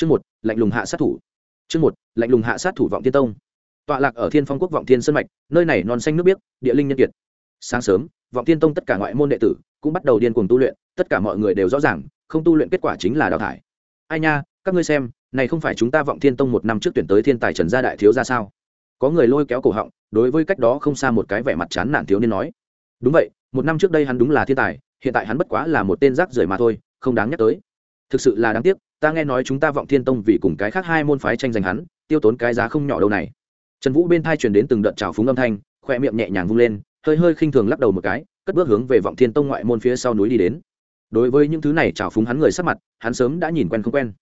chương một, lạnh lùng hạ sát thủ. Chương một, lạnh lùng hạ sát thủ vọng thiên tông. Tọa lạc ở thiên phong quốc vọng thiên sơn mạch, nơi này non xanh nước biếc, địa linh nhân kiệt. Sáng sớm, vọng thiên tông tất cả ngoại môn đệ tử cũng bắt đầu điên cuồng tu luyện, tất cả mọi người đều rõ ràng, không tu luyện kết quả chính là đào thải. Ai nha, các ngươi xem, này không phải chúng ta vọng thiên tông một năm trước tuyển tới thiên tài trần gia đại thiếu ra sao? Có người lôi kéo cổ họng, đối với cách đó không xa một cái vẻ mặt chán nản thiếu niên nói. Đúng vậy, một năm trước đây hắn đúng là thiên tài, hiện tại hắn bất quá là một tên rác rưởi mà thôi, không đáng nhắc tới. Thực sự là đáng tiếc ta nghe nói chúng ta vọng thiên tông vì cùng cái khác hai môn phái tranh giành hắn, tiêu tốn cái giá không nhỏ đâu này. Trần vũ bên thai truyền đến từng đợt trào phúng âm thanh, khoe miệng nhẹ nhàng vung lên, hơi hơi khinh thường lắc đầu một cái, cất bước hướng về vọng thiên tông ngoại môn phía sau núi đi đến. Đối với những thứ này trào phúng hắn người sắc mặt, hắn sớm đã nhìn quen không quen.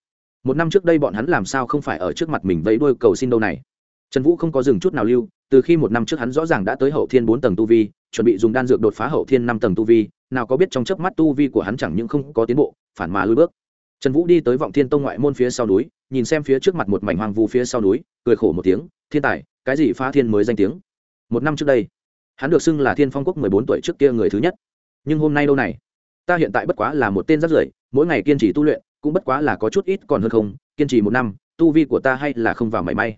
Một năm trước đây bọn hắn làm sao không phải ở trước mặt mình vẫy đuôi cầu xin đâu này. Trần vũ không có dừng chút nào lưu, từ khi một năm trước hắn rõ ràng đã tới hậu thiên bốn tầng tu vi, chuẩn bị dùng đan dược đột phá hậu thiên năm tầng tu vi, nào có biết trong chớp mắt tu vi của hắn chẳng những không có tiến bộ, phản mà lùi bước trần vũ đi tới vọng thiên tông ngoại môn phía sau núi, nhìn xem phía trước mặt một mảnh hoang vu phía sau núi, cười khổ một tiếng, thiên tài, cái gì phá thiên mới danh tiếng? Một năm trước đây, hắn được xưng là thiên phong quốc mười bốn tuổi trước kia người thứ nhất. Nhưng hôm nay đâu này? Ta hiện tại bất quá là một tên rất rưởi, mỗi ngày kiên trì tu luyện, cũng bất quá là có chút ít còn hơn không, kiên trì một năm, tu vi của ta hay là không vào mảy may.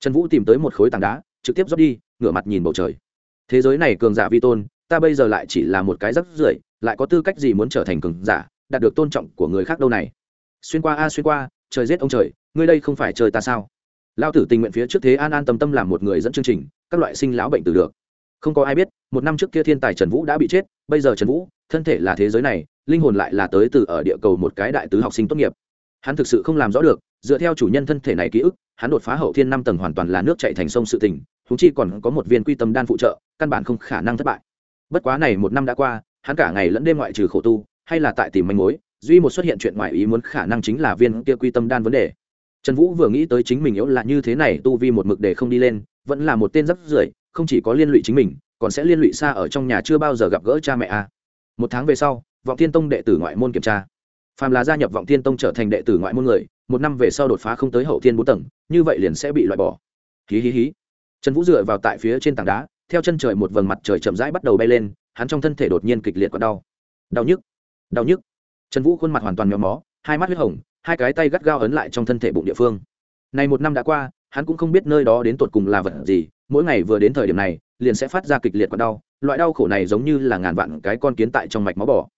Trần vũ tìm tới một khối tảng đá, trực tiếp rót đi, ngửa mặt nhìn bầu trời. Thế giới này cường giả vi tôn, ta bây giờ lại chỉ là một cái rất rưởi, lại có tư cách gì muốn trở thành cường giả, đạt được tôn trọng của người khác đâu này? Xuyên qua a xuyên qua, trời giết ông trời, ngươi đây không phải trời ta sao? Lao tử tình nguyện phía trước thế an an tâm tâm làm một người dẫn chương trình, các loại sinh lão bệnh từ được. Không có ai biết, một năm trước kia thiên tài trần vũ đã bị chết, bây giờ trần vũ, thân thể là thế giới này, linh hồn lại là tới từ ở địa cầu một cái đại tứ học sinh tốt nghiệp. Hắn thực sự không làm rõ được, dựa theo chủ nhân thân thể này ký ức, hắn đột phá hậu thiên năm tầng hoàn toàn là nước chạy thành sông sự tình thú chi còn có một viên quy tâm đan phụ trợ, căn bản không khả năng thất bại. Bất quá này một năm đã qua, hắn cả ngày lẫn đêm ngoại trừ khổ tu, hay là tại tìm manh mối duy một xuất hiện chuyện ngoài ý muốn khả năng chính là viên kia quy tâm đan vấn đề. Trần vũ vừa nghĩ tới chính mình yếu là như thế này, tu vi một mực để không đi lên, vẫn là một tên rắp rưởi, không chỉ có liên lụy chính mình, còn sẽ liên lụy xa ở trong nhà chưa bao giờ gặp gỡ cha mẹ a. À. một tháng về sau, vọng thiên tông đệ tử ngoại môn kiểm tra. Phàm là gia nhập vọng thiên tông trở thành đệ tử ngoại môn người, một năm về sau đột phá không tới hậu thiên bốn tầng, như vậy liền sẽ bị loại bỏ. Hí hí hí. Trần vũ dựa vào tại phía trên tảng đá, theo chân trời một vầng mặt trời chậm rãi bắt đầu bay lên, hắn trong thân thể đột nhiên kịch liệt còn đau. Đau nhức. Đau nhức trần vũ khuôn mặt hoàn toàn méo mó, hai mắt huyết hồng, hai cái tay gắt gao ấn lại trong thân thể bụng địa phương. Này một năm đã qua, hắn cũng không biết nơi đó đến tột cùng là vật gì, mỗi ngày vừa đến thời điểm này, liền sẽ phát ra kịch liệt còn đau, loại đau khổ này giống như là ngàn vạn cái con kiến tại trong mạch máu bỏ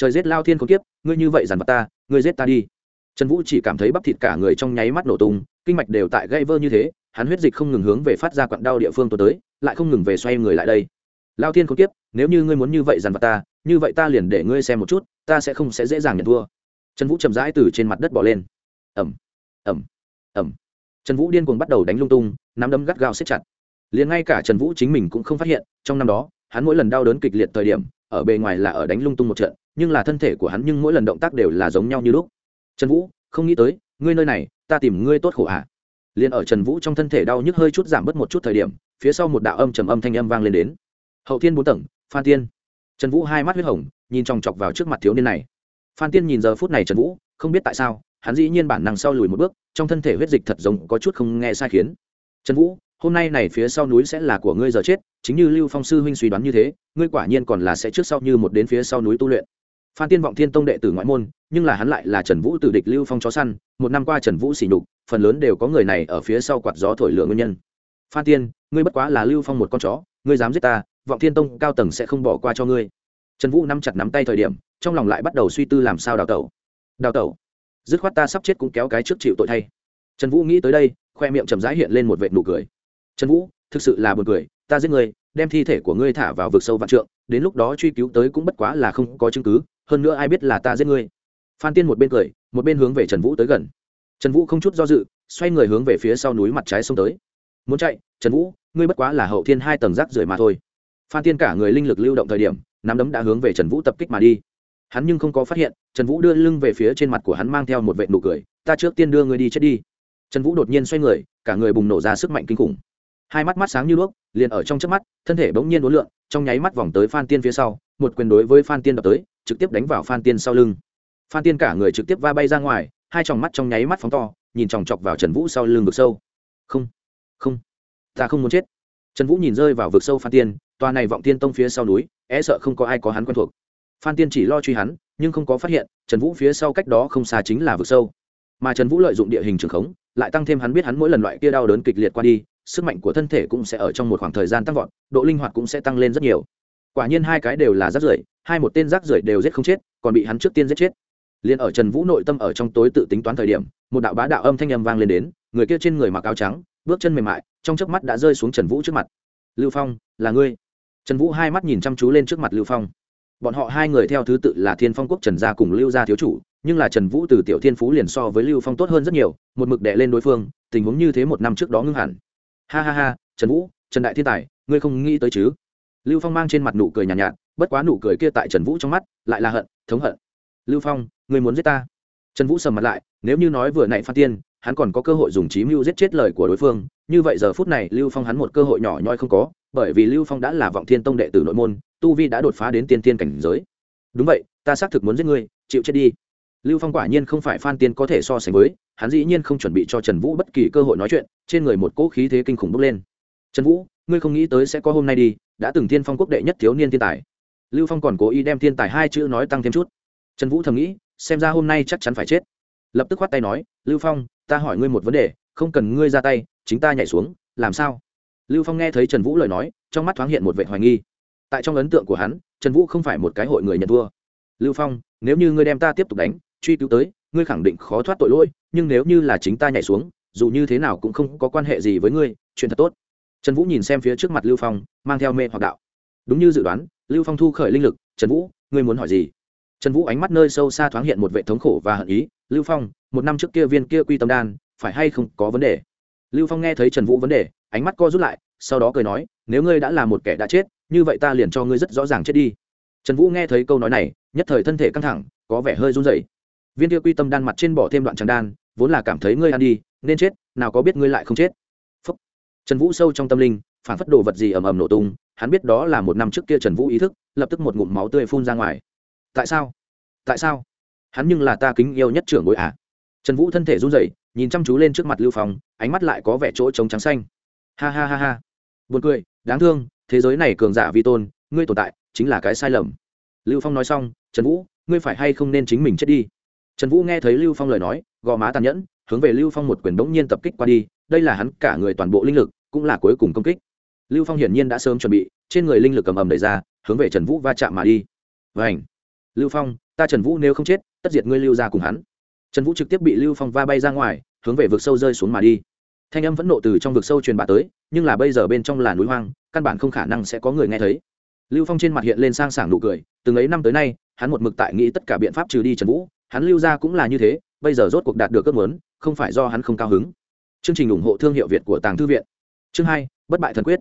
trời giết lao thiên không tiếp ngươi như vậy dằn vặt ta, ngươi giết ta đi. Trần vũ chỉ cảm thấy bắp thịt cả người trong nháy mắt nổ tung, kinh mạch đều tại gây vơ như thế, hắn huyết dịch không ngừng hướng về phát ra quặn đau địa phương tôi tới, lại không ngừng về xoay người lại đây. Lao thiên không tiếp nếu như ngươi muốn như vậy dằn vặt ta như vậy ta liền để ngươi xem một chút, ta sẽ không sẽ dễ dàng nhận thua. Trần vũ chậm rãi từ trên mặt đất bỏ lên. Ẩm ẩm ẩm trần vũ điên cuồng bắt đầu đánh lung tung, nắm đấm gắt gao xếp chặt. Liền ngay cả trần vũ chính mình cũng không phát hiện, trong năm đó, hắn mỗi lần đau đớn kịch liệt thời điểm, ở bề ngoài là ở đánh lung tung một trận, nhưng là thân thể của hắn nhưng mỗi lần động tác đều là giống nhau như lúc. Trần vũ, không nghĩ tới, ngươi nơi này, ta tìm ngươi tốt khổ ạ à. liền ở trần vũ trong thân thể đau nhức hơi chút giảm bớt một chút thời điểm, phía sau một đạo âm trầm âm thanh âm vang lên đến. Hậu thiên bốn tầng, phan tiên trần vũ hai mắt huyết hồng, nhìn chòng chọc vào trước mặt thiếu niên này. Phan tiên nhìn giờ phút này trần vũ, không biết tại sao, hắn dĩ nhiên bản năng sau lùi một bước, trong thân thể huyết dịch thật giống có chút không nghe sai khiến. Trần vũ, hôm nay này phía sau núi sẽ là của ngươi giờ chết, chính như lưu phong sư huynh suy đoán như thế, ngươi quả nhiên còn là sẽ trước sau như một đến phía sau núi tu luyện. Phan tiên vọng thiên tông đệ tử ngoại môn, nhưng là hắn lại là trần vũ từ địch lưu phong chó săn, một năm qua trần vũ xỉ nhục, phần lớn đều có người này ở phía sau quạt gió thổi lửa nguyên nhân. Phan tiên, ngươi bất quá là lưu phong một con chó, ngươi dám giết ta vọng thiên tông cao tầng sẽ không bỏ qua cho ngươi. Trần vũ nắm chặt nắm tay thời điểm, trong lòng lại bắt đầu suy tư làm sao đào tẩu. Đào tẩu? Dứt khoát ta sắp chết cũng kéo cái trước chịu tội thay. Trần vũ nghĩ tới đây, khoe miệng chậm rãi hiện lên một vệ nụ cười. Trần vũ, thực sự là b u ồ n cười, ta giết ngươi, đem thi thể của ngươi thả vào vực sâu vạn trượng, đến lúc đó truy cứu tới cũng bất quá là không có chứng cứ, hơn nữa ai biết là ta giết ngươi. Phan tiên một bên cười, một bên hướng về trần vũ tới gần. Trần vũ không chút do dự, xoay người hướng về phía sau núi mặt trái sông tới. Muốn chạy, trần vũ, ngươi bất quá là hậu thiên hai tầng rác rưởi mà thôi phan tiên cả người linh lực lưu động thời điểm, nắm đấm đã hướng về trần vũ tập kích mà đi. Hắn nhưng không có phát hiện, trần vũ đưa lưng về phía trên mặt của hắn mang theo một vệ nụ cười, ta trước tiên đưa ngươi đi chết đi. Trần vũ đột nhiên xoay người, cả người bùng nổ ra sức mạnh kinh khủng. Hai mắt mắt sáng như đuốc, liền ở trong chớp mắt, thân thể bỗng nhiên uốn lượn, trong nháy mắt vòng tới phan tiên phía sau, một quyền đối với phan tiên đập tới, trực tiếp đánh vào phan tiên sau lưng. Phan tiên cả người trực tiếp va bay ra ngoài, hai tròng mắt trong nháy mắt phóng to, nhìn chòng chọc vào trần vũ sau lưng vực sâu. Không không, ta không muốn chết. Trần vũ nhìn rơi vào vực sâu phan tiên tòa này vọng tiên tông phía sau núi e sợ không có ai có hắn quen thuộc. Phan tiên chỉ lo truy hắn, nhưng không có phát hiện, trần vũ phía sau cách đó không xa chính là vực sâu. Mà trần vũ lợi dụng địa hình trường khống, lại tăng thêm hắn biết hắn mỗi lần loại kia đau đớn kịch liệt qua đi, sức mạnh của thân thể cũng sẽ ở trong một khoảng thời gian tăng vọt, độ linh hoạt cũng sẽ tăng lên rất nhiều. Quả nhiên hai cái đều là rác rưởi, hai một tên rác rưởi đều giết không chết, còn bị hắn trước tiên giết chết. Liền ở trần vũ nội tâm ở trong tối tự tính toán thời điểm, một đạo bá đạo âm thanh âm vang lên đến, người kia trên người mặc áo trắng, bước chân mềm mại, trong chớp mắt đã rơi xuống trần vũ trước mặt. Lưu phong, là ngươi? Trần vũ hai mắt nhìn chăm chú lên trước mặt lưu phong. Bọn họ hai người theo thứ tự là thiên phong quốc trần gia cùng lưu gia thiếu chủ nhưng là trần vũ từ tiểu thiên phú liền so với lưu phong tốt hơn rất nhiều một mực đệ lên đối phương tình huống như thế một năm trước đó ngưng hẳn. Ha ha ha trần vũ trần đại thiên tài ngươi không nghĩ tới chứ? Lưu phong mang trên mặt nụ cười nhàn nhạt, nhạt bất quá nụ cười kia tại trần vũ trong mắt lại là hận thống hận. Lưu phong ngươi muốn giết ta? Trần vũ sầm mặt lại nếu như nói vừa nãy phan tiên hắn còn có cơ hội dùng trí mưu giết chết lời của đối phương. Như vậy giờ phút này, lưu phong hắn một cơ hội nhỏ nhoi không có, bởi vì lưu phong đã là vọng thiên tông đệ tử nội môn, tu vi đã đột phá đến tiên tiên cảnh giới. Đúng vậy, ta xác thực muốn giết ngươi, chịu chết đi. Lưu phong quả nhiên không phải phan tiên có thể so sánh với, hắn dĩ nhiên không chuẩn bị cho trần vũ bất kỳ cơ hội nói chuyện, trên người một cỗ khí thế kinh khủng bốc lên. Trần vũ, ngươi không nghĩ tới sẽ có hôm nay đi, đã từng thiên phong quốc đệ nhất thiếu niên thiên tài. Lưu phong còn cố ý đem thiên tài hai chữ nói tăng thêm chút. Trần vũ thầm nghĩ, xem ra hôm nay chắc chắn phải chết. Lập tức khoát tay nói, lưu phong ta hỏi ngươi một vấn đề, không cần ngươi ra tay, chính ta nhảy xuống, làm sao? Lưu phong nghe thấy trần vũ lời nói, trong mắt thoáng hiện một vệ hoài nghi. Tại trong ấn tượng của hắn, trần vũ không phải một cái hội người nhận thua lưu phong, nếu như ngươi đem ta tiếp tục đánh, truy cứu tới, ngươi khẳng định khó thoát tội lỗi, nhưng nếu như là chính ta nhảy xuống, dù như thế nào cũng không có quan hệ gì với ngươi, chuyện thật tốt. Trần vũ nhìn xem phía trước mặt lưu phong, mang theo mê hoặc đạo. Đúng như dự đoán, lưu phong thu khởi linh lực, trần vũ, ngươi muốn hỏi gì? Trần vũ ánh mắt nơi sâu xa thoáng hiện một vệ thống khổ và hận ý, lưu phong, một năm trước kia viên kia quy tâm đan, phải hay không có vấn đề? Lưu phong nghe thấy trần vũ vấn đề, ánh mắt co rút lại, sau đó cười nói, nếu ngươi đã là một kẻ đã chết, như vậy ta liền cho ngươi rất rõ ràng chết đi. Trần vũ nghe thấy câu nói này, nhất thời thân thể căng thẳng, có vẻ hơi run rẩy. Viên kia quy tâm đan mặt trên bỏ thêm đoạn tràng đan, vốn là cảm thấy ngươi ăn đi, nên chết, nào có biết ngươi lại không chết. Phúc. trần vũ sâu trong tâm linh, phản phất đồ vật gì ầm ầm nổ tung, hắn biết đó là một năm trước kia trần vũ ý thức, lập tức một ngụm máu tươi phun ra ngoài tại sao? Tại sao? Hắn nhưng là ta kính yêu nhất trưởng bối à? Trần vũ thân thể run rẩy, nhìn chăm chú lên trước mặt lưu phong, ánh mắt lại có vẻ chỗ trống trắng xanh. Ha ha ha ha. Buồn cười, đáng thương, thế giới này cường giả vi tôn, ngươi tồn tại, chính là cái sai lầm. Lưu phong nói xong, trần vũ, ngươi phải hay không nên chính mình chết đi? Trần vũ nghe thấy lưu phong lời nói, gò má tàn nhẫn, hướng về lưu phong một quyền bỗng nhiên tập kích qua đi, đây là hắn cả người toàn bộ linh lực, cũng là cuối cùng công kích. Lưu phong hiển nhiên đã sớm chuẩn bị, trên người linh lực cầm ầm đẩy ra, hướng về trần vũ va chạm mà đi. Vảnh lưu phong, ta trần vũ nếu không chết, tất diệt ngươi lưu ra cùng hắn. Trần vũ trực tiếp bị lưu phong va bay ra ngoài, hướng về vực sâu rơi xuống mà đi. Thanh âm vẫn nộ từ trong vực sâu truyền bà tới, nhưng là bây giờ bên trong là núi hoang, căn bản không khả năng sẽ có người nghe thấy. Lưu phong trên mặt hiện lên sang sảng nụ cười, từng ấy năm tới nay, hắn một mực tại nghĩ tất cả biện pháp trừ đi trần vũ, hắn lưu ra cũng là như thế, bây giờ rốt cuộc đạt được ước muốn, không phải do hắn không cao hứng. Chương trình ủng hộ thương hiệu việt của tàng thư viện. Chương hai, bất bại thần quyết.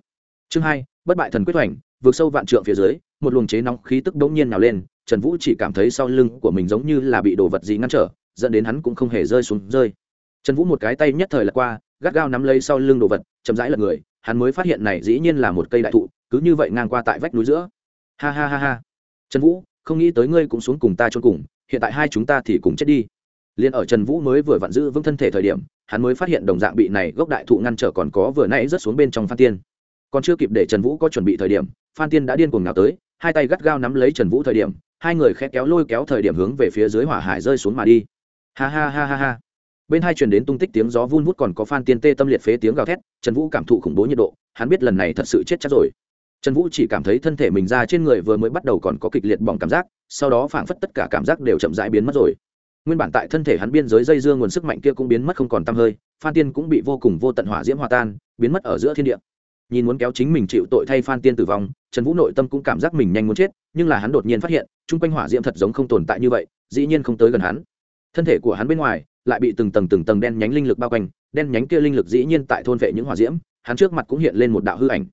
Chương hai, bất bại thần quyết hoành vượt sâu vạn trượng phía dưới, một luồng chế nóng khí tức đống nhiên nào lên trần vũ chỉ cảm thấy sau lưng của mình giống như là bị đồ vật gì ngăn trở, dẫn đến hắn cũng không hề rơi xuống rơi. Trần vũ một cái tay nhất thời lật qua, gắt gao nắm lấy sau lưng đồ vật, chậm rãi lật người, hắn mới phát hiện này dĩ nhiên là một cây đại thụ, cứ như vậy ngang qua tại vách núi giữa. Ha ha ha ha. Trần vũ, không nghĩ tới ngươi cũng xuống cùng ta trốn cùng, hiện tại hai chúng ta thì cùng chết đi. Liền ở trần vũ mới vừa vặn giữ vững thân thể thời điểm, hắn mới phát hiện đồng dạng bị này gốc đại thụ ngăn trở còn có vừa nãy rớt xuống bên trong phan tiên. Còn chưa kịp để trần vũ có chuẩn bị thời điểm, phan tiên đã điên cuồng nào tới, hai tay gắt gao nắm lấy trần vũ thời điểm hai người khẽ kéo lôi kéo thời điểm hướng về phía dưới hỏa hải rơi xuống mà đi. Ha ha ha ha ha. Bên hai truyền đến tung tích tiếng gió vun vút còn có phan tiên tê tâm liệt phế tiếng gào thét, trần vũ cảm thụ khủng bố nhiệt độ, hắn biết lần này thật sự chết chắc rồi. Trần vũ chỉ cảm thấy thân thể mình ra trên người vừa mới bắt đầu còn có kịch liệt bỏng cảm giác, sau đó phảng phất tất cả cảm giác đều chậm rãi biến mất rồi. Nguyên bản tại thân thể hắn biên giới dây dưa nguồn sức mạnh kia cũng biến mất không còn t hơi, phan tiên cũng bị vô cùng vô tận hỏa diễm hòa tan, biến mất ở giữa thiên địa nhìn muốn kéo chính mình chịu tội thay phan tiên tử vong, trần vũ nội tâm cũng cảm giác mình nhanh muốn chết, nhưng là hắn đột nhiên phát hiện, chung quanh hỏa diễm thật giống không tồn tại như vậy, dĩ nhiên không tới gần hắn. Thân thể của hắn bên ngoài lại bị từng tầng từng tầng đen nhánh linh lực bao quanh, đen nhánh kia linh lực dĩ nhiên tại thôn vệ những hỏa diễm, hắn trước mặt cũng hiện lên một đạo hư ảnh.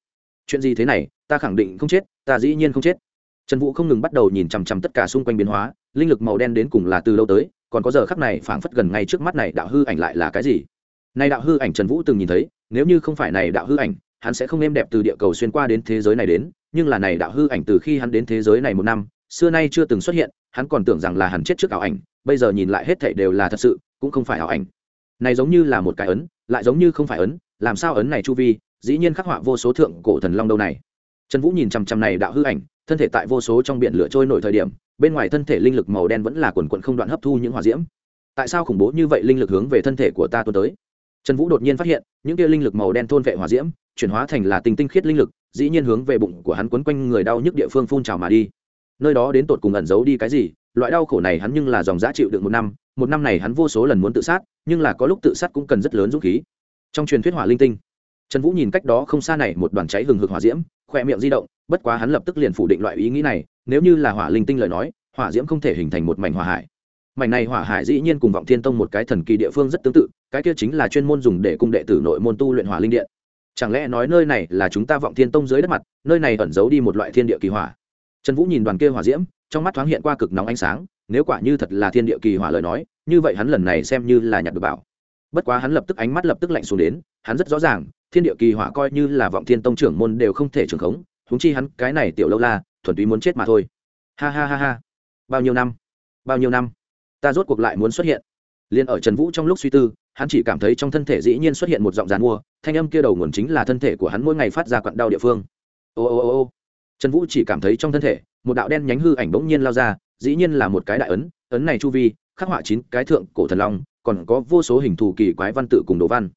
Chuyện gì thế này, ta khẳng định không chết, ta dĩ nhiên không chết. Trần vũ không ngừng bắt đầu nhìn chằm chằm tất cả xung quanh biến hóa, linh lực màu đen đến cùng là từ lâu tới, còn có giờ khắc này phảng phất gần ngay trước mắt này đạo hư ảnh lại là cái gì? Này đạo hư ảnh trần vũ từng nhìn thấy, nếu như không phải này đạo hư ảnh hắn sẽ không êm đẹp từ địa cầu xuyên qua đến thế giới này đến, nhưng là này đạo hư ảnh từ khi hắn đến thế giới này một năm, xưa nay chưa từng xuất hiện, hắn còn tưởng rằng là hắn chết trước ảo ảnh, bây giờ nhìn lại hết thảy đều là thật sự, cũng không phải ảo ảnh. Này giống như là một cái ấn, lại giống như không phải ấn, làm sao ấn này chu vi, dĩ nhiên khắc họa vô số thượng cổ thần long đâu này. Trần vũ nhìn chằm chằm này đạo hư ảnh, thân thể tại vô số trong biển lửa trôi nổi thời điểm, bên ngoài thân thể linh lực màu đen vẫn là quần quận không đoạn hấp thu những hỏa diễm. Tại sao khủng bố như vậy linh lực hướng về thân thể của ta tuôn tới? Trần vũ đột nhiên phát hiện, những kia linh lực màu đen thôn vệ hỏa diễm chuyển hóa thành là tinh tinh khiết linh lực, dĩ nhiên hướng về bụng của hắn quấn quanh người đau nhức địa phương phun trào mà đi. Nơi đó đến tột cùng ẩn giấu đi cái gì, loại đau khổ này hắn nhưng là dòng giá chịu được một năm một năm này hắn vô số lần muốn tự sát, nhưng là có lúc tự sát cũng cần rất lớn dũng khí. Trong truyền thuyết hỏa linh tinh, trần vũ nhìn cách đó không xa này một đoàn cháy hừng hực hỏa diễm khoe miệng di động, bất quá hắn lập tức liền phủ định loại ý nghĩ này, nếu như là hỏa linh tinh lời nói, hỏa diễm không thể hình thành một mảnh hỏa hải. Mảnh này hỏa hải dĩ nhiên cùng vọng thiên tông một cái thần kỳ địa phương rất tương tự, cái kia chính là chuyên môn dùng để cung đệ tử nội môn tu luyện hỏa linh điện chẳng lẽ nói nơi này là chúng ta vọng thiên tông dưới đất mặt, nơi này ẩn giấu đi một loại thiên địa kỳ hỏa? Trần vũ nhìn đoàn kia hỏa diễm, trong mắt thoáng hiện qua cực nóng ánh sáng, nếu quả như thật là thiên địa kỳ hỏa lời nói, như vậy hắn lần này xem như là nhặt được bảo. Bất quá hắn lập tức ánh mắt lập tức lạnh xuống đến, hắn rất rõ ràng, thiên địa kỳ hỏa coi như là vọng thiên tông trưởng môn đều không thể trưởng khống húng chi hắn cái này tiểu lâu la, thuần túy muốn chết mà thôi. Ha ha ha ha. Bao nhiêu năm? Bao nhiêu năm? Ta rốt cuộc lại muốn xuất hiện. Liền ở trần vũ trong lúc suy tư hắn chỉ cảm thấy trong thân thể dĩ nhiên xuất hiện một giọng dàn mua, thanh âm kia đầu nguồn chính là thân thể của hắn mỗi ngày phát ra quặn đau địa phương. Ô ô ô ô. Trần vũ chỉ cảm thấy trong thân thể, một đạo đen nhánh hư ảnh bỗng nhiên lao ra, dĩ nhiên là một cái đại ấn ấn này chu vi, khắc họa chín cái thượng cổ thần long, còn có vô số hình thù kỳ quái văn tự cùng đồ văn.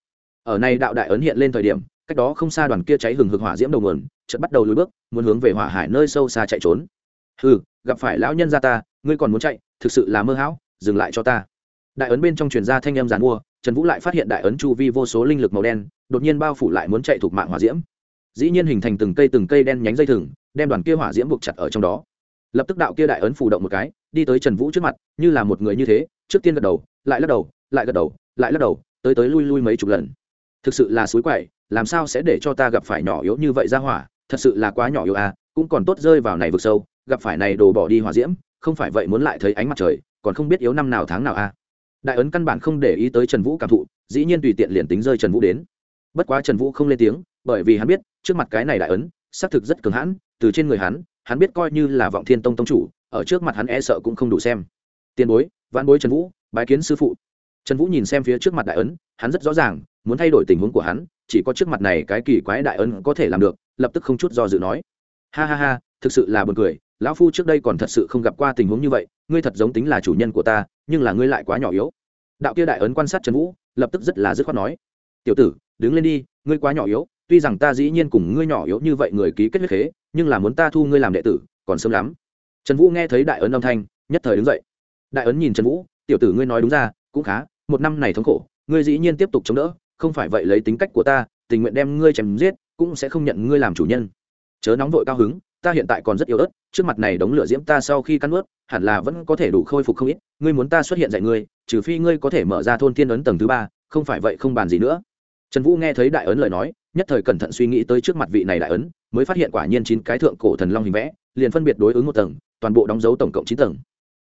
Ở này đạo đại ấn hiện lên thời điểm, cách đó không xa đoàn kia cháy hừng hực hỏa diễm đầu nguồn, chợt bắt đầu lùi bước, muốn hướng về hỏa hải nơi sâu xa chạy trốn. Hừ, gặp phải lão nhân gia ta, ngươi còn muốn chạy, thực sự là mơ hão, dừng lại cho ta. Đại ấn bên trong truyền ra thanh âm giàn mua trần vũ lại phát hiện đại ấn chu vi vô số linh lực màu đen, đột nhiên bao phủ lại muốn chạy thuộc mạng hỏa diễm. Dĩ nhiên hình thành từng cây từng cây đen nhánh dây thừng, đem đoàn kia hỏa diễm buộc chặt ở trong đó. Lập tức đạo kia đại ấn phủ động một cái, đi tới trần vũ trước mặt, như là một người như thế, trước tiên gật đầu, lại lắc đầu, lại gật đầu, lại lắc đầu, tới tới lui lui mấy chục lần. Thực sự là suối quậy, làm sao sẽ để cho ta gặp phải nhỏ yếu như vậy ra hỏa, thật sự là quá nhỏ yếu à cũng còn tốt rơi vào này vực sâu, gặp phải này đồ bỏ đi hỏa diễm, không phải vậy muốn lại thấy ánh mặt trời, còn không biết yếu năm nào tháng nào à đại ấn căn bản không để ý tới trần vũ cảm thụ, dĩ nhiên tùy tiện liền tính rơi trần vũ đến. Bất quá trần vũ không lên tiếng, bởi vì hắn biết, trước mặt cái này đại ấn, xác thực rất cường hãn, từ trên người hắn hắn biết coi như là vọng thiên tông tông chủ, ở trước mặt hắn e sợ cũng không đủ xem. Tiền bối, vãn bối trần vũ, bái kiến sư phụ. Trần vũ nhìn xem phía trước mặt đại ấn, hắn rất rõ ràng, muốn thay đổi tình huống của hắn, chỉ có trước mặt này cái kỳ quái đại ấn có thể làm được, lập tức không chút do dự nói. Ha ha ha, thực sự là buồn cười, lão phu trước đây còn thật sự không gặp qua tình huống như vậy, ngươi thật giống tính là chủ nhân của ta nhưng là ngươi lại quá nhỏ yếu. Đạo kia đại ấn quan sát trần vũ, lập tức rất là dứt khoát nói, tiểu tử, đứng lên đi, ngươi quá nhỏ yếu, tuy rằng ta dĩ nhiên cùng ngươi nhỏ yếu như vậy người ký kết huyết khế, nhưng là muốn ta thu ngươi làm đệ tử, còn sớm lắm. Trần vũ nghe thấy đại ấn âm thanh, nhất thời đứng dậy. Đại ấn nhìn trần vũ, tiểu tử ngươi nói đúng ra, cũng khá, một năm này thống khổ, ngươi dĩ nhiên tiếp tục chống đỡ, không phải vậy lấy tính cách của ta, tình nguyện đem ngươi chém giết, cũng sẽ không nhận ngươi làm chủ nhân. Chớ nóng vội cao hứng ta hiện tại còn rất yếu ớt, trước mặt này đống lửa diễm ta sau khi cắn ướt hẳn là vẫn có thể đủ khôi phục không ít, ngươi muốn ta xuất hiện dạy ngươi, trừ phi ngươi có thể mở ra thôn thiên ấn tầng thứ ba, không phải vậy không bàn gì nữa. Trần vũ nghe thấy đại ấn lời nói, nhất thời cẩn thận suy nghĩ tới trước mặt vị này đại ấn, mới phát hiện quả nhiên chín cái thượng cổ thần long hình vẽ, liền phân biệt đối ứng một tầng, toàn bộ đóng dấu tổng cộng chín tầng.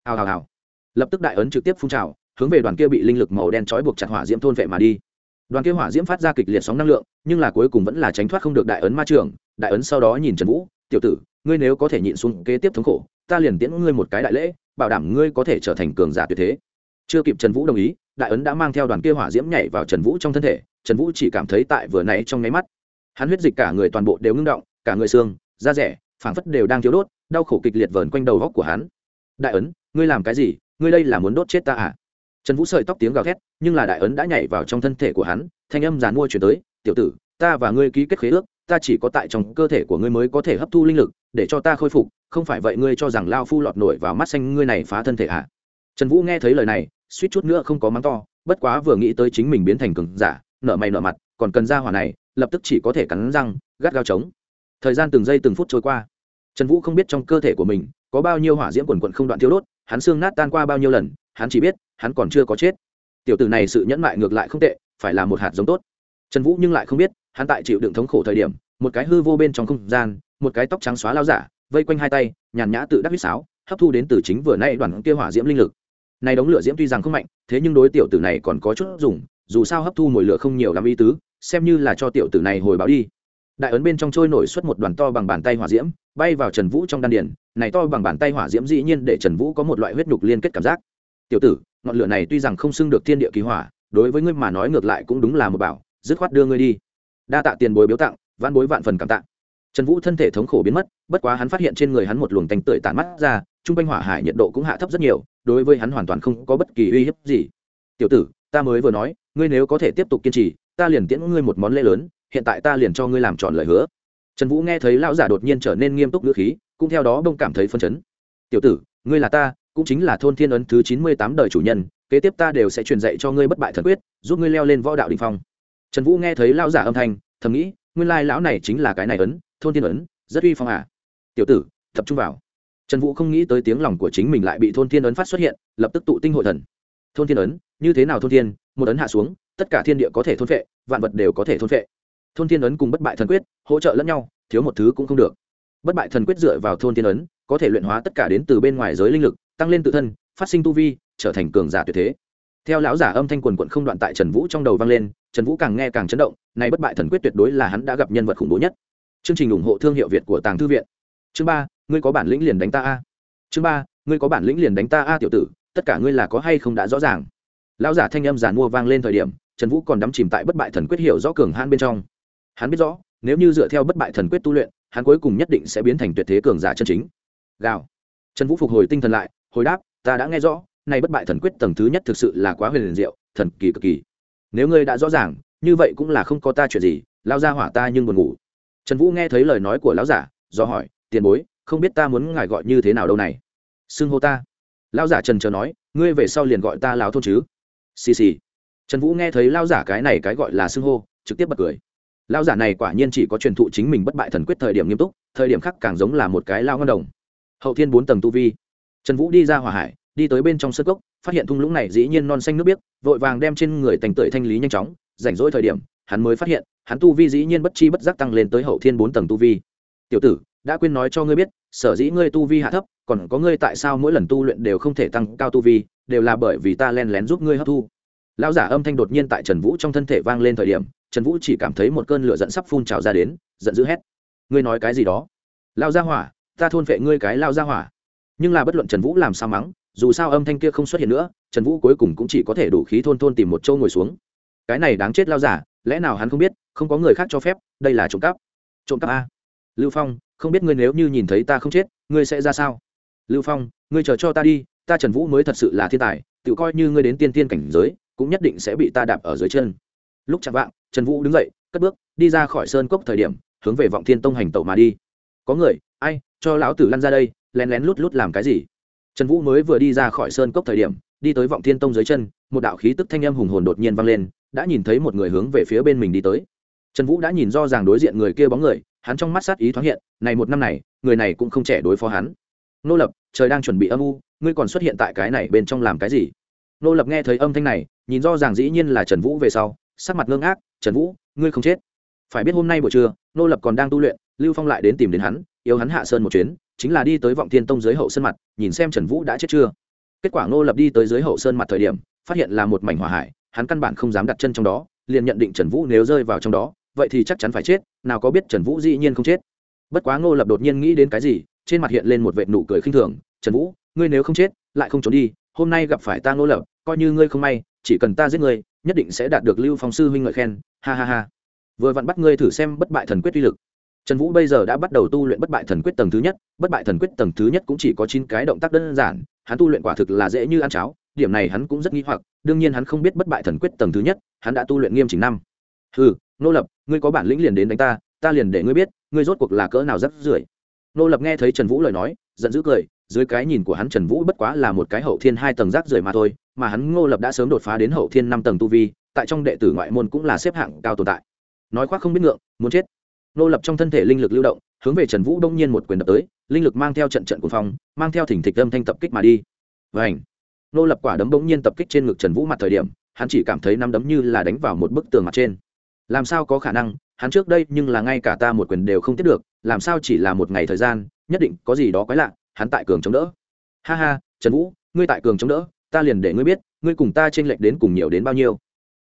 Hào hào hào. Lập tức đại ấn trực tiếp phun trào, hướng về đoàn kia bị linh lực màu đen trói buộc chặt hỏa diễm thôn vệ mà đi. Đoàn kia hỏa diễm phát ra kịch liệt sóng năng lượng, nhưng là cuối cùng vẫn là tránh thoát không được đại ấn ma trường. Đại ấn sau đó nhìn trần vũ, tiểu tử ngươi nếu có thể nhịn xuống kế tiếp thống khổ, ta liền tiễn ngươi một cái đại lễ, bảo đảm ngươi có thể trở thành cường giả tuyệt thế. Chưa kịp trần vũ đồng ý, đại ấn đã mang theo đoàn kia hỏa diễm nhảy vào trần vũ trong thân thể, trần vũ chỉ cảm thấy tại vừa nãy trong nháy mắt, hắn huyết dịch cả người toàn bộ đều ngưng động, cả người xương, da rẻ, phảng phất đều đang thiếu đốt, đau khổ kịch liệt vờn quanh đầu góc của hắn. Đại ấn, ngươi làm cái gì? Ngươi đây là muốn đốt chết ta à? Trần vũ sợi tóc tiếng gào thét, nhưng là đại ấn đã nhảy vào trong thân thể của hắn, thanh âm giàn mua chuyển tới, tiểu tử, ta và ngươi ký kết khế ước, ta chỉ có tại trong cơ thể của ngươi mới có thể hấp thu linh lực để cho ta khôi phục, không phải vậy ngươi cho rằng lao phu lọt nổi vào mắt xanh ngươi này phá thân thể à? Trần vũ nghe thấy lời này, suýt chút nữa không có mắng to, bất quá vừa nghĩ tới chính mình biến thành cường giả, nợ mày nợ mặt, còn cần ra hỏa này, lập tức chỉ có thể cắn răng, gắt gao trống. Thời gian từng giây từng phút trôi qua. Trần vũ không biết trong cơ thể của mình có bao nhiêu hỏa diễm quần quận không đoạn thiếu đốt, hắn xương nát tan qua bao nhiêu lần, hắn chỉ biết, hắn còn chưa có chết. Tiểu tử này sự nhẫn mại ngược lại không tệ, phải là một hạt giống tốt. Trần vũ nhưng lại không biết, hắn tại chịu đựng thống khổ thời điểm, một cái hư vô bên trong không gian một cái tóc trắng xóa lao giả, vây quanh hai tay, nhàn nhã tự đắc huýt sáo, hấp thu đến từ chính vừa nay đoàn kia hỏa diễm linh lực. Này đống lửa diễm tuy rằng không mạnh, thế nhưng đối tiểu tử này còn có chút dùng, dù sao hấp thu mồi lửa không nhiều làm ý tứ, xem như là cho tiểu tử này hồi báo đi. Đại ấn bên trong trôi nổi xuất một đoàn to bằng bàn tay hỏa diễm, bay vào trần vũ trong đan điền. Này to bằng bàn tay hỏa diễm dĩ nhiên để trần vũ có một loại huyết nhục liên kết cảm giác. Tiểu tử, ngọn lửa này tuy rằng không xưng được thiên địa kỳ hỏa, đối với ngươi mà nói ngược lại cũng đúng là một bảo, dứt khoát đưa ngươi đi. Đa tạ tiền bối biếu tặng văn bối vạn phần cảm tạ trần vũ thân thể thống khổ biến mất, bất quá hắn phát hiện trên người hắn một luồng tanh tưởi tản mắt ra chung quanh hỏa hải nhiệt độ cũng hạ thấp rất nhiều, đối với hắn hoàn toàn không có bất kỳ uy hiếp gì. Tiểu tử, ta mới vừa nói, ngươi nếu có thể tiếp tục kiên trì, ta liền tiễn ngươi một món lễ lớn, hiện tại ta liền cho ngươi làm tròn lời hứa. Trần vũ nghe thấy lão giả đột nhiên trở nên nghiêm túc ngữ khí, cũng theo đó bông cảm thấy phân chấn. Tiểu tử, ngươi là ta, cũng chính là thôn thiên ấn thứ chín mươi tám đời chủ nhân, kế tiếp ta đều sẽ truyền dạy cho ngươi bất bại thần quyết, giúp ngươi leo lên võ đạo đình phong. Trần vũ nghe thấy lão giả âm thanh, thầm nghĩ, nguyên lai lão này chính là cái này ấn thôn thiên ấn, rất uy phong à. Tiểu tử, tập trung vào. Trần vũ không nghĩ tới tiếng lòng của chính mình lại bị thôn thiên ấn phát xuất hiện, lập tức tụ tinh hội thần. Thôn thiên ấn, như thế nào thôn thiên một ấn hạ xuống, tất cả thiên địa có thể thôn phệ, vạn vật đều có thể thôn phệ. Thôn thiên ấn cùng bất bại thần quyết, hỗ trợ lẫn nhau, thiếu một thứ cũng không được. Bất bại thần quyết dựa vào thôn thiên ấn, có thể luyện hóa tất cả đến từ bên ngoài giới linh lực, tăng lên tự thân, phát sinh tu vi, trở thành cường giả tuyệt thế. Theo lão giả âm thanh quần quận không đoạn tại trần vũ trong đầu vang lên, trần vũ càng nghe càng chấn động nay bất bại thần quyết tuyệt đối là hắn đã gặp nhân vật khủng bố nhất chương trình ủng hộ thương hiệu việt của tàng thư viện. Chương ba, ngươi có bản lĩnh liền đánh ta a. Chương ba, ngươi có bản lĩnh liền đánh ta a, tiểu tử, tất cả ngươi là có hay không đã rõ ràng. Lão giả thanh âm giàn mua vang lên thời điểm, trần vũ còn đắm chìm tại bất bại thần quyết hiểu rõ cường hãn bên trong. Hắn biết rõ, nếu như dựa theo bất bại thần quyết tu luyện, hắn cuối cùng nhất định sẽ biến thành tuyệt thế cường giả chân chính. Gào. Trần vũ phục hồi tinh thần lại, hồi đáp, ta đã nghe rõ, nay bất bại thần quyết tầng thứ nhất thực sự là quá huyền liền diệu, thần kỳ cực kỳ. Nếu ngươi đã rõ ràng, như vậy cũng là không có ta chuyện gì lao ra hỏa ta nhưng buồn ngủ trần vũ nghe thấy lời nói của lão giả, do hỏi, tiền bối, không biết ta muốn ngài gọi như thế nào đâu này? Xưng hô ta. Lão giả trần chờ nói, ngươi về sau liền gọi ta lão thôn chứ. Xì xì. Trần vũ nghe thấy lão giả cái này cái gọi là xưng hô, trực tiếp bật cười. Lão giả này quả nhiên chỉ có truyền thụ chính mình bất bại thần quyết thời điểm nghiêm túc, thời điểm khác càng giống là một cái lao ngân đồng. Hậu thiên bốn tầng tu vi. Trần vũ đi ra hỏa hải, đi tới bên trong sơ cốc, phát hiện thung lũng này dĩ nhiên non xanh nước biếc, vội vàng đem trên người thành tưởi thanh lý nhanh chóng, rảnh rỗi thời điểm hắn mới phát hiện, hắn tu vi dĩ nhiên bất chi bất giác tăng lên tới hậu thiên bốn tầng tu vi. Tiểu tử, đã quên nói cho ngươi biết, sở dĩ ngươi tu vi hạ thấp, còn có ngươi tại sao mỗi lần tu luyện đều không thể tăng cao tu vi, đều là bởi vì ta len lén giúp ngươi hấp thu. Lão giả âm thanh đột nhiên tại trần vũ trong thân thể vang lên thời điểm, trần vũ chỉ cảm thấy một cơn lửa dẫn sắp phun trào ra đến, giận dữ hét. Ngươi nói cái gì đó? Lao ra hỏa, ta thôn vệ ngươi cái lao ra hỏa. Nhưng là bất luận trần vũ làm sao mắng, dù sao âm thanh kia không xuất hiện nữa, trần vũ cuối cùng cũng chỉ có thể đủ khí thôn thôn tìm một châu ngồi xuống. Cái này đáng chết lao giả lẽ nào hắn không biết, không có người khác cho phép, đây là trộm cắp. Trộm cắp a? Lưu phong, không biết ngươi nếu như nhìn thấy ta không chết, ngươi sẽ ra sao? Lưu phong, ngươi chờ cho ta đi, ta trần vũ mới thật sự là thiên tài, tự coi như ngươi đến tiên tiên cảnh giới, cũng nhất định sẽ bị ta đạp ở dưới chân. Lúc chạm vạng, trần vũ đứng dậy, cất bước, đi ra khỏi sơn cốc thời điểm, hướng về vọng thiên tông hành tẩu mà đi. Có người, ai, cho lão tử lăn ra đây, lén lén lút lút làm cái gì? Trần vũ mới vừa đi ra khỏi sơn cốc thời điểm, đi tới vọng thiên tông dưới chân, một đạo khí tức thanh âm hùng hồn đột nhiên vang lên đã nhìn thấy một người hướng về phía bên mình đi tới. Trần vũ đã nhìn do ràng đối diện người kia bóng người, hắn trong mắt sát ý thoáng hiện, này một năm này, người này cũng không trẻ đối phó hắn. Nô lập, trời đang chuẩn bị âm u, ngươi còn xuất hiện tại cái này bên trong làm cái gì? Nô lập nghe thấy âm thanh này, nhìn do ràng dĩ nhiên là trần vũ về sau, sắc mặt ngơ ngác trần vũ, ngươi không chết. Phải biết hôm nay buổi trưa, nô lập còn đang tu luyện, lưu phong lại đến tìm đến hắn, yêu hắn hạ sơn một chuyến, chính là đi tới vọng thiên tông dưới hậu sơn mặt, nhìn xem trần vũ đã chết chưa. Kết quả nô lập đi tới dưới hậu sơn mặt thời điểm, phát hiện là một mảnh hỏa hải hắn căn bản không dám đặt chân trong đó, liền nhận định trần vũ nếu rơi vào trong đó, vậy thì chắc chắn phải chết, nào có biết trần vũ dĩ nhiên không chết. Bất quá ngô lập đột nhiên nghĩ đến cái gì, trên mặt hiện lên một vệ nụ cười khinh thường, trần vũ, ngươi nếu không chết, lại không trốn đi, hôm nay gặp phải ta ngô lập, coi như ngươi không may, chỉ cần ta giết ngươi, nhất định sẽ đạt được lưu phong sư huynh ngợi khen, ha ha ha. Vừa vặn bắt ngươi thử xem bất bại thần quyết uy lực. Trần vũ bây giờ đã bắt đầu tu luyện bất bại thần quyết tầng thứ nhất, bất bại thần quyết tầng thứ nhất cũng chỉ có chín cái động tác đơn giản, hắn tu luyện quả thực là dễ như ăn cháo điểm này hắn cũng rất nghi hoặc, đương nhiên hắn không biết bất bại thần quyết tầng thứ nhất, hắn đã tu luyện nghiêm chỉnh năm. Ừ nô lập, ngươi có bản lĩnh liền đến đánh ta ta liền để ngươi biết, ngươi rốt cuộc là cỡ nào rất rưởi. Nô lập nghe thấy trần vũ lời nói, giận dữ cười, dưới cái nhìn của hắn trần vũ bất quá là một cái hậu thiên hai tầng rác rưởi mà thôi, mà hắn ngô lập đã sớm đột phá đến hậu thiên năm tầng tu vi, tại trong đệ tử ngoại môn cũng là xếp hạng cao tồn tại. Nói khoác không biết ngượng, muốn chết. Nô lập trong thân thể linh lực lưu động, hướng về trần vũ đông nhiên một quyền đập tới, linh lực mang theo trận trận cuồng phong, mang theo thỉnh thịch âm thanh tập kích mà đi. Và nô lập quả đấm bỗng nhiên tập kích trên ngực trần vũ mặt thời điểm, hắn chỉ cảm thấy năm đấm như là đánh vào một bức tường mặt trên. Làm sao có khả năng, hắn trước đây nhưng là ngay cả ta một quyền đều không tiếp được, làm sao chỉ là một ngày thời gian, nhất định có gì đó quái lạ, hắn tại cường chống đỡ. Ha ha, trần vũ, ngươi tại cường chống đỡ, ta liền để ngươi biết, ngươi cùng ta t r ê n lệch đến cùng nhiều đến bao nhiêu.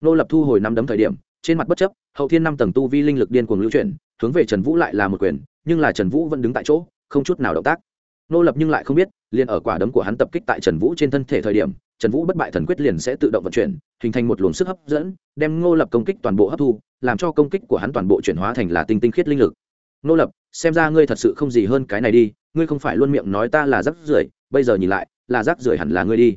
Nô lập thu hồi năm đấm thời điểm, trên mặt bất chấp, hậu thiên năm tầng tu vi linh lực điên cuồng lưu chuyển, hướng về trần vũ lại là một quyền, nhưng là trần vũ vẫn đứng tại chỗ, không chút nào động tác. Nô lập nhưng lại không biết liền ở quả đấm của hắn tập kích tại trần vũ trên thân thể thời điểm, trần vũ bất bại thần quyết liền sẽ tự động vận chuyển, hình thành một luồng sức hấp dẫn, đem ngô lập công kích toàn bộ hấp thu, làm cho công kích của hắn toàn bộ chuyển hóa thành là tinh tinh khiết linh lực. Ngô lập, xem ra ngươi thật sự không gì hơn cái này đi, ngươi không phải luôn miệng nói ta là rắc rưởi, bây giờ nhìn lại, là rắc rưởi hẳn là ngươi đi.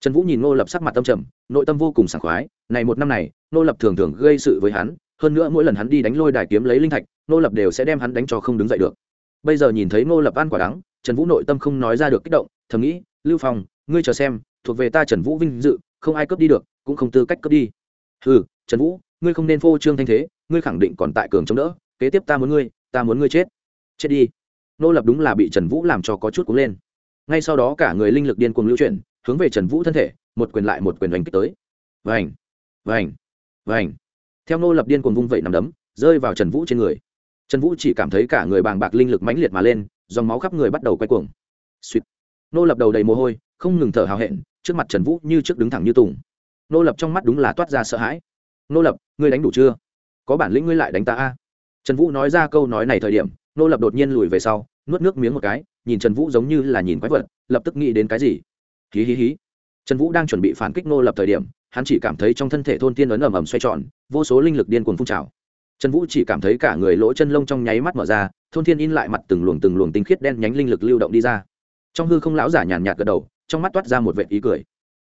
Trần vũ nhìn ngô lập sắc mặt tâm trầm, nội tâm vô cùng sảng khoái, này một năm này, Ngô lập thường thường gây sự với hắn, hơn nữa mỗi lần hắn đi đánh lôi đài kiếm lấy linh thạch, Ngô lập đều sẽ đem hắn đánh cho không đứng dậy được. Bây giờ nhìn thấy Ngô lập ăn quả đắng trần vũ nội tâm không nói ra được kích động, thầm nghĩ, lưu phong, ngươi chờ xem, thuộc về ta trần vũ vinh dự, không ai cướp đi được, cũng không tư cách cướp đi. Ừ trần vũ, ngươi không nên phô trương thanh thế, ngươi khẳng định còn tại cường chống đỡ, kế tiếp ta muốn ngươi, ta muốn ngươi chết. Chết đi. Nô lập đúng là bị trần vũ làm cho có chút cúng lên. Ngay sau đó cả người linh lực điên cuồng lưu chuyển, hướng về trần vũ thân thể, một quyền lại một quyền đánh kích tới. Vành vành vành. Theo nô lập điên cuồng vung vẩy nằm đấm, rơi vào trần vũ trên người. Trần vũ chỉ cảm thấy cả người bàng bạc linh lực mãnh liệt mà lên dòng máu khắp người bắt đầu quay cuồng. Suýt nô lập đầu đầy mồ hôi, không ngừng thở hào hẹn, trước mặt trần vũ như trước đứng thẳng như tùng. Nô lập trong mắt đúng là toát ra sợ hãi. Nô lập, ngươi đánh đủ chưa? Có bản lĩnh ngươi lại đánh ta a? Trần vũ nói ra câu nói này thời điểm, nô lập đột nhiên lùi về sau, nuốt nước miếng một cái, nhìn trần vũ giống như là nhìn quái vật, lập tức nghĩ đến cái gì. Hí hí hí. Trần vũ đang chuẩn bị phản kích nô lập thời điểm, hắn chỉ cảm thấy trong thân thể thôn tiên ấn ầm ầm xoay tròn, vô số linh lực điên cuồng phun trào trần vũ chỉ cảm thấy cả người lỗ chân lông trong nháy mắt mở ra, thôn thiên in lại mặt từng luồng từng luồng tinh khiết đen nhánh linh lực lưu động đi ra. Trong hư không lão giả nhàn nhạt gật đầu, trong mắt toát ra một vệ ý cười.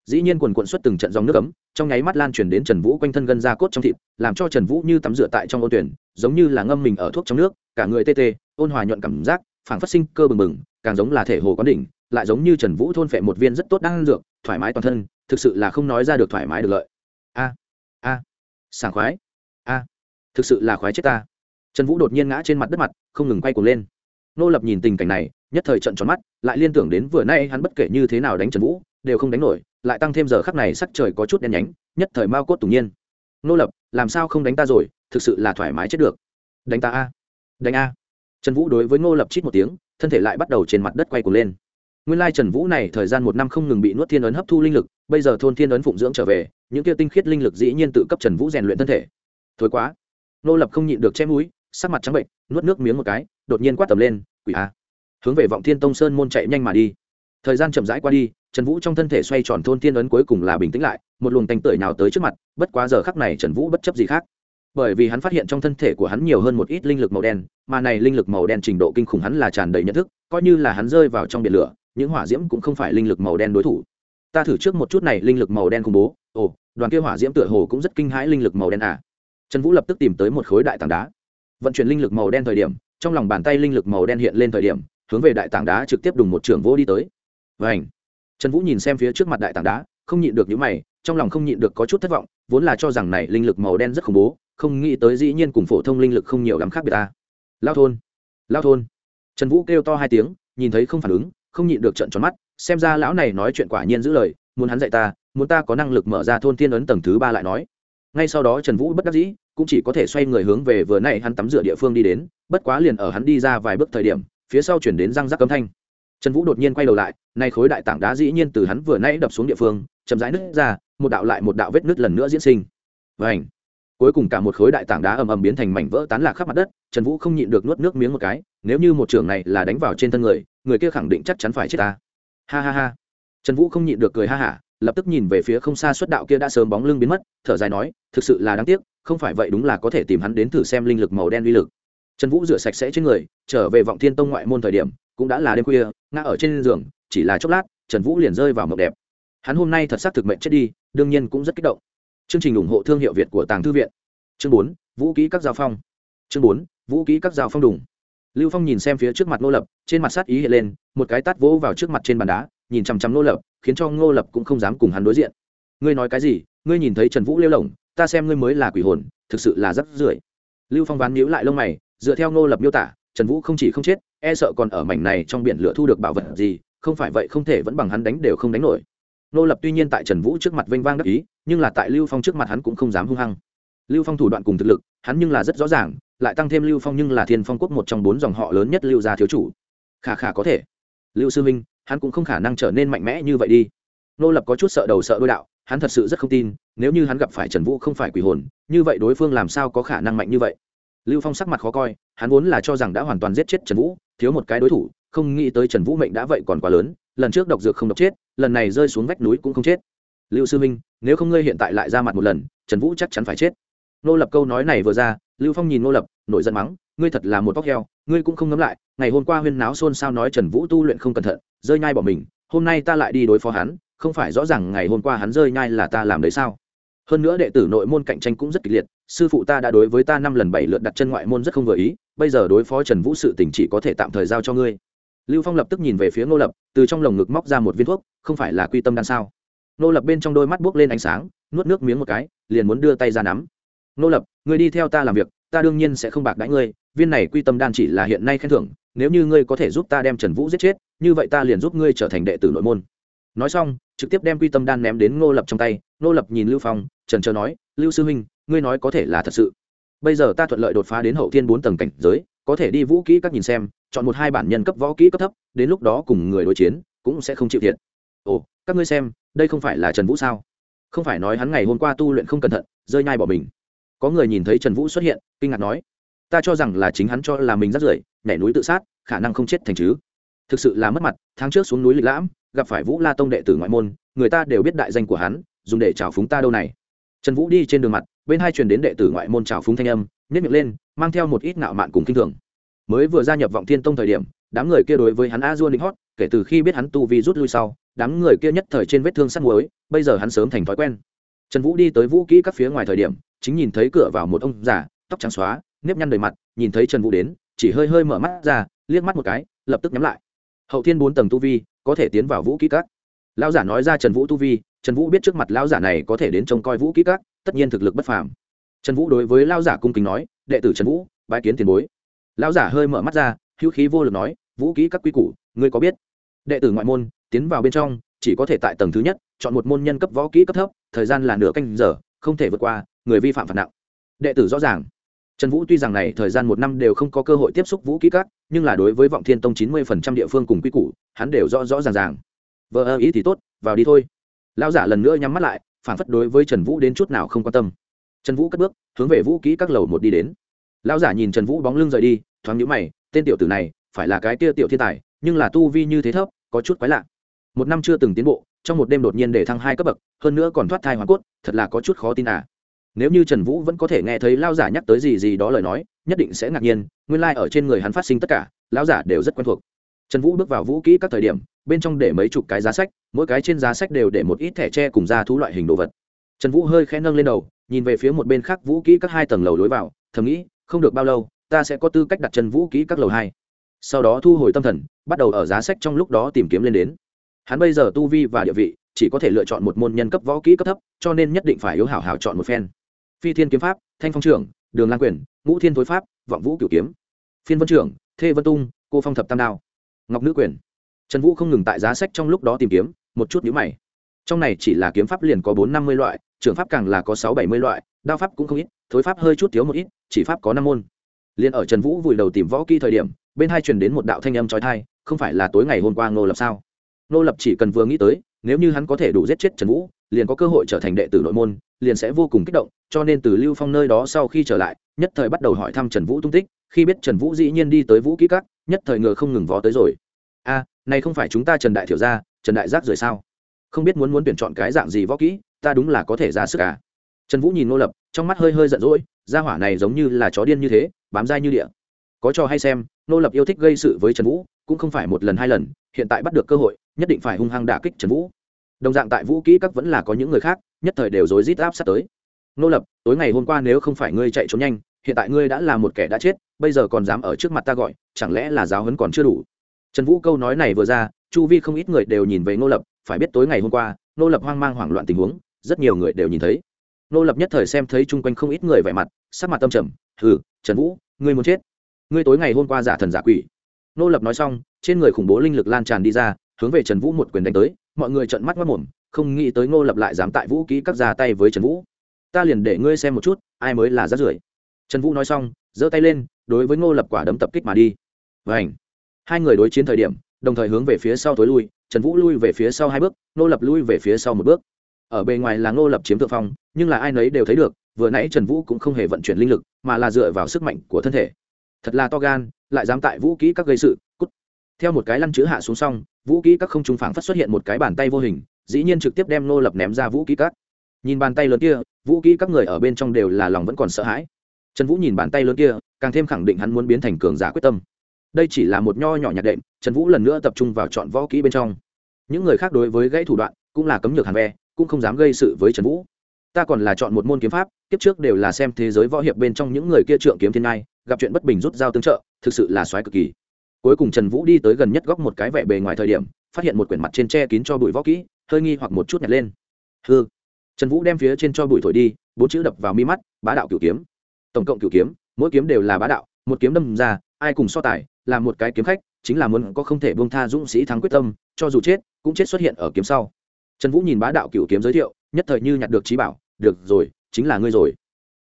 Dĩ nhiên quần quận xuất từng trận dòng nước ấm, trong nháy mắt lan truyền đến trần vũ quanh thân gân da cốt trong thịt, làm cho trần vũ như tắm rửa tại trong ô tuyển, giống như là ngâm mình ở thuốc trong nước, cả người tê tê, ôn hòa nhuận cảm giác, phảng phát sinh cơ bừng bừng, càng giống là thể hồ quán đỉnh, lại giống như trần vũ thôn phệ một viên rất tốt đang dược, thoải mái toàn thân, thực sự là không nói ra được thoải mái được lợi. A a, sảng khoái, a thực sự là khoái chết ta. Trần vũ đột nhiên ngã trên mặt đất mặt, không ngừng quay cuồng lên. Nô lập nhìn tình cảnh này, nhất thời trận tròn mắt, lại liên tưởng đến vừa nay hắn bất kể như thế nào đánh trần vũ, đều không đánh nổi, lại tăng thêm giờ khắc này sắc trời có chút đen nhánh, nhất thời mao cốt tủng nhiên. Nô lập, làm sao không đánh ta rồi, thực sự là thoải mái chết được. Đánh ta a. Đánh a. Trần vũ đối với ngô lập chít một tiếng, thân thể lại bắt đầu trên mặt đất quay cuồng lên. Nguyên lai trần vũ này thời gian một năm không ngừng bị nuốt thiên ấn hấp thu linh lực, bây giờ thôn thiên ấn phụng dưỡng trở về, những kia tinh khiết linh lực dĩ nhiên tự cấp trần vũ rèn luyện thân thể. Thối quá nô lập không nhịn được che mũi, sắc mặt trắng bệnh nuốt nước miếng một cái, đột nhiên quát tầm lên, quỷ a! Hướng về vọng thiên tông sơn môn chạy nhanh mà đi. Thời gian chậm rãi qua đi, trần vũ trong thân thể xoay tròn thôn thiên ấn cuối cùng là bình tĩnh lại, một luồng tanh tưởi nào tới trước mặt, bất quá giờ khắc này trần vũ bất chấp gì khác. Bởi vì hắn phát hiện trong thân thể của hắn nhiều hơn một ít linh lực màu đen, mà này linh lực màu đen trình độ kinh khủng hắn là tràn đầy nhận thức, coi như là hắn rơi vào trong biển lửa, những hỏa diễm cũng không phải linh lực màu đen đối thủ. Ta thử trước một chút này linh lực màu đen khủng bố. Ồ, đoàn kia hỏa diễm tựa hồ cũng rất kinh hãi linh lực màu đen à trần vũ lập tức tìm tới một khối đại tảng đá. Vận chuyển linh lực màu đen thời điểm, trong lòng bàn tay linh lực màu đen hiện lên thời điểm, hướng về đại tảng đá trực tiếp đùng một trường vô đi tới. Vảnh trần vũ nhìn xem phía trước mặt đại tảng đá, không nhịn được những mày, trong lòng không nhịn được có chút thất vọng, vốn là cho rằng này linh lực màu đen rất khủng bố, không nghĩ tới dĩ nhiên cùng phổ thông linh lực không nhiều lắm khác biệt ta. Lao thôn! Lao thôn! Trần vũ kêu to hai tiếng, nhìn thấy không phản ứng, không nhịn được trận tròn mắt, xem ra lão này nói chuyện quả nhiên giữ lời, muốn hắn dạy ta, muốn ta có năng lực mở ra thôn thiên ấn tầng thứ ba lại nói ngay sau đó trần vũ bất đắc dĩ, cũng chỉ có thể xoay người hướng về vừa nay hắn tắm rửa địa phương đi đến, bất quá liền ở hắn đi ra vài bước thời điểm, phía sau chuyển đến răng rắc cấm thanh. Trần vũ đột nhiên quay đầu lại, nay khối đại tảng đá dĩ nhiên từ hắn vừa nãy đập xuống địa phương, chậm rãi nứt ra, một đạo lại một đạo vết nứt lần nữa diễn sinh. Vảnh cuối cùng cả một khối đại tảng đá ầm ầm biến thành mảnh vỡ tán lạc khắp mặt đất, trần vũ không nhịn được nuốt nước miếng một cái, nếu như một trường này là đánh vào trên thân người người kia khẳng định chắc chắn phải chết ta. Ha ha ha! Trần vũ không nhịn được cười ha hả lập tức nhìn về phía không xa xuất đạo kia đã sớm bóng lưng biến mất, thở dài nói, thực sự là đáng tiếc, không phải vậy đúng là có thể tìm hắn đến thử xem linh lực màu đen uy lực. Trần vũ rửa sạch sẽ trên người, trở về vọng thiên tông ngoại môn thời điểm, cũng đã là đêm khuya, ngã ở trên giường, chỉ là chốc lát, trần vũ liền rơi vào mộng đẹp. Hắn hôm nay thật xác thực mệnh chết đi, đương nhiên cũng rất kích động. Chương trình ủng hộ thương hiệu việt của tàng thư viện. Chương bốn, vũ kỹ các giao phong. Chương bốn, vũ kỹ các giao phong đùng. Lưu phong nhìn xem phía trước mặt nô lập, trên mặt sát ý hiện lên, một cái tát vỗ vào trước mặt trên bàn đá, nhìn chằm chằm nô lập khiến cho ngô lập cũng không dám cùng hắn đối diện. Ngươi nói cái gì? Ngươi nhìn thấy trần vũ lêu lỏng, ta xem ngươi mới là quỷ hồn, thực sự là rất rưởi. Lưu phong ván nhíu lại lông mày, dựa theo ngô lập miêu tả, trần vũ không chỉ không chết e sợ còn ở mảnh này trong biển lửa thu được bảo vật gì, không phải vậy không thể vẫn bằng hắn đánh đều không đánh nổi. Ngô lập tuy nhiên tại trần vũ trước mặt vênh vang đắc ý, nhưng là tại lưu phong trước mặt hắn cũng không dám hung hăng. Lưu phong thủ đoạn cùng thực lực, hắn nhưng là rất rõ ràng, lại tăng thêm lưu phong nhưng là thiên phong quốc một trong bốn dòng họ lớn nhất lưu gia thiếu chủ. Khả khả có thể. Lưu sư minh hắn cũng không khả năng trở nên mạnh mẽ như vậy đi. Nô lập có chút sợ đầu sợ đôi đạo, hắn thật sự rất không tin, nếu như hắn gặp phải trần vũ không phải quỷ hồn, như vậy đối phương làm sao có khả năng mạnh như vậy? Lưu phong sắc mặt khó coi, hắn vốn là cho rằng đã hoàn toàn giết chết trần vũ, thiếu một cái đối thủ, không nghĩ tới trần vũ mệnh đã vậy còn quá lớn, lần trước độc dược không độc chết, lần này rơi xuống vách núi cũng không chết. Lưu sư minh, nếu không ngươi hiện tại lại ra mặt một lần, trần vũ chắc chắn phải chết. Nô lập câu nói này vừa ra, lưu phong nhìn nô lập, nổi giận mắng ngươi thật là một tóc heo, ngươi cũng không ngấm lại, ngày hôm qua huyên náo xôn xao nói trần vũ tu luyện không cẩn thận, rơi nhai bỏ mình, hôm nay ta lại đi đối phó hắn, không phải rõ ràng ngày hôm qua hắn rơi nhai là ta làm đấy sao? Hơn nữa đệ tử nội môn cạnh tranh cũng rất kịch liệt, sư phụ ta đã đối với ta năm lần bảy lượt đặt chân ngoại môn rất không vừa ý, bây giờ đối phó trần vũ sự tình chỉ có thể tạm thời giao cho ngươi. Lưu phong lập tức nhìn về phía ngô lập, từ trong lồng ngực móc ra một viên thuốc, không phải là quy tâm đan sao? Ngô lập bên trong đôi mắt buốc lên ánh sáng, nuốt nước miếng một cái, liền muốn đưa tay ra nắm. Ngô lập, ngươi đi theo ta làm việc, ta đương nhiên sẽ không bạc đãi ngươi viên này quy tâm đan chỉ là hiện nay khen thưởng, nếu như ngươi có thể giúp ta đem trần vũ giết chết, như vậy ta liền giúp ngươi trở thành đệ tử nội môn. Nói xong, trực tiếp đem quy tâm đan ném đến ngô lập trong tay. Ngô lập nhìn lưu phong, trần trờ nói, lưu sư huynh, ngươi nói có thể là thật sự. Bây giờ ta thuận lợi đột phá đến hậu thiên bốn tầng cảnh giới, có thể đi vũ kỹ các nhìn xem, chọn một hai bản nhân cấp võ kỹ cấp thấp, đến lúc đó cùng người đối chiến, cũng sẽ không chịu thiệt. Ồ, các ngươi xem, đây không phải là trần vũ sao? Không phải nói hắn ngày hôm qua tu luyện không cẩn thận, rơi nhai bỏ mình. Có người nhìn thấy trần vũ xuất hiện, kinh ngạc nói ta cho rằng là chính hắn cho là mình rất rưởi, nhảy núi tự sát, khả năng không chết thành chứ. Thực sự là mất mặt, tháng trước xuống núi lịch lãm, gặp phải vũ la tông đệ tử ngoại môn, người ta đều biết đại danh của hắn, dùng để chào phúng ta đâu này. Trần vũ đi trên đường mặt, bên hai truyền đến đệ tử ngoại môn chào phúng thanh âm nhét miệng lên, mang theo một ít ngạo mạn cùng kinh thường. Mới vừa gia nhập vọng thiên tông thời điểm, đám người kia đối với hắn a dua lính hót, kể từ khi biết hắn tu vi rút lui sau, đám người kia nhất thời trên vết thương sắt muối, bây giờ hắn sớm thành thói quen. Trần vũ đi tới vũ kỹ các phía ngoài thời điểm, chính nhìn thấy cửa vào một ông già, tóc trắng xóa nếp nhăn đầy mặt, nhìn thấy trần vũ đến, chỉ hơi hơi mở mắt ra, liếc mắt một cái, lập tức nhắm lại. Hậu thiên bốn tầng tu vi, có thể tiến vào vũ kỹ các. Lão giả nói ra trần vũ tu vi, trần vũ biết trước mặt lão giả này có thể đến trông coi vũ kỹ các, tất nhiên thực lực bất phàm. Trần vũ đối với lão giả cung kính nói, đệ tử trần vũ, bái kiến tiền bối. Lão giả hơi mở mắt ra, hữu khí vô lực nói, vũ kỹ các quy củ, ngươi có biết? Đệ tử ngoại môn, tiến vào bên trong, chỉ có thể tại tầng thứ nhất, chọn một môn nhân cấp võ kỹ cấp thấp, thời gian là nửa canh giờ, không thể vượt qua, người vi phạm phạt nặng. Đệ tử rõ ràng trần vũ tuy rằng này thời gian một năm đều không có cơ hội tiếp xúc vũ kỹ các, nhưng là đối với vọng thiên tông chín mươi phần trăm địa phương cùng quy củ, hắn đều rõ rõ ràng ràng. Vợ ơ ý thì tốt, vào đi thôi. Lão giả lần nữa nhắm mắt lại, phản phất đối với trần vũ đến chút nào không quan tâm. Trần vũ cất bước, hướng về vũ kỹ các lầu một đi đến. Lão giả nhìn trần vũ bóng lưng rời đi, thoáng nhíu mày, tên tiểu tử này, phải là cái tia tiểu thiên tài, nhưng là tu vi như thế thấp, có chút quái lạ. Một năm chưa từng tiến bộ, trong một đêm đột nhiên để thăng hai cấp bậc, hơn nữa còn thoát thai hoàn cốt, thật là có chút khó tin à nếu như trần vũ vẫn có thể nghe thấy lao giả nhắc tới gì gì đó lời nói, nhất định sẽ ngạc nhiên, nguyên lai、like、ở trên người hắn phát sinh tất cả lao giả đều rất quen thuộc. Trần vũ bước vào vũ kỹ các thời điểm, bên trong để mấy chục cái giá sách, mỗi cái trên giá sách đều để một ít thẻ tre cùng ra thú loại hình đồ vật. Trần vũ hơi khẽ nâng lên đầu, nhìn về phía một bên khác vũ kỹ các hai tầng lầu lối vào, thầm nghĩ, không được bao lâu, ta sẽ có tư cách đặt chân vũ kỹ các lầu hai. Sau đó thu hồi tâm thần, bắt đầu ở giá sách trong lúc đó tìm kiếm lên đến. Hắn bây giờ tu vi và địa vị, chỉ có thể lựa chọn một môn nhân cấp võ kỹ cấp thấp, cho nên nhất định phải yếu hảo hảo chọn một phen phi thiên kiếm pháp, thanh phong trưởng, đường lan quyền, ngũ thiên thối pháp, vọng vũ cửu kiếm. Phiên vân trưởng, thê vân tung, cô phong thập tam đao. Ngọc nữ quyền. Trần vũ không ngừng tại giá sách trong lúc đó tìm kiếm, một chút nhữ mày. Trong này chỉ là kiếm pháp liền có bốn năm mươi loại, trưởng pháp càng là có sáu bảy mươi loại, đao pháp cũng không ít, thối pháp hơi chút thiếu một ít, chỉ pháp có năm môn. Liền ở trần vũ vùi đầu tìm võ kỹ thời điểm, bên hai truyền đến một đạo thanh âm trói thai không phải là tối ngày hôm qua ngô lập sao? Ngô lập chỉ cần vừa nghĩ tới, nếu như hắn có thể đủ giết chết trần vũ, liền có cơ hội trở thành đệ tử nội môn liền sẽ vô cùng kích động, cho nên từ lưu phong nơi đó sau khi trở lại, nhất thời bắt đầu hỏi thăm trần vũ tung tích, khi biết trần vũ dĩ nhiên đi tới vũ kỹ các, nhất thời ngờ không ngừng vó tới rồi. A, này không phải chúng ta trần đại thiểu gia trần đại giác rồi sao? Không biết muốn muốn tuyển chọn cái dạng gì võ kỹ, ta đúng là có thể ra sức cả à? trần vũ nhìn nô lập, trong mắt hơi hơi giận dỗi, gia hỏa này giống như là chó điên như thế, bám dai như địa. Có trò hay xem nô lập yêu thích gây sự với trần vũ, cũng không phải một lần hai lần, hiện tại bắt được cơ hội, nhất định phải hung hăng đả kích trần vũ. Đồng dạng tại vũ kỹ các vẫn là có những người khác nhất thời đều rối rít áp sát tới. Nô lập, tối ngày hôm qua nếu không phải ngươi chạy trốn nhanh, hiện tại ngươi đã là một kẻ đã chết, bây giờ còn dám ở trước mặt ta gọi, chẳng lẽ là giáo hấn còn chưa đủ? Trần vũ câu nói này vừa ra, chu vi không ít người đều nhìn về nô lập, phải biết tối ngày hôm qua, nô lập hoang mang hoảng loạn tình huống, rất nhiều người đều nhìn thấy. Nô lập nhất thời xem thấy chung quanh không ít người vẻ mặt, sắc mặt tâm trầm, hừ, trần vũ, ngươi muốn chết? Ngươi tối ngày hôm qua giả thần giả quỷ. Nô lập nói xong, trên người khủng bố linh lực lan tràn đi ra, hướng về trần vũ một quyền đánh tới, mọi người trợn mắt mất mồm không nghĩ tới ngô lập lại dám tại vũ kỹ các ra tay với trần vũ. Ta liền để ngươi xem một chút, ai mới là rát rưởi. Trần vũ nói xong, giơ tay lên, đối với ngô lập quả đấm tập kích mà đi. Và ảnh hai người đối chiến thời điểm, đồng thời hướng về phía sau tối lui, trần vũ lui về phía sau hai bước, ngô lập lui về phía sau một bước. Ở bề ngoài là ngô lập chiếm thượng phong, nhưng là ai nấy đều thấy được, vừa nãy trần vũ cũng không hề vận chuyển linh lực, mà là dựa vào sức mạnh của thân thể. Thật là to gan, lại dám tại vũ kỹ các gây sự, cút. Theo một cái lăn chữ hạ xuống xong, vũ kỹ các không trung phảng phất xuất hiện một cái bàn tay vô hình dĩ nhiên trực tiếp đem nô lập ném ra vũ kỹ các nhìn bàn tay lớn kia, vũ kỹ các người ở bên trong đều là lòng vẫn còn sợ hãi. Trần vũ nhìn bàn tay lớn kia, càng thêm khẳng định hắn muốn biến thành cường giả quyết tâm. Đây chỉ là một nho nhỏ nhạc đệm, trần vũ lần nữa tập trung vào chọn võ kỹ bên trong. Những người khác đối với gãy thủ đoạn, cũng là cấm nhược hàn ve, cũng không dám gây sự với trần vũ. Ta còn là chọn một môn kiếm pháp, kiếp trước đều là xem thế giới võ hiệp bên trong những người kia trượng kiếm thiên ngai, gặp chuyện bất bình rút dao tương trợ, thực sự là xoáy cực kỳ. Cuối cùng trần vũ đi tới gần nhất góc một cái vẻ bề ngoài thời điểm, phát hiện một quyển mặt trên tre kín cho bụi võ kỹ hơi nghi hoặc một chút nhặt lên. Hư trần vũ đem phía trên cho bụi thổi đi, bốn chữ đập vào mi mắt, bá đạo cửu kiếm. Tổng cộng cửu kiếm, mỗi kiếm đều là bá đạo, một kiếm đâm ra, ai cùng so tài, là một cái kiếm khách, chính là muốn có không thể buông tha dũng sĩ thắng quyết tâm, cho dù chết, cũng chết xuất hiện ở kiếm sau. Trần vũ nhìn bá đạo cửu kiếm giới thiệu, nhất thời như nhặt được trí bảo, được rồi, chính là ngươi rồi.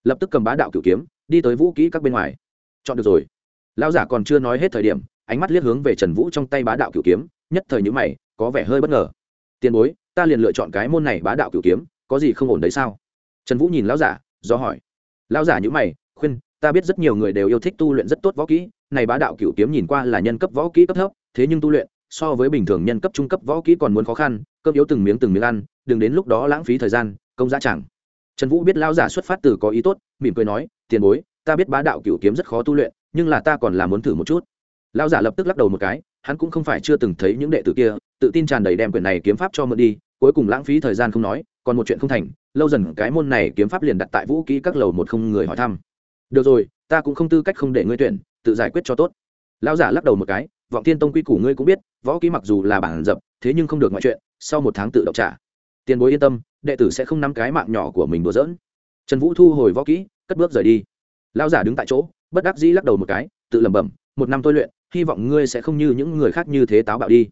Lập tức cầm bá đạo cửu kiếm, đi tới vũ kỹ các bên ngoài. Chọn được rồi. Lão giả còn chưa nói hết thời điểm, ánh mắt liếc hướng về trần vũ trong tay bá đạo cửu kiếm, nhất thời nhữ mày, có vẻ hơi bất ngờ tiền bối, ta liền lựa chọn cái môn này bá đạo cửu kiếm, có gì không ổn đấy sao? Trần vũ nhìn lão giả, do hỏi. Lão giả nhữ mày, khuyên, ta biết rất nhiều người đều yêu thích tu luyện rất tốt võ kỹ, này bá đạo cửu kiếm nhìn qua là nhân cấp võ kỹ cấp thấp, thế nhưng tu luyện, so với bình thường nhân cấp trung cấp võ kỹ còn muốn khó khăn cấp yếu từng miếng từng miếng ăn, đừng đến lúc đó lãng phí thời gian, công giá chẳng. Trần vũ biết lão giả xuất phát từ có ý tốt, mỉm cười nói, tiền bối, ta biết bá đạo cửu kiếm rất khó tu luyện, nhưng là ta còn là muốn thử một chút. Lão giả lập tức lắc đầu một cái, hắn cũng không phải chưa từng thấy những đệ tử kia tự tin tràn đầy đem quyển này kiếm pháp cho mượn đi, cuối cùng lãng phí thời gian không nói, còn một chuyện không thành, lâu dần cái môn này kiếm pháp liền đặt tại vũ kỹ các lầu một không người hỏi thăm. Được rồi, ta cũng không tư cách không để ngươi tuyển, tự giải quyết cho tốt. Lão giả lắc đầu một cái, vọng thiên tông quy củ ngươi cũng biết, võ kỹ mặc dù là bản dập, thế nhưng không được ngoại chuyện, sau một tháng tự động trả. Tiền bối yên tâm, đệ tử sẽ không nắm cái mạng nhỏ của mình đùa dỡn trần vũ thu hồi võ kỹ, cất bước rời đi. Lão giả đứng tại chỗ, bất đắc dĩ lắc đầu một cái, tự lẩm bẩm, một năm tôi luyện, hy vọng ngươi sẽ không như những người khác như thế táo bạo đi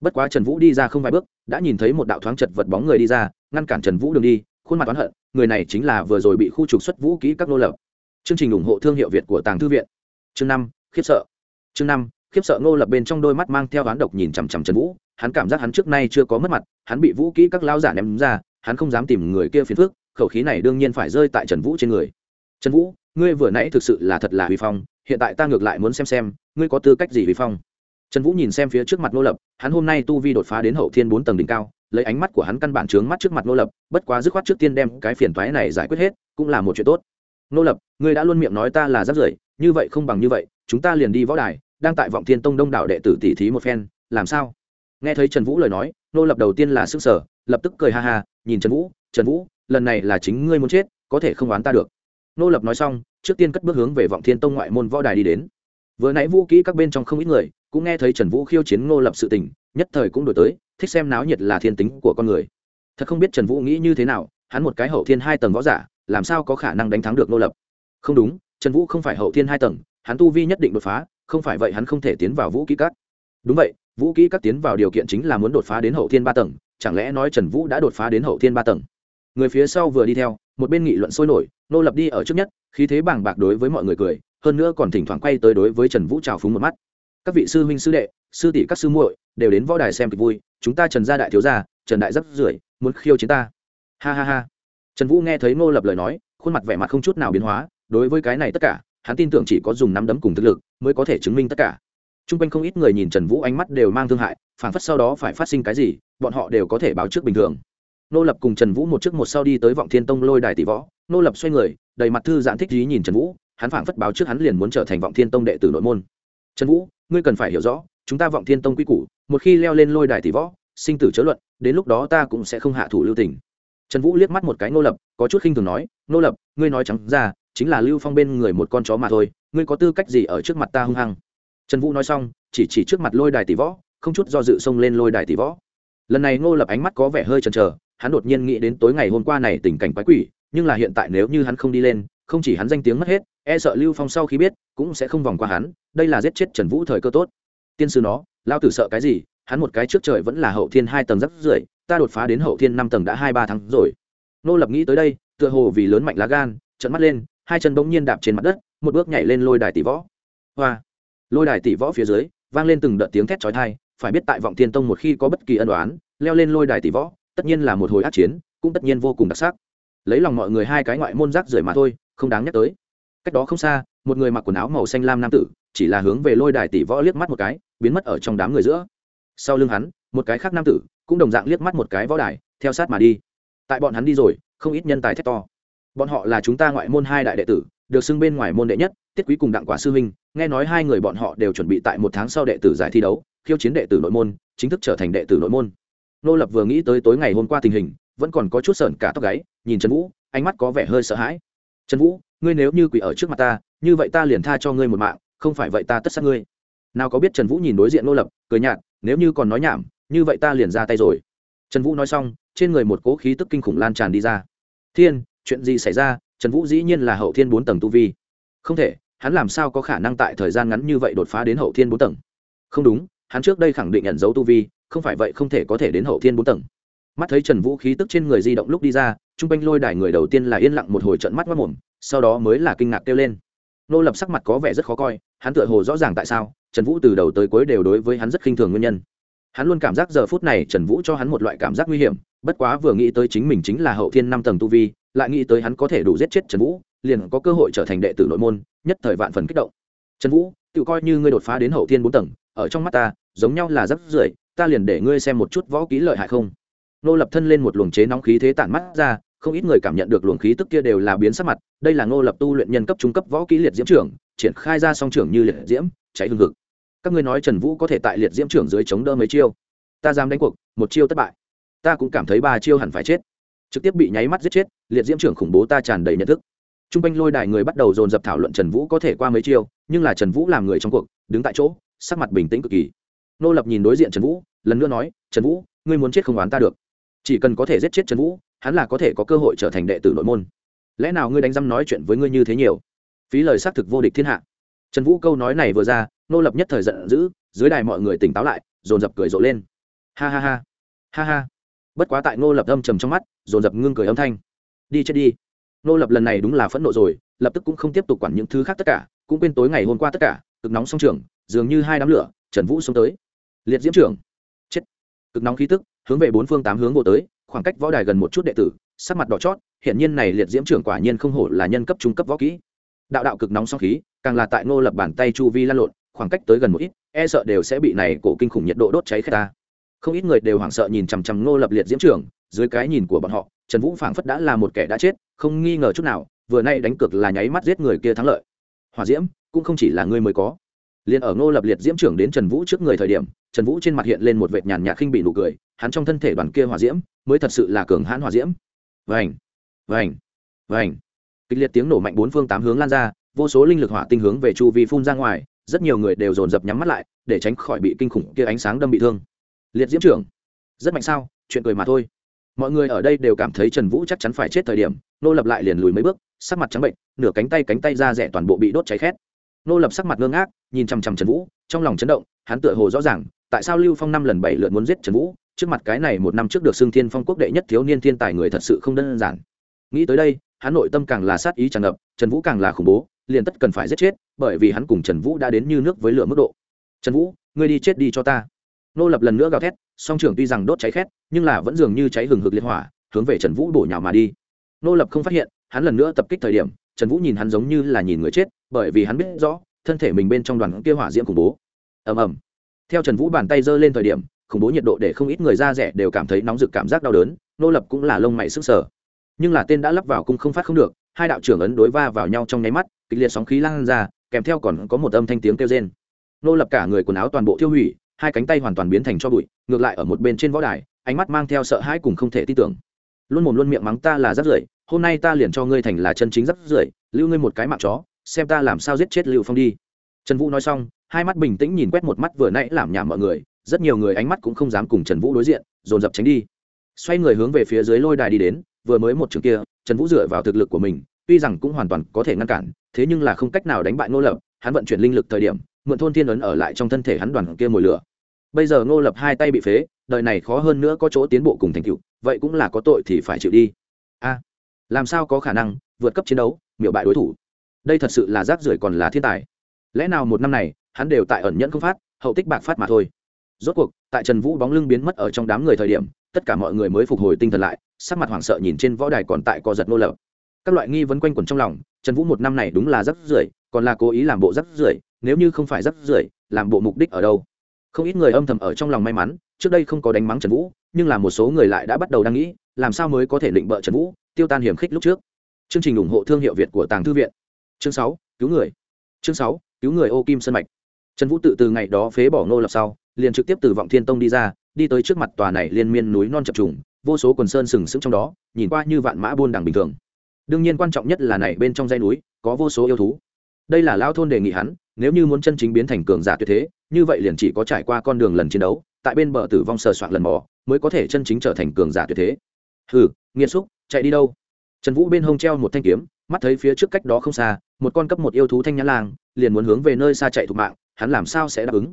bất quá trần vũ đi ra không vài bước, đã nhìn thấy một đạo thoáng chật vật bóng người đi ra, ngăn cản trần vũ đường đi, khuôn mặt oán hận, người này chính là vừa rồi bị khu trục xuất vũ kỹ các nô lập chương trình ủng hộ thương hiệu việt của tàng thư viện. Chương năm, khiếp sợ. Chương năm, khiếp sợ ngô lập bên trong đôi mắt mang theo oán độc nhìn chằm chằm trần vũ, hắn cảm giác hắn trước nay chưa có mất mặt, hắn bị vũ kỹ các lao giả ném ra, hắn không dám tìm người kia phiền phước khẩu khí này đương nhiên phải rơi tại trần vũ trên người. Trần vũ, ngươi vừa nãy thực sự là thật là huy phong, hiện tại ta ngược lại muốn xem xem, ngươi có tư cách gì huy phong? Trần vũ nhìn xem phía trước mặt nô lập hắn hôm nay tu vi đột phá đến hậu thiên bốn tầng đỉnh cao, lấy ánh mắt của hắn căn bản trướng mắt trước mặt nô lập, bất quá dứt khoát trước tiên đem cái phiền toái này giải quyết hết, cũng là một chuyện tốt. Nô lập, ngươi đã luôn miệng nói ta là rác rưởi như vậy không bằng như vậy, chúng ta liền đi võ đài, đang tại vọng thiên tông đông đảo đệ tử tỷ thí một phen, làm sao? Nghe thấy trần vũ lời nói nô lập đầu tiên là sức sở lập tức cười ha ha, nhìn trần vũ trần vũ, lần này là chính ngươi muốn chết, có thể không oán ta được. Nô lập nói xong, trước tiên cất bước hướng về vọng thiên tông ngoại môn võ đài đi đến. Vừa nãy vũ kỹ các bên trong không ít người cũng nghe thấy trần vũ khiêu chiến ngô lập sự tình, nhất thời cũng đổi tới, thích xem náo nhiệt là thiên tính của con người. Thật không biết trần vũ nghĩ như thế nào, hắn một cái hậu thiên hai tầng võ giả, làm sao có khả năng đánh thắng được ngô lập? Không đúng, trần vũ không phải hậu thiên hai tầng, hắn tu vi nhất định đột phá, không phải vậy hắn không thể tiến vào vũ kỹ các. Đúng vậy, vũ kỹ các tiến vào điều kiện chính là muốn đột phá đến hậu thiên ba tầng, chẳng lẽ nói trần vũ đã đột phá đến hậu thiên ba tầng? Người phía sau vừa đi theo, một bên nghị luận sôi nổi nô lập đi ở trước nhất, khí thế bàng bạc đối với mọi người cười, hơn nữa còn thỉnh thoảng quay tới đối với trần vũ trào phúng một mắt các vị sư huynh sư đệ, sư tỷ các sư muội đều đến võ đài xem kịch vui, chúng ta trần gia đại thiếu gia, trần đại rất rưởi, muốn khiêu chiến ta. Ha ha ha. Trần vũ nghe thấy ngô lập lời nói, khuôn mặt vẻ mặt không chút nào biến hóa, đối với cái này tất cả, hắn tin tưởng chỉ có dùng nắm đấm cùng thực lực mới có thể chứng minh tất cả. T r u n g quanh không ít người nhìn trần vũ ánh mắt đều mang thương hại phản phất sau đó phải phát sinh cái gì, bọn họ đều có thể báo trước bình thường. Nô lập cùng trần vũ một trước một sau đi tới vọng thiên tông lôi đài tỷ võ. Nô lập xoay người, đầy mặt thư giãn thích ý nhìn trần vũ, hắn phảng phất báo trước hắn liền muốn trở thành vọng thiên tông đệ tử nội môn trần vũ, ngươi cần phải hiểu rõ, chúng ta vọng thiên tông quy củ, một khi leo lên lôi đài tỷ võ, sinh tử chớ luận, đến lúc đó ta cũng sẽ không hạ thủ lưu tình. Trần vũ liếc mắt một cái nô lập, có chút khinh thường nói nô lập, ngươi nói trắng ra, chính là lưu phong bên người một con chó mà thôi, ngươi có tư cách gì ở trước mặt ta hung hăng? Trần vũ nói xong, chỉ chỉ trước mặt lôi đài tỷ võ, không chút do dự xông lên lôi đài tỷ võ. Lần này ngô lập ánh mắt có vẻ hơi chần chờ, hắn đột nhiên nghĩ đến tối ngày hôm qua này tình cảnh quái quỷ, nhưng là hiện tại nếu như hắn không đi lên, không chỉ hắn danh tiếng mất hết e sợ lưu phong sau khi biết, cũng sẽ không vòng qua hắn, đây là giết chết trần vũ thời cơ tốt. Tiên sư nó lao tử sợ cái gì, hắn một cái trước trời vẫn là hậu thiên hai tầng rất rưỡi, ta đột phá đến hậu thiên năm tầng đã hai ba tháng rồi. Nô lập nghĩ tới đây, tựa hồ vì lớn mạnh lá gan trận mắt lên, hai chân bỗng nhiên đạp trên mặt đất, một bước nhảy lên lôi đài tỷ võ. Hoa! Lôi đài tỷ võ phía dưới, vang lên từng đợt tiếng thét chói thai phải biết tại vọng thiên tông một khi có bất kỳ ân đoán leo lên lôi đài tỷ võ, tất nhiên là một hồi át chiến, cũng tất nhiên vô cùng đặc sắc. Lấy lòng mọi người hai cái ngoại môn rác rưởi mà thôi, không đáng nhắc tới cách đó không xa, một người mặc quần áo màu xanh lam nam tử, chỉ là hướng về lôi đài tỷ võ liếc mắt một cái, biến mất ở trong đám người giữa. Sau lưng hắn, một cái khác nam tử, cũng đồng dạng liếc mắt một cái võ đài, theo sát mà đi. Tại bọn hắn đi rồi, không ít nhân tài thét to. Bọn họ là chúng ta ngoại môn hai đại đệ tử, được xưng bên ngoài môn đệ nhất, tiết quý cùng đặng quả sư huynh, nghe nói hai người bọn họ đều chuẩn bị tại một tháng sau đệ tử giải thi đấu, khiêu chiến đệ tử nội môn, chính thức trở thành đệ tử nội môn. Nô lập vừa nghĩ tới tối ngày hôm qua tình hình, vẫn còn có chút sợn cả tóc gáy, nhìn trần vũ, ánh mắt có vẻ hơi sợ hãi. Trần vũ ngươi nếu như quỷ ở trước mặt ta, như vậy ta liền tha cho ngươi một mạng, không phải vậy ta tất sát ngươi. Nào có biết trần vũ nhìn đối diện nô lập, cười nhạt, nếu như còn nói nhảm, như vậy ta liền ra tay rồi. Trần vũ nói xong, trên người một cỗ khí tức kinh khủng lan tràn đi ra. Thiên, chuyện gì xảy ra? Trần vũ dĩ nhiên là hậu thiên bốn tầng tu vi. Không thể, hắn làm sao có khả năng tại thời gian ngắn như vậy đột phá đến hậu thiên bốn tầng? Không đúng, hắn trước đây khẳng định nhận dấu tu vi, không phải vậy không thể có thể đến hậu thiên bốn tầng. Mắt thấy trần vũ khí tức trên người di động lúc đi ra t r u n g quanh lôi đài người đầu tiên là yên lặng một hồi trận mắt mất mồm sau đó mới là kinh ngạc kêu lên. Nô lập sắc mặt có vẻ rất khó coi, hắn tựa hồ rõ ràng tại sao, trần vũ từ đầu tới cuối đều đối với hắn rất khinh thường nguyên nhân. Hắn luôn cảm giác giờ phút này trần vũ cho hắn một loại cảm giác nguy hiểm, bất quá vừa nghĩ tới chính mình chính là hậu thiên năm tầng tu vi, lại nghĩ tới hắn có thể đủ giết chết trần vũ, liền có cơ hội trở thành đệ tử nội môn, nhất thời vạn phần kích động. Trần vũ, tự coi như ngươi đột phá đến hậu thiên bốn tầng, ở trong mắt ta, giống nhau là rất rưởi, ta liền để ngươi xem một chút võ kỹ lợi hại không? Nô lập thân lên một luồng chế nóng khí thế tản mắt ra không ít người cảm nhận được luồng khí tức kia đều là biến sắc mặt, đây là ngô lập tu luyện nhân cấp trung cấp võ kỹ liệt diễm trưởng, triển khai ra song trưởng như liệt diễm, cháy hương hực. Các ngươi nói trần vũ có thể tại liệt diễm trưởng dưới chống đỡ mấy chiêu? Ta dám đánh cuộc, một chiêu thất bại. Ta cũng cảm thấy ba chiêu hẳn phải chết. Trực tiếp bị nháy mắt giết chết, liệt diễm trưởng khủng bố ta tràn đầy nhận thức. T r u n g quanh lôi đài người bắt đầu dồn dập thảo luận trần vũ có thể qua mấy chiêu, nhưng là trần vũ làm người trong cuộc, đứng tại chỗ, sắc mặt bình tĩnh cực kỳ. Nô lập nhìn đối diện trần vũ, lần nữa nói, trần vũ, ngươi muốn chết không oán ta được. Chỉ cần có thể giết chết trần vũ hắn là có thể có cơ hội trở thành đệ tử nội môn. Lẽ nào ngươi đánh răm nói chuyện với ngươi như thế nhiều? Phí lời xác thực vô địch thiên hạ. Trần vũ câu nói này vừa ra, nô lập nhất thời giận dữ, dưới đài mọi người tỉnh táo lại, dồn dập cười rộ lên. Ha ha ha. Ha ha. Bất quá tại nô lập âm trầm trong mắt, dồn dập ngưng cười âm thanh. Đi chết đi. Nô lập lần này đúng là phẫn nộ rồi, lập tức cũng không tiếp tục quản những thứ khác tất cả, cũng quên tối ngày hôm qua tất cả, cực nóng song trường, dường như hai đám lửa, trần vũ xông tới. Liệt diễm trưởng. Chết. Cực nóng khí tức, hướng về bốn phương tám hướng vô tới khoảng cách võ đài gần một chút đệ tử, sắc mặt đỏ chót hiện nhiên này liệt diễm trưởng quả nhiên không hổ là nhân cấp trung cấp võ kỹ. Đạo đạo cực nóng song khí, càng là tại ngô lập bàn tay chu vi lan lộn, khoảng cách tới gần một ít e sợ đều sẽ bị này cổ kinh khủng nhiệt độ đốt cháy khét ta. Không ít người đều hoảng sợ nhìn chằm chằm ngô lập liệt diễm trưởng, dưới cái nhìn của bọn họ, trần vũ phảng phất đã là một kẻ đã chết, không nghi ngờ chút nào, vừa nay đánh cược là nháy mắt giết người kia thắng lợi. Hỏa diễm, cũng không chỉ là ngươi mới có. Liền ở ngô lập liệt diễm trưởng đến trần vũ trước người thời điểm, trần vũ trên mặt hiện lên một vệt nhàn nhạt khinh bị nụ cười, hắn trong thân thể đoàn kia hỏa diễm mới thật sự là cường hãn hỏa diễm. Vành vành vành. Kịch liệt tiếng nổ mạnh bốn phương tám hướng lan ra, vô số linh lực hỏa tinh hướng về chu vi phun ra ngoài, rất nhiều người đều dồn dập nhắm mắt lại, để tránh khỏi bị kinh khủng kia ánh sáng đâm bị thương. Liệt diễm trưởng, rất mạnh sao? Chuyện cười mà thôi. Mọi người ở đây đều cảm thấy trần vũ chắc chắn phải chết thời điểm, nô lập lại liền lùi mấy bước, sắc mặt trắng bệnh, nửa cánh tay cánh tay ra rẻ toàn bộ bị đốt cháy khét. Nô lập sắc mặt ngơ ngác, nhìn chằm chằm trần vũ, trong lòng chấn động, hắn tựa hồ rõ ràng, tại sao lưu phong năm lần bảy lượt muốn giết trần vũ trước mặt cái này một năm trước được xưng thiên phong quốc đệ nhất thiếu niên thiên tài người thật sự không đơn giản. Nghĩ tới đây hắn nội tâm càng là sát ý tràn ngập, trần vũ càng là khủng bố, liền tất cần phải giết chết, bởi vì hắn cùng trần vũ đã đến như nước với lửa mức độ. Trần vũ, ngươi đi chết đi cho ta. Nô lập lần nữa gào thét, song trưởng tuy rằng đốt cháy khét, nhưng là vẫn dường như cháy hừng hực liên hỏa, hướng về trần vũ bổ nhào mà đi. Nô lập không phát hiện, hắn lần nữa tập kích thời điểm, trần vũ nhìn hắn giống như là nhìn người chết, bởi vì hắn biết rõ, thân thể mình bên trong đoàn kia hỏa diễm khủng bố. Ầm ầm. Theo trần vũ bàn tay giơ lên thời điểm khủng bố nhiệt độ để không ít người da rẻ đều cảm thấy nóng rực cảm giác đau đớn, nô lập cũng là lông mày sức sở nhưng là tên đã lắp vào cung không phát không được, hai đạo trưởng ấn đối va vào nhau trong nháy mắt, kịch liệt sóng khí lan ra, kèm theo còn có một âm thanh tiếng kêu rên. Nô lập cả người quần áo toàn bộ tiêu hủy, hai cánh tay hoàn toàn biến thành cho bụi, ngược lại ở một bên trên võ đài, ánh mắt mang theo sợ hãi cùng không thể tin tưởng. Luôn mồm luôn miệng mắng ta là rắt rưởi hôm nay ta liền cho ngươi thành là chân chính rắt rưởi lưu ngươi một cái mạng chó, xem ta làm sao giết chết lưu phong đi. Trần vũ nói xong, hai mắt bình tĩnh nhìn quét một mắt vừa nãy làm nhảm mọi người rất nhiều người ánh mắt cũng không dám cùng trần vũ đối diện, dồn dập tránh đi. Xoay người hướng về phía dưới lôi đài đi đến, vừa mới một trường kia, trần vũ dựa vào thực lực của mình, tuy rằng cũng hoàn toàn có thể ngăn cản, thế nhưng là không cách nào đánh bại ngô lập, hắn vận chuyển linh lực thời điểm, mượn thôn thiên ấn ở lại trong thân thể hắn đoàn kia mồi lửa. Bây giờ ngô lập hai tay bị phế, đời này khó hơn nữa có chỗ tiến bộ cùng thành tựu, vậy cũng là có tội thì phải chịu đi. A à, làm sao có khả năng vượt cấp chiến đấu, miểu bại đối thủ? Đây thật sự là rác rưởi còn là thiên tài. Lẽ nào một năm này, hắn đều tại ẩn nhẫn không phát, hậu tích bạc phát mà thôi rốt cuộc, tại trần vũ bóng lưng biến mất ở trong đám người thời điểm, tất cả mọi người mới phục hồi tinh thần lại, sắc mặt hoảng sợ nhìn trên võ đài còn tại co giật nô lập các loại nghi vấn quanh quẩn trong lòng, trần vũ một năm này đúng là rắc rưởi, còn là cố ý làm bộ rắc rưởi, nếu như không phải rắc rưởi, làm bộ mục đích ở đâu? Không ít người âm thầm ở trong lòng may mắn, trước đây không có đánh mắng trần vũ, nhưng là một số người lại đã bắt đầu đang nghĩ, làm sao mới có thể định bợ trần vũ, tiêu tan hiểm khích lúc trước. Chương trình ủng hộ thương hiệu việt của tàng thư viện. Chương sáu, cứu người. Chương sáu, cứu người ô kim sân mạch. Trần vũ tự từ ngày đó phế bỏ ngô lập sau liền trực tiếp từ vọng thiên tông đi ra, đi tới trước mặt tòa này liên miên núi non chập trùng, vô số quần sơn sừng sững trong đó, nhìn qua như vạn mã buôn đằng bình thường. Đương nhiên quan trọng nhất là này bên trong dây núi, có vô số yêu thú. Đây là lao thôn đề nghị hắn, nếu như muốn chân chính biến thành cường giả tuyệt thế, như vậy liền chỉ có trải qua con đường lần chiến đấu, tại bên bờ tử vong sờ soạn lần mò, mới có thể chân chính trở thành cường giả tuyệt thế. Hừ nghiệt xúc, chạy đi đâu? Trần vũ bên hông treo một thanh kiếm, mắt thấy phía trước cách đó không xa, một con cấp một yêu thú thanh nhã lang, liền muốn hướng về nơi xa chạy thục mạng, hắn làm sao sẽ đáp ứng?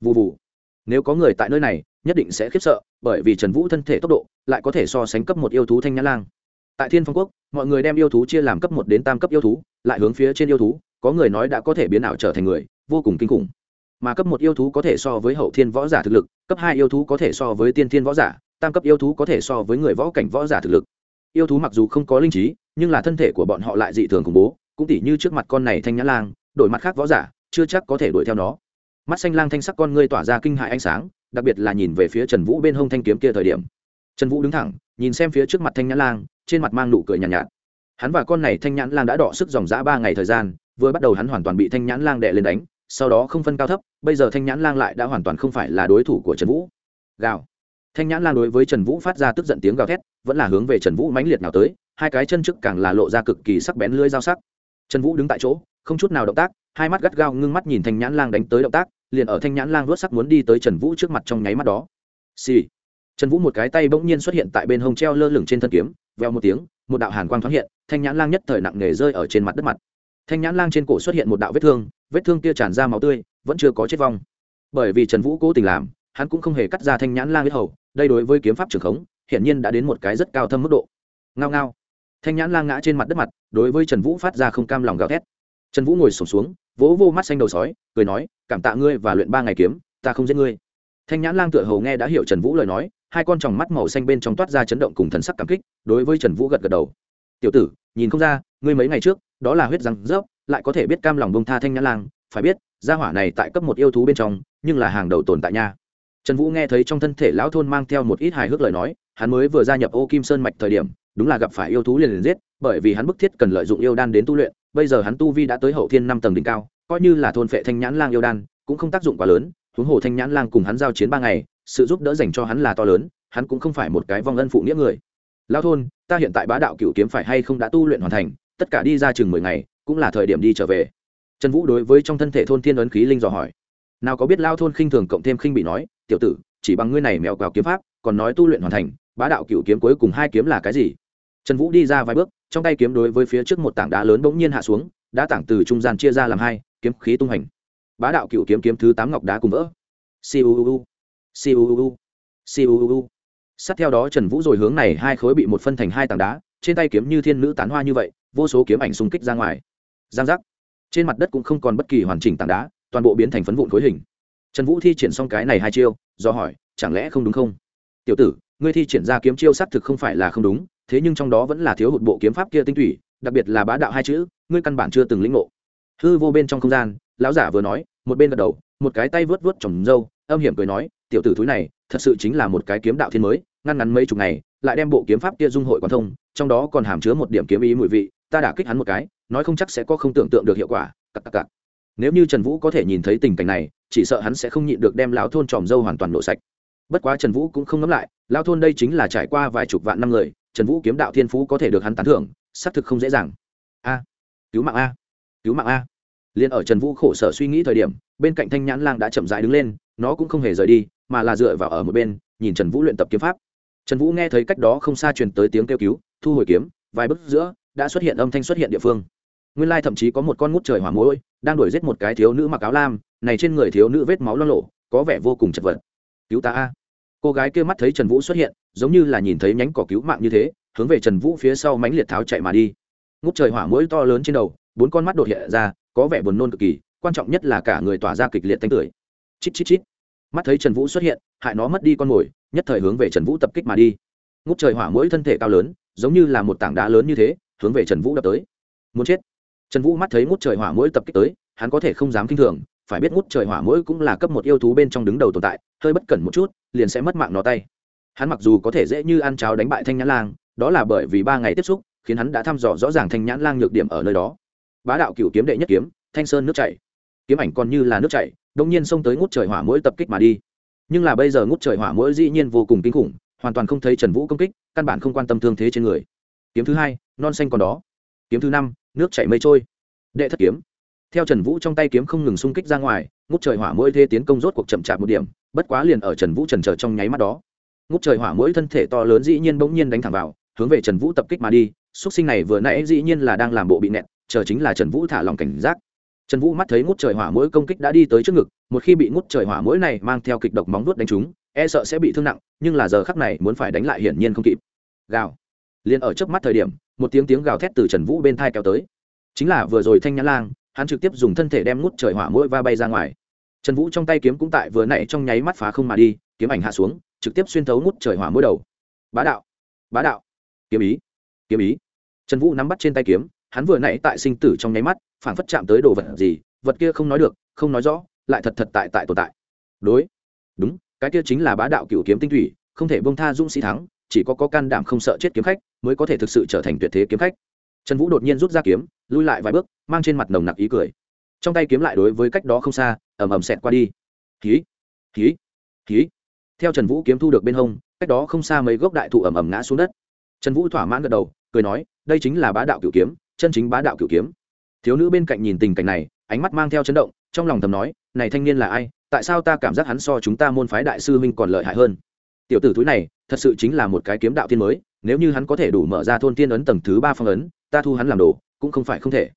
Vụ vụ nếu có người tại nơi này, nhất định sẽ khiếp sợ, bởi vì trần vũ thân thể tốc độ lại có thể so sánh cấp một yêu thú thanh nhã lang. Tại thiên phong quốc, mọi người đem yêu thú chia làm cấp một đến tam cấp yêu thú, lại hướng phía trên yêu thú, có người nói đã có thể biến ảo trở thành người, vô cùng kinh khủng. Mà cấp một yêu thú có thể so với hậu thiên võ giả thực lực, cấp hai yêu thú có thể so với tiên thiên võ giả, tam cấp yêu thú có thể so với người võ cảnh võ giả thực lực. Yêu thú mặc dù không có linh trí, nhưng là thân thể của bọn họ lại dị thường khủng bố, cũng tỉ như trước mặt con này thanh nhã lang, đổi mặt khác võ giả, chưa chắc có thể đuổi theo nó mắt xanh lang thanh sắc con ngươi tỏa ra kinh hại ánh sáng đặc biệt là nhìn về phía trần vũ bên hông thanh kiếm kia thời điểm. Trần vũ đứng thẳng nhìn xem phía trước mặt thanh nhãn lang trên mặt mang nụ cười nhàn nhạt, nhạt. Hắn và con này thanh nhãn lang đã đọ sức dòng dã ba ngày thời gian vừa bắt đầu hắn hoàn toàn bị thanh nhãn lang đệ lên đánh sau đó không phân cao thấp bây giờ thanh nhãn lang lại đã hoàn toàn không phải là đối thủ của trần vũ. Gào. Thanh nhãn lang đối với trần vũ phát ra tức giận tiếng gào thét vẫn là hướng về trần vũ mãnh liệt nào tới hai cái chân trước càng là lộ ra cực kỳ sắc bén lưỡi dao sắc. Trần vũ đứng tại chỗ không chút nào động tác hai mắt gắt gao ngưng mắt nhìn thanh nhãn lang đánh tới động tác liền ở thanh nhãn lang vớt sắc muốn đi tới trần vũ trước mặt trong nháy mắt đó. Xì、sì. trần vũ một cái tay bỗng nhiên xuất hiện tại bên hông treo lơ lửng trên thân kiếm, veo một tiếng, một đạo hàn quang thoáng hiện, thanh nhãn lang nhất thời nặng nề rơi ở trên mặt đất mặt. Thanh nhãn lang trên cổ xuất hiện một đạo vết thương vết thương kia tràn ra máu tươi, vẫn chưa có chết vong. Bởi vì trần vũ cố tình làm, hắn cũng không hề cắt ra thanh nhãn lang huyết hầu, đây đối với kiếm pháp trường khống, hiển nhiên đã đến một cái rất cao thâm mức độ. Ngao ngao. Thanh nhãn lang ngã trên mặt đất mặt, đối với trần vũ phát ra không cam lòng gào thét. Trần vũ ngồi sổm xuống vỗ vô mắt xanh đầu sói, cười nói, cảm tạ ngươi và luyện ba ngày kiếm, ta không giết ngươi. Thanh nhãn lang tựa hầu nghe đã hiểu trần vũ lời nói, hai con tròng mắt màu xanh bên trong toát ra chấn động cùng thần sắc cảm kích, đối với trần vũ gật gật đầu. Tiểu tử, nhìn không ra, ngươi mấy ngày trước, đó là huyết răng rớp, lại có thể biết cam lòng bông tha thanh nhãn lang, phải biết, gia hỏa này tại cấp một yêu thú bên trong, nhưng là hàng đầu tồn tại nha. Trần vũ nghe thấy trong thân thể lão thôn mang theo một ít hài hước lời nói, hắn mới vừa gia nhập ô kim sơn mạch thời điểm, đúng là gặp phải yêu thú liền liền giết, bởi vì hắn bức thiết cần lợi dụng yêu đan đến tu luyện bây giờ hắn tu vi đã tới hậu thiên năm tầng đỉnh cao, coi như là thôn phệ thanh nhãn lang yêu đan, cũng không tác dụng quá lớn, huống hồ thanh nhãn lang cùng hắn giao chiến ba ngày, sự giúp đỡ dành cho hắn là to lớn, hắn cũng không phải một cái vong ân phụ nghĩa người. Lao thôn, ta hiện tại bá đạo cựu kiếm phải hay không đã tu luyện hoàn thành, tất cả đi ra chừng mười ngày, cũng là thời điểm đi trở về. Trần vũ đối với trong thân thể thôn thiên ấn khí linh dò hỏi. Nào có biết lao thôn khinh thường cộng thêm khinh bị nói, tiểu tử, chỉ bằng ngươi này mèo cào kiếm pháp, còn nói tu luyện hoàn thành, bá đạo cựu kiếm cuối cùng hai kiếm là cái gì? Trần vũ đi ra vài bước trong tay kiếm đối với phía trước một tảng đá lớn bỗng nhiên hạ xuống đã tảng từ trung gian chia ra làm hai, kiếm khí tung hành bá đạo cựu kiếm kiếm thứ tám ngọc đá cùng vỡ. Siêu siêu siêu sát theo đó trần vũ rồi hướng này hai khối bị một phân thành hai tảng đá, trên tay kiếm như thiên nữ tán hoa như vậy, vô số kiếm ảnh xung kích ra ngoài. Giang giác. Trên mặt đất cũng không còn bất kỳ hoàn chỉnh tảng đá, toàn bộ biến thành phấn vụn khối hình. Trần vũ thi triển xong cái này hai chiêu, do hỏi, chẳng lẽ không đúng không? Tiểu tử ngươi thi triển ra kiếm chiêu xác thực không phải là không đúng, thế nhưng trong đó vẫn là thiếu hụt bộ kiếm pháp kia tinh thủy đặc biệt là bá đạo hai chữ, ngươi căn bản chưa từng lĩnh ngộ. Hư vô bên trong không gian, lão giả vừa nói, một bên gật đầu, một cái tay vớt vớt trồng râu, âm hiểm cười nói, tiểu tử thúi này, thật sự chính là một cái kiếm đạo thiên mới, ngăn ngắn mấy chục ngày, lại đem bộ kiếm pháp kia dung hội quan thông, trong đó còn hàm chứa một điểm kiếm ý mùi vị, ta đã kích hắn một cái, nói không chắc sẽ có không tưởng tượng được hiệu quả cặp cặp cặp nếu như trần vũ có thể nhìn thấy tình cảnh này, chỉ sợ hắn sẽ không nhịn được đem lão thôn tròm dâu hoàn toàn nổ sạch bất quá trần vũ cũng không ngấm lại, lao thôn đây chính là trải qua vài chục vạn năm người, trần vũ kiếm đạo thiên phú có thể được hắn tán thưởng, xác thực không dễ dàng. A, cứu mạng a, cứu mạng a. Liền ở trần vũ khổ sở suy nghĩ thời điểm, bên cạnh thanh nhãn lang đã chậm dại đứng lên, nó cũng không hề rời đi, mà là dựa vào ở một bên, nhìn trần vũ luyện tập kiếm pháp. Trần vũ nghe thấy cách đó không xa truyền tới tiếng kêu cứu, thu hồi kiếm, vài bước giữa, đã xuất hiện âm thanh xuất hiện địa phương. Nguyên lai thậm chí có một con ngút trời hỏa mũi đang đuổi giết một cái thiếu nữ mặc áo lam, này trên người thiếu nữ vết máu lo lộ có vẻ vô cùng chật vật cứu ta a. Cô gái kia mắt thấy trần vũ xuất hiện, giống như là nhìn thấy nhánh cỏ cứu mạng như thế, hướng về trần vũ phía sau mánh liệt tháo chạy mà đi. Ngút trời hỏa mũi to lớn trên đầu, bốn con mắt đột hiện ra, có vẻ buồn nôn cực kỳ, quan trọng nhất là cả người tỏa ra kịch liệt tanh tưởi. Chít chít chít. Mắt thấy trần vũ xuất hiện, hại nó mất đi con mồi, nhất thời hướng về trần vũ tập kích mà đi. Ngút trời hỏa mũi thân thể cao lớn, giống như là một tảng đá lớn như thế, hướng về trần vũ đập tới. Muốn chết. Trần vũ mắt thấy ngút trời hỏa mũi tập kích tới, hắn có thể không dám k i n h thường phải biết ngút trời hỏa mũi cũng là cấp một yêu thú bên trong đứng đầu tồn tại, hơi bất cẩn một chút, liền sẽ mất mạng nó tay. Hắn mặc dù có thể dễ như ăn cháo đánh bại thanh nhãn lang, đó là bởi vì ba ngày tiếp xúc, khiến hắn đã thăm dò rõ ràng thanh nhãn lang nhược điểm ở nơi đó. Bá đạo cựu kiếm đệ nhất kiếm, thanh sơn nước chảy. Kiếm ảnh còn như là nước chảy đông nhiên xông tới ngút trời hỏa mũi tập kích mà đi. Nhưng là bây giờ ngút trời hỏa mỗi dĩ nhiên vô cùng kinh khủng, hoàn toàn không thấy trần vũ công kích, căn bản không quan tâm thương thế trên người. Kiếm thứ hai, non xanh còn đó. Kiếm thứ năm, nước chảy mây trôi. Đệ thất kiếm theo trần vũ trong tay kiếm không ngừng xung kích ra ngoài, ngút trời hỏa mỗi thế tiến công rốt cuộc chậm chạp một điểm, bất quá liền ở trần vũ trần trờ trong nháy mắt đó. Ngút trời hỏa mỗi thân thể to lớn dĩ nhiên bỗng nhiên đánh thẳng vào, hướng về trần vũ tập kích mà đi x sinh này vừa nãy dĩ nhiên là đang làm bộ bị nẹt, chờ chính là trần vũ thả lòng cảnh giác. Trần vũ mắt thấy ngút trời hỏa mỗi công kích đã đi tới trước ngực, một khi bị ngút trời hỏa mỗi này mang theo kịch độc móng vuốt đánh trúng e sợ sẽ bị thương nặng, nhưng là giờ khắc này muốn phải đánh lại hiển nhiên không kịp. Gào. Liền ở trước mắt thời điểm, một tiếng tiếng gào thét từ trần vũ bên thai kéo tới. Chính là vừa rồi thanh nhã lang hắn trực tiếp dùng thân thể đem ngút trời hỏa mũi va bay ra ngoài. Trần vũ trong tay kiếm cũng tại vừa nãy trong nháy mắt phá không mà đi, kiếm ảnh hạ xuống, trực tiếp xuyên thấu ngút trời hỏa mũi đầu. Bá đạo bá đạo, kiếm ý kiếm ý. Trần vũ nắm bắt trên tay kiếm, hắn vừa nãy tại sinh tử trong nháy mắt phản phất chạm tới đồ vật gì, vật kia không nói được, không nói rõ, lại thật thật tại tại tồn tại. Đối, đúng, cái kia chính là bá đạo cựu kiếm tinh thủy, không thể bông tha dũng sĩ thắng, chỉ có có can đảm không sợ chết kiếm khách, mới có thể thực sự trở thành tuyệt thế kiếm khách trần vũ đột nhiên rút ra kiếm, lui lại vài bước, mang trên mặt nồng nặc ý cười. Trong tay kiếm lại đối với cách đó không xa ẩm ẩm xẹt qua đi. Khí khí khí theo trần vũ kiếm thu được bên hông, cách đó không xa mấy gốc đại thụ ẩm ẩm ngã xuống đất. Trần vũ thỏa mãn gật đầu, cười nói, đây chính là bá đạo cựu kiếm, chân chính bá đạo cựu kiếm. Thiếu nữ bên cạnh nhìn tình cảnh này, ánh mắt mang theo chấn động, trong lòng thầm nói, này thanh niên là ai? Tại sao ta cảm giác hắn so chúng ta môn phái đại sư huynh còn lợi hại hơn? Tiểu tử túi này, thật sự chính là một cái kiếm đạo tiên mới, nếu như hắn có thể đủ mở ra thôn tiên ấn tầng thứ ba phong ấn, ta thu hắn làm đồ, cũng không phải không thể.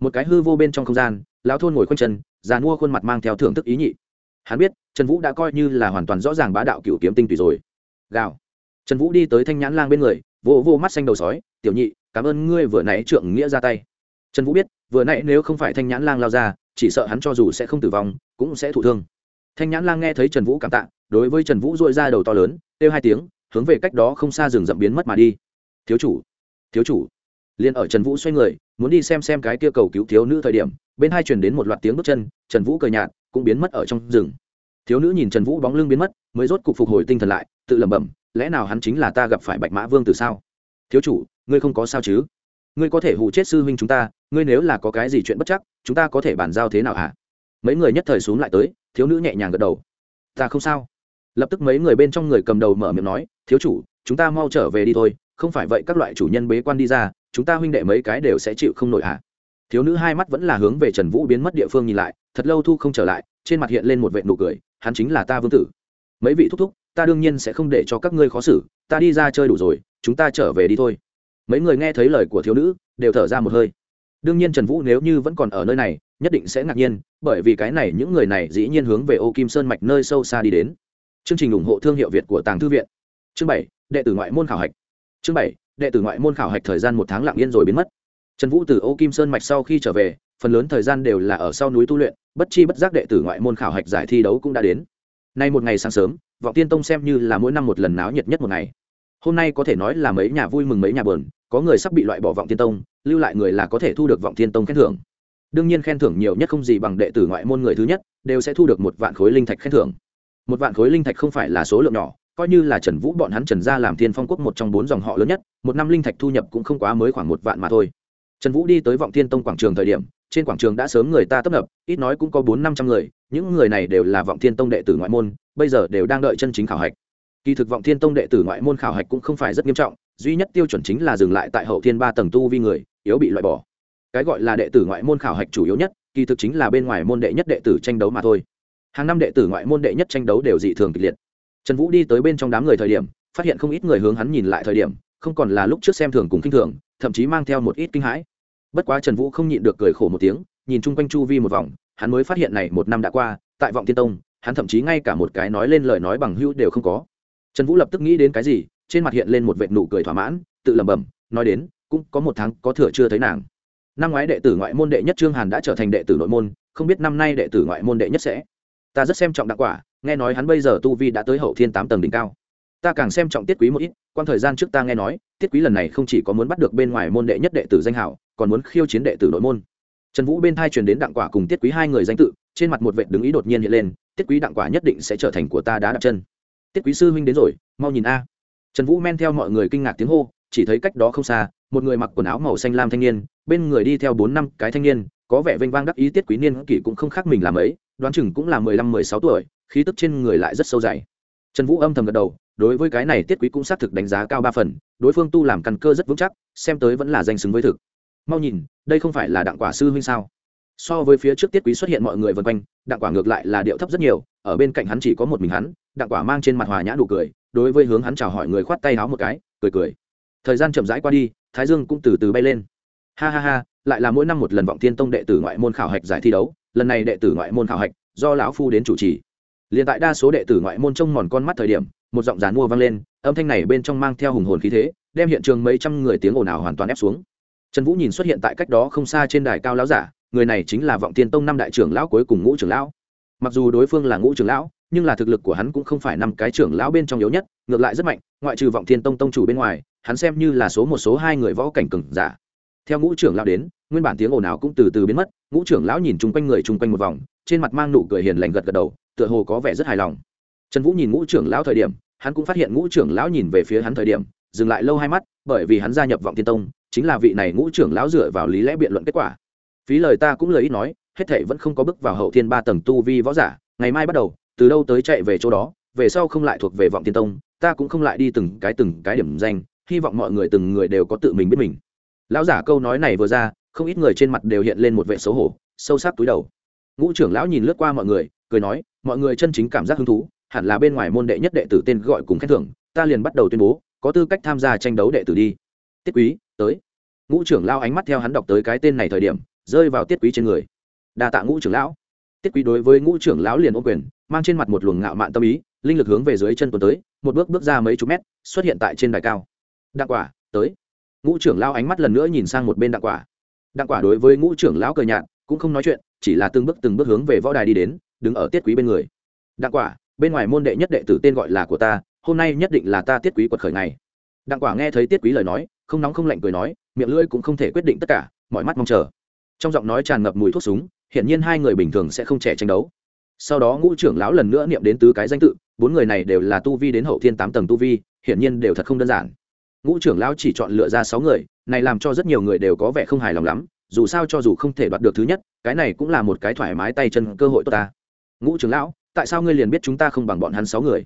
Một cái hư vô bên trong không gian, lão thôn ngồi khoanh chân, già mua khuôn mặt mang theo thưởng thức ý nhị. Hắn biết, trần vũ đã coi như là hoàn toàn rõ ràng bá đạo cựu kiếm tinh tùy rồi. Gào. Trần vũ đi tới thanh nhãn lang bên người, vô vô mắt xanh đầu sói, tiểu nhị, cảm ơn ngươi vừa nãy trượng nghĩa ra tay. Trần vũ biết, vừa nãy nếu không phải thanh nhãn lang lao ra, chỉ sợ hắn cho dù sẽ không tử vong, cũng sẽ thụ thương. Thanh nhãn lang nghe thấy trần vũ cảm tạ đối với trần vũ dội ra đầu to lớn, kêu hai tiếng, hướng về cách đó không xa rừng rậm biến mất mà đi. Thiếu chủ thiếu chủ. Liền ở trần vũ xoay người, muốn đi xem xem cái kia cầu cứu thiếu nữ thời điểm, bên hai truyền đến một loạt tiếng bước chân, trần vũ cười nhạt, cũng biến mất ở trong rừng. Thiếu nữ nhìn trần vũ bóng lưng biến mất, mới rốt cục phục hồi tinh thần lại, tự lẩm bẩm, lẽ nào hắn chính là ta gặp phải bạch mã vương từ sao? Thiếu chủ, ngươi không có sao chứ? Ngươi có thể hù chết sư huynh chúng ta, ngươi nếu là có cái gì chuyện bất chắc, chúng ta có thể bàn giao thế nào hả? Mấy người nhất thời xuống lại tới, thiếu nữ nhẹ nhàng gật đầu. Ta không sao lập tức mấy người bên trong người cầm đầu mở miệng nói, thiếu chủ, chúng ta mau trở về đi thôi, không phải vậy các loại chủ nhân bế quan đi ra, chúng ta huynh đệ mấy cái đều sẽ chịu không nổi hả? Thiếu nữ hai mắt vẫn là hướng về trần vũ biến mất địa phương nhìn lại, thật lâu thu không trở lại, trên mặt hiện lên một vệ nụ cười, hắn chính là ta vương tử. Mấy vị thúc thúc, ta đương nhiên sẽ không để cho các ngươi khó xử, ta đi ra chơi đủ rồi, chúng ta trở về đi thôi. Mấy người nghe thấy lời của thiếu nữ, đều thở ra một hơi. Đương nhiên trần vũ nếu như vẫn còn ở nơi này, nhất định sẽ ngạc nhiên, bởi vì cái này những người này dĩ nhiên hướng về ô kim sơn mạch nơi sâu xa đi đến chương trình ủng hộ thương hiệu việt của tàng thư viện. Chương bảy, đệ tử ngoại môn khảo hạch. Chương bảy, đệ tử ngoại môn khảo hạch thời gian một tháng lặng yên rồi biến mất. Trần vũ từ ô kim sơn mạch sau khi trở về, phần lớn thời gian đều là ở sau núi tu luyện, bất chi bất giác đệ tử ngoại môn khảo hạch giải thi đấu cũng đã đến. Nay một ngày sáng sớm, vọng tiên tông xem như là mỗi năm một lần náo nhiệt nhất một ngày. Hôm nay có thể nói là mấy nhà vui mừng mấy nhà bờn có người sắp bị loại bỏ vọng tiên tông, lưu lại người là có thể thu được vọng tiên tông khen thưởng. Đương nhiên khen thưởng nhiều nhất không gì bằng đệ tử ngoại môn người thứ nhất, đều sẽ thu được một vạn khối linh thạch khen thưởng một vạn khối linh thạch không phải là số lượng nhỏ, coi như là trần vũ bọn hắn trần gia làm thiên phong quốc một trong bốn dòng họ lớn nhất, một năm linh thạch thu nhập cũng không quá mới khoảng một vạn mà thôi. Trần vũ đi tới vọng thiên tông quảng trường thời điểm, trên quảng trường đã sớm người ta tấp nập, ít nói cũng có bốn năm trăm người, những người này đều là vọng thiên tông đệ tử ngoại môn, bây giờ đều đang đợi chân chính khảo hạch. Kỳ thực vọng thiên tông đệ tử ngoại môn khảo hạch cũng không phải rất nghiêm trọng, duy nhất tiêu chuẩn chính là dừng lại tại hậu thiên ba tầng tu vi người, yếu bị loại bỏ. Cái gọi là đệ tử ngoại môn khảo hạch chủ yếu nhất, kỳ thực chính là bên ngoài môn đệ nhất đệ tử tranh đấu mà thôi hàng năm đệ tử ngoại môn đệ nhất tranh đấu đều dị thường kịch liệt. Trần vũ đi tới bên trong đám người thời điểm, phát hiện không ít người hướng hắn nhìn lại thời điểm, không còn là lúc trước xem thường cùng kinh thường, thậm chí mang theo một ít kinh hãi. Bất quá trần vũ không nhịn được cười khổ một tiếng, nhìn chung quanh chu vi một vòng, hắn mới phát hiện này một năm đã qua, tại vọng tiên tông, hắn thậm chí ngay cả một cái nói lên lời nói bằng hữu đều không có. Trần vũ lập tức nghĩ đến cái gì, trên mặt hiện lên một vệ nụ cười thỏa mãn, tự lẩm bẩm, nói đến, cũng có một tháng có thừa chưa thấy nàng. Năm ngoái đệ tử ngoại môn đệ nhất trương hàn đã trở thành đệ tử nội môn, không biết năm nay đệ tử ngoại môn đệ nhất sẽ ta rất xem trọng đặng quả, nghe nói hắn bây giờ tu vi đã tới hậu thiên tám tầng đỉnh cao. Ta càng xem trọng tiết quý một ít quan thời gian trước ta nghe nói, tiết quý lần này không chỉ có muốn bắt được bên ngoài môn đệ nhất đệ tử danh hảo, còn muốn khiêu chiến đệ tử nội môn. Trần vũ bên thai truyền đến đặng quả cùng tiết quý hai người danh tự, trên mặt một vệ đứng ý đột nhiên hiện lên, tiết quý đặng quả nhất định sẽ trở thành của ta đá đặt chân. Tiết quý sư huynh đến rồi, mau nhìn a. Trần vũ men theo mọi người kinh ngạc tiếng hô, chỉ thấy cách đó không xa, một người mặc quần áo màu xanh lam thanh niên, bên người đi theo bốn năm cái thanh niên có vẻ vênh vang đắc ý tiết quý niên kỷ cũng không khác mình làm ấy đoán chừng cũng là mười lăm, mười sáu tuổi, khí tức trên người lại rất sâu dày. Trần vũ âm thầm gật đầu, đối với cái này tiết quý cũng xác thực đánh giá cao ba phần, đối phương tu làm căn cơ rất vững chắc, xem tới vẫn là danh xứng với thực. Mau nhìn, đây không phải là đặng quả sư huynh sao? So với phía trước tiết quý xuất hiện mọi người vân quanh, đặng quả ngược lại là điệu thấp rất nhiều, ở bên cạnh hắn chỉ có một mình hắn, đặng quả mang trên mặt hòa nhã nụ cười, đối với hướng hắn chào hỏi người khoát tay háo một cái, cười cười. Thời gian chậm rãi qua đi, thái dương cũng từ từ bay lên. Ha ha ha lại là mỗi năm một lần vọng thiên tông đệ tử ngoại môn khảo hạch giải thi đấu, lần này đệ tử ngoại môn khảo hạch do lão phu đến chủ trì. Liền tại đa số đệ tử ngoại môn trông mòn con mắt thời điểm, một giọng dán mua vang lên, âm thanh này bên trong mang theo hùng hồn khí thế, đem hiện trường mấy trăm người tiếng ồn ào hoàn toàn ép xuống. Trần vũ nhìn xuất hiện tại cách đó không xa trên đài cao lão giả, người này chính là vọng tiên tông năm đại trưởng lão cuối cùng ngũ trưởng lão. Mặc dù đối phương là ngũ trưởng lão, nhưng là thực lực của hắn cũng không phải năm cái trưởng lão bên trong yếu nhất, ngược lại rất mạnh, ngoại trừ vọng thiên tông tông chủ bên ngoài, hắn xem như là số một số hai người võ cảnh cừng giả theo ngũ trưởng lão đến, nguyên bản tiếng ồn ào cũng từ từ biến mất, ngũ trưởng lão nhìn chung quanh người chung quanh một vòng, trên mặt mang nụ cười hiền lành gật gật đầu, tựa hồ có vẻ rất hài lòng. Trần vũ nhìn ngũ trưởng lão thời điểm, hắn cũng phát hiện ngũ trưởng lão nhìn về phía hắn thời điểm, dừng lại lâu hai mắt, bởi vì hắn gia nhập vọng thiên tông, chính là vị này ngũ trưởng lão dựa vào lý lẽ biện luận kết quả. Phí lời ta cũng lời ít nói, hết thể vẫn không có bước vào hậu thiên ba tầng tu vi võ giả, ngày mai bắt đầu, từ đâu tới chạy về chỗ đó, về sau không lại thuộc về vọng thiên tông, ta cũng không lại đi từng cái từng cái điểm danh, hy vọng mọi người từng người đều có tự mình biết mình lão giả câu nói này vừa ra, không ít người trên mặt đều hiện lên một vẻ xấu hổ, sâu sắc túi đầu. Ngũ trưởng lão nhìn lướt qua mọi người, cười nói, mọi người chân chính cảm giác hứng thú, hẳn là bên ngoài môn đệ nhất đệ tử tên gọi cùng khen thưởng, ta liền bắt đầu tuyên bố, có tư cách tham gia tranh đấu đệ tử đi. Tiết quý, tới. Ngũ trưởng lao ánh mắt theo hắn đọc tới cái tên này thời điểm, rơi vào tiết quý trên người. Đa tạ ngũ trưởng lão. Tiết quý đối với ngũ trưởng lão liền ô quyền, mang trên mặt một luồng ngạo mạn tâm ý, linh lực hướng về dưới chân tuần tới, một bước bước ra mấy chục mét, xuất hiện tại trên đài cao. Đặng quả, tới ngũ trưởng lão ánh mắt lần nữa nhìn sang một bên đặng quả. Đặng quả đối với ngũ trưởng lão cười nhạt, cũng không nói chuyện, chỉ là từng bước từng bước hướng về võ đài đi đến, đứng ở tiết quý bên người. Đặng quả, bên ngoài môn đệ nhất đệ tử tên gọi là của ta, hôm nay nhất định là ta tiết quý quật khởi ngày. Đặng quả nghe thấy tiết quý lời nói, không nóng không lạnh cười nói, miệng lưỡi cũng không thể quyết định tất cả, mọi mắt mong chờ. Trong giọng nói tràn ngập mùi thuốc súng, hiển nhiên hai người bình thường sẽ không trẻ tranh đấu. Sau đó ngũ trưởng lão lần nữa niệm đến tứ cái danh tự, bốn người này đều là tu vi đến hậu thiên tám tầng tu vi, hiển nhiên đều thật không đơn giản ngũ trưởng lão chỉ chọn lựa ra sáu người, này làm cho rất nhiều người đều có vẻ không hài lòng lắm, dù sao cho dù không thể đoạt được thứ nhất, cái này cũng là một cái thoải mái tay chân cơ hội tốt ta. Ngũ trưởng lão, tại sao ngươi liền biết chúng ta không bằng bọn hắn sáu người?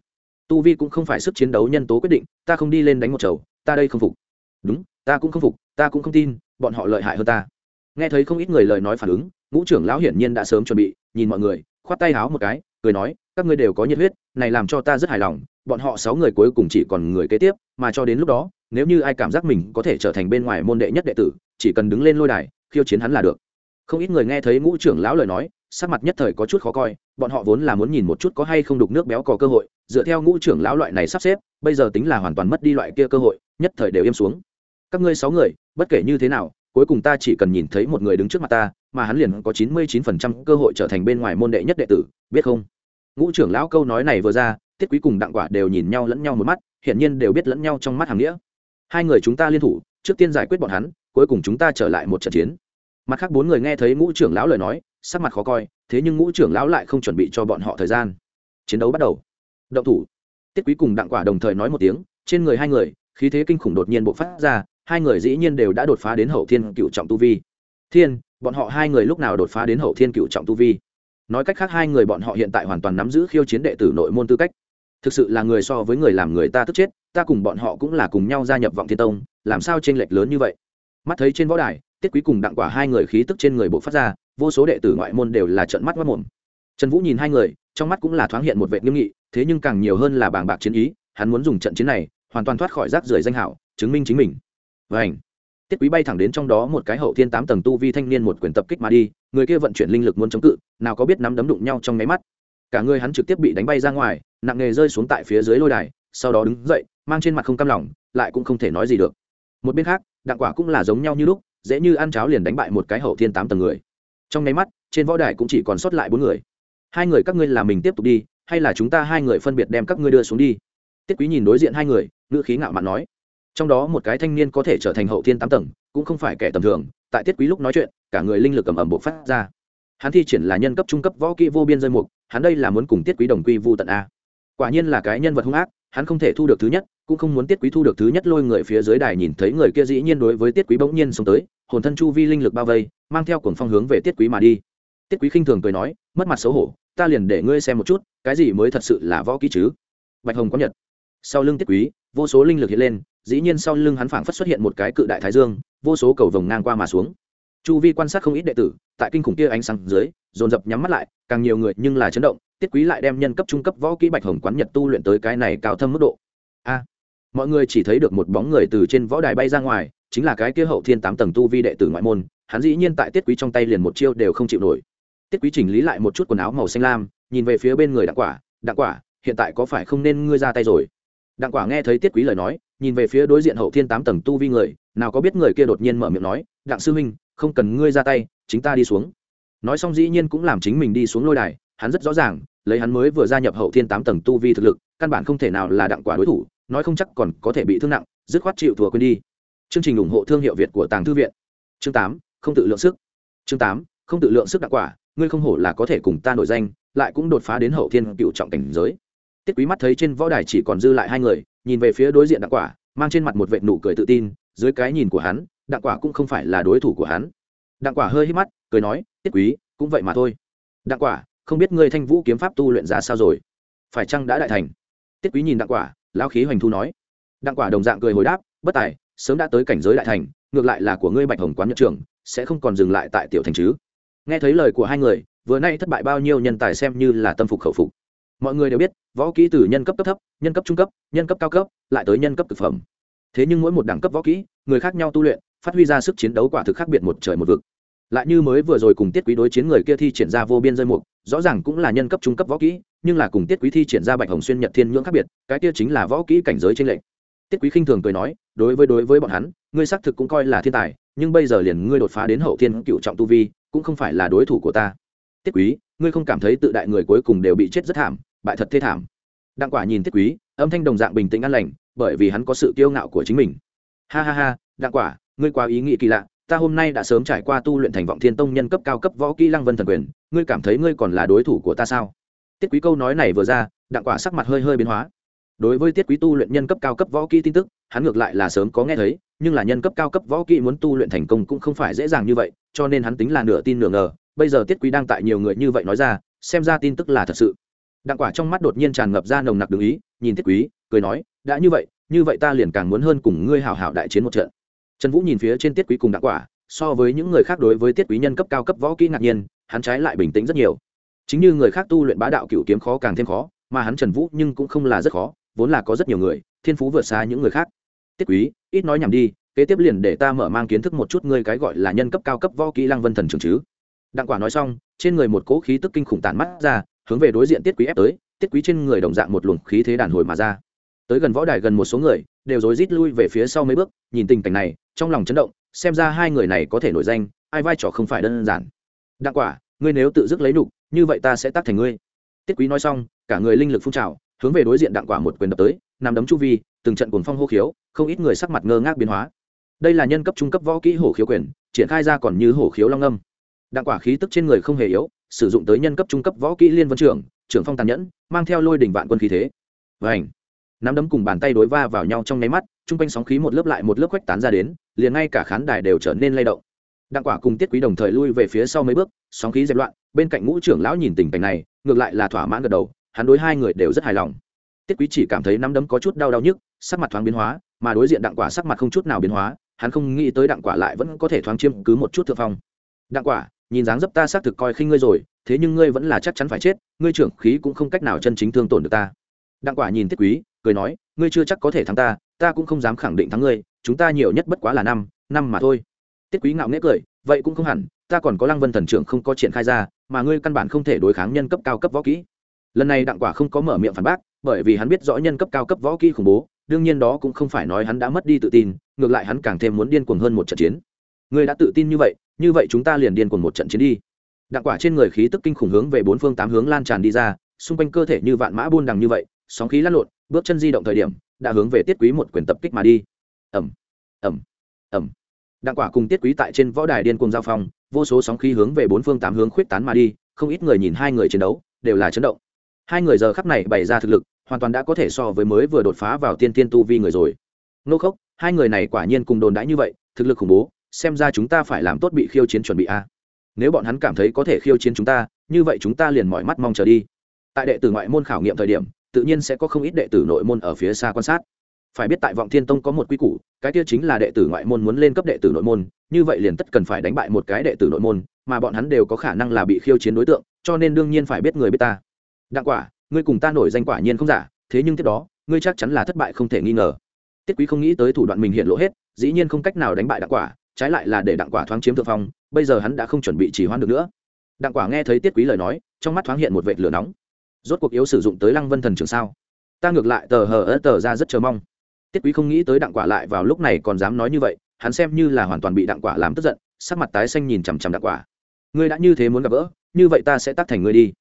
Tu vi cũng không phải sức chiến đấu nhân tố quyết định, ta không đi lên đánh một chầu, ta đây không phục. Đúng, ta cũng không phục, ta cũng không tin, bọn họ lợi hại hơn ta. Nghe thấy không ít người lời nói phản ứng, ngũ trưởng lão hiển nhiên đã sớm chuẩn bị, nhìn mọi người, khoát tay háo một cái, cười nói, các ngươi đều có nhiệt huyết, này làm cho ta rất hài lòng, bọn họ sáu người cuối cùng chỉ còn người kế tiếp, mà cho đến lúc đó nếu như ai cảm giác mình có thể trở thành bên ngoài môn đệ nhất đệ tử, chỉ cần đứng lên lôi đài, khiêu chiến hắn là được. Không ít người nghe thấy ngũ trưởng lão lời nói, sắc mặt nhất thời có chút khó coi, bọn họ vốn là muốn nhìn một chút có hay không đục nước béo có cơ hội, dựa theo ngũ trưởng lão loại này sắp xếp, bây giờ tính là hoàn toàn mất đi loại kia cơ hội, nhất thời đều im xuống. Các ngươi sáu người, bất kể như thế nào, cuối cùng ta chỉ cần nhìn thấy một người đứng trước mặt ta, mà hắn liền có chín mươi chín phần trăm cơ hội trở thành bên ngoài môn đệ nhất đệ tử, biết không? Ngũ trưởng lão câu nói này vừa ra tiết quý cùng đặng quả đều nhìn nhau lẫn nhau một mắt, hiển nhiên đều biết lẫn nhau trong mắt hàng nghĩa hai người chúng ta liên thủ, trước tiên giải quyết bọn hắn, cuối cùng chúng ta trở lại một trận chiến. Mặt khác bốn người nghe thấy ngũ trưởng lão lời nói, sắc mặt khó coi, thế nhưng ngũ trưởng lão lại không chuẩn bị cho bọn họ thời gian. Chiến đấu bắt đầu. Động thủ. Tiết quý cùng đặng quả đồng thời nói một tiếng, trên người hai người, khí thế kinh khủng đột nhiên bộc phát ra, hai người dĩ nhiên đều đã đột phá đến hậu thiên cựu trọng tu vi. Thiên, bọn họ hai người lúc nào đột phá đến hậu thiên cựu trọng tu vi? Nói cách khác hai người bọn họ hiện tại hoàn toàn nắm giữ khiêu chiến đệ tử nội môn tư cách thực sự là người so với người làm người ta tức chết, ta cùng bọn họ cũng là cùng nhau gia nhập vọng thiên tông, làm sao t r ê n lệch lớn như vậy? Mắt thấy trên võ đài, tiết quý cùng đặng quả hai người khí tức trên người bộ phát ra, vô số đệ tử ngoại môn đều là trận mắt mất mồm. Trần vũ nhìn hai người, trong mắt cũng là thoáng hiện một vệ nghiêm nghị, thế nhưng càng nhiều hơn là bàng bạc chiến ý, hắn muốn dùng trận chiến này, hoàn toàn thoát khỏi rác rưởi danh hảo, chứng minh chính mình. Vảnh tiết quý bay thẳng đến trong đó một cái hậu thiên tám tầng tu vi thanh niên một quyền tập kích mà đi, người kia vận chuyển linh lực muốn chống cự, nào có biết nắm đấm đụng nhau trong nháy mắt cả người hắn trực tiếp bị đánh bay ra ngoài, nặng nề rơi xuống tại phía dưới lôi đài, sau đó đứng dậy, mang trên mặt không cam lòng, lại cũng không thể nói gì được. Một bên khác, đặng quả cũng là giống nhau như lúc, dễ như ăn cháo liền đánh bại một cái hậu thiên tám tầng người. Trong nháy mắt, trên võ đài cũng chỉ còn sót lại bốn người. Hai người các ngươi là mình tiếp tục đi, hay là chúng ta hai người phân biệt đem các ngươi đưa xuống đi? Tiết quý nhìn đối diện hai người, ngữ khí ngạo mạn nói. Trong đó một cái thanh niên có thể trở thành hậu thiên tám tầng, cũng không phải kẻ tầm thường, tại tiết quý lúc nói chuyện, cả người linh lực ầm ầm bộc phát ra. Hắn thi triển là nhân cấp trung cấp võ kỹ vô biên rơi mục hắn đây là muốn cùng tiết quý đồng quy vu tận a. Quả nhiên là cái nhân vật hung ác, hắn không thể thu được thứ nhất, cũng không muốn tiết quý thu được thứ nhất lôi người phía dưới đài nhìn thấy người kia dĩ nhiên đối với tiết quý bỗng nhiên xông tới, hồn thân chu vi linh lực bao vây, mang theo cuồng phong hướng về tiết quý mà đi. Tiết quý khinh thường cười nói, mất mặt xấu hổ, ta liền để ngươi xem một chút, cái gì mới thật sự là võ kỹ chứ? Bạch hồng có nhật sau lưng tiết quý, vô số linh lực hiện lên, dĩ nhiên sau lưng hắn phảng phất xuất hiện một cái cự đại thái dương, vô số cầu vồng ngang qua mà xuống chu vi quan sát không ít đệ tử, tại kinh khủng kia ánh sáng dưới, dồn dập nhắm mắt lại, càng nhiều người nhưng là chấn động, tiết quý lại đem nhân cấp, trung cấp võ kỹ bạch hồng quán nhật tu luyện tới cái này cao thâm mức độ. A, mọi người chỉ thấy được một bóng người từ trên võ đài bay ra ngoài, chính là cái kia hậu thiên tám tầng tu vi đệ tử ngoại môn, hắn dĩ nhiên tại tiết quý trong tay liền một chiêu đều không chịu nổi. Tiết quý chỉnh lý lại một chút quần áo màu xanh lam, nhìn về phía bên người đặng quả đặng quả, hiện tại có phải không nên ngươi ra tay rồi? Đặng quả nghe thấy tiết quý lời nói, nhìn về phía đối diện hậu thiên tám tầng tu vi người, nào có biết người kia đột nhiên mở miệng nói, đặng sư huynh không cần ngươi ra tay, chính ta đi xuống. Nói xong dĩ nhiên cũng làm chính mình đi xuống lôi đài, hắn rất rõ ràng, lấy hắn mới vừa gia nhập hậu thiên tám tầng tu vi thực lực, căn bản không thể nào là đặng quả đối thủ, nói không chắc còn có thể bị thương nặng, dứt khoát chịu thua quên đi. Chương trình ủng hộ thương hiệu việt của tàng thư viện. Chương tám, không tự lượng sức. Chương tám, không tự lượng sức đặng quả, ngươi không hổ là có thể cùng ta nổi danh, lại cũng đột phá đến hậu thiên cựu trọng cảnh giới. Tiết quý mắt thấy trên võ đài chỉ còn dư lại hai người, nhìn về phía đối diện đặng quả, mang trên mặt một vệ nụ cười tự tin, dưới cái nhìn của hắn đặng quả cũng không phải là đối thủ của hắn. Đặng quả hơi hít mắt, cười nói, tiết quý, cũng vậy mà thôi. Đặng quả, không biết ngươi thanh vũ kiếm pháp tu luyện ra sao rồi? Phải chăng đã đại thành? Tiết quý nhìn đặng quả, lão khí hoành thu nói. Đặng quả đồng dạng cười hồi đáp, bất tài, sớm đã tới cảnh giới đại thành, ngược lại là của ngươi bạch hồng quán nhật trường, sẽ không còn dừng lại tại tiểu thành chứ. Nghe thấy lời của hai người, vừa nay thất bại bao nhiêu nhân tài xem như là tâm phục khẩu phục. Mọi người đều biết, võ kỹ từ nhân cấp cấp thấp, nhân cấp trung cấp, nhân cấp cao cấp, lại tới nhân cấp thực phẩm. Thế nhưng mỗi một đẳng cấp võ kỹ, người khác nhau tu luyện phát huy ra sức chiến đấu quả thực khác biệt một trời một vực. Lại như mới vừa rồi cùng tiết quý đối chiến người kia thi triển ra vô biên rơi mục, rõ ràng cũng là nhân cấp trung cấp võ kỹ, nhưng là cùng tiết quý thi triển ra bạch hồng xuyên nhật thiên nhưỡng khác biệt, cái kia chính là võ kỹ cảnh giới trên lệnh tiết quý khinh thường cười nói, đối với đối với bọn hắn, ngươi xác thực cũng coi là thiên tài, nhưng bây giờ liền ngươi đột phá đến hậu thiên cựu trọng tu vi, cũng không phải là đối thủ của ta. Tiết quý, ngươi không cảm thấy tự đại người cuối cùng đều bị chết rất thảm, bại thật thê thảm. Đặng quả nhìn tiết quý, âm thanh đồng dạng bình tĩnh an lành, bởi vì hắn có sự kiêu ngạo của chính mình. Ha ha ha, đặng quả ngươi quá ý nghĩ kỳ lạ, ta hôm nay đã sớm trải qua tu luyện thành vọng thiên tông nhân cấp cao cấp võ kỹ lăng vân thần quyền, ngươi cảm thấy ngươi còn là đối thủ của ta sao? Tiết quý câu nói này vừa ra, đặng quả sắc mặt hơi hơi biến hóa. Đối với tiết quý tu luyện nhân cấp cao cấp võ kỹ tin tức, hắn ngược lại là sớm có nghe thấy, nhưng là nhân cấp cao cấp võ kỹ muốn tu luyện thành công cũng không phải dễ dàng như vậy, cho nên hắn tính là nửa tin nửa ngờ. Bây giờ tiết quý đang tại nhiều người như vậy nói ra, xem ra tin tức là thật sự. Đặng quả trong mắt đột nhiên tràn ngập ra nồng nặc đường ý, nhìn tiết quý, cười nói, đã như vậy như vậy ta liền càng muốn hơn cùng ngươi hào hảo đại chiến một trận trần vũ nhìn phía trên tiết quý cùng đặng quả, so với những người khác đối với tiết quý nhân cấp cao cấp võ kỹ ngạc nhiên, hắn trái lại bình tĩnh rất nhiều. Chính như người khác tu luyện bá đạo cựu kiếm khó càng thêm khó, mà hắn trần vũ nhưng cũng không là rất khó, vốn là có rất nhiều người, thiên phú vượt xa những người khác. Tiết quý, ít nói nhảm đi, kế tiếp liền để ta mở mang kiến thức một chút ngươi cái gọi là nhân cấp cao cấp võ kỹ lăng vân thần trường chứ. Đặng quả nói xong, trên người một cỗ khí tức kinh khủng tàn mắt ra, hướng về đối diện tiết quý ép tới, tiết quý trên người đồng dạng một luồng khí thế đàn hồi mà ra. Tới gần võ đài gần một số người đều rối rít lui về phía sau mấy bước, nhìn tình cảnh này, trong lòng chấn động, xem ra hai người này có thể nổi danh, ai vai trò không phải đơn giản. Đặng quả, ngươi nếu tự dứt lấy nục như vậy ta sẽ tác thành ngươi. Tiết quý nói xong, cả người linh lực phun trào, hướng về đối diện đặng quả một quyền đập tới nằm đấm chu vi, từng trận cuồng phong hô khiếu, không ít người sắc mặt ngơ ngác biến hóa. Đây là nhân cấp trung cấp võ kỹ hổ khiếu quyền, triển khai ra còn như hổ khiếu long âm. Đặng quả khí tức trên người không hề yếu, sử dụng tới nhân cấp trung cấp võ kỹ liên vân trưởng trưởng phong tàn nhẫn, mang theo lôi đỉnh vạn quân khí thế. Vảnh nắm đấm cùng bàn tay đối va vào nhau trong nháy mắt trung quanh sóng khí một lớp lại một lớp quách tán ra đến, liền ngay cả khán đài đều trở nên lay động. Đặng quả cùng tiết quý đồng thời lui về phía sau mấy bước, sóng khí dẹp loạn, bên cạnh ngũ trưởng lão nhìn tình cảnh này, ngược lại là thỏa mãn gật đầu, hắn đối hai người đều rất hài lòng. Tiết quý chỉ cảm thấy nắm đấm có chút đau đau nhức, sắc mặt thoáng biến hóa, mà đối diện đặng quả sắc mặt không chút nào biến hóa, hắn không nghĩ tới đặng quả lại vẫn có thể thoáng chiêm cứ một chút thượng phong. Đặng quả, nhìn dáng dấp ta xác thực coi khinh ngươi rồi, thế nhưng ngươi vẫn là chắc chắn phải chết, ngươi trưởng khí cũng không cách nào chân chính thương tổn được ta đặng quả nhìn tiết quý, cười nói, ngươi chưa chắc có thể thắng ta ta cũng không dám khẳng định thắng ngươi, chúng ta nhiều nhất bất quá là năm năm mà thôi. Tiết quý ngạo nghễ cười, vậy cũng không hẳn, ta còn có lăng vân thần trưởng không có triển khai ra, mà ngươi căn bản không thể đối kháng nhân cấp cao cấp võ kỹ. Lần này đặng quả không có mở miệng phản bác, bởi vì hắn biết rõ nhân cấp cao cấp võ kỹ khủng bố, đương nhiên đó cũng không phải nói hắn đã mất đi tự tin, ngược lại hắn càng thêm muốn điên cuồng hơn một trận chiến. Ngươi đã tự tin như vậy như vậy chúng ta liền điên cuồng một trận chiến đi. Đặng quả trên người khí tức kinh khủng hướng về bốn phương tám hướng lan tràn đi ra, xung quanh cơ thể như vạn mã buôn đằng như vậy sóng khí lăn lộn, bước chân di động thời điểm, đã hướng về tiết quý một quyền tập kích mà đi. Ẩm ẩm ẩm đặng quả cùng tiết quý tại trên võ đài điên cuồng giao phong, vô số sóng khí hướng về bốn phương tám hướng khuyết tán mà đi, không ít người nhìn hai người chiến đấu, đều là chấn động. Hai người giờ khắp này bày ra thực lực, hoàn toàn đã có thể so với mới vừa đột phá vào tiên tiên tu vi người rồi. Nô khốc, hai người này quả nhiên cùng đồn đãi như vậy, thực lực khủng bố, xem ra chúng ta phải làm tốt bị khiêu chiến chuẩn bị a. Nếu bọn hắn cảm thấy có thể khiêu chiến chúng ta, như vậy chúng ta liền mọi mắt mong chờ đi. Tại đệ tử ngoại môn khảo nghiệm thời điểm tự nhiên sẽ có không ít đệ tử nội môn ở phía xa quan sát. Phải biết tại vọng thiên tông có một quy củ, cái kia chính là đệ tử ngoại môn muốn lên cấp đệ tử nội môn, như vậy liền tất cần phải đánh bại một cái đệ tử nội môn, mà bọn hắn đều có khả năng là bị khiêu chiến đối tượng, cho nên đương nhiên phải biết người biết ta. Đặng quả, ngươi cùng ta nổi danh quả nhiên không giả, thế nhưng tiếp đó, ngươi chắc chắn là thất bại không thể nghi ngờ. Tiết quý không nghĩ tới thủ đoạn mình hiện lộ hết, dĩ nhiên không cách nào đánh bại đặng quả, trái lại là để đặng quả thoáng chiếm thượng phong, bây giờ hắn đã không chuẩn bị chỉ hoãn được nữa. Đặng quả nghe thấy tiết quý lời nói, trong mắt thoáng hiện một vệt lửa nóng rốt cuộc yếu sử dụng tới lăng vân thần trường sao? Ta ngược lại tờ hờ ớt tờ ra rất chờ mong. Tiết quý không nghĩ tới đặng quả lại vào lúc này còn dám nói như vậy, hắn xem như là hoàn toàn bị đặng quả làm tức giận, sắc mặt tái xanh nhìn chằm chằm đặng quả. Ngươi đã như thế muốn gặp gỡ, như vậy ta sẽ tắt thành ngươi đi.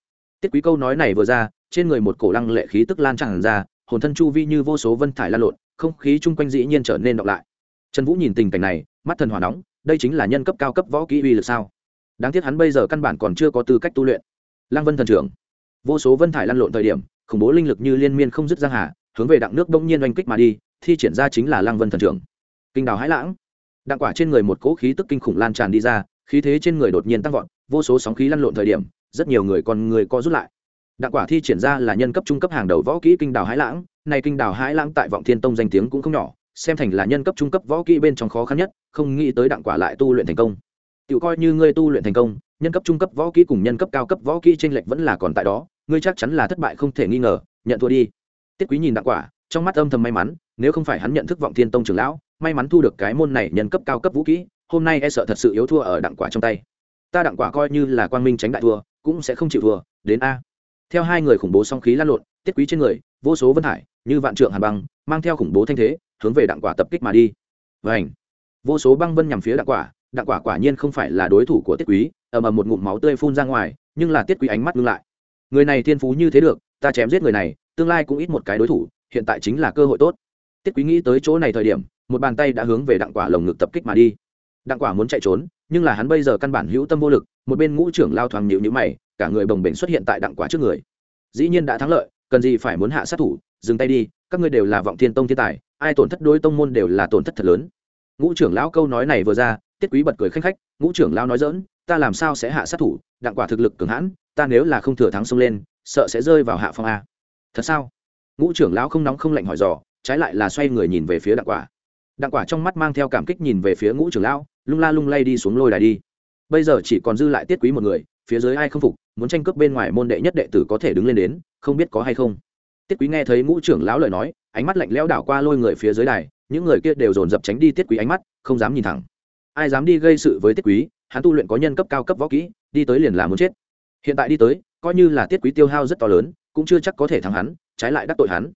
Tiết quý câu nói này vừa ra, trên người một cổ lăng lệ khí tức lan tràn ra, hồn thân chu vi như vô số vân thải lan lộn, không khí chung quanh dĩ nhiên trở nên đọc lại. Trần vũ nhìn tình cảnh này, mắt thần hỏa nóng, đây chính là nhân cấp cao cấp võ kỹ uy lực sao? Đáng tiếc hắn bây giờ căn bản còn chưa có tư cách tu luyện. Lăng vân thần trưởng vô số vân thải lăn lộn thời điểm, khủng bố linh lực như liên miên không dứt giang hà, hướng về đặng nước bỗng nhiên oanh kích mà đi, thi triển ra chính là lăng vân thần trưởng kinh đào hãi lãng. Đặng quả trên người một cỗ khí tức kinh khủng lan tràn đi ra, khí thế trên người đột nhiên tăng vọt, vô số sóng khí lăn lộn thời điểm, rất nhiều người còn người co rút lại. Đặng quả thi triển ra là nhân cấp trung cấp hàng đầu võ kỹ kinh đào hãi lãng, này kinh đào hãi lãng tại vọng thiên tông danh tiếng cũng không nhỏ, xem thành là nhân cấp trung cấp võ kỹ bên trong khó khăn nhất, không nghĩ tới đặng quả lại tu luyện thành công. Tự coi như ngươi tu luyện thành công nhân cấp trung cấp võ kỹ cùng nhân cấp cao cấp võ kỹ t r ê n lệch vẫn là còn tại đó, ngươi chắc chắn là thất bại không thể nghi ngờ, nhận thua đi. Tiết quý nhìn đặng quả, trong mắt âm thầm may mắn, nếu không phải hắn nhận thức vọng thiên tông trường lão, may mắn thu được cái môn này nhân cấp cao cấp vũ kỹ, hôm nay e sợ thật sự yếu thua ở đặng quả trong tay. Ta đặng quả coi như là quang minh tránh đại thua, cũng sẽ không chịu thua, đến a. Theo hai người khủng bố song khí lan lộn, tiết quý trên người, vô số vân hải, như vạn trượng hàn băng, mang theo khủng bố thanh thế, hướng về đặng quả tập kích mà đi. Và ảnh vô số băng vân nhằm phía đặng quả đặng quả quả nhiên không phải là đối thủ của tiết quý, ầm ầm một ngụm máu tươi phun ra ngoài, nhưng là tiết quý ánh mắt ngưng lại. Người này thiên phú như thế được, ta chém giết người này, tương lai cũng ít một cái đối thủ, hiện tại chính là cơ hội tốt. Tiết quý nghĩ tới chỗ này thời điểm, một bàn tay đã hướng về đặng quả lồng ngực tập kích mà đi. Đặng quả muốn chạy trốn, nhưng là hắn bây giờ căn bản hữu tâm vô lực, một bên ngũ trưởng lao thoáng nhịu nhữ mày, cả người bồng bềnh xuất hiện tại đặng quả trước người. Dĩ nhiên đã thắng lợi, cần gì phải muốn hạ sát thủ, dừng tay đi, các ngươi đều là vọng thiên tông thiên tài, ai tổn thất đối tông môn đều là tổn thất thật lớn. Ngũ trưởng lão câu nói này vừa ra tiết quý bật cười khanh khách, ngũ trưởng lão nói dỡn ta làm sao sẽ hạ sát thủ, đặng quả thực lực cường hãn, ta nếu là không thừa thắng xông lên, sợ sẽ rơi vào hạ phong a. Thật sao? Ngũ trưởng lão không nóng không lạnh hỏi dò, trái lại là xoay người nhìn về phía đặng quả. Đặng quả trong mắt mang theo cảm kích nhìn về phía ngũ trưởng lão, lung la lung lay đi xuống lôi đài đi. Bây giờ chỉ còn dư lại tiết quý một người, phía dưới ai không phục, muốn tranh cướp bên ngoài môn đệ nhất đệ tử có thể đứng lên đến, không biết có hay không. Tiết quý nghe thấy ngũ trưởng lão lời nói, ánh mắt lạnh lẽo đảo qua lôi người phía dưới đài, những người kia đều dồn dập tránh đi tiết quý ánh mắt, không dám nhìn thẳng ai dám đi gây sự với tiết quý, hắn tu luyện có nhân cấp cao cấp võ kỹ, đi tới liền là muốn chết. Hiện tại đi tới, coi như là tiết quý tiêu hao rất to lớn, cũng chưa chắc có thể thắng hắn, trái lại đắc tội hắn.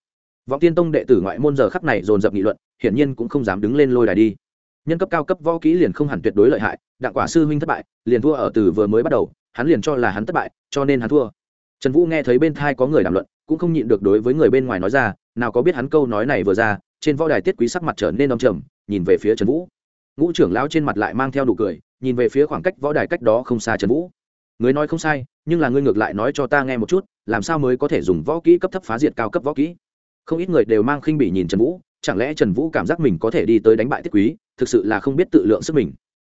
Vọng tiên tông đệ tử ngoại môn giờ khắc này dồn dập nghị luận, hiển nhiên cũng không dám đứng lên lôi đài đi. Nhân cấp cao cấp võ kỹ liền không hẳn tuyệt đối lợi hại, đặng quả sư huynh thất bại, liền thua ở từ vừa mới bắt đầu, hắn liền cho là hắn thất bại, cho nên hắn thua. Trần vũ nghe thấy bên thai có người đàm luận, cũng không nhịn được đối với người bên ngoài nói ra, nào có biết hắn câu nói này vừa ra, trên võ đài tiết quý sắc mặt trở nên đông trầm, nhìn về phía trần vũ ngũ trưởng lão trên mặt lại mang theo đủ cười, nhìn về phía khoảng cách võ đài cách đó không xa trần vũ. Người nói không sai, nhưng là ngươi ngược lại nói cho ta nghe một chút, làm sao mới có thể dùng võ kỹ cấp thấp phá diệt cao cấp võ kỹ? Không ít người đều mang khinh bỉ nhìn trần vũ, chẳng lẽ trần vũ cảm giác mình có thể đi tới đánh bại tiết quý, thực sự là không biết tự lượng sức mình.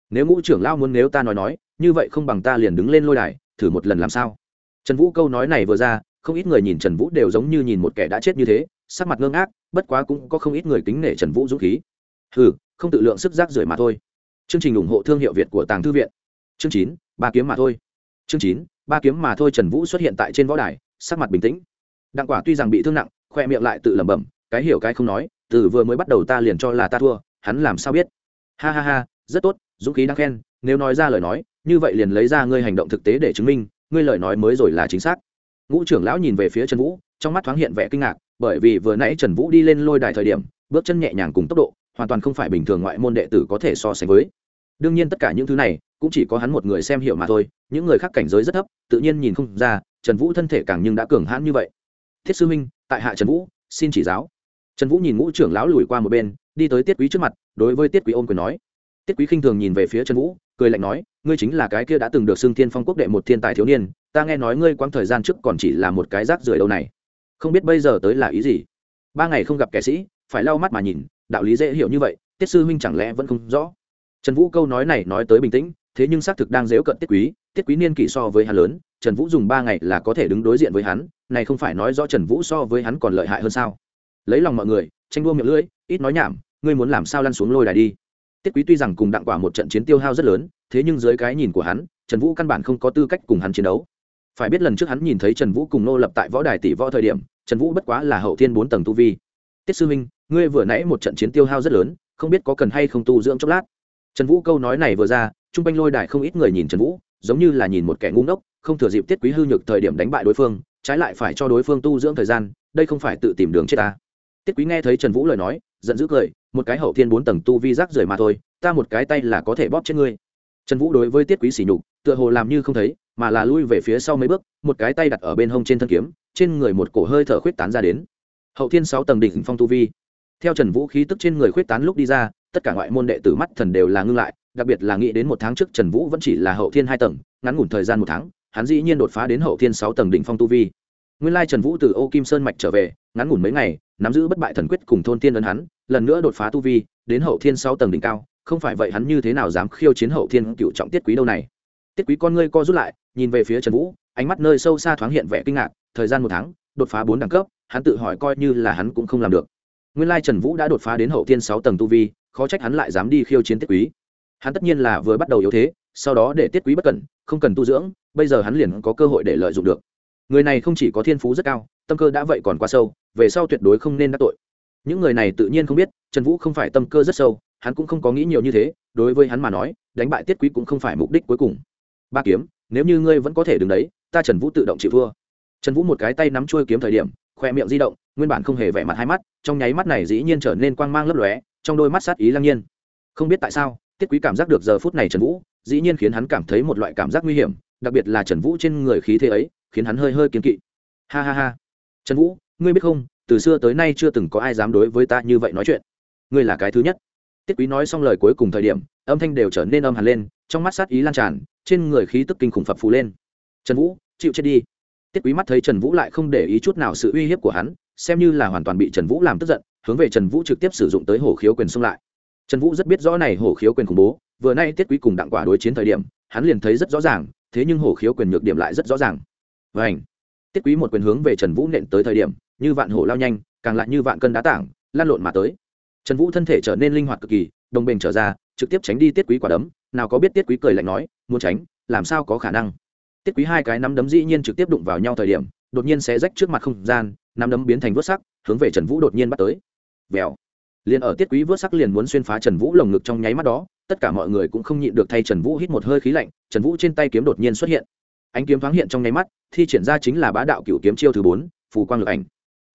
Nếu ngũ trưởng lão muốn nếu ta nói nói, như vậy không bằng ta liền đứng lên lôi đài, thử một lần làm sao? Trần vũ câu nói này vừa ra, không ít người nhìn trần vũ đều giống như nhìn một kẻ đã chết như thế, sắc mặt ngơ ngác, bất quá cũng có không ít người kính nể trần vũ dũng khí. Ừ không tự lượng sức rác rưởi mà thôi. Chương trình ủng hộ thương hiệu việt của tàng thư viện. Chương chín, ba kiếm mà thôi. Chương chín, ba kiếm mà thôi trần vũ xuất hiện tại trên võ đài, sắc mặt bình tĩnh. Đặng quả tuy rằng bị thương nặng, khoe miệng lại tự lẩm bẩm, cái hiểu cái không nói, từ vừa mới bắt đầu ta liền cho là ta thua, hắn làm sao biết? Ha ha ha, rất tốt, dũng khí đáng khen, nếu nói ra lời nói, như vậy liền lấy ra ngươi hành động thực tế để chứng minh, ngươi lời nói mới rồi là chính xác. Ngũ trưởng lão nhìn về phía trần vũ, trong mắt thoáng hiện vẻ kinh ngạc, bởi vì vừa nãy trần vũ đi lên lôi đài thời điểm, bước chân nhẹ nhàng cùng tốc độ hoàn toàn không phải bình thường ngoại môn đệ tử có thể so sánh với. Đương nhiên tất cả những thứ này, cũng chỉ có hắn một người xem hiểu mà thôi, những người khác cảnh giới rất thấp, tự nhiên nhìn không ra, trần vũ thân thể càng nhưng đã cường hãn như vậy. Thiết sư minh tại hạ trần vũ, xin chỉ giáo. Trần vũ nhìn ngũ trưởng lão lùi qua một bên, đi tới tiết quý trước mặt, đối với tiết quý ôm quyền nói. Tiết quý khinh thường nhìn về phía trần vũ, cười lạnh nói, ngươi chính là cái kia đã từng được xưng thiên phong quốc đệ một thiên tài thiếu niên, ta nghe nói ngươi quãng thời gian trước còn chỉ là một cái rác rưởi đâu này. Không biết bây giờ tới là ý gì? Ba ngày không gặp kẻ sĩ, phải lau mắt mà nhìn đạo lý dễ hiểu như vậy, tiết sư huynh chẳng lẽ vẫn không rõ? Trần vũ câu nói này nói tới bình tĩnh, thế nhưng xác thực đang dễu cận tiết quý tiết quý niên kỷ so với hắn lớn, trần vũ dùng ba ngày là có thể đứng đối diện với hắn, này không phải nói rõ trần vũ so với hắn còn lợi hại hơn sao? Lấy lòng mọi người, tranh đua miệng lưỡi, ít nói nhảm, ngươi muốn làm sao lăn xuống lôi đài đi? Tiết quý tuy rằng cùng đặng quả một trận chiến tiêu hao rất lớn, thế nhưng dưới cái nhìn của hắn, trần vũ căn bản không có tư cách cùng hắn chiến đấu. Phải biết lần trước hắn nhìn thấy trần vũ cùng nô lập tại võ đài tỷ võ thời điểm, trần vũ bất quá là hậu thiên bốn tầng tu vi. Tiết sư minh ngươi vừa nãy một trận chiến tiêu hao rất lớn, không biết có cần hay không tu dưỡng chốc lát. Trần vũ câu nói này vừa ra t r u n g quanh lôi đài không ít người nhìn trần vũ, giống như là nhìn một kẻ ngu ngốc, không thừa dịp tiết quý hư nhược thời điểm đánh bại đối phương, trái lại phải cho đối phương tu dưỡng thời gian, đây không phải tự tìm đường chết ta. Tiết quý nghe thấy trần vũ lời nói, giận dữ cười, một cái hậu thiên bốn tầng tu vi rác rưởi mà thôi, ta một cái tay là có thể bóp chết ngươi. Trần vũ đối với tiết quý sỉ nhục, tựa hồ làm như không thấy, mà là lui về phía sau mấy bước, một cái tay đặt ở bên hông trên thân kiếm, trên người một cổ hơi thở khuyết tán ra đến. Hậu thiên sáu tầng đỉnh phong tu vi theo trần vũ khí tức trên người khuyết tán lúc đi ra, tất cả ngoại môn đệ tử mắt thần đều là ngưng lại, đặc biệt là nghĩ đến một tháng trước trần vũ vẫn chỉ là hậu thiên hai tầng, ngắn ngủn thời gian một tháng, hắn dĩ nhiên đột phá đến hậu thiên sáu tầng đỉnh phong tu vi. Nguyên lai trần vũ từ ô kim sơn mạch trở về, ngắn ngủn mấy ngày, nắm giữ bất bại thần quyết cùng thôn tiên ấn hắn, lần nữa đột phá tu vi, đến hậu thiên sáu tầng đỉnh cao, không phải vậy hắn như thế nào dám khiêu chiến hậu thiên cựu trọng tiết quý đâu này. Tiết quý con ngươi co rút lại, nhìn về phía trần vũ, ánh mắt nơi sâu xa thoáng hiện vẻ kinh ngạc, thời gian một tháng, đột phá bốn đẳng cấp, hắn tự hỏi coi như là hắn cũng không làm được nguyên lai trần vũ đã đột phá đến hậu thiên sáu tầng tu vi, khó trách hắn lại dám đi khiêu chiến tiết quý. Hắn tất nhiên là vừa bắt đầu yếu thế, sau đó để tiết quý bất cẩn, không cần tu dưỡng, bây giờ hắn liền có cơ hội để lợi dụng được. Người này không chỉ có thiên phú rất cao, tâm cơ đã vậy còn quá sâu, về sau tuyệt đối không nên đắc tội. Những người này tự nhiên không biết, trần vũ không phải tâm cơ rất sâu, hắn cũng không có nghĩ nhiều như thế, đối với hắn mà nói, đánh bại tiết quý cũng không phải mục đích cuối cùng. Ba kiếm, nếu như ngươi vẫn có thể đứng đấy, ta trần vũ tự động chịu thua. Trần vũ một cái tay nắm chuôi kiếm thời điểm khoe miệng di động, nguyên bản không hề vẻ mặt hai mắt, trong nháy mắt này dĩ nhiên trở nên quang mang lấp lóe, trong đôi mắt sát ý lăng nhiên. Không biết tại sao, tiết quý cảm giác được giờ phút này trần vũ, dĩ nhiên khiến hắn cảm thấy một loại cảm giác nguy hiểm, đặc biệt là trần vũ trên người khí thế ấy, khiến hắn hơi hơi kiên kỵ. Ha ha ha. Trần vũ, ngươi biết không, từ xưa tới nay chưa từng có ai dám đối với ta như vậy nói chuyện. Ngươi là cái thứ nhất. Tiết quý nói xong lời cuối cùng thời điểm, âm thanh đều trở nên âm hẳn lên, trong mắt sát ý lan tràn, trên người khí tức kinh khủng phập phù lên. Trần vũ, chịu chết đi tiết quý mắt thấy trần vũ lại không để ý chút nào sự uy hiếp của hắn, xem như là hoàn toàn bị trần vũ làm tức giận, hướng về trần vũ trực tiếp sử dụng tới hổ khiếu quyền xung lại. Trần vũ rất biết rõ này hổ khiếu quyền khủng bố, vừa nay tiết quý cùng đặng quả đối chiến thời điểm, hắn liền thấy rất rõ ràng, thế nhưng hổ khiếu quyền nhược điểm lại rất rõ ràng. Vảnh tiết quý một quyền hướng về trần vũ nện tới thời điểm, như vạn hổ lao nhanh, càng lại như vạn cân đá tảng lan lộn mà tới. Trần vũ thân thể trở nên linh hoạt cực kỳ, đồng bình trở ra, trực tiếp tránh đi tiết quý quả đấm. Nào có biết tiết quý cười lạnh nói, muốn tránh, làm sao có khả năng? Tiết quý hai cái nắm đấm dĩ nhiên trực tiếp đụng vào nhau thời điểm, đột nhiên sẽ rách trước mặt không gian, nắm đấm biến thành vớt sắc, hướng về trần vũ đột nhiên bắt tới. Vèo. Liền ở tiết quý vớt sắc liền muốn xuyên phá trần vũ lồng ngực trong nháy mắt đó, tất cả mọi người cũng không nhịn được thay trần vũ hít một hơi khí lạnh, trần vũ trên tay kiếm đột nhiên xuất hiện. Ánh kiếm thoáng hiện trong nháy mắt, thi triển ra chính là bá đạo cựu kiếm chiêu thứ bốn, phù quang lực ảnh.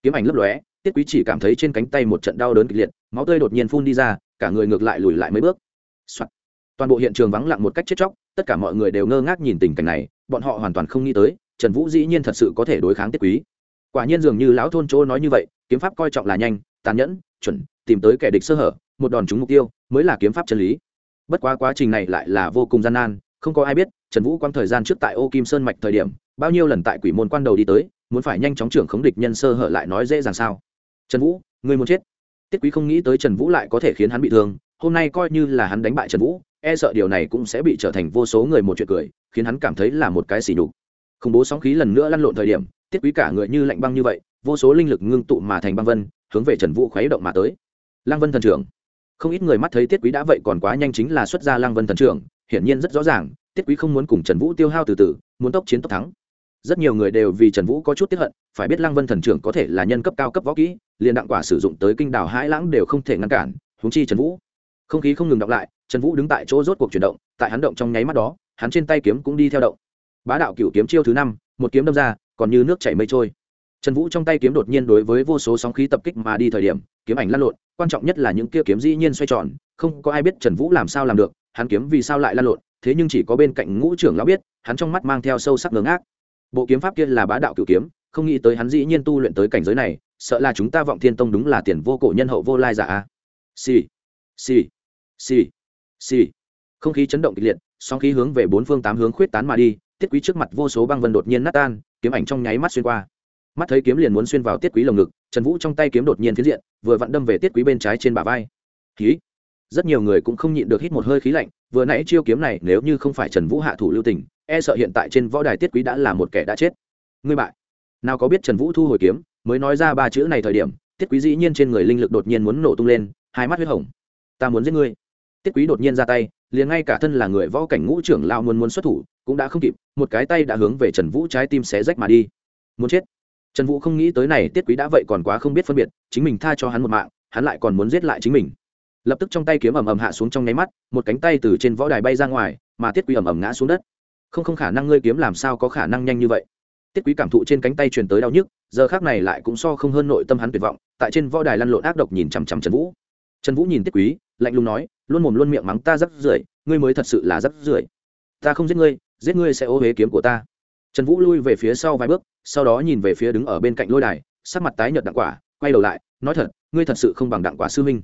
Kiếm ảnh lấp lóe, tiết quý chỉ cảm thấy trên cánh tay một trận đau đớn kịch liệt, máu tươi đột nhiên phun đi ra, cả người ngược lại lùi lại mấy bước、Soạn. toàn bộ hiện trường vắng lặng một cách chết chóc, tất cả mọi người đều ngơ ngác nhìn tình cảnh này bọn họ hoàn toàn không nghĩ tới, trần vũ dĩ nhiên thật sự có thể đối kháng tiết quý. Quả nhiên dường như lão thôn chỗ nói như vậy, kiếm pháp coi trọng là nhanh, tàn nhẫn, chuẩn, tìm tới kẻ địch sơ hở, một đòn trúng mục tiêu, mới là kiếm pháp chân lý. Bất quá quá trình này lại là vô cùng gian nan, không có ai biết, trần vũ quang thời gian trước tại ô kim sơn mạch thời điểm, bao nhiêu lần tại quỷ môn quan đầu đi tới, muốn phải nhanh chóng trưởng khống địch nhân sơ hở lại nói dễ dàng sao? Trần vũ người muốn chết. Tiết quý không nghĩ tới trần vũ lại có thể khiến hắn bị thương, hôm nay coi như là hắn đánh bại trần vũ e sợ điều này cũng sẽ bị trở thành vô số người một chuyện cười, khiến hắn cảm thấy là một cái xỉ đục khủng bố sóng khí lần nữa lăn lộn thời điểm, tiết quý cả người như lạnh băng như vậy, vô số linh lực ngưng tụ mà thành băng vân, hướng về trần vũ khuấy động mà tới. Lăng vân thần trưởng. Không ít người mắt thấy tiết quý đã vậy còn quá nhanh chính là xuất ra lăng vân thần trưởng, hiển nhiên rất rõ ràng, tiết quý không muốn cùng trần vũ tiêu hao từ từ, muốn tốc chiến tốc thắng. Rất nhiều người đều vì trần vũ có chút tiếp hận, phải biết lăng vân thần trưởng có thể là nhân cấp cao cấp võ kỹ, liền đặng quả sử dụng tới kinh đảo hãi lãng đều không thể ngăn cản húng chi trần vũ. Không khí không ngừng đọc lại trần vũ đứng tại chỗ rốt cuộc chuyển động, tại hắn động trong nháy mắt đó, hắn trên tay kiếm cũng đi theo động. Bá đạo cựu kiếm chiêu thứ năm, một kiếm đâm ra, còn như nước chảy mây trôi. Trần vũ trong tay kiếm đột nhiên đối với vô số sóng khí tập kích mà đi thời điểm, kiếm ảnh lăn lộn, quan trọng nhất là những kia kiếm dĩ nhiên xoay tròn, không có ai biết trần vũ làm sao làm được, hắn kiếm vì sao lại lăn lộn, thế nhưng chỉ có bên cạnh ngũ trưởng lão biết, hắn trong mắt mang theo sâu sắc ngớ ngác. Bộ kiếm pháp kia là bá đạo cựu kiếm, không nghĩ tới hắn dĩ nhiên tu luyện tới cảnh giới này, sợ là chúng ta vọng thiên tông đúng là tiền vô cổ nhân hậu vô lai giả a. Xì xì xì xì. Không khí chấn động kịch liệt, sóng khí hướng về bốn phương tám hướng khuyết tán mà đi, tiết quý trước mặt vô số băng vân đột nhiên nát tan, kiếm ảnh trong nháy mắt xuyên qua. Mắt thấy kiếm liền muốn xuyên vào tiết quý lồng ngực, trần vũ trong tay kiếm đột nhiên phiến diện, vừa vặn đâm về tiết quý bên trái trên bả vai. Khí rất nhiều người cũng không nhịn được hít một hơi khí lạnh, vừa nãy chiêu kiếm này nếu như không phải trần vũ hạ thủ lưu tình e sợ hiện tại trên võ đài tiết quý đã là một kẻ đã chết. Ngươi bại. Nào có biết trần vũ thu hồi kiếm, mới nói ra ba chữ này thời điểm, tiết quý dĩ nhiên trên người linh lực đột nhiên muốn nổ tung lên, hai mắt huyết hồng. Ta muốn giết ngươi tiết quý đột nhiên ra tay, liền ngay cả thân là người võ cảnh ngũ trưởng lao muốn muốn xuất thủ, cũng đã không kịp, một cái tay đã hướng về trần vũ trái tim xé rách mà đi. Muốn chết. Trần vũ không nghĩ tới này, tiết quý đã vậy còn quá không biết phân biệt, chính mình tha cho hắn một mạng, hắn lại còn muốn giết lại chính mình. Lập tức trong tay kiếm ầm ầm hạ xuống trong nháy mắt, một cánh tay từ trên võ đài bay ra ngoài, mà tiết quý ầm ầm ngã xuống đất. Không không khả năng ngươi kiếm làm sao có khả năng nhanh như vậy. Tiết quý cảm thụ trên cánh tay truyền tới đau nhức, giờ khác này lại cũng so không hơn nội tâm hắn tuyệt vọng, tại trên võ đài lăn lộn ác độc nhìn chằm chằm trần vũ. Trần vũ nhìn tiết quý lạnh lùng nói, luôn mồm luôn miệng mắng ta rắc rưởi, ngươi mới thật sự là rắc rưởi. Ta không giết ngươi giết ngươi sẽ ô huế kiếm của ta. Trần vũ lui về phía sau vài bước, sau đó nhìn về phía đứng ở bên cạnh lôi đài, sắc mặt tái nhợt đặng quả, quay đầu lại, nói thật, ngươi thật sự không bằng đặng quả sư minh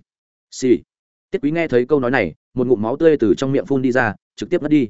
xì、sì. tiết quý nghe thấy câu nói này, một ngụm máu tươi từ trong miệng phun đi ra, trực tiếp mất đi.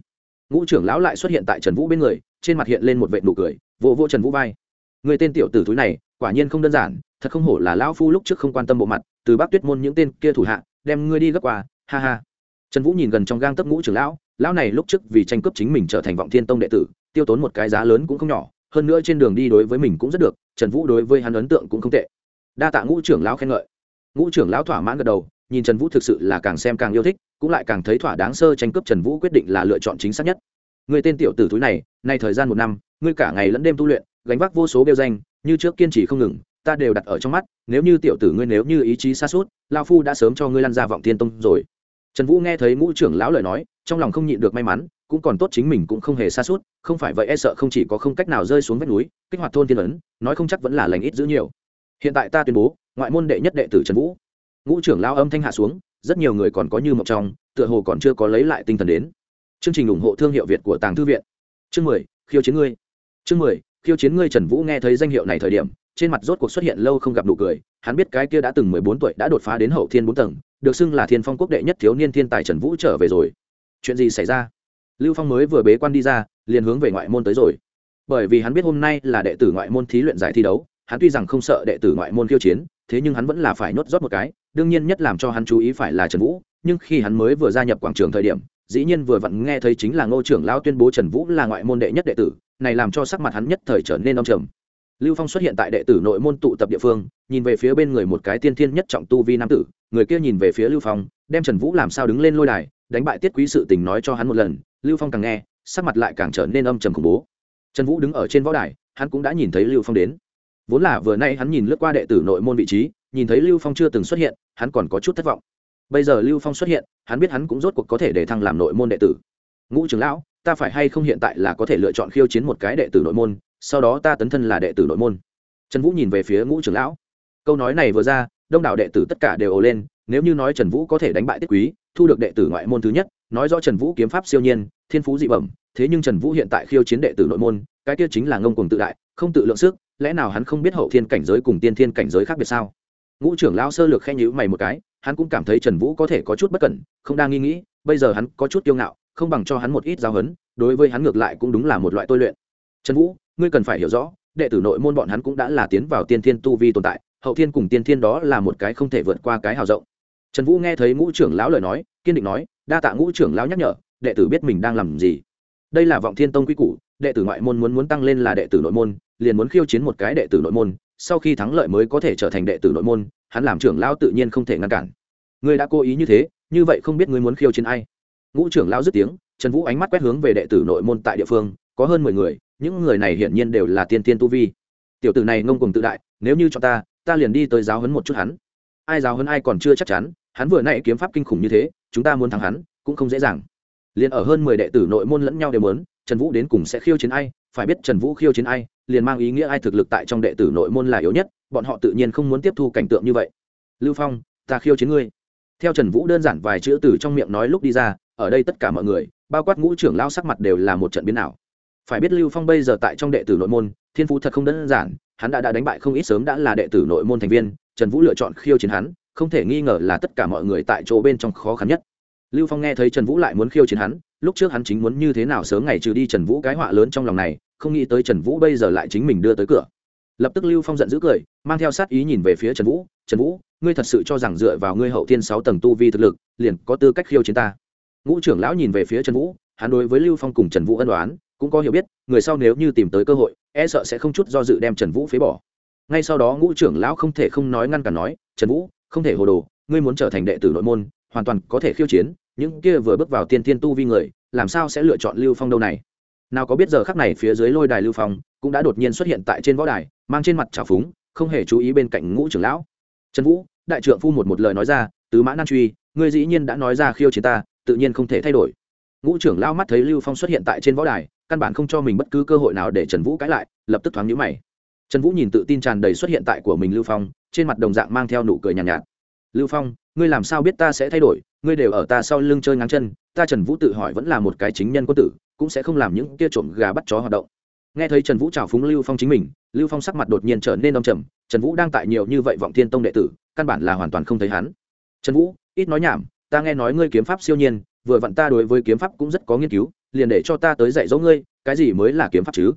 Ngũ trưởng lão lại xuất hiện tại trần vũ bên người, trên mặt hiện lên một vệ nụ cười, vỗ vỗ trần vũ vai. Người tên tiểu tử túi này, quả nhiên không đơn giản, thật không hổ là lão phu lúc trước không quan tâm bộ mặt, từ bác tuyết môn những tên kia thủ hạ đem ngươi đi gấp qua, ha ha. Trần vũ nhìn gần trong gang tấc ngũ trưởng lão lão này lúc trước vì tranh cướp chính mình trở thành vọng thiên tông đệ tử, tiêu tốn một cái giá lớn cũng không nhỏ, hơn nữa trên đường đi đối với mình cũng rất được, trần vũ đối với hắn ấn tượng cũng không tệ. Đa tạ ngũ trưởng lão khen ngợi. Ngũ trưởng lão thỏa mãn gật đầu, nhìn trần vũ thực sự là càng xem càng yêu thích, cũng lại càng thấy thỏa đáng sơ tranh cướp trần vũ quyết định là lựa chọn chính xác nhất. Người tên tiểu tử túi này, nay thời gian một năm, ngươi cả ngày lẫn đêm tu luyện, gánh vác vô số bêu danh, như trước kiên trì không ngừng ta đều đặt ở trong mắt, nếu như tiểu tử ngươi nếu như ý chí xa suốt lao phu đã sớm cho ngươi lăn ra vọng thiên tông rồi. Trần vũ nghe thấy ngũ trưởng lão lời nói, trong lòng không nhịn được may mắn, cũng còn tốt chính mình cũng không hề xa suốt, không phải vậy e sợ không chỉ có không cách nào rơi xuống vách núi, kích hoạt thôn thiên ấn, nói không chắc vẫn là lành ít giữ nhiều. Hiện tại ta tuyên bố, ngoại môn đệ nhất đệ tử trần vũ. Ngũ trưởng lao âm thanh hạ xuống, rất nhiều người còn có như mộng trong, tựa hồ còn chưa có lấy lại tinh thần đến. Chương trình ủng hộ thương hiệu việt của tàng thư viện. Chương mười, khiêu chiến ngươi. Chương mười, khiêu chiến ngươi trần vũ nghe thấy danh hiệu này thời điểm trên mặt rốt cuộc xuất hiện lâu không gặp nụ cười, hắn biết cái kia đã từng mười bốn tuổi đã đột phá đến hậu thiên bốn tầng, được xưng là thiên phong quốc đệ nhất thiếu niên thiên tài trần vũ trở về rồi. Chuyện gì xảy ra? Lưu phong mới vừa bế quan đi ra, liền hướng về ngoại môn tới rồi. Bởi vì hắn biết hôm nay là đệ tử ngoại môn thí luyện giải thi đấu, hắn tuy rằng không sợ đệ tử ngoại môn khiêu chiến, thế nhưng hắn vẫn là phải nhốt rót một cái, đương nhiên nhất làm cho hắn chú ý phải là trần vũ, nhưng khi hắn mới vừa gia nhập quảng trường thời điểm, dĩ nhiên vừa vặn nghe thấy chính là ngô trưởng lão tuyên bố trần vũ là ngoại môn đệ nhất đệ tử, này làm cho sắc mặt hắn nhất thời trở nên đông trầm lưu phong xuất hiện tại đệ tử nội môn tụ tập địa phương, nhìn về phía bên người một cái tiên thiên nhất trọng tu vi nam tử, người kia nhìn về phía lưu phong, đem trần vũ làm sao đứng lên lôi đài, đánh bại tiết quý sự tình nói cho hắn một lần, lưu phong càng nghe, sắc mặt lại càng trở nên âm trầm khủng bố. Trần vũ đứng ở trên võ đài, hắn cũng đã nhìn thấy lưu phong đến. Vốn là vừa nay hắn nhìn lướt qua đệ tử nội môn vị trí, nhìn thấy lưu phong chưa từng xuất hiện, hắn còn có chút thất vọng. Bây giờ lưu phong xuất hiện, hắn biết hắn cũng rốt cuộc có thể để thăng làm nội môn đệ tử. Ngũ trưởng lão, ta phải hay không hiện tại là có thể lựa chọn khiêu chiến một cái đệ tử nội môn sau đó ta tấn thân là đệ tử nội môn. Trần vũ nhìn về phía ngũ trưởng lão. Câu nói này vừa ra, đông đảo đệ tử tất cả đều ồ lên, nếu như nói trần vũ có thể đánh bại tiết quý, thu được đệ tử ngoại môn thứ nhất, nói rõ trần vũ kiếm pháp siêu nhiên, thiên phú dị bẩm, thế nhưng trần vũ hiện tại khiêu chiến đệ tử nội môn, cái kia chính là ngông cùng tự đại, không tự lượng sức, lẽ nào hắn không biết hậu thiên cảnh giới cùng tiên thiên cảnh giới khác biệt sao? Ngũ trưởng lão sơ lược khen nhữ mày một cái, hắn cũng cảm thấy trần vũ có thể có chút bất cẩn, không đang nghi nghĩ, bây giờ hắn có chút kiêu ngạo, không bằng cho hắn một ít giáo hấn đối với hắn ngược lại cũng đúng là một loại tôi luyện. Trần vũ ngươi cần phải hiểu rõ, đệ tử nội môn bọn hắn cũng đã là tiến vào tiên thiên tu vi tồn tại, hậu thiên cùng tiên thiên đó là một cái không thể vượt qua cái hào rộng. Trần vũ nghe thấy ngũ trưởng lão lời nói, kiên định nói, đa tạ ngũ trưởng lão nhắc nhở, đệ tử biết mình đang làm gì. Đây là vọng thiên tông quy củ, đệ tử ngoại môn muốn muốn tăng lên là đệ tử nội môn, liền muốn khiêu chiến một cái đệ tử nội môn, sau khi thắng lợi mới có thể trở thành đệ tử nội môn, hắn làm trưởng lão tự nhiên không thể ngăn cản. Ngươi đã cố ý như thế, như vậy không biết ngươi muốn khiêu chiến ai? Ngũ trưởng lão dứt tiếng, trần vũ ánh mắt quét hướng về đệ tử nội môn tại địa phương, có hơn mười người những người này hiển nhiên đều là tiên tiên tu vi. Tiểu tử này ngông cùng tự đại, nếu như cho ta ta liền đi tới giáo hấn một chút hắn. Ai giáo hấn ai còn chưa chắc chắn, hắn vừa nãy kiếm pháp kinh khủng như thế, chúng ta muốn thắng hắn, cũng không dễ dàng. Liền ở hơn mười đệ tử nội môn lẫn nhau đều muốn, trần vũ đến cùng sẽ khiêu chiến ai, phải biết trần vũ khiêu chiến ai, liền mang ý nghĩa ai thực lực tại trong đệ tử nội môn là yếu nhất, bọn họ tự nhiên không muốn tiếp thu cảnh tượng như vậy. Lưu phong, ta khiêu chiến ngươi. Theo trần vũ đơn giản vài chữ từ trong miệng nói lúc đi ra, ở đây tất cả mọi người, bao quát ngũ trưởng lao sắc mặt đều là một trận biến ảo phải biết lưu phong bây giờ tại trong đệ tử nội môn thiên phú thật không đơn giản hắn đã, đã đánh bại không ít sớm đã là đệ tử nội môn thành viên trần vũ lựa chọn khiêu chiến hắn không thể nghi ngờ là tất cả mọi người tại chỗ bên trong khó khăn nhất. Lưu phong nghe thấy trần vũ lại muốn khiêu chiến hắn lúc trước hắn chính muốn như thế nào sớm ngày trừ đi trần vũ cái họa lớn trong lòng này không nghĩ tới trần vũ bây giờ lại chính mình đưa tới cửa. Lập tức lưu phong giận dữ cười mang theo sát ý nhìn về phía trần vũ trần vũ ngươi thật sự cho rằng dựa vào ngươi hậu thiên sáu tầng tu vi thực lực liền có tư cách khiêu chiến ta? Ngũ trưởng lão nhìn về phía trần vũ hắn đối với lưu phong cùng trần vũ ân đoán cũng có hiểu biết, người sau nếu như tìm tới cơ hội e sợ sẽ không chút do dự đem trần vũ phế bỏ. Ngay sau đó ngũ trưởng lão không thể không nói ngăn cản nói, trần vũ, không thể hồ đồ, ngươi muốn trở thành đệ tử nội môn, hoàn toàn có thể khiêu chiến, những kia vừa bước vào tiên tiên tu vi người, làm sao sẽ lựa chọn lưu phong đâu này? Nào có biết giờ khắc này phía dưới lôi đài lưu phong cũng đã đột nhiên xuất hiện tại trên võ đài, mang trên mặt trào phúng, không hề chú ý bên cạnh ngũ trưởng lão. Trần vũ, đại trượng phu một một lời nói ra, tứ mã nan truy, ngươi dĩ nhiên đã nói ra khiêu chiến ta, tự nhiên không thể thay đổi. Ngũ trưởng lão mắt thấy lưu phong xuất hiện tại trên võ đài căn bản không cho mình bất cứ cơ hội nào để trần vũ cãi lại lập tức thoáng nhũ mày. Trần vũ nhìn tự tin tràn đầy xuất hiện tại của mình lưu phong trên mặt đồng dạng mang theo nụ cười nhàn nhạt, nhạt. Lưu phong ngươi làm sao biết ta sẽ thay đổi? Ngươi đều ở ta sau lưng chơi ngắn chân ta trần vũ tự hỏi vẫn là một cái chính nhân quân tử cũng sẽ không làm những kia trộm gà bắt chó hoạt động. Nghe thấy trần vũ chào phúng lưu phong chính mình lưu phong sắc mặt đột nhiên trở nên đông trầm trần vũ đang tại nhiều như vậy vọng thiên tông đệ tử căn bản là hoàn toàn không thấy hắn. Trần vũ ít nói nhảm ta nghe nói ngươi kiếm pháp siêu nhiên vừa vặn ta đối với kiếm pháp cũng rất có nghiên cứu, liền để cho ta tới dạy dỗ ngươi, cái gì mới là kiếm pháp chứ?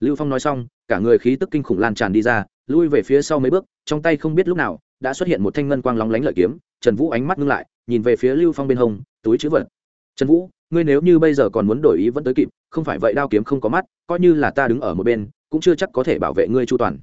Lưu phong nói xong, cả người khí tức kinh khủng lan tràn đi ra, lui về phía sau mấy bước, trong tay không biết lúc nào, đã xuất hiện một thanh ngân quang lóng lánh lợi kiếm, trần vũ ánh mắt ngưng lại, nhìn về phía lưu phong bên hông, túi chữ vật. Trần vũ, ngươi nếu như bây giờ còn muốn đổi ý vẫn tới kịp, không phải vậy đao kiếm không có mắt, coi như là ta đứng ở một bên, cũng chưa chắc có thể bảo vệ ngươi chu toàn.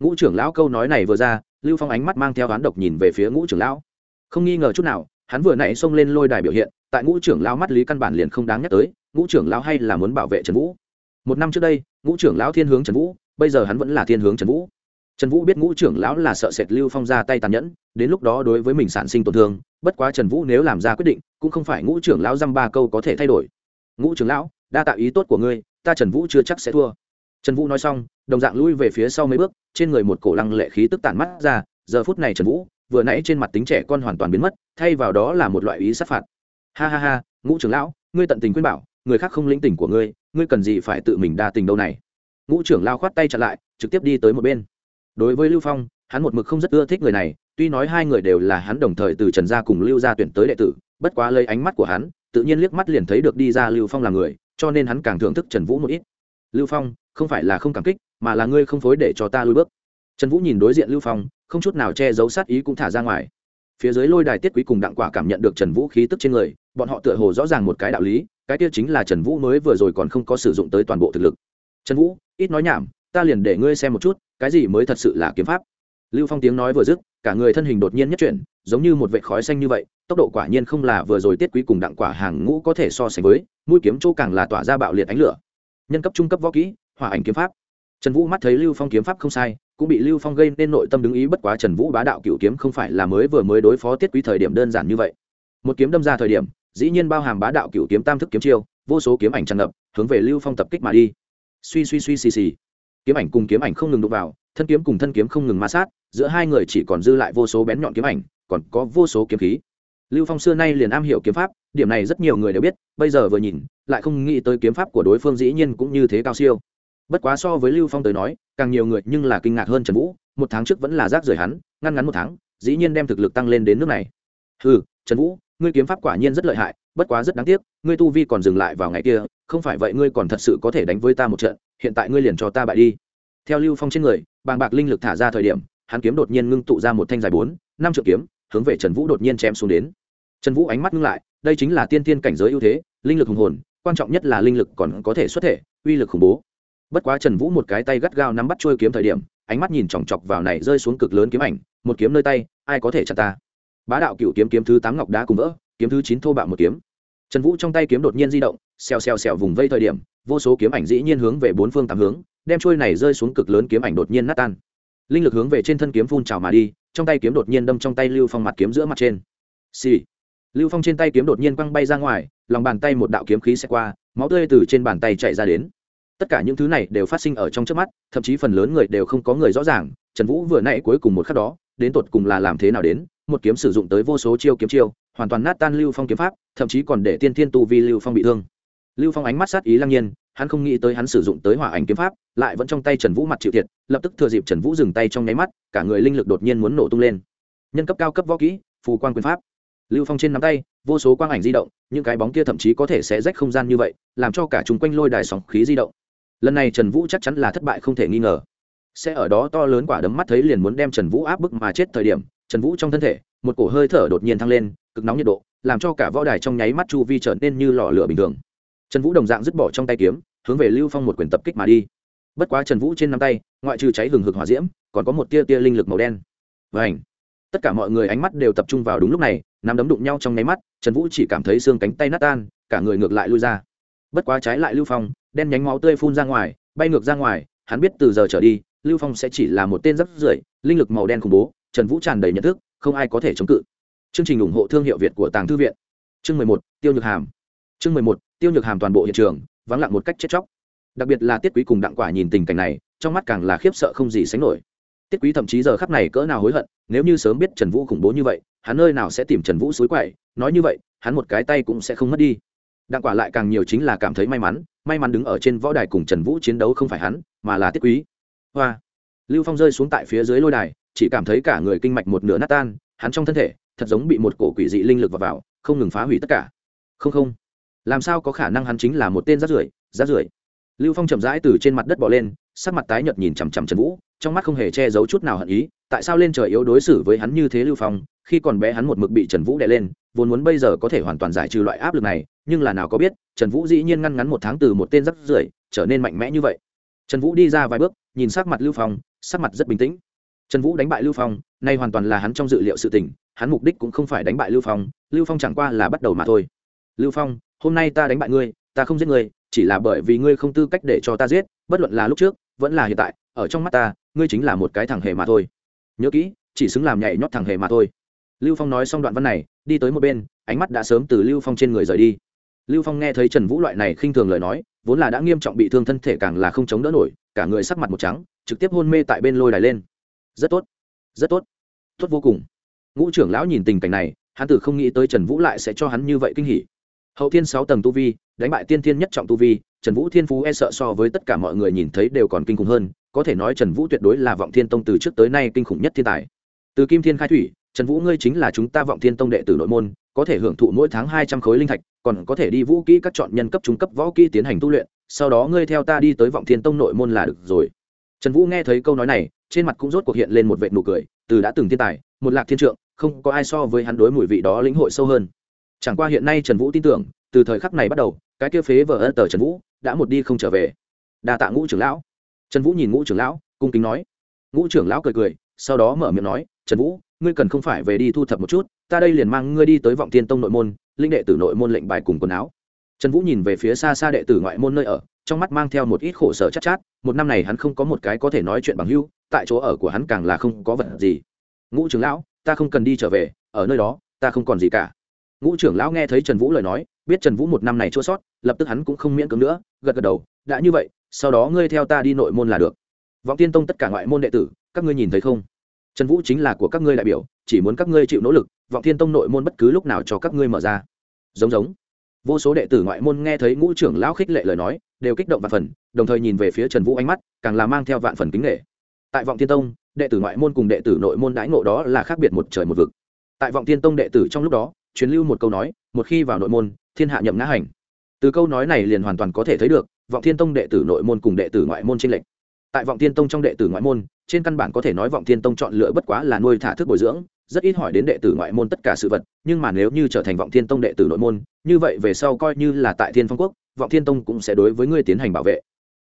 Ngũ trưởng lão câu nói này vừa ra, lưu phong ánh mắt mang theo oán độc nhìn về phía ngũ trưởng lão. Không nghi ngờ chút nào, hắn vừa nãy xông lên lôi đài biểu hiện tại ngũ trưởng lão mắt lý căn bản liền không đáng nhắc tới, ngũ trưởng lão hay là muốn bảo vệ trần vũ. Một năm trước đây, ngũ trưởng lão thiên hướng trần vũ, bây giờ hắn vẫn là thiên hướng trần vũ. Trần vũ biết ngũ trưởng lão là sợ sệt lưu phong ra tay tàn nhẫn, đến lúc đó đối với mình sản sinh tổn thương, bất quá trần vũ nếu làm ra quyết định, cũng không phải ngũ trưởng lão dăm ba câu có thể thay đổi. Ngũ trưởng lão, đa tạo ý tốt của ngươi, ta trần vũ chưa chắc sẽ thua. Trần vũ nói xong, đồng dạng lui về phía sau mấy bước, trên người một cổ lăng lệ khí tức tản mắt ra, giờ phút này trần vũ, vừa nãy trên mặt tính trẻ con hoàn toàn biến mất, thay vào đó là một loại ý sát phạt ha ha ha, ngũ trưởng lão, ngươi tận tình khuyên bảo, người khác không lĩnh tình của ngươi ngươi cần gì phải tự mình đa tình đâu này? Ngũ trưởng lao khoát tay chặn lại, trực tiếp đi tới một bên. Đối với lưu phong, hắn một mực không rất ưa thích người này, tuy nói hai người đều là hắn đồng thời từ trần gia cùng lưu gia tuyển tới đệ tử, bất quá lấy ánh mắt của hắn, tự nhiên liếc mắt liền thấy được đi ra lưu phong là người, cho nên hắn càng thưởng thức trần vũ một ít. Lưu phong, không phải là không cảm kích, mà là ngươi không phối để cho ta lui bước. Trần vũ nhìn đối diện lưu phong, không chút nào che giấu sát ý cũng thả ra ngoài phía dưới lôi đài tiết quý cùng đặng quả cảm nhận được trần vũ khí tức trên người, bọn họ tựa hồ rõ ràng một cái đạo lý, cái kia chính là trần vũ mới vừa rồi còn không có sử dụng tới toàn bộ thực lực. Trần vũ, ít nói nhảm, ta liền để ngươi xem một chút, cái gì mới thật sự là kiếm pháp? Lưu phong tiếng nói vừa dứt, cả người thân hình đột nhiên nhất chuyển, giống như một vệt khói xanh như vậy, tốc độ quả nhiên không là vừa rồi tiết quý cùng đặng quả hàng ngũ có thể so sánh với, mũi kiếm chỗ càng là tỏa ra bạo liệt ánh lửa. Nhân cấp trung cấp võ kỹ, hỏa ảnh kiếm pháp. Trần vũ mắt thấy lưu phong kiếm pháp không sai cũng bị lưu phong gây nên nội tâm đứng ý bất quá trần vũ bá đạo cựu kiếm không phải là mới vừa mới đối phó tiết quý thời điểm đơn giản như vậy. Một kiếm đâm ra thời điểm, dĩ nhiên bao hàm bá đạo cựu kiếm tam thức kiếm chiêu, vô số kiếm ảnh tràn ngập, hướng về lưu phong tập kích mà đi. Suy suy suy, xì xì. Kiếm ảnh cùng kiếm ảnh không ngừng đụng vào, thân kiếm cùng thân kiếm không ngừng ma sát, giữa hai người chỉ còn dư lại vô số bén nhọn kiếm ảnh, còn có vô số kiếm khí. Lưu phong xưa nay liền am hiểu kiếm pháp, điểm này rất nhiều người đều biết, bây giờ vừa nhìn, lại không nghĩ tới kiếm pháp của đối phương dĩ nhiên cũng như thế cao siêu bất quá so với lưu phong tới nói, càng nhiều người nhưng là kinh ngạc hơn trần vũ, một tháng trước vẫn là rác rời hắn, ngăn ngắn một tháng, dĩ nhiên đem thực lực tăng lên đến nước này. Ừ trần vũ, ngươi kiếm pháp quả nhiên rất lợi hại, bất quá rất đáng tiếc, ngươi tu vi còn dừng lại vào ngày kia, không phải vậy ngươi còn thật sự có thể đánh với ta một trận, hiện tại ngươi liền cho ta bại đi. Theo lưu phong trên người, bàng bạc linh lực thả ra thời điểm, hắn kiếm đột nhiên ngưng tụ ra một thanh dài bốn, năm triệu kiếm, hướng về trần vũ đột nhiên chém xuống đến. Trần vũ ánh mắt ngưng lại, đây chính là tiên tiên cảnh giới ưu thế, linh lực hùng hồn, quan trọng nhất là linh lực còn có thể xuất thể, uy lực khủng bố bất quá trần vũ một cái tay gắt gao nắm bắt trôi kiếm thời điểm, ánh mắt nhìn chòng chọc vào này rơi xuống cực lớn kiếm ảnh, một kiếm nơi tay, ai có thể chặn ta? Bá đạo cựu kiếm kiếm thứ tám ngọc đá cùng vỡ, kiếm thứ chín thô bạo một kiếm. Trần vũ trong tay kiếm đột nhiên di động, xèo xèo xèo vùng vây thời điểm, vô số kiếm ảnh dĩ nhiên hướng về bốn phương tám hướng, đem trôi này rơi xuống cực lớn kiếm ảnh đột nhiên nát tan. Linh lực hướng về trên thân kiếm phun trào mà đi, trong tay kiếm đột nhiên đâm trong tay lưu phong mặt kiếm giữa mặt trên. Xì、sì. lưu phong trên tay kiếm đột nhiên quăng bay ra ngoài, lòng bàn tay một đạo kiếm khí xẹt qua, máu tươi từ trên bàn tay chạy ra đến tất cả những thứ này đều phát sinh ở trong trước mắt, thậm chí phần lớn người đều không có người rõ ràng, trần vũ vừa nãy cuối cùng một khắc đó, đến tột cùng là làm thế nào đến, một kiếm sử dụng tới vô số chiêu kiếm chiêu, hoàn toàn nát tan lưu phong kiếm pháp, thậm chí còn để tiên thiên tu vi lưu phong bị thương. Lưu phong ánh mắt sát ý lăng nhiên, hắn không nghĩ tới hắn sử dụng tới hỏa ảnh kiếm pháp, lại vẫn trong tay trần vũ mặt chịu thiệt, lập tức thừa dịp trần vũ dừng tay trong nháy mắt, cả người linh lực đột nhiên muốn nổ tung lên. Nhân cấp cao cấp võ kỹ, phù quan quyền pháp. Lưu phong trên nắm tay, vô số quang ảnh di động, những cái bóng kia thậm chí có thể sẽ rách không gian như vậy, làm cho cả chúng quanh lôi đài sóng khí di động lần này trần vũ chắc chắn là thất bại không thể nghi ngờ. Sẽ ở đó to lớn quả đấm mắt thấy liền muốn đem trần vũ áp bức mà chết thời điểm, trần vũ trong thân thể, một cổ hơi thở đột nhiên thăng lên, cực nóng nhiệt độ, làm cho cả võ đài trong nháy mắt chu vi trở nên như lò lửa bình thường. Trần vũ đồng dạng dứt bỏ trong tay kiếm, hướng về lưu phong một quyền tập kích mà đi. Bất quá trần vũ trên năm tay, ngoại trừ cháy hừng hực hỏa diễm, còn có một tia tia linh lực màu đen. Và ảnh tất cả mọi người ánh mắt đều tập trung vào đúng lúc này, nắm đấm đụng nhau trong nháy mắt, trần vũ chỉ cảm thấy xương cánh tay nát tan, cả người ngược lại lui ra bất quá trái lại lưu phong, đen nhánh máu tươi phun ra ngoài, bay ngược ra ngoài, hắn biết từ giờ trở đi, lưu phong sẽ chỉ là một tên rất rưởi, linh lực màu đen khủng bố, trần vũ tràn đầy nhận thức, không ai có thể chống cự. Chương trình ủng hộ thương hiệu việt của tàng thư viện. Chương mười một, tiêu nhược hàm. Chương mười một, tiêu nhược hàm toàn bộ hiện trường, vắng lặng một cách chết chóc. Đặc biệt là tiết quý cùng đặng quả nhìn tình cảnh này, trong mắt càng là khiếp sợ không gì sánh nổi. Tiết quý thậm chí giờ khắp này cỡ nào hối hận, nếu như sớm biết trần vũ khủng bố như vậy, hắn nơi nào sẽ tìm trần vũ suối quậy, nói như vậy, hắn một cái tay cũng sẽ không mất đi đặng quả lại càng nhiều chính là cảm thấy may mắn may mắn đứng ở trên võ đài cùng trần vũ chiến đấu không phải hắn mà là tiết quý. Hoa. Lưu phong rơi xuống tại phía dưới lôi đài chỉ cảm thấy cả người kinh mạch một nửa nát tan hắn trong thân thể thật giống bị một cổ quỷ dị linh lực vào, vào không ngừng phá hủy tất cả. Không không. Làm sao có khả năng hắn chính là một tên rát rưởi rát rưởi? Lưu phong chậm rãi từ trên mặt đất bỏ lên sắc mặt tái nhợt nhìn chằm chằm trần vũ trong mắt không hề che giấu chút nào hận ý tại sao lên trời yếu đối xử với hắn như thế lưu phong khi còn bé hắn một mực bị trần vũ đè lên vốn muốn bây giờ có thể hoàn toàn giải trừ loại áp lực này, nhưng là nào có biết, trần vũ dĩ nhiên ngăn ngắn một tháng từ một tên rắc rưởi trở nên mạnh mẽ như vậy. Trần vũ đi ra vài bước, nhìn sắc mặt lưu phong, sắc mặt rất bình tĩnh. Trần vũ đánh bại lưu phong, nay hoàn toàn là hắn trong dự liệu sự tình, hắn mục đích cũng không phải đánh bại lưu phong lưu phong chẳng qua là bắt đầu mà thôi. Lưu phong, hôm nay ta đánh bại ngươi, ta không giết ngươi, chỉ là bởi vì ngươi không tư cách để cho ta giết, bất luận là lúc trước, vẫn là hiện tại, ở trong mắt ta, ngươi chính là một cái thằng hề mà thôi. Nhớ kỹ, chỉ xứng làm nhảy nhót thằng hề mà thôi lưu phong nói xong đoạn văn này, đi tới một bên, ánh mắt đã sớm từ lưu phong trên người rời đi. Lưu phong nghe thấy trần vũ loại này khinh thường lời nói, vốn là đã nghiêm trọng bị thương thân thể càng là không chống đỡ nổi, cả người sắc mặt một trắng, trực tiếp hôn mê tại bên lôi đài lên. Rất tốt rất tốt tốt vô cùng. Ngũ trưởng lão nhìn tình cảnh này, hắn tử không nghĩ tới trần vũ lại sẽ cho hắn như vậy kinh hỉ. Hậu thiên sáu tầng tu vi, đánh bại tiên thiên nhất trọng tu vi, trần vũ thiên phú e sợ so với tất cả mọi người nhìn thấy đều còn kinh khủng hơn, có thể nói trần vũ tuyệt đối là vọng thiên tông từ trước tới nay kinh khủng nhất thiên tài. Từ kim thiên khai thủy trần vũ ngươi chính là chúng ta vọng thiên tông đệ tử nội môn, có thể hưởng thụ mỗi tháng hai trăm khối linh thạch, còn có thể đi vũ kỹ các chọn nhân cấp, trung cấp võ kỹ tiến hành tu luyện, sau đó ngươi theo ta đi tới vọng thiên tông nội môn là được rồi. Trần vũ nghe thấy câu nói này, trên mặt cũng rốt cuộc hiện lên một vệ nụ cười, từ đã từng thiên tài, một lạc thiên trượng, không có ai so với hắn đối mùi vị đó lĩnh hội sâu hơn. Chẳng qua hiện nay trần vũ tin tưởng, từ thời khắc này bắt đầu, cái kia phế vở ân tờ trần vũ đã một đi không trở về. Đa tạ ngũ trưởng lão. Trần vũ nhìn ngũ trưởng lão, cung kính nói. Ngũ trưởng lão cười cười, sau đó mở miệng nói, trần vũ ngươi cần không phải về đi thu thập một chút ta đây liền mang ngươi đi tới vọng tiên tông nội môn linh đệ tử nội môn lệnh bài cùng quần áo. Trần vũ nhìn về phía xa xa đệ tử ngoại môn nơi ở trong mắt mang theo một ít khổ sở chắc chát, chát một năm này hắn không có một cái có thể nói chuyện bằng hưu tại chỗ ở của hắn càng là không có vật gì. Ngũ trưởng lão ta không cần đi trở về ở nơi đó ta không còn gì cả. Ngũ trưởng lão nghe thấy trần vũ lời nói biết trần vũ một năm này chua sót lập tức hắn cũng không miễn cưỡng nữa gật gật đầu đã như vậy sau đó ngươi theo ta đi nội môn là được. Vọng tiên tông tất cả ngoại môn đệ tử các ngươi nhìn thấy không? Trần vũ chính là của các ngươi đại biểu, chỉ muốn các ngươi chịu nỗ lực, vọng thiên tông nội môn bất cứ lúc nào cho các ngươi mở ra. Giống giống. Vô số đệ tử ngoại môn nghe thấy ngũ trưởng lão khích lệ lời nói, đều kích động vạn phần, đồng thời nhìn về phía trần vũ ánh mắt, càng là mang theo vạn phần kính nghệ tại vọng thiên tông, đệ tử ngoại môn cùng đệ tử nội môn đãi ngộ đó là khác biệt một trời một vực. Tại vọng thiên tông đệ tử trong lúc đó, truyền lưu một câu nói, một khi vào nội môn, thiên hạ nhậm ngã hành. Từ câu nói này liền hoàn toàn có thể thấy được, vọng thiên tông đệ tử nội môn cùng đệ tử ngoại môn tranh lệch tại vọng thiên tông trong đệ tử ngoại môn, trên căn bản có thể nói vọng thiên tông chọn lựa bất quá là nuôi thả thức bồi dưỡng, rất ít hỏi đến đệ tử ngoại môn tất cả sự vật, nhưng mà nếu như trở thành vọng thiên tông đệ tử nội môn, như vậy về sau coi như là tại thiên phong quốc, vọng thiên tông cũng sẽ đối với ngươi tiến hành bảo vệ.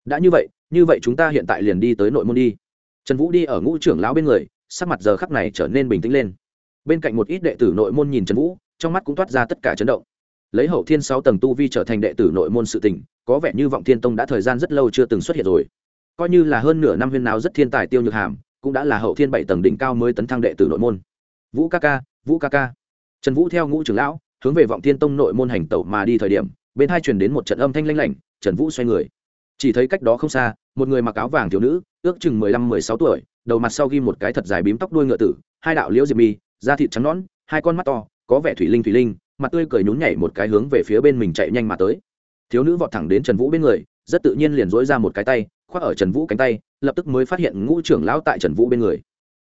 Đã như vậy như vậy chúng ta hiện tại liền đi tới nội môn đi. Trần vũ đi ở ngũ trưởng lão bên người, sắc mặt giờ khắc này trở nên bình tĩnh lên. Bên cạnh một ít đệ tử nội môn nhìn trần vũ, trong mắt cũng toát ra tất cả chấn động. Lấy hậu thiên sáu tầng tu vi trở thành đệ tử nội môn sự tình, có vẻ như vọng thiên tông đã thời gian rất lâu chưa từng xuất hiện rồi coi như là hơn nửa năm huyên nào rất thiên tài tiêu nhược hàm, cũng đã là hậu thiên bảy tầng đỉnh cao mới tấn thăng đệ tử nội môn. Vũ ca ca, vũ ca ca. Trần vũ theo ngũ trưởng lão, hướng về vọng thiên tông nội môn hành tẩu mà đi thời điểm, bên hai truyền đến một trận âm thanh lanh lảnh, trần vũ xoay người. Chỉ thấy cách đó không xa, một người mặc áo vàng thiếu nữ, ước chừng mười lăm mười sáu tuổi, đầu mặt sau ghi một cái thật dài bím tóc đuôi ngựa tử, hai đạo liễu diệp mi, da thịt trắng nõn, hai con mắt to, có vẻ thủy linh thủy linh, mặt tươi cười nhún nhảy một cái hướng về phía bên mình chạy nhanh mà tới. Thiếu nữ vọt thẳng đến trần vũ bên người, rất tự nhiên liền dối ra một cái tay khoác ở trần vũ cánh tay, lập tức mới phát hiện ngũ trưởng lão tại trần vũ bên người.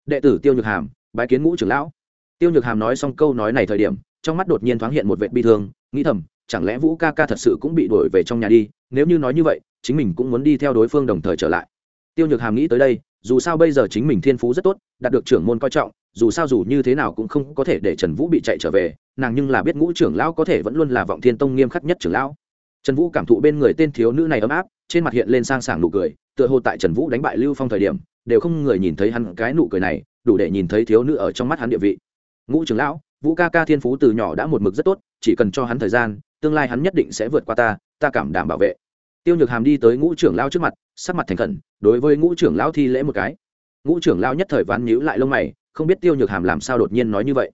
Đệ tử tiêu nhược hàm, bái kiến ngũ trưởng lão. Tiêu nhược hàm nói xong câu nói này thời điểm, trong mắt đột nhiên thoáng hiện một vệ bi thương, nghĩ thầm, chẳng lẽ vũ ca ca thật sự cũng bị đuổi về trong nhà đi, nếu như nói như vậy, chính mình cũng muốn đi theo đối phương đồng thời trở lại. Tiêu nhược hàm nghĩ tới đây, dù sao bây giờ chính mình thiên phú rất tốt, đạt được trưởng môn coi trọng, dù sao dù như thế nào cũng không có thể để trần vũ bị chạy trở về, nàng nhưng là biết ngũ trưởng lão có thể vẫn luôn là vọng thiên tông nghiêm khắc nhất trưởng lão. Trần vũ cảm thụ bên người tên thiếu nữ này ấm áp trên mặt hiện lên sang sảng nụ cười, tựa hồ tại trần vũ đánh bại lưu phong thời điểm, đều không người nhìn thấy hắn cái nụ cười này, đủ để nhìn thấy thiếu nữ ở trong mắt hắn địa vị. Ngũ trưởng lão, vũ ca ca thiên phú từ nhỏ đã một mực rất tốt, chỉ cần cho hắn thời gian, tương lai hắn nhất định sẽ vượt qua ta ta cảm đảm bảo vệ. Tiêu nhược hàm đi tới ngũ trưởng lão trước mặt, sắc mặt thành khẩn, đối với ngũ trưởng lão thi lễ một cái. Ngũ trưởng lão nhất thời ván nhíu lại lông mày, không biết tiêu nhược hàm làm sao đột nhiên nói như vậy.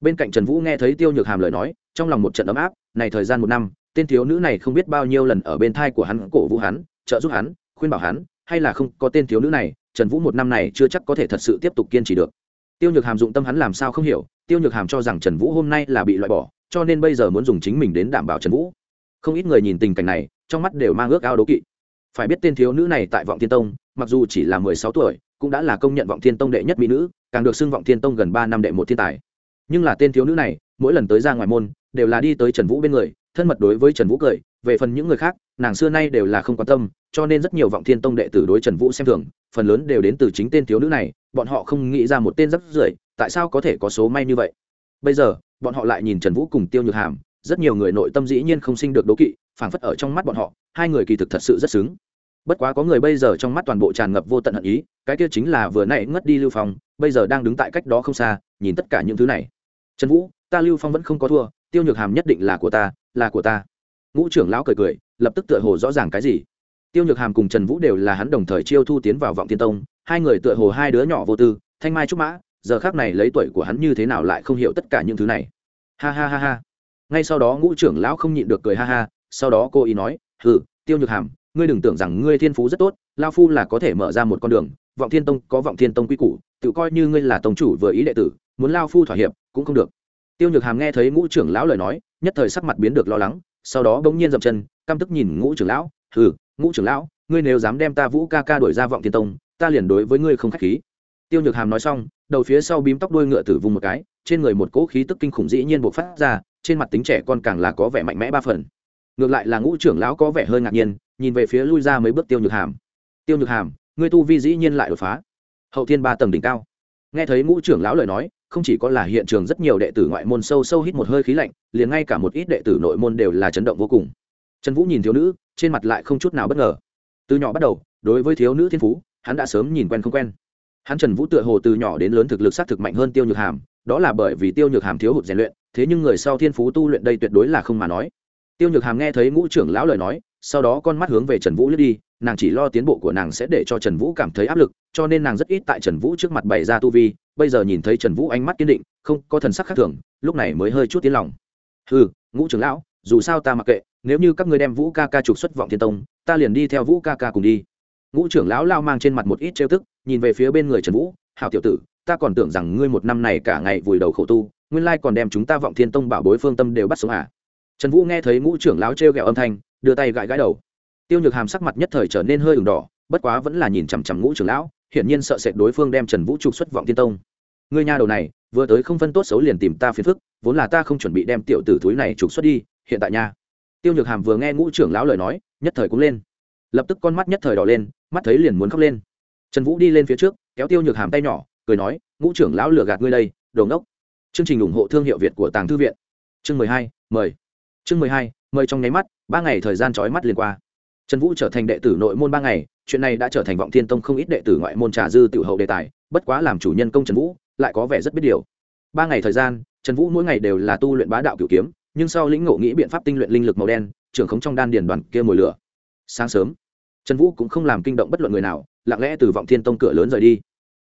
Bên cạnh trần vũ nghe thấy tiêu nhược hàm lời nói, trong lòng một trận ấm áp, này thời gian một năm tên thiếu nữ này không biết bao nhiêu lần ở bên thai của hắn, cổ vũ hắn, trợ giúp hắn, khuyên bảo hắn, hay là không, có tên thiếu nữ này, trần vũ một năm này chưa chắc có thể thật sự tiếp tục kiên trì được. Tiêu nhược hàm dụng tâm hắn làm sao không hiểu, tiêu nhược hàm cho rằng trần vũ hôm nay là bị loại bỏ, cho nên bây giờ muốn dùng chính mình đến đảm bảo trần vũ. Không ít người nhìn tình cảnh này, trong mắt đều mang ước ao đố kỵ. Phải biết tên thiếu nữ này tại vọng thiên tông, mặc dù chỉ là mười sáu tuổi, cũng đã là công nhận vọng thiên tông đệ nhất mỹ nữ, càng được xưng vọng thiên tông gần ba năm đệ một thiên tài. Nhưng là tên thiếu nữ này, mỗi lần tới ra ngoài môn, đều là đi tới trần vũ bên người thân mật đối với trần vũ cười, về phần những người khác, nàng xưa nay đều là không quan tâm, cho nên rất nhiều vọng thiên tông đệ tử đối trần vũ xem thường, phần lớn đều đến từ chính tên thiếu nữ này, bọn họ không nghĩ ra một tên rắc rưởi, tại sao có thể có số may như vậy? Bây giờ, bọn họ lại nhìn trần vũ cùng tiêu nhược hàm, rất nhiều người nội tâm dĩ nhiên không sinh được đố kỵ, phảng phất ở trong mắt bọn họ, hai người kỳ thực thật sự rất xứng. Bất quá có người bây giờ trong mắt toàn bộ tràn ngập vô tận hận ý, cái kia chính là vừa nãy ngất đi lưu phong, bây giờ đang đứng tại cách đó không xa, nhìn tất cả những thứ này. Trần vũ, ta lưu phong vẫn không có thua tiêu nhược hàm nhất định là của ta, là của ta. Ngũ trưởng lão cười cười, lập tức tựa hồ rõ ràng cái gì. Tiêu nhược hàm cùng trần vũ đều là hắn đồng thời chiêu thu tiến vào vọng tiên tông, hai người tựa hồ hai đứa nhỏ vô tư, thanh mai trúc mã, giờ khác này lấy tuổi của hắn như thế nào lại không hiểu tất cả những thứ này. Ha ha ha ha. Ngay sau đó ngũ trưởng lão không nhịn được cười ha ha, sau đó cô ý nói, hừ, tiêu nhược hàm, ngươi đừng tưởng rằng ngươi thiên phú rất tốt lao phu là có thể mở ra một con đường, vọng thiên tông có vọng thiên tông quy củ, tự coi như ngươi là tông chủ vừa ý đệ tử, muốn lao phu thỏa hiệp cũng không được tiêu nhược hàm nghe thấy ngũ trưởng lão lời nói, nhất thời sắc mặt biến được lo lắng, sau đó bỗng nhiên dậm chân, căm tức nhìn ngũ trưởng lão ừ ngũ trưởng lão, ngươi nếu dám đem ta vũ ca ca đuổi ra vọng thiên tông, ta liền đối với ngươi không khách khí. Tiêu nhược hàm nói xong, đầu phía sau bím tóc đuôi ngựa tử vùng một cái, trên người một cỗ khí tức kinh khủng dĩ nhiên buộc phát ra, trên mặt tính trẻ con càng là có vẻ mạnh mẽ ba phần. Ngược lại là ngũ trưởng lão có vẻ hơi ngạc nhiên, nhìn về phía lui ra mấy bước tiêu nhược hàm. Tiêu nhược hàm, ngươi tu vi dĩ nhiên lại đột phá. Hậu thiên ba tầng đỉnh cao. Nghe thấy ngũ trưởng lão lời nói không chỉ có là hiện trường rất nhiều đệ tử ngoại môn sâu sâu hít một hơi khí lạnh, liền ngay cả một ít đệ tử nội môn đều là chấn động vô cùng. Trần vũ nhìn thiếu nữ, trên mặt lại không chút nào bất ngờ. Từ nhỏ bắt đầu, đối với thiếu nữ thiên phú, hắn đã sớm nhìn quen không quen. Hắn trần vũ tựa hồ từ nhỏ đến lớn thực lực s á thực mạnh hơn tiêu nhược hàm, đó là bởi vì tiêu nhược hàm thiếu hụt rèn luyện, thế nhưng người sau thiên phú tu luyện đây tuyệt đối là không mà nói. Tiêu nhược hàm nghe thấy ngũ trưởng lão lời nói, sau đó con mắt hướng về trần vũ lướt đi nàng chỉ lo tiến bộ của nàng sẽ để cho trần vũ cảm thấy áp lực, cho nên nàng rất ít tại trần vũ trước mặt bày ra tu vi, bây giờ nhìn thấy trần vũ ánh mắt kiên định, không có thần sắc khác thường, lúc này mới hơi chút tiến lòng. Ừ ngũ trưởng lão, dù sao ta mặc kệ, nếu như các ngươi đem vũ ca ca trục xuất vọng thiên tông, ta liền đi theo vũ ca ca cùng đi. Ngũ trưởng lão lao mang trên mặt một ít trêu tức, nhìn về phía bên người trần vũ, hảo tiểu tử, ta còn tưởng rằng ngươi một năm này cả ngày vùi đầu khổ tu, nguyên lai còn đem chúng ta vọng thiên tông bảo bối phương tâm đều bắt sống à? Trần vũ nghe thấy ngũ trưởng lão trêu ghẹo âm thanh, đưa tay gãi gãi đầu tiêu nhược hàm sắc mặt nhất thời trở nên hơi ửng đỏ, bất quá vẫn là nhìn chằm chằm ngũ trưởng lão, hiển nhiên sợ sệt đối phương đem trần vũ trục xuất vọng thiên tông. Ngươi nha đầu này, vừa tới không phân tốt xấu liền tìm ta phiền phức, vốn là ta không chuẩn bị đem tiểu tử thúi này trục xuất đi, hiện tại nha. Tiêu nhược hàm vừa nghe ngũ trưởng lão lời nói, nhất thời cũng lên. Lập tức con mắt nhất thời đỏ lên, mắt thấy liền muốn khóc lên. Trần vũ đi lên phía trước, kéo tiêu nhược hàm tay nhỏ, cười nói, ngũ trưởng lão lừa gạt ngươi đây, đồ ngốc. Chương trình ủng hộ thương hiệu việt của tàng thư viện. Chương mười hai, mời. Chương mười hai, mời trong nháy mắt, ba ngày thời gian trói mắt liền qua trần vũ trở thành đệ tử nội môn ba ngày, chuyện này đã trở thành vọng thiên tông không ít đệ tử ngoại môn trà dư tiểu hậu đề tài, bất quá làm chủ nhân công trần vũ lại có vẻ rất biết điều. Ba ngày thời gian, trần vũ mỗi ngày đều là tu luyện bá đạo cửu kiếm, nhưng sau lĩnh ngộ nghĩ biện pháp tinh luyện linh lực màu đen, trưởng khống trong đan điền đoàn kia mồi lửa. Sáng sớm, trần vũ cũng không làm kinh động bất luận người nào, lặng lẽ từ vọng thiên tông cửa lớn rời đi.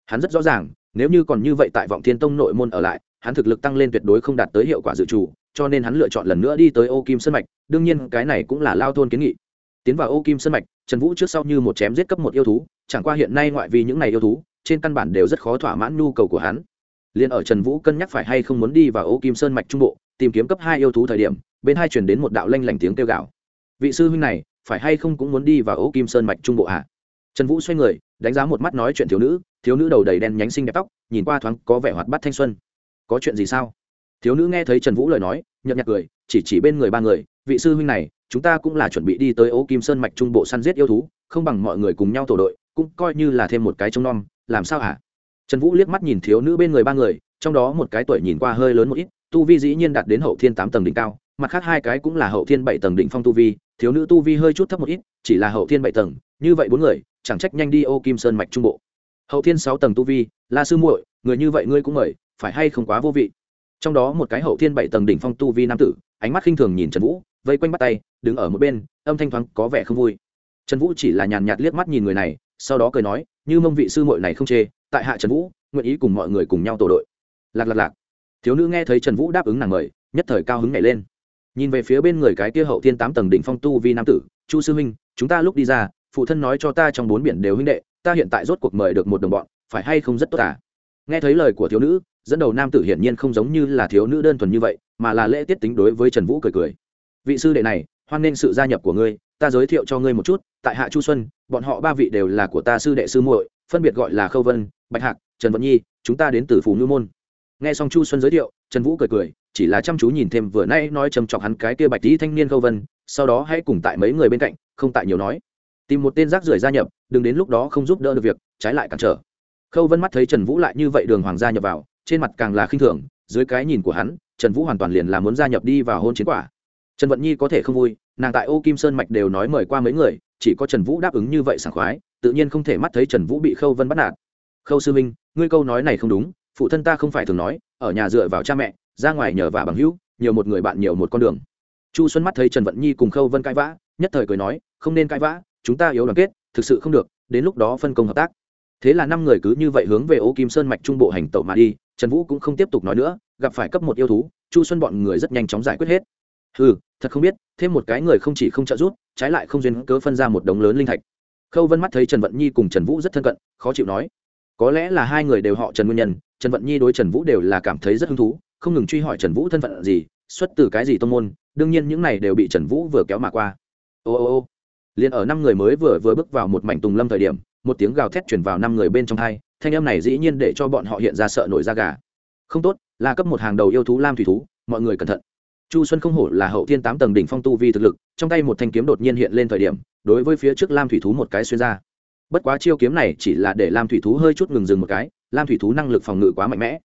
Hắn rất rõ ràng, nếu như còn như vậy tại vọng thiên tông nội môn ở lại, hắn thực lực tăng lên tuyệt đối không đạt tới hiệu quả dự trù, cho nên hắn lựa chọn lần nữa đi tới ô kim sơn mạch, đương nhiên cái này cũng là lao thôn kiến nghị tiến vào ô kim sơn mạch, trần vũ trước sau như một chém giết cấp một yêu thú, chẳng qua hiện nay ngoại vì những này yêu thú, trên căn bản đều rất khó thỏa mãn nhu cầu của hắn. Liền ở trần vũ cân nhắc phải hay không muốn đi vào ô kim sơn mạch trung bộ, tìm kiếm cấp hai yêu thú thời điểm, bên hai chuyển đến một đạo lanh lảnh tiếng kêu gạo vị sư huynh này, phải hay không cũng muốn đi vào ô kim sơn mạch trung bộ hạ trần vũ xoay người, đánh giá một mắt nói chuyện thiếu nữ thiếu nữ đầu đầy đen nhánh xinh đẹp tóc, nhìn qua thoáng có vẻ hoạt bát thanh xuân. Có chuyện gì sao? Thiếu nữ nghe thấy trần vũ lời nói nhậm nhạc cười, chỉ chỉ bên người ba người vị sư huynh này, chúng ta cũng là chuẩn bị đi tới ô kim sơn mạch trung bộ săn giết yêu thú, không bằng mọi người cùng nhau tổ đội, cũng coi như là thêm một cái trông nom, làm sao hả? Trần vũ liếc mắt nhìn thiếu nữ bên người ba người, trong đó một cái tuổi nhìn qua hơi lớn một ít, tu vi dĩ nhiên đạt đến hậu thiên tám tầng đỉnh cao, mặt khác hai cái cũng là hậu thiên bảy tầng đỉnh phong tu vi, thiếu nữ tu vi hơi chút thấp một ít, chỉ là hậu thiên bảy tầng, như vậy bốn người, chẳng trách nhanh đi ô kim sơn mạch trung bộ. Hậu thiên sáu tầng tu vi, la sư muội, người như vậy ngươi cũng mời, phải hay không quá vô vị? Trong đó một cái hậu thiên bảy tầng đỉnh phong tu vi nam tử, ánh mắt khinh thường nhìn trần vũ vây quanh bắt tay, đứng ở một bên, âm thanh thoáng có vẻ không vui. Trần vũ chỉ là nhàn nhạt liếc mắt nhìn người này, sau đó cười nói, như mông vị sư muội này không chê, tại hạ trần vũ, nguyện ý cùng mọi người cùng nhau tổ đội. Lạc lạc lạc. Thiếu nữ nghe thấy trần vũ đáp ứng nàng mời, nhất thời cao hứng nhảy lên. Nhìn về phía bên người cái kia hậu thiên tám tầng đỉnh phong tu vi nam tử, chu sư huynh, chúng ta lúc đi ra, phụ thân nói cho ta trong bốn biển đều huynh đệ, ta hiện tại rốt cuộc mời được một đồng bọn, phải hay không rất tốt à? Nghe thấy lời của thiếu nữ, dẫn đầu nam tử hiển nhiên không giống như là thiếu nữ đơn thuần như vậy, mà là lễ tiết tính đối với trần vũ cười cười vị sư đệ này, hoan nghênh sự gia nhập của ngươi, ta giới thiệu cho ngươi một chút, tại hạ chu xuân, bọn họ ba vị đều là của ta sư đệ sư muội, phân biệt gọi là khâu vân, bạch hạc, trần vận nhi, chúng ta đến từ phù ngư môn. Nghe xong chu xuân giới thiệu, trần vũ cười cười, chỉ là chăm chú nhìn thêm vừa nay nói trầm trọc hắn cái kia bạch tí thanh niên khâu vân, sau đó hãy cùng tại mấy người bên cạnh, không tại nhiều nói. Tìm một tên rác rưởi gia nhập, đừng đến lúc đó không giúp đỡ được việc, trái lại cản trở. Khâu vân mắt thấy trần vũ lại như vậy đường hoàng gia nhập vào, trên mặt càng là khinh thường, dưới cái nhìn của hắn, trần vũ hoàn toàn liền là muốn gia nhập đi vào hôn chiến quả trần vận nhi có thể không vui, nàng tại ô kim sơn mạch đều nói mời qua mấy người, chỉ có trần vũ đáp ứng như vậy sảng khoái, tự nhiên không thể mắt thấy trần vũ bị khâu vân bắt nạt. Khâu sư minh ngươi câu nói này không đúng, phụ thân ta không phải thường nói, ở nhà dựa vào cha mẹ, ra ngoài nhờ vả bằng hữu, nhiều một người bạn nhiều một con đường. Chu xuân mắt thấy trần vận nhi cùng khâu vân cãi vã, nhất thời cười nói, không nên cãi vã, chúng ta yếu đoàn kết, thực sự không được, đến lúc đó phân công hợp tác. Thế là năm người cứ như vậy hướng về ô kim sơn mạch trung bộ hành tẩu mà đi, trần vũ cũng không tiếp tục nói nữa, gặp phải cấp một yêu thú, chu xuân bọn người rất nhanh chóng giải quyết hết ừ thật không biết, thêm một cái người không chỉ không trợ giúp, trái lại không duyên cớ phân ra một đống lớn linh thạch. Khâu vân mắt thấy trần vận nhi cùng trần vũ rất thân cận, khó chịu nói, có lẽ là hai người đều họ trần nguyên nhân, trần vận nhi đối trần vũ đều là cảm thấy rất hứng thú, không ngừng truy hỏi trần vũ thân phận gì, xuất từ cái gì tô n g môn, đương nhiên những này đều bị trần vũ vừa kéo mà qua. Ô ô ô, liền ở năm người mới vừa vừa bước vào một mảnh tùng lâm thời điểm, một tiếng gào thét chuyển vào năm người bên trong hai, thanh âm này dĩ nhiên để cho bọn họ hiện ra sợ nổi da gà. Không tốt, là cấp một hàng đầu yêu thú lam thủy thú, mọi người cẩn thận chu xuân không hổ là hậu thiên tám tầng đỉnh phong tu vi thực lực, trong tay một thanh kiếm đột nhiên hiện lên thời điểm, đối với phía trước lam thủy thú một cái xuyên ra. Bất quá chiêu kiếm này chỉ là để lam thủy thú hơi chút ngừng dừng một cái, lam thủy thú năng lực phòng ngự quá mạnh mẽ.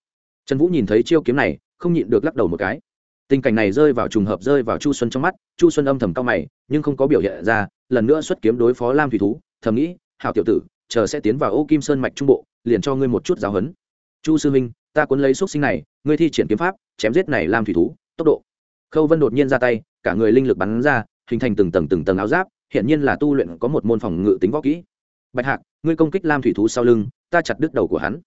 Trần vũ nhìn thấy chiêu kiếm này, không nhịn được lắc đầu một cái. Tình cảnh này rơi vào trùng hợp rơi vào chu xuân trong mắt, chu xuân âm thầm cao mày, nhưng không có biểu hiện ra, lần nữa xuất kiếm đối phó lam thủy thú, thầm nghĩ hào tiểu tử, chờ sẽ tiến vào ô kim sơn mạch trung bộ, liền cho ngươi một chút giáo huấn. Chu sư minh ta cuốn lấy xúc sinh này, ngươi thi triển kiếm pháp, chém giết này lam thủy thú, tốc độ khâu vân đột nhiên ra tay, cả người linh lực bắn ra, hình thành từng tầng từng tầng áo giáp hiện nhiên là tu luyện có một môn phòng ngự tính võ kỹ. Bạch hạc, ngươi công kích lam thủy thú sau lưng, ta chặt đứt đầu của hắn.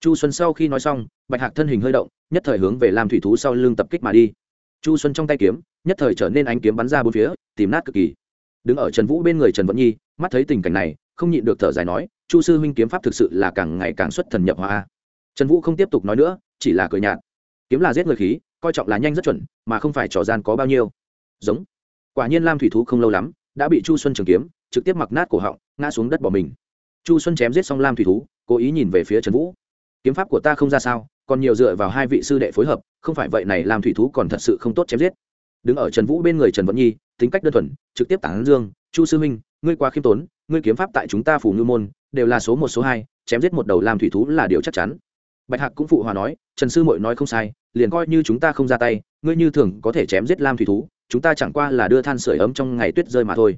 Chu xuân sau khi nói xong, bạch hạc thân hình hơi động, nhất thời hướng về lam thủy thú sau lưng tập kích mà đi. Chu xuân trong tay kiếm, nhất thời trở nên ánh kiếm bắn ra bốn phía, tìm nát cực kỳ. Đứng ở trần vũ bên người trần vận nhi, mắt thấy tình cảnh này, không nhịn được thở dài nói, chu sư huynh kiếm pháp thực sự là càng ngày càng xuất thần nhập hóa trần vũ không tiếp tục nói nữa, chỉ là cười nhạt. Kiếm là giết người khí coi trọng là nhanh rất chuẩn, mà không phải trò gian có bao nhiêu. Giống. Quả nhiên lam thủy thú không lâu lắm, đã bị chu xuân trường kiếm, trực tiếp mặc nát cổ họng, ngã xuống đất bỏ mình. Chu xuân chém giết xong lam thủy thú, cố ý nhìn về phía trần vũ. Kiếm pháp của ta không ra sao, còn nhiều dựa vào hai vị sư đệ phối hợp, không phải vậy này lam thủy thú còn thật sự không tốt chém giết. Đứng ở trần vũ bên người trần vận nhi, tính cách đơn thuần, trực tiếp tản dương, chu sư minh ngươi quá khiêm tốn, ngươi kiếm pháp tại chúng ta phủ ngư môn, đều là số một, số hai, chém giết một đầu lam thủy thú là điều chắc chắn bạch hạc cũng phụ hòa nói, trần sư mội nói không sai, liền coi như chúng ta không ra tay, ngươi như thường có thể chém giết lam thủy thú, chúng ta chẳng qua là đưa than sửa ấm trong ngày tuyết rơi mà thôi.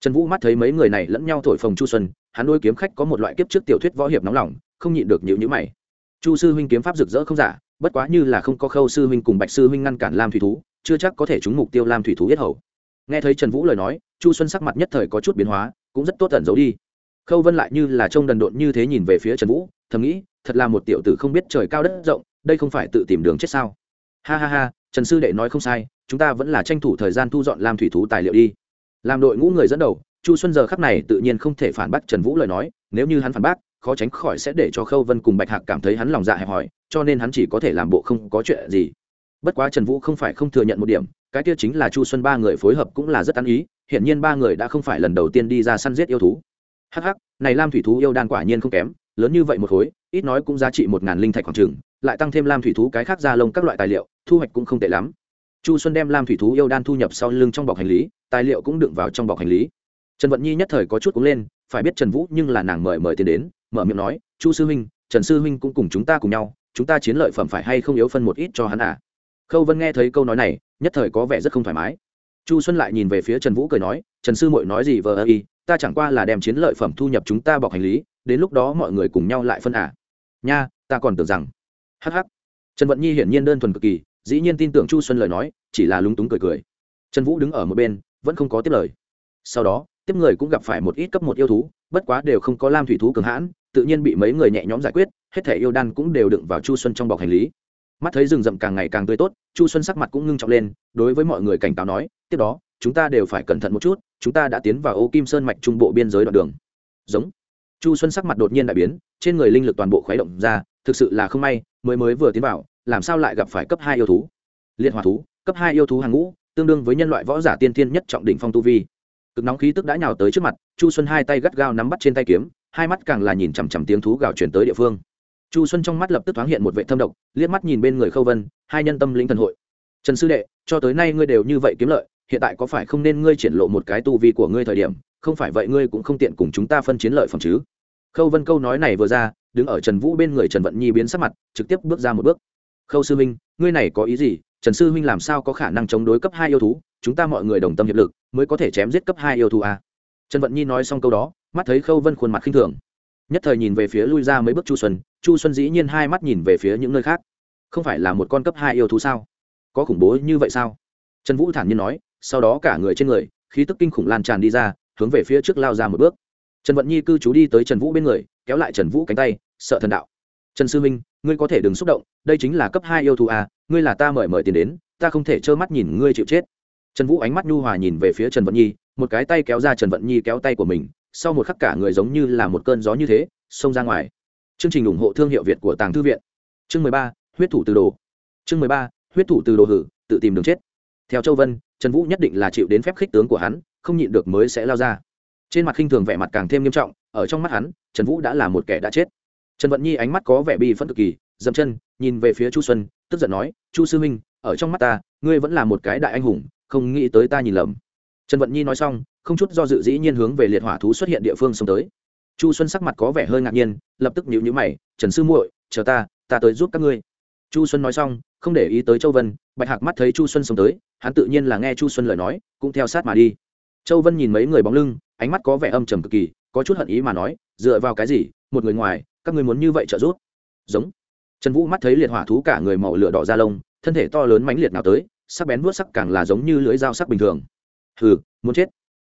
Trần vũ mắt thấy mấy người này lẫn nhau thổi phồng chu xuân, hắn đôi kiếm khách có một loại kiếp trước tiểu thuyết võ hiệp nóng lòng, không nhịn được nhịu nhữ mày. Chu sư huynh kiếm pháp rực rỡ không giả, bất quá như là không có khâu sư huynh cùng bạch sư huynh ngăn cản lam thủy thú, chưa chắc có thể trúng mục tiêu lam thủy thú yết hầu. Nghe thấy trần vũ lời nói, chu xuân sắc mặt nhất thời có chút biến hóa, cũng rất tốt tẩn giấu đi. Khâu vân lại như là trông đần độn như thế nhìn về phía trần vũ, thầm nghĩ thật là một tiểu tử không biết trời cao đất rộng, đây không phải tự tìm đường chết sao? Ha ha ha, trần sư đệ nói không sai, chúng ta vẫn là tranh thủ thời gian thu dọn làm thủy thú tài liệu đi. Làm đội ngũ người dẫn đầu, chu xuân giờ khắc này tự nhiên không thể phản bác trần vũ lời nói, nếu như hắn phản bác, khó tránh khỏi sẽ để cho khâu vân cùng bạch hạc cảm thấy hắn lòng dạ hẹp hòi, cho nên hắn chỉ có thể làm bộ không có chuyện gì. Bất quá trần vũ không phải không thừa nhận một điểm, cái kia chính là chu xuân ba người phối hợp cũng là rất ăn ý hiện nhiên ba người đã không phải lần đầu tiên đi ra săn giết yêu thú. Hh này lam thủy thú yêu đan quả nhiên không kém lớn như vậy một khối ít nói cũng giá trị một ngàn linh thạch khoảng trường, lại tăng thêm lam thủy thú cái khác ra lông các loại tài liệu thu hoạch cũng không tệ lắm. Chu xuân đem lam thủy thú yêu đan thu nhập sau lưng trong bọc hành lý tài liệu cũng đựng vào trong bọc hành lý. Trần vận nhi nhất thời có chút cũng lên phải biết trần vũ nhưng là nàng mời mời tiền đến mở miệng nói chu sư huynh trần sư huynh cũng cùng chúng ta cùng nhau chúng ta chiến lợi phẩm phải hay không yếu phân một ít cho hắn à? Khâu vân nghe thấy câu nói này nhất thời có vẻ rất không thoải mái. Chu xuân lại nhìn về phía trần vũ cười nói trần sư mội nói gì vờ ơ y ta chẳng qua là đem chiến lợi phẩm thu nhập chúng ta bọc hành lý, đến lúc đó mọi người cùng nhau lại phân à. nha, ta còn tưởng rằng. Hh trần vận nhi hiển nhiên đơn thuần cực kỳ, dĩ nhiên tin tưởng chu xuân lời nói, chỉ là lúng túng cười cười. Trần vũ đứng ở một bên, vẫn không có tiếp lời. Sau đó, tiếp người cũng gặp phải một ít cấp một yêu thú, bất quá đều không có lam thủy thú cường hãn, tự nhiên bị mấy người nhẹ nhõm giải quyết, hết thể yêu đan cũng đều đựng vào chu xuân trong bọc hành lý. Mắt thấy rừng rậm càng ngày càng tươi tốt, chu xuân sắc mặt cũng ngưng trọng lên, đối với mọi người cảnh cáo nói, tiếp đó, chúng ta đều phải cẩn thận một chút chúng ta đã tiến vào ô kim sơn mạch trung bộ biên giới đoạn đường. Giống. Chu xuân sắc mặt đột nhiên đại biến, trên người linh lực toàn bộ khuấy động ra, thực sự là không may, mới mới vừa tiến vào, làm sao lại gặp phải cấp hai yêu thú? Liệt hòa thú, cấp hai yêu thú hàng ngũ, tương đương với nhân loại võ giả tiên thiên nhất trọng đỉnh phong tu vi. Cực nóng khí tức đã nhào tới trước mặt, chu xuân hai tay gắt gao nắm bắt trên tay kiếm, hai mắt càng là nhìn chằm chằm tiếng thú gào chuyển tới địa phương. Chu xuân trong mắt lập tức thoáng hiện một vệ thâm độc, liếc mắt nhìn bên người khâu vân, hai nhân tâm linh thần hội. Trần sư đệ, cho tới nay ngươi đều như vậy kiếm lợi hiện tại có phải không nên ngươi triển lộ một cái tu vi của ngươi thời điểm, không phải vậy ngươi cũng không tiện cùng chúng ta phân chiến lợi phẩm chứ? Khâu vân câu nói này vừa ra, đứng ở trần vũ bên người trần vận nhi biến sắc mặt, trực tiếp bước ra một bước. Khâu sư minh ngươi này có ý gì? Trần sư huynh làm sao có khả năng chống đối cấp hai yêu thú? Chúng ta mọi người đồng tâm hiệp lực, mới có thể chém giết cấp hai yêu thú à? trần vận nhi nói xong câu đó, mắt thấy khâu vân khuôn mặt khinh thường. Nhất thời nhìn về phía lui ra mấy bước chu xuân chu xuân dĩ nhiên hai mắt nhìn về phía những nơi khác. Không phải là một con cấp hai yêu thú sao? Có khủng bố như vậy sao? Trần vũ thản nhiên nói sau đó cả người trên người khí tức kinh khủng lan tràn đi ra hướng về phía trước lao ra một bước. Trần vận nhi cư trú đi tới trần vũ bên người kéo lại trần vũ cánh tay sợ thần đạo. Trần sư minh ngươi có thể đừng xúc động đây chính là cấp hai yêu thú à, ngươi là ta mời mời tiền đến ta không thể trơ mắt nhìn ngươi chịu chết. Trần vũ ánh mắt nhu hòa nhìn về phía trần vận nhi một cái tay kéo ra trần vận nhi kéo tay của mình sau một khắc cả người giống như là một cơn gió như thế xông ra ngoài. Chương trình ủng hộ thương hiệu việt của tàng thư viện. Chương mười ba huyết thủ từ đồ. Chương mười ba huyết thủ từ đồ hử tự tìm đường chết. Theo châu vân trần vũ nhất định là chịu đến phép khích tướng của hắn, không nhịn được mới sẽ lao ra. Trên mặt khinh thường vẻ mặt càng thêm nghiêm trọng, ở trong mắt hắn, trần vũ đã là một kẻ đã chết. Trần vận nhi ánh mắt có vẻ bi phẫn cực kỳ, dậm chân, nhìn về phía chu xuân, tức giận nói, chu sư minh ở trong mắt ta, ngươi vẫn là một cái đại anh hùng, không nghĩ tới ta nhìn lầm. Trần vận nhi nói xong, không chút do dự dĩ nhiên hướng về liệt hỏa thú xuất hiện địa phương xông tới. Chu xuân sắc mặt có vẻ hơi ngạc nhiên, lập tức nhịu nhữ mày, trần sư muội, chờ ta ta tới giúp các ngươi. Chu xuân nói xong không để ý tới châu vân, bạch hạc mắt thấy chu xuân xông tới, hắn tự nhiên là nghe chu xuân lời nói, cũng theo sát mà đi. Châu vân nhìn mấy người bóng lưng, ánh mắt có vẻ âm trầm cực kỳ, có chút hận ý mà nói, dựa vào cái gì? Một người ngoài, các người muốn như vậy trợ giúp? Giống. Trần vũ mắt thấy liệt hỏa thú cả người màu lửa đỏ ra lông, thân thể to lớn mãnh liệt nào tới, sắc bén vuốt sắc càng là giống như lưỡi dao sắc bình thường. Hừ, muốn chết.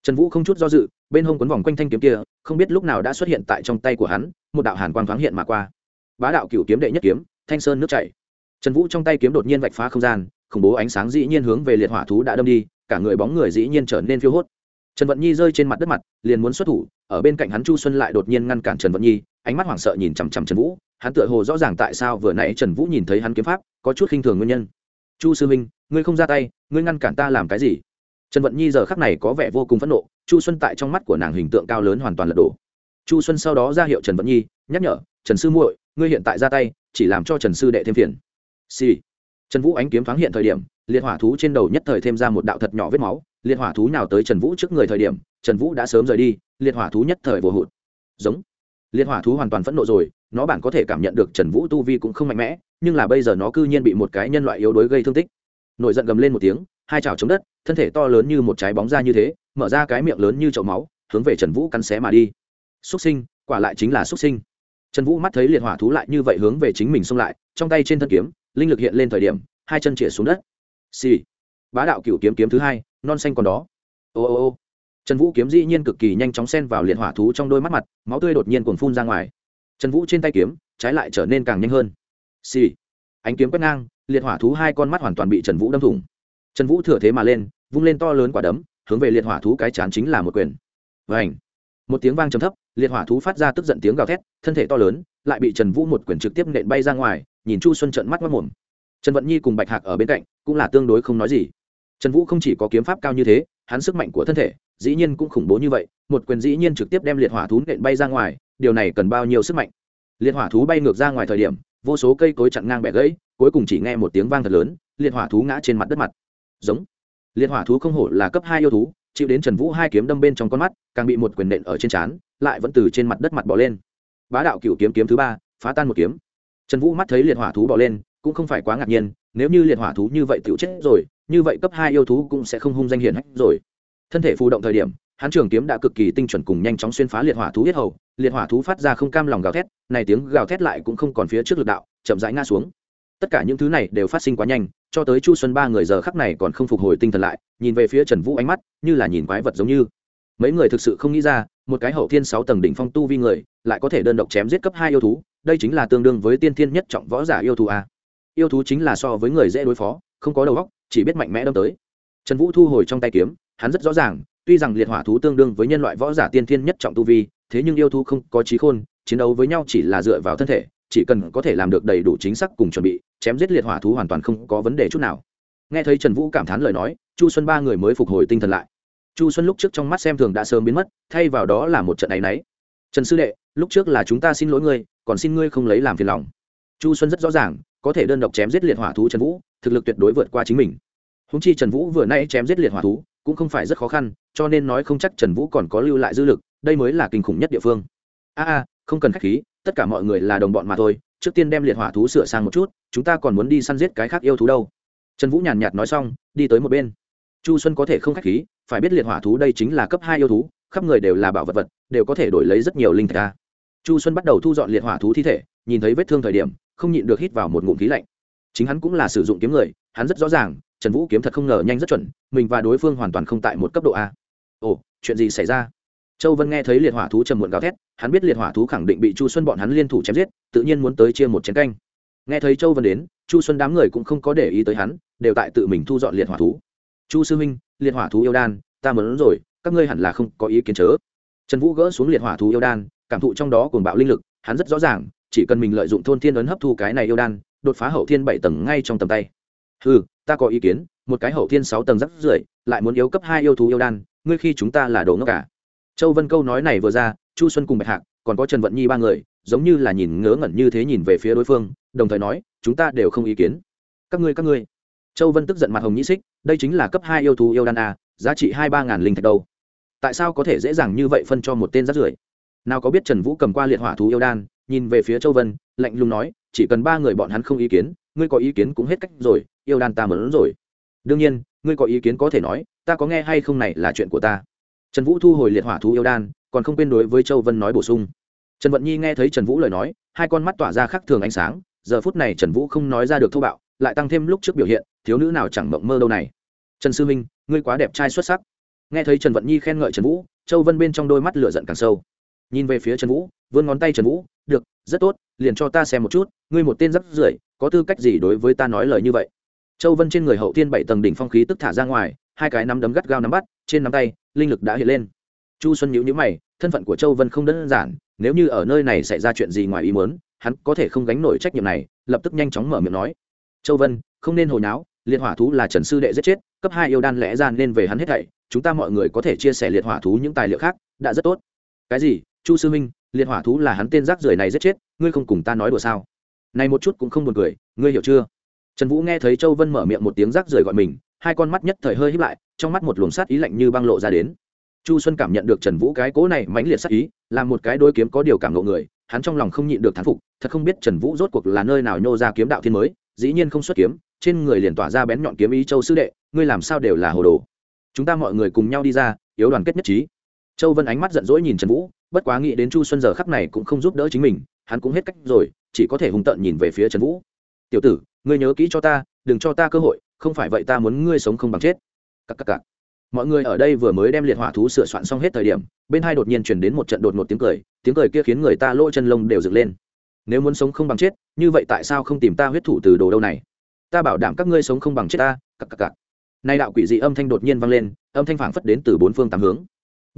Trần vũ không chút do dự, bên hông quấn vòng quanh thanh kiếm kia, không biết lúc nào đã xuất hiện tại trong tay của hắn, một đạo hàn quang thoáng hiện mà qua. Bá đạo cửu kiếm đệ nhất kiếm, thanh sơn nước chảy trần vũ trong tay kiếm đột nhiên vạch phá không gian, khủng bố ánh sáng dĩ nhiên hướng về liệt hỏa thú đã đâm đi, cả người bóng người dĩ nhiên trở nên phiêu hốt. Trần vận nhi rơi trên mặt đất mặt, liền muốn xuất thủ, ở bên cạnh hắn chu xuân lại đột nhiên ngăn cản trần vận nhi, ánh mắt hoảng sợ nhìn chằm chằm trần vũ, hắn tựa hồ rõ ràng tại sao vừa nãy trần vũ nhìn thấy hắn kiếm pháp, có chút khinh thường nguyên nhân. Chu sư minh ngươi không ra tay, ngươi ngăn cản ta làm cái gì? Trần vận nhi giờ khắc này có vẻ vô cùng phẫn nộ, chu xuân tại trong mắt của nàng hình tượng cao lớn hoàn toàn lật đổ. Chu xuân sau đó ra hiệu trần vận nhi, nhắc nhở, trần sư muội, ngươi hiện tại ra tay, chỉ làm cho trần sư đệ thêm phiền. Xì. trần vũ ánh kiếm thoáng hiện thời điểm, liệt hỏa thú trên đầu nhất thời thêm ra một đạo thật nhỏ vết máu. Liệt hỏa thú nào tới trần vũ trước người thời điểm, trần vũ đã sớm rời đi, liệt hỏa thú nhất thời vô hụt. Giống. Liệt hỏa thú hoàn toàn phẫn nộ rồi, nó bản có thể cảm nhận được trần vũ tu vi cũng không mạnh mẽ, nhưng là bây giờ nó cư nhiên bị một cái nhân loại yếu đuối gây thương tích. Nổi giận gầm lên một tiếng, hai chảo chống đất, thân thể to lớn như một trái bóng ra như thế, mở ra cái miệng lớn như chậu máu, hướng về trần vũ cắn xé mà đi. Súc sinh, quả lại chính là súc sinh. Trần vũ mắt thấy liệt hỏa thú lại như vậy hướng về chính mình xông lại, trong tay trên thân kiếm linh lực hiện lên thời điểm, hai chân chĩa xuống đất. Xì、sì. bá đạo cựu kiếm kiếm thứ hai, non xanh còn đó. Ô ô ô. Trần vũ kiếm dĩ nhiên cực kỳ nhanh chóng xen vào liệt hỏa thú trong đôi mắt mặt, máu tươi đột nhiên cuồng phun ra ngoài. Trần vũ trên tay kiếm, trái lại trở nên càng nhanh hơn. Xì、sì. ánh kiếm quét ngang, liệt hỏa thú hai con mắt hoàn toàn bị trần vũ đâm thủng. Trần vũ thừa thế mà lên, vung lên to lớn quả đấm, hướng về liệt hỏa thú cái chán chính là một quyền. Vảnh một tiếng vang trầm thấp, liệt hỏa thú phát ra tức giận tiếng gào thét, thân thể to lớn, lại bị trần vũ một quyền trực tiếp nện bay ra ngoài nhìn chu xuân trận mắt mất mồm trần vận nhi cùng bạch hạc ở bên cạnh cũng là tương đối không nói gì. Trần vũ không chỉ có kiếm pháp cao như thế, hắn sức mạnh của thân thể, dĩ nhiên cũng khủng bố như vậy, một quyền dĩ nhiên trực tiếp đem liệt hỏa thú nện bay ra ngoài, điều này cần bao nhiêu sức mạnh? Liệt hỏa thú bay ngược ra ngoài thời điểm, vô số cây cối chặn ngang bẻ gãy, cuối cùng chỉ nghe một tiếng vang thật lớn, liệt hỏa thú ngã trên mặt đất mặt. Giống. Liệt hỏa thú không hổ là cấp hai yêu thú, chịu đến trần vũ hai kiếm đâm bên trong con mắt, càng bị một quyền nện ở trên trán, lại vẫn từ trên mặt đất mặt bỏ lên. Bá đạo cựu kiếm kiếm thứ ba, phá tan một kiếm trần vũ mắt thấy liệt hỏa thú bỏ lên, cũng không phải quá ngạc nhiên, nếu như liệt hỏa thú như vậy tự chết rồi, như vậy cấp hai yêu thú cũng sẽ không hung danh hiển hách rồi. Thân thể phù động thời điểm, hắn trường kiếm đã cực kỳ tinh chuẩn cùng nhanh chóng xuyên phá liệt hỏa thú yết hầu, liệt hỏa thú phát ra không cam lòng gào thét, này tiếng gào thét lại cũng không còn phía trước lực đạo, chậm rãi ngã xuống. Tất cả những thứ này đều phát sinh quá nhanh, cho tới chu xuân ba người giờ khắc này còn không phục hồi tinh thần lại, nhìn về phía trần vũ ánh mắt, như là nhìn quái vật giống như. Mấy người thực sự không nghĩ ra, một cái hậu thiên sáu tầng đỉnh phong tu vi người, lại có thể đơn độc chém giết cấp hai yêu thú đây chính là tương đương với tiên thiên nhất trọng võ giả yêu thú a. Yêu thú chính là so với người dễ đối phó, không có đầu óc, chỉ biết mạnh mẽ đâm tới. Trần vũ thu hồi trong tay kiếm, hắn rất rõ ràng, tuy rằng liệt hỏa thú tương đương với nhân loại võ giả tiên thiên nhất trọng tu vi, thế nhưng yêu thú không có trí khôn, chiến đấu với nhau chỉ là dựa vào thân thể, chỉ cần có thể làm được đầy đủ chính xác cùng chuẩn bị, chém giết liệt hỏa thú hoàn toàn không có vấn đề chút nào. Nghe thấy trần vũ cảm thán lời nói, chu xuân ba người mới phục hồi tinh thần lại. Chu xuân lúc trước trong mắt xem thường đã sớm biến mất, thay vào đó là một trận áy náy. Trần sư đệ, lúc trước là chúng ta xin lỗi ngươi còn xin ngươi không lấy làm phiền lòng. Chu xuân rất rõ ràng, có thể đơn độc chém giết liệt hỏa thú trần vũ, thực lực tuyệt đối vượt qua chính mình. Húng chi trần vũ vừa nay chém giết liệt hỏa thú, cũng không phải rất khó khăn, cho nên nói không chắc trần vũ còn có lưu lại dư lực, đây mới là kinh khủng nhất địa phương. A a, không cần k h á c h khí, tất cả mọi người là đồng bọn mà thôi, trước tiên đem liệt hỏa thú sửa sang một chút, chúng ta còn muốn đi săn giết cái khác yêu thú đâu. Trần vũ nhàn nhạt nói xong, đi tới một bên. Chu xuân có thể không k h á c h khí, phải biết liệt hỏa thú đây chính là cấp hai yêu thú, khắp người đều là bảo vật vật, đều có thể đổi lấy rất nhiều linh thạch ta chu xuân bắt đầu thu dọn liệt hỏa thú thi thể, nhìn thấy vết thương thời điểm, không nhịn được hít vào một ngụm khí lạnh. Chính hắn cũng là sử dụng kiếm người, hắn rất rõ ràng, trần vũ kiếm thật không ngờ nhanh rất chuẩn, mình và đối phương hoàn toàn không tại một cấp độ a. Ồ, chuyện gì xảy ra? Châu vân nghe thấy liệt hỏa thú trầm muộn gào thét, hắn biết liệt hỏa thú khẳng định bị chu xuân bọn hắn liên thủ chém giết, tự nhiên muốn tới chia một chén canh. Nghe thấy châu vân đến, chu xuân đám người cũng không có để ý tới hắn, đều tại tự mình thu dọn liệt hỏa thú. Chu sư minh liệt hỏa thú yêu đan, ta muốn rồi, các ngươi hẳn là không có ý kiến chớ. Trần vũ gỡ xuống liệt hỏa thú yêu đan cảm thụ trong đó cuồng bạo linh lực, hắn rất rõ ràng, chỉ cần mình lợi dụng thôn thiên ấn hấp thu cái này yêu đan, đột phá hậu thiên bảy tầng ngay trong tầm tay. Ừ ta có ý kiến, một cái hậu thiên sáu tầng rất rưỡi lại muốn yếu cấp hai yêu thú yêu đan, ngươi khi chúng ta là đồ ngốc cả châu vân câu nói này vừa ra, chu xuân cùng bạch hạc, còn có trần vận nhi ba người, giống như là nhìn ngớ ngẩn như thế nhìn về phía đối phương, đồng thời nói, chúng ta đều không ý kiến. Các ngươi các ngươi. Châu vân tức giận mặt hồng nhĩ xích, đây chính là cấp hai yêu thú yêu đan a giá trị hai ba ngàn linh thạch đâu. Tại sao có thể dễ dàng như vậy phân cho một tên rác rưởi? Nào có biết trần vũ cầm qua liệt hỏa thú yêu đan, nhìn về phía châu vân, lạnh lùng nói, chỉ cần ba người bọn hắn không ý kiến, ngươi có ý kiến cũng hết cách rồi, yêu đan ta mớn rồi. Đương nhiên, ngươi có ý kiến có thể nói, ta có nghe hay không này là chuyện của ta. Trần vũ thu hồi liệt hỏa thú yêu đan, còn không quên đối với châu vân nói bổ sung. Trần vận nhi nghe thấy trần vũ lời nói, hai con mắt tỏa ra khắc thường ánh sáng, giờ phút này trần vũ không nói ra được thô bạo, lại tăng thêm lúc trước biểu hiện, thiếu nữ nào chẳng mộng mơ đâu này. Trần sư minh, ngươi quá đẹp trai xuất sắc. Nghe thấy trần vận nhi khen ngợi trần vũ, châu vân bên trong đôi mắt lửa giận càng sâu nhìn về phía trần vũ, vươn ngón tay trần vũ, được, rất tốt, liền cho ta xem một chút, ngươi một tên rắc rưởi, có tư cách gì đối với ta nói lời như vậy? Châu vân trên người hậu thiên bảy tầng đỉnh phong khí tức thả ra ngoài, hai cái nắm đấm gắt gao nắm bắt, trên nắm tay, linh lực đã hiện lên. Chu xuân nhíu nhíu mày, thân phận của châu vân không đơn giản, nếu như ở nơi này xảy ra chuyện gì ngoài ý muốn, hắn có thể không gánh nổi trách nhiệm này, lập tức nhanh chóng mở miệng nói, châu vân, không nên hồi náo liệt hỏa thú là trần sư đệ giết chết, cấp hai yêu đan lẽ ra nên về hắn hết thảy, chúng ta mọi người có thể chia sẻ liệt hỏa thú những tài liệu khác, đã rất tốt. Cái gì? Chu sư minh liệt hỏa thú là hắn tên rác rưởi này giết chết, ngươi không cùng ta nói đùa sao? Này một chút cũng không buồn cười, ngươi hiểu chưa? Trần vũ nghe thấy châu vân mở miệng một tiếng rác rưởi gọi mình, hai con mắt nhất thời hơi híp lại, trong mắt một luồng sát ý lạnh như băng lộ ra đến. Chu xuân cảm nhận được trần vũ cái cố này mãnh liệt sát ý, là một cái đôi kiếm có điều cảm ngộ người, hắn trong lòng không nhịn được thán phục, thật không biết trần vũ rốt cuộc là nơi nào nhô ra kiếm đạo thiên mới, dĩ nhiên không xuất kiếm, trên người liền tỏa ra bén nhọn kiếm ý châu sư đệ, ngươi làm sao đều là hồ đồ. Chúng ta mọi người cùng nhau đi ra, yếu đoàn kết nhất trí. Châu vân ánh mắt giận dỗi nhìn trần vũ bất quá nghĩ đến chu xuân giờ khắc này cũng không giúp đỡ chính mình, hắn cũng hết cách rồi, chỉ có thể hùng tận nhìn về phía trần vũ. Tiểu tử, ngươi nhớ kỹ cho ta, đừng cho ta cơ hội, không phải vậy ta muốn ngươi sống không bằng chết. Cắc cắc cắc mọi người ở đây vừa mới đem liệt hỏa thú sửa soạn xong hết thời điểm, bên hai đột nhiên chuyển đến một trận đột một tiếng cười tiếng cười kia khiến người ta lỗ chân lông đều dựng lên. Nếu muốn sống không bằng chết, như vậy tại sao không tìm ta huyết thủ từ đồ đâu này? Ta bảo đảm các ngươi sống không bằng chết ta. Cặp cặp cặp nay đạo quỷ dị âm thanh đột nhiên vang lên, âm thanh phảng phất đến từ bốn phương tám hướng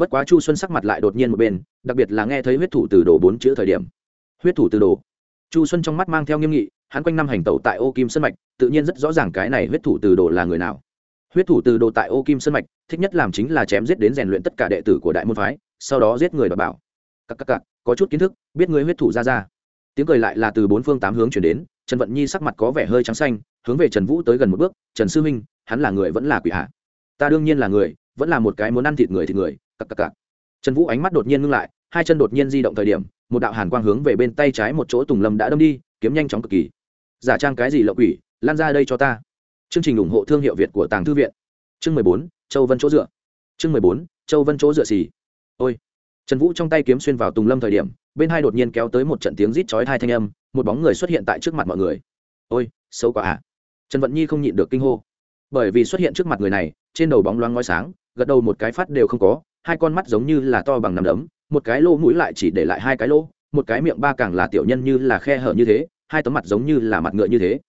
bất quá chu xuân sắc mặt lại đột nhiên một bên, đặc biệt là nghe thấy huyết thủ từ đồ bốn chữ thời điểm. Huyết thủ từ đồ. Chu xuân trong mắt mang theo nghiêm nghị, hắn quanh năm hành tẩu tại ô kim sân mạch, tự nhiên rất rõ ràng cái này huyết thủ từ đồ là người nào. Huyết thủ từ đồ tại ô kim sân mạch, thích nhất làm chính là chém giết đến rèn luyện tất cả đệ tử của đại môn phái, sau đó giết người đ bảo. Cặp cặp cặp có chút kiến thức, biết người huyết thủ ra ra. Tiếng cười lại là từ bốn phương tám hướng chuyển đến, trần vận nhi sắc mặt có vẻ hơi trắng xanh, hướng về trần vũ tới gần một bước, trần sư huynh, hắn là người vẫn là quỷ hạ? Ta đương nhiên là người, vẫn là một cái muốn ăn thịt người thịt người cặc cặc cặc. Trần vũ ánh mắt đột nhiên ngưng lại, hai chân đột nhiên di động thời điểm, một đạo hàn quang hướng về bên tay trái một chỗ tùng lâm đã đâm đi, kiếm nhanh chóng cực kỳ. Giả trang cái gì lậu quỷ, lan ra đây cho ta. Chương trình ủng hộ thương hiệu việt của tàng thư viện. Chương mười bốn, châu vân chỗ dựa. Chương mười bốn, châu vân chỗ dựa xì. Ôi. Trần vũ trong tay kiếm xuyên vào tùng lâm thời điểm, bên hai đột nhiên kéo tới một trận tiếng rít chói tai thanh âm, một bóng người xuất hiện tại trước mặt mọi người. Ôi, xấu quá à. Trần vận nhi không nhịn được kinh hô. Bởi vì xuất hiện trước mặt người này, trên đầu bóng loáng ngói sáng, gật đầu một cái phát đều không có hai con mắt giống như là to bằng nằm đấm, một cái lỗ mũi lại chỉ để lại hai cái lỗ, một cái miệng ba càng là tiểu nhân như là khe hở như thế, hai tấm mặt giống như là mặt ngựa như thế.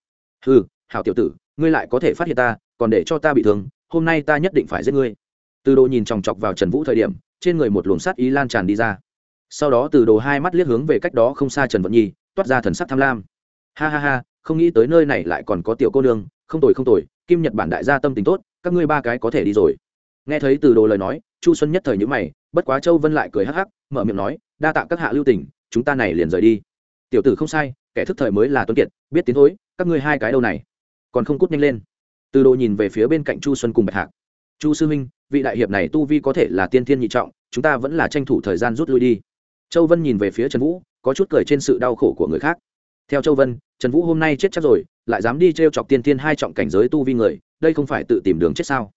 Ừ hảo tiểu tử, ngươi lại có thể phát hiện ta, còn để cho ta bị thương, hôm nay ta nhất định phải giết ngươi. Từ đồ nhìn chòng chọc vào trần vũ thời điểm, trên người một luồng sắt ý lan tràn đi ra. Sau đó từ đồ hai mắt liếc hướng về cách đó không xa trần vận nhi, toát ra thần sắc tham lam. Ha ha ha, không nghĩ tới nơi này lại còn có tiểu cô nương, không tồi không tồi, kim nhật bản đại gia tâm tình tốt, các ngươi ba cái có thể đi rồi. Nghe thấy từ đồ lời nói chu xuân nhất thời nhữ mày, bất quá châu vân lại cười hắc hắc, mở miệng nói, đa tạ các hạ lưu tình, chúng ta này liền rời đi. Tiểu tử không sai, kẻ thức thời mới là tuấn kiệt, biết tiến thối, các ngươi hai cái đâu này? Còn không cút nhanh lên. Từ đồ nhìn về phía bên cạnh chu xuân cùng bạch hạc. Chu sư minh vị đại hiệp này tu vi có thể là tiên thiên nhị trọng, chúng ta vẫn là tranh thủ thời gian rút lui đi. Châu vân nhìn về phía trần vũ, có chút cười trên sự đau khổ của người khác. Theo châu vân, trần vũ hôm nay chết chắc rồi, lại dám đi t r e o chọc tiên thiên hai trọng cảnh giới tu vi người, đây không phải tự tìm đường chết sao?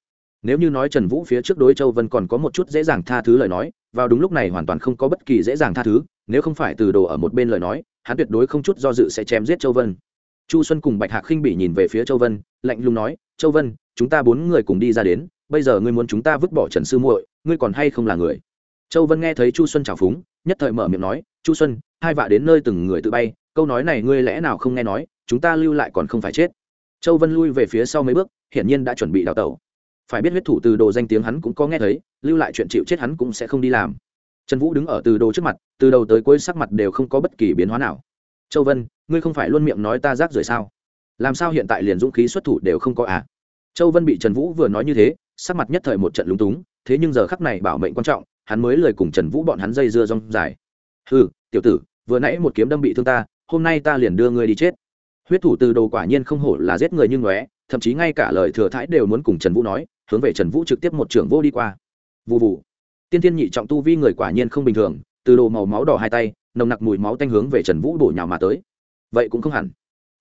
Nếu như nói trần vũ phía trước đối châu vân còn có một chút dễ dàng tha thứ lời nói, vào đúng lúc này hoàn toàn không có bất kỳ dễ dàng tha thứ, nếu không phải từ đồ ở một bên lời nói, hắn tuyệt đối không chút do dự sẽ chém giết châu vân. Chu xuân cùng bạch hạc khinh bị nhìn về phía châu vân, lạnh lùng nói, châu vân, chúng ta bốn người cùng đi ra đến, bây giờ ngươi muốn chúng ta vứt bỏ trần sư muội, ngươi còn hay không là người? Châu vân nghe thấy chu xuân trào phúng, nhất thời mở miệng nói, chu xuân, hai vạ đến nơi từng người tự bay, câu nói này ngươi lẽ nào không nghe nói, chúng ta lưu lại còn không phải chết. Châu vân lui về phía sau mấy bước, hiển nhiên đã chuẩn bị đào tẩu phải biết huyết thủ từ đồ danh tiếng hắn cũng có nghe thấy, lưu lại chuyện chịu chết hắn cũng sẽ không đi làm. Trần vũ đứng ở từ đồ trước mặt, từ đầu tới cuối sắc mặt đều không có bất kỳ biến hóa nào. Châu vân, ngươi không phải luôn miệng nói ta rác rưởi sao? Làm sao hiện tại liền dũng khí xuất thủ đều không có à? Châu vân bị trần vũ vừa nói như thế, sắc mặt nhất thời một trận lúng túng, thế nhưng giờ khắc này bảo mệnh quan trọng, hắn mới lời cùng trần vũ bọn hắn dây dưa rong dài. Ừ tiểu tử, vừa nãy một kiếm đâm bị thương ta, hôm nay ta liền đưa ngươi đi chết. Huyết thủ từ đồ quả nhiên không hổ là giết người như ngóe thậm chí ngay cả lời thừa thãi đều muốn cùng trần vũ nói, hướng về trần vũ trực tiếp một trưởng vô đi qua. Vụ vụ tiên tiên nhị trọng tu vi người quả nhiên không bình thường, từ đồ màu máu đỏ hai tay, nồng nặc mùi máu tanh hướng về trần vũ bổ nhào mà tới. Vậy cũng không hẳn.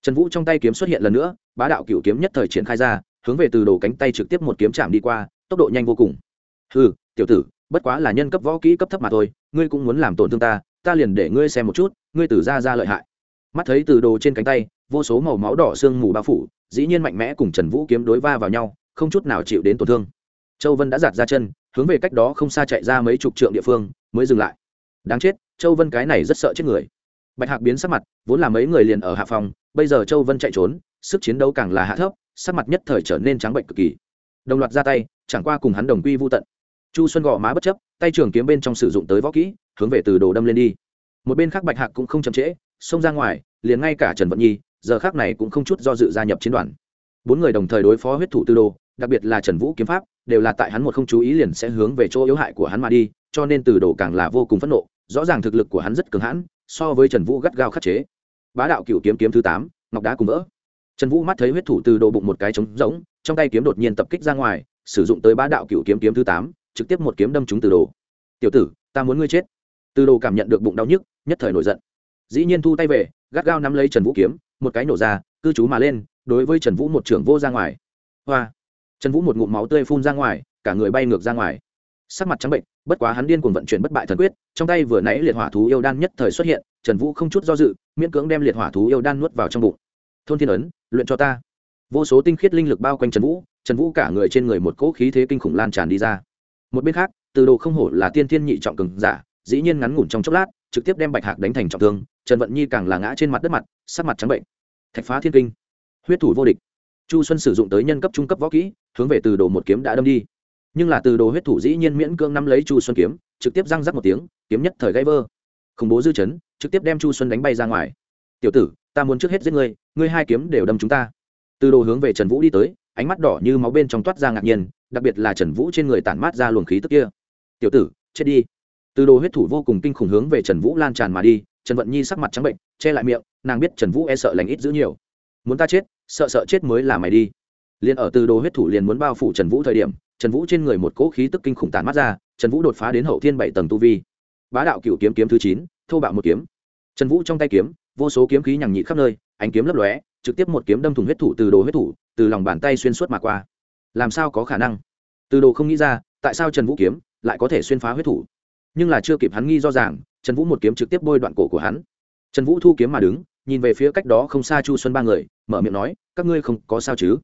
Trần vũ trong tay kiếm xuất hiện lần nữa, bá đạo cựu kiếm nhất thời triển khai ra, hướng về từ đồ cánh tay trực tiếp một kiếm chạm đi qua, tốc độ nhanh vô cùng. Ừ tiểu tử, bất quá là nhân cấp võ kỹ cấp thấp mà thôi, ngươi cũng muốn làm tổn thương ta ta liền để ngươi xem một chút, ngươi tử ra ra lợi hại. Mắt thấy từ đồ trên cánh tay, vô số màu máu đỏ sương mù bao phủ dĩ nhiên mạnh mẽ cùng trần vũ kiếm đối va vào nhau, không chút nào chịu đến tổn thương. Châu vân đã giạt ra chân, hướng về cách đó không xa chạy ra mấy chục trượng địa phương, mới dừng lại. Đáng chết, châu vân cái này rất sợ chết người. Bạch hạc biến sắc mặt, vốn là mấy người liền ở hạ phòng, bây giờ châu vân chạy trốn, sức chiến đấu càng là hạ thấp, sắc mặt nhất thời trở nên trắng bệnh cực kỳ. Đồng loạt ra tay, chẳng qua cùng hắn đồng quy vô tận. Chu xuân gò má bất chấp, tay trường kiếm bên trong sử dụng tới võ kỹ, hướng về từ đồ đâm lên đi. Một bên khác bạch hạc cũng không chậm trễ, xông ra ngoài, liền ngay cả trần vận nhi giờ khác này cũng không chút do dự gia nhập chiến đoàn. Bốn người đồng thời đối phó huyết thủ tư đồ, đặc biệt là trần vũ kiếm pháp, đều là tại hắn một không chú ý liền sẽ hướng về chỗ yếu hại của hắn mà đi, cho nên từ đồ càng là vô cùng phẫn nộ, rõ ràng thực lực của hắn rất cường hãn, so với trần vũ gắt gao khắc chế. Bá đạo cựu kiếm kiếm thứ tám, ngọc đá cùng vỡ. Trần vũ mắt thấy huyết thủ từ đồ bụng một cái trống rỗng, trong tay kiếm đột nhiên tập kích ra ngoài, sử dụng tới bá đạo cựu kiếm kiếm thứ tám, trực tiếp một kiếm đâm trúng từ đồ. Tiểu tử, ta muốn ngươi chết. Từ đồ cảm nhận được bụng đau nhức, nhất thời nổi giận. Dĩ nhiên thu tay về, gắt gao nắm lấy trần vũ kiếm một cái nổ ra, cư trú mà lên, đối với trần vũ một trưởng vô ra ngoài. Hoa! Trần vũ một ngụm máu tươi phun ra ngoài, cả người bay ngược ra ngoài. Sắc mặt trắng bệnh, bất quá hắn điên cuồng vận chuyển bất bại thần quyết, trong tay vừa nãy liệt hỏa thú yêu đan nhất thời xuất hiện, trần vũ không chút do dự, miễn cưỡng đem liệt hỏa thú yêu đan nuốt vào trong bụng. Thôn thiên ấn, luyện cho ta. Vô số tinh khiết linh lực bao quanh trần vũ trần vũ cả người trên người một cỗ khí thế kinh khủng lan tràn đi ra. Một bên khác, từ đồ không hổ là tiên thiên nhị trọng cường giả, dĩ nhiên ngắn ngủn trong chốc lát, trực tiếp đem bạch hạc đánh thành trọng thương, trần vận nhi càng là ngã trên mặt đất mặt, sắc mặt trắng bệnh thạch phá thiên kinh. Huyết thủ vô địch. Chu xuân sử dụng tới nhân cấp trung cấp võ kỹ, hướng về từ đồ một kiếm đã đâm đi. Nhưng là từ đồ huyết thủ dĩ nhiên miễn cưỡng nắm lấy chu xuân kiếm, trực tiếp răng rắc một tiếng, kiếm nhất thời gây vơ khủng bố dư chấn, trực tiếp đem chu xuân đánh bay ra ngoài. Tiểu tử, ta muốn trước hết giết ngươi ngươi hai kiếm đều đâm chúng ta. Từ đồ hướng về trần vũ đi tới, ánh mắt đỏ như máu bên trong toát ra ngạc nhiên, đặc biệt là trần vũ trên người tản mát ra luồng khí tức kia. Tiểu tử, chết đi. Từ đồ huyết thủ vô cùng kinh khủng hướng về trần vũ lan tràn mà đi trần vận nhi sắc mặt trắng bệnh, che lại miệng, nàng biết trần vũ e sợ lành ít giữ nhiều. Muốn ta chết, sợ sợ chết mới là mày đi. Liền ở từ đồ huyết thủ liền muốn bao phủ trần vũ thời điểm, trần vũ trên người một cỗ khí tức kinh khủng tàn mắt ra, trần vũ đột phá đến hậu thiên bảy tầng tu vi. Bá đạo cựu kiếm kiếm thứ chín, thô bạo một kiếm. Trần vũ trong tay kiếm, vô số kiếm khí nhằng nhị khắp nơi, ánh kiếm lấp lóe, trực tiếp một kiếm đâm thủng huyết thủ từ đồ huyết thủ, từ lòng bàn tay xuyên suốt mà qua. Làm sao có khả năng? Từ đồ không nghĩ ra, tại sao trần vũ kiếm lại có thể xuyên phá huyết thủ? Nhưng là chưa kịp hắn nghi do ràng trần vũ một kiếm trực tiếp bôi đoạn cổ của hắn. Trần vũ thu kiếm mà đứng, nhìn về phía cách đó không xa chu xuân ba người, mở miệng nói, các ngươi không có sao chứ?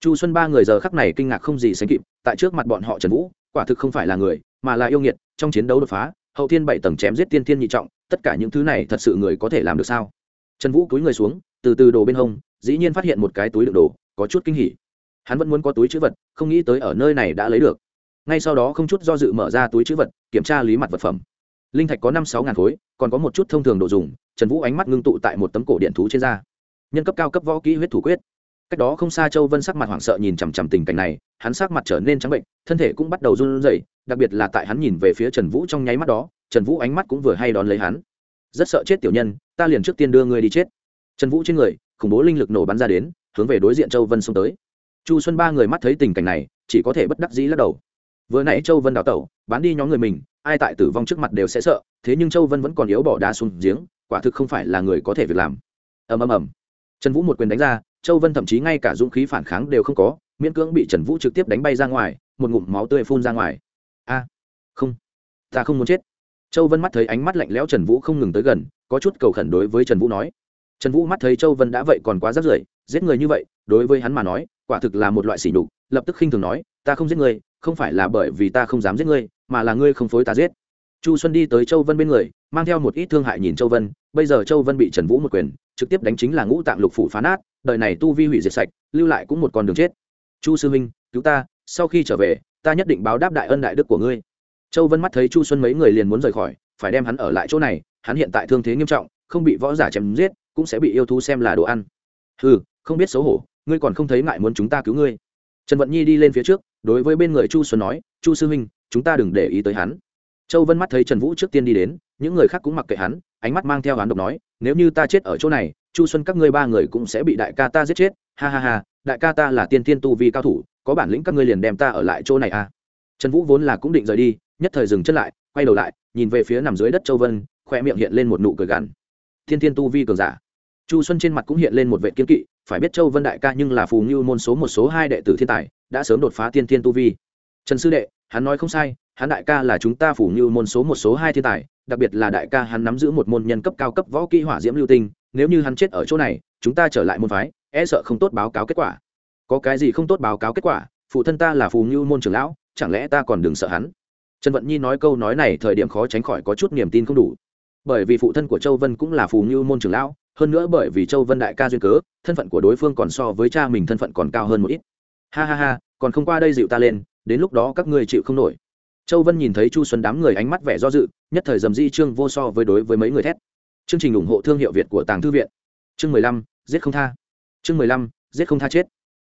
Chu xuân ba người giờ khắc này kinh ngạc không gì sánh kịp, tại trước mặt bọn họ trần vũ, quả thực không phải là người, mà là yêu nghiệt, trong chiến đấu đột phá, hậu thiên bảy tầng chém giết tiên thiên nhị trọng, tất cả những thứ này thật sự người có thể làm được sao? Trần vũ cúi người xuống, từ từ đồ bên hông, dĩ nhiên phát hiện một cái túi đựng đồ, có chút kinh hỉ. Hắn vẫn muốn có túi chữ vật, không nghĩ tới ở nơi này đã lấy được. Ngay sau đó không chút do dự mở ra túi chữ vật, kiểm tra lý mặt vật phẩm linh thạch có năm sáu ngàn khối, còn có một chút thông thường đồ dùng, trần vũ ánh mắt ngưng tụ tại một tấm cổ điện thú trên da. Nhân cấp cao cấp võ kỹ huyết thủ quyết. Cách đó không xa châu vân sắc mặt hoảng sợ nhìn chằm chằm tình cảnh này, hắn sắc mặt trở nên trắng bệnh, thân thể cũng bắt đầu run rẩy, đặc biệt là tại hắn nhìn về phía trần vũ trong nháy mắt đó, trần vũ ánh mắt cũng vừa hay đón lấy hắn. Rất sợ chết tiểu nhân, ta liền trước tiên đưa ngươi đi chết. Trần vũ trên người, khủng bố linh lực nổ bắn ra đến, hướng về đối diện châu vân xông tới. Chu xuân ba người mắt thấy tình cảnh này, chỉ có thể bất đắc dĩ lắc đầu. Vừa nãy châu vân đào tẩu, bán đi nhóm người mình ai tại tử vong trước mặt đều sẽ sợ, thế nhưng châu vân vẫn còn yếu bỏ đá xuống giếng, quả thực không phải là người có thể việc làm. Ầm ầm ầm. Trần vũ một quyền đánh ra, châu vân thậm chí ngay cả dũng khí phản kháng đều không có, miễn cưỡng bị trần vũ trực tiếp đánh bay ra ngoài, một ngụm máu tươi phun ra ngoài. A, không, ta không muốn chết. Châu vân mắt thấy ánh mắt lạnh lẽo trần vũ không ngừng tới gần, có chút cầu khẩn đối với trần vũ nói. Trần vũ mắt thấy châu vân đã vậy còn quá rắt rưởi, giết người như vậy, đối với hắn mà nói, quả thực là một loại sỉ nhục, lập tức khinh thường nói, ta không giết người không phải là bởi vì ta không dám giết ngươi mà là ngươi không phối ta giết. Chu xuân đi tới châu vân bên người, mang theo một ít thương hại nhìn châu vân, bây giờ châu vân bị trần vũ một quyền, trực tiếp đánh chính là ngũ tạng lục phủ phá nát, đời này tu vi hủy diệt sạch, lưu lại cũng một con đường chết. Chu sư huynh, cứu ta, sau khi trở về, ta nhất định báo đáp đại ân đại đức của ngươi. Châu vân mắt thấy chu xuân mấy người liền muốn rời khỏi, phải đem hắn ở lại chỗ này, hắn hiện tại thương thế nghiêm trọng, không bị võ giả chém giết, cũng sẽ bị yêu thú xem là đồ ăn. Ừ không biết xấu hổ, ngươi còn không thấy ngại muốn chúng ta cứu ngươi. Trần vận nhi đi lên phía trước, đối với bên người chu xuân nói, chu sư huynh chúng ta đừng để ý tới hắn. Châu vân mắt thấy trần vũ trước tiên đi đến, những người khác cũng mặc kệ hắn, ánh mắt mang theo hắn độc nói, nếu như ta chết ở chỗ này, chu xuân các ngươi ba người cũng sẽ bị đại ca ta giết chết. Ha ha ha, đại ca ta là tiên tiên tu vi cao thủ, có bản lĩnh các ngươi liền đem ta ở lại chỗ này à. Trần vũ vốn là cũng định rời đi, nhất thời dừng chân lại, quay đầu lại, nhìn về phía nằm dưới đất châu vân khoe miệng hiện lên một nụ cười gằn. Thiên thiên tu vi cường giả. Chu xuân trên mặt cũng hiện lên một vệ kiên kỵ, phải biết châu vân đại ca nhưng là phù ngưu môn số một số hai đệ tử thiên tài, đã sớm đột phá tiên Thiên tu vi. Trần sư đệ hắn nói không sai, hắn đại ca là chúng ta phủ như môn số một số hai thiên tài, đặc biệt là đại ca hắn nắm giữ một môn nhân cấp cao cấp võ kỹ hỏa diễm lưu tinh, nếu như hắn chết ở chỗ này, chúng ta trở lại môn phái e sợ không tốt báo cáo kết quả. Có cái gì không tốt báo cáo kết quả, phụ thân ta là phù như môn trưởng lão, chẳng lẽ ta còn đừng sợ hắn? Trần vận nhi nói câu nói này thời điểm khó tránh khỏi có chút niềm tin không đủ. Bởi vì phụ thân của châu vân cũng là phù như môn trưởng lão, hơn nữa bởi vì châu vân đại ca duyên cớ, thân phận của đối phương còn so với cha mình thân phận còn cao hơn một ít. Ha ha ha, còn không qua đây dịu ta lên đến lúc đó các ngươi chịu không nổi. Châu vân nhìn thấy chu xuân đám người ánh mắt vẻ do dự, nhất thời dầm di trương vô so với đối với mấy người thét. Chương trình ủng hộ thương hiệu việt của tàng thư viện. Chương mười lăm, giết không tha. Chương mười lăm, giết không tha chết.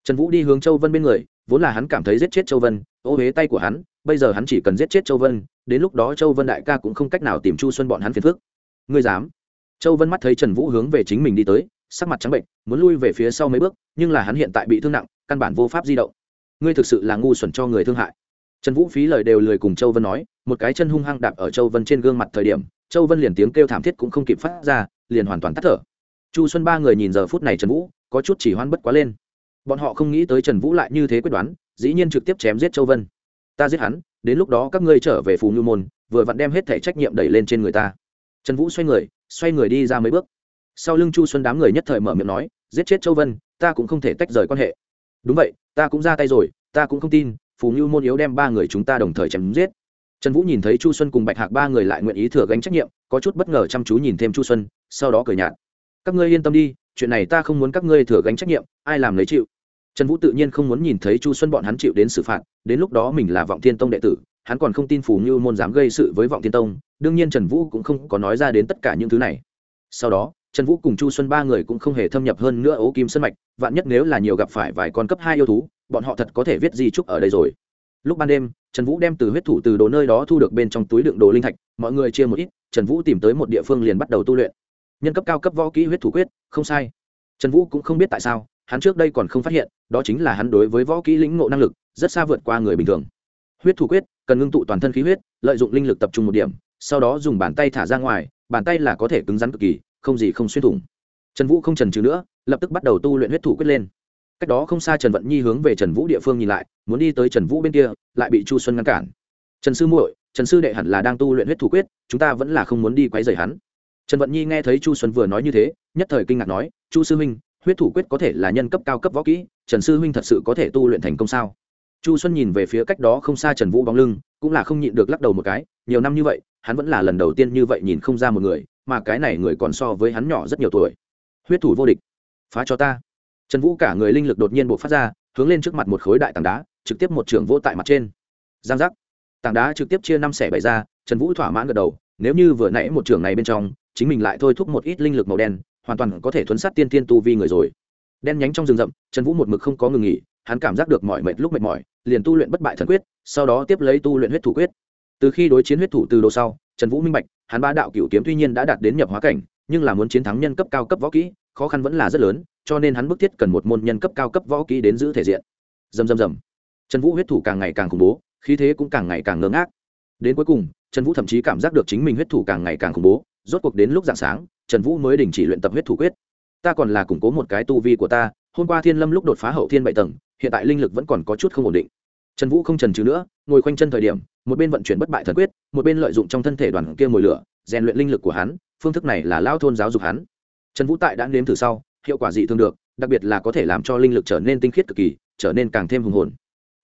Trần vũ đi hướng châu vân bên người, vốn là hắn cảm thấy giết chết châu vân, ô huế tay của hắn, bây giờ hắn chỉ cần giết chết châu vân, đến lúc đó châu vân đại ca cũng không cách nào tìm chu xuân bọn hắn phiền phức. Ngươi dám? Châu vân mắt thấy trần vũ hướng về chính mình đi tới, sắc mặt trắng bệnh, muốn lui về phía sau mấy bước, nhưng là hắn hiện tại bị thương nặng, căn bản vô pháp di động ngươi thực sự là ngu xuẩn cho người thương hại. Trần vũ phí lời đều lười cùng châu vân nói, một cái chân hung hăng đạp ở châu vân trên gương mặt thời điểm, châu vân liền tiếng kêu thảm thiết cũng không kịp phát ra, liền hoàn toàn tắt thở. Chu xuân ba người nhìn giờ phút này trần vũ, có chút chỉ hoan bất quá lên. Bọn họ không nghĩ tới trần vũ lại như thế quyết đoán, dĩ nhiên trực tiếp chém giết châu vân. Ta giết hắn, đến lúc đó các ngươi trở về phù ngư môn, vừa vặn đem hết thẻ trách nhiệm đẩy lên trên người ta. Trần vũ xoay người xoay người đi ra mấy bước. Sau lưng chu xuân đám người nhất thời mở miệng nói, giết chết châu vân, ta cũng không thể tách rời quan hệ đúng vậy, ta cũng ra tay rồi, ta cũng không tin, phù như môn yếu đem ba người chúng ta đồng thời chém giết. Trần vũ nhìn thấy chu xuân cùng bạch hạc ba người lại nguyện ý thừa gánh trách nhiệm, có chút bất ngờ chăm chú nhìn thêm chu xuân, sau đó cười nhạt. Các ngươi yên tâm đi, chuyện này ta không muốn các ngươi thừa gánh trách nhiệm, ai làm lấy chịu. Trần vũ tự nhiên không muốn nhìn thấy chu xuân bọn hắn chịu đến xử phạt, đến lúc đó mình là vọng thiên tông đệ tử, hắn còn không tin phù như môn dám gây sự với vọng thiên tông, đương nhiên trần vũ cũng không có nói ra đến tất cả những thứ này. Sau đó trần vũ cùng chu xuân ba người cũng không hề thâm nhập hơn nữa ấu kim sân mạch, vạn nhất nếu là nhiều gặp phải vài con cấp hai yêu thú, bọn họ thật có thể viết di trúc ở đây rồi. Lúc ban đêm, trần vũ đem từ huyết thủ từ đồ nơi đó thu được bên trong túi đựng đồ linh thạch, mọi người chia một ít, trần vũ tìm tới một địa phương liền bắt đầu tu luyện. Nhân cấp cao cấp võ kỹ huyết thủ quyết, không sai. Trần vũ cũng không biết tại sao, hắn trước đây còn không phát hiện, đó chính là hắn đối với võ kỹ lĩnh ngộ năng lực, rất xa vượt qua người bình thường. Huyết thủ quyết, cần ngưng tụ toàn thân khí huyết, lợi dụng linh lực tập trung một điểm, sau đó dùng bàn tay thả ra ngoài, bàn tay là có thể cứng rắn cực kỳ không gì không xuyên thủng. Trần vũ không trần trừ nữa, lập tức bắt đầu tu luyện huyết thủ quyết lên. Cách đó không xa trần vận nhi hướng về trần vũ địa phương nhìn lại, muốn đi tới trần vũ bên kia, lại bị chu xuân ngăn cản. Trần sư muội, trần sư đệ hẳn là đang tu luyện huyết thủ quyết, chúng ta vẫn là không muốn đi quấy rầy hắn. Trần vận nhi nghe thấy chu xuân vừa nói như thế, nhất thời kinh ngạc nói, chu sư huynh, huyết thủ quyết có thể là nhân cấp cao cấp võ kỹ, trần sư huynh thật sự có thể tu luyện thành công sao? Chu xuân nhìn về phía cách đó không xa trần vũ bóng lưng, cũng là không nhịn được lắc đầu một cái, nhiều năm như vậy, hắn vẫn là lần đầu tiên như vậy nhìn không ra một người mà cái này người còn so với hắn nhỏ rất nhiều tuổi. Huyết thủ vô địch. Phá cho ta. Trần vũ cả người linh lực đột nhiên buộc phát ra, hướng lên trước mặt một khối đại tảng đá, trực tiếp một trường vô tại mặt trên. Giang giác. Tảng đá trực tiếp chia năm xẻ bảy ra, trần vũ thỏa mãn gật đầu, nếu như vừa nãy một trường này bên trong, chính mình lại thôi thúc một ít linh lực màu đen, hoàn toàn có thể thuấn sát tiên tiên tu vi người rồi. Đen nhánh trong rừng rậm, trần vũ một mực không có ngừng nghỉ, hắn cảm giác được mọi mệt lúc mệt mỏi, liền tu luyện bất bại thần quyết, sau đó tiếp lấy tu luyện huyết thủ quyết. Từ khi đối chiến huyết thủ từ đồ sau trần vũ minh bạch, hắn ba đạo cựu kiếm tuy nhiên đã đạt đến nhập hóa cảnh, nhưng là muốn chiến thắng nhân cấp cao cấp võ kỹ, khó khăn vẫn là rất lớn, cho nên hắn bức thiết cần một môn nhân cấp cao cấp võ kỹ đến giữ thể diện. Dầm dầm dầm trần vũ huyết thủ càng ngày càng khủng bố, khí thế cũng càng ngày càng ngơ ngác. Đến cuối cùng, trần vũ thậm chí cảm giác được chính mình huyết thủ càng ngày càng khủng bố, rốt cuộc đến lúc dạng sáng, trần vũ mới đình chỉ luyện tập huyết thủ quyết. Ta còn là củng cố một cái tu vi của ta, hôm qua thiên lâm lúc đột phá hậu thiên bảy tầng, hiện tại linh lực vẫn còn có chút không ổn định. Trần vũ không trần trừ nữa, ngồi khoanh chân thời điểm một bên vận chuyển bất bại thần quyết, một bên lợi dụng trong thân thể đoàn kia mồi lửa, rèn luyện linh lực của hắn, phương thức này là lao thôn giáo dục hắn. Trần vũ tại đã nếm thử sau, hiệu quả dị thường được, đặc biệt là có thể làm cho linh lực trở nên tinh khiết cực kỳ, trở nên càng thêm hùng hồn.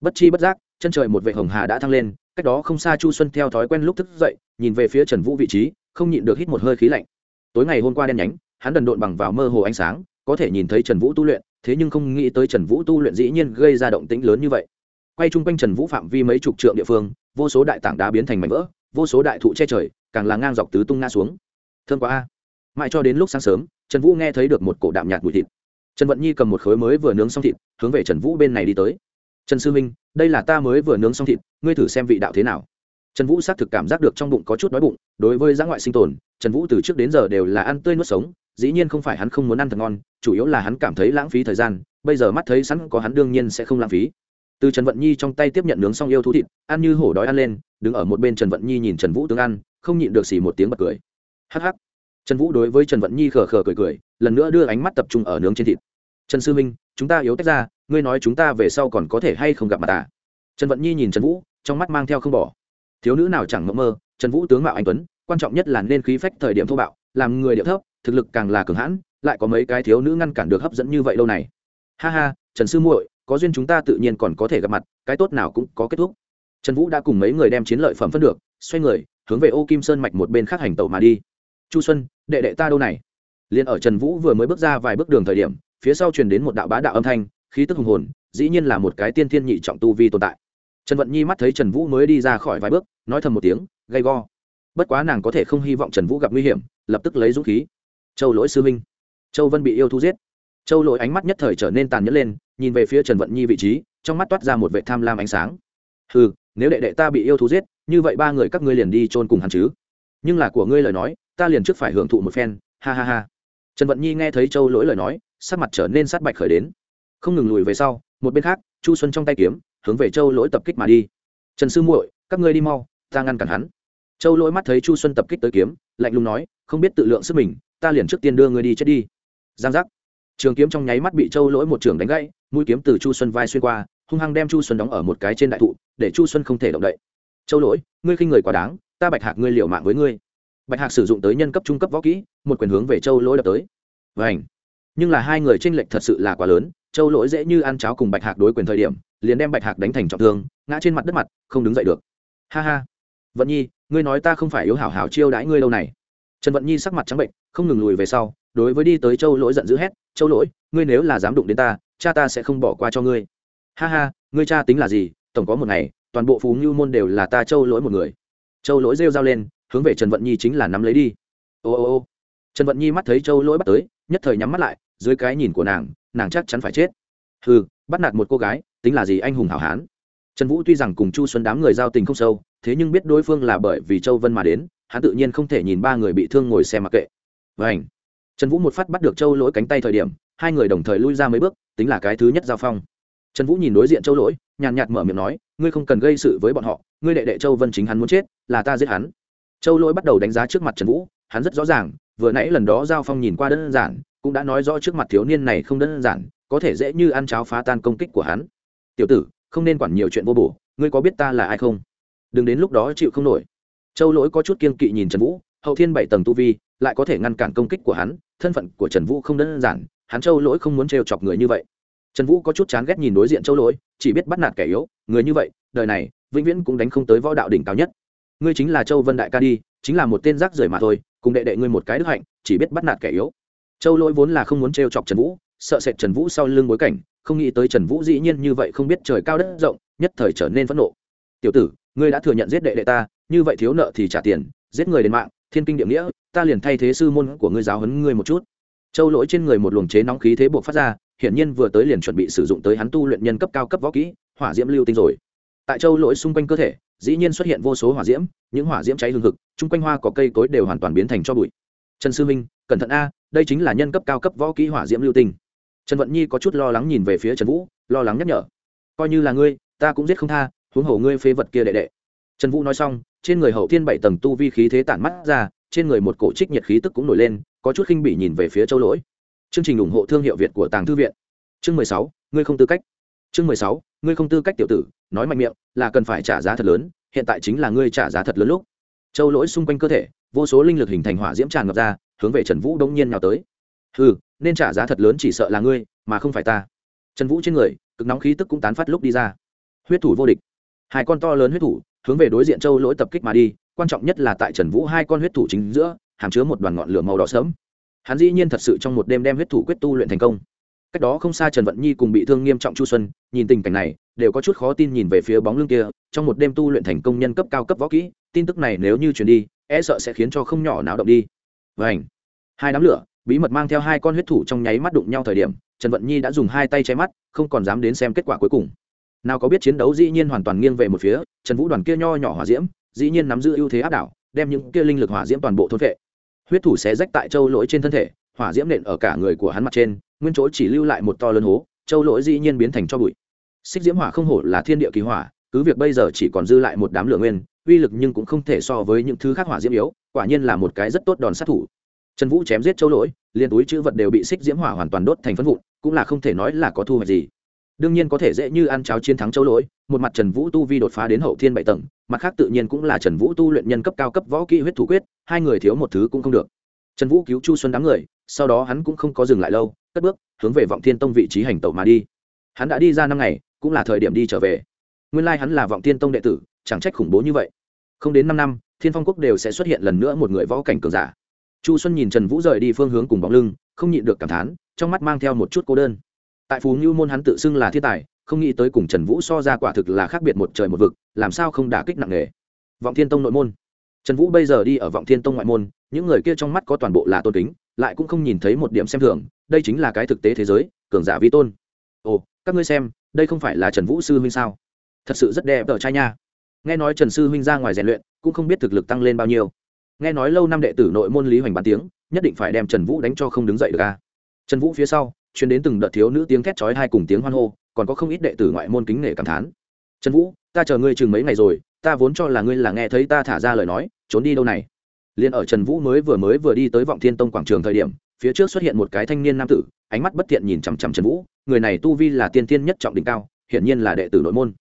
Bất chi bất giác, chân trời một vệ hồng hà đã thăng lên, cách đó không xa chu xuân theo thói quen lúc thức dậy, nhìn về phía trần vũ vị trí, không nhịn được hít một hơi khí lạnh. Tối ngày hôm qua đen nhánh, hắn đần độn bằng vào mơ hồ ánh sáng, có thể nhìn thấy trần vũ tu luyện, thế nhưng không nghĩ tới trần vũ tu luyện dĩ nhiên gây ra động tĩnh lớn như vậy quay chung quanh trần vũ phạm vi mấy chục trượng địa phương, vô số đại tảng đá biến thành mảnh vỡ, vô số đại thụ che trời, càng là ngang dọc tứ tung ngã xuống. Thương quá a. Mãi cho đến lúc sáng sớm, trần vũ nghe thấy được một cổ đạm nhạt mùi thịt. Trần vận nhi cầm một khối mới vừa nướng xong thịt, hướng về trần vũ bên này đi tới. Trần sư minh đây là ta mới vừa nướng xong thịt, ngươi thử xem vị đạo thế nào. Trần vũ xác thực cảm giác được trong bụng có chút đói bụng, đối với giã ngoại sinh tồn, trần vũ từ trước đến giờ đều là ăn tươi nuốt sống, dĩ nhiên không phải hắn không muốn ăn thật ngon, chủ yếu là hắn cảm thấy lãng phí thời gian, bây giờ mắt thấy sẵn có hắn đương nhiên sẽ không lãng phí từ trần vận nhi trong tay tiếp nhận nướng xong yêu thú thịt, ăn như hổ đói ăn lên, đứng ở một bên trần vận nhi nhìn trần vũ tướng ăn, không nhịn được xì một tiếng bật cười. Hắc hắc. Trần vũ đối với trần vận nhi khờ khờ cười cười, lần nữa đưa ánh mắt tập trung ở nướng trên thịt. Trần sư minh, chúng ta yếu tách ra, ngươi nói chúng ta về sau còn có thể hay không gặp mặt à? Trần vận nhi nhìn trần vũ, trong mắt mang theo không bỏ. Thiếu nữ nào chẳng mộng mơ, trần vũ tướng mạo anh tuấn, quan trọng nhất là nên khí phách thời điểm thô bạo, làm người điệu thấp, thực lực càng là cường hãn, lại có mấy cái thiếu nữ ngăn cản được hấp dẫn như vậy lâu này. Ha ha, trần sư muội có duyên chúng ta tự nhiên còn có thể gặp mặt, cái tốt nào cũng có kết thúc. Trần vũ đã cùng mấy người đem chiến lợi phẩm phân được, xoay người, hướng về ô kim sơn mạch một bên khác hành tàu mà đi. Chu xuân, đệ đệ ta đâu này? Liền ở trần vũ vừa mới bước ra vài bước đường thời điểm, phía sau truyền đến một đạo bá đạo âm thanh, khí tức hùng hồn, dĩ nhiên là một cái tiên thiên nhị trọng tu vi tồn tại. Trần vận nhi mắt thấy trần vũ mới đi ra khỏi vài bước, nói thầm một tiếng, gay go. Bất quá nàng có thể không hy vọng trần vũ gặp nguy hiểm, lập tức lấy dũng khí. Châu lỗi sư minh châu vân bị yêu thu giết. Châu lỗi ánh mắt nhất thời trở nên tàn nhẫn lên nhìn về phía trần vận nhi vị trí, trong mắt toát ra một vệ tham lam ánh sáng. Ừ nếu đệ đệ ta bị yêu thú giết, như vậy ba người các ngươi liền đi chôn cùng hắn chứ. Nhưng là của ngươi lời nói, ta liền trước phải hưởng thụ một phen, ha ha ha. Trần vận nhi nghe thấy châu lỗi lời nói, sắc mặt trở nên sát bạch khởi đến. Không ngừng lùi về sau, một bên khác, chu xuân trong tay kiếm, hướng về châu lỗi tập kích mà đi. Trần sư muội, các ngươi đi mau, ta ngăn cản hắn. Châu lỗi mắt thấy chu xuân tập kích tới kiếm, lạnh lùng nói, không biết tự lượng sức mình, ta liền trước tiên đưa ngươi đi chết đi. Giang giác trường kiếm trong nháy mắt bị châu lỗi một trường đánh gãy, mũi kiếm từ chu xuân vai xuyên qua, hung hăng đem chu xuân đóng ở một cái trên đại thụ, để chu xuân không thể động đậy. Châu lỗi, ngươi khinh người quá đáng, ta bạch hạc ngươi liều mạng với ngươi. Bạch hạc sử dụng tới nhân cấp trung cấp võ kỹ, một quyền hướng về châu lỗi đập tới. Vảnh nhưng là hai người tranh lệch thật sự là quá lớn, châu lỗi dễ như ăn cháo cùng bạch hạc đối quyền thời điểm, liền đem bạch hạc đánh thành trọng thương, ngã trên mặt đất mặt, không đứng dậy được. Ha ha! Vận nhi, ngươi nói ta không phải yếu hảo hảo chiêu đãi ngươi lâu này trần vận nhi sắc mặt trắng bệnh, không ngừng lùi về sau, đối với đi tới châu lỗi giận dữ hét, châu lỗi, ngươi nếu là dám đụng đến ta, cha ta sẽ không bỏ qua cho ngươi. Ha ha, ngươi cha tính là gì? Tổng có một ngày, toàn bộ phú ngưu môn đều là ta châu lỗi một người. Châu lỗi rêu r lên, hướng về trần vận nhi chính là nắm lấy đi. Ô ô ô. Trần vận nhi mắt thấy châu lỗi bắt tới, nhất thời nhắm mắt lại, dưới cái nhìn của nàng nàng chắc chắn phải chết. Ừ bắt nạt một cô gái, tính là gì anh hùng hảo hán? Trần vũ tuy rằng cùng chu xuân đám người giao tình không sâu, thế nhưng biết đối phương là bởi vì châu vân mà đến hắn tự nhiên không thể nhìn ba người bị thương ngồi xe mặc kệ. Vảnh trần vũ một phát bắt được châu lỗi cánh tay thời điểm, hai người đồng thời lui ra mấy bước, tính là cái thứ nhất giao phong. Trần vũ nhìn đối diện châu lỗi, nhàn nhạt mở miệng nói, ngươi không cần gây sự với bọn họ, ngươi đệ đệ châu vân chính hắn muốn chết, là ta giết hắn. Châu lỗi bắt đầu đánh giá trước mặt trần vũ, hắn rất rõ ràng, vừa nãy lần đó giao phong nhìn qua đơn giản, cũng đã nói rõ trước mặt thiếu niên này không đơn giản, có thể dễ như ăn cháo phá tan công kích của hắn. Tiểu tử, không nên quản nhiều chuyện vô bổ, ngươi có biết ta là ai không? Đừng đến lúc đó chịu không nổi châu lỗi có chút kiên kỵ nhìn trần vũ, hậu thiên bảy tầng tu vi, lại có thể ngăn cản công kích của hắn, thân phận của trần vũ không đơn giản, hắn châu lỗi không muốn trêu chọc người như vậy. Trần vũ có chút chán ghét nhìn đối diện châu lỗi, chỉ biết bắt nạt kẻ yếu, người như vậy, đời này, vĩnh viễn cũng đánh không tới võ đạo đỉnh cao nhất. Ngươi chính là châu vân đại ca đi, chính là một tên rác rưởi mà thôi, cùng đệ đệ ngươi một cái đức hạnh, chỉ biết bắt nạt kẻ yếu. Châu lỗi vốn là không muốn trêu chọc trần vũ, sợ sệt trần vũ sau lưng bối cảnh, không nghĩ tới trần vũ dĩ nhiên như vậy không biết trời cao đất rộng, nhất thời trở nên phẫn nộ. Tiểu tử, ngươi đã thừa nhận giết đệ đệ ta như vậy thiếu nợ thì trả tiền, giết người đến mạng, thiên kinh địa nghĩa, ta liền thay thế sư môn của ngươi giáo huấn ngươi một chút. Châu lỗi trên người một luồng chế nóng khí thế buộc phát ra, hiển nhiên vừa tới liền chuẩn bị sử dụng tới hắn tu luyện nhân cấp cao cấp võ kỹ, hỏa diễm lưu tinh rồi. Tại châu lỗi xung quanh cơ thể, dĩ nhiên xuất hiện vô số hỏa diễm, những hỏa diễm cháy hương thực chung quanh hoa có cây cối đều hoàn toàn biến thành cho bụi. Trần sư minh, cẩn thận a, đây chính là nhân cấp cao cấp võ kỹ hỏa diễm lưu tinh. Trần vận nhi có chút lo lắng nhìn về phía trần vũ, lo lắng nhắc nhở. Coi như là ngươi, ta cũng giết không tha, huống hồ ngươi phế vật kia đệ đệ trần vũ nói xong, trên người hậu thiên bảy tầng tu vi khí thế tản mắt ra, trên người một cổ trích nhiệt khí tức cũng nổi lên, có chút khinh bỉ nhìn về phía châu lỗi. Chương trình ủng hộ thương hiệu việt của tàng thư viện. Chương mười sáu, ngươi không tư cách. Chương mười sáu, ngươi không tư cách tiểu tử, nói mạnh miệng, là cần phải trả giá thật lớn, hiện tại chính là ngươi trả giá thật lớn lúc. Châu lỗi xung quanh cơ thể, vô số linh lực hình thành hỏa diễm tràn ngập ra, hướng về trần vũ đông nhiên nào tới. Ừ nên trả giá thật lớn chỉ sợ là ngươi, mà không phải ta. Trần vũ trên người, cực nóng khí tức cũng tán phát lúc đi ra. Huyết thủ vô địch. Hai con to lớn huyết thủ hướng về đối diện châu lỗi tập kích mà đi, quan trọng nhất là tại trần vũ hai con huyết thủ chính giữa, hàm chứa một đoàn ngọn lửa màu đỏ sớm hắn dĩ nhiên thật sự trong một đêm đem huyết thủ quyết tu luyện thành công. Cách đó không xa trần vận nhi cùng bị thương nghiêm trọng chu xuân, nhìn tình cảnh này, đều có chút khó tin nhìn về phía bóng lưng kia, trong một đêm tu luyện thành công nhân cấp cao cấp võ kỹ, tin tức này nếu như truyền đi e sợ sẽ khiến cho không nhỏ não động đi. Vảnh hai đám lửa, bí mật mang theo hai con huyết thủ trong nháy mắt đụng nhau thời điểm, trần vận nhi đã dùng hai tay che mắt, không còn dám đến xem kết quả cuối cùng nào có biết chiến đấu dĩ nhiên hoàn toàn nghiêng về một phía, trần vũ đoàn kia nho nhỏ hỏa diễm, dĩ nhiên nắm giữ ưu thế áp đảo, đem những kia linh lực hỏa diễm toàn bộ thôn vệ. Huyết thủ xé rách tại châu lỗi trên thân thể, hỏa diễm nện ở cả người của hắn mặt trên, nguyên chỗ chỉ lưu lại một to lớn hố, châu lỗi dĩ nhiên biến thành cho bụi. Xích diễm hỏa không hổ là thiên địa kỳ hỏa, cứ việc bây giờ chỉ còn dư lại một đám lửa nguyên, uy lực nhưng cũng không thể so với những thứ khác hỏa diễm yếu, quả nhiên là một cái rất tốt đòn sát thủ. Trần vũ chém giết châu lỗi, liền túi chữ vật đều bị xích diễm hỏa hoàn toàn đốt thành phân vụn, cũng là không thể nói là có thu hoạch gì đương nhiên có thể dễ như ăn cháo chiến thắng châu lỗi, một mặt trần vũ tu vi đột phá đến hậu thiên bảy tầng, mặt khác tự nhiên cũng là trần vũ tu luyện nhân cấp cao cấp võ kỹ huyết thủ quyết, hai người thiếu một thứ cũng không được. Trần vũ cứu chu xuân đám người, sau đó hắn cũng không có dừng lại lâu, cất bước, hướng về vọng thiên tông vị trí hành tẩu mà đi. Hắn đã đi ra năm ngày, cũng là thời điểm đi trở về. Nguyên lai、like、hắn là vọng thiên tông đệ tử, chẳng trách khủng bố như vậy. Không đến năm năm, thiên phong quốc đều sẽ xuất hiện lần nữa một người võ cảnh cường giả. Chu xuân nhìn trần vũ rời đi phương hướng cùng bóng lưng, không nhịn được cảm thán, trong mắt mang theo một chút cô đơn tại phú ngưu môn hắn tự xưng là thiên tài, không nghĩ tới cùng trần vũ so ra quả thực là khác biệt một trời một vực, làm sao không đả kích nặng nề. Vọng thiên tông nội môn. Trần vũ bây giờ đi ở vọng thiên tông ngoại môn, những người kia trong mắt có toàn bộ là tôn kính, lại cũng không nhìn thấy một điểm xem thường, đây chính là cái thực tế thế giới, cường giả vi tôn. Ồ, các ngươi xem, đây không phải là trần vũ sư huynh sao? Thật sự rất đẹp ở trai nha. Nghe nói trần sư huynh ra ngoài rèn luyện, cũng không biết thực lực tăng lên bao nhiêu. Nghe nói lâu năm đệ tử nội môn lý hoành bàn tiếng, nhất định phải đem trần vũ đánh cho không đứng dậy được ca trần vũ phía sau chuyến đến từng đợt thiếu nữ tiếng thét chói hai cùng tiếng hoan hô, còn có không ít đệ tử ngoại môn kính nể cảm thán. Trần vũ, ta chờ ngươi chừng mấy ngày rồi, ta vốn cho là ngươi là nghe thấy ta thả ra lời nói, trốn đi đâu này? Liền ở trần vũ mới vừa mới vừa đi tới vọng thiên tông quảng trường thời điểm, phía trước xuất hiện một cái thanh niên nam tử, ánh mắt bất thiện nhìn chằm chằm trần vũ, người này tu vi là tiên tiên nhất trọng đỉnh cao, hiển nhiên là đệ tử nội môn.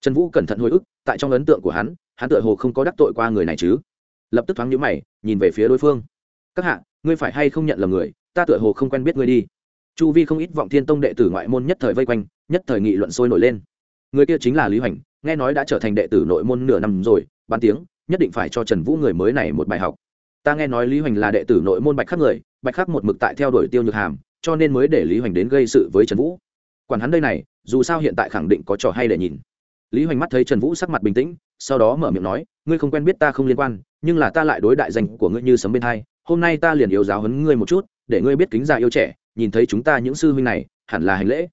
Trần vũ cẩn thận hồi ức, tại trong ấn tượng của hắn hắn tựa hồ không có đắc tội qua người này chứ. Lập tức thoáng nhíu mày, nhìn về phía đối phương. Các hạ, ngươi phải hay không nhận là người, ta tựa hồ không quen biết ngươi đi chu vi không ít vọng thiên tông đệ tử ngoại môn nhất thời vây quanh, nhất thời nghị luận sôi nổi lên. Người kia chính là lý hoành, nghe nói đã trở thành đệ tử nội môn nửa năm rồi, Bán tiếng, nhất định phải cho trần vũ người mới này một bài học. Ta nghe nói lý hoành là đệ tử nội môn bạch khắc người, bạch khắc một mực tại theo đuổi tiêu nhược hàm, cho nên mới để lý hoành đến gây sự với trần vũ. Quản hắn đây này, dù sao hiện tại khẳng định có trò hay để nhìn. Lý hoành mắt thấy trần vũ sắc mặt bình tĩnh, sau đó mở miệng nói, ngươi không quen biết ta không liên quan, nhưng là ta lại đối đại danh của ngươi như sấm bên hai, hôm nay ta liền yếu giáo hấn ngươi một chút, để ngươi biết kính già yêu trẻ nhìn thấy chúng ta những sư huynh này, hẳn là hành lễ.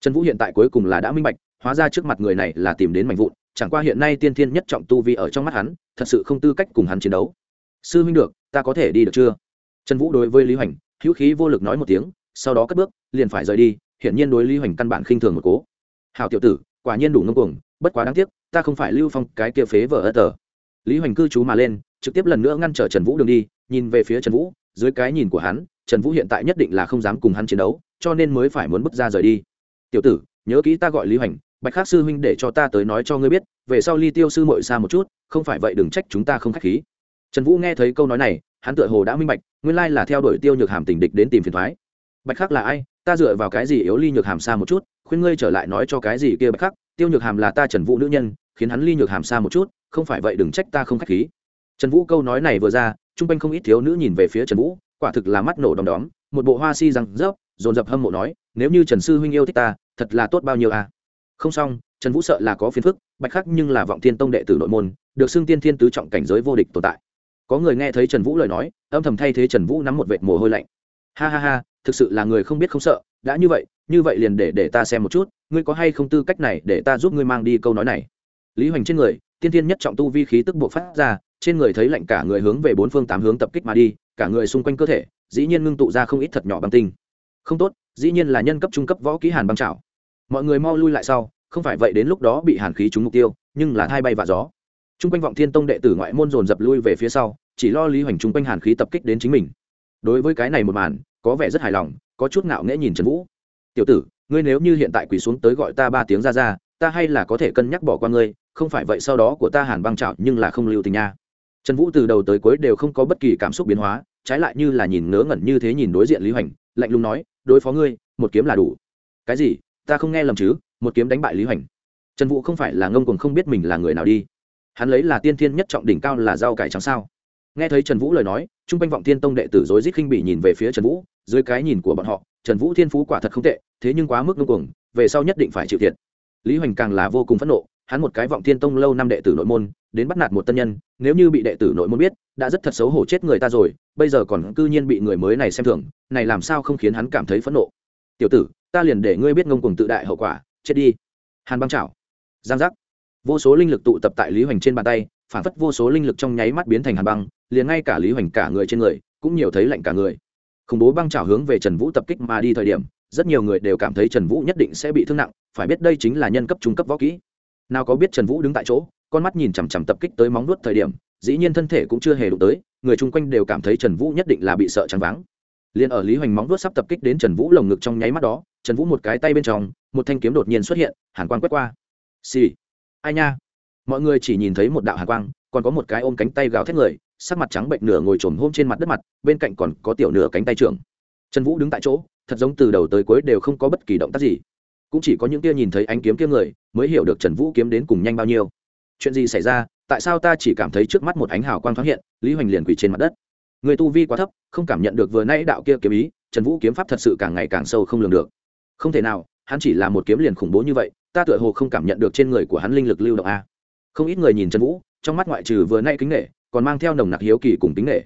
Trần vũ hiện tại cuối cùng là đã minh bạch, hóa ra trước mặt người này là tìm đến mạnh vụn, chẳng qua hiện nay tiên thiên nhất trọng tu vi ở trong mắt hắn, thật sự không tư cách cùng hắn chiến đấu. Sư huynh được, ta có thể đi được chưa? Trần vũ đối với lý hoành, hữu khí vô lực nói một tiếng, sau đó cất bước, liền phải rời đi, hiển nhiên đối lý hoành căn bản khinh thường một cố. Hào tiểu tử, quả nhiên đủ ngông cuồng, bất quá đáng tiếc, ta không phải lưu phong, cái kia phế vở ớt tờ. Lý hoành cư trú mà lên, trực tiếp lần nữa ngăn trở trần vũ đường đi, nhìn về phía trần vũ dưới cái nhìn của hắn, trần vũ hiện tại nhất định là không dám cùng hắn chiến đấu, cho nên mới phải muốn bước ra rời đi. Tiểu tử, nhớ kỹ ta gọi lý hoành, bạch khắc sư huynh để cho ta tới nói cho ngươi biết, về sau ly tiêu sư mội xa một chút, không phải vậy đừng trách chúng ta không k h á c h khí. Trần vũ nghe thấy câu nói này, hắn tựa hồ đã minh bạch, nguyên lai là theo đuổi tiêu nhược hàm tình địch đến tìm phiền thoái. Bạch khắc là ai? Ta dựa vào cái gì yếu ly nhược hàm xa một chút, khuyên ngươi trở lại nói cho cái gì kia bạch khắc, tiêu nhược hàm là ta trần vũ nữ nhân, khiến hắn ly nhược hàm xa một chút, không phải vậy đừng trách ta không k h á c h khí trần vũ câu nói này vừa ra t r u n g quanh không ít thiếu nữ nhìn về phía trần vũ, quả thực là mắt nổ đom đóm, một bộ hoa si răng rớp, dồn dập hâm mộ nói, nếu như trần sư huynh yêu thích ta, thật là tốt bao nhiêu à? Không xong, trần vũ sợ là có phiền phức, bạch khắc nhưng là vọng thiên tông đệ tử nội môn, được xưng tiên thiên tứ trọng cảnh giới vô địch tồn tại. Có người nghe thấy trần vũ lời nói, âm thầm thay thế trần vũ nắm một vệt mồ hôi lạnh. Ha ha ha, thực sự là người không biết không sợ, đã như vậy như vậy liền để để ta xem một chút, ngươi có hay không tư cách này để ta giúp ngươi mang đi câu nói này? Lý hoành trên người, tiên tiên nhất trọng tu vi khí tức buộc phát ra trên người thấy lạnh cả người hướng về bốn phương tám hướng tập kích mà đi, cả người xung quanh cơ thể, dĩ nhiên ngưng tụ ra không ít thật nhỏ băng tinh. Không tốt, dĩ nhiên là nhân cấp, trung cấp võ kỹ hàn băng trảo. Mọi người mau lui lại sau, không phải vậy đến lúc đó bị hàn khí trúng mục tiêu, nhưng là thay bay và gió. Trung quanh vọng thiên tông đệ tử ngoại môn dồn dập lui về phía sau, chỉ lo lý hoành trung quanh hàn khí tập kích đến chính mình. Đối với cái này một màn, có vẻ rất hài lòng, có chút ngạo nghễ nhìn trần vũ. Tiểu tử, ngươi nếu như hiện tại quỳ xuống tới gọi ta ba tiếng ra ra, ta hay là có thể cân nhắc bỏ qua ngươi, không phải vậy sau đó của ta hàn băng trào nhưng là không lưu tình nha trần vũ từ đầu tới cuối đều không có bất kỳ cảm xúc biến hóa, trái lại như là nhìn ngớ ngẩn như thế nhìn đối diện lý hoành, lạnh lùng nói, đối phó ngươi, một kiếm là đủ. Cái gì? Ta không nghe lầm chứ? Một kiếm đánh bại lý hoành. Trần vũ không phải là ngông cuồng không biết mình là người nào đi. Hắn lấy là tiên thiên nhất trọng đỉnh cao là rau cải trắng sao? Nghe thấy trần vũ lời nói t r u n g quanh vọng thiên tông đệ tử dối rít khinh bị nhìn về phía trần vũ, dưới cái nhìn của bọn họ, trần vũ thiên phú quả thật không tệ, thế nhưng quá mức Ngông cuồng, về sau nhất định phải chịu thiệt. Lý hoành càng là vô cùng phẫn nộ hắn một cái vọng thiên tông lâu năm đệ tử nội môn, đến bắt nạt một tân nhân, nếu như bị đệ tử nội môn biết, đã rất thật xấu hổ chết người ta rồi, bây giờ còn cư nhiên bị người mới này xem thường, này làm sao không khiến hắn cảm thấy phẫn nộ. Tiểu tử, ta liền để ngươi biết ngông cuồng tự đại hậu quả, chết đi. Hàn băng chảo. Giang giác. Vô số linh lực tụ tập tại lý hoành trên bàn tay, phản phất vô số linh lực trong nháy mắt biến thành hàn băng, liền ngay cả lý hoành cả người trên người, cũng nhiều thấy lạnh cả người. Khủng bố băng chảo hướng về trần vũ tập kích mà đi thời điểm, rất nhiều người đều cảm thấy trần vũ nhất định sẽ bị thương nặng, phải biết đây chính là nhân cấp trung cấp võ kỹ nào có biết trần vũ đứng tại chỗ, con mắt nhìn chằm chằm tập kích tới móng nuốt thời điểm, dĩ nhiên thân thể cũng chưa hề đụng tới, người chung quanh đều cảm thấy trần vũ nhất định là bị sợ trắng váng. Liền ở lý hoành móng nuốt sắp tập kích đến trần vũ lồng ngực trong nháy mắt đó, trần vũ một cái tay bên trong, một thanh kiếm đột nhiên xuất hiện, hàn quang quét qua. Xì、sì. ai nha? Mọi người chỉ nhìn thấy một đạo hàn quang, còn có một cái ôm cánh tay gào thét người, sắc mặt trắng bệnh nửa ngồi trồm hôm trên mặt đất mặt, bên cạnh còn có tiểu nửa cánh tay trưởng. Trần vũ đứng tại chỗ, thật giống từ đầu tới cuối đều không có bất kỳ động tác gì cũng chỉ có những kia nhìn thấy ánh kiếm kia người mới hiểu được trần vũ kiếm đến cùng nhanh bao nhiêu. Chuyện gì xảy ra? Tại sao ta chỉ cảm thấy trước mắt một ánh hào quang thoáng hiện, lý hoành liền quỳ trên mặt đất? Người tu vi quá thấp, không cảm nhận được vừa nay đạo kia kiếm ý, trần vũ kiếm pháp thật sự càng ngày càng sâu không lường được. Không thể nào, hắn chỉ là một kiếm liền khủng bố như vậy, ta tựa hồ không cảm nhận được trên người của hắn linh lực lưu động a. Không ít người nhìn trần vũ, trong mắt ngoại trừ vừa nay kính nghệ còn mang theo nồng nặc hiếu kỳ cùng kính nghệ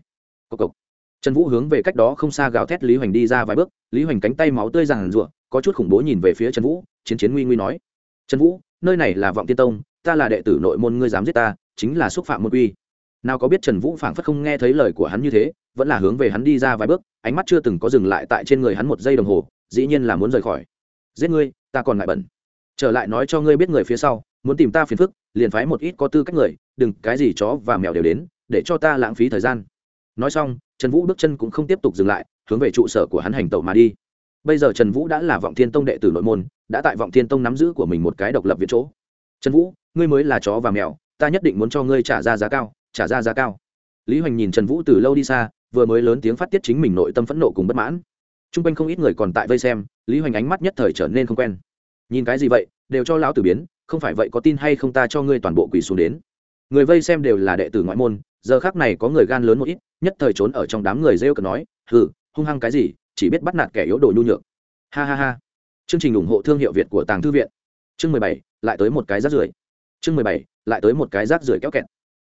cộc cộc trần vũ hướng về cách đó không xa gào thét lý hoành đi ra vài bước, lý hoành cánh tay máu tươi rằng rụa có chút khủng bố nhìn về phía trần vũ, chiến chiến nguy nguy nói. Trần vũ, nơi này là vọng tiên tông, ta là đệ tử nội môn ngươi dám giết ta, chính là xúc phạm môn quy. nào có biết trần vũ phảng phất không nghe thấy lời của hắn như thế, vẫn là hướng về hắn đi ra vài bước, ánh mắt chưa từng có dừng lại tại trên người hắn một giây đồng hồ, dĩ nhiên là muốn rời khỏi. Giết ngươi, ta còn ngại bẩn. Trở lại nói cho ngươi biết người phía sau, muốn tìm ta phiền phức, liền phái một ít có tư cách người, đừng cái gì chó và mèo đều đến, để cho ta lãng phí thời gian nói xong, trần vũ bước chân cũng không tiếp tục dừng lại, hướng về trụ sở của hắn hành tẩu mà đi. Bây giờ trần vũ đã là vọng thiên tông đệ tử nội môn, đã tại vọng thiên tông nắm giữ của mình một cái độc lập viện chỗ. Trần vũ, ngươi mới là chó và mèo, ta nhất định muốn cho ngươi trả ra giá cao, trả ra giá cao. Lý hoành nhìn trần vũ từ lâu đi xa, vừa mới lớn tiếng phát tiết chính mình nội tâm phẫn nộ cùng bất mãn. T r u n g quanh không ít người còn tại vây xem, lý hoành ánh mắt nhất thời trở nên không quen. Nhìn cái gì vậy, đều cho lão tử biến, không phải vậy có tin hay không ta cho ngươi toàn bộ quỳ xuống đến. Người vây xem đều là đệ tử ngoại môn giờ khác này có người gan lớn một ít, nhất thời trốn ở trong đám người rêu cờ nói, hừ, hung hăng cái gì, chỉ biết bắt nạt kẻ yếu đồ nhu nhược. Ha ha ha. Chương trình ủng hộ thương hiệu việt của tàng thư viện. Chương mười bảy, lại tới một cái rác rưởi. Chương mười bảy, lại tới một cái rác rưởi kéo kẹt.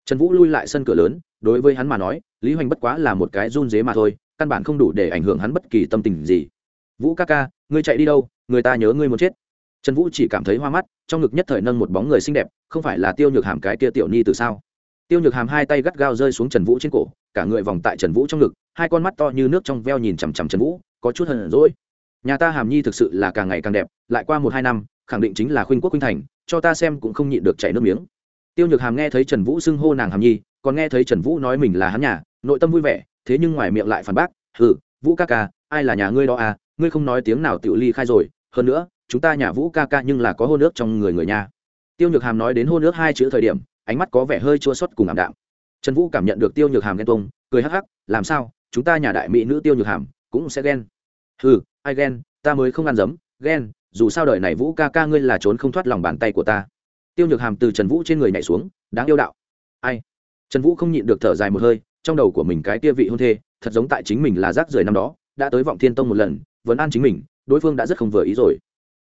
Trần vũ lui lại sân cửa lớn, đối với hắn mà nói, lý hoành bất quá là một cái run dế mà thôi, căn bản không đủ để ảnh hưởng hắn bất kỳ tâm tình gì. Vũ ca ca, ngươi chạy đi đâu, người ta nhớ ngươi muốn chết. Trần vũ chỉ cảm thấy hoa mắt, trong ngực nhất thời nâng một bóng người xinh đẹp, không phải là tiêu nhược hàm cái kia tiểu nhi từ sao? Tiêu nhược hàm hai tay gắt gao rơi xuống trần vũ trên cổ, cả người vòng tại trần vũ trong ngực, hai con mắt to như nước trong veo nhìn chằm chằm trần vũ, có chút hờn rỗi nhà ta hàm nhi thực sự là càng ngày càng đẹp, lại qua một hai năm, khẳng định chính là khuynh quốc khuynh thành, cho ta xem cũng không nhịn được chảy nước miếng. Tiêu nhược hàm nghe thấy trần vũ xưng hô nàng hàm nhi, còn nghe thấy trần vũ nói mình là hắn nhà, nội tâm vui vẻ, thế nhưng ngoài miệng lại phản bác ừ vũ ca ca, ai là nhà ngươi đó à ngươi không nói tiếng nào tự ly khai rồi, hơn nữa, chúng ta nhà vũ ca ca nhưng là có hôn ước trong người người nhà. Tiêu nhược hàm nói đến hôn ước hai chữ thời điểm ánh mắt có vẻ hơi chua xót cùng ảm đạm. Trần vũ cảm nhận được tiêu nhược hàm ghen tuông, cười hắc hắc, làm sao? Chúng ta nhà đại mỹ nữ tiêu nhược hàm cũng sẽ ghen. Ừ ai ghen? Ta mới không ăn dấm, ghen, dù sao đời này vũ ca ca ngươi là trốn không thoát lòng bàn tay của ta. Tiêu nhược hàm từ trần vũ trên người nhảy xuống, đáng yêu đạo. Ai? Trần vũ không nhịn được thở dài một hơi, trong đầu của mình cái tia vị hôn thê, thật giống tại chính mình là rác rưởi năm đó, đã tới vọng thiên tông một lần, vẫn an chính mình, đối phương đã rất không vừa ý rồi.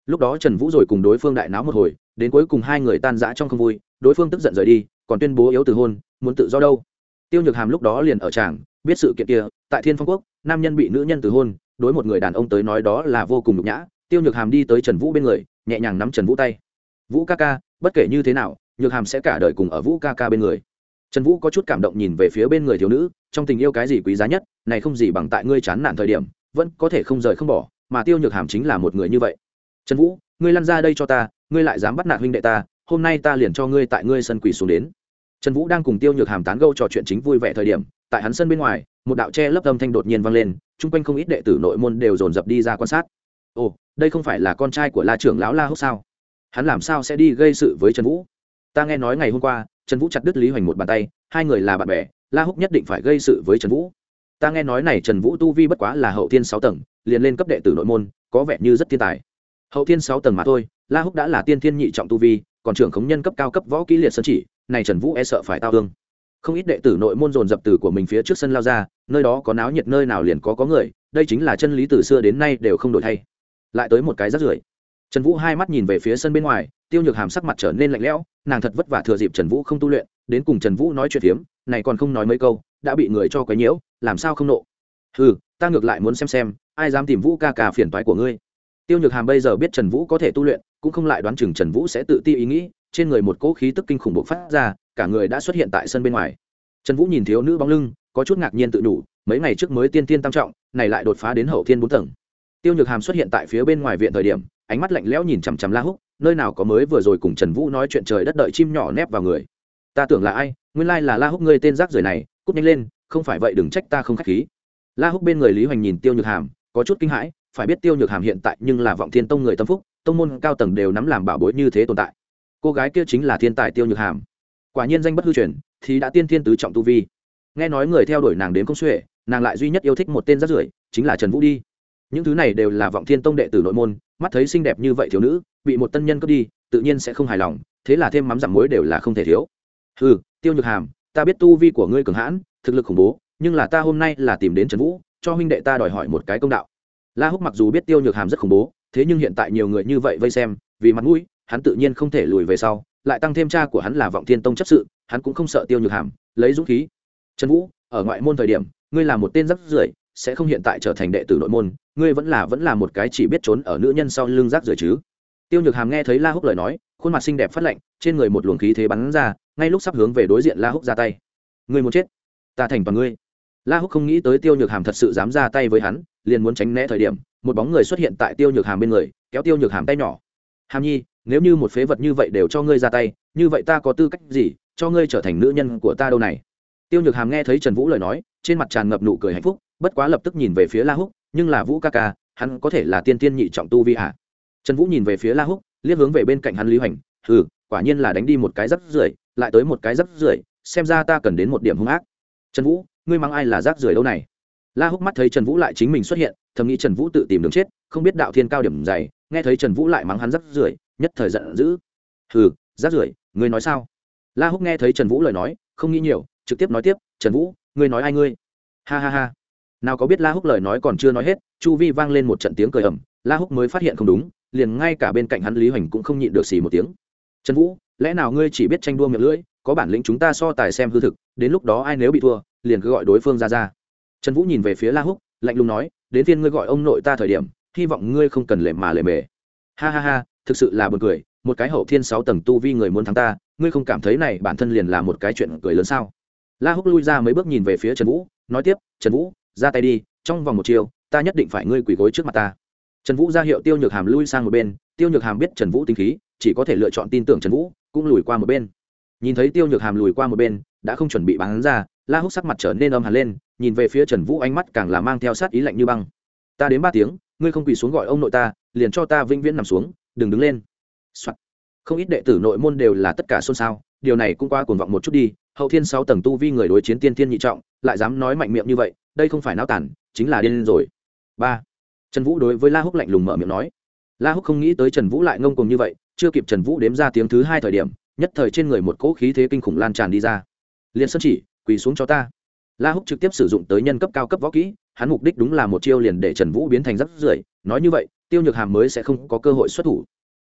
Lúc đó trần vũ rồi cùng đối phương đại náo một hồi, đến cuối cùng hai người tan rã trong không vui đối phương tức giận rời đi, còn tuyên bố yếu từ hôn, muốn tự do đâu? Tiêu nhược hàm lúc đó liền ở tràng, biết sự kiện kia, tại thiên phong quốc, nam nhân bị nữ nhân từ hôn, đối một người đàn ông tới nói đó là vô cùng nhục nhã. Tiêu nhược hàm đi tới trần vũ bên người, nhẹ nhàng nắm trần vũ tay. Vũ ca ca, bất kể như thế nào, nhược hàm sẽ cả đời cùng ở vũ ca ca bên người. Trần vũ có chút cảm động nhìn về phía bên người thiếu nữ, trong tình yêu cái gì quý giá nhất, này không gì bằng tại ngươi chán nản thời điểm, vẫn có thể không rời không bỏ, mà tiêu nhược hàm chính là một người như vậy. Trần vũ, ngươi lăn ra đây cho ta, ngươi lại dám bắt nạt huynh đệ ta hôm nay ta liền cho ngươi tại ngươi sân quỳ xuống đến. Trần vũ đang cùng tiêu nhược hàm tán gâu trò chuyện chính vui vẻ thời điểm, tại hắn sân bên ngoài, một đạo tre lấp âm thanh đột nhiên vang lên, chung quanh không ít đệ tử nội môn đều dồn dập đi ra quan sát. Ồ, đây không phải là con trai của la trưởng lão la húc sao? Hắn làm sao sẽ đi gây sự với trần vũ? Ta nghe nói ngày hôm qua, trần vũ chặt đứt lý hoành một bàn tay, hai người là bạn bè, la húc nhất định phải gây sự với trần vũ. Ta nghe nói này trần vũ tu vi bất quá là hậu thiên sáu tầng, liền lên cấp đệ tử nội môn, có vẻ như rất thiên tài. Hậu thiên sáu tầng mà thôi, la húc đã là tiên thiên nhị trọng tu vi còn trưởng khống nhân cấp cao cấp võ kỹ liệt sân chỉ, này trần vũ e sợ phải tao thương. Không ít đệ tử nội môn dồn dập từ của mình phía trước sân lao ra, nơi đó có náo nhiệt nơi nào liền có có người, đây chính là chân lý từ xưa đến nay đều không đổi thay. Lại tới một cái rắt rưởi. Trần vũ hai mắt nhìn về phía sân bên ngoài, tiêu nhược hàm sắc mặt trở nên lạnh lẽo, nàng thật vất vả thừa dịp trần vũ không tu luyện, đến cùng trần vũ nói chuyện phiếm, này còn không nói mấy câu, đã bị người cho quấy nhiễu, làm sao không nộ? Ừ ta ngược lại muốn xem xem, ai dám tìm vũ ca ca phiền toái của ngươi? Tiêu nhược hàm bây giờ biết trần vũ có thể tu luyện cũng không lại đoán chừng trần vũ sẽ tự ti ý nghĩ, trên người một cỗ khí tức kinh khủng bộc phát ra, cả người đã xuất hiện tại sân bên ngoài. Trần vũ nhìn thiếu nữ bóng lưng, có chút ngạc nhiên tự đủ, mấy ngày trước mới tiên tiên tam trọng, này lại đột phá đến hậu thiên bốn tầng. Tiêu nhược hàm xuất hiện tại phía bên ngoài viện thời điểm, ánh mắt lạnh lẽo nhìn chằm chằm la húc, nơi nào có mới vừa rồi cùng trần vũ nói chuyện trời đất đợi chim nhỏ nép vào người. Ta tưởng là ai, nguyên lai là la húc ngươi tên rác rưởi này, cút nhanh lên, không phải vậy đừng trách ta không k h á c h khí. La húc bên người lý hoành nhìn tiêu nhược hàm, có chút kinh hãi, phải biết tiêu nhược hàm hiện tại nhưng là vọng thiên tông người tâm phúc tông môn cao tầng đều nắm làm bảo bối như thế tồn tại. Cô gái kia chính là thiên tài tiêu nhược hàm. Quả nhiên danh bất hư truyền, thì đã tiên thiên tứ trọng tu vi. Nghe nói người theo đuổi nàng đến công xuệ nàng lại duy nhất yêu thích một tên rác rưởi, chính là trần vũ đi. Những thứ này đều là vọng thiên tông đệ tử nội môn, mắt thấy xinh đẹp như vậy thiếu nữ, bị một tân nhân cướp đi, tự nhiên sẽ không hài lòng, thế là thêm mắm giảm muối đều là không thể thiếu. Ừ tiêu nhược hàm, ta biết tu vi của ngươi cường hãn, thực lực khủng bố, nhưng là ta hôm nay là tìm đến trần vũ, cho huynh đệ ta đòi hỏi một cái công đạo. La húc mặc dù biết tiêu nhược hàm rất khủng bố thế nhưng hiện tại nhiều người như vậy vây xem, vì mặt mũi, hắn tự nhiên không thể lùi về sau, lại tăng thêm cha của hắn là vọng thiên tông chấp sự, hắn cũng không sợ tiêu nhược hàm, lấy dũng khí. Trần vũ, ở ngoại môn thời điểm, ngươi là một tên rắc rưởi, sẽ không hiện tại trở thành đệ tử nội môn, ngươi vẫn là vẫn là một cái chỉ biết trốn ở nữ nhân sau lưng rác rưởi chứ. Tiêu nhược hàm nghe thấy la húc lời nói, khuôn mặt xinh đẹp phát lạnh, trên người một luồng khí thế bắn ra, ngay lúc sắp hướng về đối diện la húc ra tay. Ngươi muốn chết, ta thành toàn ngươi la húc không nghĩ tới tiêu nhược hàm thật sự dám ra tay với hắn, liền muốn tránh né thời điểm, một bóng người xuất hiện tại tiêu nhược hàm bên người, kéo tiêu nhược hàm tay nhỏ. Hàm nhi, nếu như một phế vật như vậy đều cho ngươi ra tay, như vậy ta có tư cách gì cho ngươi trở thành nữ nhân của ta đâu này? Tiêu nhược hàm nghe thấy trần vũ lời nói, trên mặt tràn ngập nụ cười hạnh phúc, bất quá lập tức nhìn về phía la húc, nhưng là vũ ca ca, hắn có thể là tiên tiên nhị trọng tu vi hạ trần vũ nhìn về phía la húc, liếc hướng về bên cạnh hắn lý hoành ừ quả nhiên là đánh đi một cái rất rưởi, lại tới một cái rất rưởi, xem ra ta cần đến một điểm hung ác. Trần vũ ngươi mang ai là rác rưởi đâu này? La húc mắt thấy trần vũ lại chính mình xuất hiện, thầm nghĩ trần vũ tự tìm đường chết, không biết đạo thiên cao điểm dày, nghe thấy trần vũ lại mắng hắn rác rưởi, nhất thời giận dữ. Hừ, rác rưởi, ngươi nói sao? La húc nghe thấy trần vũ lời nói, không nghĩ nhiều, trực tiếp nói tiếp, trần vũ, ngươi nói ai ngươi? Ha ha ha. Nào có biết la húc lời nói còn chưa nói hết, chu vi vang lên một trận tiếng cười ầm, la húc mới phát hiện không đúng, liền ngay cả bên cạnh hắn lý hoành cũng không nhịn được xì một tiếng. Trần vũ, lẽ nào ngươi chỉ biết tranh đua miệng lưỡi, có bản lĩnh chúng ta so tài xem hư thực, đến lúc đó ai nếu bị thua liền cứ gọi đối phương ra ra. Trần vũ nhìn về phía la húc, lạnh lùng nói, đến phiên ngươi gọi ông nội ta thời điểm, hy vọng ngươi không cần lệ mà lệ mề. Ha ha ha, thực sự là buồn cười, một cái hậu thiên sáu tầng tu vi người muốn thắng ta, ngươi không cảm thấy này bản thân liền là một cái chuyện cười lớn sao? La húc lui ra mấy bước nhìn về phía trần vũ, nói tiếp, trần vũ, ra tay đi, trong vòng một chiều, ta nhất định phải ngươi quỳ gối trước mặt ta. Trần vũ ra hiệu tiêu nhược hàm lui sang một bên, tiêu nhược hàm biết trần vũ tính khí, chỉ có thể lựa chọn tin tưởng trần vũ, cũng lùi qua một bên. Nhìn thấy tiêu nhược hàm lùi qua một bên, đã không chuẩn bị bán ra la húc sắc mặt trở nên âm hẳn lên, nhìn về phía trần vũ ánh mắt càng là mang theo sát ý lạnh như băng. Ta đến ba tiếng, ngươi không quỳ xuống gọi ông nội ta, liền cho ta vĩnh viễn nằm xuống, đừng đứng lên、Soạn. không ít đệ tử nội môn đều là tất cả xôn xao, điều này cũng qua cuồng vọng một chút đi, hậu thiên sáu tầng tu vi người đối chiến tiên tiên nhị trọng, lại dám nói mạnh miệng như vậy, đây không phải náo tản, chính là điên rồi. Ba. Trần vũ đối với la húc lạnh lùng mở miệng nói. La húc không nghĩ tới trần vũ lại ngông cùng như vậy, chưa kịp trần vũ đếm ra tiếng thứ hai thời điểm, nhất thời trên người một cỗ khí thế kinh khủng lan tràn đi ra. Liên sơn chỉ quỳ xuống cho ta. La húc trực tiếp sử dụng tới nhân cấp cao cấp võ kỹ, hắn mục đích đúng là một chiêu liền để trần vũ biến thành rắp rưởi, nói như vậy, tiêu nhược hàm mới sẽ không có cơ hội xuất thủ.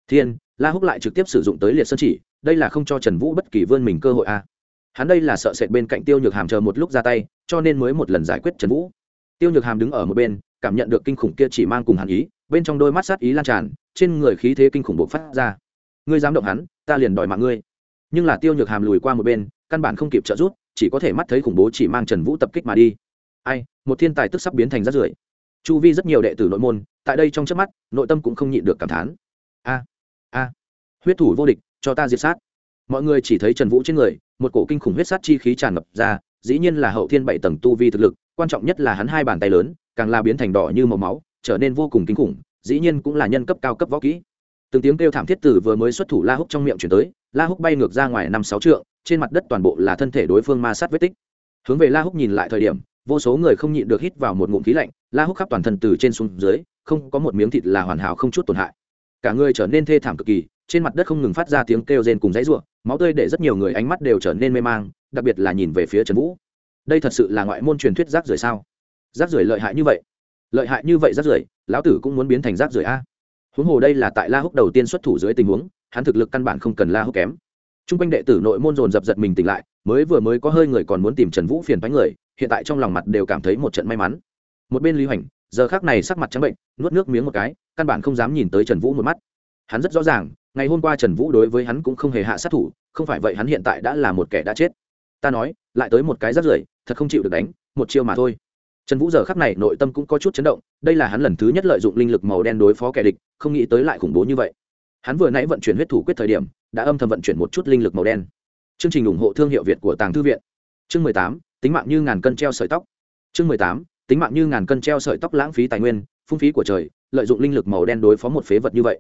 Thiên, la húc lại trực tiếp sử dụng tới liệt sơn chỉ, đây là không cho trần vũ bất kỳ vươn mình cơ hội a à. hắn đây là sợ sệt bên cạnh tiêu nhược hàm chờ một lúc ra tay, cho nên mới một lần giải quyết trần vũ. Tiêu nhược hàm đứng ở một bên, cảm nhận được kinh khủng kia chỉ mang cùng hàn ý, bên trong đôi mắt sát ý lan tràn, trên người khí thế kinh khủng bộc phát ra. Ngươi dám động hắn, ta liền đòi mạng ngươi. Nhưng là tiêu nhược hàm lùi qua một bên, căn bản không kịp trợ giúp chỉ có thể mắt thấy khủng bố chỉ mang trần vũ tập kích mà đi. Ai, một thiên tài tức sắp biến thành rát rưởi. Chu vi rất nhiều đệ tử nội môn, tại đây trong trước mắt, nội tâm cũng không nhịn được cảm thán. A a, huyết thủ vô địch, cho ta diệt sát. Mọi người chỉ thấy trần vũ trên người, một cổ kinh khủng huyết sát chi khí tràn ngập ra, dĩ nhiên là hậu thiên bảy tầng tu vi thực lực, quan trọng nhất là hắn hai bàn tay lớn, càng là biến thành đỏ như màu máu, trở nên vô cùng kinh khủng, dĩ nhiên cũng là nhân cấp cao cấp võ kỹ. Từng tiếng kêu thảm thiết tử vừa mới xuất thủ la húc trong miệng chuyển tới, la húc bay ngược ra ngoài năm sáu trượng trên mặt đất toàn bộ là thân thể đối phương ma sát vết tích. Hướng về la húc nhìn lại thời điểm, vô số người không nhịn được hít vào một ngụm khí lạnh, la húc khắp toàn thân từ trên xuống dưới, không có một miếng thịt là hoàn hảo không chút tổn hại. Cả người trở nên thê thảm cực kỳ, trên mặt đất không ngừng phát ra tiếng kêu rên cùng dãy ruộng máu tươi để rất nhiều người ánh mắt đều trở nên mê mang, đặc biệt là nhìn về phía trần vũ. Đây thật sự là ngoại môn truyền thuyết rác rưởi sao? Rác rưởi lợi hại như vậy? Lợi hại như vậy rác rưởi, lão tử cũng muốn biến thành rác rưởi a. Huống hồ đây là tại la húc đầu tiên xuất thủ dưới tình huống, hắn thực lực căn bản không cần la húc kém chung quanh đệ tử nội môn dồn dập giật mình tỉnh lại, mới vừa mới có hơi người còn muốn tìm trần vũ phiền bánh người, hiện tại trong lòng mặt đều cảm thấy một trận may mắn. Một bên lý hoành, giờ khác này sắc mặt trắng bệnh, nuốt nước miếng một cái, căn bản không dám nhìn tới trần vũ một mắt. Hắn rất rõ ràng, ngày hôm qua trần vũ đối với hắn cũng không hề hạ sát thủ, không phải vậy hắn hiện tại đã là một kẻ đã chết. Ta nói, lại tới một cái rắt rưởi, thật không chịu được đánh, một chiêu mà thôi. Trần vũ giờ khắc này nội tâm cũng có chút chấn động, đây là hắn lần thứ nhất lợi dụng linh lực màu đen đối phó kẻ địch, không nghĩ tới lại khủng bố như vậy hắn vừa nãy vận chuyển huyết thủ quyết thời điểm, đã âm thầm vận chuyển một chút linh lực màu đen. Chương trình ủng hộ thương hiệu việt của tàng thư viện. Chương mười tám, tính mạng như ngàn cân treo sợi tóc. Chương mười tám, tính mạng như ngàn cân treo sợi tóc lãng phí tài nguyên, phung phí của trời, lợi dụng linh lực màu đen đối phó một phế vật như vậy.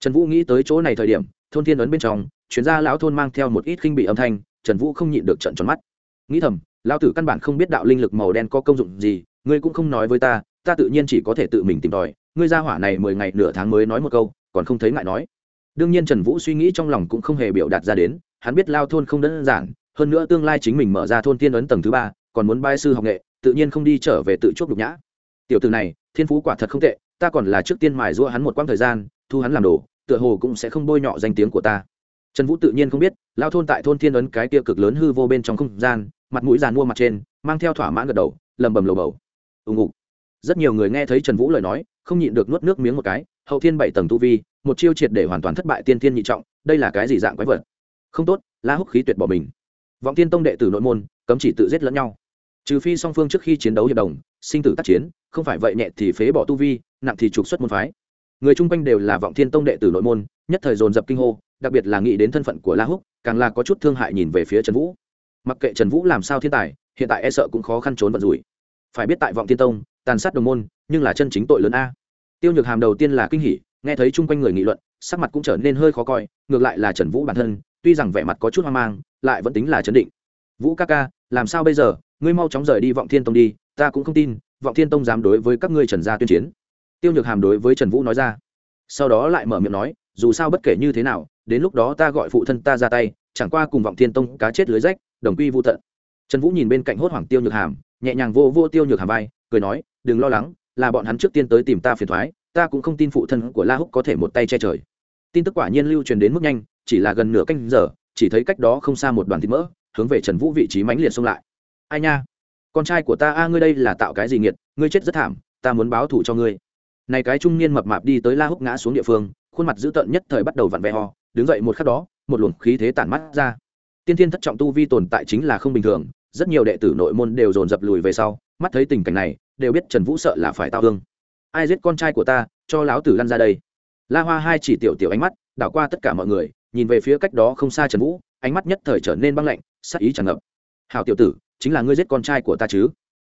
Trần vũ nghĩ tới chỗ này thời điểm, thôn thiên ấn bên trong, chuyên gia lão thôn mang theo một ít khinh bị âm thanh, trần vũ không nhịn được trận tròn mắt. Nghĩ thầm, lão tử căn bản không biết đạo linh lực màu đen có công dụng gì, ngươi cũng không nói với ta ta tự nhiên chỉ có thể tự mình tìm tòi, ngươi ra hỏa này mười ngày nửa tháng mới nói một câu, còn không thấy ngại nói đương nhiên trần vũ suy nghĩ trong lòng cũng không hề biểu đạt ra đến, hắn biết lao thôn không đơn giản, hơn nữa tương lai chính mình mở ra thôn tiên ấn tầng thứ ba, còn muốn bai sư học nghệ, tự nhiên không đi trở về tự chuốc đục nhã. Tiểu từ này, thiên phú quả thật không tệ, ta còn là trước tiên mài giũa hắn một quãng thời gian, thu hắn làm đồ, tựa hồ cũng sẽ không bôi nhọ danh tiếng của ta. Trần vũ tự nhiên không biết, lao thôn tại thôn thiên ấn cái kia cực lớn hư vô bên trong không gian, mặt mũi giàn mua mặt trên, mang theo thỏa mãn gật đầu lầm bầm lầu bầu. Ùng ục rất nhiều người nghe thấy trần vũ lời nói không nhịn được nuốt nước miếng một cái, hậu thiên bảy tầng tu vi, một chiêu triệt để hoàn toàn thất bại tiên thiên nhị trọng, đây là cái gì dạng quái vật? Không tốt, la húc khí tuyệt bỏ mình. Vọng tiên tông đệ tử nội môn, cấm chỉ tự giết lẫn nhau. Trừ phi song phương trước khi chiến đấu hiệp đồng, sinh tử tác chiến, không phải vậy nhẹ thì phế bỏ tu vi, nặng thì trục xuất môn phái. Người chung quanh đều là vọng thiên tông đệ tử nội môn, nhất thời dồn dập kinh hô, đặc biệt là nghĩ đến thân phận của la húc, càng là có chút thương hại nhìn về phía trần vũ. Mặc kệ trần vũ làm sao thiên tài, hiện tại e sợ cũng khó khăn trốn vận rủi. Phải biết tại vọng thiên tông tàn sát đồng môn, nhưng là chân chính tội lớn a. Tiêu nhược hàm đầu tiên là kinh hỉ, nghe thấy chung quanh người nghị luận, sắc mặt cũng trở nên hơi khó coi, ngược lại là trần vũ bản thân, tuy rằng vẻ mặt có chút hoang mang, lại vẫn tính là chấn định. Vũ ca ca, làm sao bây giờ? Ngươi mau chóng rời đi vọng thiên tông đi, ta cũng không tin vọng thiên tông dám đối với các ngươi trần gia tuyên chiến. Tiêu nhược hàm đối với trần vũ nói ra. Sau đó lại mở miệng nói, dù sao bất kể như thế nào, đến lúc đó ta gọi phụ thân ta ra tay, chẳng qua cùng vọng thiên tông cá chết lưới rách, đồng quy vô tận. Trần vũ nhìn bên cạnh hốt hoảng tiêu nhược hàm, nhẹ nhàng vô vô tiêu nhược hàm vai cười nói, đừng lo lắng, là bọn hắn trước tiên tới tìm ta phiền thoái, ta cũng không tin phụ thân của la húc có thể một tay che trời. Tin tức quả nhiên lưu truyền đến mức nhanh, chỉ là gần nửa canh giờ, chỉ thấy cách đó không xa một đoàn thịt mỡ, hướng về trần vũ vị trí mãnh liệt xông lại. Ai nha, con trai của ta a, ngươi đây là tạo cái gì nghiệt, ngươi chết rất thảm, ta muốn báo thù cho ngươi. Này cái trung niên mập mạp đi tới la húc ngã xuống địa phương, khuôn mặt dữ tợn nhất thời bắt đầu vặn vẹ ho đứng dậy một khắc đó, một luồng khí thế tản mắt ra. Tiên thiên thất trọng tu vi tồn tại chính là không bình thường, rất nhiều đệ tử nội môn đều dồn dập lùi về sau mắt thấy tình cảnh này, đều biết trần vũ sợ là phải tao hương ai giết con trai của ta, cho láo tử lăn ra đây. La hoa hai chỉ tiểu tiểu ánh mắt, đảo qua tất cả mọi người, nhìn về phía cách đó không xa trần vũ, ánh mắt nhất thời trở nên băng lạnh, sắc ý tràn ngập. Hào tiểu tử, chính là ngươi giết con trai của ta chứ?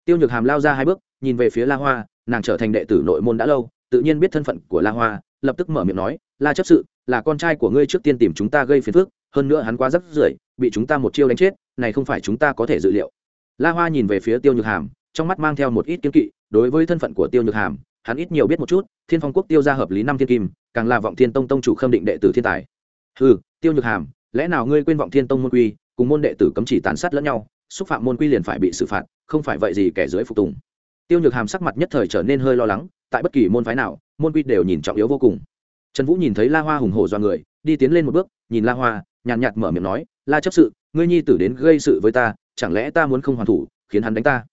Tiêu nhược hàm lao ra hai bước, nhìn về phía la hoa, nàng trở thành đệ tử nội môn đã lâu, tự nhiên biết thân phận của la hoa, lập tức mở miệng nói, la chấp sự, là con trai của ngươi trước tiên tìm chúng ta gây phiền phức, hơn nữa hắn quá rất rưởi, bị chúng ta một chiêu đánh chết, này không phải chúng ta có thể dự liệu. La hoa nhìn về phía tiêu nhược hàm trong mắt mang theo một ít kiên kỵ, đối với thân phận của tiêu nhược hàm, hắn ít nhiều biết một chút, thiên phong quốc tiêu ra hợp lý năm thiên kim, càng là vọng thiên tông tông chủ khâm định đệ tử thiên tài. Ừ tiêu nhược hàm, lẽ nào ngươi quên vọng thiên tông môn quy, cùng môn đệ tử cấm chỉ tàn sát lẫn nhau, xúc phạm môn quy liền phải bị xử phạt, không phải vậy gì kẻ dưới phục tùng. Tiêu nhược hàm sắc mặt nhất thời trở nên hơi lo lắng, tại bất kỳ môn phái nào, môn quy đều nhìn trọng yếu vô cùng. Trần vũ nhìn thấy la hoa hùng hổ do người, đi tiến lên một bước, nhìn la hoa, nhàn nhạt mở miệng nói, la chấp sự, ngươi nhi tử đến gây sự với ta, chẳng lẽ ta muốn không hoàn thủ, khiến hắn đánh ta?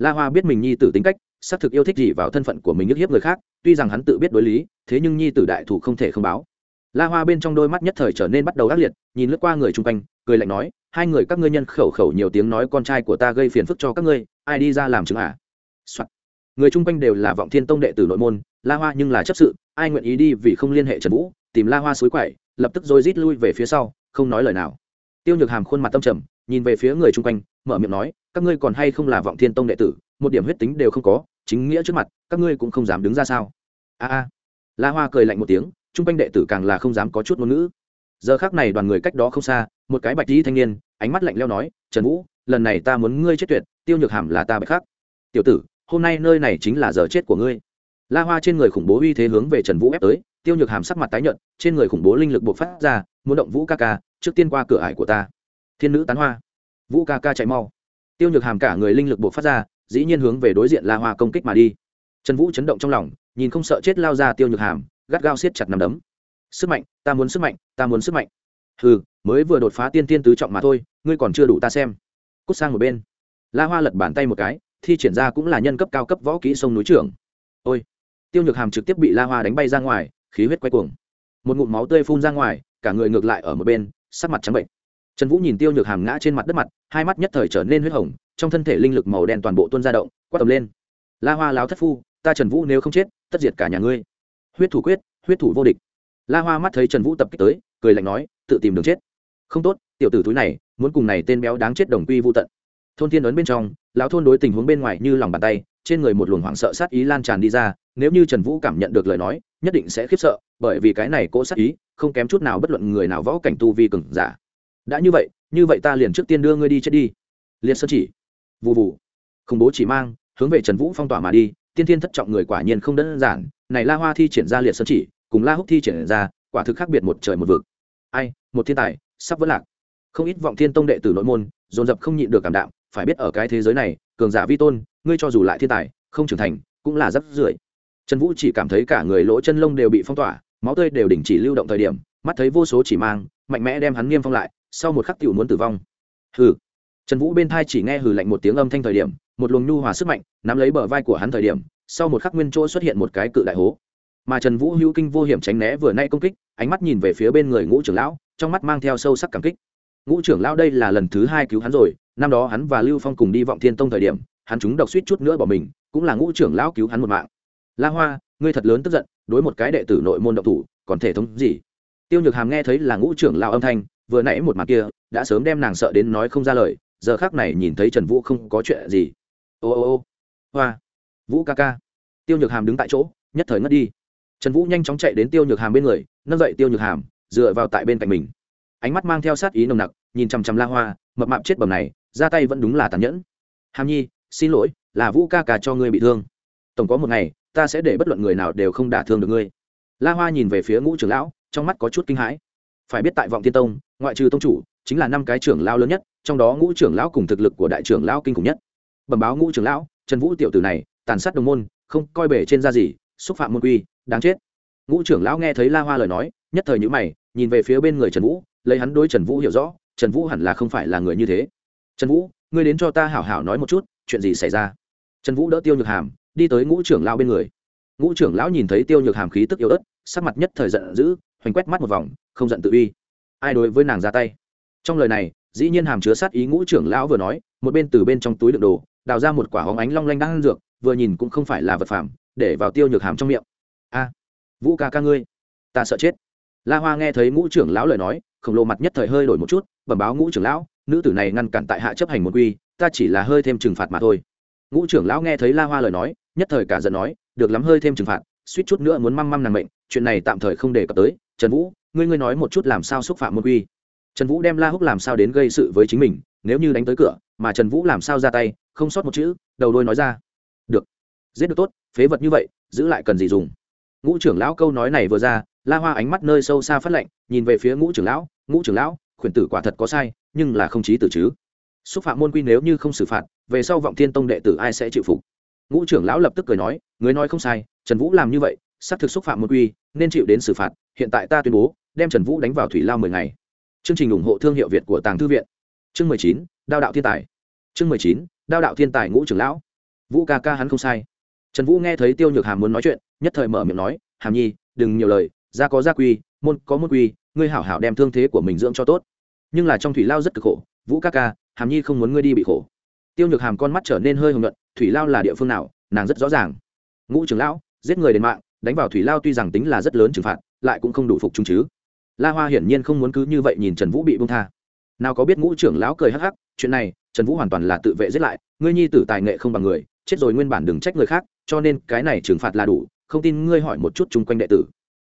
La hoa biết mình nhi tử tính cách, xác thực yêu thích gì vào thân phận của mình nhức hiếp người khác, tuy rằng hắn tự biết đối lý, thế nhưng nhi tử đại thủ không thể không báo. La hoa bên trong đôi mắt nhất thời trở nên bắt đầu ác liệt, nhìn lướt qua người chung quanh, cười lạnh nói, hai người các ngươi nhân khẩu khẩu nhiều tiếng nói con trai của ta gây phiền phức cho các ngươi, ai đi ra làm chứng à、Soạn. người chung quanh đều là vọng thiên tông đệ tử nội môn, la hoa nhưng là chấp sự, ai nguyện ý đi vì không liên hệ trần vũ, tìm la hoa suối quậy, lập tức rồi rít lui về phía sau, không nói lời nào. Tiêu nhược hàm khuôn mặt tâm trầm, nhìn về phía người chung quanh, mở miệng nói các ngươi còn hay không là vọng thiên tông đệ tử, một điểm huyết tính đều không có, chính nghĩa trước mặt, các ngươi cũng không dám đứng ra sao? A a. La hoa cười lạnh một tiếng chung quanh đệ tử càng là không dám có chút ngôn ngữ. Giờ khác này đoàn người cách đó không xa, một cái bạch lý thanh niên, ánh mắt lạnh leo nói, trần vũ, lần này ta muốn ngươi chết tuyệt, tiêu nhược hàm là ta bạch khác tiểu tử, hôm nay nơi này chính là giờ chết của ngươi. La hoa trên người khủng bố uy thế hướng về trần vũ ép tới, tiêu nhược hàm sắc mặt tái nhợt, trên người khủng bố linh lực buộc phát ra, muốn động vũ ca ca, trước tiên qua cửa ải của ta. Thiên nữ tán hoa. Vũ ca ca chạy mau tiêu nhược hàm cả người linh lực buộc phát ra dĩ nhiên hướng về đối diện la hoa công kích mà đi. Trần vũ chấn động trong lòng nhìn không sợ chết lao ra tiêu nhược hàm gắt gao siết chặt nằm đấm. Sức mạnh ta muốn sức mạnh ta muốn sức mạnh. Hừ, mới vừa đột phá tiên tiên tứ trọng mà thôi ngươi còn chưa đủ ta xem. Cút sang một bên. La hoa lật bàn tay một cái thi triển ra cũng là nhân cấp cao cấp võ kỹ sông núi trưởng. Ôi! Tiêu nhược hàm trực tiếp bị la hoa đánh bay ra ngoài khí huyết quay cuồng. Một ngụm máu tươi phun ra ngoài cả người ngược lại ở một bên sắc mặt trắng bệnh trần vũ nhìn tiêu nhược hàm ngã trên mặt đất mặt, hai mắt nhất thời trở nên huyết hồng, trong thân thể linh lực màu đen toàn bộ tuôn ra động, quát tầm lên. La hoa láo thất phu, ta trần vũ nếu không chết, tất diệt cả nhà ngươi. Huyết thủ quyết, huyết thủ vô địch. La hoa mắt thấy trần vũ tập kích tới, cười lạnh nói, tự tìm đường chết. Không tốt, tiểu tử túi này, muốn cùng này tên béo đáng chết đồng quy vô tận. Thôn thiên ấn bên trong, lão thôn đối tình huống bên ngoài như lòng bàn tay, trên người một luồng hoảng sợ sát ý lan tràn đi ra, nếu như trần vũ cảm nhận được lời nói, nhất định sẽ khiếp sợ, bởi vì cái này cỗ sát ý, không kém chút nào bất luận người nào võ cảnh tu vi cừng giả đã như vậy như vậy ta liền trước tiên đưa ngươi đi chết đi. Liệt sơn chỉ. Vụ vụ khủng bố chỉ mang, hướng về trần vũ phong tỏa mà đi, tiên thiên thất trọng người quả nhiên không đơn giản, này la hoa thi triển ra liệt sơn chỉ, cùng la húc thi triển ra, quả thực khác biệt một trời một vực. Ai, một thiên tài, sắp vỡ lạc. Không ít vọng thiên tông đệ tử nội môn, dồn dập không nhịn được cảm đạm, phải biết ở cái thế giới này, cường giả vi tôn, ngươi cho dù lại thiên tài, không trưởng thành, cũng là rất rưởi. Trần vũ chỉ cảm thấy cả người lỗ chân lông đều bị phong tỏa, máu tươi đều đình chỉ lưu động thời điểm, mắt thấy vô số chỉ mang, mạnh mẽ đem hắn niêm phong lại sau một khắc tiểu muốn tử vong. Hừ. Trần vũ bên thai chỉ nghe hừ lạnh một tiếng âm thanh thời điểm, một luồng nhu hòa sức mạnh nắm lấy bờ vai của hắn thời điểm, sau một khắc nguyên chỗ xuất hiện một cái cự đại hố. Mà trần vũ hữu kinh vô hiểm tránh né vừa nay công kích, ánh mắt nhìn về phía bên người ngũ trưởng lão, trong mắt mang theo sâu sắc cảm kích. Ngũ trưởng lão đây là lần thứ hai cứu hắn rồi, năm đó hắn và lưu phong cùng đi vọng thiên tông thời điểm, hắn chúng độc suýt chút nữa bỏ mình, cũng là ngũ trưởng lão cứu hắn một mạng. La hoa, ngươi thật lớn tức giận, đối một cái đệ tử nội môn độc thủ, còn thể thống gì? Tiêu nhược hàm nghe thấy là ngũ trưởng lão âm thanh vừa nãy một mặt kia, đã sớm đem nàng sợ đến nói không ra lời, giờ khác này nhìn thấy trần vũ không có chuyện gì. Ô ô ô, hoa, vũ ca ca. Tiêu nhược hàm đứng tại chỗ, nhất thời ngất đi. Trần vũ nhanh chóng chạy đến tiêu nhược hàm bên người, nâng dậy tiêu nhược hàm, dựa vào tại bên cạnh mình. Ánh mắt mang theo sát ý nồng nặc, nhìn chằm chằm la hoa, mập mạp chết bầm này, ra tay vẫn đúng là tàn nhẫn. Hàm nhi, xin lỗi, là vũ ca ca cho ngươi bị thương. Tổng có một ngày, ta sẽ để bất luận người nào đều không đả thương được ngươi. La hoa nhìn về phía ngũ trưởng lão, trong mắt có chút kinh hãi phải biết tại vọng tiên tông, ngoại trừ tông chủ, chính là năm cái trưởng lão lớn nhất, trong đó ngũ trưởng lão cùng thực lực của đại trưởng lão kinh khủng nhất. Bẩm báo ngũ trưởng lão, trần vũ tiểu tử này, tàn sát đồng môn, không coi bể trên da gì, xúc phạm môn quy, đáng chết. Ngũ trưởng lão nghe thấy la hoa lời nói, nhất thời nhữ mày, nhìn về phía bên người trần vũ, lấy hắn đối trần vũ hiểu rõ, trần vũ hẳn là không phải là người như thế. Trần vũ, ngươi đến cho ta hảo hảo nói một chút, chuyện gì xảy ra? Trần vũ đỡ tiêu nhược hàm, đi tới ngũ trưởng lão bên người. Ngũ trưởng lão nhìn thấy tiêu nhược hàm khí tức yếu ớt, sắc mặt nhất thời giận dữ hoành quét mắt một vòng, không giận tự uy. Ai đối với nàng ra tay? Trong lời này, dĩ nhiên hàm chứa sát ý ngũ trưởng lão vừa nói, một bên từ bên trong túi đựng đồ, đào ra một quả hóng ánh long lanh đang ăn dược, vừa nhìn cũng không phải là vật phẩm, để vào tiêu nhược hàm trong miệng. A, vũ ca ca ngươi, ta sợ chết. La hoa nghe thấy ngũ trưởng lão lời nói, khổng lồ mặt nhất thời hơi đổi một chút, bẩm báo ngũ trưởng lão, nữ tử này ngăn cản tại hạ chấp hành một quy, ta chỉ là hơi thêm trừng phạt mà thôi. Ngũ trưởng lão nghe thấy la hoa lời nói, nhất thời cả giận nói, được lắm hơi thêm trừng phạt, suýt chút nữa muốn măm măm nàng mệnh chuyện này tạm thời không đề cập tới, trần vũ, ngươi ngươi nói một chút làm sao xúc phạm môn quy. Trần vũ đem la húc làm sao đến gây sự với chính mình, nếu như đánh tới cửa, mà trần vũ làm sao ra tay, không sót một chữ, đầu đôi nói ra. Được. Giết được tốt, phế vật như vậy, giữ lại cần gì dùng. Ngũ trưởng lão câu nói này vừa ra, la hoa ánh mắt nơi sâu xa phát lạnh, nhìn về phía ngũ trưởng lão, ngũ trưởng lão, khuyển tử quả thật có sai, nhưng là không chí tử chứ. Xúc phạm môn quy nếu như không xử phạt, về sau vọng thiên tông đệ tử ai sẽ chịu phục? Ngũ trưởng lão lập tức cười nói người nói không sai, trần vũ làm như vậy, xác thực xúc phạm môn quy nên chịu đến xử phạt, hiện tại ta tuyên bố, đem trần vũ đánh vào thủy lao mười ngày. Chương trình ủng hộ thương hiệu việt của tàng thư viện. Chương mười chín, đao đạo thiên tài. Chương mười chín, đao đạo thiên tài ngũ trưởng lão. Vũ ca ca hắn không sai. Trần vũ nghe thấy tiêu nhược hàm muốn nói chuyện, nhất thời mở miệng nói, hàm nhi, đừng nhiều lời, gia có gia quy, môn có môn quy, ngươi hảo hảo đem thương thế của mình dưỡng cho tốt. Nhưng là trong thủy lao rất cực khổ, vũ ca ca, hàm nhi không muốn ngươi đi bị khổ. Tiêu nhược hàm con mắt trở nên hơi hồng nhuận, thủy lao là địa phương nào, nàng rất rõ ràng. Ngũ trưởng lão, giết người đến mạng đánh vào thủy lao tuy rằng tính là rất lớn trừng phạt, lại cũng không đủ phục chúng chứ. La hoa hiển nhiên không muốn cứ như vậy nhìn trần vũ bị bông tha. Nào có biết ngũ trưởng lão cười hắc hắc, chuyện này, trần vũ hoàn toàn là tự vệ giết lại, ngươi nhi tử tài nghệ không bằng người, chết rồi nguyên bản đừng trách người khác, cho nên cái này trừng phạt là đủ, không tin ngươi hỏi một chút chung quanh đệ tử.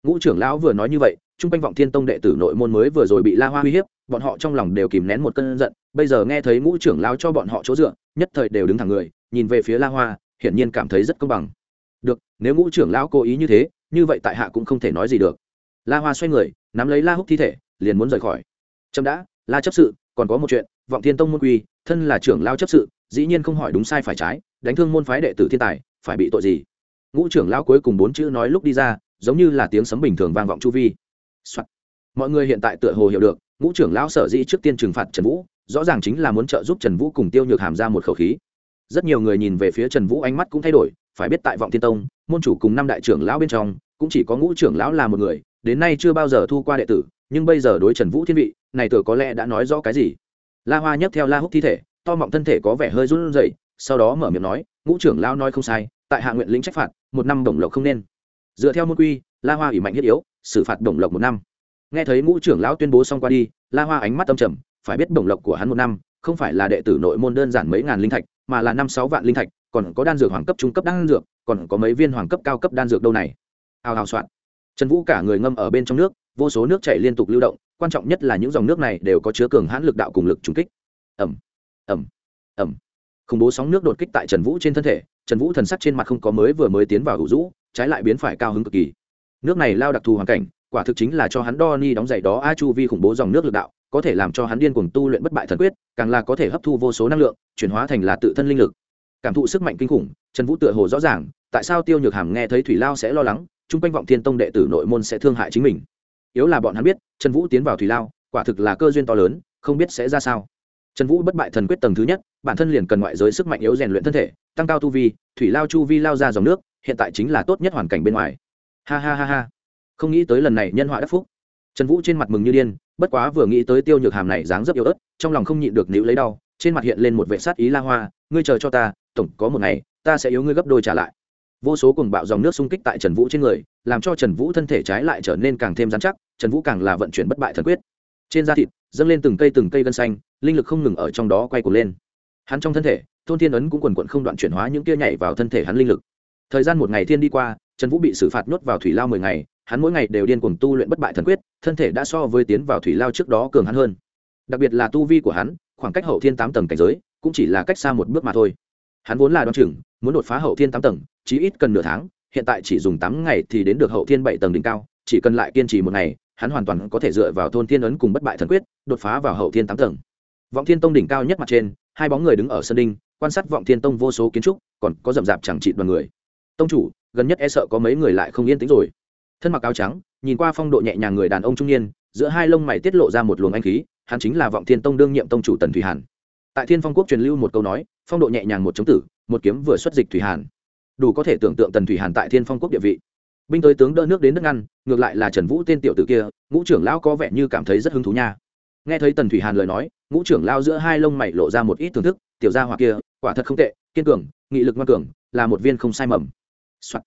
Ngũ trưởng lão vừa nói như vậy, chung quanh vọng thiên tông đệ tử nội môn mới vừa rồi bị la hoa uy hiếp, bọn họ trong lòng đều kìm nén một cơn giận, bây giờ nghe thấy ngũ trưởng lão cho bọn họ chỗ dựa, nhất thời đều đứng thẳng người, nhìn về phía la hoa, hiển nhiên cảm thấy rất công bằng được, nếu ngũ trưởng lão cố ý như thế, như vậy tại hạ cũng không thể nói gì được. La hoa xoay người, nắm lấy la húc thi thể, liền muốn rời khỏi. Trâm đã, la chấp sự, còn có một chuyện, vọng thiên tông môn quy, thân là trưởng lao chấp sự, dĩ nhiên không hỏi đúng sai phải trái, đánh thương môn phái đệ tử thiên tài, phải bị tội gì? Ngũ trưởng lao cuối cùng bốn chữ nói lúc đi ra, giống như là tiếng sấm bình thường vang vọng chu vi、Soạn. mọi người hiện tại tựa hồ hiểu được, ngũ trưởng lão sở dĩ trước tiên trừng phạt trần vũ, rõ ràng chính là muốn trợ giúp trần vũ cùng tiêu nhược hàm ra một khẩu khí. Rất nhiều người nhìn về phía trần vũ ánh mắt cũng thay đổi phải biết tại vọng thiên tông, môn chủ cùng năm đại trưởng lão bên trong, cũng chỉ có ngũ trưởng lão là một người, đến nay chưa bao giờ thu qua đệ tử, nhưng bây giờ đối trần vũ thiên vị, này tử có lẽ đã nói rõ cái gì. La hoa nhấc theo la húc thi thể, to mọng thân thể có vẻ hơi run rẩy, sau đó mở miệng nói, ngũ trưởng lão nói không sai, tại hạ nguyện lĩnh trách phạt, một năm đồng lộc không nên. Dựa theo môn quy, la hoa ủy mạnh thiết yếu, xử phạt đồng lộc một năm. Nghe thấy ngũ trưởng lão tuyên bố xong qua đi, la hoa ánh mắt âm trầm, phải biết đồng lộc của hắn một năm, không phải là đệ tử nội môn đơn giản mấy ngàn linh thạch, mà là năm sáu vạn linh thạch còn có đan dược hoàng cấp trung cấp đan dược, còn có mấy viên hoàng cấp cao cấp đan dược đâu này? Hào hào soạn. Trần vũ cả người ngâm ở bên trong nước, vô số nước chảy liên tục lưu động, quan trọng nhất là những dòng nước này đều có chứa cường hãn lực đạo cùng lực trùng kích. Ẩm ẩm ẩm khủng bố sóng nước đột kích tại trần vũ trên thân thể, trần vũ thần sắc trên mặt không có mới vừa mới tiến vào hữu rũ, trái lại biến phải cao hứng cực kỳ. Nước này lao đặc thù hoàn cảnh, quả thực chính là cho hắn đo ni đóng giày đó a chu vi khủng bố dòng nước lực đạo, có thể làm cho hắn điên cuồng tu luyện bất bại thần quyết, càng là có thể hấp thu vô số năng lượng, chuyển hóa thành là tự thân linh lực cảm thụ sức mạnh kinh khủng, trần vũ tựa hồ rõ ràng, tại sao tiêu nhược hàm nghe thấy thủy lao sẽ lo lắng, chung quanh vọng thiên tông đệ tử nội môn sẽ thương hại chính mình. Yếu là bọn hắn biết, trần vũ tiến vào thủy lao, quả thực là cơ duyên to lớn, không biết sẽ ra sao. Trần vũ bất bại thần quyết tầng thứ nhất, bản thân liền cần ngoại giới sức mạnh yếu rèn luyện thân thể, tăng cao tu vi, thủy lao chu vi lao ra dòng nước, hiện tại chính là tốt nhất hoàn cảnh bên ngoài. Ha ha ha ha. Không nghĩ tới lần này nhân họa đắc phúc. Trần vũ trên mặt mừng như điên, bất quá vừa nghĩ tới tiêu nhược hàm này dáng rất yếu ớt, trong lòng không nhịn được níu lấy đau, trên mặt hiện lên một vệ sát ý la hoa, ngươi chờ cho ta tổng, có một ngày, ta sẽ yếu ngươi gấp đôi trả lại. Vô số cùng bạo dòng nước xung kích tại trần vũ trên người, làm cho trần vũ thân thể trái lại trở nên càng thêm dán chắc, trần vũ càng là vận chuyển bất bại thần quyết. Trên da thịt, dâng lên từng cây từng cây gân xanh, linh lực không ngừng ở trong đó quay cuồng lên. Hắn trong thân thể, thôn thiên ấn cũng quần quận không đoạn chuyển hóa những kia nhảy vào thân thể hắn linh lực. Thời gian một ngày thiên đi qua, trần vũ bị xử phạt nhốt vào thủy lao mười ngày, hắn mỗi ngày đều điên cuồng tu luyện bất bại thần quyết, thân thể đã so với tiến vào thủy lao trước đó cường hắn hơn. Đặc biệt là tu vi của hắn, khoảng cách hậu thiên tám tầng cảnh giới, cũng chỉ là cách xa một bước mà thôi hắn vốn là đoan chừng, muốn đột phá hậu thiên tám tầng, chí ít cần nửa tháng, hiện tại chỉ dùng tám ngày thì đến được hậu thiên bảy tầng đỉnh cao, chỉ cần lại kiên trì một ngày, hắn hoàn toàn có thể dựa vào thôn thiên ấn cùng bất bại thần quyết, đột phá vào hậu thiên tám tầng. Vọng thiên tông đỉnh cao nhất mặt trên, hai bóng người đứng ở sân đinh, quan sát vọng thiên tông vô số kiến trúc, còn có rậm rạp chẳng trị đoàn người. Tông chủ, gần nhất e sợ có mấy người lại không yên tĩnh rồi. Thân mặc áo trắng, nhìn qua phong độ nhẹ nhàng người đàn ông trung niên, giữa hai lông mày tiết lộ ra một luồng anh khí, hắn chính là vọng thiên tông đương nhiệm tông chủ tần thủy hàn tại thiên phong quốc truyền lưu một câu nói, phong độ nhẹ nhàng một chống tử, một kiếm vừa xuất dịch thủy hàn. Đủ có thể tưởng tượng tần thủy hàn tại thiên phong quốc địa vị. Binh tới tướng đỡ nước đến nước ngăn, ngược lại là trần vũ tên tiểu tử kia, ngũ trưởng lão có vẻ như cảm thấy rất hứng thú nha. Nghe thấy tần thủy hàn lời nói, ngũ trưởng lao giữa hai lông mày lộ ra một ít thưởng thức, tiểu gia hoặc kia, quả thật không tệ, kiên cường, nghị lực ngoan cường, là một viên không sai mầm. Soạt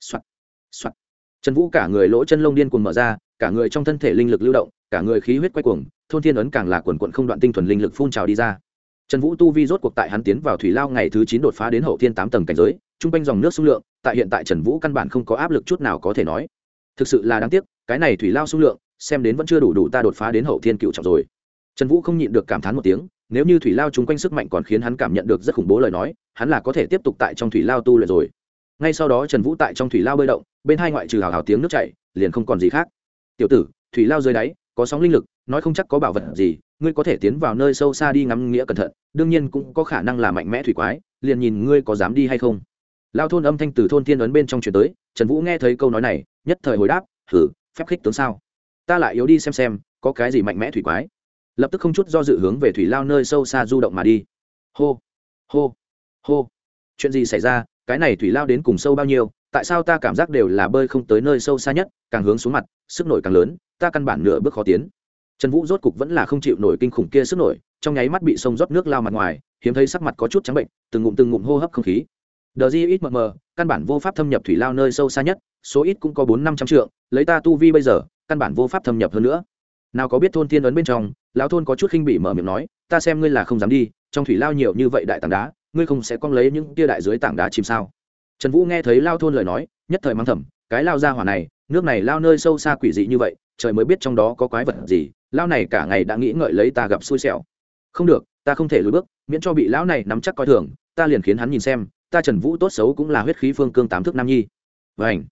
soạt soạt. Trần vũ cả người lỗ chân lông điên cuồng mở ra, cả người trong thân thể linh lực lưu động, cả người khí huyết quay cuồng, thôn thiên ấn càng là quần quận không đoạn tinh thuần linh lực phun trào đi ra trần vũ tu vi rốt cuộc tại hắn tiến vào thủy lao ngày thứ chín đột phá đến hậu thiên tám tầng cảnh giới t r u n g quanh dòng nước xung lượng, tại hiện tại trần vũ căn bản không có áp lực chút nào có thể nói. Thực sự là đáng tiếc, cái này thủy lao xung lượng, xem đến vẫn chưa đủ đủ ta đột phá đến hậu thiên cựu trọng rồi. Trần vũ không nhịn được cảm thán một tiếng, nếu như thủy lao chung quanh sức mạnh còn khiến hắn cảm nhận được rất khủng bố lời nói, hắn là có thể tiếp tục tại trong thủy lao tu luyện rồi. Ngay sau đó trần vũ tại trong thủy lao bơi động, bên hai ngoại trừ hào hào tiếng nước chảy, liền không còn gì khác. Tiểu tử, thủy lao dưới đáy, có sóng linh lực, nói không chắc có bảo vật gì ngươi có thể tiến vào nơi sâu xa đi ngắm nghĩa cẩn thận, đương nhiên cũng có khả năng là mạnh mẽ thủy quái, liền nhìn ngươi có dám đi hay không. Lao thôn âm thanh từ thôn thiên ấn bên trong chuyển tới, trần vũ nghe thấy câu nói này, nhất thời hồi đáp thử phép khích tướng sao? Ta lại yếu đi xem xem, có cái gì mạnh mẽ thủy quái? Lập tức không chút do dự hướng về thủy lao nơi sâu xa du động mà đi. Hô hô hô. Chuyện gì xảy ra? Cái này thủy lao đến cùng sâu bao nhiêu? Tại sao ta cảm giác đều là bơi không tới nơi sâu xa nhất, càng hướng xuống mặt, sức nổi càng lớn, ta căn bản nửa bước khó tiến trần vũ rốt cục vẫn là không chịu nổi kinh khủng kia sức nổi, trong nháy mắt bị sông rót nước lao mặt ngoài, hiếm thấy sắc mặt có chút trắng bệnh, từng ngụm từng ngụm hô hấp không khí. Đờ di ít mờ mờ, căn bản vô pháp thâm nhập thủy lao nơi sâu xa nhất, số ít cũng có bốn năm trăm trượng, lấy ta tu vi bây giờ, căn bản vô pháp thâm nhập hơn nữa. Nào có biết thôn thiên ấn bên trong, lão thôn có chút khinh bị mở miệng nói, ta xem ngươi là không dám đi, trong thủy lao nhiều như vậy đại tảng đá, ngươi không sẽ cong lấy những tia đại dưới tảng đá chìm sao? Trần vũ nghe thấy lao thôn lời nói, nhất thời mang thầm, cái lao ra hỏa này, nước này lao nơi sâu xa quỷ dị như vậy, trời mới biết trong đó có quái vật gì lao này cả ngày đã nghĩ ngợi lấy ta gặp xui xẻo. Không được, ta không thể lùi bước, miễn cho bị lão này nắm chắc coi thường, ta liền khiến hắn nhìn xem, ta trần vũ tốt xấu cũng là huyết khí phương cương tám thước nam nhi. Và ảnh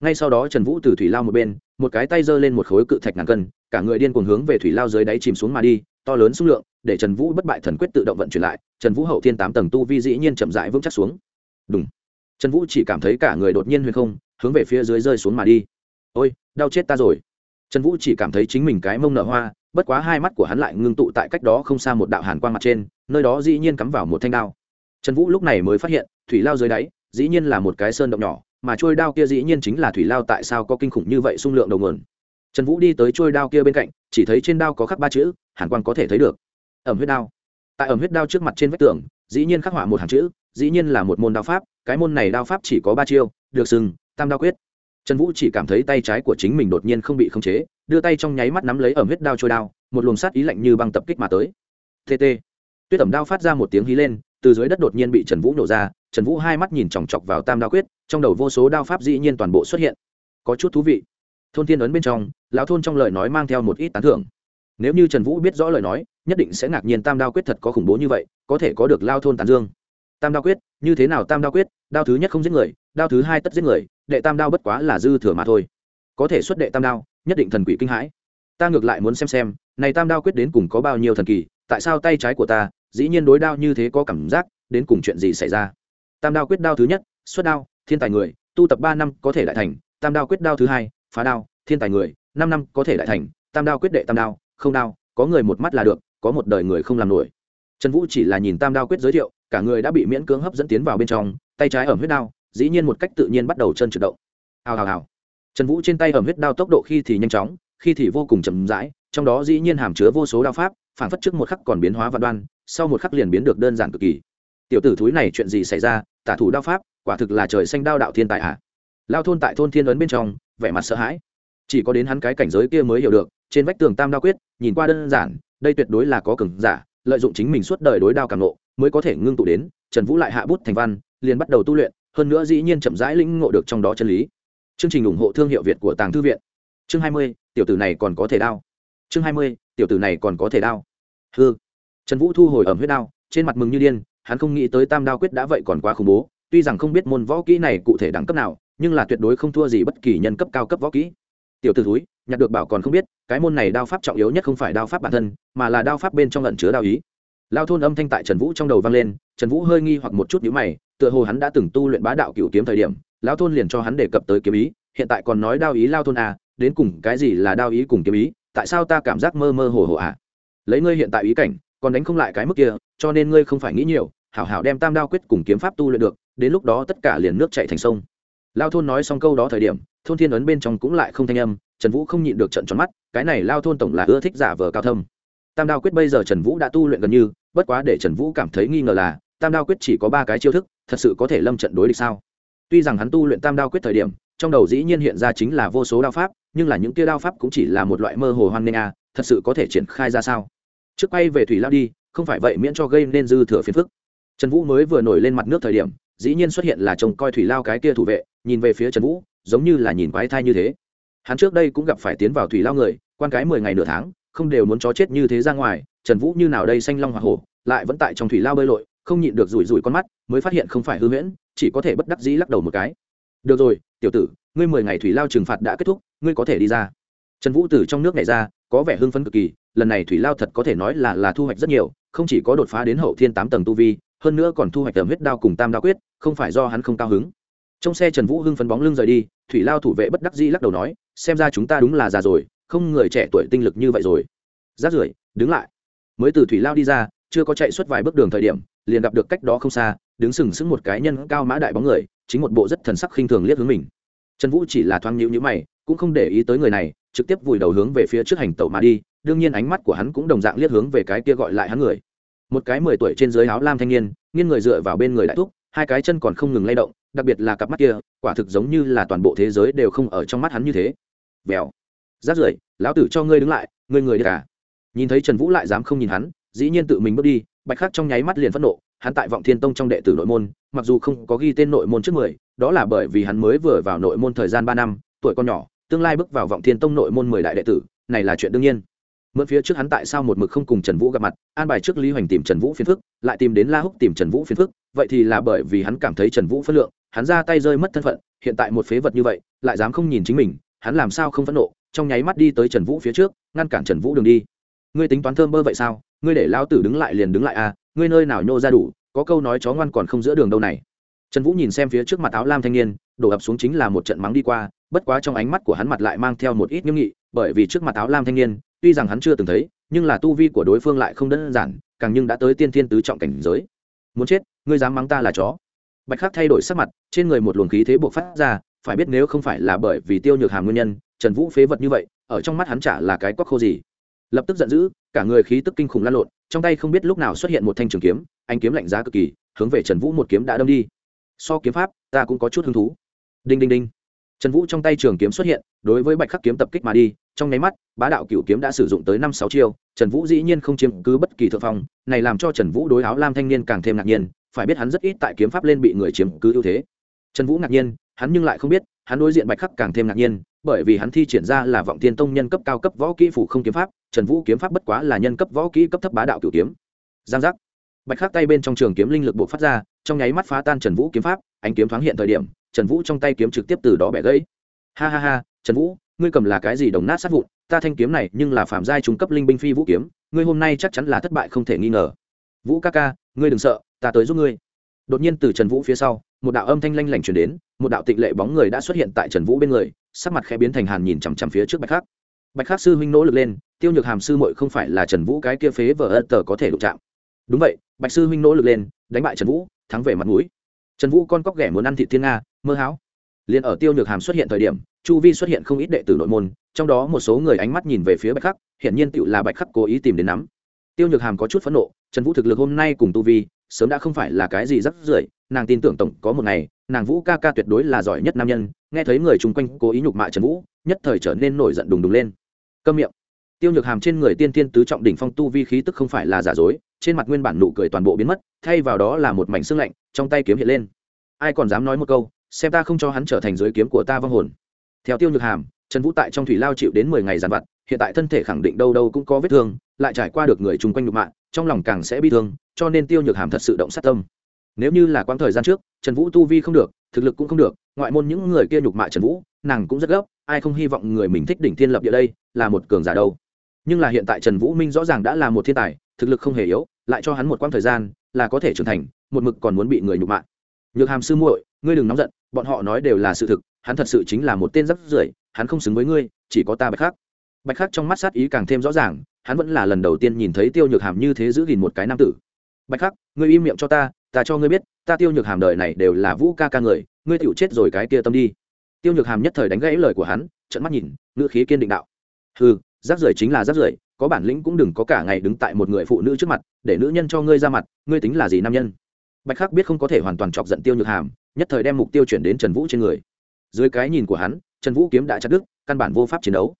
ngay sau đó trần vũ từ thủy lao một bên, một cái tay giơ lên một khối cự thạch ngàn cân, cả người điên cuồng hướng về thủy lao dưới đáy chìm xuống mà đi, to lớn xung lượng, để trần vũ bất bại thần quyết tự động vận chuyển lại, trần vũ hậu thiên tám tầng tu vi dĩ nhiên chậm rãi vững chắc xuống. Đúng trần vũ chỉ cảm thấy cả người đột nhiên huyền không, hướng về phía dưới rơi xuống mà đi. Ôi, đau chết ta rồi trần vũ chỉ cảm thấy chính mình cái mông nở hoa, bất quá hai mắt của hắn lại ngưng tụ tại cách đó không xa một đạo hàn quang mặt trên, nơi đó dĩ nhiên cắm vào một thanh đao. Trần vũ lúc này mới phát hiện, thủy lao dưới đáy, dĩ nhiên là một cái sơn động nhỏ, mà trôi đao kia dĩ nhiên chính là thủy lao tại sao có kinh khủng như vậy xung lượng đầu nguồn. Trần vũ đi tới trôi đao kia bên cạnh, chỉ thấy trên đao có khắc ba chữ, hàn quang có thể thấy được. Ẩm huyết đao. Tại ẩm huyết đao trước mặt trên vách tường, dĩ nhiên khắc họa một hàng chữ, dĩ nhiên là một môn đao pháp, cái môn này đao pháp chỉ có ba chiêu, được sừng, tam đao quyết trần vũ chỉ cảm thấy tay trái của chính mình đột nhiên không bị khống chế, đưa tay trong nháy mắt nắm lấy ẩm huyết đao trôi đao, một luồng sát ý lạnh như băng tập kích mà tới. Tt tuyết ẩm đao phát ra một tiếng hí lên, từ dưới đất đột nhiên bị trần vũ nổ ra, trần vũ hai mắt nhìn chòng chọc vào tam đao quyết, trong đầu vô số đao pháp dĩ nhiên toàn bộ xuất hiện. Có chút thú vị. Thôn thiên ấn bên trong, lão thôn trong lời nói mang theo một ít tán thưởng. Nếu như trần vũ biết rõ lời nói, nhất định sẽ ngạc nhiên tam đao quyết thật có khủng bố như vậy, có thể có được lao thôn tán dương. Tam đao quyết, như thế nào tam đao quyết? Đao thứ nhất không giết người, đao thứ hai tất giết người đệ tam đao bất quá là dư thừa mà thôi. Có thể xuất đệ tam đao, nhất định thần quỷ kinh hãi. Ta ngược lại muốn xem xem, này tam đao quyết đến cùng có bao nhiêu thần kỳ, tại sao tay trái của ta, dĩ nhiên đối đao như thế có cảm giác, đến cùng chuyện gì xảy ra? Tam đao quyết đao thứ nhất, xuất đao, thiên tài người, tu tập ba năm có thể đại thành, tam đao quyết đao thứ hai, phá đao, thiên tài người, năm năm có thể đại thành, tam đao quyết đệ tam đao, không đao, có người một mắt là được, có một đời người không làm nổi. Trần vũ chỉ là nhìn tam đao quyết giới thiệu, cả người đã bị miễn cưỡng hấp dẫn tiến vào bên trong, tay trái ẩm huyết đao dĩ nhiên một cách tự nhiên bắt đầu chân chuyển động. Hào hào hào. Trần vũ trên tay ẩm huyết đao tốc độ khi thì nhanh chóng, khi thì vô cùng chậm rãi, trong đó dĩ nhiên hàm chứa vô số đao pháp, phản phất trước một khắc còn biến hóa và đoan, sau một khắc liền biến được đơn giản cực kỳ. Tiểu tử thúi này chuyện gì xảy ra, tả thủ đao pháp, quả thực là trời xanh đao đạo thiên tài ạ. À? lao thôn tại thôn thiên ấn bên trong, vẻ mặt sợ hãi. Chỉ có đến hắn cái cảnh giới kia mới hiểu được, trên vách tường tam đao quyết, nhìn qua đơn giản, đây tuyệt đối là có cường giả, lợi dụng chính mình suốt đời đối đao càng nộ mới có thể ngưng tụ đến, trần vũ lại hạ bút thành văn, liền bắt đầu tu luyện hơn nữa dĩ nhiên chậm rãi lĩnh ngộ được trong đó chân lý. Chương trình ủng hộ thương hiệu việt của tàng thư viện. Chương hai mươi, tiểu tử này còn có thể đao chương hai mươi, tiểu tử này còn có thể đao hư trần vũ thu hồi ẩm huyết đao, trên mặt mừng như điên, hắn không nghĩ tới tam đao quyết đã vậy còn quá khủng bố, tuy rằng không biết môn võ kỹ này cụ thể đẳng cấp nào, nhưng là tuyệt đối không thua gì bất kỳ nhân cấp cao cấp võ kỹ. Tiểu t ử thúi, nhặt được bảo còn không biết, cái môn này đao pháp trọng yếu nhất không phải đao pháp bản thân, mà là đao pháp bên trong lẩn chứa đao ý. Lao thôn âm thanh tại trần vũ trong đầu vang lên, trần vũ hơi nghi hoặc một chút nhữ mày tựa hồ hắn đã từng tu luyện bá đạo cựu kiếm thời điểm lao thôn liền cho hắn đề cập tới kiếm ý, hiện tại còn nói đao ý lao thôn à đến cùng cái gì là đao ý cùng kiếm ý, tại sao ta cảm giác mơ mơ hồ hồ à? Lấy ngươi hiện tại ý cảnh, còn đánh không lại cái mức kia, cho nên ngươi không phải nghĩ nhiều, hảo hảo đem tam đao quyết cùng kiếm pháp tu luyện được, đến lúc đó tất cả liền nước chạy thành sông. Lao thôn nói xong câu đó thời điểm, thôn thiên ấn bên trong cũng lại không thanh âm, trần vũ không nhịn được trận tròn mắt, cái này lao thôn tổng là ưa thích giả vờ cao thâm. Tam đao quyết bây giờ trần vũ đã tu luyện gần như, bất quá để trần vũ cảm thấy nghi ngờ là, tam đao quyết chỉ có ba cái chiêu thức thật sự có thể lâm trận đối địch sao? Tuy rằng hắn tu luyện tam đao quyết thời điểm, trong đầu dĩ nhiên hiện ra chính là vô số đao pháp, nhưng là những kia đao pháp cũng chỉ là một loại mơ hồ hoan nghênh a, thật sự có thể triển khai ra sao? Trước quay về thủy lao đi, không phải vậy miễn cho gây nên dư thừa phiền phức. Trần vũ mới vừa nổi lên mặt nước thời điểm, dĩ nhiên xuất hiện là trông coi thủy lao cái kia thủ vệ, nhìn về phía trần vũ, giống như là nhìn quái thai như thế. Hắn trước đây cũng gặp phải tiến vào thủy lao người, quan cái mười ngày nửa tháng, không đều muốn chó chết như thế ra ngoài, trần vũ như nào đây xanh long hoa hổ, lại vẫn tại trong thủy lao bơi lội không nhịn được rủi rủi con mắt, mới phát hiện không phải hư huyễn, chỉ có thể bất đắc dĩ lắc đầu một cái. Được rồi, tiểu tử, ngươi mười ngày thủy lao trừng phạt đã kết thúc, ngươi có thể đi ra. Trần vũ từ trong nước này ra, có vẻ hưng phấn cực kỳ, lần này thủy lao thật có thể nói là là thu hoạch rất nhiều, không chỉ có đột phá đến hậu thiên tám tầng tu vi, hơn nữa còn thu hoạch tầm huyết đao cùng tam đao quyết, không phải do hắn không cao hứng. Trong xe trần vũ hưng phấn bóng lưng rời đi, thủy lao thủ vệ bất đắc dĩ lắc đầu nói, xem ra chúng ta đúng là già rồi, không người trẻ tuổi tinh lực như vậy rồi. Rát rưởi, đứng lại. Mới từ thủy lao đi ra, chưa có chạy suốt vài bước đường thời điểm liền gặp được cách đó không xa, đứng sừng sững một cái nhân cao mã đại bóng người, chính một bộ rất thần sắc khinh thường liếc hướng mình. Trần vũ chỉ là thoáng nhịu nhữ mày, cũng không để ý tới người này, trực tiếp vùi đầu hướng về phía trước hành tẩu mà đi, đương nhiên ánh mắt của hắn cũng đồng dạng liếc hướng về cái kia gọi lại hắn người. Một cái mười tuổi trên dưới áo lam thanh niên, nghiêng người dựa vào bên người đại thúc, hai cái chân còn không ngừng lay động, đặc biệt là cặp mắt kia, quả thực giống như là toàn bộ thế giới đều không ở trong mắt hắn như thế. Vèo. Rát rưởi, lão tử cho ngươi đứng lại, ngươi người đi cả. Nhìn thấy trần vũ lại dám không nhìn hắn, dĩ nhiên tự mình bước đi bạch khắc trong nháy mắt liền phẫn nộ, hắn tại vọng thiên tông trong đệ tử nội môn, mặc dù không có ghi tên nội môn trước mười, đó là bởi vì hắn mới vừa vào nội môn thời gian ba năm, tuổi con nhỏ, tương lai bước vào vọng thiên tông nội môn mười đại đệ tử, này là chuyện đương nhiên. Mượn phía trước hắn tại sao một mực không cùng trần vũ gặp mặt, an bài trước lý hoành tìm trần vũ phiền phức, lại tìm đến la húc tìm trần vũ phiền phức, vậy thì là bởi vì hắn cảm thấy trần vũ phất lượng, hắn ra tay rơi mất thân phận, hiện tại một phế vật như vậy, lại dám không nhìn chính mình, hắn làm sao không phẫn nộ, trong nháy mắt đi tới trần vũ phía trước, ngăn cản trần vũ đường đi. Ngươi tính toán thơm bơ vậy sao? Ngươi để lao tử đứng lại liền đứng lại à ngươi nơi nào nhô ra đủ, có câu nói chó ngoan còn không giữa đường đâu này. Trần vũ nhìn xem phía trước mặt áo lam thanh niên, đổ ập xuống chính là một trận mắng đi qua, bất quá trong ánh mắt của hắn mặt lại mang theo một ít nghiêm nghị, bởi vì trước mặt áo lam thanh niên, tuy rằng hắn chưa từng thấy, nhưng là tu vi của đối phương lại không đơn giản, càng nhưng đã tới tiên thiên tứ trọng cảnh giới. Muốn chết, ngươi dám mắng ta là chó. Bạch khắc thay đổi sắc mặt, trên người một luồng khí thế buộc phát ra, phải biết nếu không phải là bởi vì tiêu nhược hàm nguyên nhân, trần vũ phế vật như vậy, ở trong mắt hắn chả là cái quắc khô gì. Lập tức giận dữ cả người khí tức kinh khủng lan lộn, trong tay không biết lúc nào xuất hiện một thanh trường kiếm anh kiếm lạnh giá cực kỳ, hướng về trần vũ một kiếm đã đâm đi. So kiếm pháp, ta cũng có chút hứng thú. Đinh đinh đinh. Trần vũ trong tay trường kiếm xuất hiện, đối với bạch khắc kiếm tập kích mà đi, trong nháy mắt, bá đạo cựu kiếm đã sử dụng tới năm sáu chiêu, trần vũ dĩ nhiên không chiếm cứ bất kỳ thượng phong, này làm cho trần vũ đối áo lam thanh niên càng thêm ngạc nhiên, phải biết hắn rất ít tại kiếm pháp lên bị người chiếm cứ ưu thế. Trần vũ ngạc nhiên, hắn nhưng lại không biết, hắn đối diện bạch khắc càng thêm ngạc nhiên bởi vì hắn thi triển ra là vọng tiên tông nhân cấp cao cấp võ kỹ phủ không kiếm pháp, trần vũ kiếm pháp bất quá là nhân cấp võ kỹ cấp thấp bá đạo cựu kiếm. Giang giác. Bạch khắc tay bên trong trường kiếm linh lực buộc phát ra, trong nháy mắt phá tan trần vũ kiếm pháp, ánh kiếm thoáng hiện thời điểm, trần vũ trong tay kiếm trực tiếp từ đó bẻ gãy. Ha ha ha, trần vũ, ngươi cầm là cái gì đồng nát sát vụn, ta thanh kiếm này nhưng là phạm giai trung cấp linh binh phi vũ kiếm, ngươi hôm nay chắc chắn là thất bại không thể nghi ngờ. Vũ ca ca, ngươi đừng sợ, ta tới giúp ngươi đột nhiên từ trần vũ phía sau, một đạo âm thanh lanh lảnh chuyển đến, một đạo tịnh lệ bóng người đã xuất hiện tại trần vũ bên người, sắc mặt khẽ biến thành hàn nhìn chằm chằm phía trước bạch khắc. Bạch khắc sư huynh nỗ lực lên, tiêu nhược hàm sư mội không phải là trần vũ cái kia phế vờ ân tờ có thể đụng chạm. Đúng vậy, bạch sư huynh nỗ lực lên, đánh bại trần vũ, thắng về mặt mũi. Trần vũ con cóc ghẻ muốn ăn thị thiên nga, mơ háo liền ở tiêu nhược hàm xuất hiện thời điểm, chu vi xuất hiện không ít đệ tử nội môn, trong đó một số người ánh mắt nhìn về phía bạch khắc, hiển nhiên tựu là bạch khắc cố ý tìm đến nắm. Tiêu nhược hàm có chút phẫn nộ, trần vũ thực lực hôm nay cùng tu vi sớm đã không phải là cái gì rắc rưởi, nàng tin tưởng tổng có một ngày, nàng vũ ca ca tuyệt đối là giỏi nhất nam nhân, nghe thấy người chung quanh cố ý nhục mạ trần vũ, nhất thời trở nên nổi giận đùng đùng lên. Câm miệng. Tiêu nhược hàm trên người tiên tiên tứ trọng đỉnh phong tu vi khí tức không phải là giả dối, trên mặt nguyên bản nụ cười toàn bộ biến mất, thay vào đó là một mảnh xương lạnh, trong tay kiếm hiện lên. Ai còn dám nói một câu, xem ta không cho hắn trở thành giới kiếm của ta vong hồn. Theo tiêu nhược hàm, trần vũ tại trong thủy lao chịu đến mười ngày giàn vặt, hiện tại thân thể khẳng định đâu đâu cũng có vết thương, lại trải qua được người chung quanh nhục mạ trong lòng càng sẽ bi thương, cho nên tiêu nhược hàm thật sự động sát tâm. Nếu như là quãng thời gian trước, trần vũ tu vi không được, thực lực cũng không được, ngoại môn những người kia nhục mạ trần vũ, nàng cũng rất gấp, ai không hy vọng người mình thích đỉnh thiên lập địa đây, là một cường giả đâu. Nhưng là hiện tại trần vũ minh rõ ràng đã là một thiên tài, thực lực không hề yếu, lại cho hắn một quãng thời gian, là có thể trưởng thành, một mực còn muốn bị người nhục mạ. Nhược hàm sư muội, ngươi đừng nóng giận, bọn họ nói đều là sự thực, hắn thật sự chính là một tên rắc rưởi, hắn không xứng với ngươi, chỉ có ta bạch khác bạch khắc trong mắt sát ý càng thêm rõ ràng, hắn vẫn là lần đầu tiên nhìn thấy tiêu nhược hàm như thế giữ gìn một cái nam tử. Bạch khắc, ngươi im miệng cho ta ta cho ngươi biết, ta tiêu nhược hàm đời này đều là vũ ca ca người, ngươi tựu chết rồi cái kia tâm đi. Tiêu nhược hàm nhất thời đánh gãy lời của hắn trận mắt nhìn, ngữ khí kiên định đạo. Ừ rác rưởi chính là rác rưởi, có bản lĩnh cũng đừng có cả ngày đứng tại một người phụ nữ trước mặt, để nữ nhân cho ngươi ra mặt, ngươi tính là gì nam nhân? Bạch khắc biết không có thể hoàn toàn chọc giận tiêu nhược hàm, nhất thời đem mục tiêu chuyển đến trần vũ trên người. Dưới cái nhìn của hắn, trần vũ kiếm đã chặt đứt, căn bản vô pháp chiến đấu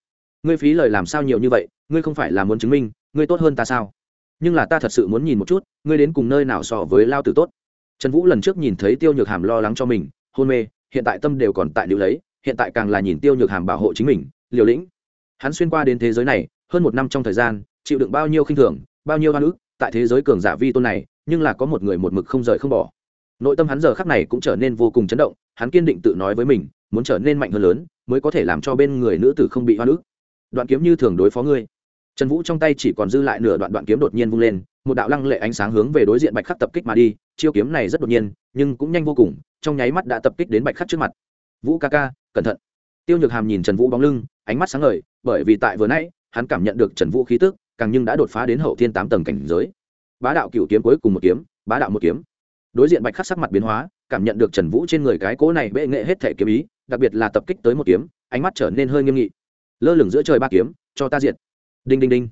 ngươi phí lời làm sao nhiều như vậy, ngươi không phải là muốn chứng minh, ngươi tốt hơn ta sao? Nhưng là ta thật sự muốn nhìn một chút, ngươi đến cùng nơi nào so với lao tử tốt? Trần vũ lần trước nhìn thấy tiêu nhược hàm lo lắng cho mình, hôn mê, hiện tại tâm đều còn tại liều lấy, hiện tại càng là nhìn tiêu nhược hàm bảo hộ chính mình, liều lĩnh. Hắn xuyên qua đến thế giới này, hơn một năm trong thời gian, chịu đựng bao nhiêu khinh thường, bao nhiêu hoa nữ tại thế giới cường giả vi tôn này, nhưng là có một người một mực không rời không bỏ. Nội tâm hắn giờ khắc này cũng trở nên vô cùng chấn động, hắn kiên định tự nói với mình, muốn trở nên mạnh hơn lớn, mới có thể làm cho bên người nữ tử không bị hoa nữ đoạn kiếm như thường đối phó ngươi. Trần vũ trong tay chỉ còn dư lại nửa đoạn đoạn kiếm đột nhiên vung lên, một đạo lăng lệ ánh sáng hướng về đối diện bạch khắc tập kích mà đi, chiêu kiếm này rất đột nhiên, nhưng cũng nhanh vô cùng, trong nháy mắt đã tập kích đến bạch khắc trước mặt. Vũ ca ca, cẩn thận. Tiêu nhược hàm nhìn trần vũ bóng lưng, ánh mắt sáng ngời, bởi vì tại vừa nãy, hắn cảm nhận được trần vũ khí tức, càng nhưng đã đột phá đến hậu thiên tám tầng cảnh giới. Bá đạo cựu kiếm cuối cùng một kiếm, bá đạo một kiếm. Đối diện bạch khắc sắc mặt biến hóa, cảm nhận được trần vũ trên người cái cố này bệ nghệ hết thể kiếm ý, đặc biệt là tập kích tới một kiếm, ánh mắt trở nên hơi nghiêm nghị lơ lửng giữa trời ba kiếm, cho ta diện đinh đinh đinh.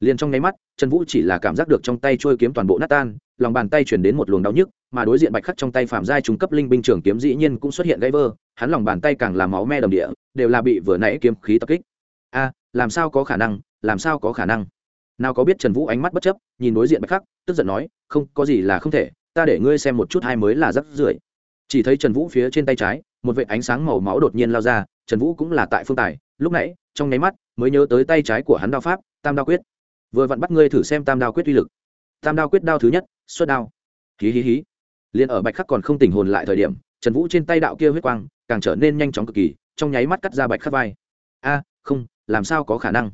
Liền trong nháy mắt, trần vũ chỉ là cảm giác được trong tay trôi kiếm toàn bộ nát tan, lòng bàn tay chuyển đến một luồng đau nhức, mà đối diện bạch khắc trong tay phạm giai trung cấp linh binh trường kiếm dĩ nhiên cũng xuất hiện gãy vơ hắn lòng bàn tay càng làm máu me đầm địa, đều là bị vừa nãy kiếm khí tập kích. A, làm sao có khả năng, làm sao có khả năng? Nào có biết trần vũ ánh mắt bất chấp, nhìn đối diện bạch khắc, tức giận nói, không, có gì là không thể, ta để ngươi xem một chút hai mới là rắc rưởi. Chỉ thấy trần vũ phía trên tay trái, một vệ ánh sáng màu máu đột nhiên lao ra, trần vũ cũng là tại phương tài, lúc nãy trong nháy mắt, mới nhớ tới tay trái của hắn đao pháp, tam đao quyết. Vừa vặn bắt ngươi thử xem tam đao quyết uy lực. Tam đao quyết đao thứ nhất, xuất đao. Hí hí hí. Liền ở bạch khắc còn không tỉnh hồn lại thời điểm, trần vũ trên tay đạo kia huyết quang, càng trở nên nhanh chóng cực kỳ, trong nháy mắt cắt ra bạch khắc vai. A, không, làm sao có khả năng?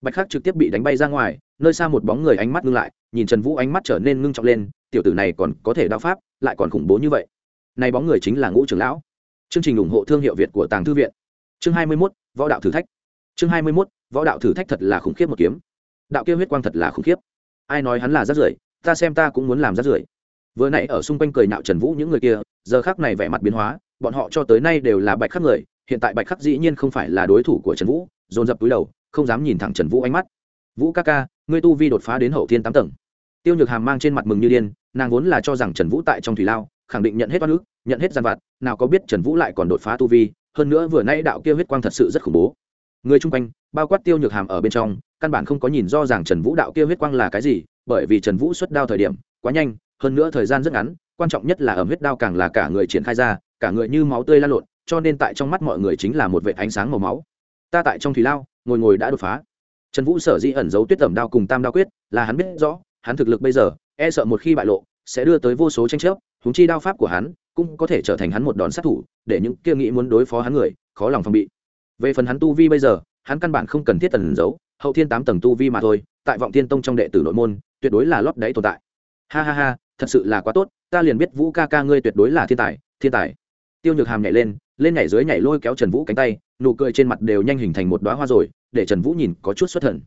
Bạch khắc trực tiếp bị đánh bay ra ngoài, nơi xa một bóng người ánh mắt ngưng lại, nhìn trần vũ ánh mắt trở nên ngưng trọng lên, tiểu tử này còn có thể đao pháp, lại còn khủng bố như vậy. Này bóng người chính là ngũ trưởng lão. Chương trình ủng hộ thương hiệu việt của tàng thư viện. Chương hai mươi mốt, võ đạo thử thách chương hai mươi mốt, võ đạo thử thách thật là khủng khiếp một kiếm. Đạo kia huyết quang thật là khủng khiếp. Ai nói hắn là rát rưởi, ta xem ta cũng muốn làm rát rưởi. Vừa nãy ở xung quanh cười nạo trần vũ những người kia, giờ khác này vẻ mặt biến hóa, bọn họ cho tới nay đều là bạch khắc người, hiện tại bạch khắc dĩ nhiên không phải là đối thủ của trần vũ, dồn dập túi đầu, không dám nhìn thẳng trần vũ ánh mắt. Vũ ca ca, ngươi tu vi đột phá đến hậu thiên tám tầng. Tiêu nhược hàm mang trên mặt mừng như điên, nàng vốn là cho rằng trần vũ tại trong thủy lao, khẳng định nhận hết oan ức, nhận hết gian vặt, nào có biết trần vũ lại còn đột phá tu vi, hơn nữa vừa nãy đạo kia huyết quang thật sự rất khủng bố người chung quanh, bao quát tiêu nhược hàm ở bên trong, căn bản không có nhìn do rằng trần vũ đạo kia huyết quang là cái gì, bởi vì trần vũ xuất đao thời điểm, quá nhanh, hơn nữa thời gian rất ngắn, quan trọng nhất là ẩm huyết đao càng là cả người triển khai ra, cả người như máu tươi lan lộn, cho nên tại trong mắt mọi người chính là một vệ ánh sáng màu máu. Ta tại trong thủy lao, ngồi ngồi đã đột phá. Trần vũ sở dĩ ẩn giấu tuyết tẩm đao cùng tam đao quyết, là hắn biết rõ, hắn thực lực bây giờ e sợ một khi bại lộ, sẽ đưa tới vô số tranh chấp húng chi đao pháp của hắn cũng có thể trở thành hắn một đòn sát thủ, để những kia nghĩ muốn đối phó hắn người, khó lòng phòng bị về phần hắn tu vi bây giờ, hắn căn bản không cần thiết tần giấu, hậu thiên tám tầng tu vi mà thôi, tại vọng thiên tông trong đệ tử nội môn, tuyệt đối là lót đáy tồn tại. Ha ha ha, thật sự là quá tốt, ta liền biết vũ ca ca ngươi tuyệt đối là thiên tài thiên tài. Tiêu nhược hàm nhảy lên lên nhảy dưới nhảy lôi kéo trần vũ cánh tay, nụ cười trên mặt đều nhanh hình thành một đoá hoa rồi, để trần vũ nhìn có chút xuất thần.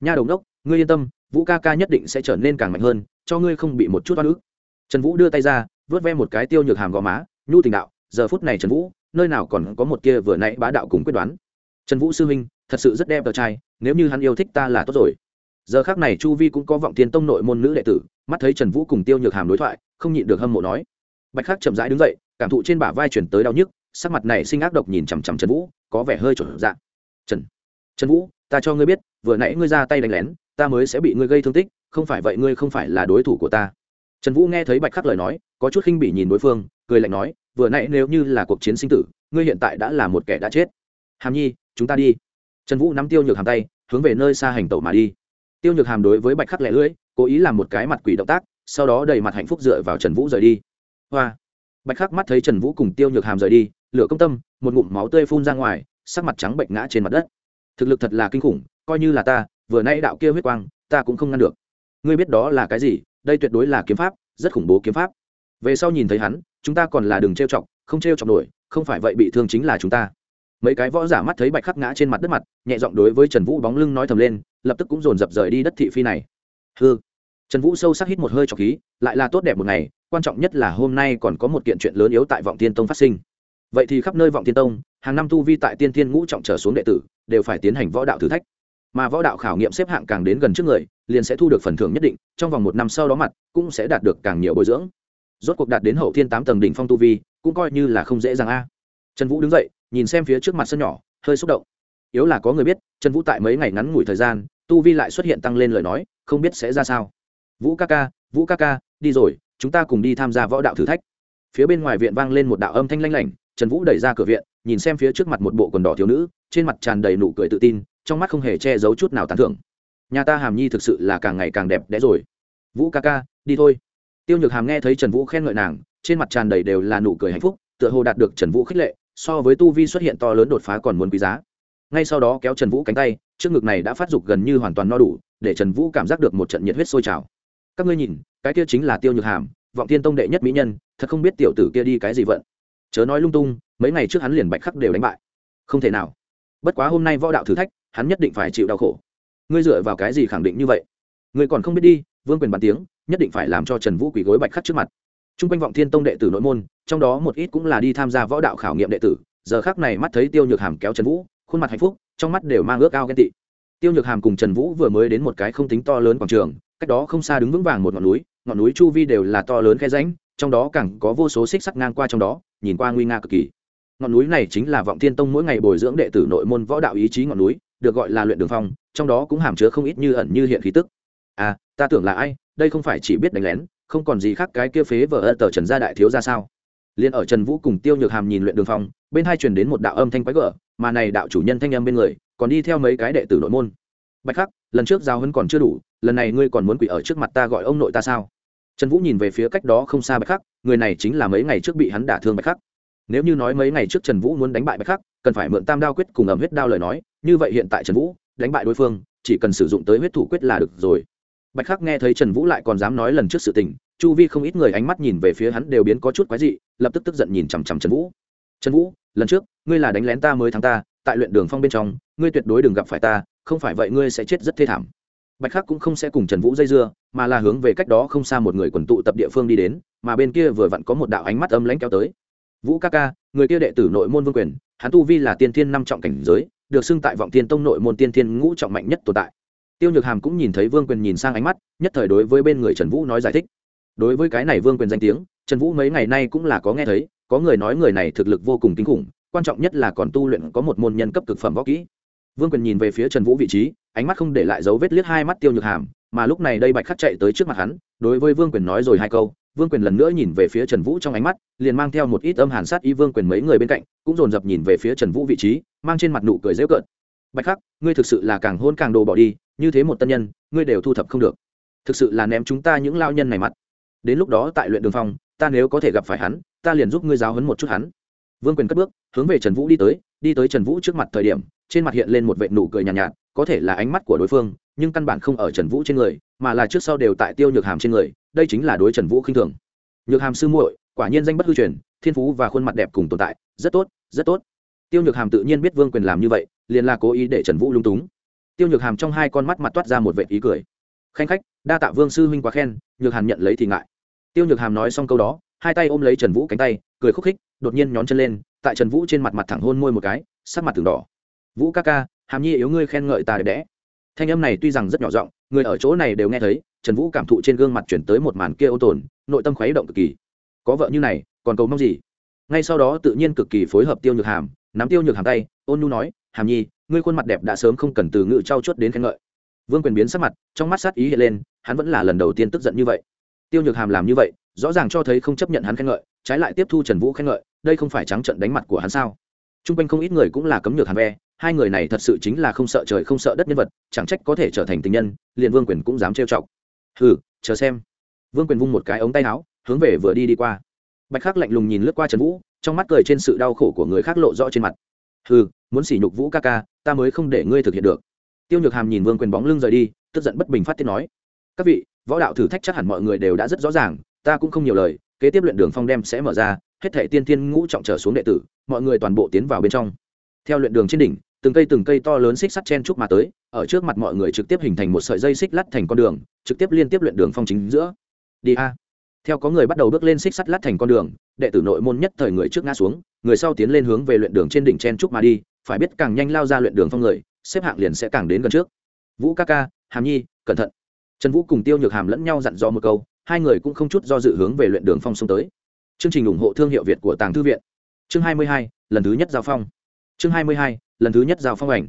Nha đồng đốc ngươi yên tâm, vũ ca ca nhất định sẽ trở nên càng mạnh hơn, cho ngươi không bị một chút oan ức. Trần vũ đưa tay ra, vớt ve một cái tiêu nhược hàm gò má, nhu tình đạo, giờ phút này trần vũ nơi nào còn có một kia vừa nãy bá đạo cùng quyết đoán. Trần vũ sư huynh, thật sự rất đẹp tờ trai, nếu như hắn yêu thích ta là tốt rồi. Giờ khác này chu vi cũng có vọng thiên tông nội môn nữ đệ tử, mắt thấy trần vũ cùng tiêu nhược hàm đối thoại, không nhịn được hâm mộ nói. Bạch khắc chậm rãi đứng dậy, cảm thụ trên bả vai chuyển tới đau nhức, sắc mặt này sinh ác độc nhìn chằm chằm trần vũ, có vẻ hơi trộn dạng trần trần vũ, ta cho ngươi biết, vừa nãy ngươi ra tay đánh lén, ta mới sẽ bị ngươi gây thương tích, không phải vậy ngươi không phải là đối thủ của ta. Trần vũ nghe thấy bạch khắc lời nói, có chút khinh bỉ nhìn đối phương, cười lạnh nói vừa nãy nếu như là cuộc chiến sinh tử, ngươi hiện tại đã là một kẻ đã chết. Hàm nhi, chúng ta đi. Trần vũ nắm tiêu nhược hàm tay, hướng về nơi xa hành tẩu mà đi. Tiêu nhược hàm đối với bạch khắc lẻ lưỡi, cố ý làm một cái mặt quỷ động tác, sau đó đầy mặt hạnh phúc dựa vào trần vũ rời đi. Hoa. Bạch khắc mắt thấy trần vũ cùng tiêu nhược hàm rời đi, lửa công tâm, một ngụm máu tươi phun ra ngoài, sắc mặt trắng bệnh ngã trên mặt đất. Thực lực thật là kinh khủng, coi như là ta, vừa nay đạo kia huyết quang, ta cũng không ngăn được. Ngươi biết đó là cái gì, đây tuyệt đối là kiếm pháp, rất khủng bố kiếm pháp về sau nhìn thấy hắn, chúng ta còn là đừng trêu chọc, không trêu chọc nổi, không phải vậy bị thương chính là chúng ta. Mấy cái võ giả mắt thấy bạch khắc ngã trên mặt đất mặt, nhẹ giọng đối với trần vũ bóng lưng nói thầm lên, lập tức cũng dồn dập rời đi đất thị phi này. Hư trần vũ sâu sắc hít một hơi trọc khí, lại là tốt đẹp một ngày, quan trọng nhất là hôm nay còn có một kiện chuyện lớn yếu tại vọng tiên tông phát sinh. Vậy thì khắp nơi vọng tiên tông, hàng năm tu vi tại tiên tiên ngũ trọng trở xuống đệ tử, đều phải tiến hành võ đạo thử thách. Mà võ đạo khảo nghiệm xếp hạng càng đến gần trước người, liền sẽ thu được phần thưởng nhất định, trong vòng một năm sau đó mặt, cũng sẽ đạt được càng nhiều bồi dưỡng rốt cuộc đạt đến hậu thiên tám tầng đỉnh phong tu vi, cũng coi như là không dễ dàng a. Trần vũ đứng dậy, nhìn xem phía trước mặt sân nhỏ, hơi xúc động. Yếu là có người biết, trần vũ tại mấy ngày ngắn ngủi thời gian, tu vi lại xuất hiện tăng lên lời nói, không biết sẽ ra sao. Vũ ca ca, vũ ca ca, đi rồi, chúng ta cùng đi tham gia võ đạo thử thách. Phía bên ngoài viện vang lên một đạo âm thanh lanh lảnh, trần vũ đẩy ra cửa viện, nhìn xem phía trước mặt một bộ quần đỏ thiếu nữ, trên mặt tràn đầy nụ cười tự tin, trong mắt không hề che giấu chút nào tán thưởng. Nhà ta hàm nhi thực sự là càng ngày càng đẹp đẽ rồi. Vũ ca ca, đi thôi tiêu nhược hàm nghe thấy trần vũ khen ngợi nàng, trên mặt tràn đầy đều là nụ cười hạnh phúc, tựa hồ đạt được trần vũ khích lệ, so với tu vi xuất hiện to lớn đột phá còn muốn quý giá. Ngay sau đó kéo trần vũ cánh tay, trước ngực này đã phát dục gần như hoàn toàn no đủ, để trần vũ cảm giác được một trận nhiệt huyết sôi trào. Các ngươi nhìn, cái kia chính là tiêu nhược hàm, vọng tiên tông đệ nhất mỹ nhân, thật không biết tiểu tử kia đi cái gì vận. Chớ nói lung tung, mấy ngày trước hắn liền bạch khắc đều đánh bại. Không thể nào. Bất quá hôm nay võ đạo thử thách, hắn nhất định phải chịu đau khổ. Ngươi dựa vào cái gì khẳng định như vậy? Ngươi còn không biết đi, vương quyền bàn tiếng nhất định phải làm cho trần vũ quỳ gối bạch khắc trước mặt. T r u n g quanh vọng thiên tông đệ tử nội môn, trong đó một ít cũng là đi tham gia võ đạo khảo nghiệm đệ tử, giờ khác này mắt thấy tiêu nhược hàm kéo trần vũ, khuôn mặt hạnh phúc, trong mắt đều mang ước ao ghen tị. Tiêu nhược hàm cùng trần vũ vừa mới đến một cái không tính to lớn quảng trường, cách đó không xa đứng vững vàng một ngọn núi ngọn núi chu vi đều là to lớn khe ránh trong đó càng có vô số xích sắc ngang qua trong đó, nhìn qua nguy nga cực kỳ. Ngọn núi này chính là vọng thiên tông mỗi ngày bồi dưỡng đệ tử nội môn võ đạo ý chí ngọn núi, được gọi là luyện đường phong, trong đó cũng hàm chứa không ít như ẩn như hiện khí tức à ta tưởng là ai đây không phải chỉ biết đánh lén không còn gì khác cái kia phế vợ ân tờ trần gia đại thiếu ra sao? Liền ở trần vũ cùng tiêu nhược hàm nhìn luyện đường phòng, bên hai truyền đến một đạo âm thanh quái gở mà này đạo chủ nhân thanh âm bên người còn đi theo mấy cái đệ tử nội môn. Bạch khắc lần trước giao hấn còn chưa đủ lần này ngươi còn muốn quỷ ở trước mặt ta gọi ông nội ta sao? Trần vũ nhìn về phía cách đó không xa bạch khắc người này chính là mấy ngày trước bị hắn đả thương bạch khắc. Nếu như nói mấy ngày trước trần vũ muốn đánh bại bạch khắc cần phải mượn tam đao quyết cùng ẩm huyết đao lời nói như vậy hiện tại trần vũ đánh bại đối phương chỉ cần sử dụng tới huyết thủ quyết là được rồi bạch khắc nghe thấy trần vũ lại còn dám nói lần trước sự tình, chu vi không ít người ánh mắt nhìn về phía hắn đều biến có chút quái dị, lập tức tức giận nhìn chằm chằm trần vũ. Trần vũ, lần trước, ngươi là đánh lén ta mới thắng ta, tại luyện đường phong bên trong, ngươi tuyệt đối đừng gặp phải ta, không phải vậy ngươi sẽ chết rất thê thảm. Bạch khắc cũng không sẽ cùng trần vũ dây dưa, mà là hướng về cách đó không xa một người quần tụ tập địa phương đi đến, mà bên kia vừa vặn có một đạo ánh mắt âm lãnh kéo tới. Vũ ca ca, người kia đệ tử nội môn vương quyền, hắn tu vi là tiên thiên năm trọng cảnh giới, được xưng tại vọng tiên tông nội môn tiên thiên ngũ trọng mạnh nhất tồn tại tiêu nhược hàm cũng nhìn thấy vương quyền nhìn sang ánh mắt, nhất thời đối với bên người trần vũ nói giải thích. Đối với cái này vương quyền danh tiếng, trần vũ mấy ngày nay cũng là có nghe thấy, có người nói người này thực lực vô cùng kinh khủng, quan trọng nhất là còn tu luyện có một môn nhân cấp cực phẩm võ kỹ. Vương quyền nhìn về phía trần vũ vị trí, ánh mắt không để lại dấu vết liếc hai mắt tiêu nhược hàm, mà lúc này đây bạch khắc chạy tới trước mặt hắn, đối với vương quyền nói rồi hai câu, vương quyền lần nữa nhìn về phía trần vũ trong ánh mắt, liền mang theo một ít âm hàn sát ý vương quyền mấy người bên cạnh, cũng dồn dập nhìn về phía trần vũ vị trí, mang trên mặt nụ cười dễ cợt. Bạch khắc, ngươi thực sự là càng hôn càng đồ bỏ đi như thế một tân nhân ngươi đều thu thập không được. Thực sự là ném chúng ta những lao nhân này mặt. Đến lúc đó tại luyện đường phong ta nếu có thể gặp phải hắn ta liền giúp ngươi giáo hấn một chút hắn. Vương quyền cất bước hướng về trần vũ đi tới đi tới trần vũ trước mặt thời điểm trên mặt hiện lên một vệ nụ cười nhàn nhạt, nhạt có thể là ánh mắt của đối phương nhưng căn bản không ở trần vũ trên người mà là trước sau đều tại tiêu nhược hàm trên người đây chính là đối trần vũ khinh thường. Nhược hàm sư muội quả nhiên danh bất hư truyền thiên phú và khuôn mặt đẹp cùng tồn tại rất tốt rất tốt. Tiêu nhược hàm tự nhiên biết vương quyền làm như vậy liền là cố ý để trần vũ lung túng tiêu nhược hàm trong hai con mắt mặt toát ra một vệ ý cười. Khanh khách, đa tạ vương sư huynh quá khen, nhược hàm nhận lấy thì ngại. Tiêu nhược hàm nói xong câu đó, hai tay ôm lấy trần vũ cánh tay, cười khúc khích, đột nhiên nhón chân lên, tại trần vũ trên mặt mặt thẳng hôn môi một cái, sắc mặt từng đỏ. Vũ ca ca, hàm nhi yếu ngươi khen ngợi ta đẹp đẽ. Thanh âm này tuy rằng rất nhỏ giọng, người ở chỗ này đều nghe thấy, trần vũ cảm thụ trên gương mặt chuyển tới một màn kia ô tồn, nội tâm khuấy động cực kỳ. Có vợ như này, còn cầu mong gì? Ngay sau đó tự nhiên cực kỳ phối hợp tiêu nhược hàm, nắm tiêu nhược hàm tay, ôn nhu nói hàm nhi, ngươi khuôn mặt đẹp đã sớm không cần từ ngự trau chuốt đến khen ngợi. Vương quyền biến sắc mặt, trong mắt sát ý hiện lên, hắn vẫn là lần đầu tiên tức giận như vậy. Tiêu nhược hàm làm như vậy, rõ ràng cho thấy không chấp nhận hắn khen ngợi, trái lại tiếp thu trần vũ khen ngợi, đây không phải trắng trận đánh mặt của hắn sao? T r u n g quanh không ít người cũng là cấm nhược Hàm ve, hai người này thật sự chính là không sợ trời không sợ đất nhân vật, chẳng trách có thể trở thành tình nhân, liền vương quyền cũng dám trêu chọc. Hừ, chờ xem. Vương quyền vung một cái ống tay áo, hướng về vừa đi đi qua. Bạch khắc lạnh lùng nhìn lướt qua trần vũ, trong mắt cười trên sự đau khổ của người khác lộ rõ trên mặt. Hừ muốn sỉ nhục vũ ca ca, ta mới không để ngươi thực hiện được. Tiêu nhược hàm nhìn vương quyền bóng lưng rời đi, tức giận bất bình phát tiết nói, các vị, võ đạo thử thách chắc hẳn mọi người đều đã rất rõ ràng, ta cũng không nhiều lời, kế tiếp luyện đường phong đem sẽ mở ra, hết thể tiên thiên ngũ trọng trở xuống đệ tử, mọi người toàn bộ tiến vào bên trong. Theo luyện đường trên đỉnh, từng cây từng cây to lớn xích sắt chen trúc mà tới, ở trước mặt mọi người trực tiếp hình thành một sợi dây xích lắt thành con đường, trực tiếp liên tiếp luyện đường phong chính giữa. Đi a. Theo có người bắt đầu bước lên xích sắt lắt thành con đường, đệ tử nội môn nhất thời người trước ngã xuống, người sau tiến lên hướng về luyện đường trên đỉnh chen trúc mà đi phải biết càng nhanh lao ra luyện đường phong người, xếp hạng liền sẽ càng đến gần trước. Vũ ca ca, hàm nhi, cẩn thận. Trần vũ cùng tiêu nhược hàm lẫn nhau dặn dò một câu, hai người cũng không chút do dự hướng về luyện đường phong xông tới. Chương trình ủng hộ thương hiệu việt của tàng thư viện. Chương hai mươi hai, lần thứ nhất giao phong. Chương hai mươi hai, lần thứ nhất giao phong ảnh.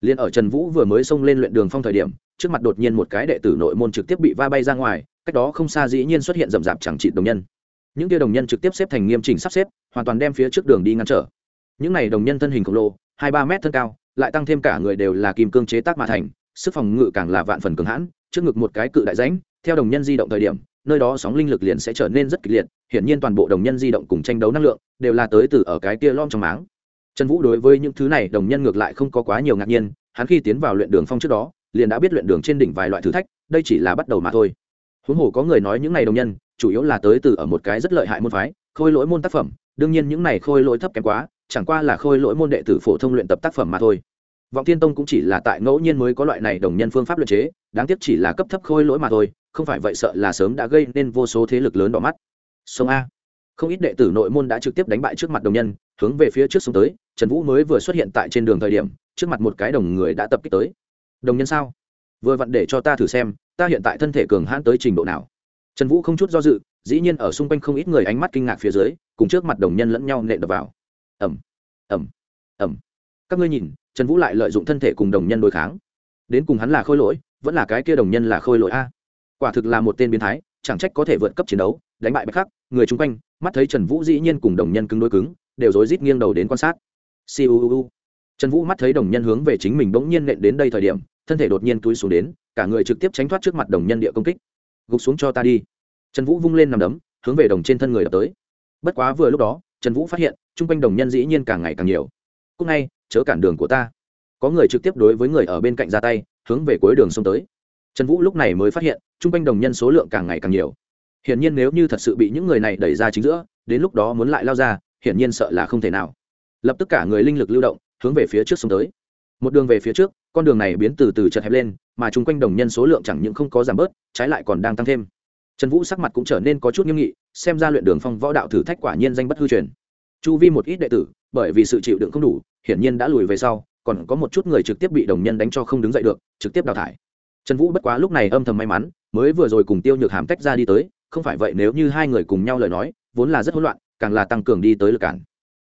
Liền ở trần vũ vừa mới xông lên luyện đường phong thời điểm, trước mặt đột nhiên một cái đệ tử nội môn trực tiếp bị va bay ra ngoài, cách đó không xa dĩ nhiên xuất hiện rậm rạp chẳng trị đồng nhân. Những kia đồng nhân trực tiếp xếp thành nghiêm chỉnh sắp xếp, hoàn toàn đem phía trước đường đi ngăn trở. Những này đồng nhân thân hình khổng lồ hai ba mét thân cao, lại tăng thêm cả người đều là kim cương chế tác mà thành, sức phòng ngự càng là vạn phần cường hãn, trước ngực một cái cự đại rãnh, theo đồng nhân di động thời điểm, nơi đó sóng linh lực liền sẽ trở nên rất kịch liệt, hiển nhiên toàn bộ đồng nhân di động cùng tranh đấu năng lượng đều là tới từ ở cái kia lom trong máng. Trần vũ đối với những thứ này, đồng nhân ngược lại không có quá nhiều ngạc nhiên, hắn khi tiến vào luyện đường phong trước đó, liền đã biết luyện đường trên đỉnh vài loại thử thách, đây chỉ là bắt đầu mà thôi. Huống hồ có người nói những này đồng nhân, chủ yếu là tới từ ở một cái rất lợi hại môn phái, khôi lỗi môn tác phẩm, đương nhiên những này khôi lỗi thấp kém quá chẳng qua là khôi lỗi môn đệ tử phổ thông luyện tập tác phẩm mà thôi. Vọng thiên tông cũng chỉ là tại ngẫu nhiên mới có loại này đồng nhân phương pháp luyện chế, đáng tiếc chỉ là cấp thấp khôi lỗi mà thôi, không phải vậy sợ là sớm đã gây nên vô số thế lực lớn đỏ mắt. Sông a. Không ít đệ tử nội môn đã trực tiếp đánh bại trước mặt đồng nhân, hướng về phía trước sông tới, trần vũ mới vừa xuất hiện tại trên đường thời điểm, trước mặt một cái đồng người đã tập kích tới. Đồng nhân sao? Vừa vặn để cho ta thử xem, ta hiện tại thân thể cường hãn tới trình độ nào. Trần vũ không chút do dự, dĩ nhiên ở xung quanh không ít người ánh mắt kinh ngạc phía dưới, cùng trước mặt đồng nhân lẫn nhau nện đập vào ẩm ẩm ẩm. Các ngươi nhìn, trần vũ lại lợi dụng thân thể cùng đồng nhân đối kháng. Đến cùng hắn là khôi lỗi, vẫn là cái kia đồng nhân là khôi lỗi a? Quả thực là một tên biến thái, chẳng trách có thể vượt cấp chiến đấu, đánh bại bạch khắc, người chung quanh, mắt thấy trần vũ dĩ nhiên cùng đồng nhân cứng đối cứng, đều rối rít nghiêng đầu đến quan sát. Siêu trần vũ mắt thấy đồng nhân hướng về chính mình bỗng nhiên nện đến đây thời điểm, thân thể đột nhiên túi xuống đến, cả người trực tiếp tránh thoát trước mặt đồng nhân địa công kích. Gục xuống cho ta đi. Trần vũ vung lên nằm đấm, hướng về đồng trên thân người đập tới. Bất quá vừa lúc đó trần vũ phát hiện, chung quanh đồng nhân dĩ nhiên càng ngày càng nhiều. Cúc ngay, chớ cản đường của ta. Có người trực tiếp đối với người ở bên cạnh ra tay, hướng về cuối đường xông tới. Trần vũ lúc này mới phát hiện, chung quanh đồng nhân số lượng càng ngày càng nhiều. Hiển nhiên nếu như thật sự bị những người này đẩy ra chính giữa, đến lúc đó muốn lại lao ra, hiển nhiên sợ là không thể nào. Lập tức cả người linh lực lưu động, hướng về phía trước xông tới. Một đường về phía trước, con đường này biến từ từ chật hẹp lên, mà chung quanh đồng nhân số lượng chẳng những không có giảm bớt, trái lại còn đang tăng thêm trần vũ sắc mặt cũng trở nên có chút nghiêm nghị, xem ra luyện đường phong võ đạo thử thách quả nhiên danh bất hư truyền. Chu vi một ít đệ tử, bởi vì sự chịu đựng không đủ, hiển nhiên đã lùi về sau, còn có một chút người trực tiếp bị đồng nhân đánh cho không đứng dậy được, trực tiếp đào thải. Trần vũ bất quá lúc này âm thầm may mắn, mới vừa rồi cùng tiêu nhược hàm tách ra đi tới, không phải vậy nếu như hai người cùng nhau lời nói, vốn là rất hỗn loạn, càng là tăng cường đi tới lực cản.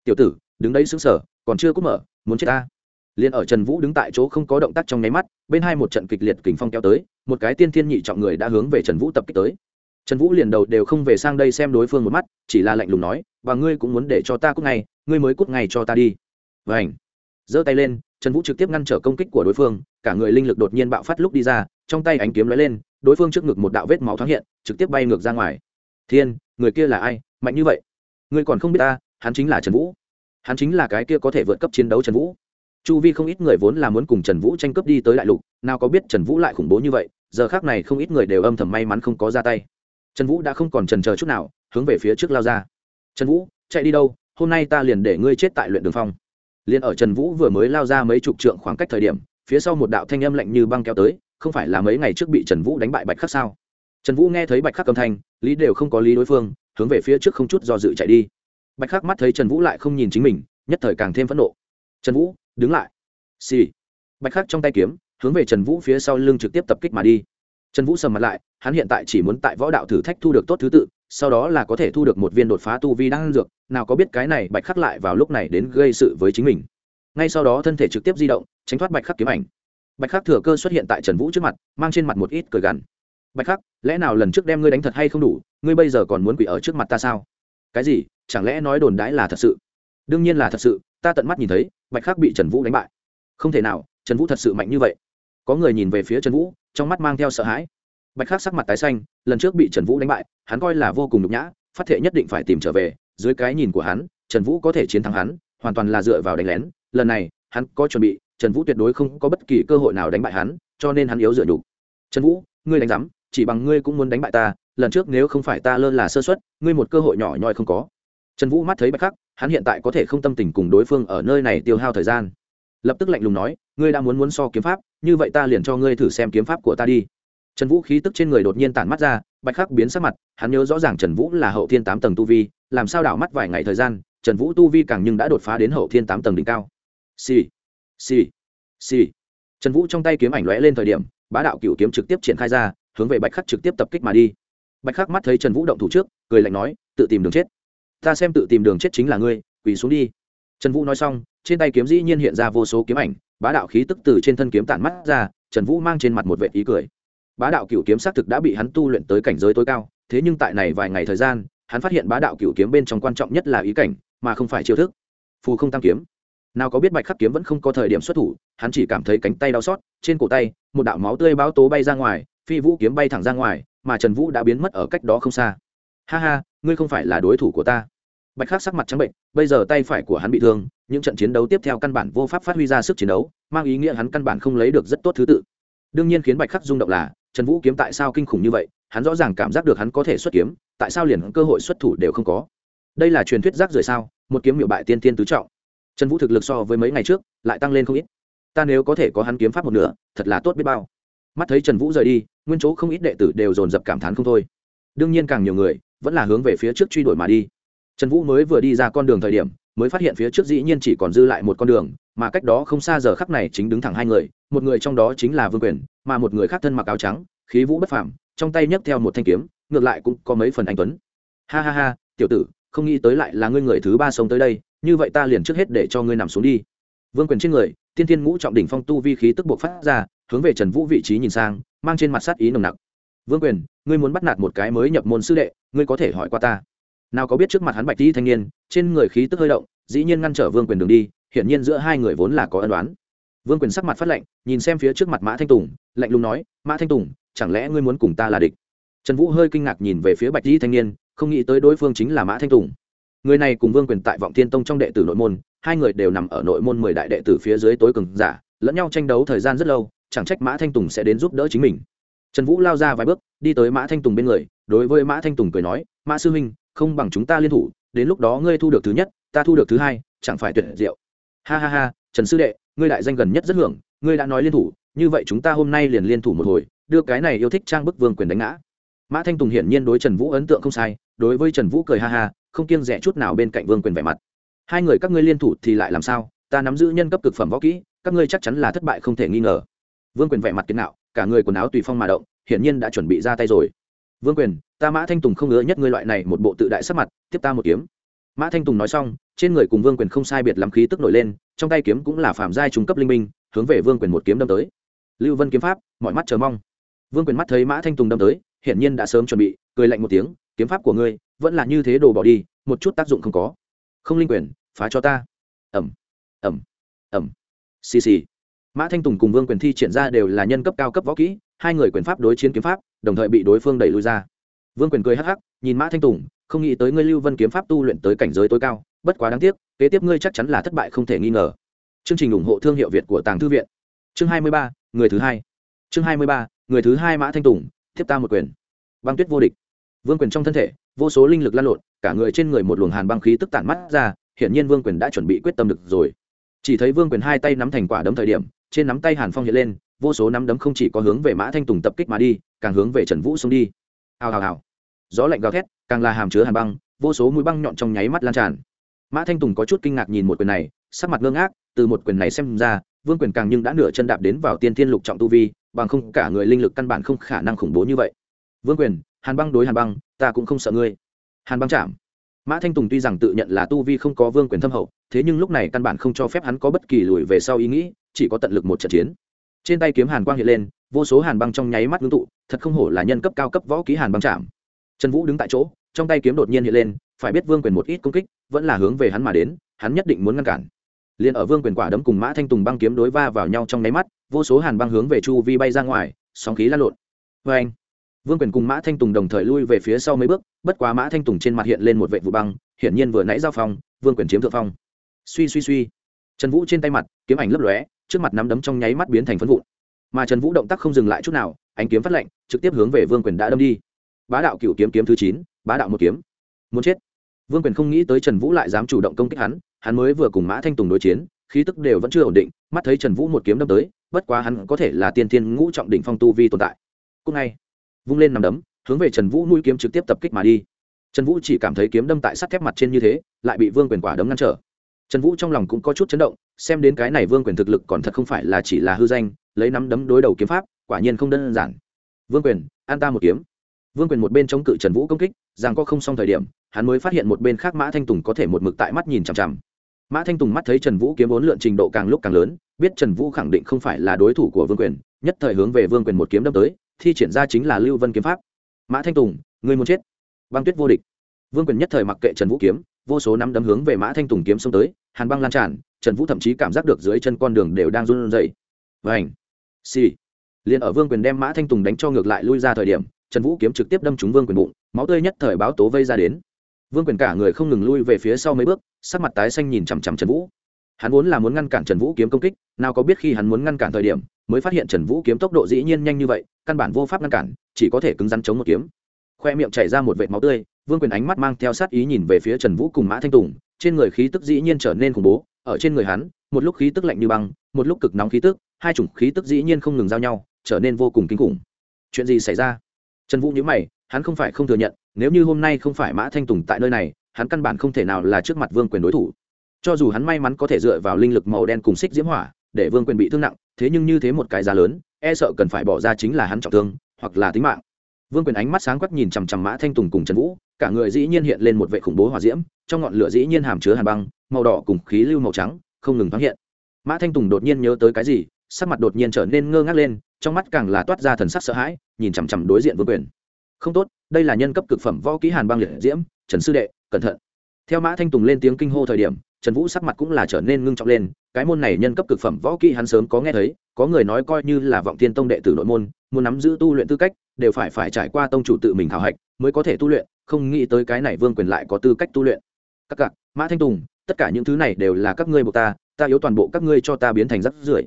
Tiểu tử, đứng đấy xứng sở còn chưa cút mở, muốn chết ta? Liền ở trần vũ đứng tại chỗ không có động tác trong nháy mắt, bên hai một trận kịch liệt kình phong kéo tới, một cái tiên thiên nhị trọng người đã hướng về trần vũ tập kích tới trần vũ liền đầu đều không về sang đây xem đối phương một mắt, chỉ là lạnh lùng nói, và ngươi cũng muốn để cho ta cút ngay, ngươi mới cút ngay cho ta đi. Và ảnh giơ tay lên, trần vũ trực tiếp ngăn trở công kích của đối phương, cả người linh lực đột nhiên bạo phát lúc đi ra, trong tay ánh kiếm lóe lên, đối phương trước ngực một đạo vết máu thoáng hiện, trực tiếp bay ngược ra ngoài. Thiên, người kia là ai? Mạnh như vậy. Ngươi còn không biết ta, hắn chính là trần vũ. Hắn chính là cái kia có thể vượt cấp chiến đấu trần vũ. Chu vi không ít người vốn là muốn cùng trần vũ tranh cướp đi tới đại lục, nào có biết trần vũ lại khủng bố như vậy, giờ khác này không ít người đều âm thầm may mắn không có ra tay trần vũ đã không còn trần chờ chút nào, hướng về phía trước lao ra. Trần vũ, chạy đi đâu? Hôm nay ta liền để ngươi chết tại luyện đường phong. Liền ở trần vũ vừa mới lao ra mấy chục trượng khoảng cách thời điểm, phía sau một đạo thanh âm lạnh như băng kéo tới, không phải là mấy ngày trước bị trần vũ đánh bại bạch khắc sao? Trần vũ nghe thấy bạch khắc âm thanh, lý đều không có lý đối phương, hướng về phía trước không chút do dự chạy đi. Bạch khắc mắt thấy trần vũ lại không nhìn chính mình, nhất thời càng thêm phẫn nộ. Trần vũ, đứng lại. Xì、sì. bạch khắc trong tay kiếm, hướng về trần vũ phía sau lưng trực tiếp tập kích mà đi. Trần vũ sầm mặt lại hắn hiện tại chỉ muốn tại võ đạo thử thách thu được tốt thứ tự, sau đó là có thể thu được một viên đột phá tu vi đang dược, nào có biết cái này bạch khắc lại vào lúc này đến gây sự với chính mình. Ngay sau đó thân thể trực tiếp di động, tránh thoát bạch khắc kiếm ảnh. Bạch khắc thừa cơ xuất hiện tại trần vũ trước mặt, mang trên mặt một ít cười gằn. Bạch khắc, lẽ nào lần trước đem ngươi đánh thật hay không đủ, ngươi bây giờ còn muốn quỷ ở trước mặt ta sao? Cái gì? Chẳng lẽ nói đồn đãi là thật sự? Đương nhiên là thật sự, ta tận mắt nhìn thấy, bạch khắc bị trần vũ đánh bại. Không thể nào, trần vũ thật sự mạnh như vậy. Có người nhìn về phía trần vũ, trong mắt mang theo sợ hãi bạch khắc sắc mặt tái xanh, lần trước bị trần vũ đánh bại, hắn coi là vô cùng nhục nhã, phát thệ nhất định phải tìm trở về, dưới cái nhìn của hắn, trần vũ có thể chiến thắng hắn, hoàn toàn là dựa vào đánh lén. Lần này, hắn có chuẩn bị, trần vũ tuyệt đối không có bất kỳ cơ hội nào đánh bại hắn, cho nên hắn yếu dựa đủ trần vũ, ngươi đánh giám, chỉ bằng ngươi cũng muốn đánh bại ta, lần trước nếu không phải ta lơ là sơ xuất ngươi một cơ hội nhỏ nhoi không có. Trần vũ mắt thấy bạch khắc, hắn hiện tại có thể không tâm tình cùng đối phương ở nơi này tiêu hao thời gian. Lập tức lạnh lùng nói, ngươi đã muốn muốn so kiếm pháp, như vậy ta liền cho ngươi thử xem kiếm pháp của ta đi trần vũ khí tức trên người đột nhiên tản mắt ra, bạch khắc biến sắc mặt, hắn nhớ rõ ràng trần vũ là hậu thiên tám tầng tu vi, làm sao đảo mắt vài ngày thời gian, trần vũ tu vi càng nhưng đã đột phá đến hậu thiên tám tầng đỉnh cao. Xì xì xì. Trần vũ trong tay kiếm ảnh lóe lên thời điểm, bá đạo cựu kiếm trực tiếp triển khai ra, hướng về bạch khắc trực tiếp tập kích mà đi. Bạch khắc mắt thấy trần vũ động thủ trước, cười lạnh nói, tự tìm đường chết. Ta xem tự tìm đường chết chính là ngươi, quỳ xuống đi. Trần vũ nói xong, trên tay kiếm dĩ nhiên hiện ra vô số kiếm ảnh, bá đạo khí tức từ trên thân kiếm tản mắt ra, trần vũ mang trên mặt một vệ ý cười bá đạo cựu kiếm xác thực đã bị hắn tu luyện tới cảnh giới tối cao, thế nhưng tại này vài ngày thời gian, hắn phát hiện bá đạo cựu kiếm bên trong quan trọng nhất là ý cảnh, mà không phải chiêu thức. Phù không tam kiếm. Nào có biết bạch khắc kiếm vẫn không có thời điểm xuất thủ, hắn chỉ cảm thấy cánh tay đau xót, trên cổ tay, một đạo máu tươi báo tố bay ra ngoài, phi vũ kiếm bay thẳng ra ngoài, mà trần vũ đã biến mất ở cách đó không xa. Ha ha, ngươi không phải là đối thủ của ta. Bạch khắc sắc mặt trắng bệnh, bây giờ tay phải của hắn bị thương, những trận chiến đấu tiếp theo căn bản vô pháp phát huy ra sức chiến đấu, mang ý nghĩa hắn căn bản không lấy được rất tốt thứ tự. Đương nhiên khiến bạch khắc rung động là trần vũ kiếm tại sao kinh khủng như vậy, hắn rõ ràng cảm giác được hắn có thể xuất kiếm, tại sao liền cơ hội xuất thủ đều không có. Đây là truyền thuyết rác rưởi sao, một kiếm miệu bại tiên tiên tứ trọng. Trần vũ thực lực so với mấy ngày trước, lại tăng lên không ít. Ta nếu có thể có hắn kiếm pháp một nửa, thật là tốt biết bao. Mắt thấy trần vũ rời đi, nguyên chỗ không ít đệ tử đều dồn dập cảm thán không thôi. Đương nhiên càng nhiều người, vẫn là hướng về phía trước truy đuổi mà đi. Trần vũ mới vừa đi ra con đường thời điểm, mới phát hiện phía trước dĩ nhiên chỉ còn dư lại một con đường, mà cách đó không xa giờ khắc này chính đứng thẳng hai người một người trong đó chính là vương quyền, mà một người khác thân mặc áo trắng, khí vũ bất phàm, trong tay nhấc theo một thanh kiếm, ngược lại cũng có mấy phần anh tuấn. Ha ha ha, tiểu tử, không nghĩ tới lại là ngươi người thứ ba sống tới đây, như vậy ta liền trước hết để cho ngươi nằm xuống đi. Vương quyền trên người, tiên thiên ngũ trọng đỉnh phong tu vi khí tức buộc phát ra, hướng về trần vũ vị trí nhìn sang, mang trên mặt sát ý nồng nặc. Vương quyền, ngươi muốn bắt nạt một cái mới nhập môn sư đệ, ngươi có thể hỏi qua ta. Nào có biết trước mặt hắn bạch t thanh niên, trên người khí tức hơi động, dĩ nhiên ngăn trở vương quyền đường đi, hiển nhiên giữa hai người vốn là có ân đoán vương quyền sắc mặt phát lạnh, nhìn xem phía trước mặt mã thanh tùng, lạnh lùng nói, mã thanh tùng, chẳng lẽ ngươi muốn cùng ta là địch? Trần vũ hơi kinh ngạc nhìn về phía bạch Di thanh niên, không nghĩ tới đối phương chính là mã thanh tùng. Người này cùng vương quyền tại vọng thiên tông trong đệ tử nội môn, hai người đều nằm ở nội môn mười đại đệ tử phía dưới tối cường giả, lẫn nhau tranh đấu thời gian rất lâu, chẳng trách mã thanh tùng sẽ đến giúp đỡ chính mình. Trần vũ lao ra vài bước, đi tới mã thanh tùng bên người, đối với mã thanh tùng cười nói, mã sư huynh, không bằng chúng ta liên thủ, đến lúc đó ngươi thu được thứ nhất, ta thu được thứ hai, chẳng phải tuyệt diệu. Ha ha ha, trần sư đệ ngươi đại danh gần nhất rất hưởng, ngươi đã nói liên thủ, như vậy chúng ta hôm nay liền liên thủ một hồi, đưa cái này yêu thích trang bức vương quyền đánh ngã. Mã thanh tùng hiển nhiên đối trần vũ ấn tượng không sai, đối với trần vũ cười ha ha, không kiêng rẻ chút nào bên cạnh vương quyền vẻ mặt. Hai người các ngươi liên thủ thì lại làm sao? Ta nắm giữ nhân cấp cực phẩm võ kỹ, các ngươi chắc chắn là thất bại không thể nghi ngờ. Vương quyền vẻ mặt kiến nạo, cả người quần áo tùy phong mà động, hiển nhiên đã chuẩn bị ra tay rồi. Vương quyền, ta mã thanh tùng không ngứa nhất ngươi loại này một bộ tự đại sắc mặt, tiếp ta một kiếm. Mã thanh tùng nói xong, trên người cùng vương quyền không sai biệt lắm khí tức nổi lên trong tay kiếm cũng là phạm giai trung cấp linh minh, hướng về vương quyền một kiếm đâm tới. Lưu vân kiếm pháp, mọi mắt chờ mong. Vương quyền mắt thấy mã thanh tùng đâm tới, hiển nhiên đã sớm chuẩn bị, cười lạnh một tiếng, kiếm pháp của ngươi vẫn là như thế đồ bỏ đi, một chút tác dụng không có. Không linh quyền, phá cho ta. Ẩm ẩm ẩm xì xì. Mã thanh tùng cùng vương quyền thi triển ra đều là nhân cấp cao cấp võ kỹ, hai người quyền pháp đối chiến kiếm pháp, đồng thời bị đối phương đẩy lui ra. Vương quyền cười hắc hắc, nhìn mã thanh tùng, không nghĩ tới ngươi lưu vân kiếm pháp tu luyện tới cảnh giới tối cao bất quá đáng tiếc, kế tiếp ngươi chắc chắn là thất bại không thể nghi ngờ. Chương trình ủng hộ thương hiệu việt của tàng thư viện. Chương hai mươi ba, người thứ hai. Chương hai mươi ba, người thứ hai mã thanh tùng tiếp ta một quyền. Băng tuyết vô địch. Vương quyền trong thân thể, vô số linh lực lan lộn, cả người trên người một luồng hàn băng khí tức tản mắt ra, hiển nhiên vương quyền đã chuẩn bị quyết tâm được rồi. Chỉ thấy vương quyền hai tay nắm thành quả đấm thời điểm, trên nắm tay hàn phong hiện lên, vô số nắm đấm không chỉ có hướng về mã thanh tùng tập kích mà đi, càng hướng về trần vũ xông đi. Hào hào hào. Gió lạnh gào thét, càng là hàm chứa hàn băng, vô số mũi băng nhọn trong nháy mắt lan tràn mã thanh tùng có chút kinh ngạc nhìn một quyền này, sắc mặt ngơ ngác, từ một quyền này xem ra, vương quyền càng nhưng đã nửa chân đạp đến vào tiên thiên lục trọng tu vi, bằng không cả người linh lực căn bản không khả năng khủng bố như vậy. Vương quyền, hàn băng đối hàn băng, ta cũng không sợ ngươi. Hàn băng chạm. Mã thanh tùng tuy rằng tự nhận là tu vi không có vương quyền thâm hậu, thế nhưng lúc này căn bản không cho phép hắn có bất kỳ lùi về sau ý nghĩ, chỉ có tận lực một trận chiến. Trên tay kiếm hàn quang hiện lên, vô số hàn băng trong nháy mắt ngưng tụ, thật không hổ là nhân cấp cao cấp võ ký hàn băng chạm. Trần vũ đứng tại chỗ, trong tay kiếm đột nhiên hiện lên phải biết vương quyền một ít công kích, vẫn là hướng về hắn mà đến, hắn nhất định muốn ngăn cản. Liền ở vương quyền quả đấm cùng mã thanh tùng băng kiếm đối va vào nhau trong nháy mắt, vô số hàn băng hướng về chu vi bay ra ngoài, sóng khí lan lộn. Vê anh, vương quyền cùng mã thanh tùng đồng thời lui về phía sau mấy bước, bất quá mã thanh tùng trên mặt hiện lên một vệ vụ băng, hiển nhiên vừa nãy giao phong, vương quyền chiếm thượng phong. Suy suy suy. Trần vũ trên tay mặt, kiếm ảnh lấp lóe, trước mặt nắm đấm trong nháy mắt biến thành phân vụn. Mà trần vũ động tác không dừng lại chút nào, ánh kiếm phát lệnh trực tiếp hướng về vương quyền đã đâm đi. Bá đạo cựu kiếm kiếm thứ chín, bá đạo một kiếm muốn chết. Vương quyền không nghĩ tới trần vũ lại dám chủ động công kích hắn hắn mới vừa cùng mã thanh tùng đối chiến, khí tức đều vẫn chưa ổn định, mắt thấy trần vũ một kiếm đâm tới, bất quá hắn có thể là tiên Thiên ngũ trọng đỉnh phong tu vi tồn tại. Cúc ngay, vung lên nằm đấm, hướng về trần vũ mũi kiếm trực tiếp tập kích mà đi. Trần vũ chỉ cảm thấy kiếm đâm tại sắt thép mặt trên như thế, lại bị vương quyền quả đấm ngăn trở. Trần vũ trong lòng cũng có chút chấn động, xem đến cái này vương quyền thực lực còn thật không phải là chỉ là hư danh, lấy nắm đấm đối đầu kiếm pháp, quả nhiên không đơn giản. Vương quyền, an ta một kiếm vương quyền một bên chống cự trần vũ công kích rằng có không xong thời điểm, hắn mới phát hiện một bên khác mã thanh tùng có thể một mực tại mắt nhìn chằm chằm. Mã thanh tùng mắt thấy trần vũ kiếm bốn lượn trình độ càng lúc càng lớn, biết trần vũ khẳng định không phải là đối thủ của vương quyền, nhất thời hướng về vương quyền một kiếm đâm tới, thi triển ra chính là lưu vân kiếm pháp. Mã thanh tùng người muốn chết. Băng tuyết vô địch. Vương quyền nhất thời mặc kệ trần vũ kiếm, vô số năm đấm hướng về mã thanh tùng kiếm xông tới, hàn băng lan tràn, trần vũ thậm chí cảm giác được dưới chân con đường đều đang run rẩy. Vảnh xì. Liền ở vương quyền đem mã thanh tùng đánh cho ngược lại lui ra thời điểm trần vũ kiếm trực tiếp đâm trúng vương quyền bụng, máu tươi nhất thời báo tố vây ra đến. Vương quyền cả người không ngừng lui về phía sau mấy bước, sắc mặt tái xanh nhìn chằm chằm trần vũ. Hắn vốn là muốn ngăn cản trần vũ kiếm công kích, nào có biết khi hắn muốn ngăn cản thời điểm, mới phát hiện trần vũ kiếm tốc độ dĩ nhiên nhanh như vậy, căn bản vô pháp ngăn cản, chỉ có thể cứng rắn chống một kiếm. Khoe miệng chảy ra một vệt máu tươi, vương quyền ánh mắt mang theo sát ý nhìn về phía trần vũ cùng mã thanh tùng, trên người khí tức dĩ nhiên trở nên khủng bố, ở trên người hắn, một lúc khí tức lạnh như băng, một lúc cực nóng khí tức, hai chủng khí tức dĩ nhiên không ngừng giao nhau, trở nên vô cùng kinh khủng. Chuyện gì xảy ra? Trần vũ nhớ mày, hắn không phải không thừa nhận, nếu như hôm nay không phải mã thanh tùng tại nơi này, hắn căn bản không thể nào là trước mặt vương quyền đối thủ. Cho dù hắn may mắn có thể dựa vào linh lực màu đen cùng xích diễm hỏa, để vương quyền bị thương nặng, thế nhưng như thế một cái giá lớn e sợ cần phải bỏ ra chính là hắn trọng thương, hoặc là tính mạng. Vương quyền ánh mắt sáng quắc nhìn chằm chằm mã thanh tùng cùng trần vũ, cả người dĩ nhiên hiện lên một vệ khủng bố hỏa diễm, trong ngọn lửa dĩ nhiên hàm chứa hàn băng, màu đỏ cùng khí lưu màu trắng, không ngừng thoáng hiện. Mã thanh tùng đột nhiên nhớ tới cái gì, sắc mặt đột nhiên trở nên ngơ ngác lên trong mắt càng là toát ra thần sắc sợ hãi, nhìn chằm chằm đối diện vương quyền. Không tốt, đây là nhân cấp cực phẩm võ kỹ hàn băng liệt diễm, trần sư đệ, cẩn thận. Theo mã thanh tùng lên tiếng kinh hô thời điểm, trần vũ sắc mặt cũng là trở nên ngưng trọng lên, cái môn này nhân cấp cực phẩm võ kỹ hắn sớm có nghe thấy, có người nói coi như là vọng thiên tông đệ tử nội môn, muốn nắm giữ tu luyện tư cách, đều phải phải trải qua tông chủ tự mình thảo hạch mới có thể tu luyện, không nghĩ tới cái này vương quyền lại có tư cách tu luyện. Các cặp mã thanh tùng, tất cả những thứ này đều là các ngươi buộc ta ta yếu toàn bộ các ngươi cho ta biến thành rắc rưởi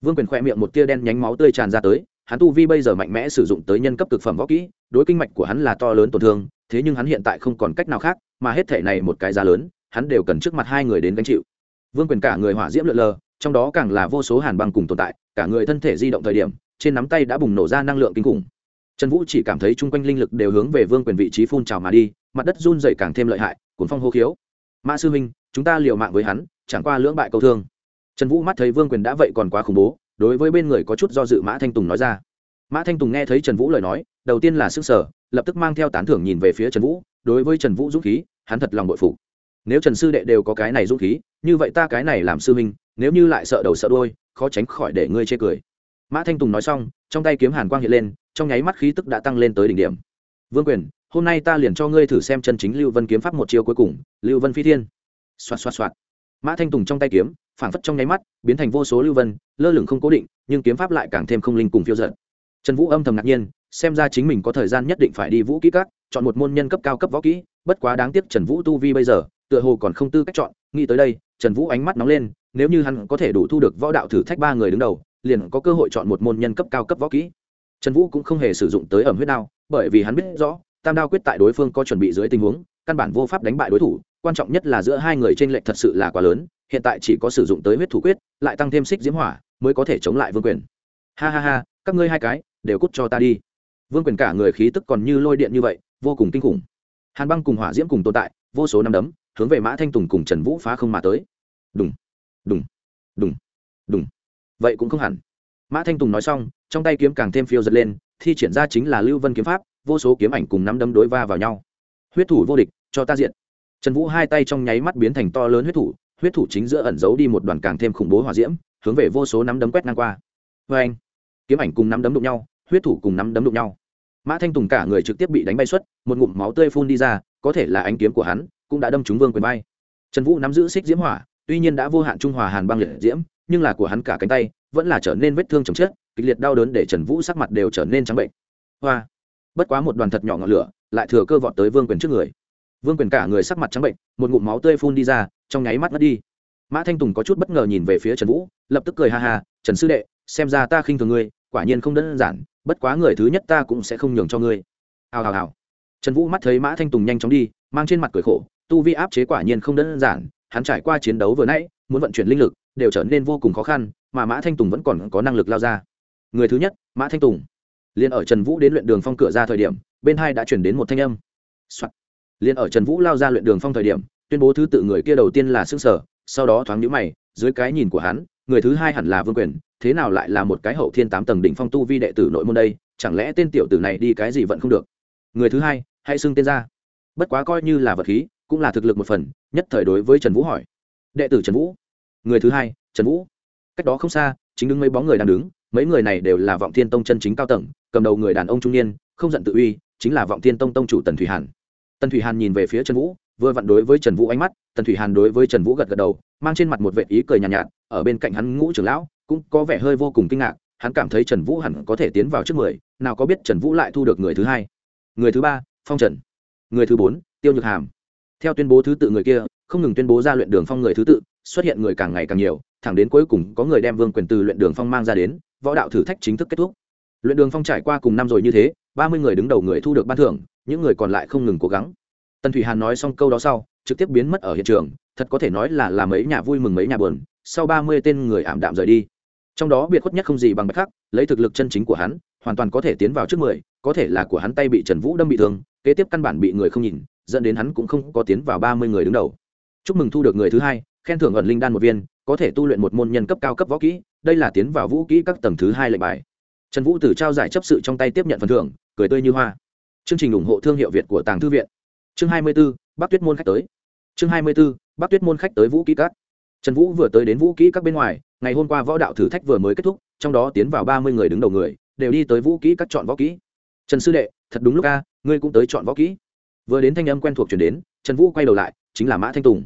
vương quyền khoe miệng một tia đen nhánh máu tươi tràn ra tới, hắn tu vi bây giờ mạnh mẽ sử dụng tới nhân cấp cực phẩm võ kỹ, đối kinh mạch của hắn là to lớn tổn thương, thế nhưng hắn hiện tại không còn cách nào khác, mà hết thể này một cái giá lớn, hắn đều cần trước mặt hai người đến gánh chịu. Vương quyền cả người hỏa diễm lượn lờ, trong đó càng là vô số hàn băng cùng tồn tại, cả người thân thể di động thời điểm, trên nắm tay đã bùng nổ ra năng lượng kinh khủng. Trần vũ chỉ cảm thấy chung quanh linh lực đều hướng về vương quyền vị trí phun trào mà đi, mặt đất run dày càng thêm lợi hại, cuốn phong hô khiếu. Mã sư minh chúng ta liều mạng với hắn, chẳng qua lưỡng bại câu thương trần vũ mắt thấy vương quyền đã vậy còn quá khủng bố, đối với bên người có chút do dự mã thanh tùng nói ra. Mã thanh tùng nghe thấy trần vũ lời nói, đầu tiên là s ư n g sở lập tức mang theo tán thưởng nhìn về phía trần vũ, đối với trần vũ dũng khí, hắn thật lòng bội phụ nếu trần sư đệ đều có cái này dũng khí, như vậy ta cái này làm sư minh nếu như lại sợ đầu sợ đôi khó tránh khỏi để ngươi chê cười. Mã thanh tùng nói xong, trong tay kiếm hàn quang hiện lên, trong nháy mắt khí tức đã tăng lên tới đỉnh điểm. Vương quyền, hôm nay ta liền cho ngươi thử xem chân chính lưu vân kiếm pháp một chiêu cuối cùng, lưu vân phi thiên. Xoạt xoạt xoạt. Mã thanh tùng trong tay kiếm phảng phất trong nháy mắt, biến thành vô số lưu vân, lơ lửng không cố định, nhưng kiếm pháp lại càng thêm không linh cùng phiêu giận trần vũ âm thầm ngạc nhiên, xem ra chính mình có thời gian nhất định phải đi vũ kỹ các, chọn một môn nhân cấp cao cấp võ kỹ, bất quá đáng tiếc trần vũ tu vi bây giờ, tựa hồ còn không tư cách chọn, nghĩ tới đây, trần vũ ánh mắt nóng lên, nếu như hắn có thể đủ thu được võ đạo thử thách ba người đứng đầu, liền có cơ hội chọn một môn nhân cấp cao cấp võ kỹ. Trần vũ cũng không hề sử dụng tới ẩm huyết đao, bởi vì hắn biết rõ, tam đao quyết tại đối phương có chuẩn bị dưới tình huống, căn bản vô pháp đánh bại đối thủ, quan trọng nhất là giữa hai người t r ê n lệch thật sự là quá lớn hiện tại chỉ có sử dụng tới huyết thủ quyết, lại tăng thêm xích diễm hỏa, mới có thể chống lại vương quyền. Ha ha ha, các ngươi hai cái, đều cút cho ta đi. Vương quyền cả người khí tức còn như lôi điện như vậy, vô cùng kinh khủng. Hàn băng cùng hỏa diễm cùng tồn tại, vô số năm đấm, hướng về mã thanh tùng cùng trần vũ phá không mà tới. Đúng đúng đúng đúng vậy cũng không hẳn. Mã thanh tùng nói xong, trong tay kiếm càng thêm phiêu giật lên, thi triển ra chính là lưu vân kiếm pháp, vô số kiếm ảnh cùng năm đấm đối va vào nhau. Huyết thủ vô địch, cho ta diện. Trần vũ hai tay trong nháy mắt biến thành to lớn huyết thủ huyết thủ chính giữa ẩn giấu đi một đoàn càng thêm khủng bố hỏa diễm, hướng về vô số nắm đấm quét ngang qua. Vê anh, kiếm ảnh cùng nắm đấm đụng nhau, huyết thủ cùng nắm đấm đụng nhau. Mã thanh tùng cả người trực tiếp bị đánh bay xuất, một ngụm máu tươi phun đi ra, có thể là ánh kiếm của hắn, cũng đã đâm trúng vương quyền bay. Trần vũ nắm giữ xích diễm hỏa, tuy nhiên đã vô hạn trung hòa hàn băng liệt diễm, nhưng là của hắn cả cánh tay vẫn là trở nên vết thương chồng chết, kịch liệt đau đớn để trần vũ sắc mặt đều trở nên trắng bệnh. Hoa, bất quá một đoàn thật nhỏ ngọn lửa, lại thừa cơ vọt tới vương quyền trước người vương quyền cả người sắc mặt trắng bệnh, một ngụm máu tươi phun đi ra, trong nháy mắt mất đi. Mã thanh tùng có chút bất ngờ nhìn về phía trần vũ, lập tức cười ha ha, trần sư đệ, xem ra ta khinh thường ngươi, quả nhiên không đơn giản, bất quá người thứ nhất ta cũng sẽ không nhường cho ngươi. Hào hào hào. Trần vũ mắt thấy mã thanh tùng nhanh chóng đi, mang trên mặt cười khổ, tu vi áp chế quả nhiên không đơn giản, hắn trải qua chiến đấu vừa nãy, muốn vận chuyển linh lực, đều trở nên vô cùng khó khăn, mà mã thanh tùng vẫn còn có năng lực lao ra. Người thứ nhất, mã thanh tùng. Liền ở trần vũ đến luyện đường phong cửa ra thời điểm, bên hai đã chuyển đến một thanh âm、Soạn liền ở trần vũ lao ra luyện đường phong thời điểm, tuyên bố thứ tự người kia đầu tiên là xương sở, sau đó thoáng nhũ mày, dưới cái nhìn của hắn, người thứ hai hẳn là vương quyền, thế nào lại là một cái hậu thiên tám tầng đỉnh phong tu vi đệ tử nội môn đây, chẳng lẽ tên tiểu tử này đi cái gì vẫn không được? Người thứ hai, hãy xưng tên ra. Bất quá coi như là vật khí, cũng là thực lực một phần, nhất thời đối với trần vũ hỏi. Đệ tử trần vũ. Người thứ hai, trần vũ. Cách đó không xa, chính đứng mấy bóng người đang đứng, mấy người này đều là vọng thiên tông chân chính cao tầng, cầm đầu người đàn ông trung niên, không giận tự uy, chính là vọng thiên tông tông chủ tần thủy hàn tần thủy hàn nhìn về phía trần vũ vừa vặn đối với trần vũ ánh mắt tần thủy hàn đối với trần vũ gật gật đầu mang trên mặt một vệ ý cười nhàn nhạt, nhạt ở bên cạnh hắn ngũ trưởng lão cũng có vẻ hơi vô cùng kinh ngạc hắn cảm thấy trần vũ hẳn có thể tiến vào trước mười nào có biết trần vũ lại thu được người thứ hai. Người thứ ba phong trần. Người thứ bốn tiêu nhược hàm. Theo tuyên bố thứ tự người kia không ngừng tuyên bố ra luyện đường phong người thứ tự xuất hiện người càng ngày càng nhiều thẳng đến cuối cùng có người đem vương quyền từ luyện đường phong mang ra đến võ đạo thử thách chính thức kết thúc. Luyện đường phong trải qua cùng năm rồi như thế ba mươi người đứng đầu người thu được ban thưởng những người còn lại không ngừng cố gắng. Tần thủy hàn nói xong câu đó sau, trực tiếp biến mất ở hiện trường, thật có thể nói là làm mấy nhà vui mừng mấy nhà buồn, sau ba mươi tên người ảm đạm rời đi. Trong đó biệt khuất nhất không gì bằng bạch khắc lấy thực lực chân chính của hắn, hoàn toàn có thể tiến vào trước mười, có thể là của hắn tay bị trần vũ đâm bị thương, kế tiếp căn bản bị người không nhìn, dẫn đến hắn cũng không có tiến vào ba mươi người đứng đầu. Chúc mừng thu được người thứ hai, khen thưởng ẩn linh đan một viên, có thể tu luyện một môn nhân cấp cao cấp võ kỹ, đây là tiến vào vũ kỹ các tầng thứ hai lệnh bài. Trần vũ từ trao giải chấp sự trong tay tiếp nhận phần thưởng, cười tươi như hoa chương trình ủng hộ thương hiệu việt của tàng thư viện. Chương hai mươi b ố bắc tuyết môn khách tới. Chương hai mươi b ố bắc tuyết môn khách tới vũ kỹ các. Trần vũ vừa tới đến vũ kỹ các bên ngoài, ngày hôm qua võ đạo thử thách vừa mới kết thúc, trong đó tiến vào ba mươi người đứng đầu người, đều đi tới vũ kỹ các chọn võ kỹ. Trần sư đệ, thật đúng lúc a, ngươi cũng tới chọn võ kỹ. Vừa đến thanh âm quen thuộc chuyển đến, trần vũ quay đầu lại, chính là mã thanh tùng.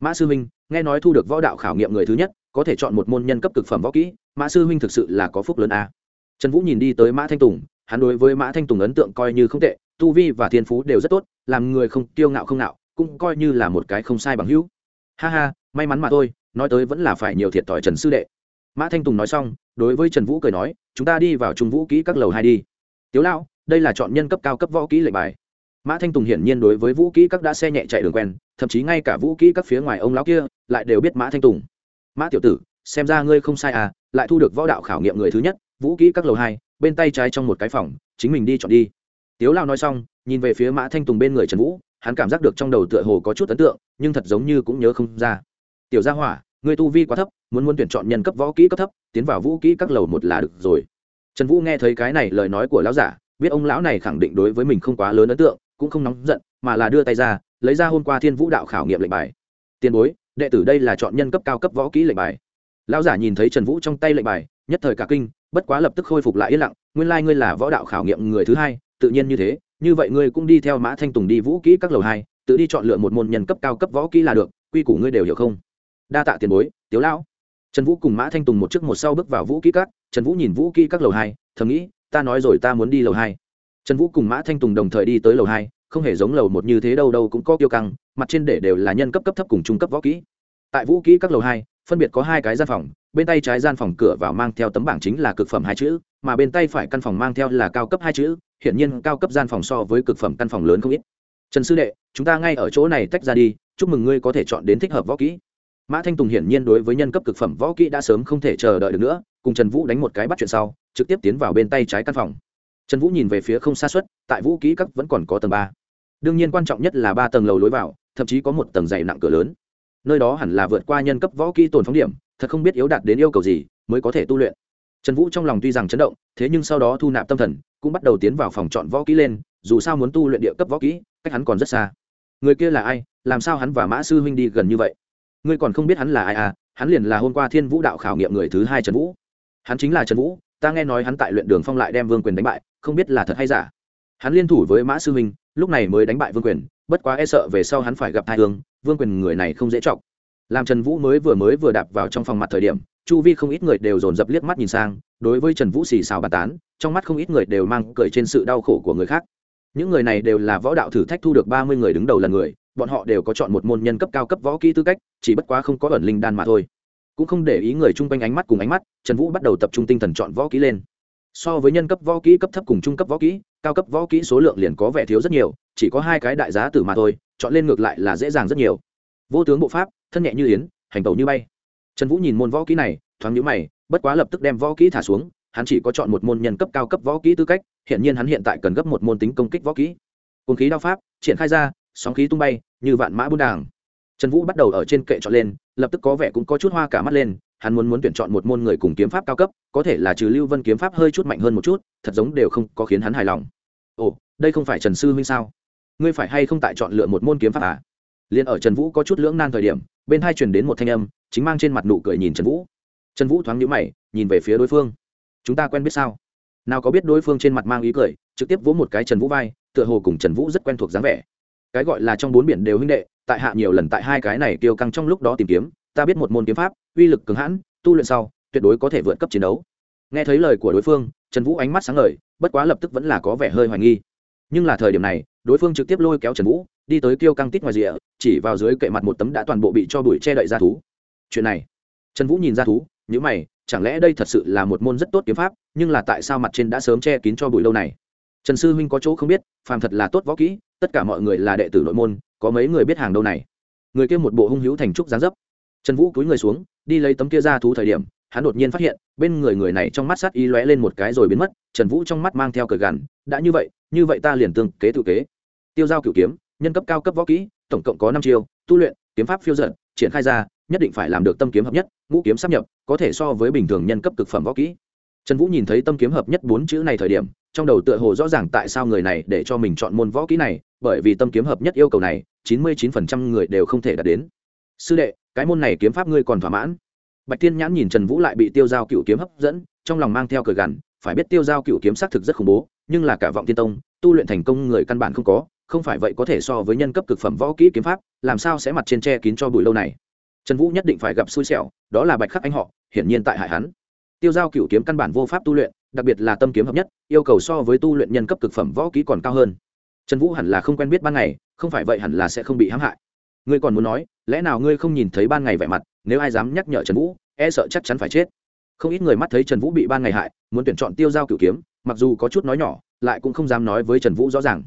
Mã sư minh nghe nói thu được võ đạo khảo nghiệm người thứ nhất, có thể chọn một môn nhân cấp cực phẩm võ kỹ, mã sư huynh thực sự là có phúc lớn a. Trần vũ nhìn đi tới mã thanh tùng hắn đối với mã thanh tùng ấn tượng coi như không tệ, tu vi và thiên phú đều rất tốt, làm người không kiêu ngạo không ngạo, cũng coi như là một cái không sai bằng hữu. Ha ha, may mắn mà thôi, nói tới vẫn là phải nhiều thiệt thòi trần sư đệ. Mã thanh tùng nói xong, đối với trần vũ cười nói, chúng ta đi vào trung vũ kỹ các lầu hai đi. Tiếu lão, đây là chọn nhân cấp cao cấp võ kỹ lệnh bài. Mã thanh tùng hiển nhiên đối với vũ kỹ các đã xe nhẹ chạy đường quen, thậm chí ngay cả vũ kỹ các phía ngoài ông lão kia, lại đều biết mã thanh tùng. Mã tiểu tử, xem ra ngươi không sai à lại thu được võ đạo khảo nghiệm người thứ nhất, vũ kỹ các lầu hai bên tay trái trong một cái phòng, chính mình đi chọn đi. Tiếu lao nói xong, nhìn về phía mã thanh tùng bên người trần vũ, hắn cảm giác được trong đầu tựa hồ có chút ấn tượng, nhưng thật giống như cũng nhớ không ra. Tiểu gia hỏa người tu vi quá thấp, muốn muốn tuyển chọn nhân cấp võ kỹ cấp thấp, tiến vào vũ kỹ các lầu một là được rồi. Trần vũ nghe thấy cái này lời nói của lão giả, biết ông lão này khẳng định đối với mình không quá lớn ấn tượng, cũng không nóng giận, mà là đưa tay ra, lấy ra hôm qua thiên vũ đạo khảo nghiệm lệnh bài. Tiền bối, đệ tử đây là chọn nhân cấp cao cấp võ kỹ lệnh bài. Lão giả nhìn thấy trần vũ trong tay lệnh bài, nhất thời cả kinh bất quá lập tức khôi phục lại yên lặng, nguyên lai、like、ngươi là võ đạo khảo nghiệm người thứ hai, tự nhiên như thế, như vậy ngươi cũng đi theo mã thanh tùng đi vũ kỹ các lầu hai, tự đi chọn lựa một môn nhân cấp cao cấp võ kỹ là được, quy củ ngươi đều hiểu không? Đa tạ tiền bối, tiếu lão. Trần vũ cùng mã thanh tùng một trước một sau bước vào vũ kỹ các, trần vũ nhìn vũ kỹ các lầu hai, thầm nghĩ, ta nói rồi ta muốn đi lầu hai. Trần vũ cùng mã thanh tùng đồng thời đi tới lầu hai, không hề giống lầu một như thế đâu đâu cũng có kiêu căng, mặt trên để đều là nhân cấp cấp thấp cùng trung cấp võ kỹ. Tại vũ kỹ các lầu hai phân biệt có hai cái gian phòng, bên tay trái gian phòng cửa vào mang theo tấm bảng chính là cực phẩm hai chữ, mà bên tay phải căn phòng mang theo là cao cấp hai chữ, hiển nhiên cao cấp gian phòng so với cực phẩm căn phòng lớn không ít. Trần sư đệ, chúng ta ngay ở chỗ này tách ra đi, chúc mừng ngươi có thể chọn đến thích hợp võ kỹ. Mã thanh tùng hiển nhiên đối với nhân cấp cực phẩm võ kỹ đã sớm không thể chờ đợi được nữa, cùng trần vũ đánh một cái bắt chuyện sau, trực tiếp tiến vào bên tay trái căn phòng. Trần vũ nhìn về phía không xa suất tại vũ kỹ các vẫn còn có tầng ba. Đương nhiên quan trọng nhất là ba tầng lầu lối vào, thậm chí có một tầng dày nặng cửa lớn nơi đó hẳn là vượt qua nhân cấp võ kỹ tồn phóng điểm, thật không biết yếu đạt đến yêu cầu gì mới có thể tu luyện. Trần vũ trong lòng tuy rằng chấn động, thế nhưng sau đó thu nạp tâm thần, cũng bắt đầu tiến vào phòng chọn võ kỹ lên, dù sao muốn tu luyện địa cấp võ kỹ, cách hắn còn rất xa. Người kia là ai? Làm sao hắn và mã sư huynh đi gần như vậy? Ngươi còn không biết hắn là ai à? Hắn liền là hôm qua thiên vũ đạo khảo nghiệm người thứ hai trần vũ. Hắn chính là trần vũ, ta nghe nói hắn tại luyện đường phong lại đem vương quyền đánh bại, không biết là thật hay giả. Hắn liên thủ với mã sư huynh, lúc này mới đánh bại vương quyền, bất quá e sợ về sau hắn phải gặp thai hương vương quyền người này không dễ chọc. Làm trần vũ mới vừa mới vừa đạp vào trong phòng mặt thời điểm, chu vi không ít người đều dồn dập liếc mắt nhìn sang, đối với trần vũ xì xào bàn tán, trong mắt không ít người đều mang cười trên sự đau khổ của người khác. Những người này đều là võ đạo thử thách thu được ba mươi người đứng đầu lần người, bọn họ đều có chọn một môn nhân cấp cao cấp võ kỹ tư cách, chỉ bất quá không có ẩn linh đan mà thôi. Cũng không để ý người chung quanh ánh mắt cùng ánh mắt, trần vũ bắt đầu tập trung tinh thần chọn võ kỹ lên. So với nhân cấp võ kỹ cấp thấp cùng trung cấp võ kỹ, cao cấp võ kỹ số lượng liền có vẻ thiếu rất nhiều chỉ có hai cái đại giá tử mà thôi, chọn lên ngược lại là dễ dàng rất nhiều. Vô tướng bộ pháp, thân nhẹ như yến, hành tẩu như bay. Trần vũ nhìn môn võ kỹ này, thoáng nhữ mày, bất quá lập tức đem võ kỹ thả xuống, hắn chỉ có chọn một môn nhân cấp cao cấp võ kỹ tư cách hiện nhiên hắn hiện tại cần gấp một môn tính công kích võ kỹ. Cồn khí đao pháp, triển khai ra, sóng khí tung bay, như vạn mã buôn đàng. Trần vũ bắt đầu ở trên kệ chọn lên, lập tức có vẻ cũng có chút hoa cả mắt lên, hắn muốn muốn tuyển chọn một môn người cùng kiếm pháp cao cấp, có thể là trừ lưu vân kiếm pháp hơi chút mạnh hơn một chút, thật giống đều không có khiến hắn hài lòng. Ồ, đây không phải trần sư huynh sao? Ngươi phải hay không tại chọn lựa một môn kiếm pháp à? Liền ở trần vũ có chút lưỡng nan thời điểm, bên hai truyền đến một thanh âm, chính mang trên mặt nụ cười nhìn trần vũ. Trần vũ thoáng nhíu mày, nhìn về phía đối phương. Chúng ta quen biết sao? Nào có biết đối phương trên mặt mang ý cười, trực tiếp vỗ một cái trần vũ vai, tựa hồ cùng trần vũ rất quen thuộc dáng vẻ. Cái gọi là trong bốn biển đều huynh đệ, tại hạ nhiều lần tại hai cái này tiêu căng trong lúc đó tìm kiếm, ta biết một môn kiếm pháp, uy lực cường hãn, tu luyện sau, tuyệt đối có thể vượt cấp chiến đấu. Nghe thấy lời của đối phương, trần vũ ánh mắt sáng ngời, bất quá lập tức vẫn là có vẻ hơi hoài nghi. Nhưng là thời điểm này đối phương trực tiếp lôi kéo trần vũ, đi tới kêu căng tít ngoài rìa, chỉ vào dưới kệ mặt một tấm đã toàn bộ bị cho bụi che đậy ra thú. Chuyện này, trần vũ nhìn ra thú nhữ mày, chẳng lẽ đây thật sự là một môn rất tốt kiếm pháp, nhưng là tại sao mặt trên đã sớm che kín cho bụi lâu này? Trần sư huynh có chỗ không biết, phàm thật là tốt võ kỹ, tất cả mọi người là đệ tử nội môn, có mấy người biết hàng đâu này? Người kia một bộ hung hữu thành trúc gián dấp. Trần vũ cúi người xuống, đi lấy tấm kia ra thú thời điểm, hắn đột nhiên phát hiện, bên người người này trong mắt sát y lóe lên một cái rồi biến mất, trần vũ trong mắt mang theo cờ gằn, đã như vậy như vậy ta liền tương kế tự kế tiêu giao cửu kiếm, nhân cấp cao cấp võ kỹ, tổng cộng có năm chiêu, tu luyện, kiếm pháp phiêu dật, triển khai ra, nhất định phải làm được tâm kiếm hợp nhất, ngũ kiếm sắp nhập, có thể so với bình thường nhân cấp cực phẩm võ kỹ. Trần vũ nhìn thấy tâm kiếm hợp nhất bốn chữ này thời điểm, trong đầu tựa hồ rõ ràng tại sao người này để cho mình chọn môn võ kỹ này, bởi vì tâm kiếm hợp nhất yêu cầu này, chín mươi chín phần trăm người đều không thể đạt đến. Sư đệ, cái môn này kiếm pháp ngươi còn thỏa mãn. Bạch tiên nhãn nhìn trần vũ lại bị tiêu giao cựu kiếm hấp dẫn, trong lòng mang theo cờ gằn, phải biết tiêu giao cựu kiếm xác thực rất khủng bố, nhưng là cả vọng tiên tông, tu luyện thành công người căn bản không có không phải vậy có thể so với nhân cấp cực phẩm võ kỹ kiếm pháp, làm sao sẽ mặt trên che kín cho bụi lâu này? Trần vũ nhất định phải gặp xui xẻo, đó là bạch khắc anh họ, hiển nhiên tại hại hắn. Tiêu giao cựu kiếm căn bản vô pháp tu luyện, đặc biệt là tâm kiếm hợp nhất, yêu cầu so với tu luyện nhân cấp cực phẩm võ kỹ còn cao hơn. Trần vũ hẳn là không quen biết ban ngày, không phải vậy hẳn là sẽ không bị hãm hại. Ngươi còn muốn nói, lẽ nào ngươi không nhìn thấy ban ngày vẻ mặt, nếu ai dám nhắc nhở trần vũ e sợ chắc chắn phải chết. Không ít người mắt thấy trần vũ bị ban ngày hại, muốn tuyển chọn tiêu giao cựu kiếm, mặc dù có chút nói nhỏ, lại cũng không dám nói với trần vũ rõ ràng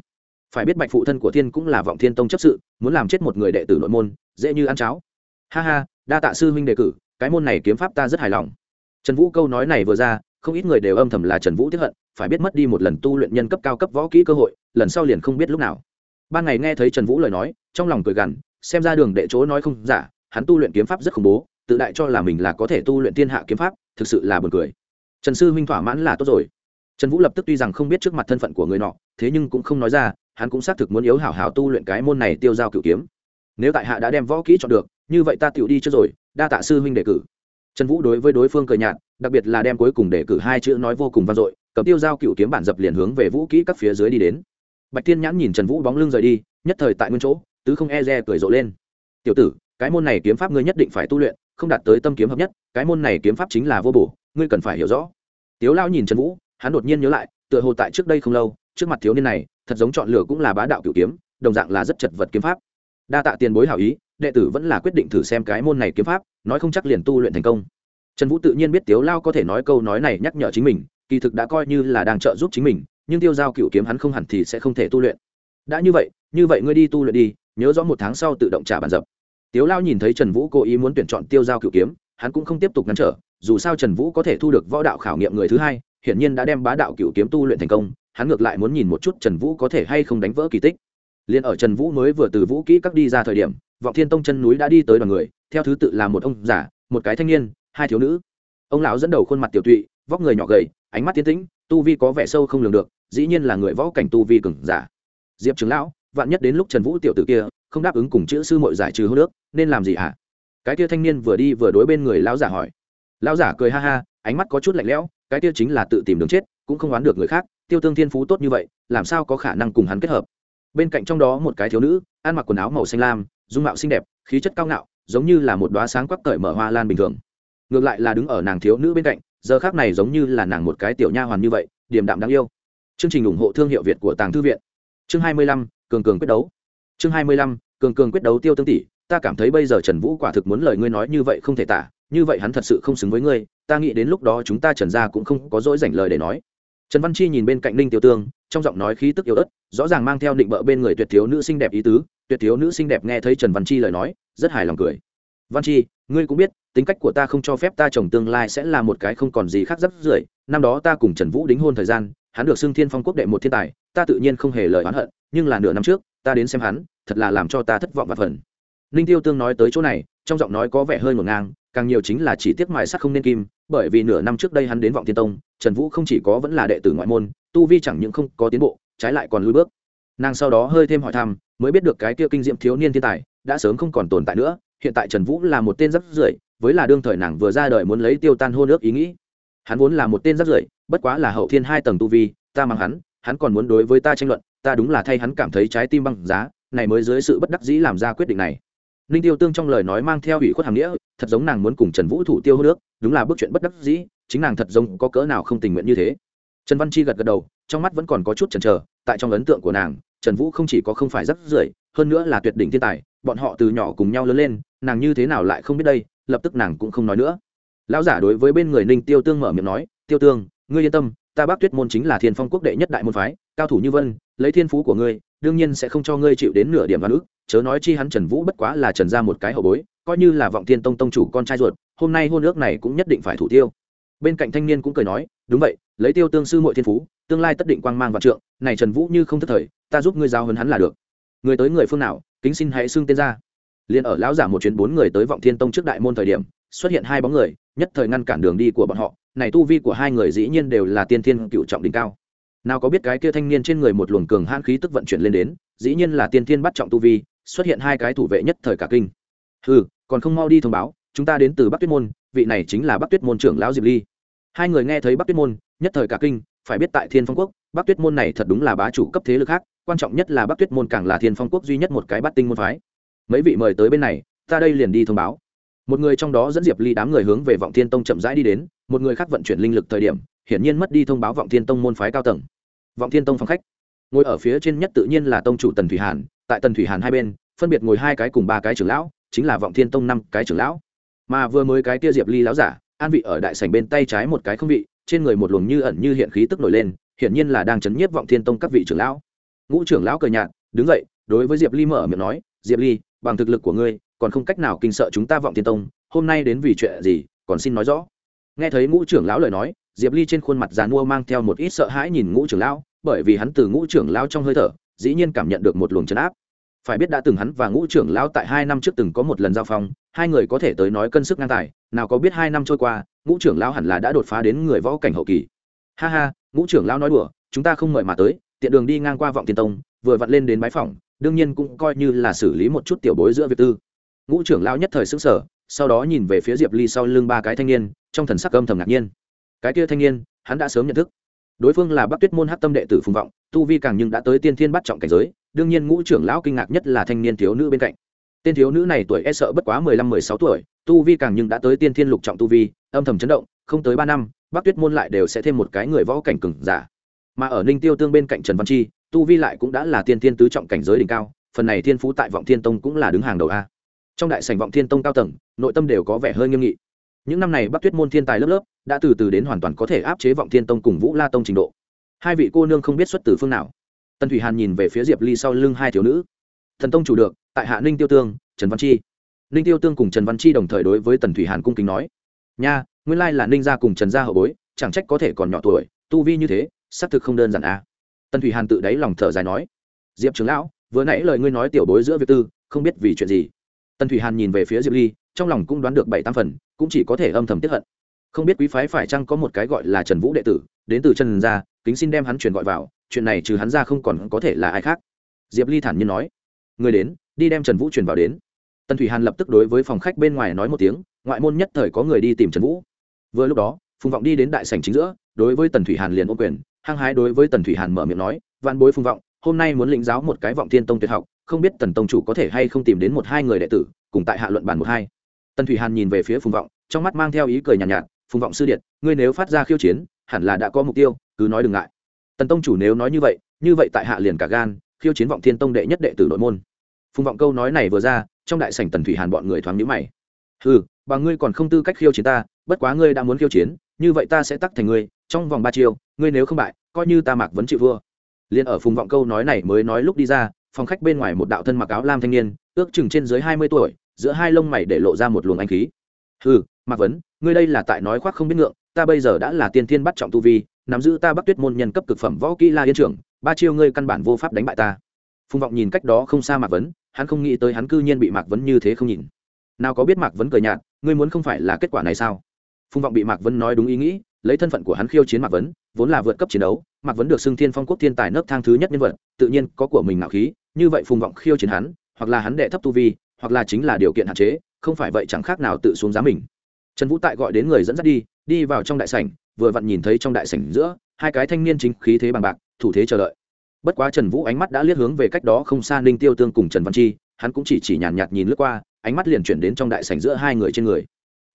phải biết bạch phụ thân của thiên cũng là vọng thiên tông chấp sự, muốn làm chết một người đệ tử nội môn, dễ như ăn cháo. Ha ha, đa tạ sư huynh đề cử, cái môn này kiếm pháp ta rất hài lòng. Trần vũ câu nói này vừa ra, không ít người đều âm thầm là trần vũ tiếp hận, phải biết mất đi một lần tu luyện nhân cấp cao cấp võ kỹ cơ hội, lần sau liền không biết lúc nào. Ban ngày nghe thấy trần vũ lời nói, trong lòng cười gằn, xem ra đường đệ chỗ nói không giả, hắn tu luyện kiếm pháp rất khủng bố, tự đại cho là mình là có thể tu luyện thiên hạ kiếm pháp, thực sự là buồn cười. Trần sư huynh thỏa mãn là tốt rồi. Trần vũ lập tức tuy rằng không biết trước mặt thân phận của người nọ, thế nhưng cũng không nói ra hắn cũng xác thực muốn yếu hảo hảo tu luyện cái môn này tiêu giao cựu kiếm. Nếu tại hạ đã đem võ kỹ chọn được, như vậy ta tựu đi trước rồi, đa tạ sư huynh đề cử. Trần vũ đối với đối phương cười nhạt, đặc biệt là đem cuối cùng đề cử hai chữ nói vô cùng vang dội, cầm tiêu giao cựu kiếm bản dập liền hướng về vũ kỹ các phía dưới đi đến. Bạch tiên nhãn nhìn trần vũ bóng lưng rời đi, nhất thời tại nguyên chỗ, tứ không e re cười rộ lên. Tiểu tử, cái môn này kiếm pháp ngươi nhất định phải tu luyện, không đạt tới tâm kiếm hợp nhất, cái môn này kiếm pháp chính là vô bổ, ngươi cần phải hiểu rõ. Tiếu lao nhìn trần vũ, hắn đột nhiên nhớ lại, tựa hồ tại trước đây không lâu, trước mặt thiếu niên này thật giống chọn lựa cũng là bá đạo cựu kiếm, đồng dạng là rất chật vật kiếm pháp. Đa tạ tiền bối hảo ý, đệ tử vẫn là quyết định thử xem cái môn này kiếm pháp, nói không chắc liền tu luyện thành công. Trần vũ tự nhiên biết tiếu lao có thể nói câu nói này nhắc nhở chính mình, kỳ thực đã coi như là đang trợ giúp chính mình, nhưng tiêu giao cựu kiếm hắn không hẳn thì sẽ không thể tu luyện. Đã như vậy như vậy ngươi đi tu luyện đi, nhớ rõ một tháng sau tự động trả bàn dập. Tiếu lao nhìn thấy trần vũ cố ý muốn tuyển chọn tiêu giao cựu kiếm, hắn cũng không tiếp tục ngăn trở, dù sao trần vũ có thể thu được võ đạo khảo nghiệm người thứ hai, hiển nhiên đã đem bá đạo cựu kiếm tu luyện thành công hắn ngược lại muốn nhìn một chút trần vũ có thể hay không đánh vỡ kỳ tích. Liền ở trần vũ mới vừa từ vũ kỹ các đi ra thời điểm, vọng thiên tông chân núi đã đi tới đoàn người, theo thứ tự là một ông già, một cái thanh niên, hai thiếu nữ. Ông lão dẫn đầu khuôn mặt tiểu tụy, vóc người nhỏ gầy, ánh mắt tiến tĩnh, tu vi có vẻ sâu không lường được, dĩ nhiên là người võ cảnh tu vi cừng giả. Diệp trưởng lão, vạn nhất đến lúc trần vũ tiểu tử kia không đáp ứng cùng chữ sư mội giải trừ hô nước, nên làm gì ạ à? cái kia thanh niên vừa đi vừa đối bên người lão giả hỏi. Lão giả cười ha ha, ánh mắt có chút lạnh lẽo, cái kia chính là tự tìm đường chết, cũng không oán được người khác tiêu tương thiên phú tốt như vậy, làm sao có khả năng cùng hắn kết hợp? Bên cạnh trong đó một cái thiếu nữ, ăn mặc quần áo màu xanh lam, dung mạo xinh đẹp, khí chất cao ngạo, giống như là một đoá sáng quắc cởi mở hoa lan bình thường. Ngược lại là đứng ở nàng thiếu nữ bên cạnh, giờ khác này giống như là nàng một cái tiểu nha hoàn như vậy, điềm đạm đáng yêu. Chương trình ủng hộ thương hiệu việt của tàng thư viện. Chương hai mươi lăm, cường cường quyết đấu. Chương hai mươi lăm, cường cường quyết đấu tiêu tương tỷ, ta cảm thấy bây giờ trần vũ quả thực muốn lời ngươi nói như vậy không thể tả, như vậy hắn thật sự không xứng với ngươi, ta nghĩ đến lúc đó chúng ta trần ra cũng không có dỗi dành lời để nói trần văn chi nhìn bên cạnh ninh tiêu tương, trong giọng nói khí tức yếu ớt, rõ ràng mang theo định bợ bên người tuyệt thiếu nữ xinh đẹp ý tứ, tuyệt thiếu nữ xinh đẹp nghe thấy trần văn chi lời nói, rất hài lòng cười. Văn chi, ngươi cũng biết, tính cách của ta không cho phép ta chồng tương lai sẽ là một cái không còn gì khác rất rưởi, năm đó ta cùng trần vũ đính hôn thời gian, hắn được xưng thiên phong quốc đệ một thiên tài, ta tự nhiên không hề lời oán hận, nhưng là nửa năm trước, ta đến xem hắn, thật là làm cho ta thất vọng và phần ninh tiêu tương nói tới chỗ này, trong giọng nói có vẻ hơi ngổn ngang càng nhiều chính là chỉ tiếc mài sắt không nên kim, bởi vì nửa năm trước đây hắn đến vọng thiên tông, trần vũ không chỉ có vẫn là đệ tử ngoại môn, tu vi chẳng những không có tiến bộ, trái lại còn lùi bước. Nàng sau đó hơi thêm hỏi thăm, mới biết được cái kia kinh diệm thiếu niên thiên tài, đã sớm không còn tồn tại nữa, hiện tại trần vũ là một tên rất rưởi, với là đương thời nàng vừa ra đời muốn lấy tiêu tan hôn ước ý nghĩ. Hắn vốn là một tên rất rưởi, bất quá là hậu thiên hai tầng tu vi, ta mang hắn hắn còn muốn đối với ta tranh luận, ta đúng là thay hắn cảm thấy trái tim băng giá, này mới dưới sự bất đắc dĩ làm ra quyết định này ninh tiêu tương trong lời nói mang theo ủy khuất hàm nghĩa, thật giống nàng muốn cùng trần vũ thủ tiêu hô nước, đúng là bước chuyện bất đắc dĩ, chính nàng thật giống có cỡ nào không tình nguyện như thế. Trần văn chi gật gật đầu, trong mắt vẫn còn có chút chần chờ, tại trong ấn tượng của nàng, trần vũ không chỉ có không phải rất rưởi, hơn nữa là tuyệt đỉnh thiên tài, bọn họ từ nhỏ cùng nhau lớn lên, nàng như thế nào lại không biết đây, lập tức nàng cũng không nói nữa. Lão giả đối với bên người ninh tiêu tương mở miệng nói, tiêu tương, ngươi yên tâm, ta bác tuyết môn chính là thiên phong quốc đệ nhất đại môn phái, cao thủ như vân, lấy thiên phú của ngươi đương nhiên sẽ không cho ngươi chịu đến nửa điểm oan ức, chớ nói chi hắn trần vũ bất quá là trần ra một cái hậu bối, coi như là vọng thiên tông tông chủ con trai ruột, hôm nay hôn ước này cũng nhất định phải thủ tiêu. Bên cạnh thanh niên cũng cười nói, đúng vậy, lấy tiêu tương sư muội thiên phú, tương lai tất định quang mang vạn trượng, này trần vũ như không thất thời, ta giúp ngươi giao huấn hắn là được. Người tới người phương nào, kính xin hãy xưng tên ra. Liên ở lão giả một chuyến bốn người tới vọng thiên tông trước đại môn thời điểm, xuất hiện hai bóng người, nhất thời ngăn cản đường đi của bọn họ, này tu vi của hai người dĩ nhiên đều là tiên thiên cựu trọng đỉnh cao nào có biết cái kia thanh niên trên người một luồng cường hãn khí tức vận chuyển lên đến, dĩ nhiên là tiên thiên bắt trọng tu vi, xuất hiện hai cái thủ vệ nhất thời cả kinh. Ừ còn không mau đi thông báo, chúng ta đến từ bắc tuyết môn, vị này chính là bắc tuyết môn trưởng lão diệp ly. Hai người nghe thấy bắc tuyết môn, nhất thời cả kinh, phải biết tại thiên phong quốc, bắc tuyết môn này thật đúng là bá chủ cấp thế lực khác, quan trọng nhất là bắc tuyết môn càng là thiên phong quốc duy nhất một cái bắt tinh môn phái. Mấy vị mời tới bên này, ta đây liền đi thông báo. Một người trong đó dẫn diệp ly đám người hướng về vọng thiên tông chậm rãi đi đến, một người khác vận chuyển linh lực thời điểm hiển nhiên mất đi thông báo vọng thiên tông môn phái cao tầng. Vọng thiên tông phòng khách. Ngồi ở phía trên nhất tự nhiên là tông chủ tần thủy hàn, tại tần thủy hàn hai bên, phân biệt ngồi hai cái cùng ba cái trưởng lão, chính là vọng thiên tông năm cái trưởng lão. Mà vừa mới cái tia diệp ly lão giả, an vị ở đại sảnh bên tay trái một cái không vị, trên người một luồng như ẩn như hiện khí tức nổi lên, hiển nhiên là đang chấn nhiếp vọng thiên tông các vị trưởng lão. Ngũ trưởng lão cờ nhạt, đứng dậy, đối với diệp ly mở miệng nói, diệp ly, bằng thực lực của ngươi, còn không cách nào kinh sợ chúng ta vọng thiên tông, hôm nay đến vì chuyện gì, còn xin nói rõ nghe thấy ngũ trưởng lão lời nói, diệp ly trên khuôn mặt già nua mang theo một ít sợ hãi nhìn ngũ trưởng lão, bởi vì hắn từ ngũ trưởng lão trong hơi thở, dĩ nhiên cảm nhận được một luồng chấn áp. Phải biết đã từng hắn và ngũ trưởng lão tại hai năm trước từng có một lần giao phong, hai người có thể tới nói cân sức ngang tài, nào có biết hai năm trôi qua, ngũ trưởng lão hẳn là đã đột phá đến người võ cảnh hậu kỳ. Ha ha, ngũ trưởng lão nói đùa, chúng ta không mời mà tới, tiện đường đi ngang qua vọng tiên tông, vừa vặn lên đến bái phòng đương nhiên cũng coi như là xử lý một chút tiểu bối giữa việc tư. Ngũ trưởng lão nhất thời xứng sở sau đó nhìn về phía diệp ly sau lưng ba cái thanh niên trong thần sắc âm thầm ngạc nhiên. Cái kia thanh niên, hắn đã sớm nhận thức. Đối phương là bắc tuyết môn hát tâm đệ tử phùng vọng, tu vi càng nhưng đã tới tiên thiên bắt trọng cảnh giới, đương nhiên ngũ trưởng lão kinh ngạc nhất là thanh niên thiếu nữ bên cạnh. Tên thiếu nữ này tuổi e sợ bất quá mười lăm, mười sáu tuổi, tu vi càng nhưng đã tới tiên thiên lục trọng tu vi, âm thầm chấn động, không tới ba năm, bắc tuyết môn lại đều sẽ thêm một cái người võ cảnh cừng giả. Mà ở ninh tiêu tương bên cạnh trần văn chi, tu vi lại cũng đã là tiên thiên tứ trọng cảnh giới đỉnh cao, phần này thiên phú tại vọng thiên tông cũng là đứng hàng đầu a. Trong đại sảnh vọng thiên tông cao tầng, nội tâm đều có vẻ hơi nghiêm nghị những năm này bắc tuyết môn thiên tài lớp lớp đã từ từ đến hoàn toàn có thể áp chế vọng thiên tông cùng vũ la tông trình độ. Hai vị cô nương không biết xuất từ phương nào. Tần thủy hàn nhìn về phía diệp ly sau lưng hai thiếu nữ. Thần tông chủ được, tại hạ ninh tiêu tương, trần văn chi. Ninh tiêu tương cùng trần văn chi đồng thời đối với tần thủy hàn cung kính nói, nha, nguyên lai là ninh gia cùng trần gia hậu bối, chẳng trách có thể còn nhỏ tuổi, tu vi như thế, xác thực không đơn giản à. tần thủy hàn tự đáy lòng thở dài nói, diệp trưởng lão, vừa nãy lời ngươi nói tiểu bối giữa việc tư, không biết vì chuyện gì. Tần thủy hàn nhìn về phía diệp ly, trong lòng cũng đoán được bảy tam phần cũng chỉ có thể âm thầm tiếp hận. Không biết quý phái phải chăng có một cái gọi là trần vũ đệ tử, đến từ trần gia, kính xin đem hắn truyền gọi vào, chuyện này trừ hắn ra không còn có thể là ai khác. Diệp ly thản nhiên nói. Người đến, đi đem trần vũ truyền vào đến. Tần thủy hàn lập tức đối với phòng khách bên ngoài nói một tiếng, ngoại môn nhất thời có người đi tìm trần vũ. Vừa lúc đó, phùng vọng đi đến đại sành chính giữa, đối với tần thủy hàn liền ô quyền, hăng hái đối với tần thủy hàn mở miệng nói, Vạn bối phùng vọng, hôm nay muốn lĩnh giáo một cái vọng thiên tông tuyệt học, không biết tần tông chủ có thể hay không tìm đến một hai người đệ tử, cùng tại hạ luận bàn một hai tần thủy hàn nhìn về phía phùng vọng trong mắt mang theo ý cười nhàn nhạt, nhạt phùng vọng sư điện ngươi nếu phát ra khiêu chiến hẳn là đã có mục tiêu cứ nói đừng ngại. Tần tông chủ nếu nói như vậy như vậy tại hạ liền cả gan khiêu chiến vọng thiên tông đệ nhất đệ tử nội môn. Phùng vọng câu nói này vừa ra trong đại sảnh tần thủy hàn bọn người thoáng nhíu mày. Ừ bà ngươi còn không tư cách khiêu chiến ta bất quá ngươi đã muốn khiêu chiến như vậy ta sẽ tắc thành ngươi trong vòng ba chiêu ngươi nếu không bại coi như ta mạc vấn chịu vua. Liền ở phùng vọng câu nói này mới nói lúc đi ra phòng khách bên ngoài một đạo thân mặc áo lam thanh niên ước chừng trên dưới hai mươi tuổi giữa hai lông mày để lộ ra một luồng anh khí. Ừ mạc vấn, ngươi đây là tại nói khoác không biết ngượng, ta bây giờ đã là tiên thiên bắt trọng tu vi, nắm giữ ta bắc tuyết môn nhân cấp cực phẩm võ kỹ la yên trưởng, ba chiêu ngươi căn bản vô pháp đánh bại ta. Phùng vọng nhìn cách đó không xa mạc vấn, hắn không nghĩ tới hắn cư nhiên bị mạc vấn như thế không nhìn. Nào có biết mạc vấn cười nhạt, ngươi muốn không phải là kết quả này sao? Phùng vọng bị mạc vấn nói đúng ý nghĩ, lấy thân phận của hắn khiêu chiến mạc vấn, vốn là vượt cấp chiến đấu, mạc vấn được xưng thiên phong quốc thiên tài nấc thang thứ nhất nhân vật, tự nhiên có của mình ngạo khí, như vậy phùng vọng khiêu chiến hắn, hoặc là hắn đệ thấp tu vi hoặc là chính là điều kiện hạn chế không phải vậy chẳng khác nào tự xuống giá mình. Trần vũ tại gọi đến người dẫn dắt đi đi vào trong đại sảnh vừa vặn nhìn thấy trong đại sảnh giữa hai cái thanh niên chính khí thế bằng bạc thủ thế chờ đợi. Bất quá trần vũ ánh mắt đã liếc hướng về cách đó không xa ninh tiêu tương cùng trần văn chi hắn cũng chỉ chỉ nhàn nhạt, nhạt nhìn lướt qua ánh mắt liền chuyển đến trong đại sảnh giữa hai người trên người.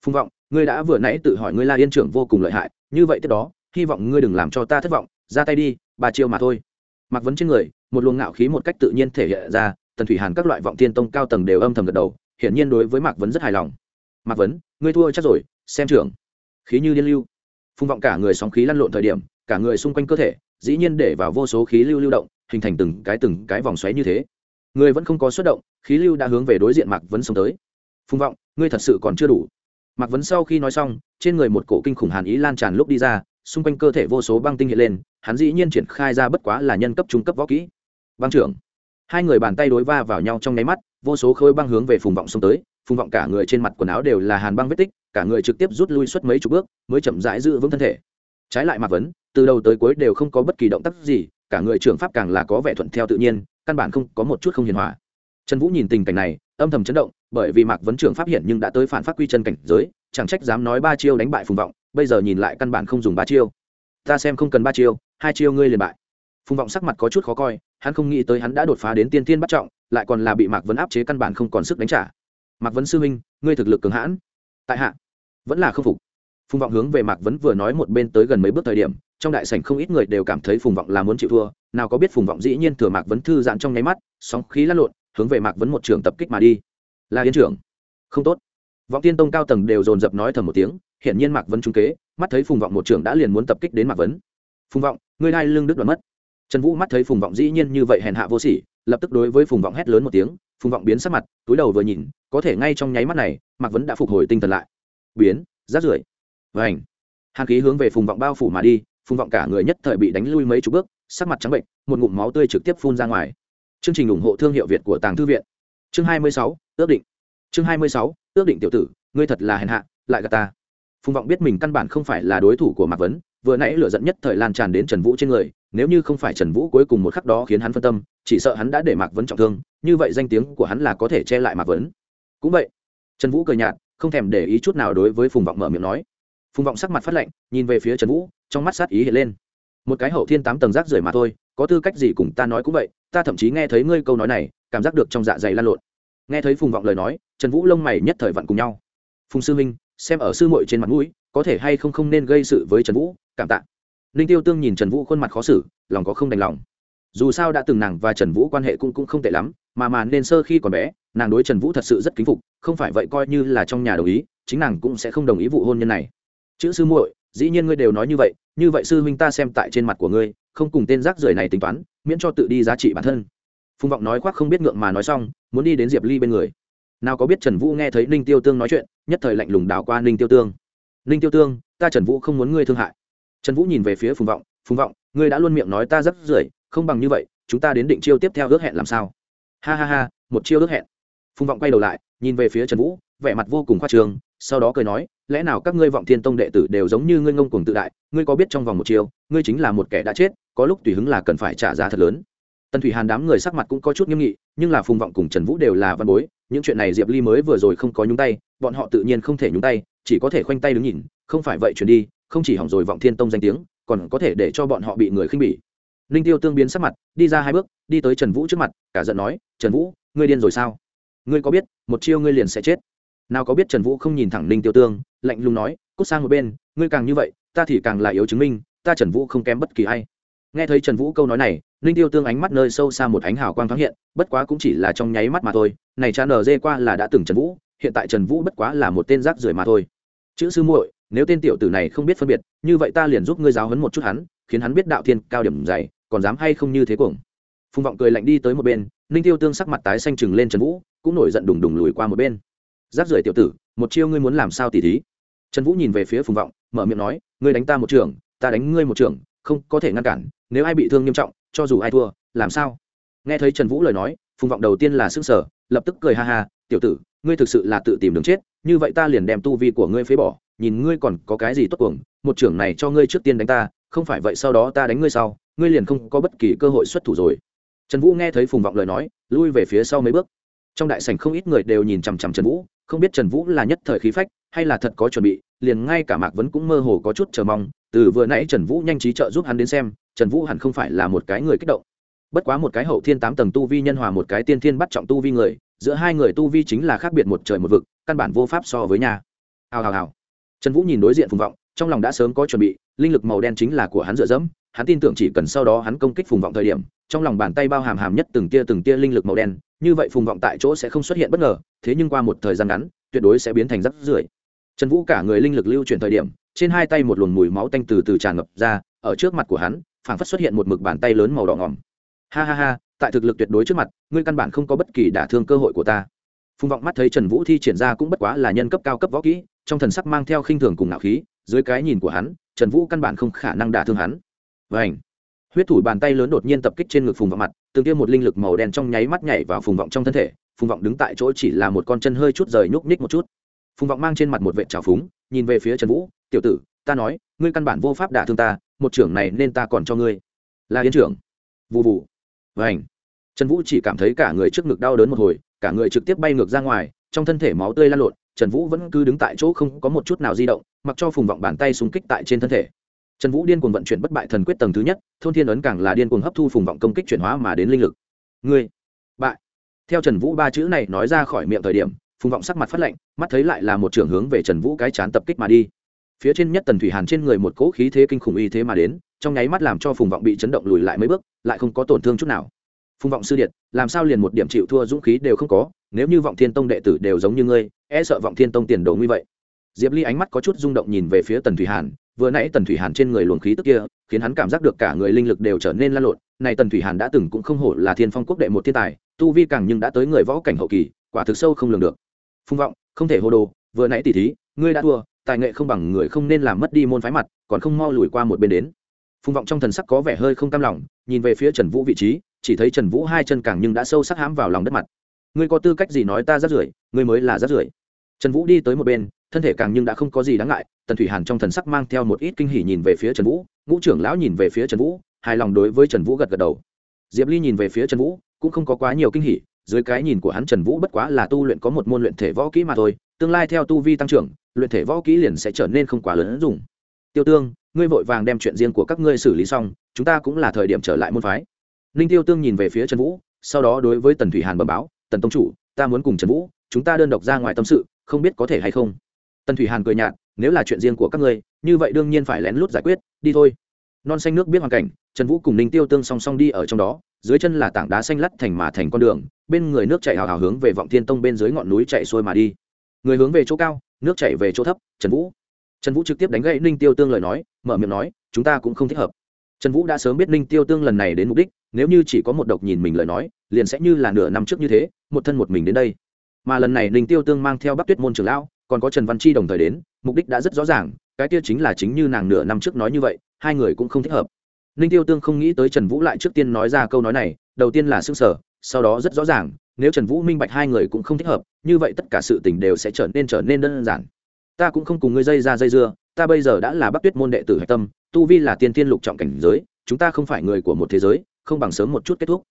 Phung vọng ngươi đã vừa nãy tự hỏi ngươi la yên trưởng vô cùng lợi hại như vậy tiếp đó hy vọng ngươi đừng làm cho ta thất vọng ra tay đi ba chiêu mà thôi. Mặc vấn trên người một luồng ngạo khí một cách tự nhiên thể hiện ra tần thủy hàn các loại vọng tiên tông cao tầng đều âm thầm gật đầu, hiển nhiên đối với mạc vấn rất hài lòng. Mạc vấn, ngươi thua chắc rồi, xem trưởng. Khí như điên lưu. Phung vọng cả người sóng khí lăn lộn thời điểm, cả người xung quanh cơ thể, dĩ nhiên để vào vô số khí lưu lưu động, hình thành từng cái từng cái vòng xoáy như thế. Người vẫn không có xuất động, khí lưu đã hướng về đối diện mạc vấn sống tới. Phung vọng, ngươi thật sự còn chưa đủ. Mạc vấn sau khi nói xong, trên người một cổ kinh khủng hàn ý lan tràn lúc đi ra, xung quanh cơ thể vô số băng tinh hiện lên, hắn dĩ nhiên triển khai ra bất quá là nhân cấp trung cấp võ kỹ. Băng trưởng hai người bàn tay đối va vào nhau trong nháy mắt, vô số khối băng hướng về phùng vọng xông tới, phùng vọng cả người trên mặt quần áo đều là hàn băng vết tích, cả người trực tiếp rút lui suốt mấy chục bước, mới chậm rãi giữ vững thân thể. Trái lại mạc vấn, từ đầu tới cuối đều không có bất kỳ động tác gì, cả người trưởng pháp càng là có vẻ thuận theo tự nhiên, căn bản không có một chút không hiền hòa. Trần vũ nhìn tình cảnh này, âm thầm chấn động, bởi vì mạc vấn trưởng pháp hiện nhưng đã tới phản phát quy chân cảnh giới, chẳng trách dám nói ba chiêu đánh bại phùng vọng, bây giờ nhìn lại căn bản không dùng ba chiêu. Ta xem không cần ba chiêu, hai chiêu ngươi liền bại phùng vọng sắc mặt có chút khó coi, hắn không nghĩ tới hắn đã đột phá đến tiên tiên bắt trọng, lại còn là bị mạc vấn áp chế căn bản không còn sức đánh trả. Mạc vấn sư huynh, ngươi thực lực cường hãn. Tại hạ, vẫn là k phục. Phùng vọng hướng về mạc vấn vừa nói một bên tới gần mấy bước thời điểm, trong đại sảnh không ít người đều cảm thấy phùng vọng là muốn chịu thua, nào có biết phùng vọng dĩ nhiên thừa mạc vấn thư giãn trong nháy mắt, sóng khí lăn lộn, hướng về mạc vấn một trường tập kích mà đi. Là yên trưởng. Không tốt. Vọng tiên tông cao tầng đều dồn dập nói thầm một tiếng, hiển nhiên mạc vấn trung kế, mắt thấy phùng vọng một trưởng đã liền muốn tập kích đến mạc vấn. Phùng vọng, ngươi lai lưng đứt đoạn mất trần vũ mắt thấy phùng vọng dĩ nhiên như vậy hèn hạ vô sỉ, lập tức đối với phùng vọng hét lớn một tiếng, phùng vọng biến sắc mặt, túi đầu vừa nhìn, có thể ngay trong nháy mắt này, mạc vấn đã phục hồi tinh thần lại. Biến, rát rưởi. Vảnh hàn khí hướng về phùng vọng bao phủ mà đi, phùng vọng cả người nhất thời bị đánh lui mấy chục bước, sắc mặt trắng bệnh, một ngụm máu tươi trực tiếp phun ra ngoài. Chương trình ủng hộ thương hiệu việt của tàng thư viện. Chương hai mươi sáu, ước định. Chương hai mươi sáu, ước định tiểu tử, ngươi thật là hèn hạ, lại gạt ta. Phùng vọng biết mình căn bản không phải là đối thủ của mạc vấn vừa nãy lửa giận nhất thời lan tràn đến trần vũ trên người, nếu như không phải trần vũ cuối cùng một khắc đó khiến hắn phân tâm, chỉ sợ hắn đã để mạc vấn trọng thương, như vậy danh tiếng của hắn là có thể che lại mạc vấn. Cũng vậy, trần vũ cười nhạt, không thèm để ý chút nào đối với phùng vọng mở miệng nói. Phùng vọng sắc mặt phát lạnh, nhìn về phía trần vũ, trong mắt sát ý hiện lên. Một cái hậu thiên tám tầng rác rưởi mà thôi, có tư cách gì cùng ta nói cũng vậy, ta thậm chí nghe thấy ngươi câu nói này, cảm giác được trong dạ dày lan lộn. Nghe thấy phùng vọng lời nói, trần vũ lông mày nhất thời vặn cùng nhau. Phùng sư minh, xem ở sư muội trên mặt mũi có thể hay không không nên gây sự với trần vũ cảm tạ. Ninh tiêu tương nhìn trần vũ khuôn mặt khó xử lòng có không đành lòng. Dù sao đã từng nàng và trần vũ quan hệ cũng, cũng không tệ lắm mà mà nên sơ khi còn bé nàng đối trần vũ thật sự rất kính phục không phải vậy coi như là trong nhà đồng ý chính nàng cũng sẽ không đồng ý vụ hôn nhân này. Chữ sư muội dĩ nhiên ngươi đều nói như vậy như vậy sư huynh ta xem tại trên mặt của ngươi không cùng tên rác rưởi này tính toán miễn cho tự đi giá trị bản thân. Phùng vọng nói khoác không biết ngượng mà nói xong muốn đi đến diệp ly bên người. Nào có biết trần vũ nghe thấy ninh tiêu tương nói chuyện nhất thời lạnh lùng đảo qua ninh tiêu tương ninh tiêu tương, ta trần vũ không muốn ngươi thương hại. Trần vũ nhìn về phía phùng vọng phùng vọng, ngươi đã luôn miệng nói ta rất rưởi, không bằng như vậy, chúng ta đến định chiêu tiếp theo ước hẹn làm sao? Ha ha ha, một chiêu ước hẹn. Phùng vọng quay đầu lại, nhìn về phía trần vũ, vẻ mặt vô cùng khoa trường sau đó cười nói, lẽ nào các ngươi vọng thiên tông đệ tử đều giống như ngươi ngông cuồng tự đại, ngươi có biết trong vòng một chiêu, ngươi chính là một kẻ đã chết, có lúc tùy hứng là cần phải trả giá thật lớn tần thủy hàn đám người sắc mặt cũng có chút nghiêm nghị, nhưng là phùng vọng cùng trần vũ đều là văn bối, những chuyện này diệp ly mới vừa rồi không có nhúng tay, bọn họ tự nhiên không thể nhúng tay, chỉ có thể khoanh tay đứng nhìn, không phải vậy chuyển đi, không chỉ hỏng rồi vọng thiên tông danh tiếng, còn có thể để cho bọn họ bị người khinh bỉ. Ninh tiêu tương biến sắc mặt, đi ra hai bước, đi tới trần vũ trước mặt, cả giận nói, trần vũ, ngươi điên rồi sao? Ngươi có biết, một chiêu ngươi liền sẽ chết? Nào có biết trần vũ không nhìn thẳng ninh tiêu tương, lạnh lùng nói, cút sang một bên, ngươi càng như vậy, ta thì càng là yếu chứng minh, ta trần vũ không kém bất kỳ ai. Nghe thấy trần vũ câu nói này ninh tiêu tương ánh mắt nơi sâu xa một ánh hào quang thoáng hiện, bất quá cũng chỉ là trong nháy mắt mà thôi. Này cha nở dê qua là đã từng trần vũ, hiện tại trần vũ bất quá là một tên rác rưởi mà thôi. Chữ sư muội, nếu tên tiểu tử này không biết phân biệt, như vậy ta liền giúp ngươi giáo hấn một chút hắn, khiến hắn biết đạo thiên cao điểm dày, còn dám hay không như thế cuồng. Phùng vọng cười lạnh đi tới một bên ninh tiêu tương sắc mặt tái xanh chừng lên trần vũ, cũng nổi giận đùng đùng lùi qua một bên. Giáp rưởi tiểu tử, một chiêu ngươi muốn làm sao tỉ thí? Trần vũ nhìn về phía phùng vọng, mở miệng nói, ngươi đánh ta một trường, ta đánh ngươi một trường, không có thể ngăn cản, nếu ai bị thương nghiêm trọng cho dù ai thua, làm sao? Nghe thấy trần vũ lời nói, phùng vọng đầu tiên là s ư n g sở lập tức cười ha ha, tiểu tử, ngươi thực sự là tự tìm đường chết, như vậy ta liền đem tu vi của ngươi phế bỏ, nhìn ngươi còn có cái gì tốt cuồng, một trưởng này cho ngươi trước tiên đánh ta, không phải vậy sau đó ta đánh ngươi sau, ngươi liền không có bất kỳ cơ hội xuất thủ rồi. Trần vũ nghe thấy phùng vọng lời nói, lui về phía sau mấy bước. Trong đại sảnh không ít người đều nhìn chằm chằm trần vũ, không biết trần vũ là nhất thời khí phách, hay là thật có chuẩn bị, liền ngay cả mạc vấn cũng mơ hồ có chút chờ mong, từ vừa nãy trần vũ nhanh trí trợ giúp hắn đến xem trần vũ hẳn không phải là một cái người kích động. Bất quá một cái hậu thiên tám tầng tu vi nhân hòa một cái tiên thiên bắt trọng tu vi người, giữa hai người tu vi chính là khác biệt một trời một vực, căn bản vô pháp so với nhà. Hào hào hào. Trần vũ nhìn đối diện phùng vọng, trong lòng đã sớm có chuẩn bị, linh lực màu đen chính là của hắn dựa dẫm, hắn tin tưởng chỉ cần sau đó hắn công kích phùng vọng thời điểm, trong lòng bàn tay bao hàm hàm nhất từng tia từng tia linh lực màu đen, như vậy phùng vọng tại chỗ sẽ không xuất hiện bất ngờ, thế nhưng qua một thời gian ngắn, tuyệt đối sẽ biến thành rắc rưởi. Trần vũ cả người linh lực lưu chuyển thời điểm, trên hai tay một luồng mùi máu tanh từ từ tràn ngập ra, ở trước mặt của hắn phảng phất xuất hiện một mực bàn tay lớn màu đỏ ngỏm ha ha ha, tại thực lực tuyệt đối trước mặt, ngươi căn bản không có bất kỳ đả thương cơ hội của ta. Phùng vọng mắt thấy trần vũ thi triển ra cũng bất quá là nhân cấp cao cấp võ kỹ, trong thần sắc mang theo khinh thường cùng ngạo khí, dưới cái nhìn của hắn, trần vũ căn bản không khả năng đả thương hắn. Và huyết thủ bàn tay lớn đột nhiên tập kích trên ngực phùng vọng mặt, từng tiêm một linh lực màu đen trong nháy mắt nhảy vào phùng vọng trong thân thể, phùng vọng đứng tại chỗ chỉ là một con chân hơi chút rời nhúc nhích một chút. Phùng vọng mang trên mặt một vệ trào phúng, nhìn về phía trần vũ, tiểu tử ta nói, ngươi căn bản vô pháp đả thương ta, một trưởng này nên ta còn cho ngươi. Là yến trưởng. Vụ vụ vảnh trần vũ chỉ cảm thấy cả người trước ngực đau đớn một hồi, cả người trực tiếp bay ngược ra ngoài, trong thân thể máu tươi lan lộn, trần vũ vẫn cứ đứng tại chỗ không có một chút nào di động, mặc cho phùng vọng bàn tay súng kích tại trên thân thể. Trần vũ điên cuồng vận chuyển bất bại thần quyết tầng thứ nhất, thôn thiên ấn càng là điên cuồng hấp thu phùng vọng công kích chuyển hóa mà đến linh lực. Ngươi, bại. Theo trần vũ ba chữ này nói ra khỏi miệng thời điểm, phùng vọng sắc mặt phát lạnh, mắt thấy lại là một trường hướng về trần vũ cái chán tập kích mà đi phía trên nhất tần thủy hàn trên người một cỗ khí thế kinh khủng y thế mà đến, trong nháy mắt làm cho phùng vọng bị chấn động lùi lại mấy bước, lại không có tổn thương chút nào. Phùng vọng sư điện, làm sao liền một điểm chịu thua dũng khí đều không có, nếu như vọng thiên tông đệ tử đều giống như ngươi e sợ vọng thiên tông tiền đồ như vậy. Diệp ly ánh mắt có chút rung động nhìn về phía tần thủy hàn, vừa nãy tần thủy hàn trên người luồng khí tức kia, khiến hắn cảm giác được cả người linh lực đều trở nên lan lộn, này tần thủy hàn đã từng cũng không hổ là thiên phong quốc đệ một thiên tài, tu vi càng nhưng đã tới người võ cảnh hậu kỳ, quả thực sâu không lường được. Phung vọng, không thể hô đồ, vừa nãy tỉ thí, ngươi đã thua tài nghệ không bằng người không nên làm mất đi môn phái mặt, còn không mau lùi qua một bên đến. Phung vọng trong thần sắc có vẻ hơi không cam lòng, nhìn về phía trần vũ vị trí, chỉ thấy trần vũ hai chân càng nhưng đã sâu sắc hãm vào lòng đất mặt. Ngươi có tư cách gì nói ta rát rưởi, ngươi mới là rát rưởi. Trần vũ đi tới một bên, thân thể càng nhưng đã không có gì đáng ngại, tần thủy hàn trong thần sắc mang theo một ít kinh hỉ nhìn về phía trần vũ, ngũ trưởng lão nhìn về phía trần vũ, hài lòng đối với trần vũ gật gật đầu. Diệp ly nhìn về phía trần vũ, cũng không có quá nhiều kinh hỉ, dưới cái nhìn của hắn trần vũ bất quá là tu luyện có một môn luyện thể võ kỹ mà thôi tương lai theo tu vi tăng trưởng, luyện thể võ kỹ liền sẽ trở nên không quá lớn dùng. Tiêu tương, ngươi vội vàng đem chuyện riêng của các ngươi xử lý xong, chúng ta cũng là thời điểm trở lại môn phái. Ninh tiêu tương nhìn về phía trần vũ, sau đó đối với tần thủy hàn bẩm báo, tần tông chủ, ta muốn cùng trần vũ, chúng ta đơn độc ra ngoài tâm sự, không biết có thể hay không? Tần thủy hàn cười nhạt, nếu là chuyện riêng của các ngươi, như vậy đương nhiên phải lén lút giải quyết, đi thôi. Non xanh nước biết hoàn cảnh, trần vũ cùng ninh tiêu tương song song đi ở trong đó, dưới chân là tảng đá xanh lắt thành mà thành con đường, bên người nước chạy hào hào hướng về vọng thiên tông bên dưới ngọn núi chạy xuôi mà đi người hướng về chỗ cao, nước chảy về chỗ thấp, trần vũ. Trần vũ trực tiếp đánh gậy ninh tiêu tương lời nói, mở miệng nói, chúng ta cũng không thích hợp. Trần vũ đã sớm biết ninh tiêu tương lần này đến mục đích, nếu như chỉ có một độc nhìn mình lời nói, liền sẽ như là nửa năm trước như thế, một thân một mình đến đây. Mà lần này ninh tiêu tương mang theo bắc tuyết môn trường lão, còn có trần văn chi đồng thời đến, mục đích đã rất rõ ràng, cái tiêu chính là chính như nàng nửa năm trước nói như vậy, hai người cũng không thích hợp. Ninh tiêu tương không nghĩ tới trần vũ lại trước tiên nói ra câu nói này, đầu tiên là s ư n g sở sau đó rất rõ ràng nếu trần vũ minh bạch hai người cũng không thích hợp, như vậy tất cả sự tình đều sẽ trở nên trở nên đơn giản. Ta cũng không cùng ngươi dây ra dây dưa, ta bây giờ đã là bắc tuyết môn đệ tử hạch tâm, tu vi là tiên tiên lục trọng cảnh giới, chúng ta không phải người của một thế giới, không bằng sớm một chút kết thúc.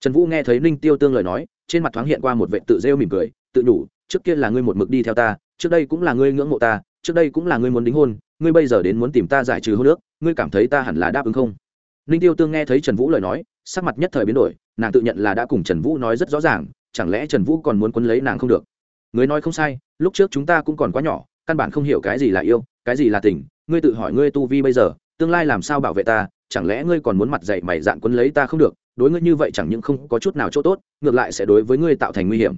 Trần vũ nghe thấy ninh tiêu tương lời nói, trên mặt thoáng hiện qua một vệ tự rêu mỉm cười, tự nhủ, trước kia là ngươi một mực đi theo ta, trước đây cũng là ngươi ngưỡng mộ ta, trước đây cũng là ngươi muốn đính hôn, ngươi bây giờ đến muốn tìm ta giải trừ hôn nước ngươi cảm thấy ta hẳn là đáp ứng không? Ninh tiêu tương nghe thấy trần vũ lời nói, sắc mặt nhất thời biến đổi, nàng tự nhận là đã cùng trần vũ nói rất rõ ràng, chẳng lẽ trần vũ còn muốn quấn lấy nàng không được? Người nói không sai, lúc trước chúng ta cũng còn quá nhỏ, căn bản không hiểu cái gì là yêu, cái gì là tình, ngươi tự hỏi ngươi tu vi bây giờ, tương lai làm sao bảo vệ ta, chẳng lẽ ngươi còn muốn mặt dạy mày dạn quấn lấy ta không được, đối ngươi như vậy chẳng những không có chút nào chỗ tốt, ngược lại sẽ đối với ngươi tạo thành nguy hiểm.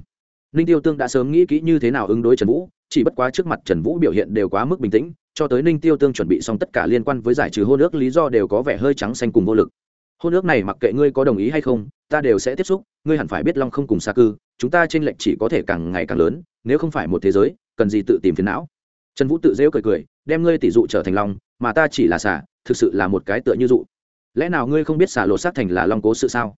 Ninh tiêu tương đã sớm nghĩ kỹ như thế nào ứng đối trần vũ, chỉ bất quá trước mặt trần vũ biểu hiện đều quá mức bình tĩnh cho tới ninh tiêu tương chuẩn bị xong tất cả liên quan với giải trừ hôn ước, lý do đều có vẻ hơi trắng xanh cùng vô lực. Hôn ước này mặc kệ ngươi có đồng ý hay không, ta đều sẽ tiếp xúc, ngươi hẳn phải biết long không cùng xa cư, chúng ta trên lệnh chỉ có thể càng ngày càng lớn, nếu không phải một thế giới, cần gì tự tìm phiền não. Trần vũ tự rêu cười cười, đem ngươi tỷ dụ trở thành long, mà ta chỉ là xả, thực sự là một cái tựa như dụ. Lẽ nào ngươi không biết xả lột xác thành là long cố sự sao?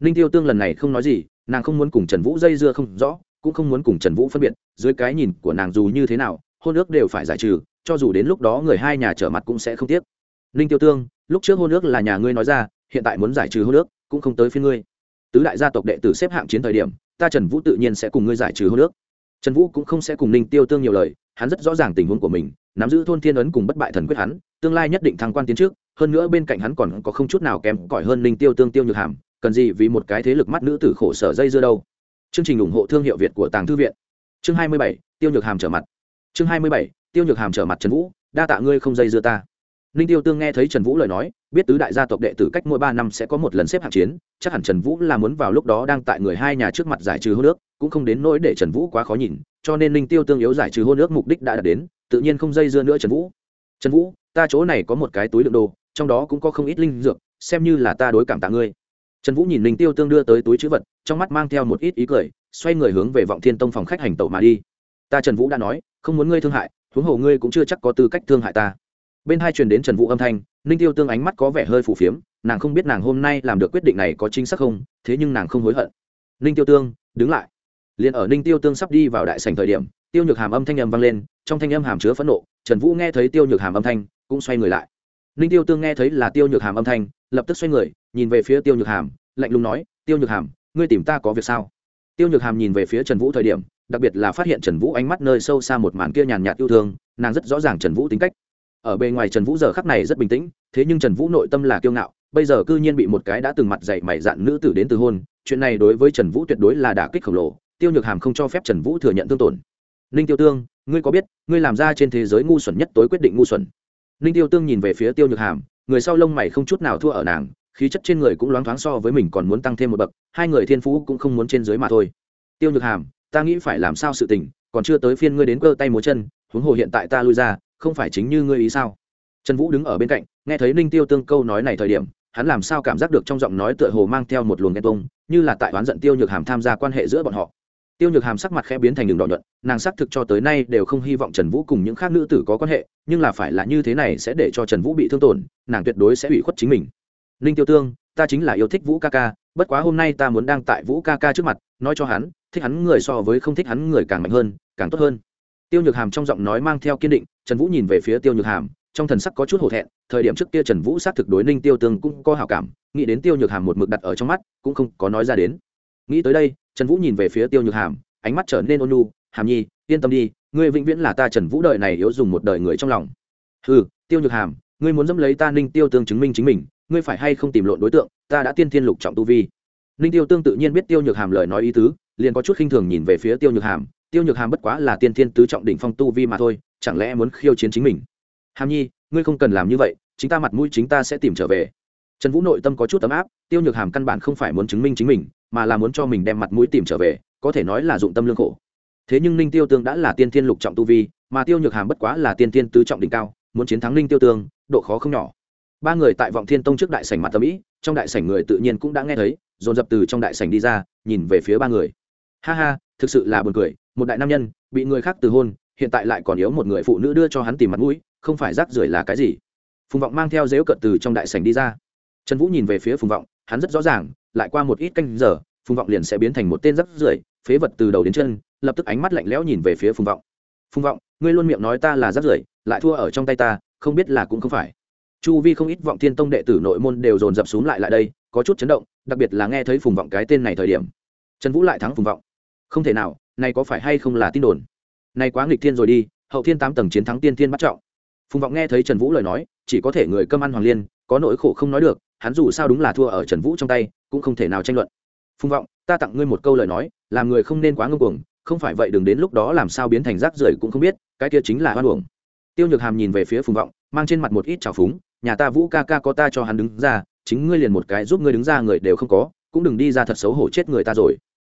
Ninh tiêu tương lần này không nói gì, nàng không muốn cùng trần vũ dây dưa không rõ, cũng không muốn cùng trần vũ phân biệt, dưới cái nhìn của nàng dù như thế nào, hôn ước đều phải giải trừ cho dù đến lúc đó người hai nhà trở mặt cũng sẽ không tiếc. Ninh tiêu tương lúc trước hôn nước là nhà ngươi nói ra hiện tại muốn giải trừ hôn ước cũng không tới phía ngươi. Tứ đại gia tộc đệ tử xếp hạng chiến thời điểm ta trần vũ tự nhiên sẽ cùng ngươi giải trừ hôn ước. Trần vũ cũng không sẽ cùng ninh tiêu tương nhiều lời hắn rất rõ ràng tình huống của mình nắm giữ thôn thiên ấn cùng bất bại thần quyết hắn tương lai nhất định thăng quan tiến trước hơn nữa bên cạnh hắn còn có không chút nào kém cỏi hơn linh tiêu tương tiêu nhược hàm cần gì vì một cái thế lực mắt nữ tử khổ sở dây dưa đâu. Chương trình ủng hộ thương hiệu việt của tàng thư viện. Chương 27, tiêu nhược hàm trở mặt. Chương 27, tiêu nhược hàm trở mặt trần vũ, đa tạ ngươi không dây dưa ta. Ninh tiêu tương nghe thấy trần vũ lời nói, biết tứ đại gia tộc đệ tử cách mỗi ba năm sẽ có một lần xếp hạng chiến, chắc hẳn trần vũ là muốn vào lúc đó đang tại người hai nhà trước mặt giải trừ hôn nước cũng không đến nỗi để trần vũ quá khó nhìn, cho nên ninh tiêu tương yếu giải trừ hôn nước mục đích đã đạt đến, tự nhiên không dây dưa nữa trần vũ. Trần vũ, ta chỗ này có một cái túi đựng đồ, trong đó cũng có không ít linh dược, xem như là ta đối cảm tạ ngươi. Trần vũ nhìn ninh tiêu tương đưa tới túi chữ vật, trong mắt mang theo một ít ý cười, xoay người hướng về vọng thiên tông phòng khách hành tẩu mà đi. Ta trần vũ đã nói, không muốn ngươi thương hại huống hồ ngươi cũng chưa chắc có tư cách thương hại ta. Bên hai truyền đến trần vũ âm thanh, ninh tiêu tương ánh mắt có vẻ hơi phù phiếm, nàng không biết nàng hôm nay làm được quyết định này có chính xác không, thế nhưng nàng không hối hận. Ninh tiêu tương, đứng lại. Liền ở ninh tiêu tương sắp đi vào đại sảnh thời điểm, tiêu nhược hàm âm thanh âm vang lên, trong thanh âm hàm chứa phẫn nộ, trần vũ nghe thấy tiêu nhược hàm âm thanh, cũng xoay người lại. Ninh tiêu tương nghe thấy là tiêu nhược hàm âm thanh, lập tức xoay người, nhìn về phía tiêu nhược hàm, lạnh lùng nói, tiêu nhược hàm, ngươi tìm ta có việc sao? Tiêu nhược hàm nhìn về phía trần vũ thời điểm đặc biệt là phát hiện trần vũ ánh mắt nơi sâu xa một màn kia nhàn nhạt yêu thương, nàng rất rõ ràng trần vũ tính cách. Ở bề ngoài trần vũ giờ khắc này rất bình tĩnh, thế nhưng trần vũ nội tâm là kiêu ngạo, bây giờ cư nhiên bị một cái đã từng mặt dạy mày dạn nữ tử đến từ hôn, chuyện này đối với trần vũ tuyệt đối là đả kích khổng lồ, tiêu nhược hàm không cho phép trần vũ thừa nhận thương tổn. Ninh tiêu tương, ngươi có biết, ngươi làm ra trên thế giới ngu xuẩn nhất tối quyết định ngu xuẩn? Ninh tiêu tương nhìn về phía tiêu nhược hàm, người sau lông mày không chút nào thua ở nàng, khí chất trên người cũng loáng thoáng so với mình còn muốn tăng thêm một bậc, hai người thiên phú cũng không muốn trên dưới mà thôi. Tiêu nhược hàm ta nghĩ phải làm sao sự tình, còn chưa tới phiên ngươi đến cơ tay múa chân, huống hồ hiện tại ta lui ra, không phải chính như ngươi ý sao? Trần vũ đứng ở bên cạnh, nghe thấy ninh tiêu tương câu nói này thời điểm, hắn làm sao cảm giác được trong giọng nói tựa hồ mang theo một luồng ghen tông như là tại oán giận tiêu nhược hàm tham gia quan hệ giữa bọn họ. Tiêu nhược hàm sắc mặt khẽ biến thành đường đỏ nhuận, nàng xác thực cho tới nay đều không hy vọng trần vũ cùng những khác nữ tử có quan hệ, nhưng là phải là như thế này sẽ để cho trần vũ bị thương tổn, nàng tuyệt đối sẽ ủy khuất chính mình. Ninh tiêu tương ta chính là yêu thích vũ ca ca, bất quá hôm nay ta muốn đang tại vũ ca ca trước mặt, nói cho hắn, thích hắn người so với không thích hắn người càng mạnh hơn, càng tốt hơn. Tiêu nhược hàm trong giọng nói mang theo kiên định, trần vũ nhìn về phía tiêu nhược hàm, trong thần sắc có chút hổ thẹn, thời điểm trước kia trần vũ xác thực đối ninh tiêu tương cũng có hảo cảm, nghĩ đến tiêu nhược hàm một mực đặt ở trong mắt, cũng không có nói ra đến. Nghĩ tới đây, trần vũ nhìn về phía tiêu nhược hàm, ánh mắt trở nên ôn nhu, hàm nhi, yên tâm đi, ngươi vĩnh viễn là ta trần vũ đời này yếu dùng một đời người trong lòng. Ừ tiêu nhược hàm, ngươi muốn dẫm lấy ta ninh tiêu tương chứng minh chính mình ngươi phải hay không tìm lộn đối tượng, ta đã tiên thiên lục trọng tu vi. Ninh tiêu tương tự nhiên biết tiêu nhược hàm lời nói ý tứ, liền có chút khinh thường nhìn về phía tiêu nhược hàm. Tiêu nhược hàm bất quá là tiên thiên tứ trọng đỉnh phong tu vi mà thôi, chẳng lẽ muốn khiêu chiến chính mình? Hàm nhi, ngươi không cần làm như vậy, chính ta mặt mũi chính ta sẽ tìm trở về. Trần vũ nội tâm có chút ấm áp, tiêu nhược hàm căn bản không phải muốn chứng minh chính mình, mà là muốn cho mình đem mặt mũi tìm trở về, có thể nói là dụng tâm lương khổ. Thế nhưng ninh tiêu tương đã là tiên thiên lục trọng tu vi, mà tiêu nhược hàm bất quá là tiên thiên tứ trọng đỉnh cao, muốn chiến thắng ninh tiêu tương, độ khó không nhỏ ba người tại vọng thiên tông trước đại sảnh mặt tâm ý, trong đại sảnh người tự nhiên cũng đã nghe thấy, dồn dập từ trong đại sảnh đi ra, nhìn về phía ba người. Ha ha, thực sự là buồn cười, một đại nam nhân, bị người khác từ hôn, hiện tại lại còn yếu một người phụ nữ đưa cho hắn tìm mặt mũi, không phải rác rưởi là cái gì? Phùng vọng mang theo dếu cận từ trong đại sảnh đi ra. Trần vũ nhìn về phía phùng vọng, hắn rất rõ ràng, lại qua một ít canh giờ, phùng vọng liền sẽ biến thành một tên rác rưởi, phế vật từ đầu đến chân, lập tức ánh mắt lạnh lẽo nhìn về phía phùng vọng. Phùng vọng, ngươi luôn miệng nói ta là rác rưởi, lại thua ở trong tay ta, không biết là cũng không phải chu vi không ít vọng thiên tông đệ tử nội môn đều dồn dập xuống lại lại đây, có chút chấn động, đặc biệt là nghe thấy phùng vọng cái tên này thời điểm. Trần vũ lại thắng phùng vọng. Không thể nào, này có phải hay không là tin đồn? Này quá nghịch thiên rồi đi, hậu thiên tám tầng chiến thắng tiên thiên bắt trọng. Phùng vọng nghe thấy trần vũ lời nói, chỉ có thể người cơm ăn hoàng liên, có nỗi khổ không nói được, hắn dù sao đúng là thua ở trần vũ trong tay, cũng không thể nào tranh luận. Phùng vọng, ta tặng ngươi một câu lời nói, làm người không nên quá ngưng cuồng, không phải vậy đừng đến lúc đó làm sao biến thành rác rưởi cũng không biết, cái kia chính là hoan uổng. Tiêu nhược hàm nhìn về phía phùng vọng, mang trên mặt một ít trào phúng nhà ta vũ ca ca có ta cho hắn đứng ra, chính ngươi liền một cái giúp ngươi đứng ra người đều không có, cũng đừng đi ra thật xấu hổ chết người ta rồi.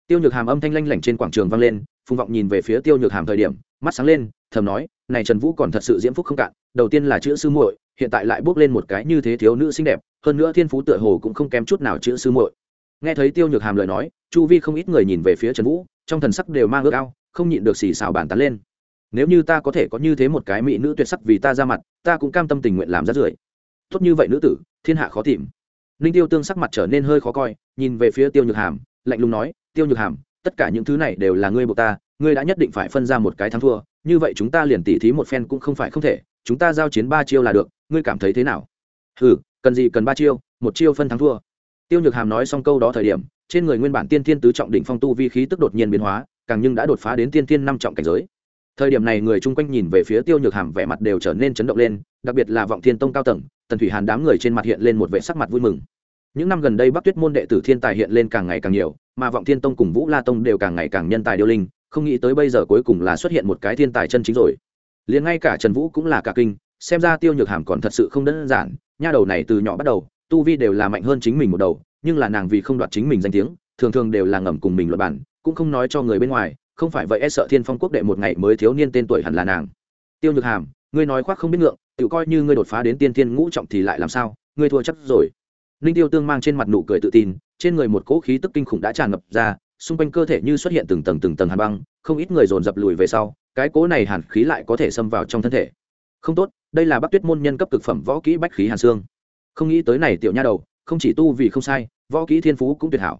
Tiêu nhược hàm âm thanh lanh lảnh trên quảng trường vang lên, phùng vọng nhìn về phía tiêu nhược hàm thời điểm, mắt sáng lên, thầm nói, này trần vũ còn thật sự diễm phúc không cạn, đầu tiên là chữ sư muội, hiện tại lại bước lên một cái như thế thiếu nữ xinh đẹp, hơn nữa thiên phú tựa hồ cũng không kém chút nào chữ sư muội. Nghe thấy tiêu nhược hàm lời nói, chu vi không ít người nhìn về phía trần vũ, trong thần sắc đều mang ước ao, không nhịn được xì xào bàn tán lên. Nếu như ta có thể có như thế một cái mỹ nữ tuyệt sắc vì ta ra mặt, ta cũng cam tâm tình nguyện làm rát rưởi tốt như vậy nữ tử, thiên hạ khó tìm. Ninh tiêu tương sắc mặt trở nên hơi khó coi, nhìn về phía tiêu nhược hàm, lạnh lùng nói, tiêu nhược hàm, tất cả những thứ này đều là ngươi buộc ta, ngươi đã nhất định phải phân ra một cái thắng thua, như vậy chúng ta liền tỉ thí một phen cũng không phải không thể, chúng ta giao chiến ba chiêu là được, ngươi cảm thấy thế nào? Ừ cần gì cần ba chiêu, một chiêu phân thắng thua. Tiêu nhược hàm nói xong câu đó thời điểm, trên người nguyên bản tiên thiên tứ trọng đỉnh phong tu vi khí tức đột nhiên biến hóa, càng nhưng đã đột phá đến tiên thiên năm trọng cảnh giới. Thời điểm này người chung quanh nhìn về phía tiêu nhược hàm vẻ mặt đều trở nên chấn động lên, đặc biệt là vọng thiên tông cao tầng tần thủy hàn đám người trên mặt hiện lên một vệ sắc mặt vui mừng. Những năm gần đây bắc tuyết môn đệ tử thiên tài hiện lên càng ngày càng nhiều, mà vọng thiên tông cùng vũ la tông đều càng ngày càng nhân tài điêu linh, không nghĩ tới bây giờ cuối cùng là xuất hiện một cái thiên tài chân chính rồi. Liền ngay cả trần vũ cũng là cả kinh, xem ra tiêu nhược hàm còn thật sự không đơn giản, nha đầu này từ nhỏ bắt đầu, tu vi đều là mạnh hơn chính mình một đầu, nhưng là nàng vì không đoạt chính mình danh tiếng, thường thường đều là ngầm cùng mình luật bản cũng không nói cho người bên ngoài, không phải vậy e sợ thiên phong quốc đệ một ngày mới thiếu niên tên tuổi hẳn là nàng. Tiêu nhược hàm ngươi nói khoác không biết ngượng, tự coi như ngươi đột phá đến tiên thiên ngũ trọng thì lại làm sao, ngươi thua chắc rồi. Ninh tiêu tương mang trên mặt nụ cười tự tin, trên người một cỗ khí tức kinh khủng đã tràn ngập ra, xung quanh cơ thể như xuất hiện từng tầng từng tầng hàn băng, không ít người dồn dập lùi về sau, cái cỗ này hàn khí lại có thể xâm vào trong thân thể. Không tốt, đây là bắc tuyết môn nhân cấp cực phẩm võ kỹ bách khí hàn xương. Không nghĩ tới này tiểu nha đầu, không chỉ tu vì không sai, võ kỹ thiên phú cũng tuyệt hảo.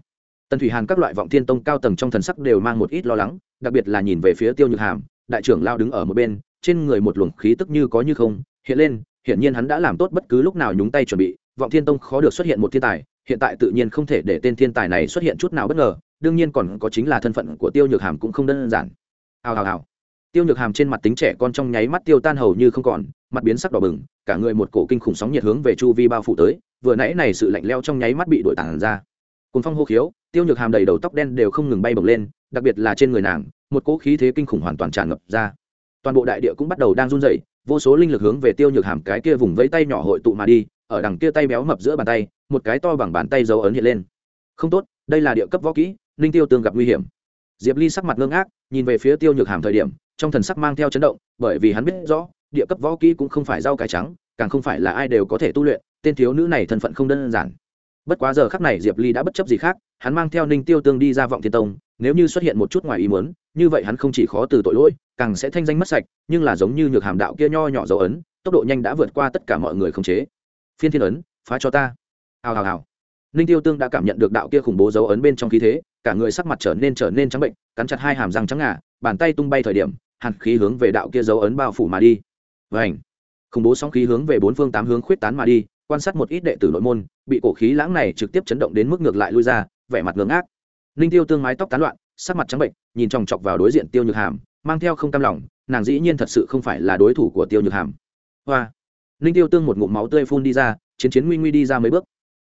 Tần thủy hàn các loại vọng thiên tông cao tầng trong thần sắc đều mang một ít lo lắng, đặc biệt là nhìn về phía tiêu nhược hàm, đại trưởng lao đứng ở một bên trên người một luồng khí tức như có như không, hiện lên, hiển nhiên hắn đã làm tốt bất cứ lúc nào nhúng tay chuẩn bị, vọng thiên tông khó được xuất hiện một thiên tài, hiện tại tự nhiên không thể để tên thiên tài này xuất hiện chút nào bất ngờ, đương nhiên còn có chính là thân phận của tiêu nhược hàm cũng không đơn giản. Hào hào hào. Tiêu nhược hàm trên mặt tính trẻ con trong nháy mắt tiêu tan hầu như không còn, mặt biến sắc đỏ bừng, cả người một cổ kinh khủng sóng nhiệt hướng về chu vi bao phủ tới, vừa nãy này sự lạnh leo trong nháy mắt bị đổi tản ra. Cùng phong hô khiếu, tiêu nhược hàm đầy đầu tóc đen đều không ngừng bay bổng lên, đặc biệt là trên người nàng, một cỗ khí thế kinh khủng hoàn toàn tràn ngập ra toàn bộ đại địa cũng bắt đầu đang run rẩy, vô số linh lực hướng về tiêu nhược hàm cái kia vùng vẫy tay nhỏ hội tụ mà đi, ở đằng kia tay béo mập giữa bàn tay, một cái to bằng bàn tay dấu ấn hiện lên. Không tốt, đây là địa cấp võ kỹ ninh tiêu tương gặp nguy hiểm. Diệp ly sắc mặt ngưng ác nhìn về phía tiêu nhược hàm thời điểm, trong thần sắc mang theo chấn động, bởi vì hắn biết rõ, địa cấp võ kỹ cũng không phải rau cải trắng, càng không phải là ai đều có thể tu luyện, tên thiếu nữ này thân phận không đơn giản. Bất quá giờ khắc này diệp ly đã bất chấp gì khác, hắn mang theo ninh tiêu tương đi ra vọng thiên tông, nếu như xuất hiện một chút ngoài ý muốn, như vậy hắn không chỉ khó từ tội lỗi càng sẽ thanh danh mất sạch, nhưng là giống như nhược hàm đạo kia nho nhỏ dấu ấn, tốc độ nhanh đã vượt qua tất cả mọi người khống chế. Phiên thiên ấn, phá cho ta. Hào hào hào. Ninh tiêu tương đã cảm nhận được đạo kia khủng bố dấu ấn bên trong khí thế, cả người sắc mặt trở nên trở nên trắng bệnh, cắn chặt hai hàm răng trắng ngà, bàn tay tung bay thời điểm, hàn khí hướng về đạo kia dấu ấn bao phủ mà đi. Vảnh khủng bố sóng khí hướng về bốn phương tám hướng khuyết tán mà đi, quan sát một ít đệ tử nội môn, bị cổ khí lãng này trực tiếp chấn động đến mức ngược lại lui ra, vẻ mặt ngưỡng ác. Ninh tiêu tương mái tóc tán loạn, sắc mặt trắng bệnh, nhìn chòng chọc vào đối diện tiêu nhược hàm mang theo không cam lòng, nàng dĩ nhiên thật sự không phải là đối thủ của tiêu nhược hàm. Hoa. Ninh tiêu tương một ngụm máu tươi phun đi ra, chiến chiến nguy nguy đi ra mấy bước.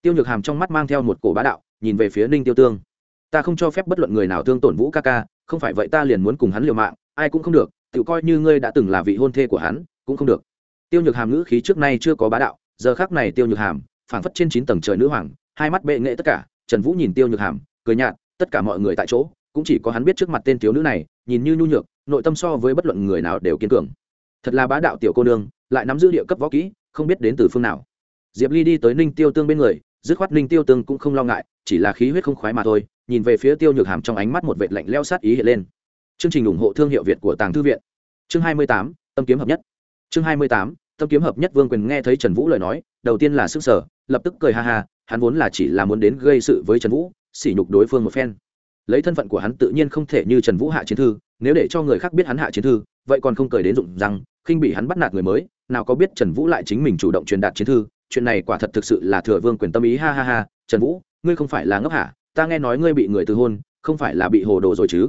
Tiêu nhược hàm trong mắt mang theo một cổ bá đạo, nhìn về phía ninh tiêu tương. Ta không cho phép bất luận người nào thương tổn vũ ca ca, không phải vậy ta liền muốn cùng hắn liều mạng, ai cũng không được tự coi như ngươi đã từng là vị hôn thê của hắn, cũng không được. Tiêu nhược hàm ngữ khí trước nay chưa có bá đạo, giờ khác này tiêu nhược hàm, phảng phất trên chín tầng trời nữ hoàng, hai mắt bệ nghệ tất cả, trần vũ nhìn tiêu nhược hàm, cười nhạt, tất cả mọi người tại chỗ, cũng chỉ có hắn biết trước mặt tên thiếu nữ này, nhìn như nhu nhược nội tâm so với bất luận người nào đều kiên cường. Thật là bá đạo tiểu cô nương, lại nắm giữ địa cấp võ kỹ, không biết đến từ phương nào. Diệp ly đi tới ninh tiêu tương bên người, dứt khoát ninh tiêu tương cũng không lo ngại, chỉ là khí huyết không khoái mà thôi, nhìn về phía tiêu nhược hàm trong ánh mắt một vệt lạnh leo sát ý hiện lên. Chương trình ủng hộ thương hiệu việt của tàng thư viện. Chương hai mươi tám, tâm kiếm hợp nhất. Chương hai mươi tám, tâm kiếm hợp nhất vương quyền nghe thấy trần vũ lời nói, đầu tiên là sức sở lập tức cười ha ha, hắn vốn là chỉ là muốn đến gây sự với trần vũ, sỉ nhục đối phương một phen. Lấy thân phận của hắn tự nhiên không thể như trần vũ hạ chiến thư nếu để cho người khác biết hắn hạ chiến thư, vậy còn không cười đến dụng rằng khinh bị hắn bắt nạt người mới, nào có biết trần vũ lại chính mình chủ động truyền đạt chiến thư, chuyện này quả thật thực sự là thừa vương quyền tâm ý, ha ha ha, trần vũ, ngươi không phải là ngốc hả? Ta nghe nói ngươi bị người từ hôn, không phải là bị hồ đồ rồi chứ?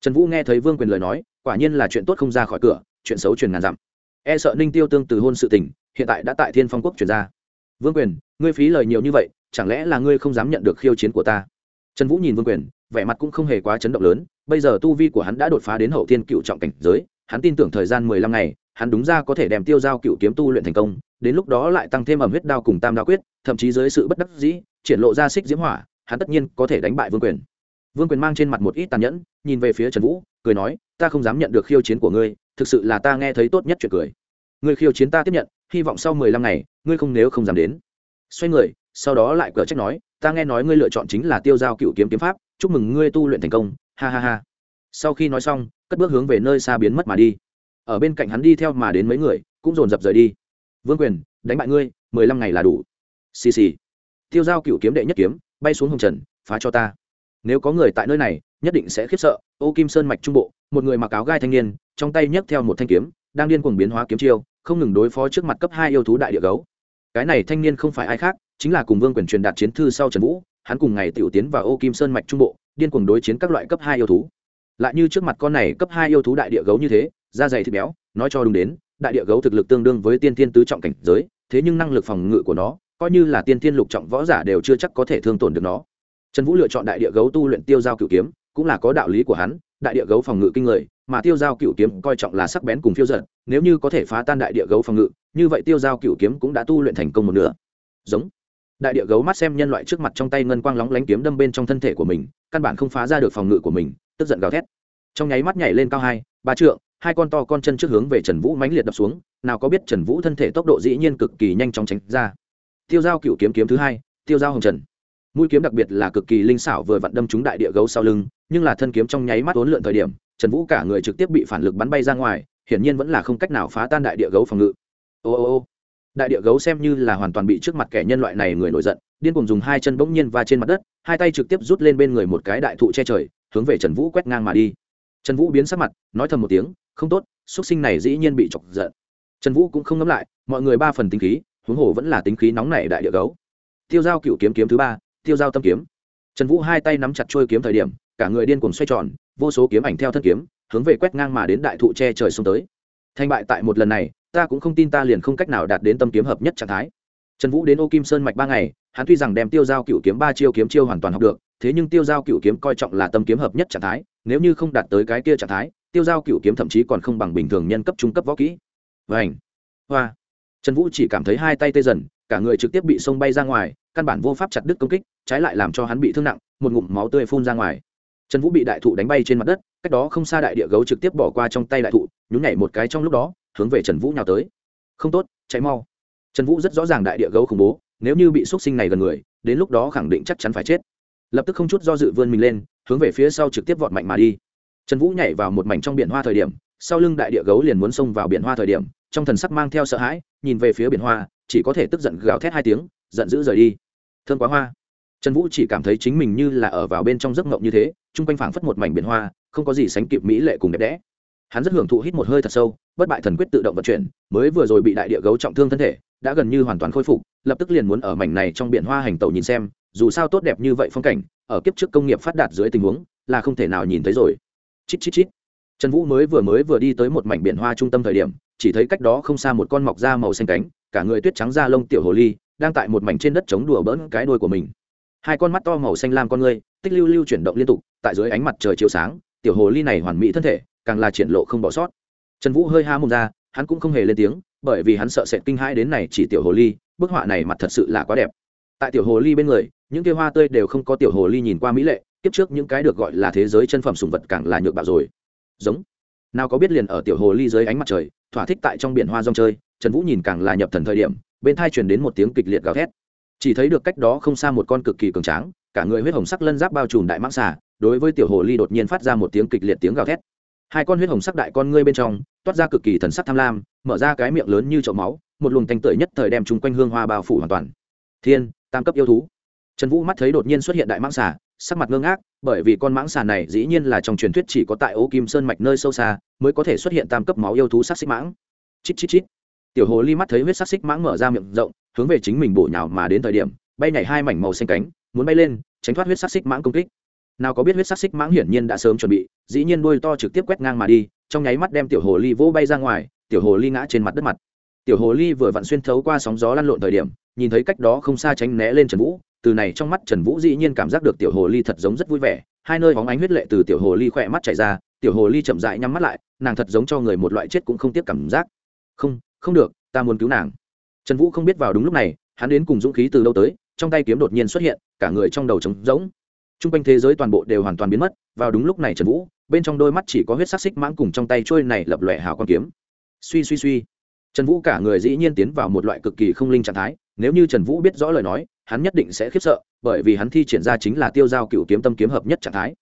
Trần vũ nghe thấy vương quyền lời nói, quả nhiên là chuyện tốt không ra khỏi cửa, chuyện xấu truyền ngàn dặm. E sợ ninh tiêu tương từ hôn sự tình, hiện tại đã tại thiên phong quốc truyền ra. Vương quyền, ngươi phí lời nhiều như vậy, chẳng lẽ là ngươi không dám nhận được khiêu chiến của ta? Trần vũ nhìn vương quyền, vẻ mặt cũng không hề quá chấn động lớn bây giờ tu vi của hắn đã đột phá đến hậu thiên cựu trọng cảnh giới, hắn tin tưởng thời gian mười lăm ngày, hắn đúng ra có thể đem tiêu giao cựu kiếm tu luyện thành công, đến lúc đó lại tăng thêm ẩm huyết đao cùng tam đao quyết, thậm chí dưới sự bất đắc dĩ, triển lộ ra xích diễm hỏa, hắn tất nhiên có thể đánh bại vương quyền. Vương quyền mang trên mặt một ít tàn nhẫn, nhìn về phía trần vũ, cười nói, ta không dám nhận được khiêu chiến của ngươi, thực sự là ta nghe thấy tốt nhất chuyện cười. Ngươi khiêu chiến ta tiếp nhận, hy vọng sau mười lăm ngày, ngươi không nếu không dám đến. Xoay người, sau đó lại cờ trách nói, ta nghe nói ngươi lựa chọn chính là tiêu giao cựu kiếm kiếm pháp, chúc mừng ngươi tu luyện thành công ha ha ha. Sau khi nói xong, cất bước hướng về nơi xa biến mất mà đi. Ở bên cạnh hắn đi theo mà đến mấy người, cũng dồn dập rời đi. Vương quyền, đánh bại ngươi, mười lăm ngày là đủ. Xì xì. Tiêu giao cựu kiếm đệ nhất kiếm, bay xuống hồng trần, phá cho ta. Nếu có người tại nơi này, nhất định sẽ khiếp sợ. Ô kim sơn mạch trung bộ, một người mặc áo gai thanh niên, trong tay nhấc theo một thanh kiếm, đang điên cuồng biến hóa kiếm chiêu, không ngừng đối phó trước mặt cấp hai yêu thú đại địa gấu. Cái này thanh niên không phải ai khác, chính là cùng vương quyền truyền đạt chiến thư sau trần vũ, hắn cùng ngày tiểu tiến vào ô kim sơn mạch trung bộ điên cuồng đối chiến các loại cấp hai yêu thú. Lại như trước mặt con này cấp hai yêu thú đại địa gấu như thế, da dày thịt béo, nói cho đúng đến, đại địa gấu thực lực tương đương với tiên tiên tứ trọng cảnh giới, thế nhưng năng lực phòng ngự của nó, coi như là tiên tiên lục trọng võ giả đều chưa chắc có thể thương tổn được nó. Trần vũ lựa chọn đại địa gấu tu luyện tiêu giao cựu kiếm, cũng là có đạo lý của hắn, đại địa gấu phòng ngự kinh người, mà tiêu giao cựu kiếm coi trọng là sắc bén cùng phiêu giận nếu như có thể phá tan đại địa gấu phòng ngự, như vậy tiêu giao cựu kiếm cũng đã tu luyện thành công một nửa. Giống đại địa gấu mắt xem nhân loại trước mặt trong tay ngân quang lóng lánh kiếm đâm bên trong thân thể của mình, căn bản không phá ra được phòng ngự của mình, tức giận gào thét. Trong nháy mắt nhảy lên cao hai, ba trượng, hai con to con chân trước hướng về trần vũ mãnh liệt đập xuống, nào có biết trần vũ thân thể tốc độ dĩ nhiên cực kỳ nhanh chóng tránh ra. Tiêu giao cựu kiếm kiếm thứ hai, tiêu giao hồng trần. Mũi kiếm đặc biệt là cực kỳ linh xảo vừa vặn đâm trúng đại địa gấu sau lưng, nhưng là thân kiếm trong nháy mắt ốn lượn thời điểm, trần vũ cả người trực tiếp bị phản lực bắn bay ra ngoài, hiển nhiên vẫn là không cách nào phá tan đại địa gấu phòng ngự. Ô ô ô đại địa gấu xem như là hoàn toàn bị trước mặt kẻ nhân loại này người nổi giận, điên cùng dùng hai chân bỗng nhiên va trên mặt đất, hai tay trực tiếp rút lên bên người một cái đại thụ che trời, hướng về trần vũ quét ngang mà đi. Trần vũ biến sắc mặt, nói thầm một tiếng, không tốt, xuất sinh này dĩ nhiên bị chọc giận. Trần vũ cũng không ngấm lại, mọi người ba phần tính khí, huống hồ vẫn là tính khí nóng nảy đại địa gấu. Tiêu giao cựu kiếm kiếm thứ ba, tiêu giao tâm kiếm. Trần vũ hai tay nắm chặt trôi kiếm thời điểm, cả người điên cuồng xoay tròn, vô số kiếm ảnh theo thân kiếm, hướng về quét ngang mà đến đại thụ che trời xuống tới. Thành bại tại một lần này ta cũng không tin ta liền không cách nào đạt đến tâm kiếm hợp nhất trạng thái. Trần vũ đến ô kim sơn mạch ba ngày, hắn tuy rằng đem tiêu giao cựu kiếm ba chiêu kiếm chiêu hoàn toàn học được, thế nhưng tiêu giao cựu kiếm coi trọng là tâm kiếm hợp nhất trạng thái, nếu như không đạt tới cái kia trạng thái, tiêu giao cựu kiếm thậm chí còn không bằng bình thường nhân cấp trung cấp võ kỹ. Vảnh hoa! Trần vũ chỉ cảm thấy hai tay tê dần, cả người trực tiếp bị sông bay ra ngoài, căn bản vô pháp chặt đứt công kích, trái lại làm cho hắn bị thương nặng, một ngụm máu tươi phun ra ngoài. Trần vũ bị đại thụ đánh bay trên mặt đất, cách đó không xa đại địa gấu trực tiếp bỏ qua trong tay đại thụ, nhún nhảy một cái trong lúc đó hướng về trần vũ nhào tới. Không tốt cháy mau. Trần vũ rất rõ ràng đại địa gấu khủng bố, nếu như bị x u ấ t sinh này gần người, đến lúc đó khẳng định chắc chắn phải chết. Lập tức không chút do dự vươn mình lên, hướng về phía sau trực tiếp vọt mạnh mà đi. Trần vũ nhảy vào một mảnh trong biển hoa thời điểm, sau lưng đại địa gấu liền muốn xông vào biển hoa thời điểm, trong thần sắc mang theo sợ hãi, nhìn về phía biển hoa, chỉ có thể tức giận gào thét hai tiếng, giận dữ rời đi. Thương quá hoa. Trần vũ chỉ cảm thấy chính mình như là ở vào bên trong giấc ngộng như thế, chung quanh phảng phất một mảnh biển hoa, không có gì sánh kịp mỹ lệ cùng đẹp đẽ hắn rất hưởng thụ hít một hơi thật sâu, bất bại thần quyết tự động vận chuyển, mới vừa rồi bị đại địa gấu trọng thương thân thể, đã gần như hoàn toàn khôi phục, lập tức liền muốn ở mảnh này trong biển hoa hành tàu nhìn xem, dù sao tốt đẹp như vậy phong cảnh, ở kiếp trước công nghiệp phát đạt dưới tình huống, là không thể nào nhìn thấy rồi. Chít chít chít. Trần vũ mới vừa mới vừa đi tới một mảnh biển hoa trung tâm thời điểm, chỉ thấy cách đó không xa một con mọc da màu xanh cánh, cả người tuyết trắng da lông tiểu hồ ly, đang tại một mảnh trên đất chống đùa bỡn cái đuôi của mình. Hai con mắt to màu xanh lam con ngươi, tích lưu lưu chuyển động liên tục, tại dưới ánh mặt trời chiếu sáng, tiểu hồ ly này hoàn mỹ thân thể càng là triển lộ không bỏ sót. Trần vũ hơi ha mồm ra, hắn cũng không hề lên tiếng, bởi vì hắn sợ sệt kinh hãi đến này chỉ tiểu hồ ly, bức họa này mặt thật sự là quá đẹp. Tại tiểu hồ ly bên người, những kia hoa tươi đều không có tiểu hồ ly nhìn qua mỹ lệ, kiếp trước những cái được gọi là thế giới chân phẩm sùng vật càng là nhược bạo rồi. Giống. Nào có biết liền ở tiểu hồ ly dưới ánh mặt trời, thỏa thích tại trong biển hoa rong chơi, trần vũ nhìn càng là nhập thần thời điểm, bên thai truyền đến một tiếng kịch liệt gào thét. Chỉ thấy được cách đó không xa một con cực kỳ cường tráng, cả người huyết hồng sắc lân giáp bao trùm đại mãng xà, đối với tiểu hồ ly đột nhiên phát ra một tiếng kịch liệt tiếng gào thét hai con huyết hồng sắc đại con ngươi bên trong, toát ra cực kỳ thần sắc tham lam, mở ra cái miệng lớn như chậu máu, một luồng thanh tưởi nhất thời đem chung quanh hương hoa bao phủ hoàn toàn. Thiên, tam cấp yêu thú. Trần vũ mắt thấy đột nhiên xuất hiện đại mãng xà, sắc mặt ngơ ngác, bởi vì con mãng xà này dĩ nhiên là trong truyền thuyết chỉ có tại ô kim sơn mạch nơi sâu xa, mới có thể xuất hiện tam cấp máu yêu thú sắc xích mãng. Chít chít chít. Tiểu hồ ly mắt thấy huyết sắc xích mãng mở ra miệng rộng, hướng về chính mình bổ nhào mà đến thời điểm, bay nhảy hai mảnh màu xanh cánh, muốn bay lên, tránh thoát huyết sắc xích mãng công kích nào có biết huyết sắc xích mãng hiển nhiên đã sớm chuẩn bị, dĩ nhiên đuôi to trực tiếp quét ngang mà đi, trong nháy mắt đem tiểu hồ ly vỗ bay ra ngoài, tiểu hồ ly ngã trên mặt đất mặt. Tiểu hồ ly vừa vặn xuyên thấu qua sóng gió lăn lộn thời điểm, nhìn thấy cách đó không xa tránh né lên trần vũ, từ này trong mắt trần vũ dĩ nhiên cảm giác được tiểu hồ ly thật giống rất vui vẻ, hai nơi hóng ánh huyết lệ từ tiểu hồ ly khỏe mắt chảy ra, tiểu hồ ly chậm dại nhắm mắt lại, nàng thật giống cho người một loại chết cũng không tiếp cảm giác. Không không được, ta muốn cứu nàng. Trần vũ không biết vào đúng lúc này, hắn đến cùng dũng khí từ đâu tới, trong tay kiếm đột nhiên xuất hiện, cả người trong đầu trống rỗng t r u n g quanh thế giới toàn bộ đều hoàn toàn biến mất, vào đúng lúc này trần vũ, bên trong đôi mắt chỉ có huyết sắc xích mãng cùng trong tay trôi này lập lòe hào con kiếm. Suy suy suy. Trần vũ cả người dĩ nhiên tiến vào một loại cực kỳ không linh trạng thái, nếu như trần vũ biết rõ lời nói, hắn nhất định sẽ khiếp sợ, bởi vì hắn thi triển ra chính là tiêu giao cựu kiếm tâm kiếm hợp nhất trạng thái.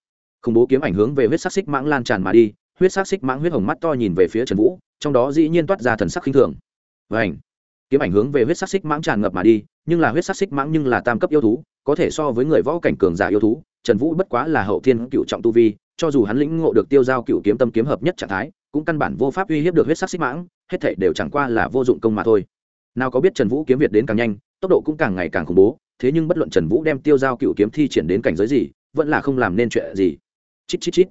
Khủng bố kiếm ảnh hướng về huyết sắc xích mãng lan tràn mà đi, huyết sắc xích mãng huyết hồng mắt to nhìn về phía trần vũ, trong đó dĩ nhiên toát ra thần sắc khinh thường. Vảnh kiếm ảnh hướng về huyết sắc xích mãng tràn ngập mà đi, nhưng là huyết sắc xích mãng nhưng là tam cấp yêu thú, có thể so với người võ cảnh cường giả yêu thú trần vũ bất quá là hậu thiên cựu trọng tu vi, cho dù hắn lĩnh ngộ được tiêu giao cựu kiếm tâm kiếm hợp nhất trạng thái, cũng căn bản vô pháp uy hiếp được huyết sắc xích mãng, hết thể đều chẳng qua là vô dụng công mà thôi. Nào có biết trần vũ kiếm việt đến càng nhanh, tốc độ cũng càng ngày càng khủng bố, thế nhưng bất luận trần vũ đem tiêu giao cựu kiếm thi triển đến cảnh giới gì, vẫn là không làm nên chuyện gì. Chít chít chít.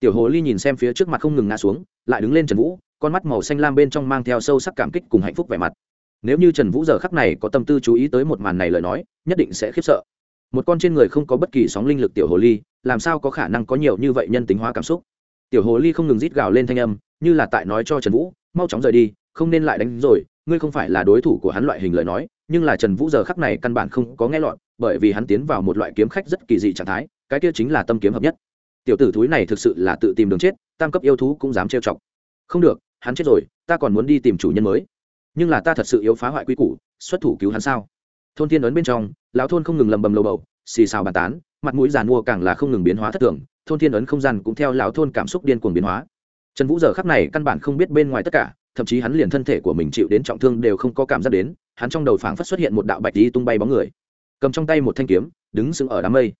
Tiểu hồ ly nhìn xem phía trước mặt không ngừng ngã xuống, lại đứng lên trần vũ, con mắt màu xanh lam bên trong mang theo sâu sắc cảm kích cùng hạnh phúc vẻ mặt. Nếu như trần vũ giờ khắc này có tâm tư chú ý tới một màn này lời nói, nhất định sẽ khiếp sợ một con trên người không có bất kỳ sóng linh lực tiểu hồ ly, làm sao có khả năng có nhiều như vậy nhân tính hóa cảm xúc? Tiểu hồ ly không ngừng rít gào lên thanh âm, như là tại nói cho trần vũ, mau chóng rời đi, không nên lại đánh rồi, ngươi không phải là đối thủ của hắn loại hình lời nói, nhưng là trần vũ giờ khắc này căn bản không có nghe lọt, bởi vì hắn tiến vào một loại kiếm khách rất kỳ dị trạng thái, cái kia chính là tâm kiếm hợp nhất. Tiểu tử thúi này thực sự là tự tìm đường chết, tam cấp yêu thú cũng dám trêu chọc. Không được, hắn chết rồi, ta còn muốn đi tìm chủ nhân mới. Nhưng là ta thật sự yếu phá hoại quy củ, xuất thủ cứu hắn sao? Thôn thiên ấn bên trong, lão thôn không ngừng lầm bầm lầu bầu, xì xào bàn tán, mặt mũi giàn mua càng là không ngừng biến hóa thất thường, thôn thiên ấn không gian cũng theo lão thôn cảm xúc điên cuồng biến hóa. Trần vũ giờ khắc này căn bản không biết bên ngoài tất cả, thậm chí hắn liền thân thể của mình chịu đến trọng thương đều không có cảm giác đến, hắn trong đầu phảng phất xuất hiện một đạo bạch đi tung bay bóng người. Cầm trong tay một thanh kiếm, đứng sững ở đám mây.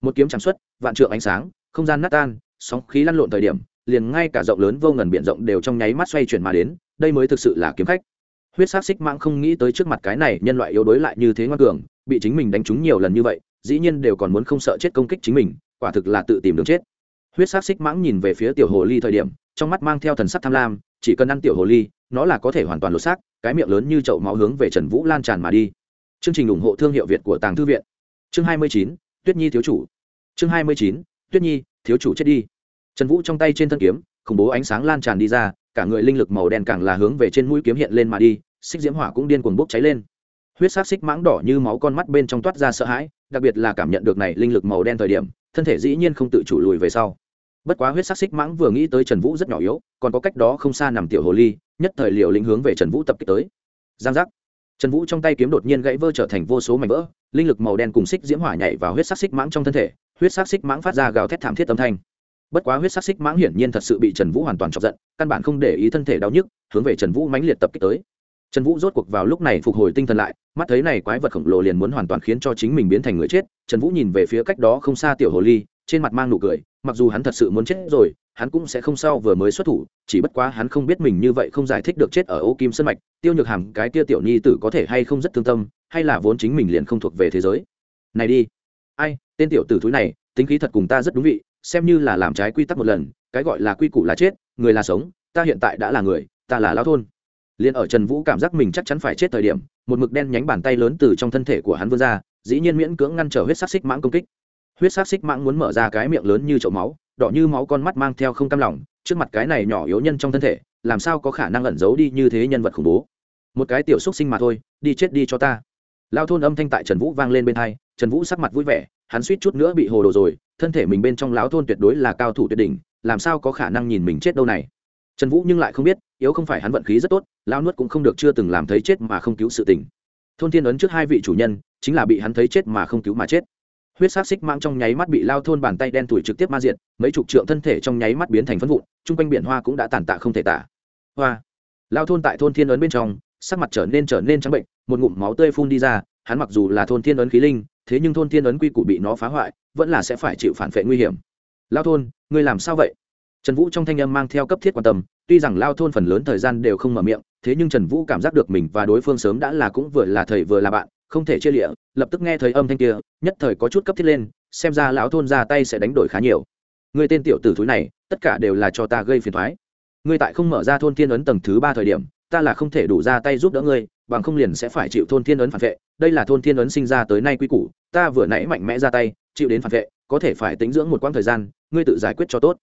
Một kiếm chẳng xuất, vạn trượng ánh sáng, không gian nát tan, sóng khí lăn lộn thời điểm, liền ngay cả rộng lớn vô ngần biển rộng đều trong nháy mắt xoay chuyển mà đến, đây mới thực sự là kiếm khách huyết sắc xích mãng không nghĩ tới trước mặt cái này nhân loại yếu đối lại như thế ngoan cường, bị chính mình đánh trúng nhiều lần như vậy, dĩ nhiên đều còn muốn không sợ chết công kích chính mình, quả thực là tự tìm đường chết. Huyết sắc xích mãng nhìn về phía tiểu hồ ly thời điểm, trong mắt mang theo thần sắc tham lam, chỉ cần ăn tiểu hồ ly, nó là có thể hoàn toàn lột xác, cái miệng lớn như chậu máu hướng về trần vũ lan tràn mà đi. Chương trình ủng hộ thương hiệu việt của tàng thư viện. Chương hai mươi chín, tuyết nhi thiếu chủ. Chương hai mươi chín, tuyết nhi thiếu chủ chết đi. Trần vũ trong tay trên thân kiếm, khủng bố ánh sáng lan tràn đi ra cả người linh lực màu đen càng là hướng về trên mũi kiếm hiện lên mà đi, xích diễm hỏa cũng điên cuồng bốc cháy lên. Huyết sắc xích mãng đỏ như máu con mắt bên trong toát ra sợ hãi, đặc biệt là cảm nhận được này linh lực màu đen thời điểm, thân thể dĩ nhiên không tự chủ lùi về sau. Bất quá huyết sắc xích mãng vừa nghĩ tới trần vũ rất nhỏ yếu, còn có cách đó không xa nằm tiểu hồ ly, nhất thời liều lĩnh hướng về trần vũ tập kích tới. Giang giác. Trần vũ trong tay kiếm đột nhiên gãy vơ trở thành vô số mảnh vỡ, linh lực màu đen cùng xích diễm hỏa nhảy vào huyết sắc xích mãng trong thân thể, huyết sắc xích mãng phát ra gào thét thảm thiết âm thanh bất quá huyết sắc xích mãng hiển nhiên thật sự bị trần vũ hoàn toàn chọc giận, căn bản không để ý thân thể đau nhức, hướng về trần vũ mãnh liệt tập kích tới. Trần vũ rốt cuộc vào lúc này phục hồi tinh thần lại, mắt thấy này quái vật khổng lồ liền muốn hoàn toàn khiến cho chính mình biến thành người chết, trần vũ nhìn về phía cách đó không xa tiểu hồ ly, trên mặt mang nụ cười, mặc dù hắn thật sự muốn chết rồi, hắn cũng sẽ không sao vừa mới xuất thủ, chỉ bất quá hắn không biết mình như vậy không giải thích được chết ở ô kim sân mạch, tiêu nhược hàm, cái tia tiểu nhi tử có thể hay không rất thương tâm, hay là vốn chính mình liền không thuộc về thế giới. Này đi. Ai, tên tiểu tử thúi này, tính khí thật cùng ta rất đúng vị xem như là làm trái quy tắc một lần, cái gọi là quy củ là chết, người là sống, ta hiện tại đã là người, ta là lao thôn. Liền ở trần vũ cảm giác mình chắc chắn phải chết thời điểm, một mực đen nhánh bàn tay lớn từ trong thân thể của hắn vươn ra, dĩ nhiên miễn cưỡng ngăn trở huyết sắc xích mãng công kích. Huyết sắc xích mãng muốn mở ra cái miệng lớn như chậu máu, đỏ như máu con mắt mang theo không cam lòng, trước mặt cái này nhỏ yếu nhân trong thân thể, làm sao có khả năng ẩn giấu đi như thế nhân vật khủng bố. Một cái tiểu xúc sinh mà thôi, đi chết đi cho ta. Lao thôn âm thanh tại trần vũ vang lên bên hai trần vũ sắc mặt vui vẻ hắn suýt chút nữa bị hồ đồ rồi, thân thể mình bên trong lão thôn tuyệt đối là cao thủ tuyệt đỉnh, làm sao có khả năng nhìn mình chết đâu này? Trần vũ nhưng lại không biết, yếu không phải hắn vận khí rất tốt lao nuốt cũng không được chưa từng làm thấy chết mà không cứu sự tình. Thôn thiên ấn trước hai vị chủ nhân, chính là bị hắn thấy chết mà không cứu mà chết. Huyết sắc xích mang trong nháy mắt bị lao thôn bàn tay đen tuổi trực tiếp ma diệt, mấy chục trượng thân thể trong nháy mắt biến thành phân vụn, chung quanh biển hoa cũng đã tàn tạ không thể tả. Hoa. Lao thôn tại thôn thiên ấn bên trong, sắc mặt trở nên trở nên trắng bệnh, một ngụm máu tươi phun đi ra, hắn mặc dù là thôn thiên ấn khí linh thế nhưng thôn thiên ấn quy củ bị nó phá hoại, vẫn là sẽ phải chịu phản vệ nguy hiểm. Lao thôn, ngươi làm sao vậy? Trần vũ trong thanh âm mang theo cấp thiết quan tâm, tuy rằng lao thôn phần lớn thời gian đều không mở miệng, thế nhưng trần vũ cảm giác được mình và đối phương sớm đã là cũng vừa là thầy vừa là bạn, không thể chia lịa, lập tức nghe thấy âm thanh kia, nhất thời có chút cấp thiết lên, xem ra lão thôn ra tay sẽ đánh đổi khá nhiều. Người tên tiểu tử thúi này, tất cả đều là cho ta gây phiền thoái ngươi tại không mở ra thôn thiên ấn tầng thứ ba thời điểm, ta là không thể đủ ra tay giúp đỡ ngươi bằng không liền sẽ phải chịu thôn thiên ấn phản vệ, đây là thôn thiên ấn sinh ra tới nay quy củ, ta vừa nãy mạnh mẽ ra tay, chịu đến phản vệ, có thể phải tính dưỡng một quãng thời gian, ngươi tự giải quyết cho tốt.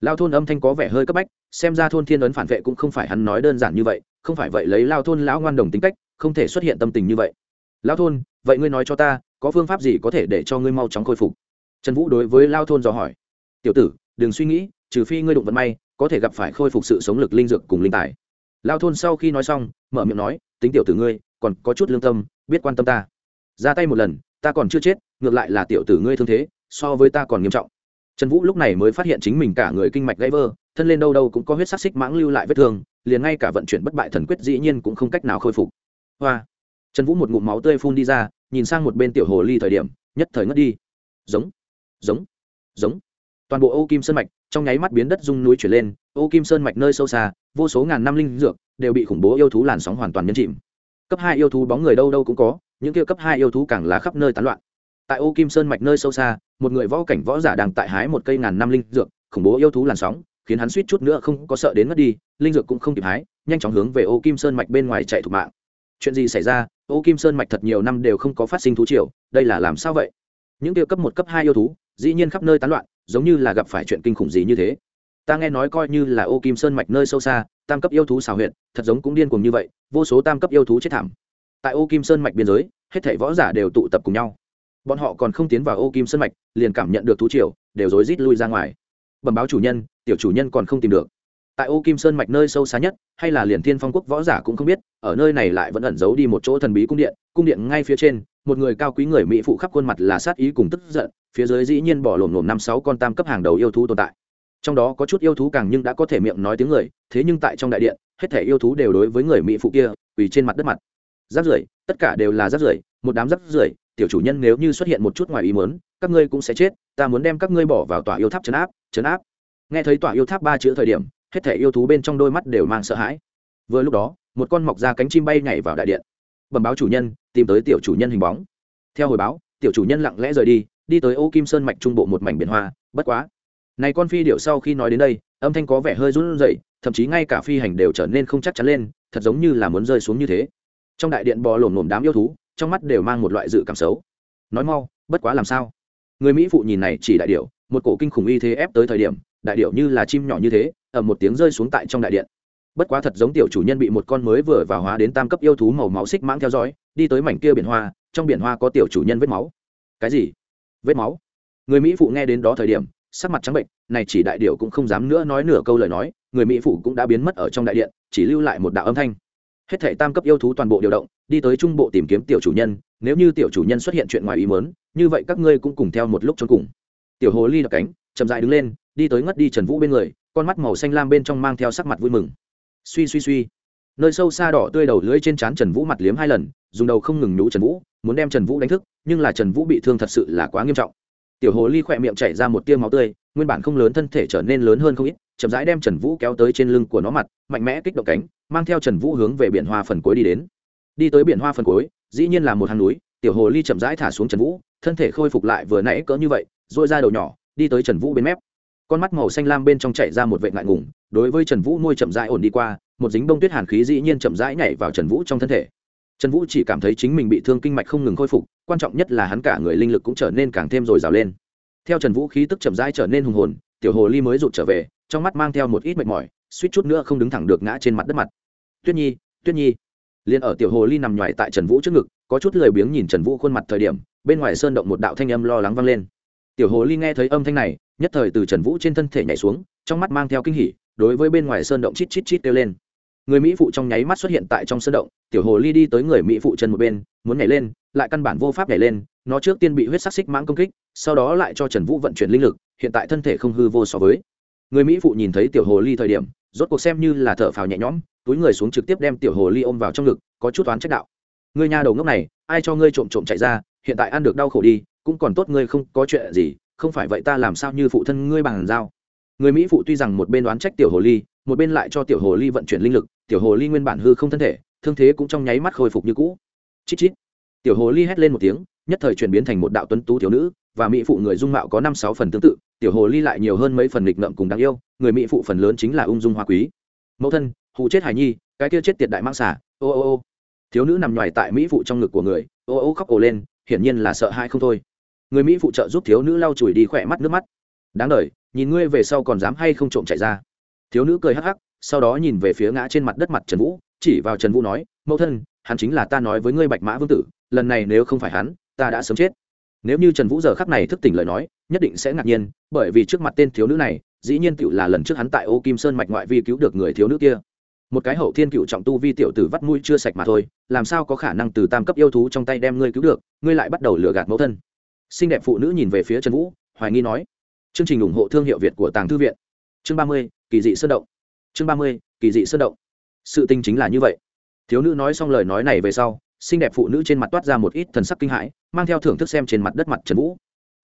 Lao thôn âm thanh có vẻ hơi cấp bách, xem ra thôn thiên ấn phản vệ cũng không phải hắn nói đơn giản như vậy, không phải vậy lấy lao thôn lão ngoan đồng tính cách, không thể xuất hiện tâm tình như vậy. Lao thôn, vậy ngươi nói cho ta, có phương pháp gì có thể để cho ngươi mau chóng khôi phục? Trần vũ đối với lao thôn dò hỏi. Tiểu tử, đừng suy nghĩ, trừ phi ngươi đụng vận may, có thể gặp phải khôi phục sự sống lực linh dược cùng linh tài. Lao thôn sau khi nói xong, mở miệng nói tính tiểu tử ngươi, còn có chút lương tâm, biết quan tâm ta. Ra tay một lần, ta còn chưa chết, ngược lại là tiểu tử ngươi thương thế, so với ta còn nghiêm trọng. Trần vũ lúc này mới phát hiện chính mình cả người kinh mạch gãy vơ thân lên đâu đâu cũng có huyết sắc xích mãng lưu lại vết thương, liền ngay cả vận chuyển bất bại thần quyết dĩ nhiên cũng không cách nào khôi phục. Hoa! Trần vũ một ngụm máu tươi phun đi ra, nhìn sang một bên tiểu hồ ly thời điểm, nhất thời ngất đi. Giống! Giống! Giống! Toàn bộ ô kim sơn mạch, trong nháy mắt biến đất rung núi chuyển lên, ô kim sơn mạch nơi sâu xa, vô số ngàn năm linh dược đều bị khủng bố yêu thú làn sóng hoàn toàn nhấn chìm. Cấp hai yêu thú bóng người đâu đâu cũng có, những kia cấp hai yêu thú càng là khắp nơi tán loạn. Tại ô kim sơn mạch nơi sâu xa, một người võ cảnh võ giả đang tại hái một cây ngàn năm linh dược, khủng bố yêu thú làn sóng, khiến hắn suýt chút nữa không có sợ đến mất đi, linh dược cũng không kịp hái, nhanh chóng hướng về ô kim sơn mạch bên ngoài chạy thủ mạng. Chuyện gì xảy ra? Ô kim sơn mạch thật nhiều năm đều không có phát sinh thú triều, đây là làm sao vậy? Những tiêu cấp một, cấp hai yêu thú, dĩ nhiên khắp nơi tán loạn, giống như là gặp phải chuyện kinh khủng gì như thế ta nghe nói coi như là ô kim sơn mạch nơi sâu xa, tam cấp yêu thú xào huyện thật giống cũng điên cùng như vậy, vô số tam cấp yêu thú chết thảm. Tại ô kim sơn mạch biên giới, hết thảy võ giả đều tụ tập cùng nhau. Bọn họ còn không tiến vào ô kim sơn mạch, liền cảm nhận được thú triều, đều rối rít lui ra ngoài. Bẩm báo chủ nhân, tiểu chủ nhân còn không tìm được. Tại ô kim sơn mạch nơi sâu xa nhất, hay là liền thiên phong quốc võ giả cũng không biết, ở nơi này lại vẫn ẩn giấu đi một chỗ thần bí cung điện cung điện ngay phía trên, một người cao quý người mỹ phụ khắp khuôn mặt là sát ý cùng tức giận, phía dưới dĩ nhiên bỏ lồm lồm năm sáu con tam cấp hàng đầu yêu thú tồn tại trong đó có chút yêu thú càng nhưng đã có thể miệng nói tiếng người, thế nhưng tại trong đại điện, hết thể yêu thú đều đối với người mỹ phụ kia vì trên mặt đất mặt. Rác rưởi tất cả đều là rác rưởi một đám rác rưởi tiểu chủ nhân nếu như xuất hiện một chút ngoài ý muốn, các ngươi cũng sẽ chết, ta muốn đem các ngươi bỏ vào tòa yêu tháp chấn áp chấn áp. Nghe thấy tòa yêu tháp ba chữ thời điểm, hết thể yêu thú bên trong đôi mắt đều mang sợ hãi. Vừa lúc đó, một con mọc ra cánh chim bay nhảy vào đại điện. Bẩm báo chủ nhân, tìm tới tiểu chủ nhân hình bóng. Theo hồi báo, tiểu chủ nhân lặng lẽ rời đi đi tới ô kim sơn mạch trung bộ một mảnh biển hoa, bất quá này con phi điệu sau khi nói đến đây, âm thanh có vẻ hơi run rẩy, thậm chí ngay cả phi hành đều trở nên không chắc chắn lên, thật giống như là muốn rơi xuống như thế. Trong đại điện bò lổm lổm đám yêu thú, trong mắt đều mang một loại dự cảm xấu. Nói mau, bất quá làm sao? Người mỹ phụ nhìn này chỉ đại điệu một cổ kinh khủng y thế ép tới thời điểm, đại điệu như là chim nhỏ như thế ở một tiếng rơi xuống tại trong đại điện. Bất quá thật giống tiểu chủ nhân bị một con mới vừa vào hóa đến tam cấp yêu thú màu máu xích mãng theo dõi, đi tới mảnh kia biển hoa, trong biển hoa có tiểu chủ nhân vết máu. Cái gì? Vết máu? Người mỹ phụ nghe đến đó thời điểm sắc mặt trắng bệnh, này chỉ đại điệu cũng không dám nữa nói nửa câu lời nói, người mỹ phủ cũng đã biến mất ở trong đại điện, chỉ lưu lại một đạo âm thanh. Hết thể tam cấp yêu thú toàn bộ điều động, đi tới trung bộ tìm kiếm tiểu chủ nhân, nếu như tiểu chủ nhân xuất hiện chuyện ngoài ý mớn như vậy các ngươi cũng cùng theo một lúc trốn cùng. Tiểu hồ ly đập cánh, chậm dại đứng lên, đi tới ngất đi trần vũ bên người, con mắt màu xanh lam bên trong mang theo sắc mặt vui mừng. Suy suy suy. Nơi sâu xa đỏ tươi đầu lưỡi trên trán trần vũ mặt liếm hai lần, dùng đầu không ngừng nhú trần vũ, muốn đem trần vũ đánh thức, nhưng là trần vũ bị thương thật sự là quá nghiêm trọng tiểu hồ ly khỏe miệng chảy ra một tia máu tươi, nguyên bản không lớn thân thể trở nên lớn hơn không ít, chậm rãi đem trần vũ kéo tới trên lưng của nó mặt, mạnh mẽ kích động cánh, mang theo trần vũ hướng về biển hoa phần cuối đi đến. Đi tới biển hoa phần cuối, dĩ nhiên là một hang núi, tiểu hồ ly chậm rãi thả xuống trần vũ, thân thể khôi phục lại vừa nãy cỡ như vậy dội ra đầu nhỏ, đi tới trần vũ bên mép. Con mắt màu xanh lam bên trong chạy ra một vệ ngại ngùng, đối với trần vũ nuôi chậm rãi ổn đi qua, một dính bông tuyết hàn khí dĩ nhiên chậm rãi nhảy vào trần vũ trong thân thể trần vũ chỉ cảm thấy chính mình bị thương kinh mạch không ngừng khôi phục, quan trọng nhất là hắn cả người linh lực cũng trở nên càng thêm dồi dào lên. Theo trần vũ khí tức chậm rãi trở nên hùng hồn, tiểu hồ ly mới rụt trở về, trong mắt mang theo một ít mệt mỏi, suýt chút nữa không đứng thẳng được ngã trên mặt đất mặt. Tuyết nhi tuyết nhi. Liền ở tiểu hồ ly nằm nhoài tại trần vũ trước ngực, có chút lười biếng nhìn trần vũ khuôn mặt thời điểm, bên ngoài sơn động một đạo thanh âm lo lắng vang lên. Tiểu hồ ly nghe thấy âm thanh này, nhất thời từ trần vũ trên thân thể nhảy xuống, trong mắt mang theo kinh hỉ, đối với bên ngoài sơn động chít chít chít kêu lên người mỹ phụ trong nháy mắt xuất hiện tại trong sân động, tiểu hồ ly đi tới người mỹ phụ chân một bên, muốn nhảy lên, lại căn bản vô pháp nhảy lên, nó trước tiên bị huyết sắc xích mãng công kích, sau đó lại cho trần vũ vận chuyển linh lực, hiện tại thân thể không hư vô so với. Người mỹ phụ nhìn thấy tiểu hồ ly thời điểm, rốt cuộc xem như là thở phào nhẹ nhõm, túi người xuống trực tiếp đem tiểu hồ ly ôm vào trong ngực, có chút toán trách đạo. Người nhà đầu ngốc này, ai cho ngươi trộm trộm chạy ra, hiện tại ăn được đau khổ đi, cũng còn tốt ngươi không có chuyện gì, không phải vậy ta làm sao như phụ thân ngươi bằng dao. Người mỹ phụ tuy rằng một bên đoán trách tiểu hồ ly, một bên lại cho tiểu hồ ly vận chuyển linh lực tiểu hồ ly nguyên bản hư không thân thể, thương thế cũng trong nháy mắt khôi phục như cũ. Chít chít. Tiểu hồ ly hét lên một tiếng, nhất thời chuyển biến thành một đạo tuấn tú thiếu nữ, và mỹ phụ người dung mạo có năm sáu phần tương tự, tiểu hồ ly lại nhiều hơn mấy phần nghịch ngợm cùng đáng yêu, người mỹ phụ phần lớn chính là ung dung hoa quý. Mẫu thân hụ chết hải nhi, cái kia chết tiệt đại mang xả ô ô ô. Thiếu nữ nằm ngoài tại mỹ phụ trong ngực của người, ô ô khóc ồ lên, hiển nhiên là sợ hãi không thôi. Người mỹ phụ trợ giúp thiếu nữ lau chùi đi khỏe mắt nước mắt. Đáng đ nhìn ngươi về sau còn dám hay không trộm chạy ra. Thiếu nữ cười hắc hắc sau đó nhìn về phía ngã trên mặt đất mặt trần vũ, chỉ vào trần vũ nói, mẫu thân, hắn chính là ta nói với ngươi bạch mã vương tử, lần này nếu không phải hắn, ta đã sớm chết. Nếu như trần vũ giờ khắc này thức tỉnh lời nói, nhất định sẽ ngạc nhiên, bởi vì trước mặt tên thiếu nữ này, dĩ nhiên cựu là lần trước hắn tại ô kim sơn mạch ngoại vi cứu được người thiếu nữ kia. Một cái hậu thiên cựu trọng tu vi tiểu tử vắt mũi chưa sạch mà thôi, làm sao có khả năng từ tam cấp yêu thú trong tay đem ngươi cứu được, ngươi lại bắt đầu lừa gạt mẫu thân. Xinh đẹp phụ nữ nhìn về phía trần vũ, hoài nghi nói, chương trình ủng hộ thương hiệu việt của tàng thư viện. Chương ba mươi, kỳ dị sơn động chương ba mươi, kỳ dị sơn động. Sự tình chính là như vậy. Thiếu nữ nói xong lời nói này về sau, xinh đẹp phụ nữ trên mặt toát ra một ít thần sắc kinh hãi, mang theo thưởng thức xem trên mặt đất mặt trần vũ.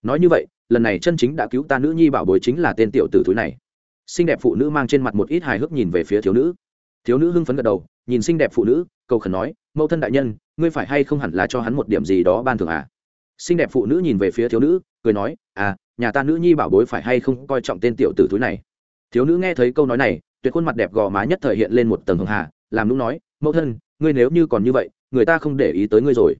Nói như vậy, lần này chân chính đã cứu ta nữ nhi bảo bối chính là tên tiểu tử thúi này. Xinh đẹp phụ nữ mang trên mặt một ít hài hước nhìn về phía thiếu nữ. Thiếu nữ hưng phấn gật đầu, nhìn xinh đẹp phụ nữ, cầu khẩn nói, mẫu thân đại nhân, ngươi phải hay không hẳn là cho hắn một điểm gì đó ban thường à? Xinh đẹp phụ nữ nhìn về phía thiếu nữ, cười nói à nhà ta nữ nhi bảo bối phải hay không coi trọng tên tiểu tử thúi này? Thiếu nữ nghe thấy câu nói này tuyệt khuôn mặt đẹp gò má nhất thời hiện lên một tầng hường hà, làm nũng nói, mẫu thân, ngươi nếu như còn như vậy, người ta không để ý tới ngươi rồi.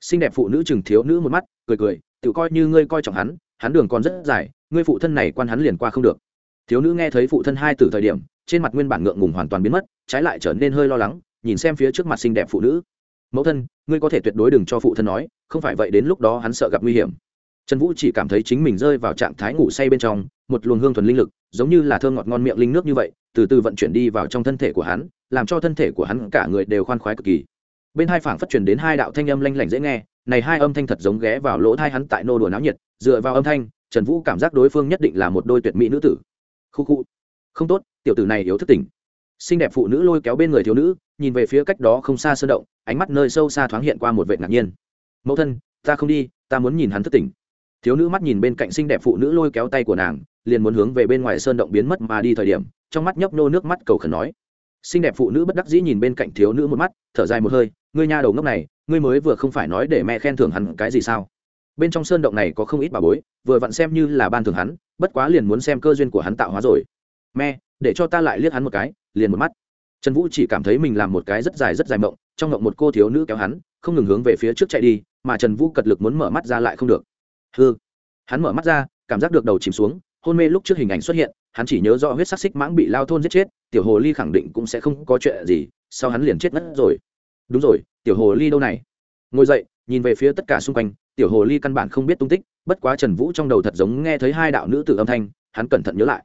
Xinh đẹp phụ nữ chừng thiếu nữ một mắt, cười cười, tự coi như ngươi coi trọng hắn hắn đường còn rất dài, ngươi phụ thân này quan hắn liền qua không được. Thiếu nữ nghe thấy phụ thân hai từ thời điểm, trên mặt nguyên bản ngượng ngùng hoàn toàn biến mất, trái lại trở nên hơi lo lắng, nhìn xem phía trước mặt xinh đẹp phụ nữ. Mẫu thân, ngươi có thể tuyệt đối đừng cho phụ thân nói, không phải vậy đến lúc đó hắn sợ gặp nguy hiểm trần vũ chỉ cảm thấy chính mình rơi vào trạng thái ngủ say bên trong, một luồng hương thuần linh lực, giống như là thơm ngọt ngon miệng linh nước như vậy, từ từ vận chuyển đi vào trong thân thể của hắn, làm cho thân thể của hắn cả người đều khoan khoái cực kỳ. Bên hai phảng phát truyền đến hai đạo thanh âm lanh lảnh dễ nghe, này hai âm thanh thật giống ghé vào lỗ thai hắn tại nô đùa náo nhiệt, dựa vào âm thanh, trần vũ cảm giác đối phương nhất định là một đôi tuyệt mỹ nữ tử. Khu khu. Không tốt, tiểu tử này yếu thức tỉnh xinh đẹp phụ nữ lôi kéo bên người thiếu nữ, nhìn về phía cách đó không xa sơn động, ánh mắt nơi sâu xa thoáng hiện qua một vệ ngạc nhiên. Mẫu thân, ta không đi, ta muốn nhìn hắn thức tỉnh thiếu nữ mắt nhìn bên cạnh xinh đẹp phụ nữ lôi kéo tay của nàng, liền muốn hướng về bên ngoài sơn động biến mất mà đi thời điểm, trong mắt nhấp nô nước mắt cầu khẩn nói. Xinh đẹp phụ nữ bất đắc dĩ nhìn bên cạnh thiếu nữ một mắt, thở dài một hơi, ngươi nha đầu ngốc này, ngươi mới vừa không phải nói để mẹ khen thưởng hắn cái gì sao? Bên trong sơn động này có không ít bà bối, vừa vặn xem như là ban thưởng hắn, bất quá liền muốn xem cơ duyên của hắn tạo hóa rồi. Mẹ, để cho ta lại liếc hắn một cái, liền một mắt. Trần vũ chỉ cảm thấy mình làm một cái rất dài rất dài mộng, trong mộng một cô thiếu nữ kéo hắn, không ngừng hướng về phía trước chạy đi, mà trần vũ cật lực muốn mở mắt ra lại không được hư hắn mở mắt ra, cảm giác được đầu chìm xuống, hôn mê lúc trước hình ảnh xuất hiện, hắn chỉ nhớ rõ huyết sắc xích mãng bị lao thôn giết chết, tiểu hồ ly khẳng định cũng sẽ không có chuyện gì, sau hắn liền chết ngất rồi. Đúng rồi, tiểu hồ ly đâu này? Ngồi dậy, nhìn về phía tất cả xung quanh, tiểu hồ ly căn bản không biết tung tích, bất quá trần vũ trong đầu thật giống nghe thấy hai đạo nữ tử âm thanh, hắn cẩn thận nhớ lại.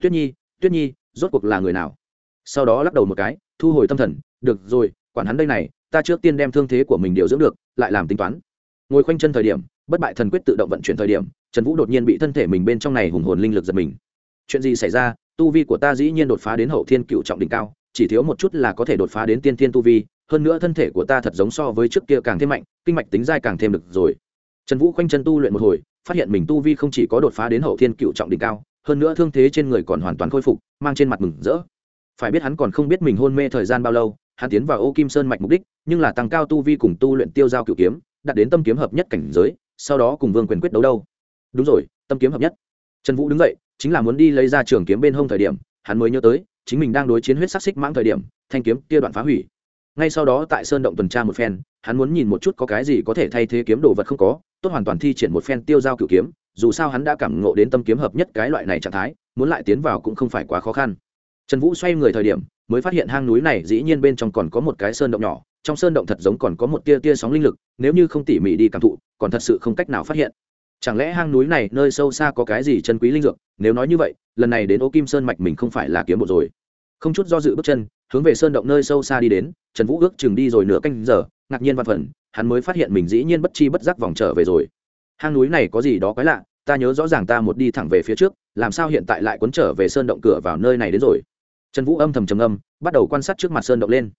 Tuyết nhi tuyết nhi, rốt cuộc là người nào? Sau đó lắc đầu một cái, thu hồi tâm thần, được rồi, quản hắn đây này, ta trước tiên đem thương thế của mình điều dưỡng được, lại làm tính toán. Ngồi khoanh chân thời điểm bất bại thần quyết tự động vận chuyển thời điểm, trần vũ đột nhiên bị thân thể mình bên trong này hùng hồn linh lực giật mình. Chuyện gì xảy ra? Tu vi của ta dĩ nhiên đột phá đến hậu thiên cựu trọng đỉnh cao, chỉ thiếu một chút là có thể đột phá đến tiên thiên tu vi, hơn nữa thân thể của ta thật giống so với trước kia càng thêm mạnh, kinh mạch tính dai càng thêm được rồi. Trần vũ khoanh chân tu luyện một hồi, phát hiện mình tu vi không chỉ có đột phá đến hậu thiên cựu trọng đỉnh cao, hơn nữa thương thế trên người còn hoàn toàn khôi phục, mang trên mặt mừng rỡ. Phải biết hắn còn không biết mình hôn mê thời gian bao lâu, hắn tiến vào ô kim sơn mạch mục đích, nhưng là tăng cao tu vi cùng tu luyện tiêu giao cựu kiếm, đạt đến tâm kiếm hợp nhất cảnh giới sau đó cùng vương quyền quyết đấu đâu đúng rồi tâm kiếm hợp nhất trần vũ đứng dậy chính là muốn đi lấy ra trường kiếm bên hông thời điểm hắn mới nhớ tới chính mình đang đối chiến huyết sắc xích mãng thời điểm thanh kiếm kia đoạn phá hủy ngay sau đó tại sơn động tuần tra một phen hắn muốn nhìn một chút có cái gì có thể thay thế kiếm đồ vật không có tốt hoàn toàn thi triển một phen tiêu giao cựu kiếm dù sao hắn đã cảm ngộ đến tâm kiếm hợp nhất cái loại này trạng thái muốn lại tiến vào cũng không phải quá khó khăn trần vũ xoay người thời điểm mới phát hiện hang núi này dĩ nhiên bên trong còn có một cái sơn động nhỏ trong sơn động thật giống còn có một tia tia sóng linh lực nếu như không tỉ mỉ đi cảm thụ còn thật sự không cách nào phát hiện. Chẳng lẽ hang núi này nơi sâu xa có cái gì chân quý linh dược? Nếu nói như vậy, lần này đến ô kim sơn mạch mình không phải là kiếm bộ rồi. Không chút do dự bước chân, hướng về sơn động nơi sâu xa đi đến, trần vũ ước chừng đi rồi nửa canh giờ, ngạc nhiên văn phần, hắn mới phát hiện mình dĩ nhiên bất chi bất giác vòng trở về rồi. Hang núi này có gì đó quái lạ, ta nhớ rõ ràng ta một đi thẳng về phía trước, làm sao hiện tại lại quấn trở về sơn động cửa vào nơi này đến rồi? Trần vũ âm thầm trầm âm bắt đầu quan sát trước mặt sơn động lên.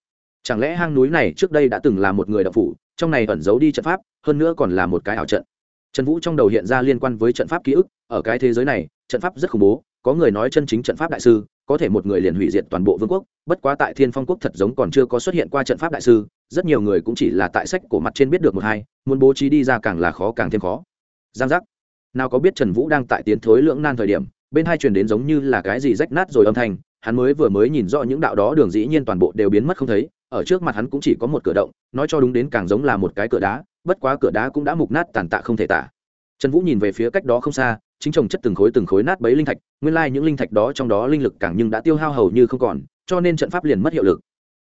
Chẳng lẽ hang núi này trước đây đã từng là một người đậu phủ trong này ẩn giấu đi trận pháp, hơn nữa còn là một cái ảo trận. Trần vũ trong đầu hiện ra liên quan với trận pháp ký ức, ở cái thế giới này, trận pháp rất khủng bố, có người nói chân chính trận pháp đại sư, có thể một người liền hủy diệt toàn bộ vương quốc, bất quá tại thiên phong quốc thật giống còn chưa có xuất hiện qua trận pháp đại sư, rất nhiều người cũng chỉ là tại sách cổ mặt trên biết được một hai, muốn bố trí đi ra càng là khó càng thêm khó. Giang giác. Nào có biết trần vũ đang tại tiến thối lưỡng nan thời điểm, bên hai truyền đến giống như là cái gì rách nát rồi âm thanh, hắn mới vừa mới nhìn rõ những đạo đó đường dĩ nhiên toàn bộ đều biến mất không thấy ở trước mặt hắn cũng chỉ có một cửa động, nói cho đúng đến càng giống là một cái cửa đá, bất quá cửa đá cũng đã mục nát tàn tạ không thể tả. Trần vũ nhìn về phía cách đó không xa, chính trồng chất từng khối từng khối nát bấy linh thạch, nguyên lai những linh thạch đó trong đó linh lực càng nhưng đã tiêu hao hầu như không còn, cho nên trận pháp liền mất hiệu lực.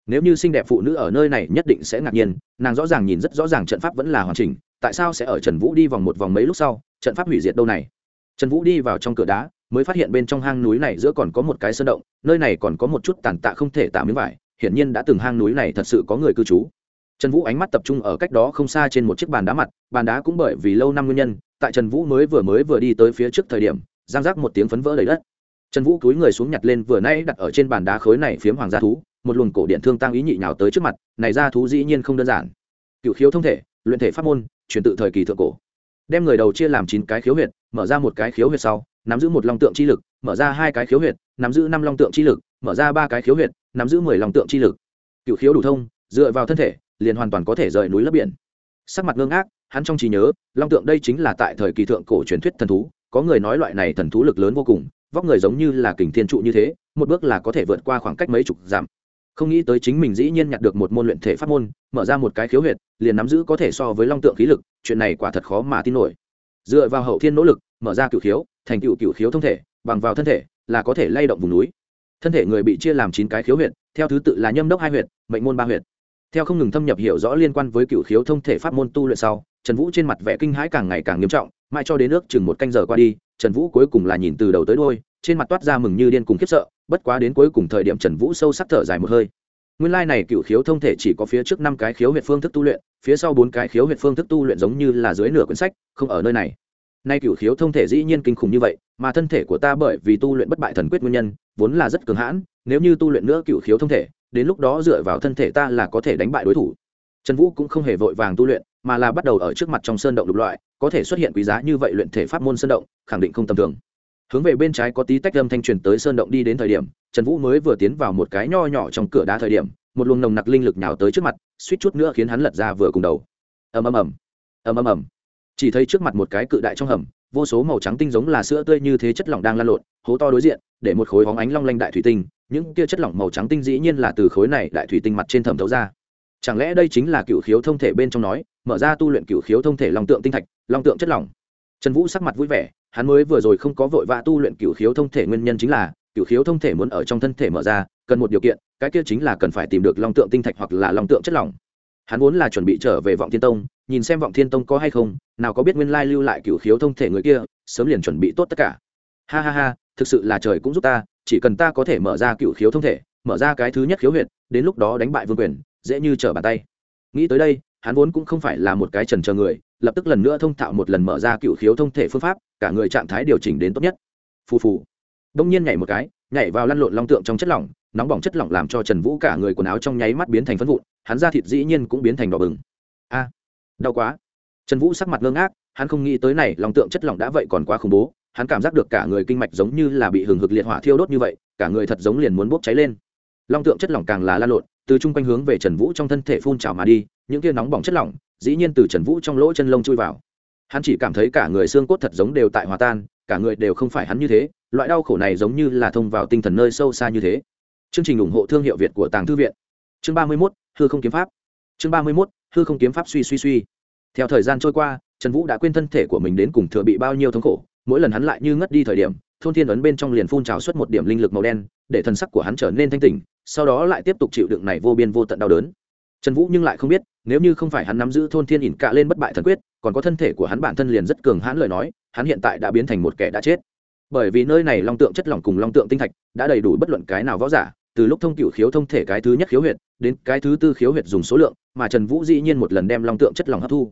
Nếu như xinh đẹp phụ nữ ở nơi này nhất định sẽ ngạc nhiên, nàng rõ ràng nhìn rất rõ ràng trận pháp vẫn là hoàn chỉnh, tại sao sẽ ở trần vũ đi vòng một vòng mấy lúc sau, trận pháp hủy diệt đâu này? Trần vũ đi vào trong cửa đá, mới phát hiện bên trong hang núi này giữa còn có một cái sơn động, nơi này còn có một chút tàn tạ không thể tả miếng vải hiển nhiên đã từng hang núi này thật sự có người cư trú. Trần vũ ánh mắt tập trung ở cách đó không xa trên một chiếc bàn đá mặt, bàn đá cũng bởi vì lâu năm nguyên nhân, tại trần vũ mới vừa mới vừa đi tới phía trước thời điểm, giang giác một tiếng phấn vỡ đầy đất. Trần vũ cúi người xuống nhặt lên vừa nay đặt ở trên bàn đá khối này phiếm hoàng gia thú, một luồng cổ điện thương tăng ý nhị nhào tới trước mặt, này gia thú dĩ nhiên không đơn giản. Cựu khiếu thông thể, luyện thể pháp môn, truyền tự thời kỳ thượng cổ. Đem người đầu chia làm chín cái khiếu huyệt, mở ra một cái khiếu huyệt sau nắm giữ một long tượng chi lực, mở ra hai cái khiếu huyệt, nắm giữ năm long tượng chi lực, mở ra ba cái khiếu huyệt, nắm giữ mười long tượng chi lực. Cựu khiếu đủ thông, dựa vào thân thể, liền hoàn toàn có thể rời núi lấp biển. Sắc mặt ngưng ác hắn trong trí nhớ, long tượng đây chính là tại thời kỳ thượng cổ truyền thuyết thần thú, có người nói loại này thần thú lực lớn vô cùng, vóc người giống như là kình thiên trụ như thế, một bước là có thể vượt qua khoảng cách mấy chục dặm. Không nghĩ tới chính mình dĩ nhiên nhặt được một môn luyện thể pháp môn, mở ra một cái khiếu huyệt, liền nắm giữ có thể so với long tượng khí lực, chuyện này quả thật khó mà tin nổi. Dựa vào hậu thiên nỗ lực, mở ra cựu khiếu thành tựu cựu khiếu thông thể, bằng vào thân thể là có thể lay động vùng núi. Thân thể người bị chia làm chín cái khiếu huyệt, theo thứ tự là nhâm đốc hai huyệt, mệnh môn ba huyệt. Theo không ngừng thâm nhập hiểu rõ liên quan với cựu khiếu thông thể pháp môn tu luyện sau, trần vũ trên mặt vẻ kinh hãi càng ngày càng nghiêm trọng, mãi cho đến nước chừng một canh giờ qua đi, trần vũ cuối cùng là nhìn từ đầu tới đôi trên mặt toát ra mừng như điên cùng khiếp sợ, bất quá đến cuối cùng thời điểm trần vũ sâu sắc thở dài một hơi. Nguyên lai này cựu khiếu thông thể chỉ có phía trước năm cái khiếu huyệt phương thức tu luyện, phía sau bốn cái khiếu huyệt phương thức tu luyện giống như là dưới nửa quyển sách, không ở nơi này nay cửu khiếu thông thể dĩ nhiên kinh khủng như vậy, mà thân thể của ta bởi vì tu luyện bất bại thần quyết nguyên nhân, vốn là rất cường hãn, nếu như tu luyện nữa cửu khiếu thông thể, đến lúc đó dựa vào thân thể ta là có thể đánh bại đối thủ. Trần vũ cũng không hề vội vàng tu luyện, mà là bắt đầu ở trước mặt trong sơn động lục loại, có thể xuất hiện quý giá như vậy luyện thể pháp môn sơn động, khẳng định không tầm thường. Hướng về bên trái có tí tách âm thanh truyền tới sơn động đi đến thời điểm, trần vũ mới vừa tiến vào một cái nho nhỏ trong cửa đá thời điểm, một luồng nồng nặc linh lực nhào tới trước mặt, suýt chút nữa khiến hắn lật ra vừa cùng đầu. Ầm ầm ầm. Ầm ầm ầm chỉ thấy trước mặt một cái cự đại trong hầm, vô số màu trắng tinh giống là sữa tươi như thế chất lỏng đang lan lộn, hố to đối diện, để một khối hóng ánh long lanh đại thủy tinh, những kia chất lỏng màu trắng tinh dĩ nhiên là từ khối này đại thủy tinh mặt trên thẩm thấu ra. Chẳng lẽ đây chính là cựu khiếu thông thể bên trong nói, mở ra tu luyện cựu khiếu thông thể long tượng tinh thạch, long tượng chất lỏng. Trần vũ sắc mặt vui vẻ, hắn mới vừa rồi không có vội vã tu luyện cựu khiếu thông thể nguyên nhân chính là, cựu khiếu thông thể muốn ở trong thân thể mở ra, cần một điều kiện, cái kia chính là cần phải tìm được long tượng tinh thạch hoặc là long tượng chất lỏng hắn vốn là chuẩn bị trở về vọng thiên tông, nhìn xem vọng thiên tông có hay không, nào có biết nguyên lai lưu lại cựu khiếu thông thể người kia, sớm liền chuẩn bị tốt tất cả. Ha ha ha, thực sự là trời cũng giúp ta, chỉ cần ta có thể mở ra cựu khiếu thông thể, mở ra cái thứ nhất khiếu huyệt, đến lúc đó đánh bại vương quyền, dễ như trở bàn tay. Nghĩ tới đây, hắn vốn cũng không phải là một cái trần chờ người, lập tức lần nữa thông thạo một lần mở ra cựu khiếu thông thể phương pháp, cả người trạng thái điều chỉnh đến tốt nhất. Phù phù. Đông nhiên nhảy một cái, nhảy vào lăn lộn long tượng trong chất lỏng nóng bỏng chất lỏng làm cho trần vũ cả người quần áo trong nháy mắt biến thành phân vụn, hắn da thịt dĩ nhiên cũng biến thành đỏ bừng. A, đau quá. Trần vũ sắc mặt ngơ ngác, hắn không nghĩ tới này, lòng tượng chất lỏng đã vậy còn quá khủng bố, hắn cảm giác được cả người kinh mạch giống như là bị hừng hực liệt hỏa thiêu đốt như vậy, cả người thật giống liền muốn bốc cháy lên. Long tượng chất lỏng càng là lan lộn, từ chung quanh hướng về trần vũ trong thân thể phun trào mà đi, những tia nóng bỏng chất lỏng dĩ nhiên từ trần vũ trong lỗ chân lông chui vào. Hắn chỉ cảm thấy cả người xương cốt thật giống đều tại hòa tan, cả người đều không phải hắn như thế, loại đau khổ này giống như là thông vào tinh thần nơi sâu xa như thế chương trình ủng hộ thương hiệu việt của tàng thư viện. Chương ba mươi mốt, hư không kiếm pháp. Chương ba mươi mốt, hư không kiếm pháp suy suy suy. Theo thời gian trôi qua, trần vũ đã quên thân thể của mình đến cùng thừa bị bao nhiêu thống khổ, mỗi lần hắn lại như ngất đi thời điểm, thôn thiên ấn bên trong liền phun trào xuất một điểm linh lực màu đen, để thần sắc của hắn trở nên thanh tỉnh, sau đó lại tiếp tục chịu đựng này vô biên vô tận đau đớn. Trần vũ nhưng lại không biết, nếu như không phải hắn nắm giữ thôn thiên ỉn cạ lên bất bại thần quyết, còn có thân thể của hắn bản thân liền rất cường hãn lời nói, hắn hiện tại đã biến thành một kẻ đã chết. Bởi vì nơi này long tượng chất lỏng cùng long tượng tinh thạch đã đầy đủ bất luận cái nào võ giả từ lúc thông cựu khiếu thông thể cái thứ nhất khiếu huyệt, đến cái thứ tư khiếu huyệt dùng số lượng, mà trần vũ dĩ nhiên một lần đem long tượng chất lỏng hấp thu.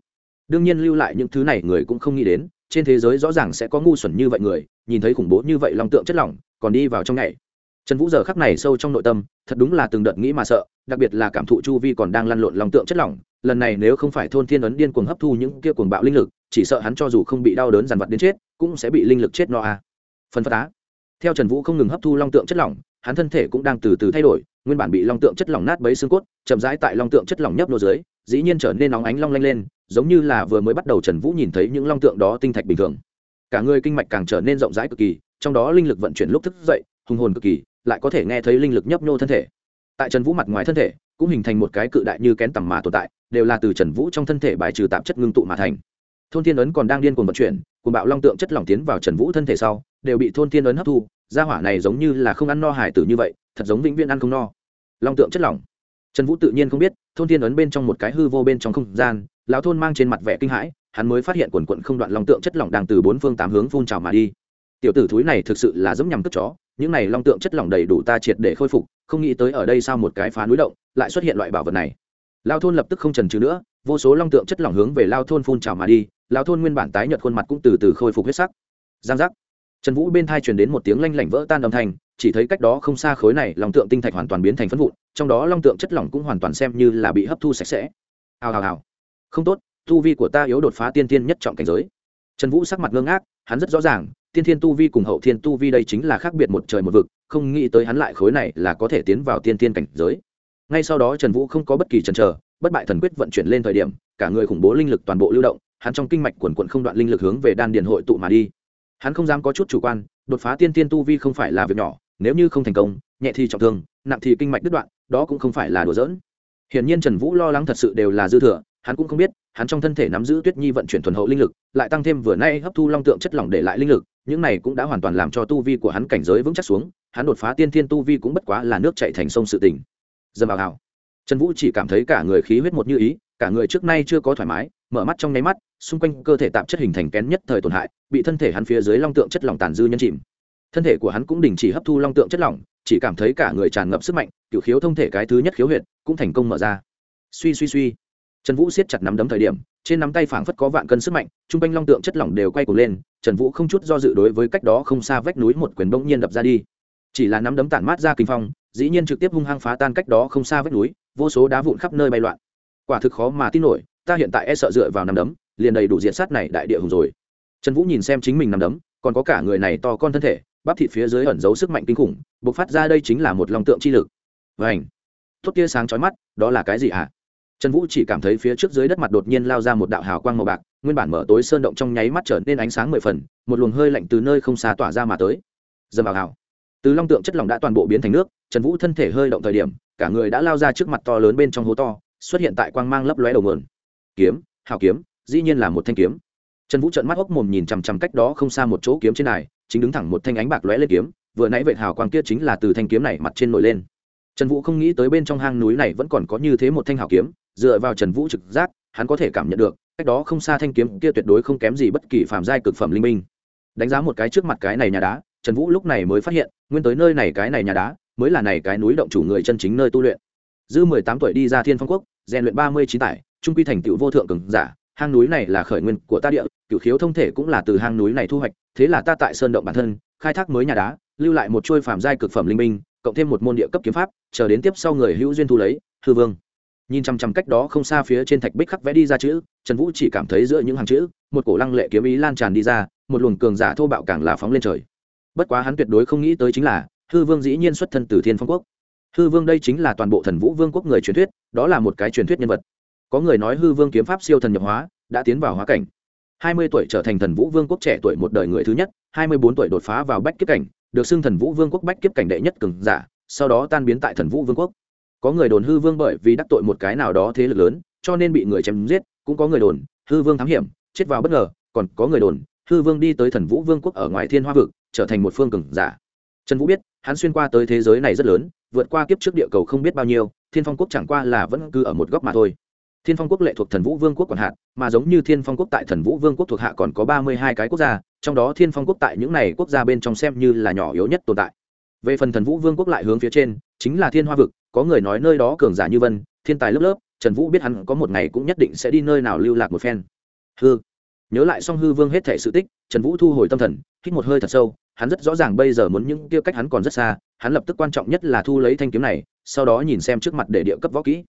Đương nhiên lưu lại những thứ này người cũng không nghĩ đến, trên thế giới rõ ràng sẽ có ngu xuẩn như vậy người, nhìn thấy khủng bố như vậy long tượng chất lỏng, còn đi vào trong ngày trần vũ giờ khắc này sâu trong nội tâm, thật đúng là từng đợt nghĩ mà sợ, đặc biệt là cảm thụ chu vi còn đang lăn lộn long tượng chất lỏng, lần này nếu không phải thôn thiên ấn điên cuồng hấp thu những kia cuồng bạo linh lực, chỉ sợ hắn cho dù không bị đau đớn dằn vặt đến chết, cũng sẽ bị linh lực chết no a. À. phần phát á. Theo trần vũ không ngừng hấp thu long tượng chất lỏng hắn thân thể cũng đang từ từ thay đổi, nguyên bản bị long tượng chất lỏng nát bấy xương cốt, chậm rãi tại long tượng chất lỏng nhấp nô dưới, dĩ nhiên trở nên nóng ánh long lanh lên, giống như là vừa mới bắt đầu trần vũ nhìn thấy những long tượng đó tinh thạch bình thường. Cả người kinh mạch càng trở nên rộng rãi cực kỳ, trong đó linh lực vận chuyển lúc thức dậy, hùng hồn cực kỳ, lại có thể nghe thấy linh lực nhấp nhô thân thể. Tại trần vũ mặt ngoài thân thể, cũng hình thành một cái cự đại như kén tầm mà tồn tại, đều là từ trần vũ trong thân thể bài trừ tạp chất ngưng tụ mà thành. Thôn thiên ấn còn đang điên cuồng vận chuyển, cùng bạo long tượng chất lỏng tiến vào trần vũ thân thể sau, đều bị thôn thiên ấn hấp thu gia hỏa này giống như là không ăn no hải tử như vậy, thật giống vĩnh viễn ăn không no. Long tượng chất lỏng. Trần vũ tự nhiên không biết, thôn thiên ấn bên trong một cái hư vô bên trong không gian, lão thôn mang trên mặt vẻ kinh hãi, hắn mới phát hiện quần quận không đoạn long tượng chất lỏng đang từ bốn phương tám hướng phun trào mà đi. Tiểu tử thúi này thực sự là giống nhằm cất chó, những này long tượng chất lỏng đầy đủ ta triệt để khôi phục, không nghĩ tới ở đây sao một cái phá núi động, lại xuất hiện loại bảo vật này. Lao thôn lập tức không trần trừ nữa, vô số long tượng chất lỏng hướng về lao thôn phun trào mà đi lao thôn nguyên bản tái nhợt khuôn mặt cũng từ từ khôi phục huyết sắc. Giang giác trần vũ bên thai truyền đến một tiếng lanh lảnh vỡ tan âm thanh, chỉ thấy cách đó không xa khối này long tượng tinh thạch hoàn toàn biến thành phân vụn, trong đó long tượng chất lỏng cũng hoàn toàn xem như là bị hấp thu sạch sẽ. Hào hào hào. Không tốt, tu vi của ta yếu đột phá tiên tiên nhất trọng cảnh giới. Trần vũ sắc mặt ngơ ngác, hắn rất rõ ràng, tiên thiên tu vi cùng hậu thiên tu vi đây chính là khác biệt một trời một vực, không nghĩ tới hắn lại khối này là có thể tiến vào tiên thiên cảnh giới. Ngay sau đó trần vũ không có bất kỳ chần chờ, bất bại thần quyết vận chuyển lên thời điểm, cả người khủng bố linh lực toàn bộ lưu động, hắn trong kinh mạch quần quận không đoạn linh lực hướng về đan điền hội tụ mà đi hắn không dám có chút chủ quan, đột phá tiên tiên tu vi không phải là việc nhỏ, nếu như không thành công, nhẹ thì trọng thương, nặng thì kinh mạch đứt đoạn, đó cũng không phải là đùa giỡn hiển nhiên trần vũ lo lắng thật sự đều là dư thừa, hắn cũng không biết, hắn trong thân thể nắm giữ tuyết nhi vận chuyển thuần hậu linh lực, lại tăng thêm vừa nay hấp thu long tượng chất lỏng để lại linh lực, những này cũng đã hoàn toàn làm cho tu vi của hắn cảnh giới vững chắc xuống, hắn đột phá tiên thiên tu vi cũng bất quá là nước chạy thành sông sự tình. dầm vào hào trần vũ chỉ cảm thấy cả người khí huyết một như ý, cả người trước nay chưa có thoải mái mở mắt trong nháy mắt, xung quanh cơ thể tạp chất hình thành kén nhất thời tổn hại, bị thân thể hắn phía dưới long tượng chất lỏng tàn dư nhân chìm. Thân thể của hắn cũng đình chỉ hấp thu long tượng chất lỏng, chỉ cảm thấy cả người tràn ngập sức mạnh cựu khiếu thông thể cái thứ nhất khiếu huyệt cũng thành công mở ra. Suy suy suy. Trần vũ siết chặt nắm đấm thời điểm, trên nắm tay phảng phất có vạn cân sức mạnh t r u n g quanh long tượng chất lỏng đều quay cuồng lên, trần vũ không chút do dự đối với cách đó không xa vách núi một quyền bỗng nhiên đập ra đi. Chỉ là nắm đấm tản mát ra kinh phong, dĩ nhiên trực tiếp hung hăng phá tan cách đó không xa vách núi, vô số đá vụn khắp nơi bay loạn. Quả thực khó mà tin nổi ta hiện tại e sợ dựa vào nắm đấm, liền đầy đủ diện sát này đại địa hùng rồi. Trần vũ nhìn xem chính mình nắm đấm, còn có cả người này to con thân thể, bắp thịt phía dưới ẩn giấu sức mạnh kinh khủng b ộ c phát ra đây chính là một lòng tượng chi lực. Và ảnh tốt tia sáng chói mắt, đó là cái gì à? trần vũ chỉ cảm thấy phía trước dưới đất mặt đột nhiên lao ra một đạo hào quang màu bạc, nguyên bản mở tối sơn động trong nháy mắt trở nên ánh sáng mười phần, một luồng hơi lạnh từ nơi không xa tỏa ra mà tới. Dầm vào hào. Từ long tượng chất lỏng đã toàn bộ biến thành nước, trần vũ thân thể hơi động thời điểm, cả người đã lao ra trước mặt to lớn bên trong hố to, xuất hiện tại quang mang lấp lóe đầu mườn kiếm hào kiếm, dĩ nhiên là một thanh kiếm. Trần vũ trợn mắt hốc mồm nhìn chằm chằm cách đó không xa một chỗ kiếm trên này chính đứng thẳng một thanh ánh bạc lóe lên kiếm, vừa nãy vệ hào quang kia chính là từ thanh kiếm này mặt trên nổi lên. Trần vũ không nghĩ tới bên trong hang núi này vẫn còn có như thế một thanh hào kiếm, dựa vào trần vũ trực giác, hắn có thể cảm nhận được, cách đó không xa thanh kiếm kia tuyệt đối không kém gì bất kỳ phạm giai cực phẩm linh minh. Đánh giá một cái trước mặt cái này nhà đá, trần vũ lúc này mới phát hiện, nguyên tới nơi này cái này nhà đá, mới là này cái núi động chủ người chân chính nơi tu luyện. Dư mười tám tuổi đi ra thiên phong quốc, rèn luyện ba mươi chín tải trung quy thành tựu vô thượng cường giả, hang núi này là khởi nguyên của ta địa cựu khiếu thông thể cũng là từ hang núi này thu hoạch, thế là ta tại sơn động bản thân, khai thác mới nhà đá, lưu lại một chuôi phàm giai cực phẩm linh minh cộng thêm một môn địa cấp kiếm pháp, chờ đến tiếp sau người hữu duyên thu lấy, hư vương. Nhìn chằm chằm cách đó không xa phía trên thạch bích khắc vẽ đi ra chữ, trần vũ chỉ cảm thấy giữa những hàng chữ, một cổ lăng lệ kiếm ý lan tràn đi ra, một luồng cường giả thô bạo càng là phóng lên trời. Bất quá hắn tuyệt đối không nghĩ tới chính là, hư vương dĩ nhiên xuất thân từ thiên phong quốc. Hư vương đây chính là toàn bộ thần vũ vương quốc người truyền thuyết, đó là một cái truyền thuyết nhân vật có người nói hư vương kiếm pháp siêu thần nhập hóa, đã tiến vào hóa cảnh. Hai mươi tuổi trở thành thần vũ vương quốc trẻ tuổi một đời người thứ nhất, hai mươi bốn tuổi đột phá vào bách kiếp cảnh, được xưng thần vũ vương quốc bách kiếp cảnh đệ nhất cường giả, sau đó tan biến tại thần vũ vương quốc. Có người đồn hư vương bởi vì đắc tội một cái nào đó thế lực lớn, cho nên bị người chém giết, cũng có người đồn, hư vương thám hiểm, chết vào bất ngờ, còn có người đồn, hư vương đi tới thần vũ vương quốc ở ngoài thiên hoa vực, trở thành một phương cường giả. Trần vũ biết, hắn xuyên qua tới thế giới này rất lớn, vượt qua kiếp trước địa cầu không biết bao nhiêu, thiên phong quốc chẳng qua là vẫn cứ ở một góc mà thôi thiên phong quốc lệ thuộc thần vũ vương quốc còn hạn mà giống như thiên phong quốc tại thần vũ vương quốc thuộc hạ còn có ba mươi hai cái quốc gia, trong đó thiên phong quốc tại những này quốc gia bên trong xem như là nhỏ yếu nhất tồn tại. Về phần thần vũ vương quốc lại hướng phía trên, chính là thiên hoa vực, có người nói nơi đó cường giả như vân, thiên tài lớp lớp, trần vũ biết hắn có một ngày cũng nhất định sẽ đi nơi nào lưu lạc một phen. Hư nhớ lại Song hư vương hết thể sự tích, trần vũ thu hồi tâm thần, hít một hơi thật sâu, hắn rất rõ ràng bây giờ muốn những kia cách hắn còn rất xa, hắn lập tức quan trọng nhất là thu lấy thanh kiếm này, sau đó nhìn xem trước mặt để địa cấp võ kỹ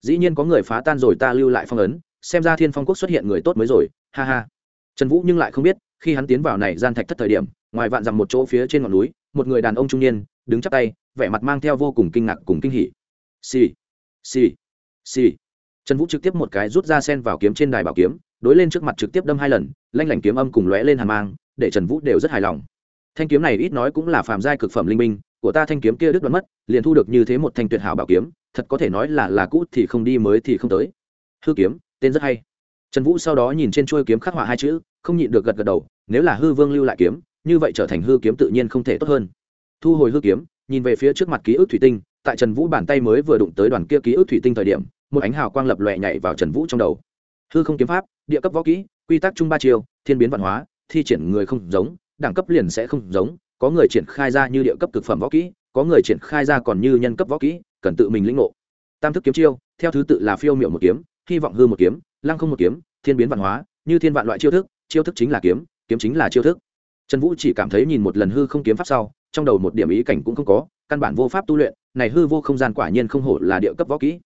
dĩ nhiên có người phá tan rồi ta lưu lại phong ấn, xem ra thiên phong quốc xuất hiện người tốt mới rồi, ha ha. Trần vũ nhưng lại không biết, khi hắn tiến vào này gian thạch thất thời điểm, ngoài vạn dằm một chỗ phía trên ngọn núi, một người đàn ông trung niên, đứng chắp tay, vẻ mặt mang theo vô cùng kinh ngạc cùng kinh hỉ. Xì xì xì. Trần vũ trực tiếp một cái rút ra sen vào kiếm trên đài bảo kiếm, đối lên trước mặt trực tiếp đâm hai lần, lanh lảnh kiếm âm cùng lóe lên hàn mang, để trần vũ đều rất hài lòng. Thanh kiếm này ít nói cũng là phàm giai cực phẩm linh minh của ta thanh kiếm kia đứt đoạn mất, liền thu được như thế một thanh tuyệt hảo bảo kiếm, thật có thể nói là là cũ thì không đi mới thì không tới. Hư kiếm, tên rất hay. Trần vũ sau đó nhìn trên chuôi kiếm khắc họa hai chữ, không nhịn được gật gật đầu, nếu là hư vương lưu lại kiếm, như vậy trở thành hư kiếm tự nhiên không thể tốt hơn. Thu hồi hư kiếm, nhìn về phía trước mặt ký ức thủy tinh, tại trần vũ bàn tay mới vừa đụng tới đoàn kia ký ức thủy tinh thời điểm, một ánh hào quang lập lòe nhảy vào trần vũ trong đầu. Hư không kiếm pháp, địa cấp võ kỹ, quy tắc chung ba chiều, thiên biến văn hóa, thi triển người không giống, đẳng cấp liền sẽ không giống có người triển khai ra như địa cấp cực phẩm võ kỹ, có người triển khai ra còn như nhân cấp võ kỹ, cần tự mình lĩnh ngộ. Tam thức kiếm chiêu, theo thứ tự là phiêu miệu một kiếm, hy vọng hư một kiếm, lăng không một kiếm, thiên biến văn hóa, như thiên vạn loại chiêu thức chiêu thức chính là kiếm kiếm chính là chiêu thức. Trần vũ chỉ cảm thấy nhìn một lần hư không kiếm pháp sau, trong đầu một điểm ý cảnh cũng không có, căn bản vô pháp tu luyện, này hư vô không gian quả nhiên không hổ là địa cấp võ kỹ.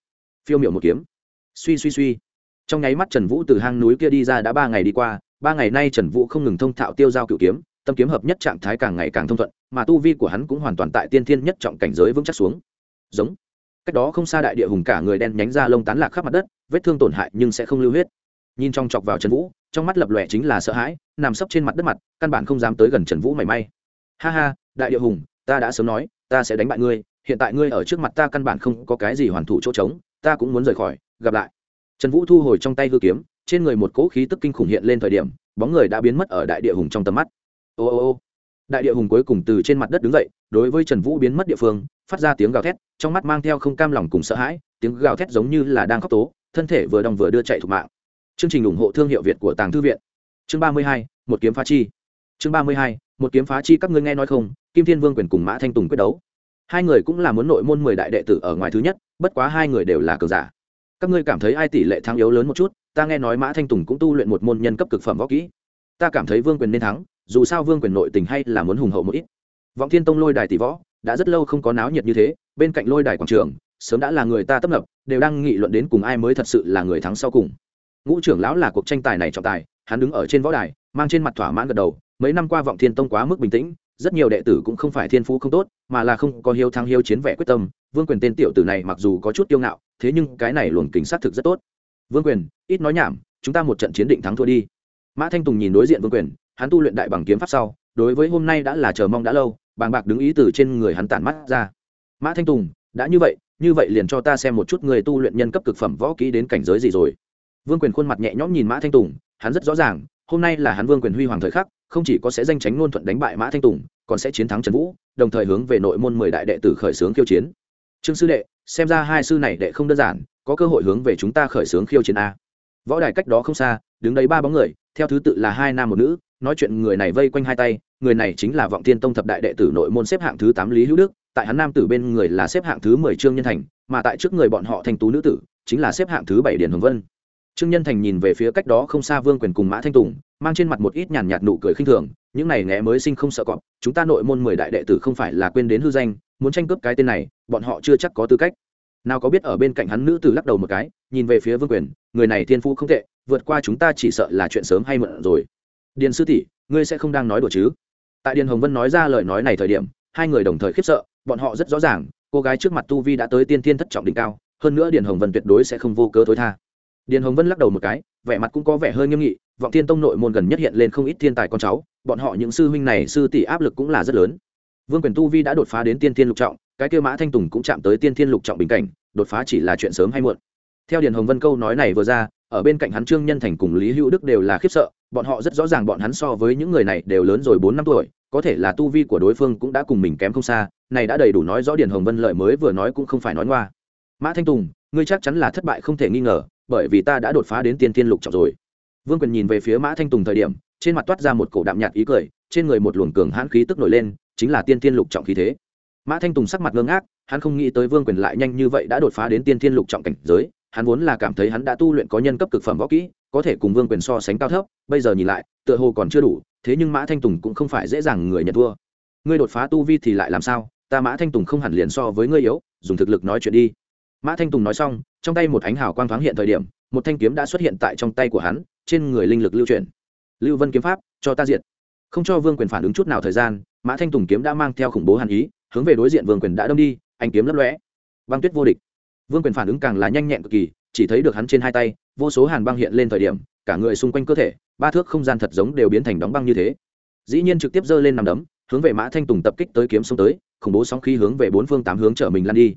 Phiêu miểu một kiếm. Suy suy suy. Trong nháy mắt trần vũ từ hang núi kia đi ra đã ba ngày đi qua, ba ngày nay trần vũ không ngừng thông thạo tiêu giao cựu kiếm tâm kiếm hợp nhất trạng thái càng ngày càng thông thuận, mà tu vi của hắn cũng hoàn toàn tại tiên thiên nhất trọng cảnh giới vững chắc xuống. Giống. Cách đó không xa đại địa hùng cả người đen nhánh ra lông tán lạc khắp mặt đất, vết thương tổn hại nhưng sẽ không lưu huyết. Nhìn trong chọc vào trần vũ, trong mắt lập lòe chính là sợ hãi, nằm sấp trên mặt đất mặt, căn bản không dám tới gần trần vũ mảy may. Ha ha, đại địa hùng, ta đã sớm nói, ta sẽ đánh bại ngươi, hiện tại ngươi ở trước mặt ta căn bản không có cái gì hoàn thủ chỗ trống, ta cũng muốn rời khỏi, gặp lại. Trần vũ thu hồi trong tay hư kiếm, trên người một cỗ khí tức kinh khủng hiện lên thời điểm, bóng người đã biến mất ở đại địa hùng trong tầm mắt ô ô ô. Đại địa hùng cuối cùng từ trên mặt đất đứng dậy, đối với trần vũ biến mất địa phương, phát ra tiếng gào thét, trong mắt mang theo không cam lòng cùng sợ hãi, tiếng gào thét giống như là đang khóc tố, thân thể vừa đong vừa đưa chạy thục mạng. Chương trình ủng hộ thương hiệu việt của tàng thư viện. Chương ba mươi hai, một kiếm phá chi. Chương ba mươi hai, một kiếm phá chi các ngươi nghe nói không? Kim thiên vương quyền cùng mã thanh tùng quyết đấu. Hai người cũng là muốn nội môn mười đại đệ tử ở ngoài thứ nhất, bất quá hai người đều là cờ giả. Các ngươi cảm thấy ai tỷ lệ thắng yếu lớn một chút? Ta nghe nói mã thanh tùng cũng tu luyện một môn nhân cấp cực phẩm võ kỹ. Ta cảm thấy vương quyền nên thắng dù sao vương quyền nội tình hay là muốn hùng hậu một ít. Vọng thiên tông lôi đài tỷ võ, đã rất lâu không có náo nhiệt như thế, bên cạnh lôi đài quảng trường, sớm đã là người ta tấp nập, đều đang nghị luận đến cùng ai mới thật sự là người thắng sau cùng. Ngũ trưởng lão là cuộc tranh tài này trọng tài, hắn đứng ở trên võ đài, mang trên mặt thỏa mãn gật đầu, mấy năm qua vọng thiên tông quá mức bình tĩnh, rất nhiều đệ tử cũng không phải thiên phú không tốt, mà là không có hiếu thắng hiếu chiến vẻ quyết tâm, vương quyền tên tiểu tử này mặc dù có chút kiêu ngạo, thế nhưng cái này luồng kính sát thực rất tốt. Vương quyền, ít nói nhảm, chúng ta một trận chiến định thắng thua đi. Mã thanh tùng nhìn đối diện vương quyền hắn tu luyện đại bằng kiếm pháp sau, đối với hôm nay đã là chờ mong đã lâu, bàng bạc đứng ý từ trên người hắn tản mắt ra. Mã thanh tùng, đã như vậy như vậy liền cho ta xem một chút người tu luyện nhân cấp cực phẩm võ kỹ đến cảnh giới gì rồi. Vương quyền khuôn mặt nhẹ nhõm nhìn mã thanh tùng, hắn rất rõ ràng, hôm nay là hắn vương quyền huy hoàng thời khắc, không chỉ có sẽ danh tránh ngôn thuận đánh bại mã thanh tùng, còn sẽ chiến thắng trần vũ, đồng thời hướng về nội môn mười đại đệ tử khởi xướng khiêu chiến. Trương sư đệ, xem ra hai sư này đệ không đơn giản, có cơ hội hướng về chúng ta khởi xướng khiêu chiến a. Võ đài cách đó không xa, đứng đấy ba bóng người, theo thứ tự là hai nam một nữ nói chuyện người này vây quanh hai tay, người này chính là vọng tiên tông thập đại đệ tử nội môn xếp hạng thứ tám lý hữu đức, tại hắn nam tử bên người là xếp hạng thứ mười trương nhân thành, mà tại trước người bọn họ thanh tú nữ tử, chính là xếp hạng thứ bảy điển hồng vân. Trương nhân thành nhìn về phía cách đó không xa vương quyền cùng mã thanh tùng, mang trên mặt một ít nhàn nhạt nụ cười khinh thường, những này nghe mới sinh không sợ cọp, chúng ta nội môn mười đại đệ tử không phải là quên đến hư danh, muốn tranh cướp cái tên này, bọn họ chưa chắc có tư cách. Nào có biết ở bên cạnh hắn nữ tử lắc đầu một cái, nhìn về phía vương quyền, người này thiên phú không tệ, vượt qua chúng ta chỉ sợ là chuyện sớm hay muộn rồi điền sư tỷ, ngươi sẽ không đang nói đùa chứ? Tại điền hồng vân nói ra lời nói này thời điểm, hai người đồng thời khiếp sợ, bọn họ rất rõ ràng, cô gái trước mặt tu vi đã tới tiên thiên thất trọng đỉnh cao, hơn nữa điền hồng vân tuyệt đối sẽ không vô cớ thối tha. Điền hồng vân lắc đầu một cái, vẻ mặt cũng có vẻ hơi nghiêm nghị, vọng thiên tông nội môn gần nhất hiện lên không ít thiên tài con cháu, bọn họ những sư huynh này sư tỷ áp lực cũng là rất lớn. Vương quyền tu vi đã đột phá đến tiên thiên lục trọng, cái kêu mã thanh tùng cũng chạm tới tiên thiên lục trọng bình cảnh, đột phá chỉ là chuyện sớm hay muộn. Theo điền hồng vân câu nói này vừa ra ở bên cạnh hắn trương nhân thành cùng lý hữu đức đều là khiếp sợ, bọn họ rất rõ ràng bọn hắn so với những người này đều lớn rồi bốn năm tuổi, có thể là tu vi của đối phương cũng đã cùng mình kém không xa, này đã đầy đủ nói rõ điền hồng vân lợi mới vừa nói cũng không phải nói ngoa. Mã thanh tùng, ngươi chắc chắn là thất bại không thể nghi ngờ, bởi vì ta đã đột phá đến tiên tiên lục trọng rồi. Vương quyền nhìn về phía mã thanh tùng thời điểm, trên mặt toát ra một cổ đạm nhạt ý cười, trên người một luồng cường hãn khí tức nổi lên, chính là tiên tiên lục trọng khí thế. Mã thanh tùng sắc mặt ngơ ngác, hắn không nghĩ tới vương quyền lại nhanh như vậy đã đột phá đến tiên tiên lục trọng cảnh giới hắn vốn là cảm thấy hắn đã tu luyện có nhân cấp cực phẩm võ kỹ, có thể cùng vương quyền so sánh cao thấp, bây giờ nhìn lại, tựa hồ còn chưa đủ, thế nhưng mã thanh tùng cũng không phải dễ dàng người nhận thua. Ngươi đột phá tu vi thì lại làm sao? Ta mã thanh tùng không hẳn liền so với ngươi yếu, dùng thực lực nói chuyện đi. Mã thanh tùng nói xong, trong tay một ánh hào quang thoáng hiện thời điểm, một thanh kiếm đã xuất hiện tại trong tay của hắn, trên người linh lực lưu chuyển. Lưu vân kiếm pháp, cho ta diện không cho vương quyền phản ứng chút nào thời gian, mã thanh tùng kiếm đã mang theo khủng bố hàn ý, hướng về đối diện vương quyền đã đâm đi anh kiếm lấp lóe. Băng tuyết vô địch vương quyền phản ứng càng là nhanh nhẹn cực kỳ, chỉ thấy được hắn trên hai tay, vô số hàn băng hiện lên thời điểm, cả người xung quanh cơ thể, ba thước không gian thật giống đều biến thành đóng băng như thế. Dĩ nhiên trực tiếp giơ lên nằm đấm, hướng về mã thanh tùng tập kích tới kiếm xông tới, khủng bố sóng khí hướng về bốn phương tám hướng chở mình lăn đi.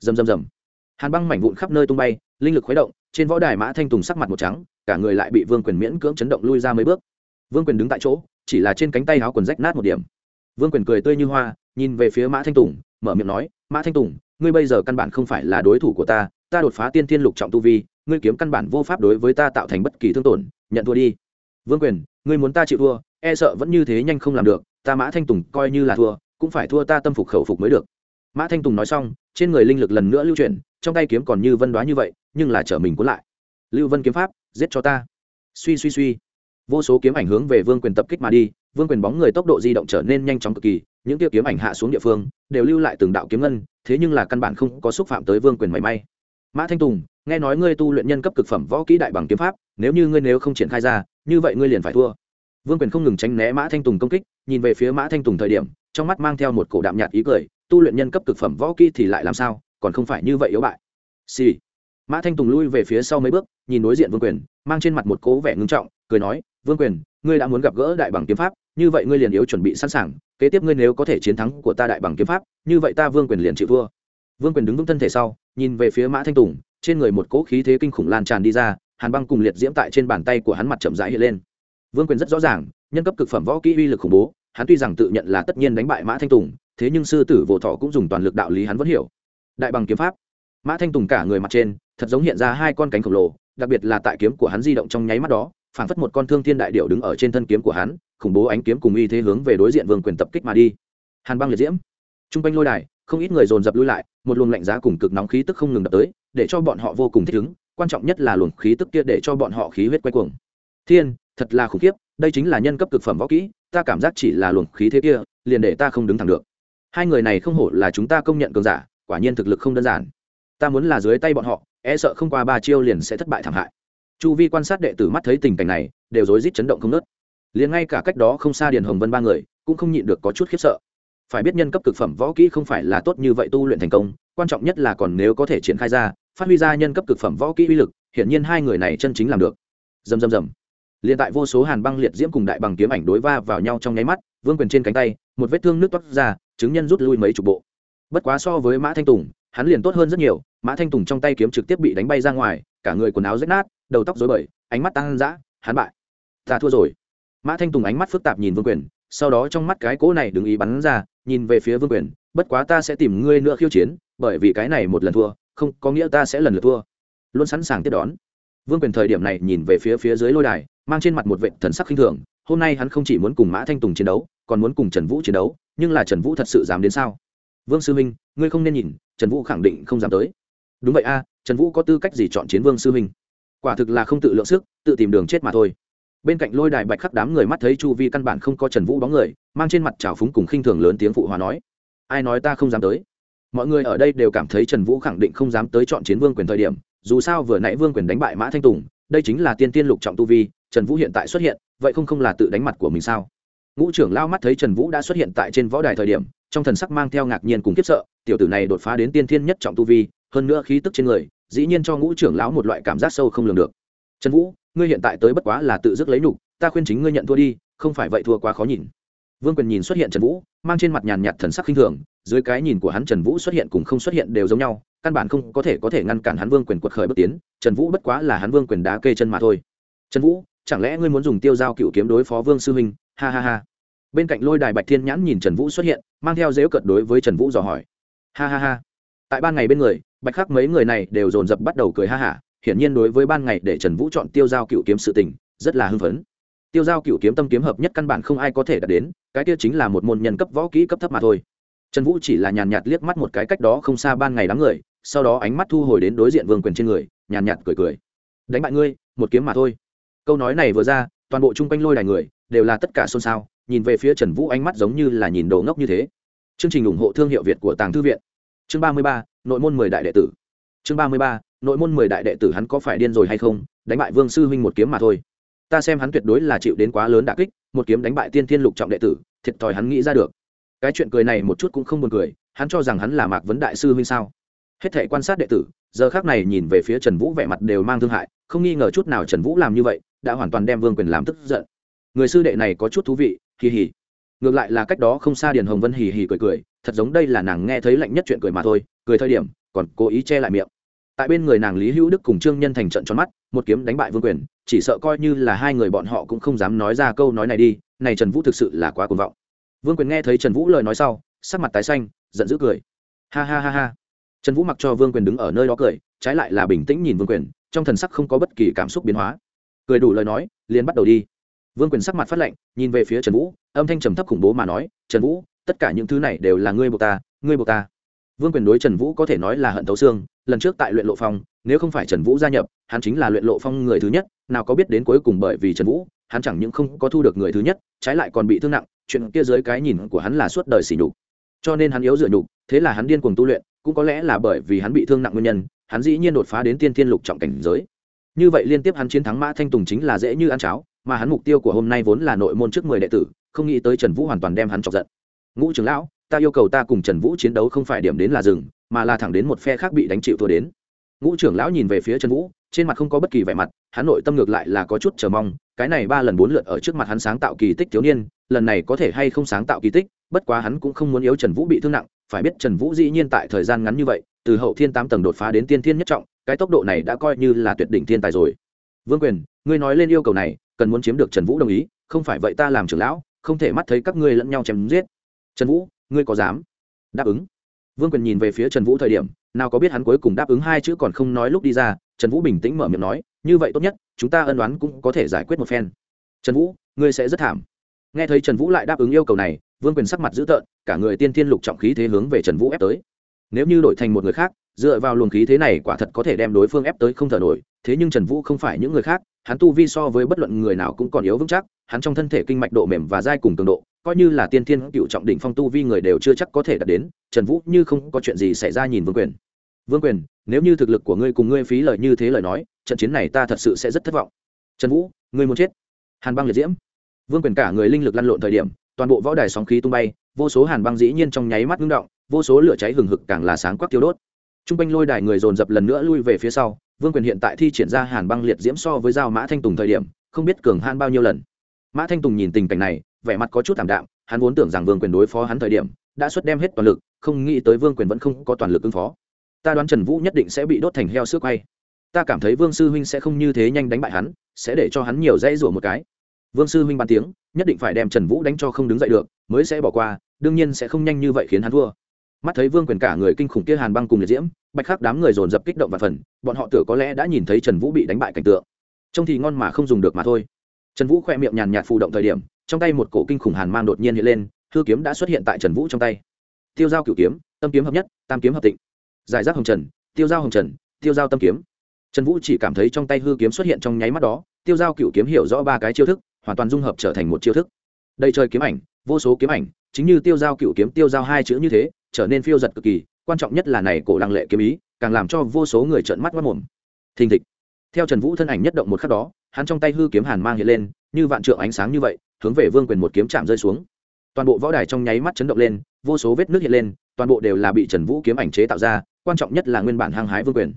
Rầm rầm rầm. Hàn băng mảnh vụn khắp nơi tung bay, linh lực khuấy động, trên võ đài mã thanh tùng sắc mặt một trắng, cả người lại bị vương quyền miễn cưỡng chấn động lui ra mấy bước. Vương quyền đứng tại chỗ, chỉ là trên cánh tay áo quần rách nát một điểm. Vương quyền cười tươi như hoa, nhìn về phía mã thanh tùng, mở miệng nói, mã thanh tùng ngươi bây giờ căn bản không phải là đối thủ của ta ta đột phá tiên thiên lục trọng tu vi, ngươi kiếm căn bản vô pháp đối với ta tạo thành bất kỳ thương tổn, nhận thua đi. Vương quyền, ngươi muốn ta chịu thua e sợ vẫn như thế nhanh không làm được, ta mã thanh tùng coi như là thua, cũng phải thua ta tâm phục khẩu phục mới được. Mã thanh tùng nói xong, trên người linh lực lần nữa lưu chuyển, trong tay kiếm còn như vân đoá như vậy, nhưng là trở mình cuốn lại. Lưu vân kiếm pháp, giết cho ta. Suy suy suy. Vô số kiếm ảnh hướng về vương quyền tập kích mà đi vương quyền bóng người tốc độ di động trở nên nhanh chóng cực kỳ, những tiêu kiếm ảnh hạ xuống địa phương đều lưu lại từng đạo kiếm ngân, thế nhưng là căn bản không có xúc phạm tới vương quyền mảy may. Mã thanh tùng, nghe nói ngươi tu luyện nhân cấp cực phẩm võ kỹ đại bằng kiếm pháp, nếu như ngươi nếu không triển khai ra, như vậy ngươi liền phải thua. Vương quyền không ngừng tránh né mã thanh tùng công kích, nhìn về phía mã thanh tùng thời điểm, trong mắt mang theo một cổ đạm nhạt ý cười, tu luyện nhân cấp cực phẩm võ kỹ thì lại làm sao, còn không phải như vậy yếu bại. Xì、sì. mã thanh tùng lui về phía sau mấy bước, nhìn đối diện vương quyền, mang trên mặt một cố vẻ ngưng trọng, cười nói, vương quyền ngươi đã muốn gặp gỡ đại bằng kiếm pháp, như vậy ngươi liền yếu chuẩn bị sẵn sàng, kế tiếp ngươi nếu có thể chiến thắng của ta đại bằng kiếm pháp, như vậy ta vương quyền liền chịu vua. vương quyền đứng vững thân thể sau, nhìn về phía mã thanh tùng, trên người một cỗ khí thế kinh khủng lan tràn đi ra, hàn băng cùng liệt diễm tại trên bàn tay của hắn mặt chậm rãi hiện lên. Vương quyền rất rõ ràng, nhân cấp cực phẩm võ kỹ uy lực khủng bố, hắn tuy rằng tự nhận là tất nhiên đánh bại mã thanh tùng, thế nhưng sư tử vỗ thọ cũng dùng toàn lực đạo lý hắn vẫn hiểu. Đại bằng kiếm pháp. Mã thanh tùng cả người mặt trên, thật giống hiện ra hai con cánh khổng lồ, đặc biệt là tại kiếm của hắn di động trong nháy mắt đó phảng phất một con thương thiên đại điệu đứng ở trên thân kiếm của hắn, khủng bố ánh kiếm cùng uy thế hướng về đối diện vương quyền tập kích mà đi. Hàn băng liệt diễm. T r u n g quanh lôi đài, không ít người dồn dập lui lại, một luồng lạnh giá cùng cực nóng khí tức không ngừng đập tới, để cho bọn họ vô cùng thích ứng, quan trọng nhất là luồng khí tức kia để cho bọn họ khí huyết quay cuồng. Thiên, thật là khủng khiếp, đây chính là nhân cấp cực phẩm võ kỹ, ta cảm giác chỉ là luồng khí thế kia, liền để ta không đứng thẳng được. Hai người này không hổ là chúng ta công nhận cường giả, quả nhiên thực lực không đơn giản. Ta muốn là dưới tay bọn họ e sợ không qua ba chiêu liền sẽ thất bại thảm hại chu vi quan sát đệ tử mắt thấy tình cảnh này, đều rối rít chấn động không nớt liền ngay cả cách đó không xa điền hồng vân ba người, cũng không nhịn được có chút khiếp sợ. Phải biết nhân cấp cực phẩm võ kỹ không phải là tốt như vậy tu luyện thành công, quan trọng nhất là còn nếu có thể triển khai ra, phát huy ra nhân cấp cực phẩm võ kỹ uy lực, hiển nhiên hai người này chân chính làm được. Dầm dầm dầm liền tại vô số hàn băng liệt diễm cùng đại bằng kiếm ảnh đối va vào nhau trong nháy mắt, vương quyền trên cánh tay, một vết thương nước toát ra, chứng nhân rút lui mấy chục bộ. Bất quá so với mã thanh tùng, hắn liền tốt hơn rất nhiều, mã thanh tùng trong tay kiếm trực tiếp bị đánh bay ra ngoài, cả người quần áo rách nát đầu tóc rối bời, ánh mắt tăng dã, hắn bại. Ta thua rồi. Mã thanh tùng ánh mắt phức tạp nhìn vương quyền, sau đó trong mắt cái cỗ này đừng ý bắn ra, nhìn về phía vương quyền, bất quá ta sẽ tìm ngươi nữa khiêu chiến, bởi vì cái này một lần thua, không có nghĩa ta sẽ lần lượt thua. Luôn sẵn sàng tiếp đón. Vương quyền thời điểm này nhìn về phía phía dưới lôi đài, mang trên mặt một vệ thần sắc khinh thường, hôm nay hắn không chỉ muốn cùng mã thanh tùng chiến đấu, còn muốn cùng trần vũ chiến đấu, nhưng là trần vũ thật sự dám đến sao? Vương sư minh, ngươi không nên nhìn, trần vũ khẳng định không dám tới. Đúng vậy a, trần vũ có tư cách gì chọn chiến vương sư minh? Quả thực là không tự lượng sức, tự tìm đường chết mà thôi. Bên cạnh lôi đài bạch khắc đám người mắt thấy chu vi căn bản không có trần vũ bóng người, mang trên mặt trào phúng cùng khinh thường lớn tiếng phụ hòa nói, ai nói ta không dám tới? Mọi người ở đây đều cảm thấy trần vũ khẳng định không dám tới chọn chiến vương quyền thời điểm, dù sao vừa nãy vương quyền đánh bại mã thanh tùng, đây chính là tiên tiên lục trọng tu vi, trần vũ hiện tại xuất hiện, vậy không không là tự đánh mặt của mình sao? Ngũ trưởng lao mắt thấy trần vũ đã xuất hiện tại trên võ đài thời điểm, trong thần sắc mang theo ngạc nhiên cùng kiếp sợ, tiểu tử này đột phá đến tiên thiên nhất trọng tu vi, hơn nữa khí tức trên người dĩ nhiên cho ngũ trưởng lão một loại cảm giác sâu không lường được. Trần vũ, ngươi hiện tại tới bất quá là tự dứt lấy nhục, ta khuyên chính ngươi nhận thua đi, không phải vậy thua quá khó nhìn. Vương quyền nhìn xuất hiện trần vũ, mang trên mặt nhàn nhạt thần sắc khinh thường, dưới cái nhìn của hắn trần vũ xuất hiện cùng không xuất hiện đều giống nhau, căn bản không có thể có thể ngăn cản hắn vương quyền quật khởi bước tiến, trần vũ bất quá là hắn vương quyền đá kê chân mà thôi. Trần vũ, chẳng lẽ ngươi muốn dùng tiêu giao cựu kiếm đối phó vương sư huynh? Ha ha ha. Bên cạnh lôi đài bạch thiên nhãn nhìn trần vũ xuất hiện, mang theo dễu cận đối với trần vũ dò hỏi. Ha ha ha. Tại ban ngày bên người bạch khắc mấy người này đều dồn dập bắt đầu cười ha hả, hiển nhiên đối với ban ngày để trần vũ chọn tiêu giao cựu kiếm sự tình, rất là hưng phấn. Tiêu giao cựu kiếm tâm kiếm hợp nhất căn bản không ai có thể đạt đến, cái tiêu chính là một môn nhân cấp võ kỹ cấp thấp mà thôi. Trần vũ chỉ là nhàn nhạt liếc mắt một cái cách đó không xa ban ngày đám người, sau đó ánh mắt thu hồi đến đối diện vương quyền trên người, nhàn nhạt cười cười. Đánh bại ngươi, một kiếm mà thôi. Câu nói này vừa ra, toàn bộ chung quanh lôi đài người đều là tất cả xôn xao, nhìn về phía trần vũ ánh mắt giống như là nhìn đồ ngốc như thế. Chương trình ủng hộ thương hiệu việt của tàng thư viện. Chương ba mươi ba nội môn mười đại đệ tử. Chương ba mươi ba, nội môn mười đại đệ tử hắn có phải điên rồi hay không? Đánh bại vương sư huynh một kiếm mà thôi. Ta xem hắn tuyệt đối là chịu đến quá lớn đả kích, một kiếm đánh bại tiên thiên lục trọng đệ tử, thiệt thòi hắn nghĩ ra được. Cái chuyện cười này một chút cũng không buồn cười, hắn cho rằng hắn là mạc vấn đại sư huynh sao? Hết thể quan sát đệ tử, giờ khác này nhìn về phía trần vũ vẻ mặt đều mang thương hại, không nghi ngờ chút nào trần vũ làm như vậy, đã hoàn toàn đem vương quyền làm tức giận. Người sư đệ này có chút thú vị, hì hì. Ngược lại là cách đó không xa điền hồng vân hì hì cười cười, thật giống đây là nàng nghe thấy lạnh nhất chuyện cười mà thôi cười thời điểm, còn cố ý che lại miệng. Tại bên người nàng lý hữu đức cùng trương nhân thành trận tròn mắt, một kiếm đánh bại vương quyền, chỉ sợ coi như là hai người bọn họ cũng không dám nói ra câu nói này đi, này trần vũ thực sự là quá cuồng vọng. Vương quyền nghe thấy trần vũ lời nói sau, sắc mặt tái xanh, giận dữ cười. Ha ha ha ha. Trần vũ mặc cho vương quyền đứng ở nơi đó cười, trái lại là bình tĩnh nhìn vương quyền, trong thần sắc không có bất kỳ cảm xúc biến hóa. Cười đủ lời nói, liền bắt đầu đi. Vương quyền sắc mặt phát lệnh nhìn về phía trần vũ, âm thanh trầm thấp khủng bố mà nói, trần vũ, tất cả những thứ này đều là ngươi buộc ta, ngươi buộc ta vương quyền đối trần vũ có thể nói là hận thấu xương, lần trước tại luyện lộ phong, nếu không phải trần vũ gia nhập, hắn chính là luyện lộ phong người thứ nhất, nào có biết đến cuối cùng bởi vì trần vũ, hắn chẳng những không có thu được người thứ nhất, trái lại còn bị thương nặng, chuyện kia dưới cái nhìn của hắn là suốt đời xỉ nhục. Cho nên hắn yếu dựa nhục, thế là hắn điên cuồng tu luyện, cũng có lẽ là bởi vì hắn bị thương nặng nguyên nhân, hắn dĩ nhiên đột phá đến tiên thiên lục trọng cảnh giới. Như vậy liên tiếp hắn chiến thắng mã thanh tùng chính là dễ như ăn cháo, mà hắn mục tiêu của hôm nay vốn là nội môn trước mười đệ tử, không nghĩ tới trần vũ hoàn toàn đem hắn chọc giận. Ngũ trưởng lão ta yêu cầu ta cùng trần vũ chiến đấu không phải điểm đến là rừng mà là thẳng đến một phe khác bị đánh chịu thua đến. Ngũ trưởng lão nhìn về phía trần vũ, trên mặt không có bất kỳ vẻ mặt, hắn nội tâm ngược lại là có chút chờ mong, cái này ba lần bốn lượt ở trước mặt hắn sáng tạo kỳ tích thiếu niên, lần này có thể hay không sáng tạo kỳ tích, bất quá hắn cũng không muốn yếu trần vũ bị thương nặng, phải biết trần vũ dĩ nhiên tại thời gian ngắn như vậy, từ hậu thiên tám tầng đột phá đến tiên thiên nhất trọng, cái tốc độ này đã coi như là tuyệt đỉnh thiên tài rồi. Vương quyền, ngươi nói lên yêu cầu này, cần muốn chiếm được trần vũ đồng ý, không phải vậy ta làm trưởng lão, không thể mắt thấy các ngươi lẫn nhau chém giết. Trần vũ ngươi có dám đáp ứng? Vương quyền nhìn về phía trần vũ thời điểm, nào có biết hắn cuối cùng đáp ứng hai chữ còn không nói lúc đi ra, trần vũ bình tĩnh mở miệng nói, như vậy tốt nhất, chúng ta ân đoán cũng có thể giải quyết một phen. Trần vũ, ngươi sẽ rất thảm. Nghe thấy trần vũ lại đáp ứng yêu cầu này, vương quyền sắc mặt dữ tợn, cả người tiên thiên lục trọng khí thế hướng về trần vũ ép tới. Nếu như đổi thành một người khác, dựa vào luồng khí thế này quả thật có thể đem đối phương ép tới không thở nổi, thế nhưng trần vũ không phải những người khác hắn tu vi so với bất luận người nào cũng còn yếu vững chắc, hắn trong thân thể kinh mạch độ mềm và dai cùng cường độ, coi như là tiên thiên cựu trọng đỉnh phong tu vi người đều chưa chắc có thể đạt đến, trần vũ như không có chuyện gì xảy ra nhìn vương quyền. Vương quyền, nếu như thực lực của ngươi cùng ngươi phí lời như thế lời nói, trận chiến này ta thật sự sẽ rất thất vọng. Trần vũ, ngươi muốn chết. Hàn băng liệt diễm. Vương quyền cả người linh lực lăn lộn thời điểm, toàn bộ võ đài sóng khí tung bay, vô số hàn băng dĩ nhiên trong nháy mắt ngưng động, vô số lửa cháy hừng hực càng là sáng quắc tiêu đốt. T r u n g quanh lôi đài người dồn dập lần nữa lui về phía sau vương quyền hiện tại thi triển ra hàn băng liệt diễm so với dao mã thanh tùng thời điểm, không biết cường han bao nhiêu lần. Mã thanh tùng nhìn tình cảnh này, vẻ mặt có chút thảm đạm, hắn vốn tưởng rằng vương quyền đối phó hắn thời điểm, đã xuất đem hết toàn lực, không nghĩ tới vương quyền vẫn không có toàn lực ứng phó. Ta đoán trần vũ nhất định sẽ bị đốt thành heo xước quay. Ta cảm thấy vương sư huynh sẽ không như thế nhanh đánh bại hắn, sẽ để cho hắn nhiều dãy rủa một cái. Vương sư huynh bàn tiếng, nhất định phải đem trần vũ đánh cho không đứng dậy được, mới sẽ bỏ qua, đương nhiên sẽ không nhanh như vậy khiến hắn thua. Mắt thấy vương quyền cả người kinh khủng kia hàn băng cùng liệt diễm bạch khắc đám người dồn dập kích động và phần, bọn họ tưởng có lẽ đã nhìn thấy trần vũ bị đánh bại cảnh tượng. Trông thì ngon mà không dùng được mà thôi. Trần vũ khoe miệng nhàn nhạt phù động thời điểm, trong tay một cổ kinh khủng hàn mang đột nhiên hiện lên, hư kiếm đã xuất hiện tại trần vũ trong tay. Tiêu giao cửu kiếm, tâm kiếm hợp nhất, tam kiếm hợp tịnh. Giải rác hồng trần, tiêu giao hồng trần, tiêu giao tâm kiếm. Trần vũ chỉ cảm thấy trong tay hư kiếm xuất hiện trong nháy mắt đó, tiêu giao Cựu kiếm hiểu rõ ba cái chiêu thức, hoàn toàn dung hợp trở thành một chiêu thức. Đây trời kiếm ảnh, vô số kiếm ảnh, chính như tiêu giao cựu kiếm, tiêu giao hai chữ như thế, trở nên phiêu giật cực kỳ quan trọng nhất là này cổ lăng lệ kiếm ý, càng làm cho vô số người trợn mắt mất mồm. Thình thịch. Theo trần vũ thân ảnh nhất động một khắc đó, hắn trong tay hư kiếm hàn mang hiện lên, như vạn trượng ánh sáng như vậy, hướng về vương quyền một kiếm chạm rơi xuống. Toàn bộ võ đài trong nháy mắt chấn động lên, vô số vết nước hiện lên, toàn bộ đều là bị trần vũ kiếm ảnh chế tạo ra, quan trọng nhất là nguyên bản hăng hái vương quyền.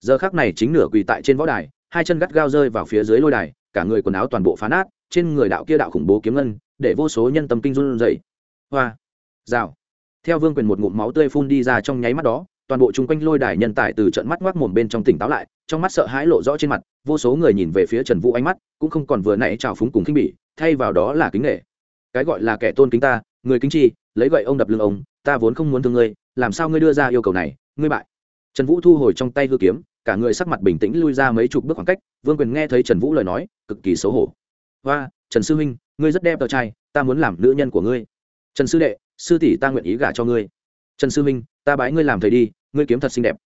Giờ khác này chính nửa quỳ tại trên võ đài, hai chân gắt gao rơi vào phía dưới lôi đài, cả người quần áo toàn bộ phá nát, trên người đạo kia đạo khủng bố kiếm ngân, để vô số nhân tâm kinh run dậy hoa. Rào theo vương quyền một ngụm máu tươi phun đi ra trong nháy mắt đó, toàn bộ chung quanh lôi đài nhân tài từ trận mắt ngoác mồm bên trong tỉnh táo lại, trong mắt sợ hãi lộ rõ trên mặt, vô số người nhìn về phía trần vũ ánh mắt, cũng không còn vừa nãy trào phúng cùng khinh bỉ, thay vào đó là kính nghệ cái gọi là kẻ tôn kính ta, người kính chi, lấy gậy ông đập lưng ông, ta vốn không muốn thương ngươi, làm sao ngươi đưa ra yêu cầu này, ngươi bại. Trần vũ thu hồi trong tay hư kiếm, cả người sắc mặt bình tĩnh lui ra mấy chục bước khoảng cách, vương quyền nghe thấy trần vũ lời nói, cực kỳ xấu hổ. Hoa trần sư huynh, ngươi rất đẹp tờ trai, ta muốn làm nữ nhân của ngươi. Trần sư đệ sư tỷ ta nguyện ý gả cho ngươi. Trần sư minh, ta bái ngươi làm thầy đi ngươi kiếm thật xinh đẹp.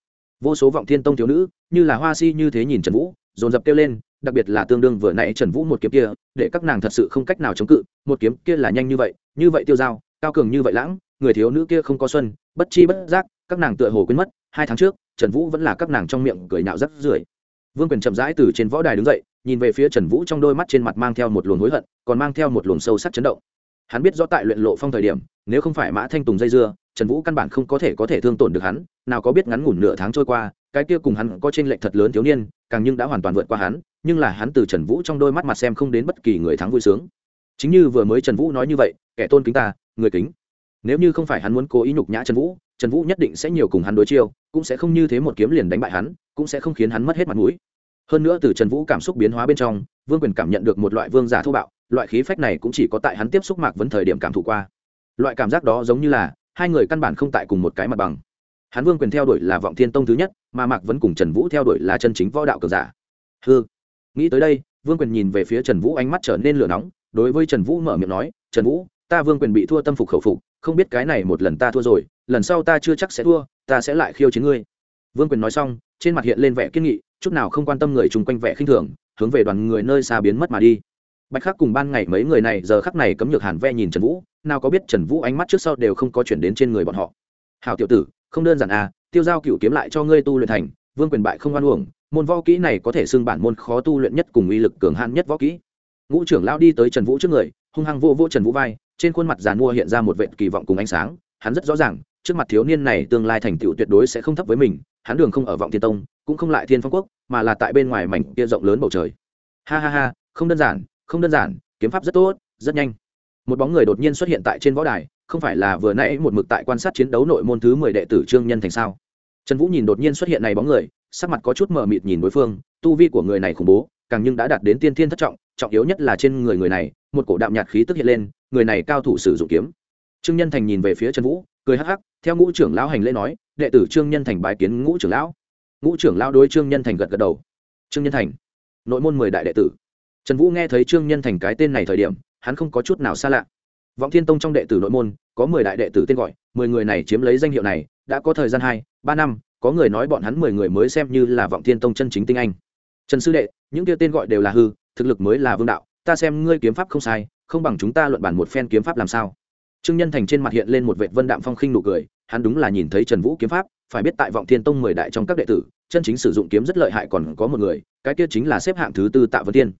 Vô số vọng thiên tông thiếu nữ như là hoa si như thế nhìn trần vũ dồn dập kêu lên đặc biệt là tương đương vừa nãy trần vũ một kiếm kia để các nàng thật sự không cách nào chống cự một kiếm kia là nhanh như vậy như vậy tiêu dao cao cường như vậy lãng người thiếu nữ kia không có xuân bất chi bất giác các nàng tựa hồ quên mất hai tháng trước trần vũ vẫn là các nàng trong miệng cười nạo rắt rưởi. Vương quyền chậm rãi từ trên võ đài đứng dậy nhìn về phía trần vũ trong đôi mắt trên mặt mang theo một luồng hối hận còn mang theo một luồng sâu sắc chấn động hắn biết rõ tại luyện lộ phong thời điểm, nếu không phải mã thanh tùng dây dưa, trần vũ căn bản không có thể có thể thương tổn được hắn, nào có biết ngắn ngủn nửa tháng trôi qua, cái kia cùng hắn có t r ê n lệch thật lớn thiếu niên, càng nhưng đã hoàn toàn vượt qua hắn, nhưng là hắn từ trần vũ trong đôi mắt mặt xem không đến bất kỳ người thắng vui sướng. Chính như vừa mới trần vũ nói như vậy, kẻ tôn kính ta, người kính. Nếu như không phải hắn muốn cố ý nhục nhã trần vũ trần vũ nhất định sẽ nhiều cùng hắn đối chiêu, cũng sẽ không như thế một kiếm liền đánh bại hắn, cũng sẽ không khiến hắn mất hết mặt mũi hơn nữa từ trần vũ cảm xúc biến hóa bên trong, vương quyền cảm nhận được một loại vương giả thô bạo, loại khí phách này cũng chỉ có tại hắn tiếp xúc mạc vấn thời điểm cảm thụ qua. Loại cảm giác đó giống như là, hai người căn bản không tại cùng một cái mặt bằng. Hắn vương quyền theo đuổi là vọng thiên tông thứ nhất, mà mạc vấn cùng trần vũ theo đuổi là chân chính võ đạo cờ giả. Hư nghĩ tới đây, vương quyền nhìn về phía trần vũ ánh mắt trở nên lửa nóng, đối với trần vũ mở miệng nói, trần vũ, ta vương quyền bị thua tâm phục khẩu phục, không biết cái này một lần ta thua rồi, lần sau ta chưa chắc sẽ thua, ta sẽ lại khiêu chiến ngươi. Vương quyền nói xong, trên mặt hiện lên vẻ kiên nghị chút nào không quan tâm người chung quanh vẻ khinh thường, hướng về đoàn người nơi xa biến mất mà đi. Bạch khắc cùng ban ngày mấy người này giờ khắc này cấm nhược hàn ve nhìn trần vũ, nào có biết trần vũ ánh mắt trước sau đều không có chuyển đến trên người bọn họ. Hào tiểu tử, không đơn giản à tiêu giao cựu kiếm lại cho ngươi tu luyện thành, vương quyền bại không oan uổng, môn võ kỹ này có thể xưng bản môn khó tu luyện nhất cùng uy lực cường hạn nhất võ kỹ. Ngũ trưởng lao đi tới trần vũ trước người, hung hăng vô vô trần vũ vai, trên khuôn mặt giàn mua hiện ra một vệ kỳ vọng cùng ánh sáng, hắn rất rõ ràng, trước mặt thiếu niên này tương lai thành tựu tuyệt đối sẽ không thấp với mình, hắn đường không ở vọng thiên tông cũng không lại thiên phong quốc, mà là tại bên ngoài mảnh kia rộng lớn bầu trời. Ha ha ha, không đơn giản, không đơn giản, kiếm pháp rất tốt, rất nhanh. Một bóng người đột nhiên xuất hiện tại trên võ đài, không phải là vừa nãy một mực tại quan sát chiến đấu nội môn thứ mười đệ tử trương nhân thành sao? Trần vũ nhìn đột nhiên xuất hiện này bóng người, sắc mặt có chút mờ mịt nhìn đối phương, tu vi của người này khủng bố, càng nhưng đã đạt đến tiên thiên thất trọng trọng yếu nhất là trên người người này, một cổ đạm nhạt khí tức hiện lên, người này cao thủ sử dụng kiếm. Trương nhân thành nhìn về phía trần vũ, cười hắc hắc, theo ngũ trưởng lão hành lễ nói, đệ tử trương nhân thành bái kiến ngũ trưởng lão ngũ trưởng lão đối trương nhân thành gật gật đầu. Trương nhân thành, nội môn mười đại đệ tử. Trần vũ nghe thấy trương nhân thành cái tên này thời điểm, hắn không có chút nào xa lạ. Vọng thiên tông trong đệ tử nội môn, có mười đại đệ tử tên gọi, mười người này chiếm lấy danh hiệu này, đã có thời gian hai, ba năm, có người nói bọn hắn mười người mới xem như là vọng thiên tông chân chính tinh anh. Trần sư đệ, những kia tên gọi đều là hư, thực lực mới là vương đạo, ta xem ngươi kiếm pháp không sai, không bằng chúng ta luận bản một phen kiếm pháp làm sao? Trương nhân thành trên mặt hiện lên một vệ vân đạm phong khinh nụ cười, hắn đúng là nhìn thấy trần vũ kiếm pháp phải biết tại vọng thiên tông mười đại trong các đệ tử, chân chính sử dụng kiếm rất lợi hại còn có một người, cái kia chính là xếp hạng thứ tư tạ vân tiên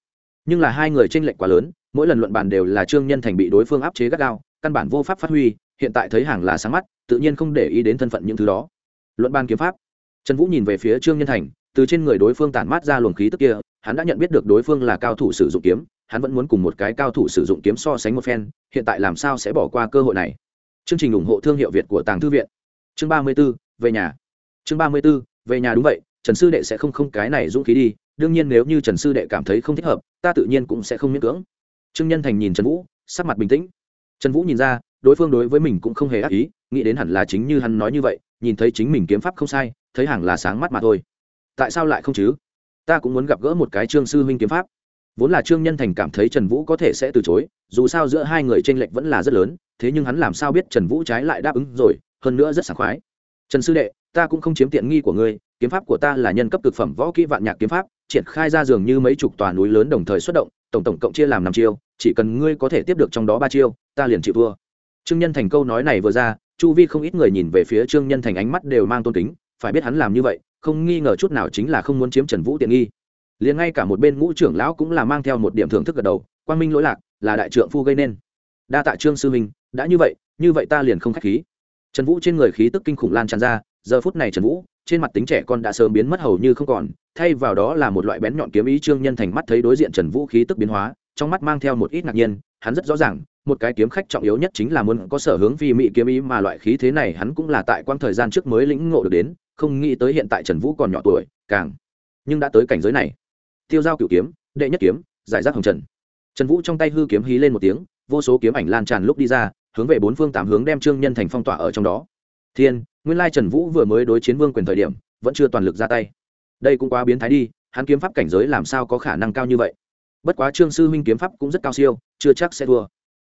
nhưng là hai người tranh lệch quá lớn, mỗi lần luận bàn đều là trương nhân thành bị đối phương áp chế gắt gao, căn bản vô pháp phát huy, hiện tại thấy hàng là sáng mắt, tự nhiên không để ý đến thân phận những thứ đó. Luận ban kiếm pháp, trần vũ nhìn về phía trương nhân thành, từ trên người đối phương tản mát ra luồng khí tức kia, hắn đã nhận biết được đối phương là cao thủ sử dụng kiếm, hắn vẫn muốn cùng một cái cao thủ sử dụng kiếm so sánh một phen, hiện tại làm sao sẽ bỏ qua cơ hội này. Chương trình ủng hộ thương hiệu việt của tàng thư viện. Chương ba mươi b ố về nhà. Chương ba mươi b ố về nhà đúng vậy, trần sư đệ sẽ không không cái này dũng khí đi, đương nhiên nếu như trần sư đệ cảm thấy không thích hợp, ta tự nhiên cũng sẽ không miễn cưỡng. Trương nhân thành nhìn trần vũ, sắc mặt bình tĩnh. Trần vũ nhìn ra, đối phương đối với mình cũng không hề ác ý, nghĩ đến hẳn là chính như hắn nói như vậy, nhìn thấy chính mình kiếm pháp không sai, thấy hàng là sáng mắt mà thôi. Tại sao lại không chứ? Ta cũng muốn gặp gỡ một cái trương sư huynh kiếm pháp. Vốn là trương nhân thành cảm thấy trần vũ có thể sẽ từ chối, dù sao giữa hai người t r ê n lệch vẫn là rất lớn, thế nhưng hắn làm sao biết trần vũ trái lại đáp ứng rồi, hơn nữa rất sảng khoái trần sư đệ, ta cũng không chiếm tiện nghi của ngươi, kiếm pháp của ta là nhân cấp cực phẩm võ kỹ vạn nhạc kiếm pháp, triển khai ra dường như mấy chục tòa núi lớn đồng thời xuất động, tổng tổng cộng chia làm năm chiêu, chỉ cần ngươi có thể tiếp được trong đó ba chiêu, ta liền chịu vua trương nhân thành câu nói này vừa ra, chu vi không ít người nhìn về phía trương nhân thành ánh mắt đều mang tôn kính, phải biết hắn làm như vậy, không nghi ngờ chút nào chính là không muốn chiếm trần vũ tiện nghi. Liền ngay cả một bên ngũ trưởng lão cũng là mang theo một điểm thưởng thức gật đầu, quang minh lỗi lạc, là đại trượng phu gây nên. Đa tạ trương sư minh, đã như vậy như vậy ta liền không k h á c h khí trần vũ trên người khí tức kinh khủng lan tràn ra, giờ phút này trần vũ, trên mặt tính trẻ con đã sớm biến mất hầu như không còn, thay vào đó là một loại bén nhọn kiếm ý trương nhân thành mắt thấy đối diện trần vũ khí tức biến hóa, trong mắt mang theo một ít ngạc nhiên, hắn rất rõ ràng, một cái kiếm khách trọng yếu nhất chính là muốn có sở hướng phi mị kiếm ý mà loại khí thế này hắn cũng là tại quang thời gian trước mới lĩnh ngộ được đến, không nghĩ tới hiện tại trần vũ còn nhỏ tuổi, càng, nhưng đã tới cảnh giới này. Tiêu giao cựu kiếm, đệ nhất kiếm, giải rác hồng trần. Trần vũ trong tay hư kiếm hí lên một tiếng, vô số kiếm ảnh lan tràn lúc đi ra hướng về bốn phương tám hướng đem trương nhân thành phong tỏa ở trong đó. Thiên, nguyên lai trần vũ vừa mới đối chiến vương quyền thời điểm, vẫn chưa toàn lực ra tay. Đây cũng quá biến thái đi, hắn kiếm pháp cảnh giới làm sao có khả năng cao như vậy? Bất quá trương sư huynh kiếm pháp cũng rất cao siêu, chưa chắc sẽ thua.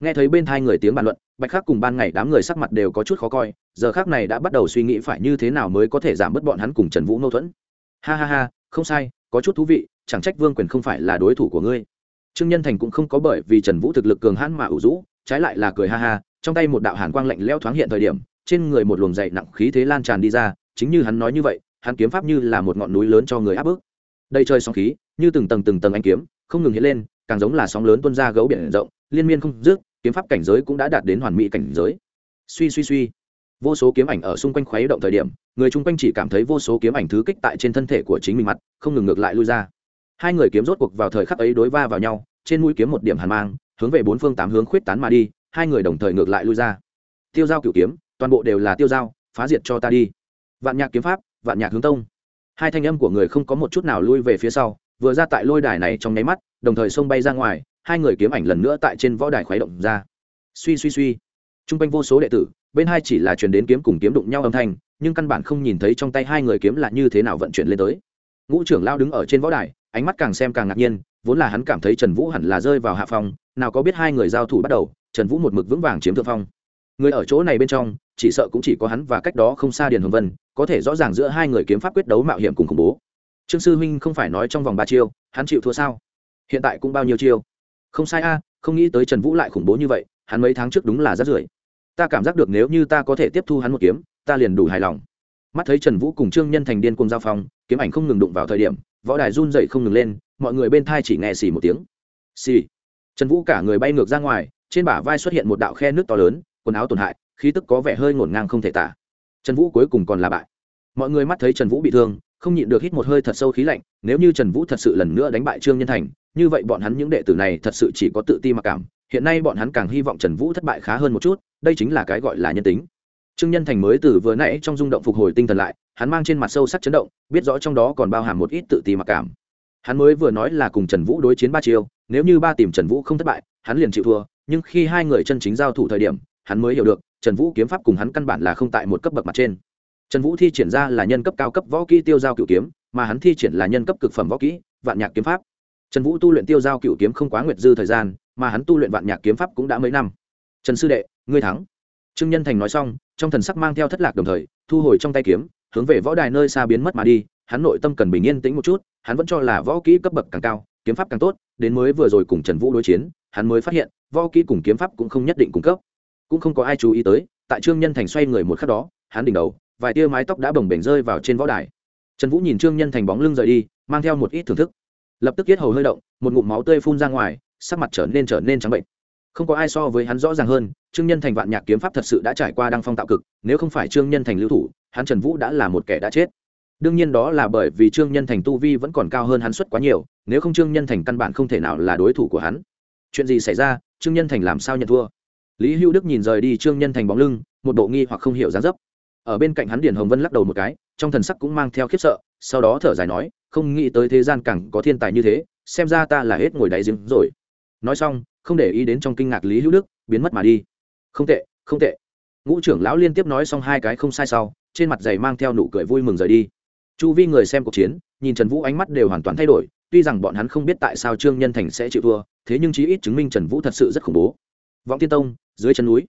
Nghe thấy bên hai người tiếng bàn luận, bạch khắc cùng ban ngày đám người sắc mặt đều có chút khó coi, giờ khác này đã bắt đầu suy nghĩ phải như thế nào mới có thể giảm bớt bọn hắn cùng trần vũ mâu thuẫn. Ha ha ha, không sai, có chút thú vị, chẳng trách vương quyền không phải là đối thủ của ngươi. Trương nhân thành cũng không có bởi vì trần vũ thực lực cường hãn mà ủ rũ trái lại là cười ha ha, trong tay một đạo hàn quang lạnh leo thoáng hiện thời điểm, trên người một luồng dày nặng khí thế lan tràn đi ra, chính như hắn nói như vậy, hắn kiếm pháp như là một ngọn núi lớn cho người áp bức. Đây chơi sóng khí, như từng tầng từng tầng anh kiếm, không ngừng hiện lên, càng giống là sóng lớn tuôn ra gấu biển rộng, liên miên không dứt, kiếm pháp cảnh giới cũng đã đạt đến hoàn mỹ cảnh giới. Suy suy suy. Vô số kiếm ảnh ở xung quanh khuấy động thời điểm, người chung quanh chỉ cảm thấy vô số kiếm ảnh thứ kích tại trên thân thể của chính mình mặt, không ngừng ngược lại lui ra. Hai người kiếm rốt cuộc vào thời khắc ấy đối va vào nhau, trên mũi kiếm một điểm hàn mang hướng về bốn phương tám hướng khuyết tán mà đi, hai người đồng thời ngược lại lui ra. Tiêu giao cựu kiếm, toàn bộ đều là tiêu giao, phá diệt cho ta đi. Vạn nhạc kiếm pháp, vạn nhạc hướng tông. Hai thanh âm của người không có một chút nào lui về phía sau, vừa ra tại lôi đài này trong nháy mắt, đồng thời xông bay ra ngoài, hai người kiếm ảnh lần nữa tại trên võ đài khuấy động ra. Suy suy suy. T r u n g quanh vô số đệ tử, bên hai chỉ là truyền đến kiếm cùng kiếm đụng nhau âm thanh, nhưng căn bản không nhìn thấy trong tay hai người kiếm là như thế nào vận chuyển lên tới. Ngũ trưởng lao đứng ở trên võ đài, ánh mắt càng xem càng ngạc nhiên, vốn là hắn cảm thấy trần vũ hẳn là rơi vào hạ phong nào có biết hai người giao thủ bắt đầu, trần vũ một mực vững vàng chiếm thượng phong. Người ở chỗ này bên trong, chỉ sợ cũng chỉ có hắn và cách đó không xa điền hồng vân, có thể rõ ràng giữa hai người kiếm pháp quyết đấu mạo hiểm cùng khủng bố. Trương sư huynh không phải nói trong vòng ba chiêu, hắn chịu thua sao? Hiện tại cũng bao nhiêu chiêu? Không sai a, không nghĩ tới trần vũ lại khủng bố như vậy, hắn mấy tháng trước đúng là rát rưởi ta cảm giác được nếu như ta có thể tiếp thu hắn một kiếm, ta liền đủ hài lòng. Mắt thấy trần vũ cùng trương nhân thành điên cùng giao phong, kiếm ảnh không ngừng đụng vào thời điểm, võ đài run dậy không ngừng lên, mọi người bên thai chỉ nghe xì một tiếng. Xì trần vũ cả người bay ngược ra ngoài, trên bả vai xuất hiện một đạo khe nước to lớn, quần áo tổn hại, khí tức có vẻ hơi ngổn ngang không thể tả. Trần vũ cuối cùng còn là bại. Mọi người mắt thấy trần vũ bị thương, không nhịn được hít một hơi thật sâu khí lạnh, nếu như trần vũ thật sự lần nữa đánh bại trương nhân thành, như vậy bọn hắn những đệ tử này thật sự chỉ có tự ti mặc cảm, hiện nay bọn hắn càng hy vọng trần vũ thất bại khá hơn một chút, đây chính là cái gọi là nhân tính. Trương nhân thành mới từ vừa nãy trong rung động phục hồi tinh thần lại, hắn mang trên mặt sâu sắc chấn động, biết rõ trong đó còn bao hàm một ít tự ti mặc cảm. Hắn mới vừa nói là cùng trần vũ đối chiến ba chiêu nếu như ba tìm trần vũ không thất bại, hắn liền chịu thua, nhưng khi hai người chân chính giao thủ thời điểm, hắn mới hiểu được, trần vũ kiếm pháp cùng hắn căn bản là không tại một cấp bậc mặt trên. Trần vũ thi triển ra là nhân cấp cao cấp võ kỹ tiêu giao cựu kiếm, mà hắn thi triển là nhân cấp cực phẩm võ kỹ, vạn nhạc kiếm pháp. Trần vũ tu luyện tiêu giao cựu kiếm không quá nguyệt dư thời gian, mà hắn tu luyện vạn nhạc kiếm pháp cũng đã mấy năm. Trần sư đệ, ngươi thắng. Trương nhân thành nói xong, trong thần sắc mang theo thất lạc đồng thời, thu hồi trong tay kiếm, hướng về võ đài nơi xa biến mất mà đi. Hắn nội tâm cần bình yên tĩnh một chút, hắn vẫn cho là võ kỹ cấp bậc càng cao kiếm pháp càng tốt, đến mới vừa rồi cùng trần vũ đối chiến, hắn mới phát hiện, võ kỹ cùng kiếm pháp cũng không nhất định cung cấp. Cũng không có ai chú ý tới, tại trương nhân thành xoay người một khắc đó, hắn đỉnh đầu, vài tia mái tóc đã bồng bềnh rơi vào trên võ đài. Trần vũ nhìn trương nhân thành bóng lưng rời đi, mang theo một ít thưởng thức. Lập tức yết hầu hơi động, một ngụm máu tươi phun ra ngoài, sắc mặt trở nên trở nên trắng bệnh. Không có ai so với hắn rõ ràng hơn, trương nhân thành vạn nhạc kiếm pháp thật sự đã trải qua đăng phong tạo cực, nếu không phải trương nhân thành lưu thủ, hắn trần vũ đã là một kẻ đã chết đương nhiên đó là bởi vì trương nhân thành tu vi vẫn còn cao hơn hắn suất quá nhiều, nếu không trương nhân thành căn bản không thể nào là đối thủ của hắn. Chuyện gì xảy ra, trương nhân thành làm sao nhận thua? Lý hữu đức nhìn rời đi trương nhân thành bóng lưng, một bộ nghi hoặc không hiểu dáng dấp. Ở bên cạnh hắn điển hồng vân lắc đầu một cái, trong thần sắc cũng mang theo khiếp sợ, sau đó thở dài nói, không nghĩ tới thế gian cẳng có thiên tài như thế, xem ra ta là hết ngồi đáy giếng rồi. Nói xong, không để ý đến trong kinh ngạc lý hữu đức, biến mất mà đi. Không tệ không tệ. Ngũ trưởng lão liên tiếp nói xong hai cái không sai sau, trên mặt giày mang theo nụ cười vui mừng rời đi chu vi người xem cuộc chiến, nhìn trần vũ ánh mắt đều hoàn toàn thay đổi, tuy rằng bọn hắn không biết tại sao trương nhân thành sẽ chịu thua, thế nhưng chí ít chứng minh trần vũ thật sự rất khủng bố. Vọng tiên tông, dưới chân núi.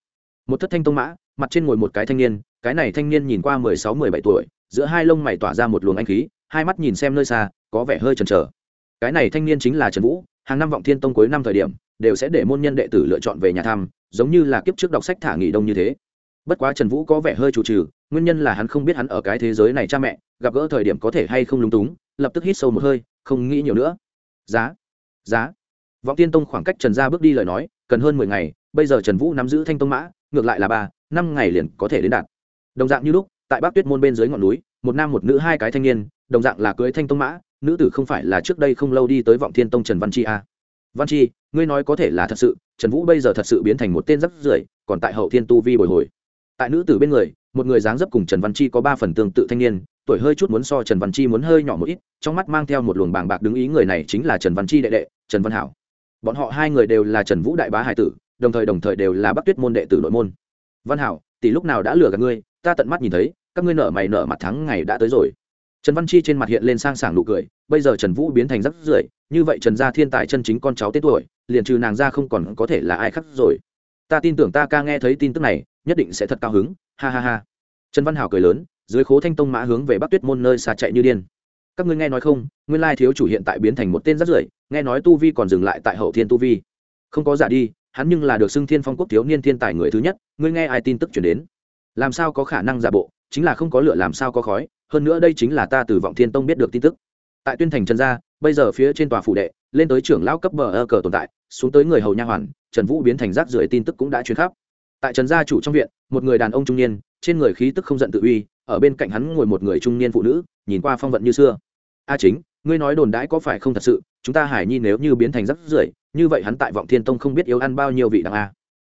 Một thất thanh tông mã, mặt trên ngồi một cái thanh niên, cái này thanh niên nhìn qua mười sáu, mười bảy tuổi, giữa hai lông mày tỏa ra một luồng anh khí, hai mắt nhìn xem nơi xa, có vẻ hơi chần chờ. Cái này thanh niên chính là trần vũ, hàng năm vọng thiên tông cuối năm thời điểm, đều sẽ để môn nhân đệ tử lựa chọn về nhà thăm, giống như là kiếp trước đọc sách thả nghỉ đông như thế bất quá trần vũ có vẻ hơi chủ trừ, nguyên nhân là hắn không biết hắn ở cái thế giới này cha mẹ, gặp gỡ thời điểm có thể hay không lúng túng, lập tức hít sâu một hơi, không nghĩ nhiều nữa. Giá giá. Vọng tiên tông khoảng cách trần gia bước đi lời nói, cần hơn mười ngày, bây giờ trần vũ nắm giữ thanh tông mã, ngược lại là ba, năm ngày liền có thể đến đạt. Đồng dạng như lúc, tại bắc tuyết môn bên dưới ngọn núi, một nam một nữ hai cái thanh niên, đồng dạng là cưới thanh tông mã, nữ tử không phải là trước đây không lâu đi tới vọng thiên tông trần văn chi à. văn chi, ngươi nói có thể là thật sự, trần vũ bây giờ thật sự biến thành một tên rắc rưởi, còn tại hậu thiên tu vi bồi hồi tại nữ tử bên người, một người dáng dấp cùng trần văn chi có ba phần tương tự thanh niên, tuổi hơi chút muốn so trần văn chi muốn hơi nhỏ một ít, trong mắt mang theo một luồng bàng bạc đứng ý người này chính là trần văn chi đệ đệ, trần văn hảo. Bọn họ hai người đều là trần vũ đại bá hải tử, đồng thời đồng thời đều là bắc tuyết môn đệ tử nội môn. Văn hảo, tỷ lúc nào đã lừa gạt ngươi? Ta tận mắt nhìn thấy, các ngươi nợ mày nợ mặt thắng ngày đã tới rồi. Trần văn chi trên mặt hiện lên sang sảng nụ cười, bây giờ trần vũ biến thành rắc rưởi, như vậy trần gia thiên tài chân chính con cháu tết tuổi, liền trừ nàng ra không còn có thể là ai khác rồi. Ta tin tưởng ta ca nghe thấy tin tức này nhất định sẽ thật cao hứng, ha ha ha. Trần văn hảo cười lớn, dưới khố thanh tông mã hướng về bắc tuyết môn nơi xa chạy như điên. Các ngươi nghe nói không, nguyên lai thiếu chủ hiện tại biến thành một tên rất rưởi, nghe nói tu vi còn dừng lại tại hậu thiên tu vi. Không có giả đi, hắn nhưng là được xưng thiên phong quốc thiếu niên thiên tài người thứ nhất, ngươi nghe ai tin tức chuyển đến? Làm sao có khả năng giả bộ, chính là không có lửa làm sao có khói, hơn nữa đây chính là ta từ vọng thiên tông biết được tin tức. Tại tuyên thành trần gia, bây giờ phía trên tòa phủ đệ, lên tới trưởng lão cấp bờ ơ cờ tồn tại, xuống tới người hầu nha hoàn, trần vũ biến thành rác rưởi tin tức cũng đã truyền khắp tại trần gia chủ trong viện, một người đàn ông trung niên, trên người khí tức không giận tự uy, ở bên cạnh hắn ngồi một người trung niên phụ nữ, nhìn qua phong vận như xưa. A chính, ngươi nói đồn đãi có phải không thật sự? Chúng ta hải nhi nếu như biến thành rắc rưởi, như vậy hắn tại vọng thiên tông không biết yếu ăn bao nhiêu vị đằng a.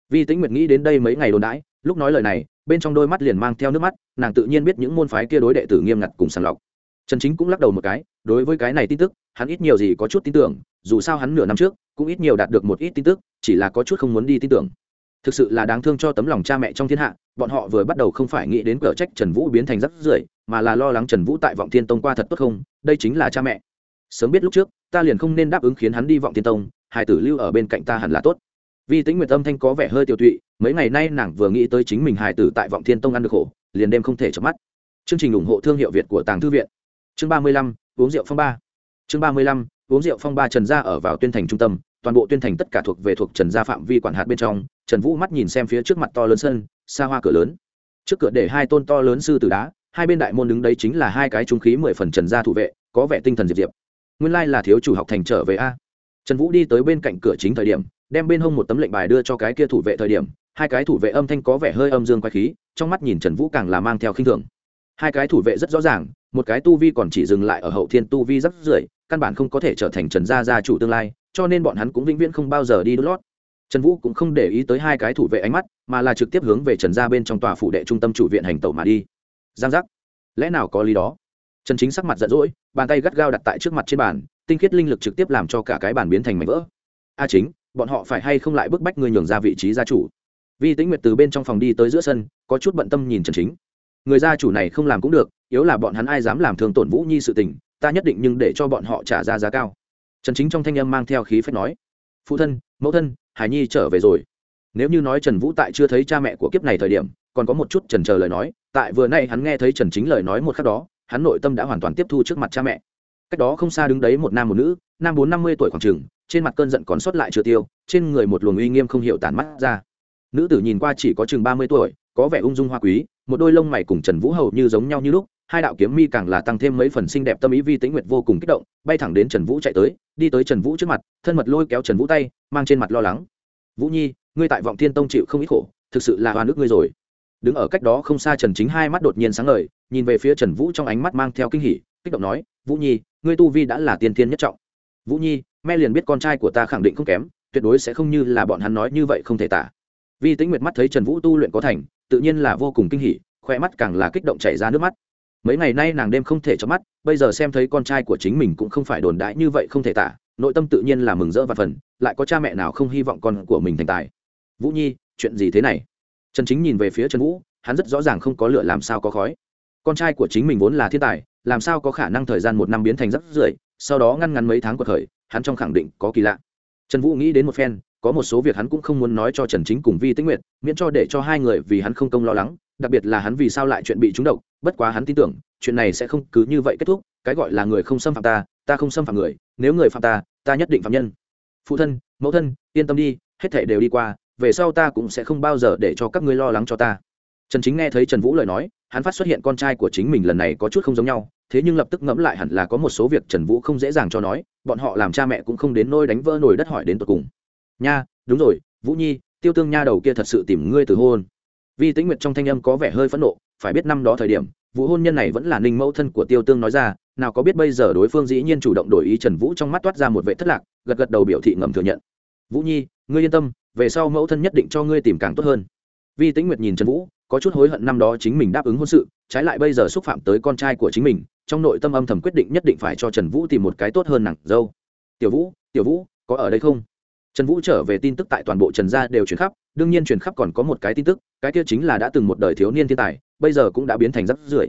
Vi tĩnh nguyệt nghĩ đến đây mấy ngày đồn đãi, lúc nói lời này, bên trong đôi mắt liền mang theo nước mắt, nàng tự nhiên biết những môn phái kia đối đệ tử nghiêm ngặt cùng sàng lọc. Trần chính cũng lắc đầu một cái, đối với cái này tin tức, hắn ít nhiều gì có chút tin tưởng, dù sao hắn nửa năm trước, cũng ít nhiều đạt được một ít tin tức, chỉ là có chút không muốn đi tin tưởng thực sự là đáng thương cho tấm lòng cha mẹ trong thiên hạ, bọn họ vừa bắt đầu không phải nghĩ đến cờ trách trần vũ biến thành rắc rưởi, mà là lo lắng trần vũ tại vọng thiên tông qua thật tốt không, đây chính là cha mẹ. Sớm biết lúc trước, ta liền không nên đáp ứng khiến hắn đi vọng thiên tông hải tử lưu ở bên cạnh ta hẳn là tốt. Vì tính nguyệt âm thanh có vẻ hơi tiêu tụy, mấy ngày nay nàng vừa nghĩ tới chính mình Hải tử tại vọng thiên tông ăn được khổ, liền đêm không thể chợp mắt. Chương trình ủng hộ thương hiệu việt của tàng thư viện. Chương ba mươi lăm, uống rượu phong ba. Chương ba mươi lăm, uống rượu phong ba trần gia ở vào tuyên thành trung tâm, toàn bộ tuyên thành tất cả thuộc về thuộc trần gia phạm vi quản hạt bên trong trần vũ mắt nhìn xem phía trước mặt to lớn sân, xa hoa cửa lớn. Trước cửa để hai tôn to lớn sư tử đá, hai bên đại môn đứng đấy chính là hai cái trung khí mười phần trần gia thủ vệ, có vẻ tinh thần diệp diệp. Nguyên lai là thiếu chủ học thành trở về a. Trần vũ đi tới bên cạnh cửa chính thời điểm, đem bên hông một tấm lệnh bài đưa cho cái kia thủ vệ thời điểm, hai cái thủ vệ âm thanh có vẻ hơi âm dương quay khí, trong mắt nhìn trần vũ càng là mang theo khinh thường. Hai cái thủ vệ rất rõ ràng, một cái tu vi còn chỉ dừng lại ở hậu thiên tu vi rất rưỡi, căn bản không có thể trở thành trần gia gia chủ tương lai, cho nên bọn hắn cũng vĩnh viễn không bao giờ đi đốt lót trần vũ cũng không để ý tới hai cái thủ vệ ánh mắt, mà là trực tiếp hướng về trần gia bên trong tòa phủ đệ trung tâm chủ viện hành tẩu mà đi. Giang giác. Lẽ nào có lý đó? Trần chính sắc mặt giận dỗi, bàn tay gắt gao đặt tại trước mặt trên bàn, tinh khiết linh lực trực tiếp làm cho cả cái bàn biến thành mảnh vỡ. A à chính, bọn họ phải hay không lại bức bách người nhường ra vị trí gia chủ? Vi tĩnh nguyệt từ bên trong phòng đi tới giữa sân, có chút bận tâm nhìn trần chính. Người gia chủ này không làm cũng được, yếu là bọn hắn ai dám làm thương tổn vũ nhi sự tình, ta nhất định nhưng để cho bọn họ trả ra giá cao. Trần chính trong thanh âm mang theo khí phách nói, phụ thân, mẫu thân hải nhi trở về rồi. Nếu như nói trần vũ tại chưa thấy cha mẹ của kiếp này thời điểm, còn có một chút trần chờ lời nói, tại vừa nay hắn nghe thấy trần chính lời nói một khắc đó, hắn nội tâm đã hoàn toàn tiếp thu trước mặt cha mẹ. Cách đó không xa đứng đấy một nam một nữ, nam bốn năm mươi tuổi khoảng trường trên mặt cơn giận còn sót lại chưa tiêu, trên người một luồng uy nghiêm không hiểu tản mắt ra. Nữ tử nhìn qua chỉ có chừng ba mươi tuổi, có vẻ ung dung hoa quý một đôi lông mày cùng trần vũ hầu như giống nhau như lúc, hai đạo kiếm mi càng là tăng thêm mấy phần xinh đẹp tâm ý vi tĩnh nguyệt vô cùng kích động, bay thẳng đến trần vũ chạy tới, đi tới trần vũ trước mặt, thân mật lôi kéo trần vũ tay, mang trên mặt lo lắng. Vũ nhi, ngươi tại vọng thiên tông chịu không ít khổ, thực sự là hoa nước ngươi rồi. Đứng ở cách đó không xa trần chính hai mắt đột nhiên sáng ngời, nhìn về phía trần vũ trong ánh mắt mang theo kinh hỉ, kích động nói, vũ nhi, ngươi tu vi đã là tiên thiên nhất trọng. Vũ nhi, mẹ liền biết con trai của ta khẳng định không kém, tuyệt đối sẽ không như là bọn hắn nói như vậy không thể tả vi tĩnh nguyệt mắt thấy trần vũ tu luyện có thành, tự nhiên là vô cùng kinh hỉ khoe mắt càng là kích động chảy ra nước mắt. Mấy ngày nay nàng đêm không thể cho mắt, bây giờ xem thấy con trai của chính mình cũng không phải đồn đãi như vậy không thể tả, nội tâm tự nhiên là mừng rỡ và phần lại có cha mẹ nào không hy vọng con của mình thành tài. Vũ nhi, chuyện gì thế này? Trần chính nhìn về phía trần vũ, hắn rất rõ ràng không có lửa làm sao có khói. Con trai của chính mình vốn là thiên tài, làm sao có khả năng thời gian một năm biến thành rất rưởi, sau đó ngăn ngắn mấy tháng cuộc khởi, hắn trong khẳng định có kỳ lạ. Trần vũ nghĩ đến một phen có một số việc hắn cũng không muốn nói cho trần chính cùng vi tĩnh nguyệt, miễn cho để cho hai người vì hắn không công lo lắng, đặc biệt là hắn vì sao lại chuyện bị trúng độc, bất quá hắn tin tưởng, chuyện này sẽ không cứ như vậy kết thúc, cái gọi là người không xâm phạm ta ta không xâm phạm người, nếu người phạm ta ta nhất định phạm nhân. Phụ thân, mẫu thân, yên tâm đi, hết thể đều đi qua, về sau ta cũng sẽ không bao giờ để cho các ngươi lo lắng cho ta. Trần chính nghe thấy trần vũ lời nói, hắn phát xuất hiện con trai của chính mình lần này có chút không giống nhau, thế nhưng lập tức ngẫm lại hẳn là có một số việc trần vũ không dễ dàng cho nói, bọn họ làm cha mẹ cũng không đến nôi đánh vỡ nồi đất hỏi đến tột cùng nha, đúng rồi, vũ nhi, tiêu tương nha đầu kia thật sự tìm ngươi từ hôn. Vi tĩnh nguyệt trong thanh âm có vẻ hơi phẫn nộ, phải biết năm đó thời điểm vụ hôn nhân này vẫn là ninh mẫu thân của tiêu tương nói ra, nào có biết bây giờ đối phương dĩ nhiên chủ động đổi ý trần vũ trong mắt toát ra một vệ thất lạc, gật gật đầu biểu thị ngầm thừa nhận. Vũ nhi, ngươi yên tâm, về sau mẫu thân nhất định cho ngươi tìm càng tốt hơn. Vi tĩnh nguyệt nhìn trần vũ, có chút hối hận năm đó chính mình đáp ứng hôn sự, trái lại bây giờ xúc phạm tới con trai của chính mình, trong nội tâm âm thầm quyết định nhất định phải cho trần vũ tìm một cái tốt hơn nặng dâu. Tiểu vũ tiểu vũ, có ở đây không? Trần vũ trở về tin tức tại toàn bộ trần gia đều chuyển khắp đương nhiên chuyển khắp còn có một cái tin tức cái kia chính là đã từng một đời thiếu niên thiên tài bây giờ cũng đã biến thành rắc rưởi.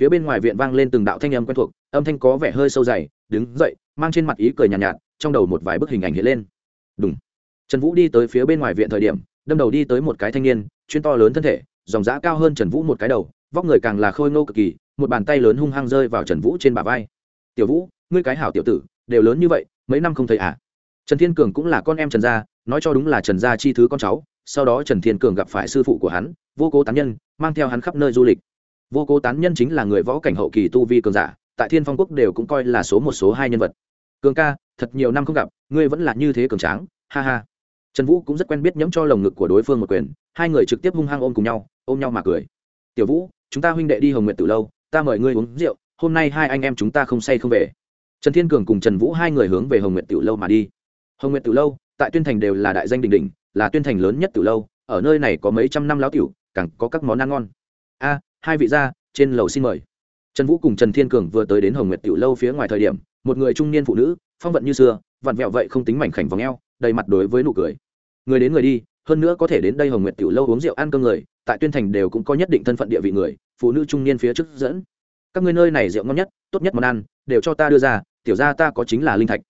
Phía bên ngoài viện vang lên từng đạo thanh âm quen thuộc âm thanh có vẻ hơi sâu dày đứng dậy mang trên mặt ý cười nhàn nhạt, nhạt trong đầu một vài bức hình ảnh hiện lên. Đúng trần vũ đi tới phía bên ngoài viện thời điểm đâm đầu đi tới một cái thanh niên chuyên to lớn thân thể dòng giã cao hơn trần vũ một cái đầu vóc người càng là khôi ngô cực kỳ một bàn tay lớn hung hăng rơi vào trần vũ trên bả vai. Tiểu vũ ngươi cái hảo tiểu tử đều lớn như vậy mấy năm không thấy à? Trần thiên cường cũng là con em trần gia, nói cho đúng là trần gia chi thứ con cháu, sau đó trần thiên cường gặp phải sư phụ của hắn, vô cố tán nhân, mang theo hắn khắp nơi du lịch. Vô cố tán nhân chính là người võ cảnh hậu kỳ tu vi cường giả, tại thiên phong quốc đều cũng coi là số một, số hai nhân vật. Cường ca, thật nhiều năm không gặp, ngươi vẫn là như thế cường tráng, ha ha. Trần vũ cũng rất quen biết nhẫm cho lồng ngực của đối phương một quyền, hai người trực tiếp hung hăng ôm cùng nhau, ôm nhau mà cười. Tiểu vũ, chúng ta huynh đệ đi hồng nguyện từ lâu, ta mời ngươi uống rượu, hôm nay hai anh em chúng ta không say không về. Trần thiên cường cùng trần vũ hai người hướng về hồng nguyện tiểu lâu mà đi hồng Nguyệt Tử lâu, tại tuyên thành đều là đại danh đình đình là tuyên thành lớn nhất Tử lâu, ở nơi này có mấy trăm năm lão tiểu, càng có các món ăn ngon. A, hai vị gia, trên lầu xin mời. Trần vũ cùng trần thiên cường vừa tới đến hồng nguyệt tiểu lâu phía ngoài thời điểm, một người trung niên phụ nữ, phong vận như xưa, vặn vẹo vậy không tính mảnh khảnh vòng eo, đầy mặt đối với nụ cười. Người đến người đi, hơn nữa có thể đến đây hồng nguyệt tiểu lâu uống rượu ăn cơm người, tại tuyên thành đều cũng có nhất định thân phận địa vị người, phụ nữ trung niên phía trước dẫn. Các ngươi nơi này rượu ngon nhất, tốt nhất món ăn, đều cho ta đưa ra, tiểu ra ta có chính là linh thạch.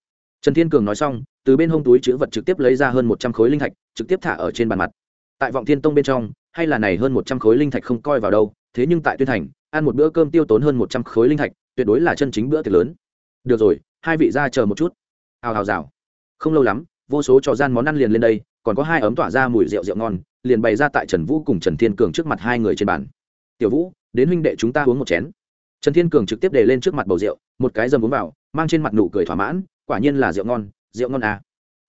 Trần thiên cường nói xong từ bên hông túi chữ vật trực tiếp lấy ra hơn một trăm khối linh thạch, trực tiếp thả ở trên bàn mặt. Tại vọng thiên tông bên trong, hay là này hơn một trăm khối linh thạch không coi vào đâu, thế nhưng tại tuyên thành, ăn một bữa cơm tiêu tốn hơn một trăm khối linh thạch, tuyệt đối là chân chính bữa tiệc lớn. Được rồi, hai vị ra chờ một chút. Hào hào rào. Không lâu lắm, vô số trò gian món ăn liền lên đây, còn có hai ấm tỏa ra mùi rượu rượu ngon, liền bày ra tại trần vũ cùng trần thiên cường trước mặt hai người trên bàn. Tiểu vũ, đến huynh đệ chúng ta uống một chén. Trần thiên cường trực tiếp để lên trước mặt bầu rượu, một cái dầm uống vào, mang trên mặt nụ cười thỏa mãn, quả nhiên là rượu ngon rượu ngon à.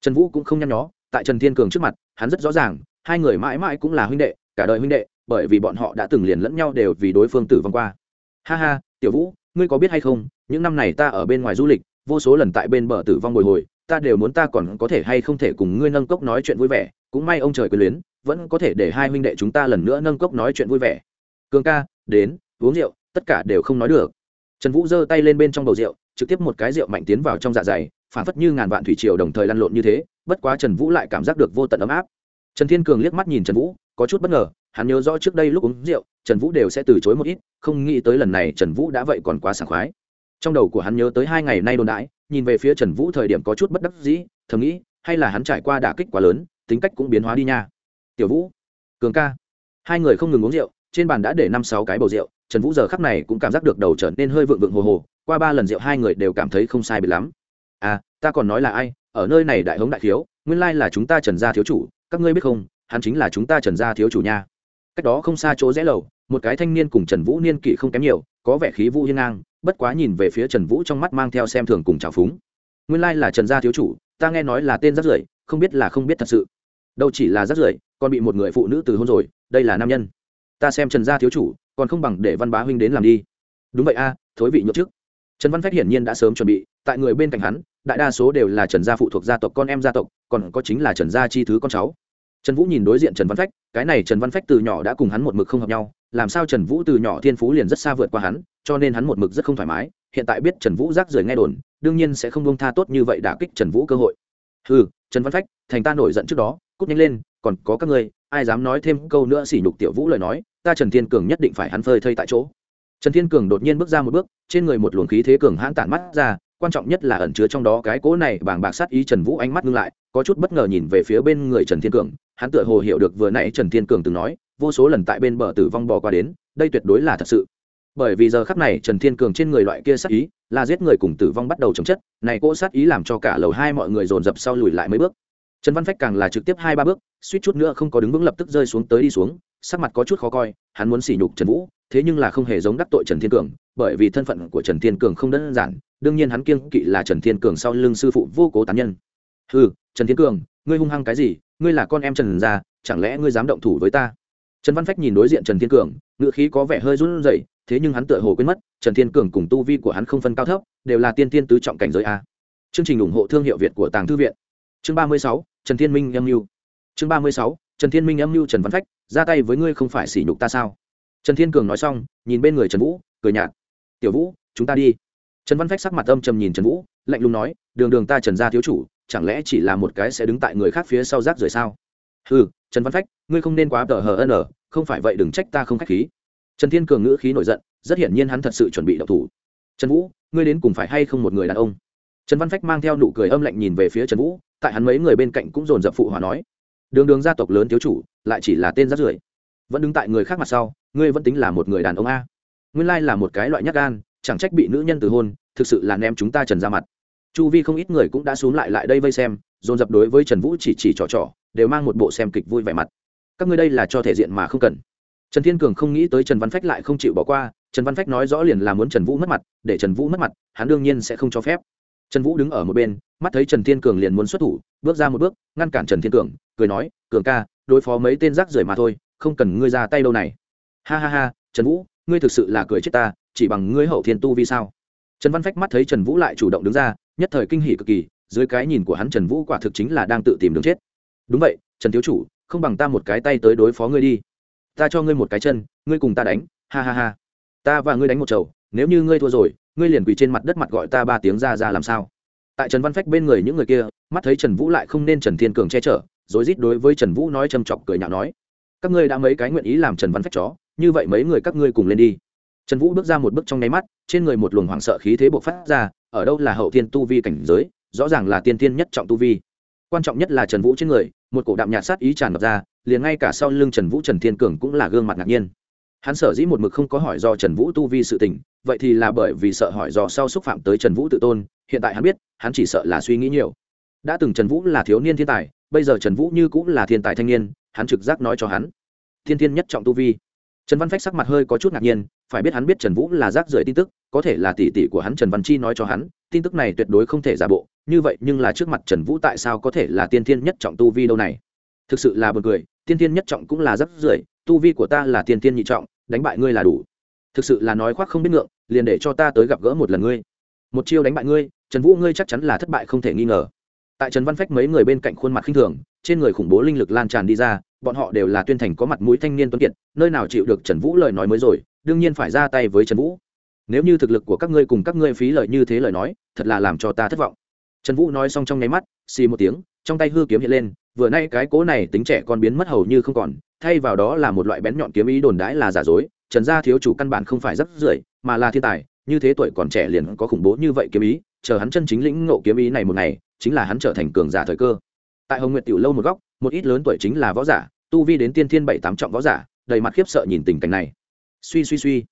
trần vũ cũng không nhăn nhó, tại trần thiên cường trước mặt, hắn rất rõ ràng, hai người mãi mãi cũng là huynh đệ, cả đời huynh đệ, bởi vì bọn họ đã từng liền lẫn nhau đều vì đối phương tử vong qua. Ha ha, tiểu vũ, ngươi có biết hay không, những năm này ta ở bên ngoài du lịch, vô số lần tại bên bờ tử vong bồi hồi, ta đều muốn ta còn có thể hay không thể cùng ngươi nâng cốc nói chuyện vui vẻ, cũng may ông trời quyền luyến, vẫn có thể để hai huynh đệ chúng ta lần nữa nâng cốc nói chuyện vui vẻ. Cường ca, đến, uống rượu, tất cả đều không nói được. Trần vũ giơ tay lên bên trong bầu rượu, trực tiếp một cái rượu mạnh tiến vào trong dạ dày phản phất như ngàn vạn thủy triều đồng thời lăn lộn như thế, bất quá trần vũ lại cảm giác được vô tận ấm áp. Trần thiên cường liếc mắt nhìn trần vũ, có chút bất ngờ, hắn nhớ rõ trước đây lúc uống rượu, trần vũ đều sẽ từ chối một ít, không nghĩ tới lần này trần vũ đã vậy còn quá sảng khoái. Trong đầu của hắn nhớ tới hai ngày nay đồn đãi nhìn về phía trần vũ thời điểm có chút bất đắc dĩ, thầm nghĩ, hay là hắn trải qua đả kích quá lớn, tính cách cũng biến hóa đi nha. Tiểu vũ, cường ca. Hai người không ngừng uống rượu, trên bàn đã để năm sáu cái bầu rượu, trần vũ giờ khắc này cũng cảm giác được đầu trở nên hơi vượng vượng hồ hồ, qua ba lần rượu hai người đều cảm thấy không sai bị lắm à ta còn nói là ai? Ở nơi này đại hống đại thiếu, nguyên lai là chúng ta trần gia thiếu chủ, các ngươi biết không? Hắn chính là chúng ta trần gia thiếu chủ nha. Cách đó không xa chỗ rẽ lầu, một cái thanh niên cùng trần vũ niên kỷ không kém nhiều, có vẻ khí vũ hiên ngang, bất quá nhìn về phía trần vũ trong mắt mang theo xem thường cùng trào phúng. Nguyên lai là trần gia thiếu chủ, ta nghe nói là tên rắt rưởi, không biết là không biết thật sự. Đâu chỉ là rắt rưởi, còn bị một người phụ nữ từ hôn rồi, đây là nam nhân. Ta xem trần gia thiếu chủ, còn không bằng để văn bá huynh đến làm đi. Đúng vậy a, thối vị nhậu trước trần văn phách hiển nhiên đã sớm chuẩn bị, tại người bên cạnh hắn, đại đa số đều là trần gia phụ thuộc gia tộc con em gia tộc, còn có chính là trần gia chi thứ con cháu. Trần vũ nhìn đối diện trần văn phách, cái này trần văn phách từ nhỏ đã cùng hắn một mực không hợp nhau, làm sao trần vũ từ nhỏ thiên phú liền rất xa vượt qua hắn, cho nên hắn một mực rất không thoải mái, hiện tại biết trần vũ rác rời nghe đồn, đương nhiên sẽ không bông tha tốt như vậy đả kích trần vũ cơ hội. Ừ trần văn phách, thành ta nổi giận trước đó, cút nhanh lên, còn có các ngươi, ai dám nói thêm câu nữa sỉ nhục tiểu vũ lời nói, ta trần thiên cường nhất định phải hắn phơi thây tại chỗ trần thiên cường đột nhiên bước ra một bước, trên người một luồng khí thế cường hãn tản mắt ra, quan trọng nhất là ẩn chứa trong đó cái cỗ này bàng bạc sát ý trần vũ ánh mắt ngưng lại, có chút bất ngờ nhìn về phía bên người trần thiên cường. Hắn tựa hồ hiểu được vừa nãy trần thiên cường từng nói, vô số lần tại bên bờ tử vong bò qua đến, đây tuyệt đối là thật sự. Bởi vì giờ khắc này trần thiên cường trên người loại kia sát ý, là giết người cùng tử vong bắt đầu chống chất, này cỗ sát ý làm cho cả lầu hai mọi người dồn dập sau lùi lại mấy bước. Trần văn phách càng là trực tiếp hai ba bước, suýt chút nữa không có đứng vững lập tức rơi xuống tới đi xuống, sắc mặt có chút khó coi, hắn muốn sỉ nhục trần vũ thế nhưng là không hề giống đắc tội trần thiên cường, bởi vì thân phận của trần thiên cường không đơn giản, đương nhiên hắn kiêng kỵ là trần thiên cường sau lưng sư phụ vô cố tán nhân. Ừ trần thiên cường, ngươi hung hăng cái gì, ngươi là con em trần gia, chẳng lẽ ngươi dám động thủ với ta? Trần văn phách nhìn đối diện trần thiên cường ngự khí có vẻ hơi run rẩy, thế nhưng hắn tựa hồ quên mất, trần thiên cường cùng tu vi của hắn không phân cao thấp, đều là tiên tiên tứ trọng cảnh giới a. Chương trình ủng hộ thương hiệu việt của tàng thư viện. Chương ba mươi sáu, trần thiên minh âm mưu. Chương ba mươi sáu, trần thiên minh âm mưu trần văn phách, ra tay với ngươi không phải sỉ nhục ta sao? Trần thiên cường nói xong, nhìn bên người trần vũ, cười nhạt. Tiểu vũ, chúng ta đi. Trần văn phách sắc mặt âm trầm nhìn trần vũ, lạnh lùng nói, đường đường ta trần gia thiếu chủ, chẳng lẽ chỉ là một cái sẽ đứng tại người khác phía sau rác rời sao? Ừ trần văn phách, ngươi không nên quá tờ hờ ân không phải vậy đừng trách ta không k h á c h khí. Trần thiên cường ngữ khí nổi giận, rất hiển nhiên hắn thật sự chuẩn bị đậu thủ. Trần vũ, ngươi đến cùng phải hay không một người đàn ông? Trần văn phách mang theo nụ cười âm lạnh nhìn về phía trần vũ, tại hắn mấy người bên cạnh cũng dồn dập phụ hòa nói, đường đường gia tộc lớn thiếu chủ, lại chỉ là tên rác rưởi vẫn đứng tại người khác mặt sau, ngươi vẫn tính là một người đàn ông a. Nguyên lai là một cái loại nhát gan, chẳng trách bị nữ nhân từ hôn, thực sự là ném chúng ta trần ra mặt. Chu vi không ít người cũng đã xuống lại lại đây vây xem, dồn dập đối với trần vũ chỉ chỉ trò trò, đều mang một bộ xem kịch vui vẻ mặt. Các ngươi đây là cho thể diện mà không cần. Trần thiên cường không nghĩ tới trần văn phách lại không chịu bỏ qua, trần văn phách nói rõ liền là muốn trần vũ mất mặt, để trần vũ mất mặt, hắn đương nhiên sẽ không cho phép. Trần vũ đứng ở một bên, mắt thấy trần thiên cường liền muốn xuất thủ, bước ra một bước, ngăn cản trần thiên cường, cười nói, cường ca, đối phó mấy tên rác rưởi mà thôi không cần ngươi ra tay đâu này. Ha ha ha, trần vũ, ngươi thực sự là cười chết ta, chỉ bằng ngươi hậu thiên tu vì sao? Trần văn phách mắt thấy trần vũ lại chủ động đứng ra, nhất thời kinh hỉ cực kỳ, dưới cái nhìn của hắn trần vũ quả thực chính là đang tự tìm đường chết. Đúng vậy, trần thiếu chủ, không bằng ta một cái tay tới đối phó ngươi đi. Ta cho ngươi một cái chân, ngươi cùng ta đánh, ha ha ha. Ta và ngươi đánh một chầu, nếu như ngươi thua rồi, ngươi liền quỳ trên mặt đất mặt gọi ta ba tiếng ra ra làm sao? Tại trần văn phách bên người những người kia, mắt thấy trần vũ lại không nên trần thiên cường che chở rồi rít đối với trần vũ nói châm chọc cười nhạo nói các ngươi đã mấy cái nguyện ý làm trần văn phách chó, như vậy mấy người các ngươi cùng lên đi. Trần vũ bước ra một bước trong nháy mắt, trên người một luồng hoảng sợ khí thế bộc phát ra, ở đâu là hậu thiên tu vi cảnh giới, rõ ràng là tiên tiên nhất trọng tu vi. Quan trọng nhất là trần vũ trên người, một cổ đạm nhạt sát ý tràn ngập ra, liền ngay cả sau lưng trần vũ trần thiên cường cũng là gương mặt ngạc nhiên. Hắn sở dĩ một mực không có hỏi do trần vũ tu vi sự tình, vậy thì là bởi vì sợ hỏi do sau xúc phạm tới trần vũ tự tôn, hiện tại hắn biết, hắn chỉ sợ là suy nghĩ nhiều. Đã từng trần vũ là thiếu niên thiên tài, bây giờ trần vũ như cũng là thiên tài thanh niên hắn trực giác nói cho hắn. Thiên thiên nhất trọng tu vi. Trần văn phách sắc mặt hơi có chút ngạc nhiên, phải biết hắn biết trần vũ là rác rưởi tin tức, có thể là tỷ tỷ của hắn trần văn chi nói cho hắn, tin tức này tuyệt đối không thể giả bộ, như vậy nhưng là trước mặt trần vũ tại sao có thể là tiên thiên nhất trọng tu vi đâu này? Thực sự là b u ồ n cười, tiên thiên nhất trọng cũng là rác rưởi, tu vi của ta là tiên thiên nhị trọng, đánh bại ngươi là đủ. Thực sự là nói khoác không biết ngượng, liền để cho ta tới gặp gỡ một lần ngươi. Một chiêu đánh bại ngươi, trần vũ ngươi chắc chắn là thất bại không thể nghi ngờ tại trần văn phách mấy người bên cạnh khuôn mặt khinh thường, trên người khủng bố linh lực lan tràn đi ra, bọn họ đều là tuyên thành có mặt mũi thanh niên tuấn kiệt, nơi nào chịu được trần vũ lời nói mới rồi, đương nhiên phải ra tay với trần vũ. Nếu như thực lực của các ngươi cùng các ngươi phí lời như thế lời nói, thật là làm cho ta thất vọng. Trần vũ nói xong trong nháy mắt, xì một tiếng, trong tay hư kiếm hiện lên, vừa nay cái cố này tính trẻ còn biến mất hầu như không còn, thay vào đó là một loại bén nhọn kiếm ý đồn đãi là giả dối, trần gia thiếu chủ căn bản không phải rất rưởi, mà là thiên tài, như thế tuổi còn trẻ liền có khủng bố như vậy kiếm ý chờ hắn chân chính lĩnh ngộ kiếm ý này một ngày, chính là hắn trở thành cường giả thời cơ. Tại hồng nguyệt tiểu lâu một góc, một ít lớn tuổi chính là võ giả, tu vi đến tiên thiên bảy tám trọng võ giả, đầy mặt khiếp sợ nhìn tình cảnh này. Suy suy suy.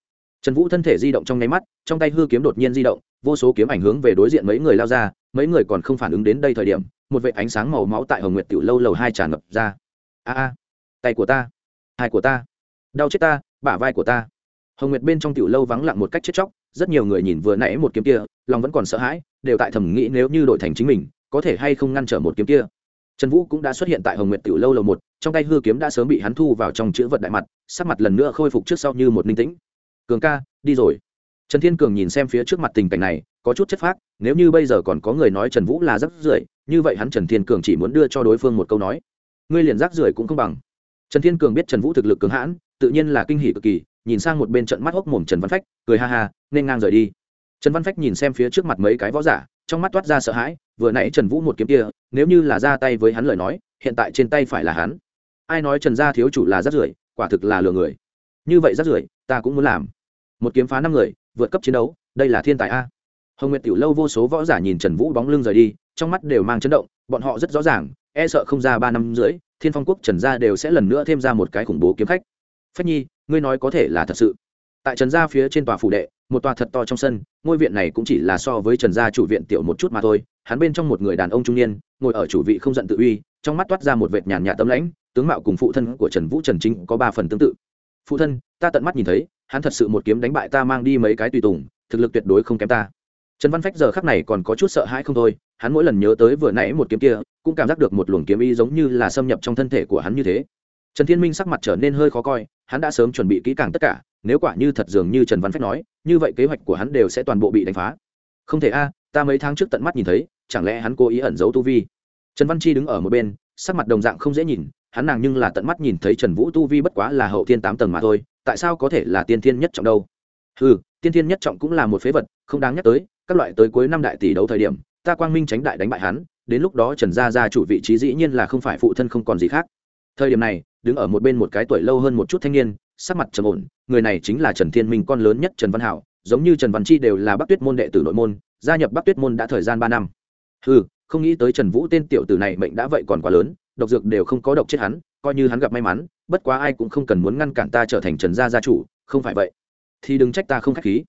Trần vũ thân thể di động trong nháy mắt, trong tay hư kiếm đột nhiên di động, vô số kiếm ảnh hướng về đối diện mấy người lao ra, mấy người còn không phản ứng đến đây thời điểm, một vệ ánh sáng màu máu tại hồng nguyệt tiểu lâu lầu hai tràn ngập ra. A a. Tay của ta. Hai của ta. Đau chết ta, bả vai của ta. Hồng nguyệt bên trong tiểu lâu vắng lặng một cách chết chóc rất nhiều người nhìn vừa nãy một kiếm kia, lòng vẫn còn sợ hãi, đều tại thầm nghĩ nếu như đổi thành chính mình, có thể hay không ngăn trở một kiếm kia. Trần vũ cũng đã xuất hiện tại hồng nguyệt tiểu lâu lầu một, trong tay hư kiếm đã sớm bị hắn thu vào trong chữ vật đại mặt, sắc mặt lần nữa khôi phục trước sau như một ninh tĩnh. Cường ca, đi rồi. Trần thiên cường nhìn xem phía trước mặt tình cảnh này, có chút chất phác, nếu như bây giờ còn có người nói trần vũ là rắc rưởi, như vậy hắn trần thiên cường chỉ muốn đưa cho đối phương một câu nói. Ngươi liền rắc rưởi cũng không bằng. Trần thiên cường biết trần vũ thực lực cường hãn, tự nhiên là kinh hỷ cực kỳ nhìn sang một bên trận mắt hốc mồm trần văn phách, cười ha ha, nên ngang rời đi. Trần văn phách nhìn xem phía trước mặt mấy cái võ giả, trong mắt toát ra sợ hãi, vừa nãy trần vũ một kiếm kia, nếu như là ra tay với hắn lời nói, hiện tại trên tay phải là hắn. Ai nói trần gia thiếu chủ là rắt rưởi, quả thực là lừa người. Như vậy rắt rưởi, ta cũng muốn làm. Một kiếm phá năm người, vượt cấp chiến đấu, đây là thiên tài a. Hồng nguyệt tiểu lâu vô số võ giả nhìn trần vũ bóng lưng rời đi, trong mắt đều mang chấn động, bọn họ rất rõ ràng e sợ không ra ba năm rưỡi, thiên phong quốc trần gia đều sẽ lần nữa thêm ra một cái khủng bố kiếm khách. Phách nhi ngươi nói có thể là thật sự. Tại trần gia phía trên tòa phủ đệ, một tòa thật to trong sân, ngôi viện này cũng chỉ là so với trần gia chủ viện tiểu một chút mà thôi. Hắn bên trong một người đàn ông trung niên, ngồi ở chủ vị không giận tự uy, trong mắt toát ra một vệt nhàn nhạt tấm lãnh, tướng mạo cùng phụ thân của trần vũ trần chính có ba phần tương tự. Phụ thân, ta tận mắt nhìn thấy, hắn thật sự một kiếm đánh bại ta mang đi mấy cái tùy tùng, thực lực tuyệt đối không kém ta. Trần văn phách giờ khắc này còn có chút sợ hãi không thôi, hắn mỗi lần nhớ tới vừa nãy một kiếm kia, cũng cảm giác được một luồng kiếm ý giống như là xâm nhập trong thân thể của hắn như thế trần thiên minh sắc mặt trở nên hơi khó coi, hắn đã sớm chuẩn bị kỹ càng tất cả, nếu quả như thật dường như trần văn phách nói, như vậy kế hoạch của hắn đều sẽ toàn bộ bị đánh phá. Không thể a, ta mấy tháng trước tận mắt nhìn thấy, chẳng lẽ hắn cố ý ẩn giấu tu vi? Trần văn chi đứng ở một bên, sắc mặt đồng dạng không dễ nhìn, hắn nàng nhưng là tận mắt nhìn thấy trần vũ tu vi bất quá là hậu thiên tám tầng mà thôi, tại sao có thể là tiên thiên nhất trọng đâu? Ừ tiên thiên nhất trọng cũng là một phế vật, không đáng nhắc tới, các loại tới cuối năm đại tỷ đấu thời điểm, ta quang minh tránh đại đánh bại hắn, đến lúc đó trần gia gia chủ vị trí dĩ nhiên là không phải phụ thân không còn gì khác. Thời điểm này đứng ở một bên một cái tuổi lâu hơn một chút thanh niên, sắc mặt trầm ổn, người này chính là trần thiên minh, con lớn nhất trần văn hảo, giống như trần văn chi đều là bắc tuyết môn đệ tử nội môn, gia nhập bắc tuyết môn đã thời gian ba năm. Ừ không nghĩ tới trần vũ tên tiểu tử này mệnh đã vậy còn quá lớn, độc dược đều không có độc chết hắn, coi như hắn gặp may mắn, bất quá ai cũng không cần muốn ngăn cản ta trở thành trần gia gia chủ, không phải vậy. Thì đừng trách ta không k h á c h khí.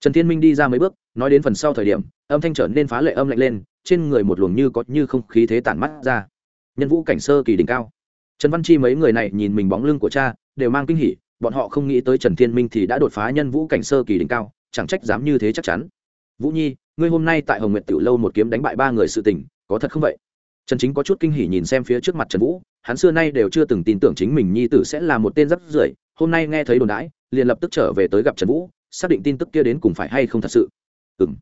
Trần thiên minh đi ra mấy bước, nói đến phần sau thời điểm, âm thanh trở nên phá lệ âm lạnh lên, trên người một luồng như có như không khí thế tản mắt ra. Nhân vũ cảnh sơ kỳ đỉnh cao trần văn chi mấy người này nhìn mình bóng lưng của cha, đều mang kinh hỉ, bọn họ không nghĩ tới trần thiên minh thì đã đột phá nhân vũ cảnh sơ kỳ đỉnh cao, chẳng trách dám như thế chắc chắn. Vũ nhi, ngươi hôm nay tại hồng nguyệt tiểu lâu một kiếm đánh bại ba người sự tình, có thật không vậy? Trần chính có chút kinh hỉ nhìn xem phía trước mặt trần vũ, hắn xưa nay đều chưa từng tin tưởng chính mình nhi tử sẽ là một tên rất rưởi, hôm nay nghe thấy đồn đãi, liền lập tức trở về tới gặp trần vũ, xác định tin tức kia đến cùng phải hay không thật sự. Ừ m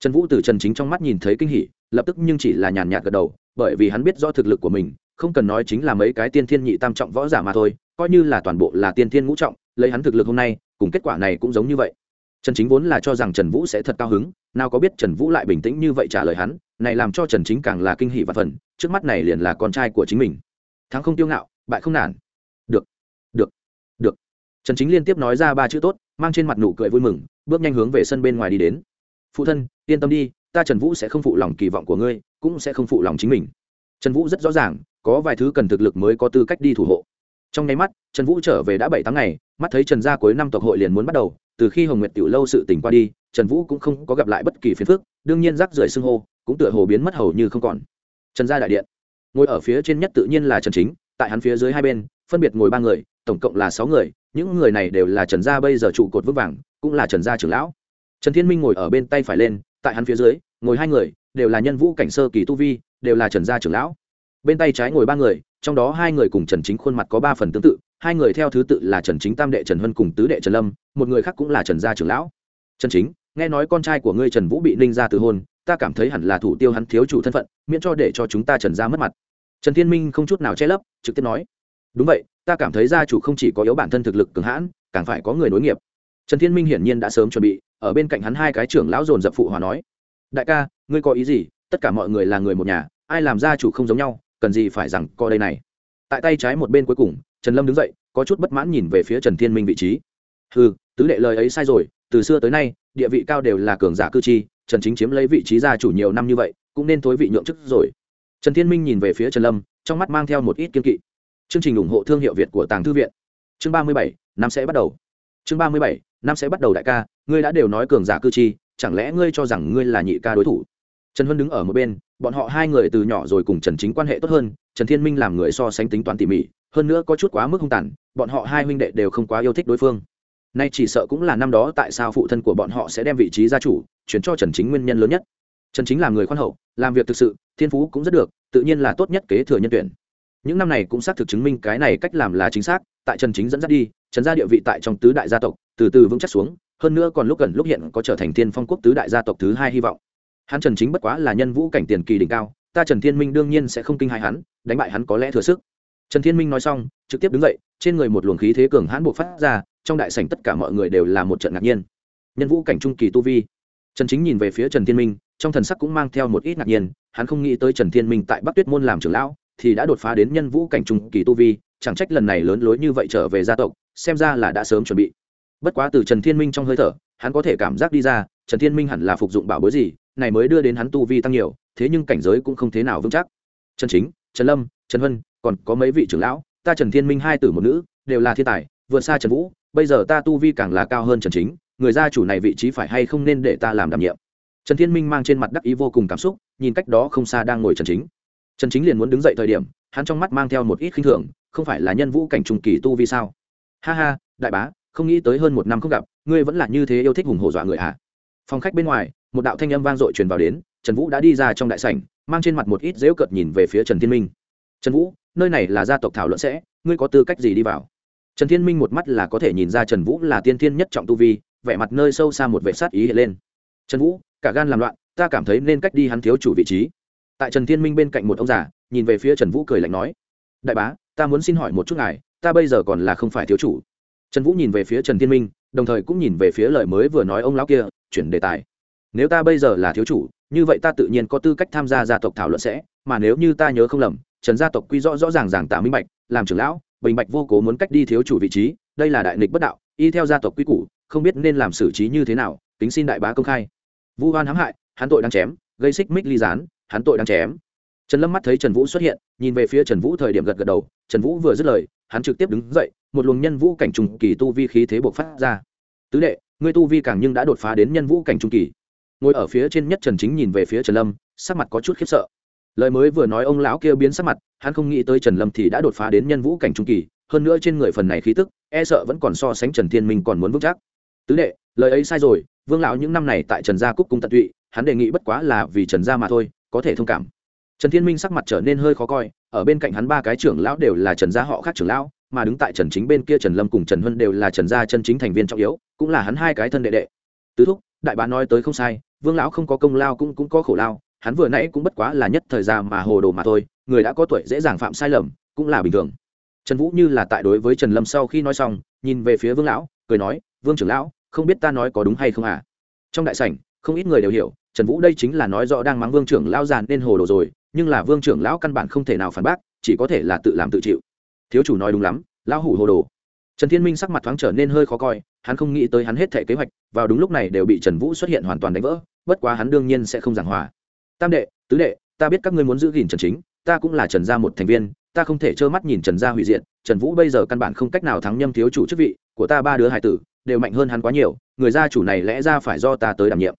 trần vũ từ trần chính trong mắt nhìn thấy kinh hỉ, lập tức nhưng chỉ là nhàn nhạt gật đầu, bởi vì hắn biết do thực lực của mình không cần nói chính là mấy cái tiên thiên nhị tam trọng võ giả mà thôi, coi như là toàn bộ là tiên thiên ngũ trọng, lấy hắn thực lực hôm nay, cùng kết quả này cũng giống như vậy. Trần chính vốn là cho rằng trần vũ sẽ thật cao hứng, nào có biết trần vũ lại bình tĩnh như vậy trả lời hắn, này làm cho trần chính càng là kinh hỷ và phần, trước mắt này liền là con trai của chính mình. Thắng không tiêu ngạo, bại không nản. Được được được. Trần chính liên tiếp nói ra ba chữ tốt, mang trên mặt nụ cười vui mừng, bước nhanh hướng về sân bên ngoài đi đến. Phụ thân, yên tâm đi, ta trần vũ sẽ không phụ lòng kỳ vọng của ngươi, cũng sẽ không phụ lòng chính mình. Trần vũ rất rõ ràng có vài thứ cần thực lực mới có tư cách đi thủ hộ. Trong nháy mắt, trần vũ trở về đã bảy tháng ngày, mắt thấy trần gia cuối năm tộc hội liền muốn bắt đầu, từ khi hồng nguyệt tiểu lâu sự tỉnh qua đi, trần vũ cũng không có gặp lại bất kỳ phiền phức, đương nhiên rác rưởi xưng hô, cũng tựa hồ biến mất hầu như không còn. Trần gia đại điện, ngồi ở phía trên nhất tự nhiên là trần chính, tại hắn phía dưới hai bên, phân biệt ngồi ba người, tổng cộng là sáu người, những người này đều là trần gia bây giờ trụ cột vững vàng, cũng là trần gia trưởng lão. Trần thiên minh ngồi ở bên tay phải lên, tại hắn phía dưới, ngồi hai người, đều là nhân vũ cảnh sơ kỳ tu vi, đều là trần gia trưởng lão bên tay trái ngồi ba người, trong đó hai người cùng trần chính khuôn mặt có ba phần tương tự, hai người theo thứ tự là trần chính tam đệ trần hân cùng tứ đệ trần lâm, một người khác cũng là trần gia trưởng lão. Trần chính, nghe nói con trai của ngươi trần vũ bị ninh ra từ hôn, ta cảm thấy hẳn là thủ tiêu hắn thiếu chủ thân phận, miễn cho để cho chúng ta trần gia mất mặt. Trần thiên minh không chút nào che lấp, trực tiếp nói, đúng vậy, ta cảm thấy gia chủ không chỉ có yếu bản thân thực lực cường hãn, càng phải có người nối nghiệp. Trần thiên minh hiển nhiên đã sớm chuẩn bị, ở bên cạnh hắn hai cái trưởng lão dồn dập phụ hòa nói, đại ca, ngươi có ý gì? Tất cả mọi người là người một nhà, ai làm gia chủ không giống nhau cần gì phải rằng co đây này. Tại tay trái một bên cuối cùng, trần lâm đứng dậy, có chút bất mãn nhìn về phía trần thiên minh vị trí. Ừ tứ đệ lời ấy sai rồi, từ xưa tới nay, địa vị cao đều là cường giả cư chi, trần chính chiếm lấy vị trí gia chủ nhiều năm như vậy, cũng nên thối vị nhượng chức rồi. Trần thiên minh nhìn về phía trần lâm, trong mắt mang theo một ít kiên kỵ. Chương trình ủng hộ thương hiệu việt của tàng thư viện. Chương ba mươi bảy, năm sẽ bắt đầu. Chương ba mươi bảy, năm sẽ bắt đầu đại ca, ngươi đã đều nói cường giả cư chi, chẳng lẽ ngươi cho rằng ngươi là nhị ca đối thủ? Trần huân đứng ở một bên bọn họ hai người từ nhỏ rồi cùng trần chính quan hệ tốt hơn, trần thiên minh làm người so sánh tính toán tỉ mỉ, hơn nữa có chút quá mức hung tàn, bọn họ hai huynh đệ đều không quá yêu thích đối phương. Nay chỉ sợ cũng là năm đó tại sao phụ thân của bọn họ sẽ đem vị trí gia chủ chuyển cho trần chính nguyên nhân lớn nhất. Trần chính là người khoan hậu, làm việc thực sự, thiên phú cũng rất được, tự nhiên là tốt nhất kế thừa nhân tuyển. Những năm này cũng xác thực chứng minh cái này cách làm là chính xác, tại trần chính dẫn dắt đi, trần gia địa vị tại trong tứ đại gia tộc, từ từ vững chắc xuống, hơn nữa còn lúc gần lúc hiện có trở thành thiên phong quốc tứ đại gia tộc thứ hai hy vọng hắn trần chính bất quá là nhân vũ cảnh tiền kỳ đỉnh cao, ta trần thiên minh đương nhiên sẽ không kinh hại hắn, đánh bại hắn có lẽ thừa sức. Trần thiên minh nói xong, trực tiếp đứng dậy, trên người một luồng khí thế cường hãn buộc phát ra, trong đại sảnh tất cả mọi người đều là một trận ngạc nhiên. Nhân vũ cảnh trung kỳ tu vi. Trần chính nhìn về phía trần thiên minh, trong thần sắc cũng mang theo một ít ngạc nhiên, hắn không nghĩ tới trần thiên minh tại bắc tuyết môn làm trưởng lão, thì đã đột phá đến nhân vũ cảnh trung kỳ tu vi, chẳng trách lần này lớn lối như vậy trở về gia tộc, xem ra là đã sớm chuẩn bị. Bất quá từ trần thiên minh trong hơi thở, hắn có thể cảm giác đi ra trần thiên minh hẳn là phục dụng bảo bối gì này mới đưa đến hắn tu vi tăng nhiều thế nhưng cảnh giới cũng không thế nào vững chắc. Trần chính trần lâm trần Hân, còn có mấy vị trưởng lão ta trần thiên minh hai tử một nữ đều là thiên tài vượt xa trần vũ bây giờ ta tu vi càng là cao hơn trần chính người gia chủ này vị trí phải hay không nên để ta làm đảm nhiệm? Trần thiên minh mang trên mặt đắc ý vô cùng cảm xúc nhìn cách đó không xa đang ngồi trần chính. Trần chính liền muốn đứng dậy thời điểm hắn trong mắt mang theo một ít khinh thường không phải là nhân vũ cảnh trùng kỳ tu vi sao? Ha ha đại bá không nghĩ tới hơn một năm không gặp ngươi vẫn là như thế yêu thích hùng hổ dọa người hả? Phòng khách bên ngoài, một đạo thanh âm vang dội truyền vào đến, trần vũ đã đi ra trong đại sảnh, mang trên mặt một ít dễu cợt nhìn về phía trần thiên minh. Trần vũ, nơi này là gia tộc thảo luận sẽ, ngươi có tư cách gì đi vào? Trần thiên minh một mắt là có thể nhìn ra trần vũ là tiên thiên nhất trọng tu vi, vẻ mặt nơi sâu xa một vệ sát ý hiện lên. Trần vũ, cả gan làm loạn, ta cảm thấy nên cách đi hắn thiếu chủ vị trí. Tại trần thiên minh bên cạnh một ông già, nhìn về phía trần vũ cười lạnh nói, đại bá, ta muốn xin hỏi một chút ngài, ta bây giờ còn là không phải thiếu chủ. Trần vũ nhìn về phía trần thiên minh đồng thời cũng nhìn về phía lời mới vừa nói ông lão kia, chuyển đề tài. Nếu ta bây giờ là thiếu chủ, như vậy ta tự nhiên có tư cách tham gia gia tộc thảo luận sẽ, mà nếu như ta nhớ không lầm, trần gia tộc quy rõ rõ ràng ràng tạ minh bạch, làm trưởng lão, bình bạch vô cố muốn cách đi thiếu chủ vị trí, đây là đại nghịch bất đạo, y theo gia tộc quy củ, không biết nên làm xử trí như thế nào tính xin đại bá công khai. Vu hoan hãm hại, hắn tội đang chém, gây xích mích ly gián, hắn tội đang chém. Trần lâm mắt thấy trần vũ xuất hiện, nhìn về phía trần vũ thời điểm gật gật đầu, trần vũ vừa dứt lời hắn trực tiếp đứng dậy, một luồng nhân vũ cảnh trùng kỳ tu vi khí thế buộc phát ra. Tứ đệ, ngươi tu vi càng nhưng đã đột phá đến nhân vũ cảnh trung kỳ. Ngồi ở phía trên nhất trần chính nhìn về phía trần lâm, sắc mặt có chút khiếp sợ. Lời mới vừa nói ông lão kia biến sắc mặt, hắn không nghĩ tới trần lâm thì đã đột phá đến nhân vũ cảnh trung kỳ, hơn nữa trên người phần này khí tức e sợ vẫn còn so sánh trần thiên minh còn muốn vững chắc. Tứ đệ, lời ấy sai rồi, vương lão những năm này tại trần gia cúc cung tận tụy, hắn đề nghị bất quá là vì trần gia mà thôi, có thể thông cảm. Trần thiên minh sắc mặt trở nên hơi khó coi ở bên cạnh hắn ba cái trưởng lão đều là trần gia họ khác trưởng lão, mà đứng tại trần chính bên kia trần lâm cùng trần huân đều là trần gia chân chính thành viên trọng yếu, cũng là hắn hai cái thân đệ đệ. Tứ thúc, đại bá nói tới không sai, vương lão không có công lao cũng cũng có khổ lao, hắn vừa nãy cũng bất quá là nhất thời gian mà hồ đồ mà thôi, người đã có tuổi dễ dàng phạm sai lầm, cũng là bình thường. Trần vũ như là tại đối với trần lâm sau khi nói xong, nhìn về phía vương lão, cười nói, vương trưởng lão, không biết ta nói có đúng hay không à? Trong đại sảnh, không ít người đều hiểu, trần vũ đây chính là nói rõ đang mắng vương trưởng lão giàn nên hồ đồ rồi nhưng là vương trưởng lão căn bản không thể nào phản bác, chỉ có thể là tự làm tự chịu. Thiếu chủ nói đúng lắm, lão hủ hồ đồ. Trần thiên minh sắc mặt thoáng trở nên hơi khó coi, hắn không nghĩ tới hắn hết thể kế hoạch, vào đúng lúc này đều bị trần vũ xuất hiện hoàn toàn đánh vỡ, bất quá hắn đương nhiên sẽ không giảng hòa. Tam đệ, tứ đệ, ta biết các ngươi muốn giữ gìn trần chính, ta cũng là trần gia một thành viên, ta không thể trơ mắt nhìn trần gia hủy diện. trần vũ bây giờ căn bản không cách nào thắng nhâm thiếu chủ chức vị, của ta ba đứa hải tử, đều mạnh hơn hắn quá nhiều, người gia chủ này lẽ ra phải do ta tới đảm nhiệm.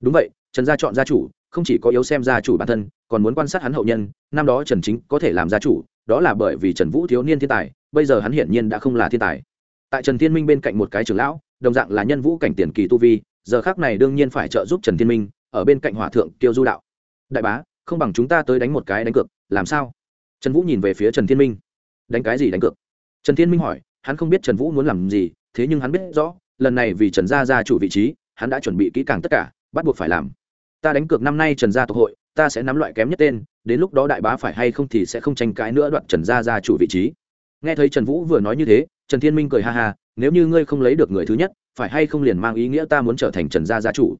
Đúng vậy, trần gia chọn gia chủ, không chỉ có yếu xem gia chủ bản thân còn muốn quan sát hắn hậu nhân, năm đó trần chính có thể làm gia chủ, đó là bởi vì trần vũ thiếu niên thiên tài, bây giờ hắn hiển nhiên đã không là thiên tài. Tại trần thiên minh bên cạnh một cái trưởng lão, đồng dạng là nhân vũ cảnh tiền kỳ tu vi, giờ khác này đương nhiên phải trợ giúp trần thiên minh, ở bên cạnh hòa thượng kiêu du đạo. Đại bá, không bằng chúng ta tới đánh một cái đánh cược, làm sao? Trần vũ nhìn về phía trần thiên minh. Đánh cái gì đánh cược? Trần thiên minh hỏi, hắn không biết trần vũ muốn làm gì, thế nhưng hắn biết rõ, lần này vì trần gia gia chủ vị trí, hắn đã chuẩn bị kỹ càng tất cả, bắt buộc phải làm. Ta đánh cược năm nay trần gia tộc hội ta sẽ nắm loại kém nhất tên, đến lúc đó đại bá phải hay không thì sẽ không tranh cãi nữa đoạn trần gia gia chủ vị trí. Nghe thấy trần vũ vừa nói như thế, trần thiên minh cười ha ha, nếu như ngươi không lấy được người thứ nhất, phải hay không liền mang ý nghĩa ta muốn trở thành trần gia gia chủ?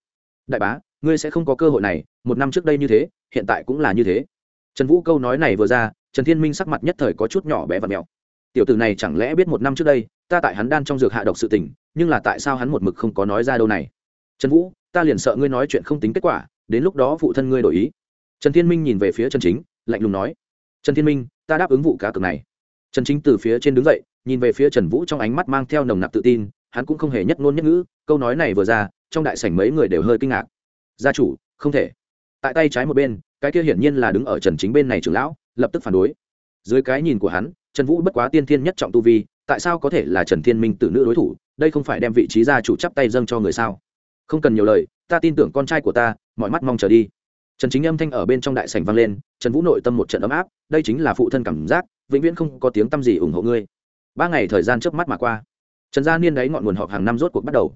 Đại bá, ngươi sẽ không có cơ hội này, một năm trước đây như thế, hiện tại cũng là như thế. Trần vũ câu nói này vừa ra, trần thiên minh sắc mặt nhất thời có chút nhỏ bé và mèo tiểu tử này chẳng lẽ biết một năm trước đây, ta tại hắn đan trong dược hạ độc sự tình, nhưng là tại sao hắn một mực không có nói ra đâu này? Trần vũ, ta liền sợ ngươi nói chuyện không tính kết quả, đến lúc đó phụ thân ngươi đổi ý trần thiên minh nhìn về phía trần chính, lạnh lùng nói, trần thiên minh, ta đáp ứng vụ cá cược này. Trần chính từ phía trên đứng dậy, nhìn về phía trần vũ trong ánh mắt mang theo nồng nặc tự tin, hắn cũng không hề nhất ngôn nhất ngữ, câu nói này vừa ra, trong đại sảnh mấy người đều hơi kinh ngạc. Gia chủ, không thể. Tại tay trái một bên, cái kia hiển nhiên là đứng ở trần chính bên này trưởng lão, lập tức phản đối. Dưới cái nhìn của hắn, trần vũ bất quá tiên thiên nhất trọng tu vi, tại sao có thể là trần thiên minh tử nữ đối thủ, đây không phải đem vị trí gia chủ chắp tay dâng cho người sao? Không cần nhiều lời, ta tin tưởng con trai của ta, mọi mắt mong chờ đi trần chính âm thanh ở bên trong đại sảnh vang lên, trần vũ nội tâm một trận ấm áp, đây chính là phụ thân cảm giác, vĩnh viễn không có tiếng t gì ủng hộ ngươi. Ba ngày thời gian trước mắt mà qua, trần gia niên đáy ngọn nguồn họp hàng năm rốt cuộc bắt đầu.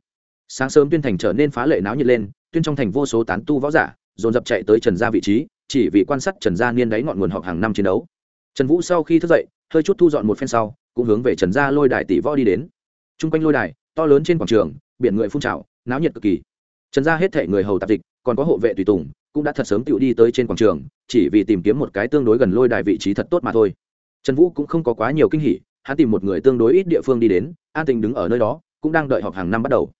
Sáng sớm tuyên thành trở nên phá lệ náo nhiệt lên, tuyên trong thành vô số tán tu võ giả, dồn dập chạy tới trần gia vị trí, chỉ vì quan sát trần gia niên đáy ngọn nguồn họp hàng năm chiến đấu. Trần vũ sau khi thức dậy, hơi chút thu dọn một phen sau, cũng hướng về trần gia lôi đài tỷ võ đi đến. T r u n g quanh lôi đài, to lớn trên quảng trường, biển người phun trào, náo nhiệt cực kỳ trần gia hết thể người hầu tạp dịch, còn có hộ vệ tùy tùng, cũng đã thật sớm tựu đi tới trên quảng trường, chỉ vì tìm kiếm một cái tương đối gần lôi đài vị trí thật tốt mà thôi. Trần vũ cũng không có quá nhiều kinh hỉ, hắn tìm một người tương đối ít địa phương đi đến, an tình đứng ở nơi đó, cũng đang đợi họp hàng năm bắt đầu.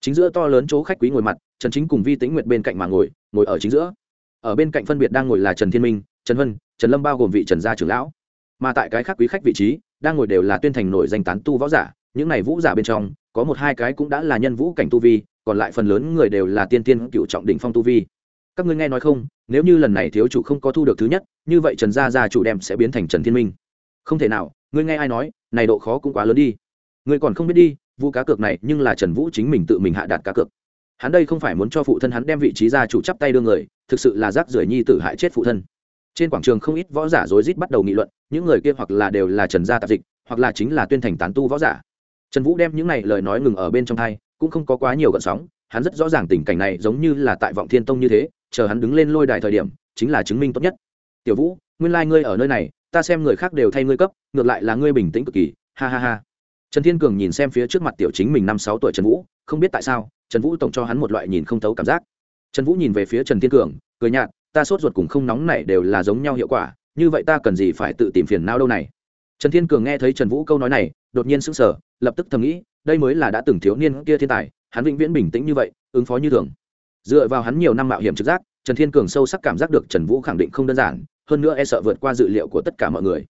Chính giữa to lớn chỗ khách quý ngồi mặt, trần chính cùng vi tĩnh nguyệt bên cạnh mà ngồi ngồi ở chính giữa. Ở bên cạnh phân biệt đang ngồi là trần thiên minh, trần vân trần lâm bao gồm vị trần gia trưởng lão. Mà tại cái khác quý khách vị trí, đang ngồi đều là tuyên thành nổi danh tán tu võ giả, những này vũ giả bên trong, có một hai cái cũng đã là nhân vũ cảnh tu vi còn lại phần lớn người đều là tiên tiên cựu trọng đỉnh phong tu vi. Các ngươi nghe nói không, nếu như lần này thiếu chủ không có thu được thứ nhất, như vậy trần gia gia chủ đem sẽ biến thành trần thiên minh. Không thể nào, ngươi nghe ai nói, này độ khó cũng quá lớn đi. Ngươi còn không biết đi vụ cá cược này nhưng là trần vũ chính mình tự mình hạ đạt cá cược. Hắn đây không phải muốn cho phụ thân hắn đem vị trí gia chủ chắp tay đưa người, thực sự là rác rưởi nhi tử hại chết phụ thân. Trên quảng trường không ít võ giả rối rít bắt đầu nghị luận, những người kia hoặc là đều là trần gia tạp dịch, hoặc là chính là tuyên thành tán tu võ giả. Trần vũ đem những này lời nói ngừng ở bên trong thai cũng không có quá nhiều gợn sóng, hắn rất rõ ràng tình cảnh này giống như là tại vọng thiên tông như thế, chờ hắn đứng lên lôi đài thời điểm, chính là chứng minh tốt nhất. Tiểu vũ, nguyên lai、like、ngươi ở nơi này, ta xem người khác đều thay ngươi cấp, ngược lại là ngươi bình tĩnh cực kỳ, ha ha ha. Trần thiên cường nhìn xem phía trước mặt tiểu chính mình năm sáu tuổi trần vũ, không biết tại sao, trần vũ tổng cho hắn một loại nhìn không thấu cảm giác. Trần vũ nhìn về phía trần thiên cường, cười nhạt, ta sốt ruột cùng không nóng này đều là giống nhau hiệu quả, như vậy ta cần gì phải tự tìm phiền não đâu này? Trần thiên cường nghe thấy trần vũ câu nói này, đột nhiên sững sờ, lập tức thầm nghĩ đây mới là đã từng thiếu niên kia thiên tài, hắn vĩnh viễn bình tĩnh như vậy, ứng phó như thường. Dựa vào hắn nhiều năm mạo hiểm trực giác, trần thiên cường sâu sắc cảm giác được trần vũ khẳng định không đơn giản, hơn nữa e sợ vượt qua dự liệu của tất cả mọi người.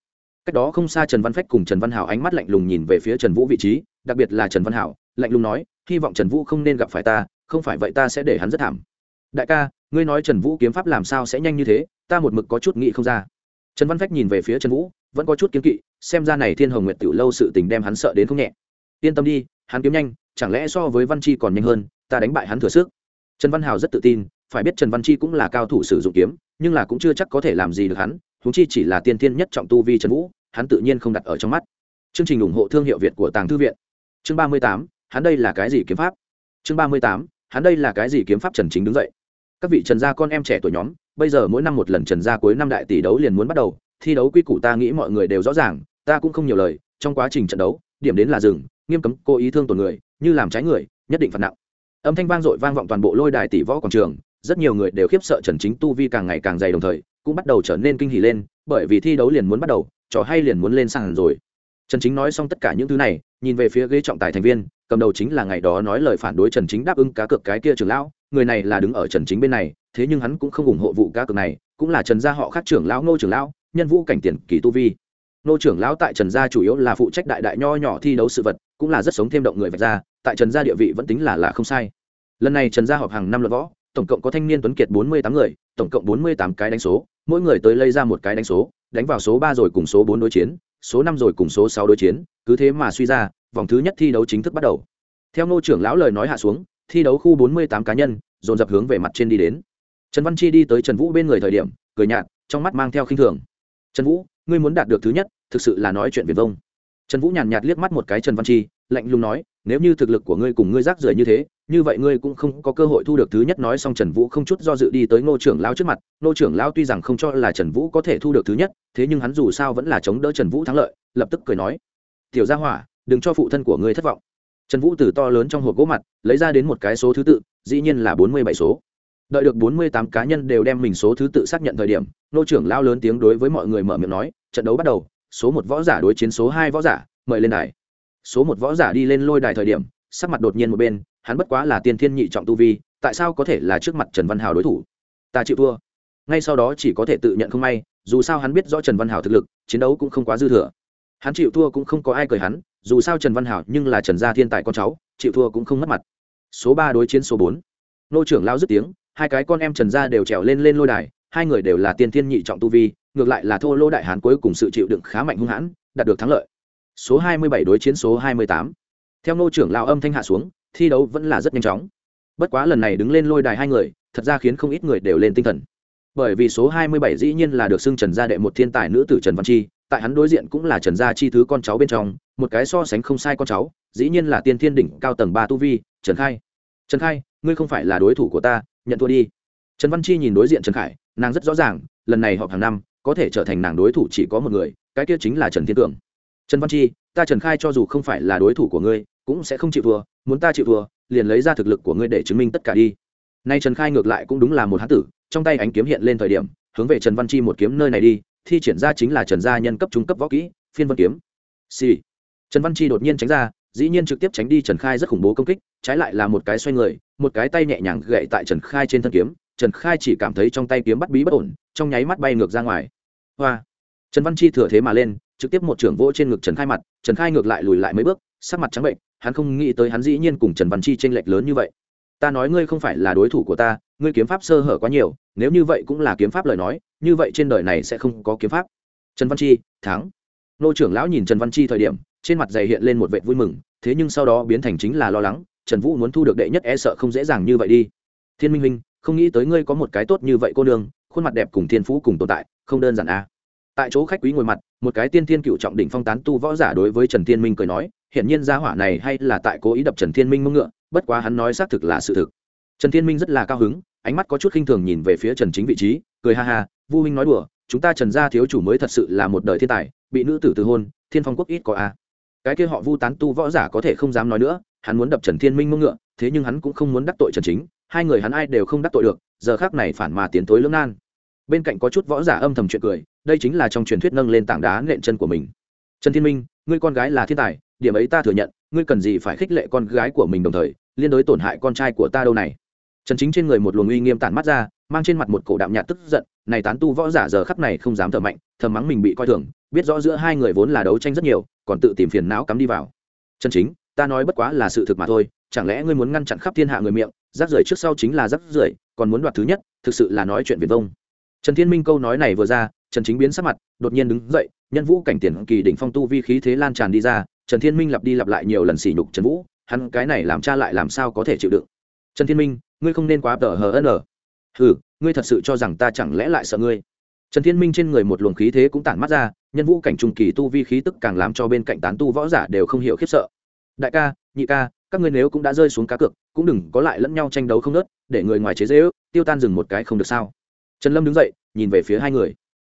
Cách đó không xa trần văn phách cùng trần văn hảo ánh mắt lạnh lùng nhìn về phía trần vũ vị trí, đặc biệt là trần văn hảo, lạnh lùng nói, hy vọng trần vũ không nên gặp phải ta, không phải vậy ta sẽ để hắn rất thảm. Đại ca, ngươi nói trần vũ kiếm pháp làm sao sẽ nhanh như thế, ta một mực có chút nghĩ không ra. Trần văn phách nhìn về phía trần vũ, vẫn có chút kiếm kỵ, xem ra này thiên hồng nguyệt tiểu lâu sự tình đem hắn sợ đến không nhẹ yên tâm đi, hắn kiếm nhanh, chẳng lẽ so với văn chi còn nhanh hơn, ta đánh bại hắn thừa sức. Trần văn hào rất tự tin, phải biết trần văn chi cũng là cao thủ sử dụng kiếm, nhưng là cũng chưa chắc có thể làm gì được hắn húng chi chỉ là tiên thiên nhất trọng tu vi trần vũ, hắn tự nhiên không đặt ở trong mắt. Chương trình ủng hộ thương hiệu việt của tàng thư viện. Chương ba mươi tám, hắn đây là cái gì kiếm pháp? Chương ba mươi tám, hắn đây là cái gì kiếm pháp trần chính đứng dậy? Các vị trần gia con em trẻ tuổi nhóm, bây giờ mỗi năm một lần trần gia cuối năm đại tỷ đấu liền muốn bắt đầu, thi đấu quy củ ta nghĩ mọi người đều rõ ràng, ta cũng không nhiều lời, trong quá trình trận đấu, điểm đến là rừng nghiêm cấm cố ý thương tổn người, như làm trái người, nhất định phạt nặng. Âm thanh vang dội vang vọng toàn bộ lôi đài tỷ võ quảng trường, rất nhiều người đều khiếp sợ trần chính tu vi càng ngày càng dày đồng thời, cũng bắt đầu trở nên kinh hỉ lên, bởi vì thi đấu liền muốn bắt đầu, trò hay liền muốn lên sàn rồi. Trần chính nói xong tất cả những thứ này, nhìn về phía ghế trọng tài thành viên, cầm đầu chính là ngày đó nói lời phản đối trần chính đáp ứng cá cược cái kia trưởng lão, người này là đứng ở trần chính bên này, thế nhưng hắn cũng không ủng hộ vụ cá cược này, cũng là trần gia họ khác trưởng lão nô trưởng lão, nhân vũ cảnh tiền kỳ tu vi. Nô trưởng lão tại trần gia chủ yếu là phụ trách đại đại nho nhỏ thi đấu sự vật cũng là rất sống thêm động người vạch ra, tại trần gia địa vị vẫn tính là là không sai. Lần này trần gia họp hàng năm luận võ, tổng cộng có thanh niên tuấn kiệt bốn mươi tám người, tổng cộng bốn mươi tám cái đánh số, mỗi người tới lấy ra một cái đánh số, đánh vào số ba rồi cùng số bốn đối chiến, số năm rồi cùng số sáu đối chiến, cứ thế mà suy ra, vòng thứ nhất thi đấu chính thức bắt đầu. Theo Ngô trưởng lão lời nói hạ xuống, thi đấu khu bốn mươi tám cá nhân, dồn dập hướng về mặt trên đi đến. Trần văn chi đi tới trần vũ bên người thời điểm, cười nhạt, trong mắt mang theo khinh thường. Trần vũ, ngươi muốn đạt được thứ nhất, thực sự là nói chuyện việt vông trần vũ nhàn nhạt liếc mắt một cái trần văn chi, lạnh lùng nói, nếu như thực lực của ngươi cùng ngươi rác rưởi như thế, như vậy ngươi cũng không có cơ hội thu được thứ nhất. Nói xong trần vũ không chút do dự đi tới ngô trưởng lao trước mặt. Ngô trưởng lao tuy rằng không cho là trần vũ có thể thu được thứ nhất, thế nhưng hắn dù sao vẫn là chống đỡ trần vũ thắng lợi, lập tức cười nói, tiểu gia hỏa, đừng cho phụ thân của ngươi thất vọng. Trần vũ từ to lớn trong hộp gỗ mặt, lấy ra đến một cái số thứ tự, dĩ nhiên là bốn mươi bảy số. Đợi được bốn mươi tám cá nhân đều đem mình số thứ tự xác nhận thời điểm nô trưởng lao lớn tiếng đối với mọi người mở miệng nói, trận đấu bắt đầu số một võ giả đối chiến số hai võ giả, mời lên đài. Số một võ giả đi lên lôi đài thời điểm, sắc mặt đột nhiên một bên, hắn bất quá là tiên thiên nhị trọng tu vi, tại sao có thể là trước mặt trần văn hào đối thủ? Ta chịu thua. Ngay sau đó chỉ có thể tự nhận không may, dù sao hắn biết rõ trần văn hào thực lực, chiến đấu cũng không quá dư thừa. Hắn chịu thua cũng không có ai cười hắn, dù sao trần văn hảo nhưng là trần gia thiên tài con cháu, chịu thua cũng không mất mặt. Số ba đối chiến số bốn. Nô trưởng lao dứt tiếng, hai cái con em trần gia đều trèo lên lên lôi đài, hai người đều là tiên thiên nhị trọng tu vi ngược lại là thô lô đại hán cuối cùng sự chịu đựng khá mạnh hung hãn, đạt được thắng lợi. Số hai mươi bảy đối chiến số hai mươi tám. Theo nô trưởng lao âm thanh hạ xuống, thi đấu vẫn là rất nhanh chóng. Bất quá lần này đứng lên lôi đài hai người, thật ra khiến không ít người đều lên tinh thần. Bởi vì số hai mươi bảy dĩ nhiên là được xưng trần gia đệ một thiên tài nữ tử trần văn chi, tại hắn đối diện cũng là trần gia chi thứ con cháu bên trong, một cái so sánh không sai con cháu, dĩ nhiên là tiên thiên đỉnh cao tầng ba tu vi, trần khai. Trần khai, ngươi không phải là đối thủ của ta, nhận thua đi. Trần văn chi nhìn đối diện trần khải, nàng rất rõ ràng, lần này họp hàng năm có thể trở thành nàng đối thủ chỉ có một người, cái kia chính là trần thiên cường. Trần văn chi, ta trần khai cho dù không phải là đối thủ của ngươi, cũng sẽ không chịu thua, muốn ta chịu thua, liền lấy ra thực lực của ngươi để chứng minh tất cả đi. Nay trần khai ngược lại cũng đúng là một hán tử, trong tay ánh kiếm hiện lên thời điểm, hướng về trần văn chi một kiếm nơi này đi, thi triển ra chính là trần gia nhân cấp trung cấp võ kỹ, phiên vân kiếm. Xì、sì. trần văn chi đột nhiên tránh ra, dĩ nhiên trực tiếp tránh đi trần khai rất khủng bố công kích, trái lại là một cái xoay người, một cái tay nhẹ nhàng gậy tại trần khai trên thân kiếm, trần khai chỉ cảm thấy trong tay kiếm bắt bí bất ổn, trong nháy mắt bay ngược ra ngoài hoa. Trần văn chi thừa thế mà lên, trực tiếp một trưởng vỗ trên ngực trần khai mặt, trần khai ngược lại lùi lại mấy bước, sắc mặt trắng bệnh, hắn không nghĩ tới hắn dĩ nhiên cùng trần văn chi t r ê n lệch lớn như vậy. Ta nói ngươi không phải là đối thủ của ta, ngươi kiếm pháp sơ hở quá nhiều, nếu như vậy cũng là kiếm pháp lời nói, như vậy trên đời này sẽ không có kiếm pháp. Trần văn chi, thắng. Nô trưởng lão nhìn trần văn chi thời điểm, trên mặt dày hiện lên một vệ vui mừng, thế nhưng sau đó biến thành chính là lo lắng, trần vũ muốn thu được đệ nhất e sợ không dễ dàng như vậy đi. Thiên minh minh, không nghĩ tới ngươi có một cái tốt như vậy cô nương khuôn mặt đẹp cùng thiên phú cùng tồn tại, không đơn giản à. Tại chỗ khách quý ngồi mặt, một cái tiên thiên cựu trọng đỉnh phong tán tu võ giả đối với trần thiên minh cười nói hiện nhiên gia hỏa này hay là tại cố ý đập trần thiên minh mông ngựa, bất quá hắn nói xác thực là sự thực. Trần thiên minh rất là cao hứng, ánh mắt có chút khinh thường nhìn về phía trần chính vị trí, cười ha ha, vu minh nói đùa, chúng ta trần gia thiếu chủ mới thật sự là một đời thiên tài, bị nữ tử từ hôn, thiên phong quốc ít có a. À. cái kia họ vu tán tu võ giả có thể không dám nói nữa, hắn muốn đập trần thiên minh mông ngựa, thế nhưng hắn cũng không muốn đắc tội trần chính, hai người hắn ai đều không đắc tội được, giờ khác này phản mà tiến tối lưỡng nan bên cạnh có chút võ giả âm thầm chuyện cười, đây chính là trong truyền thuyết nâng lên tảng đá nện chân của mình. Trần thiên minh, ngươi con gái là thiên tài, điểm ấy ta thừa nhận, ngươi cần gì phải khích lệ con gái của mình đồng thời, liên đối tổn hại con trai của ta đâu này? Trần chính trên người một luồng uy nghiêm tản mắt ra, mang trên mặt một cổ đạm nhạt tức giận, này tán tu võ giả giờ khắp này không dám thở mạnh, thầm mắng mình bị coi thường, biết rõ giữa hai người vốn là đấu tranh rất nhiều, còn tự tìm phiền não cắm đi vào. Trần chính, ta nói bất quá là sự thực mà thôi, chẳng lẽ ngươi muốn ngăn chặn khắp thiên hạ người miệng, rác rưởi trước sau chính là rác rưởi, còn muốn đoạt thứ nhất, thực sự là nói chuyện viền vông trần thiên minh câu nói này vừa ra, trần chính biến sắc mặt, đột nhiên đứng dậy, nhân vũ cảnh tiền kỳ đỉnh phong tu vi khí thế lan tràn đi ra, trần thiên minh lặp đi lặp lại nhiều lần sỉ nhục trần vũ, hắn cái này làm cha lại làm sao có thể chịu đựng? Trần thiên minh, ngươi không nên quá tờ hờ n ừ ngươi thật sự cho rằng ta chẳng lẽ lại sợ ngươi? Trần thiên minh trên người một luồng khí thế cũng tản mắt ra, nhân vũ cảnh trung kỳ tu vi khí tức càng làm cho bên cạnh tán tu võ giả đều không hiểu khiếp sợ. Đại ca, nhị ca, các ngươi nếu cũng đã rơi xuống cá cược, cũng đừng có lại lẫn nhau tranh đấu không nớt, để người ngoài chế dễ ước tiêu tan dừng một cái không được sao? Trần lâm đứng dậy, nhìn về phía hai người.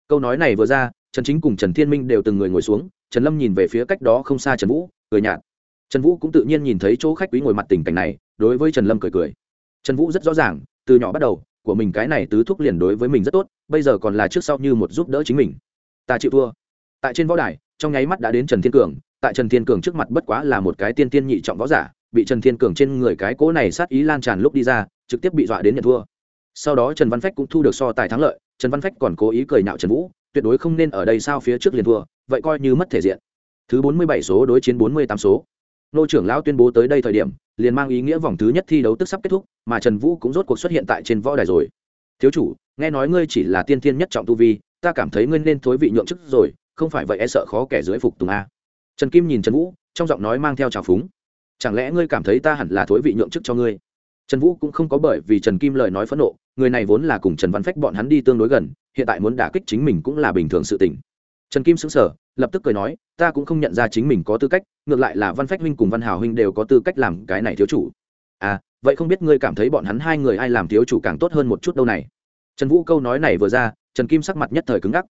Câu nói này vừa ra, trần chính cùng trần thiên minh đều từng người ngồi xuống, trần lâm nhìn về phía cách đó không xa trần vũ, cười nhạt. Trần vũ cũng tự nhiên nhìn thấy chỗ khách quý ngồi mặt tình cảnh này, đối với trần lâm cười cười. Trần vũ rất rõ ràng, từ nhỏ bắt đầu, của mình cái này tứ thúc liền đối với mình rất tốt, bây giờ còn là trước sau như một giúp đỡ chính mình. Ta chịu thua. Tại trên võ đài, trong nháy mắt đã đến trần thiên cường, tại trần thiên cường trước mặt bất quá là một cái tiên tiên nhị trọng võ giả, bị trần thiên cường trên người cái cỗ này sát ý lan tràn lúc đi ra, trực tiếp bị dọa đến nhận thua sau đó trần văn phách cũng thu được so tài thắng lợi, trần văn phách còn cố ý cười nhạo trần vũ, tuyệt đối không nên ở đây sao phía trước liền thua, vậy coi như mất thể diện. Thứ bốn mươi bảy số đối chiến bốn mươi tám số. Nô trưởng lão tuyên bố tới đây thời điểm, liền mang ý nghĩa vòng thứ nhất thi đấu tức sắp kết thúc, mà trần vũ cũng rốt cuộc xuất hiện tại trên võ đài rồi. Thiếu chủ, nghe nói ngươi chỉ là tiên thiên nhất trọng tu vi, ta cảm thấy ngươi nên thối vị nhượng chức rồi, không phải vậy e sợ khó kẻ dưới phục tùng a. Trần kim nhìn trần vũ, trong giọng nói mang theo trào phúng. Chẳng lẽ ngươi cảm thấy ta hẳn là thối vị nhượng chức cho ngươi? Trần vũ cũng không có bởi vì trần kim lời nói phẫn nộ, người này vốn là cùng trần văn phách bọn hắn đi tương đối gần, hiện tại muốn đả kích chính mình cũng là bình thường sự tình. Trần kim xứng sở lập tức cười nói, ta cũng không nhận ra chính mình có tư cách, ngược lại là văn phách huynh cùng văn hào huynh đều có tư cách làm cái này thiếu chủ. À vậy không biết ngươi cảm thấy bọn hắn hai người ai làm thiếu chủ càng tốt hơn một chút đâu này? Trần vũ câu nói này vừa ra, trần kim sắc mặt nhất thời cứng ngắc.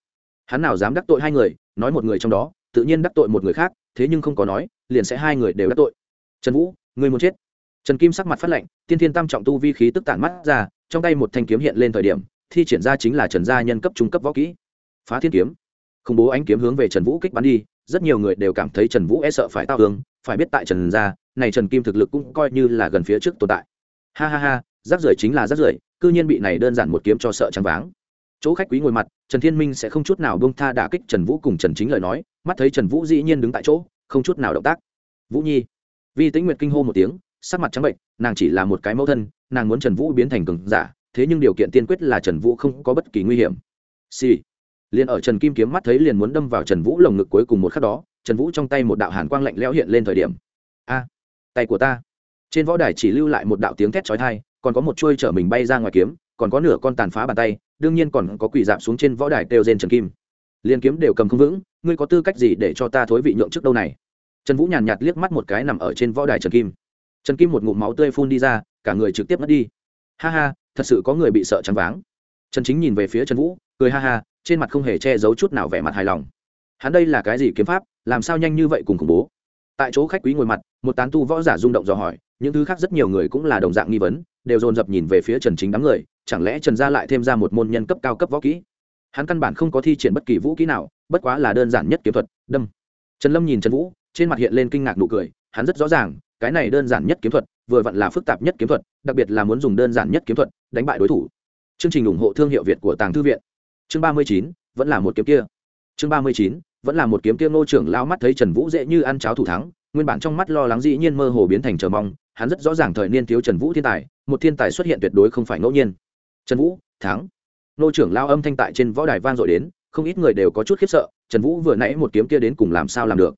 Hắn nào dám đắc tội hai người, nói một người trong đó, tự nhiên đắc tội một người khác, thế nhưng không có nói, liền sẽ hai người đều đắc tội. Trần vũ, ngươi muốn chết? Trần kim sắc mặt phát lệnh tiên thiên tam trọng tu vi khí tức tản mắt ra, trong tay một thanh kiếm hiện lên thời điểm, thi triển ra chính là trần gia nhân cấp trung cấp võ kỹ. Phá thiên kiếm. Khủng bố ánh kiếm hướng về trần vũ kích bắn đi, rất nhiều người đều cảm thấy trần vũ e sợ phải tao hướng phải biết tại trần gia, này trần kim thực lực cũng coi như là gần phía trước tồn tại. Ha ha ha rác rưởi chính là rác rưởi, cư nhiên bị này đơn giản một kiếm cho sợ trắng váng. Chỗ khách quý ngồi mặt, trần thiên minh sẽ không chút nào bông tha đả kích trần vũ cùng trần chính lời nói, mắt thấy trần vũ dĩ nhiên đứng tại chỗ, không chút nào động tác. Vũ nhi. Vi tĩnh nguyệt kinh hô một tiếng sắc mặt trắng bệnh, nàng chỉ là một cái mẫu thân, nàng muốn trần vũ biến thành cường giả, thế nhưng điều kiện tiên quyết là trần vũ không có bất kỳ nguy hiểm. Xì、sì. liền ở trần kim kiếm mắt thấy liền muốn đâm vào trần vũ lồng ngực cuối cùng một khắc đó, trần vũ trong tay một đạo hàn quang lạnh lẽo hiện lên thời điểm. A, tay của ta. Trên võ đài chỉ lưu lại một đạo tiếng thét chói tai, còn có một chuôi chở mình bay ra ngoài kiếm, còn có nửa con tàn phá bàn tay, đương nhiên còn có quỷ dạp xuống trên võ đài kêu rên trần kim. Liên kiếm đều cầm không vững, ngươi có tư cách gì để cho ta thối vị nhượng trước đâu này? Trần vũ nhàn nhạt liếc mắt một cái nằm ở trên võ đài trần kim trần kim một ngụm máu tươi phun đi ra, cả người trực tiếp mất đi. Ha ha, thật sự có người bị sợ trắng váng. Trần chính nhìn về phía trần vũ, cười ha ha, trên mặt không hề che giấu chút nào vẻ mặt hài lòng. Hắn đây là cái gì kiếm pháp, làm sao nhanh như vậy cùng khủng bố? Tại chỗ khách quý ngồi mặt, một tán tu võ giả rung động dò hỏi, những thứ khác rất nhiều người cũng là đồng dạng nghi vấn, đều dồn dập nhìn về phía trần chính đám người, chẳng lẽ trần gia lại thêm ra một môn nhân cấp cao cấp võ kỹ? Hắn căn bản không có thi triển bất kỳ vũ kỹ nào, bất quá là đơn giản nhất kiếm thuật, đâm. Trần lâm nhìn trần vũ, trên mặt hiện lên kinh ngạc nụ cười, hắn rất rõ ràng cái này đơn giản nhất kiếm thuật, vừa vặn là phức tạp nhất kiếm thuật, đặc biệt là muốn dùng đơn giản nhất kiếm thuật đánh bại đối thủ. Chương trình ủng hộ thương hiệu việt của tàng thư viện. Chương ba mươi chín, vẫn là một kiếm kia. Chương ba mươi chín, vẫn là một kiếm kia, ngô trưởng lao mắt thấy trần vũ dễ như ăn cháo thủ thắng, nguyên bản trong mắt lo lắng dĩ nhiên mơ hồ biến thành chờ mong, hắn rất rõ ràng thời niên thiếu trần vũ thiên tài, một thiên tài xuất hiện tuyệt đối không phải ngẫu nhiên. Trần vũ, thắng. Nô trưởng lao âm thanh tại trên võ đài vang dội đến, không ít người đều có chút khiếp sợ, trần vũ vừa nãy một kiếm kia đến cùng làm sao làm được.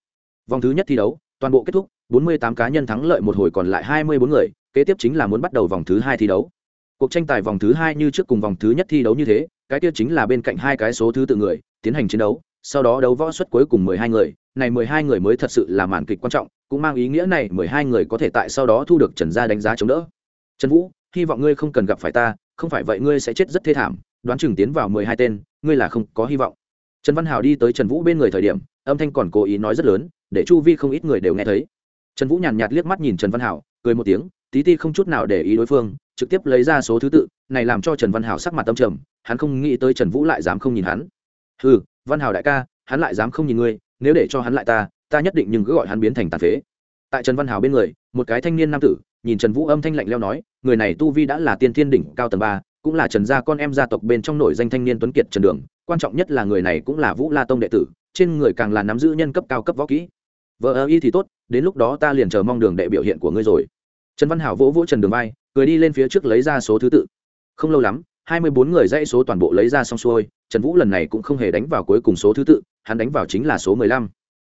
Vòng thứ nhất thi đấu, toàn bộ kết thúc bốn mươi tám cá nhân thắng lợi một hồi còn lại hai mươi bốn người, kế tiếp chính là muốn bắt đầu vòng thứ hai thi đấu. Cuộc tranh tài vòng thứ hai như trước cùng vòng thứ nhất thi đấu như thế, cái kia chính là bên cạnh hai cái số thứ tự người, tiến hành chiến đấu, sau đó đấu võ suất cuối cùng mười hai người. Này mười hai người mới thật sự là màn kịch quan trọng, cũng mang ý nghĩa này mười hai người có thể tại sau đó thu được trần gia đánh giá chống đỡ. Trần vũ, hy vọng ngươi không cần gặp phải ta, không phải vậy ngươi sẽ chết rất thê thảm, đoán chừng tiến vào mười hai tên, ngươi là không có hy vọng. Trần văn hào đi tới trần vũ bên người thời điểm, âm thanh còn cố ý nói rất lớn, để chu vi không ít người đều nghe thấy trần vũ nhàn nhạt liếc mắt nhìn trần văn hảo, cười một tiếng, tí ti không chút nào để ý đối phương, trực tiếp lấy ra số thứ tự, này làm cho trần văn hảo sắc mặt tâm trầm, hắn không nghĩ tới trần vũ lại dám không nhìn hắn. Ừ văn hảo đại ca, hắn lại dám không nhìn ngươi, nếu để cho hắn lại ta ta nhất định nhưng cứ gọi hắn biến thành tàn phế. Tại trần văn hảo bên người, một cái thanh niên nam tử, nhìn trần vũ âm thanh lạnh leo nói, người này tu vi đã là tiên thiên đỉnh cao tầng ba, cũng là trần gia con em gia tộc bên trong nổi danh thanh niên tuấn kiệt trần đường, quan trọng nhất là người này cũng là vũ la tông đệ tử, trên người càng là nắm giữ nhân cấp cao cấp võ kỹ. Vợ ơ y thì tốt đến lúc đó ta liền chờ mong đường đệ biểu hiện của ngươi rồi. Trần văn hảo vỗ vỗ trần đường vai, cười đi lên phía trước lấy ra số thứ tự. Không lâu lắm, hai mươi bốn người dãy số toàn bộ lấy ra xong xuôi, trần vũ lần này cũng không hề đánh vào cuối cùng số thứ tự, hắn đánh vào chính là số mười lăm.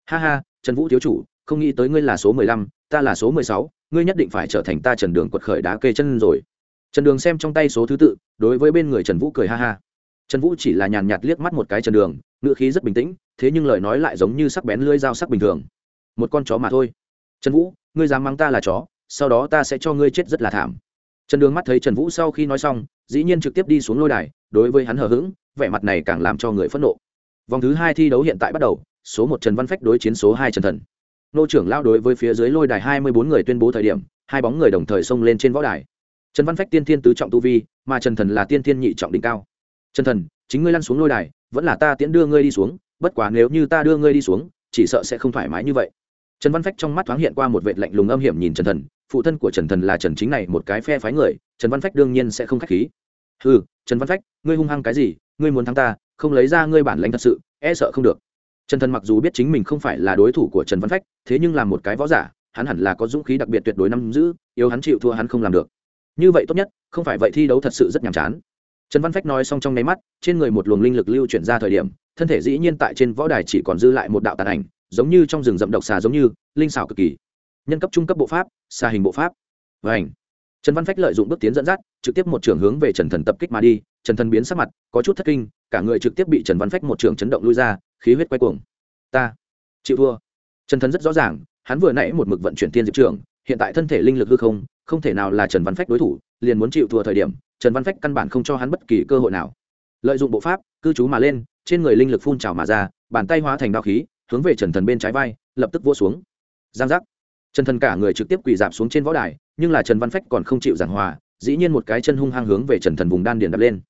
Ha ha, trần vũ thiếu chủ, không nghĩ tới ngươi là số mười lăm, ta là số mười sáu, ngươi nhất định phải trở thành ta trần đường quật khởi đá kê chân rồi. Trần đường xem trong tay số thứ tự, đối với bên người trần vũ cười ha ha. Trần vũ chỉ là nhàn nhạt liếc mắt một cái trần đường ngựa khí rất bình tĩnh, thế nhưng lời nói lại giống như sắc bén lưỡi dao sắc bình thường một con chó mà thôi. Trần vũ, ngươi dám mắng ta là chó, sau đó ta sẽ cho ngươi chết rất là thảm. Trần đường mắt thấy trần vũ sau khi nói xong, dĩ nhiên trực tiếp đi xuống lôi đài, đối với hắn hờ hững, vẻ mặt này càng làm cho người phẫn nộ. Vòng thứ hai thi đấu hiện tại bắt đầu, số một trần văn phách đối chiến số hai trần thần. Nô trưởng lao đối với phía dưới lôi đài hai mươi bốn người tuyên bố thời điểm, hai bóng người đồng thời xông lên trên võ đài. Trần văn phách tiên thiên tứ trọng tu vi, mà trần thần là tiên thiên nhị trọng đỉnh cao. Trần thần, chính ngươi lăn xuống lôi đài, vẫn là ta tiễn đưa ngươi đi xuống, bất quá nếu như ta đưa ngươi đi xuống, chỉ sợ sẽ không thoải mái như vậy trần văn phách trong mắt thoáng hiện qua một vệ lạnh lùng âm hiểm nhìn trần thần, phụ thân của trần thần là trần chính này một cái phe phái người, trần văn phách đương nhiên sẽ không k h á c h khí. Ừ trần văn phách, ngươi hung hăng cái gì, ngươi muốn thắng ta, không lấy ra ngươi bản lãnh thật sự e sợ không được. Trần thần mặc dù biết chính mình không phải là đối thủ của trần văn phách, thế nhưng là một cái võ giả, hắn hẳn là có dũng khí đặc biệt tuyệt đối nắm giữ, yếu hắn chịu thua hắn không làm được. Như vậy tốt nhất, không phải vậy thi đấu thật sự rất nhàm chán. Trần văn phách nói xong trong nháy mắt, trên người một luồng linh lực lưu chuyển ra thời điểm, thân thể dĩ nhiên tại trên võ đài chỉ còn dư lại một đạo tàn ảnh giống như trong rừng rậm độc xà giống như, linh xảo cực kỳ. Nhân cấp trung cấp bộ pháp, xà hình bộ pháp. Và ảnh trần văn phách lợi dụng bước tiến dẫn dắt, trực tiếp một trường hướng về trần thần tập kích mà đi, trần thần biến sắc mặt, có chút thất kinh, cả người trực tiếp bị trần văn phách một trường chấn động lui ra, khí huyết quay cuồng. Ta chịu thua. Trần thần rất rõ ràng, hắn vừa nãy một mực vận chuyển tiên diệp trường hiện tại thân thể linh lực hư không không thể nào là trần văn phách đối thủ, liền muốn chịu thua thời điểm, trần văn phách căn bản không cho hắn bất kỳ cơ hội nào. Lợi dụng bộ pháp, cư trú mà lên, trên người linh lực phun trào mà ra, bàn tay hóa thành đao khí hướng về trần thần bên trái vai, lập tức vô xuống. Giang giác. Trần thần cả người trực tiếp quỳ dạp xuống trên võ đài, nhưng là trần văn phách còn không chịu giảng hòa, dĩ nhiên một cái chân hung hăng hướng về trần thần vùng đan điền đập lên.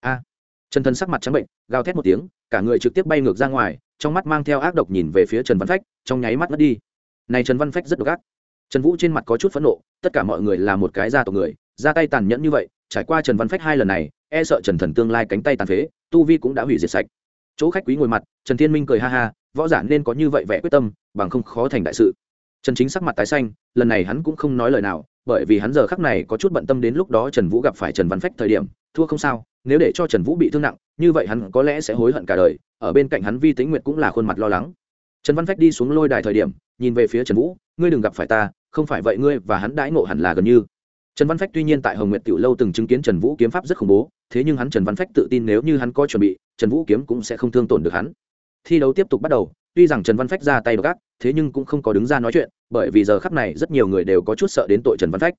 A. Trần thần sắc mặt trắng bệnh, gào thét một tiếng, cả người trực tiếp bay ngược ra ngoài, trong mắt mang theo ác độc nhìn về phía trần văn phách, trong nháy mắt mất đi. Này trần văn phách rất độc ác. Trần vũ trên mặt có chút phẫn nộ, tất cả mọi người là một cái gia tộc người, ra tay tàn nhẫn như vậy, trải qua trần văn phách hai lần này e sợ trần thần tương lai cánh tay tàn phế, tu vi cũng đã hủy diệt sạch. Chỗ khách quý ngồi mặt, trần thiên minh cười ha ha võ giả nên có như vậy vẻ quyết tâm, bằng không khó thành đại sự. Trần chính sắc mặt tái xanh, lần này hắn cũng không nói lời nào, bởi vì hắn giờ khắc này có chút bận tâm đến lúc đó trần vũ gặp phải trần văn phách thời điểm, thua không sao, nếu để cho trần vũ bị thương nặng, như vậy hắn có lẽ sẽ hối hận cả đời, ở bên cạnh hắn vi tính nguyệt cũng là khuôn mặt lo lắng. Trần văn phách đi xuống lôi đài thời điểm, nhìn về phía trần vũ, ngươi đừng gặp phải ta, không phải vậy ngươi và hắn đãi ngộ hẳn là gần như. Trần văn phách tuy nhiên tại hồng nguyệt tiểu lâu từng chứng kiến trần vũ kiếm pháp rất khủng bố, thế nhưng hắn trần văn phách tự tin nếu như hắn có chuẩn bị, trần vũ kiếm cũng sẽ không thương tổn được hắn thi đấu tiếp tục bắt đầu tuy rằng trần văn phách ra tay đ ộ c gác thế nhưng cũng không có đứng ra nói chuyện bởi vì giờ khắp này rất nhiều người đều có chút sợ đến tội trần văn phách.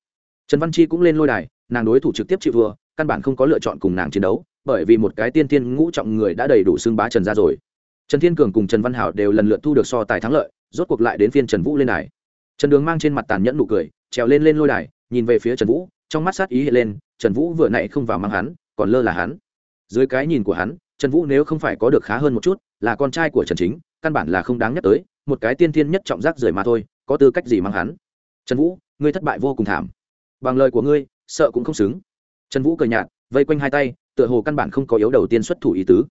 Trần văn chi cũng lên lôi đài nàng đối thủ trực tiếp chịu vừa, căn bản không có lựa chọn cùng nàng chiến đấu bởi vì một cái tiên tiên ngũ trọng người đã đầy đủ xưng bá trần ra rồi. Trần thiên cường cùng trần văn hảo đều lần lượt thu được so tài thắng lợi rốt cuộc lại đến phiên trần vũ lên đài. Trần đường mang trên mặt tàn nhẫn nụ cười trèo lên lên lôi đài nhìn về phía trần vũ trong mắt sát ý hiện lên trần vũ vừa nãy không vào mang hắn còn lơ là hắn. Dưới cái nhìn của hắn trần vũ nếu không phải có được khá hơn một chút là con trai của trần chính, căn bản là không đáng nhắc tới, một cái tiên tiên nhất trọng giác rời mà thôi, có tư cách gì mang hắn? Trần vũ, ngươi thất bại vô cùng thảm. Bằng lời của ngươi, sợ cũng không xứng. Trần vũ cười nhạt, vây quanh hai tay, tựa hồ căn bản không có yếu đầu tiên xuất thủ ý tứ.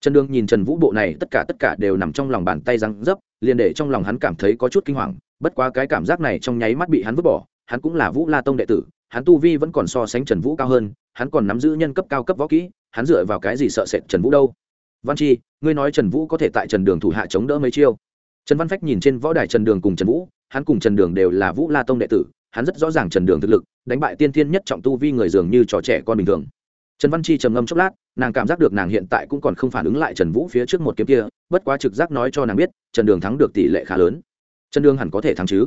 Trần đương nhìn trần vũ bộ này, tất cả tất cả đều nằm trong lòng bàn tay răng dấp, liền để trong lòng hắn cảm thấy có chút kinh hoàng. Bất quá cái cảm giác này trong nháy mắt bị hắn vứt bỏ, hắn cũng là vũ la tông đệ tử, hắn tu vi vẫn còn so sánh trần vũ cao hơn, hắn còn nắm giữ nhân cấp cao cấp võ kỹ, hắn dựa vào cái gì sợ sệt trần vũ đâu? Văn chi, ngươi nói trần vũ có thể tại trần đường thủ hạ chống đỡ mấy chiêu? Trần văn phách nhìn trên võ đài trần đường cùng trần vũ, hắn cùng trần đường đều là vũ la tông đệ tử, hắn rất rõ ràng trần đường thực lực, đánh bại tiên thiên nhất trọng tu vi người dường như trò trẻ con bình thường. Trần văn chi trầm ngâm chốc lát, nàng cảm giác được nàng hiện tại cũng còn không phản ứng lại trần vũ phía trước một kiếm kia, bất quá trực giác nói cho nàng biết, trần đường thắng được tỷ lệ khá lớn. Trần đường hẳn có thể thắng chứ?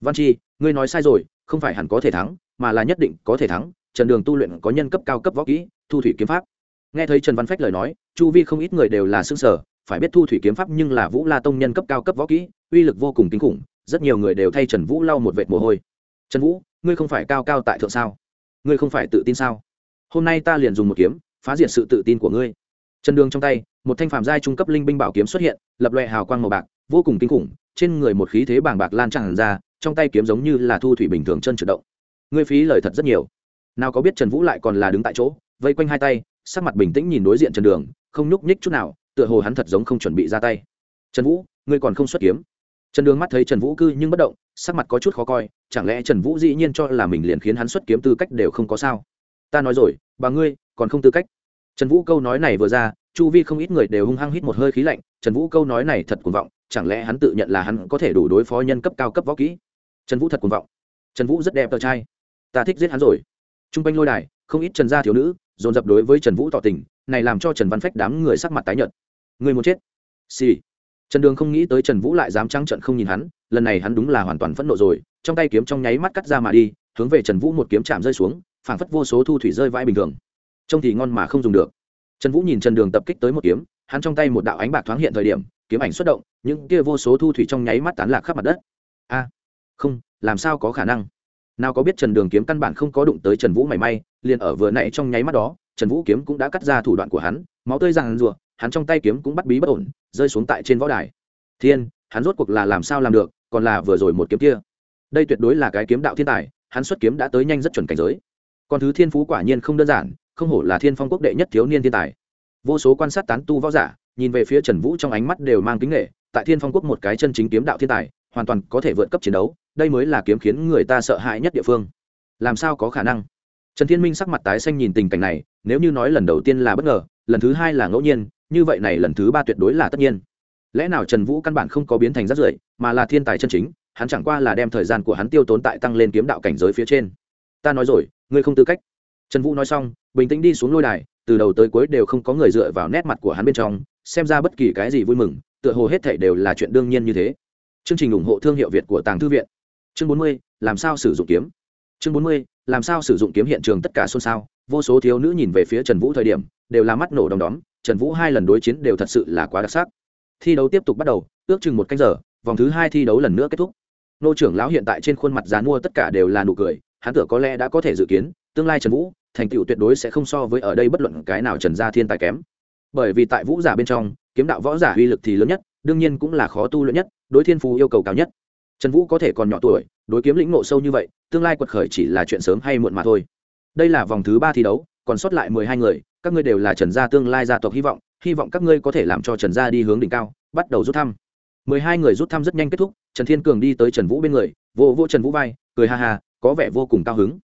Văn chi, ngươi nói sai rồi, không phải hẳn có thể thắng, mà là nhất định có thể thắng. Trần đường tu luyện có nhân cấp cao cấp võ kỹ, thu thủy kiếm pháp nghe thấy trần văn phách lời nói, chu vi không ít người đều là xương sở phải biết thu thủy kiếm pháp nhưng là vũ la tông nhân cấp cao cấp võ kỹ, uy lực vô cùng kinh khủng, rất nhiều người đều thay trần vũ lau một vệt mồ hôi. Trần vũ, ngươi không phải cao cao tại thượng sao? Ngươi không phải tự tin sao? Hôm nay ta liền dùng một kiếm, phá diệt sự tự tin của ngươi. Trần đường trong tay, một thanh phàm giai trung cấp linh binh bảo kiếm xuất hiện, lập loè hào quang màu bạc, vô cùng kinh khủng, trên người một khí thế bàng bạc lan tràn ra, trong tay kiếm giống như là thu thủy bình thường chân chuyển động. Ngươi phí lời thật rất nhiều. Nào có biết trần vũ lại còn là đứng tại chỗ, vây quanh hai tay sắc mặt bình tĩnh nhìn đối diện trần đường, không nhúc nhích chút nào, tựa hồ hắn thật giống không chuẩn bị ra tay. Trần vũ, ngươi còn không xuất kiếm. Trần đường mắt thấy trần vũ cư nhưng bất động, sắc mặt có chút khó coi, chẳng lẽ trần vũ dĩ nhiên cho là mình liền khiến hắn xuất kiếm tư cách đều không có sao? Ta nói rồi, bà ngươi, còn không tư cách. Trần vũ câu nói này vừa ra, chu vi không ít người đều hung hăng hít một hơi khí lạnh, trần vũ câu nói này thật cuồng vọng, chẳng lẽ hắn tự nhận là hắn có thể đủ đối phó nhân cấp cao cấp võ kỹ? Trần vũ thật cuồng vọng. Trần vũ rất đẹp tờ trai. Ta thích giết hắn rồi. T r u n g quanh lôi đài, không ít trần gia thiếu nữ dồn dập đối với trần vũ tỏ tình, này làm cho trần văn phách đám người sắc mặt tái nhợt. Người muốn chết? Xì、sì. trần đường không nghĩ tới trần vũ lại dám trắng trận không nhìn hắn, lần này hắn đúng là hoàn toàn phẫn nộ rồi, trong tay kiếm trong nháy mắt cắt ra mà đi, hướng về trần vũ một kiếm chạm rơi xuống, phảng phất vô số thu thủy rơi vãi bình thường. Trông thì ngon mà không dùng được. Trần vũ nhìn trần đường tập kích tới một kiếm, hắn trong tay một đạo ánh bạc thoáng hiện thời điểm, kiếm ảnh xuất động, những kia vô số thu thủy trong nháy mắt tán lạc khắp mặt đất. A, không, làm sao có khả năng? Nào có biết trần đường kiếm căn bản không có đụng tới trần vũ mảy may, liền ở vừa nãy trong nháy mắt đó, trần vũ kiếm cũng đã cắt ra thủ đoạn của hắn, máu tươi ràng rùa hắn trong tay kiếm cũng bắt bí bất ổn, rơi xuống tại trên võ đài. Thiên, hắn rốt cuộc là làm sao làm được, còn là vừa rồi một kiếm kia. Đây tuyệt đối là cái kiếm đạo thiên tài, hắn xuất kiếm đã tới nhanh rất chuẩn cảnh giới. Còn thứ thiên phú quả nhiên không đơn giản, không hổ là thiên phong quốc đệ nhất thiếu niên thiên tài. Vô số quan sát tán tu võ giả, nhìn về phía trần vũ trong ánh mắt đều mang kính nghệ tại thiên phong quốc một cái chân chính kiếm đạo thiên tài, hoàn toàn có thể vượt cấp chiến đấu đây mới là kiếm khiến người ta sợ hãi nhất địa phương. Làm sao có khả năng? Trần thiên minh sắc mặt tái xanh nhìn tình cảnh này, nếu như nói lần đầu tiên là bất ngờ, lần thứ hai là ngẫu nhiên, như vậy này lần thứ ba tuyệt đối là tất nhiên. Lẽ nào trần vũ căn bản không có biến thành rắt rưởi, mà là thiên tài chân chính, hắn chẳng qua là đem thời gian của hắn tiêu tốn tại tăng lên kiếm đạo cảnh giới phía trên. Ta nói rồi, ngươi không tư cách. Trần vũ nói xong, bình tĩnh đi xuống lôi đài, từ đầu tới cuối đều không có người dựa vào nét mặt của hắn bên trong, xem ra bất kỳ cái gì vui mừng, tựa hồ hết thảy đều là chuyện đương nhiên như thế. Chương trình ủng hộ thương hiệu việt của tàng thư viện chương bốn mươi, làm sao sử dụng kiếm? Chương bốn mươi, làm sao sử dụng kiếm hiện trường tất cả xôn xao. Vô số thiếu nữ nhìn về phía trần vũ thời điểm, đều là mắt nổ đom đóm. Trần vũ hai lần đối chiến đều thật sự là quá đặc sắc. Thi đấu tiếp tục bắt đầu, ước chừng một canh giờ, vòng thứ hai thi đấu lần nữa kết thúc. Nô trưởng lão hiện tại trên khuôn mặt dán mua tất cả đều là nụ cười, hắn tưởng có lẽ đã có thể dự kiến, tương lai trần vũ, thành tựu tuyệt đối sẽ không so với ở đây bất luận cái nào trần gia thiên tài kém. Bởi vì tại vũ giả bên trong, kiếm đạo võ giả uy lực thì lớn nhất, đương nhiên cũng là khó tu luyện nhất, đối thiên phú yêu cầu cao nhất trần vũ có thể còn nhỏ tuổi, đối kiếm lĩnh ngộ sâu như vậy, tương lai quật khởi chỉ là chuyện sớm hay muộn mà thôi. Đây là vòng thứ ba thi đấu, còn sót lại mười hai người, các ngươi đều là trần gia tương lai gia tộc hy vọng hy vọng các ngươi có thể làm cho trần gia đi hướng đỉnh cao, bắt đầu rút thăm. mười hai người rút thăm rất nhanh kết thúc, trần thiên cường đi tới trần vũ bên người, vô vô trần vũ vai, cười ha ha, có vẻ vô cùng cao hứng.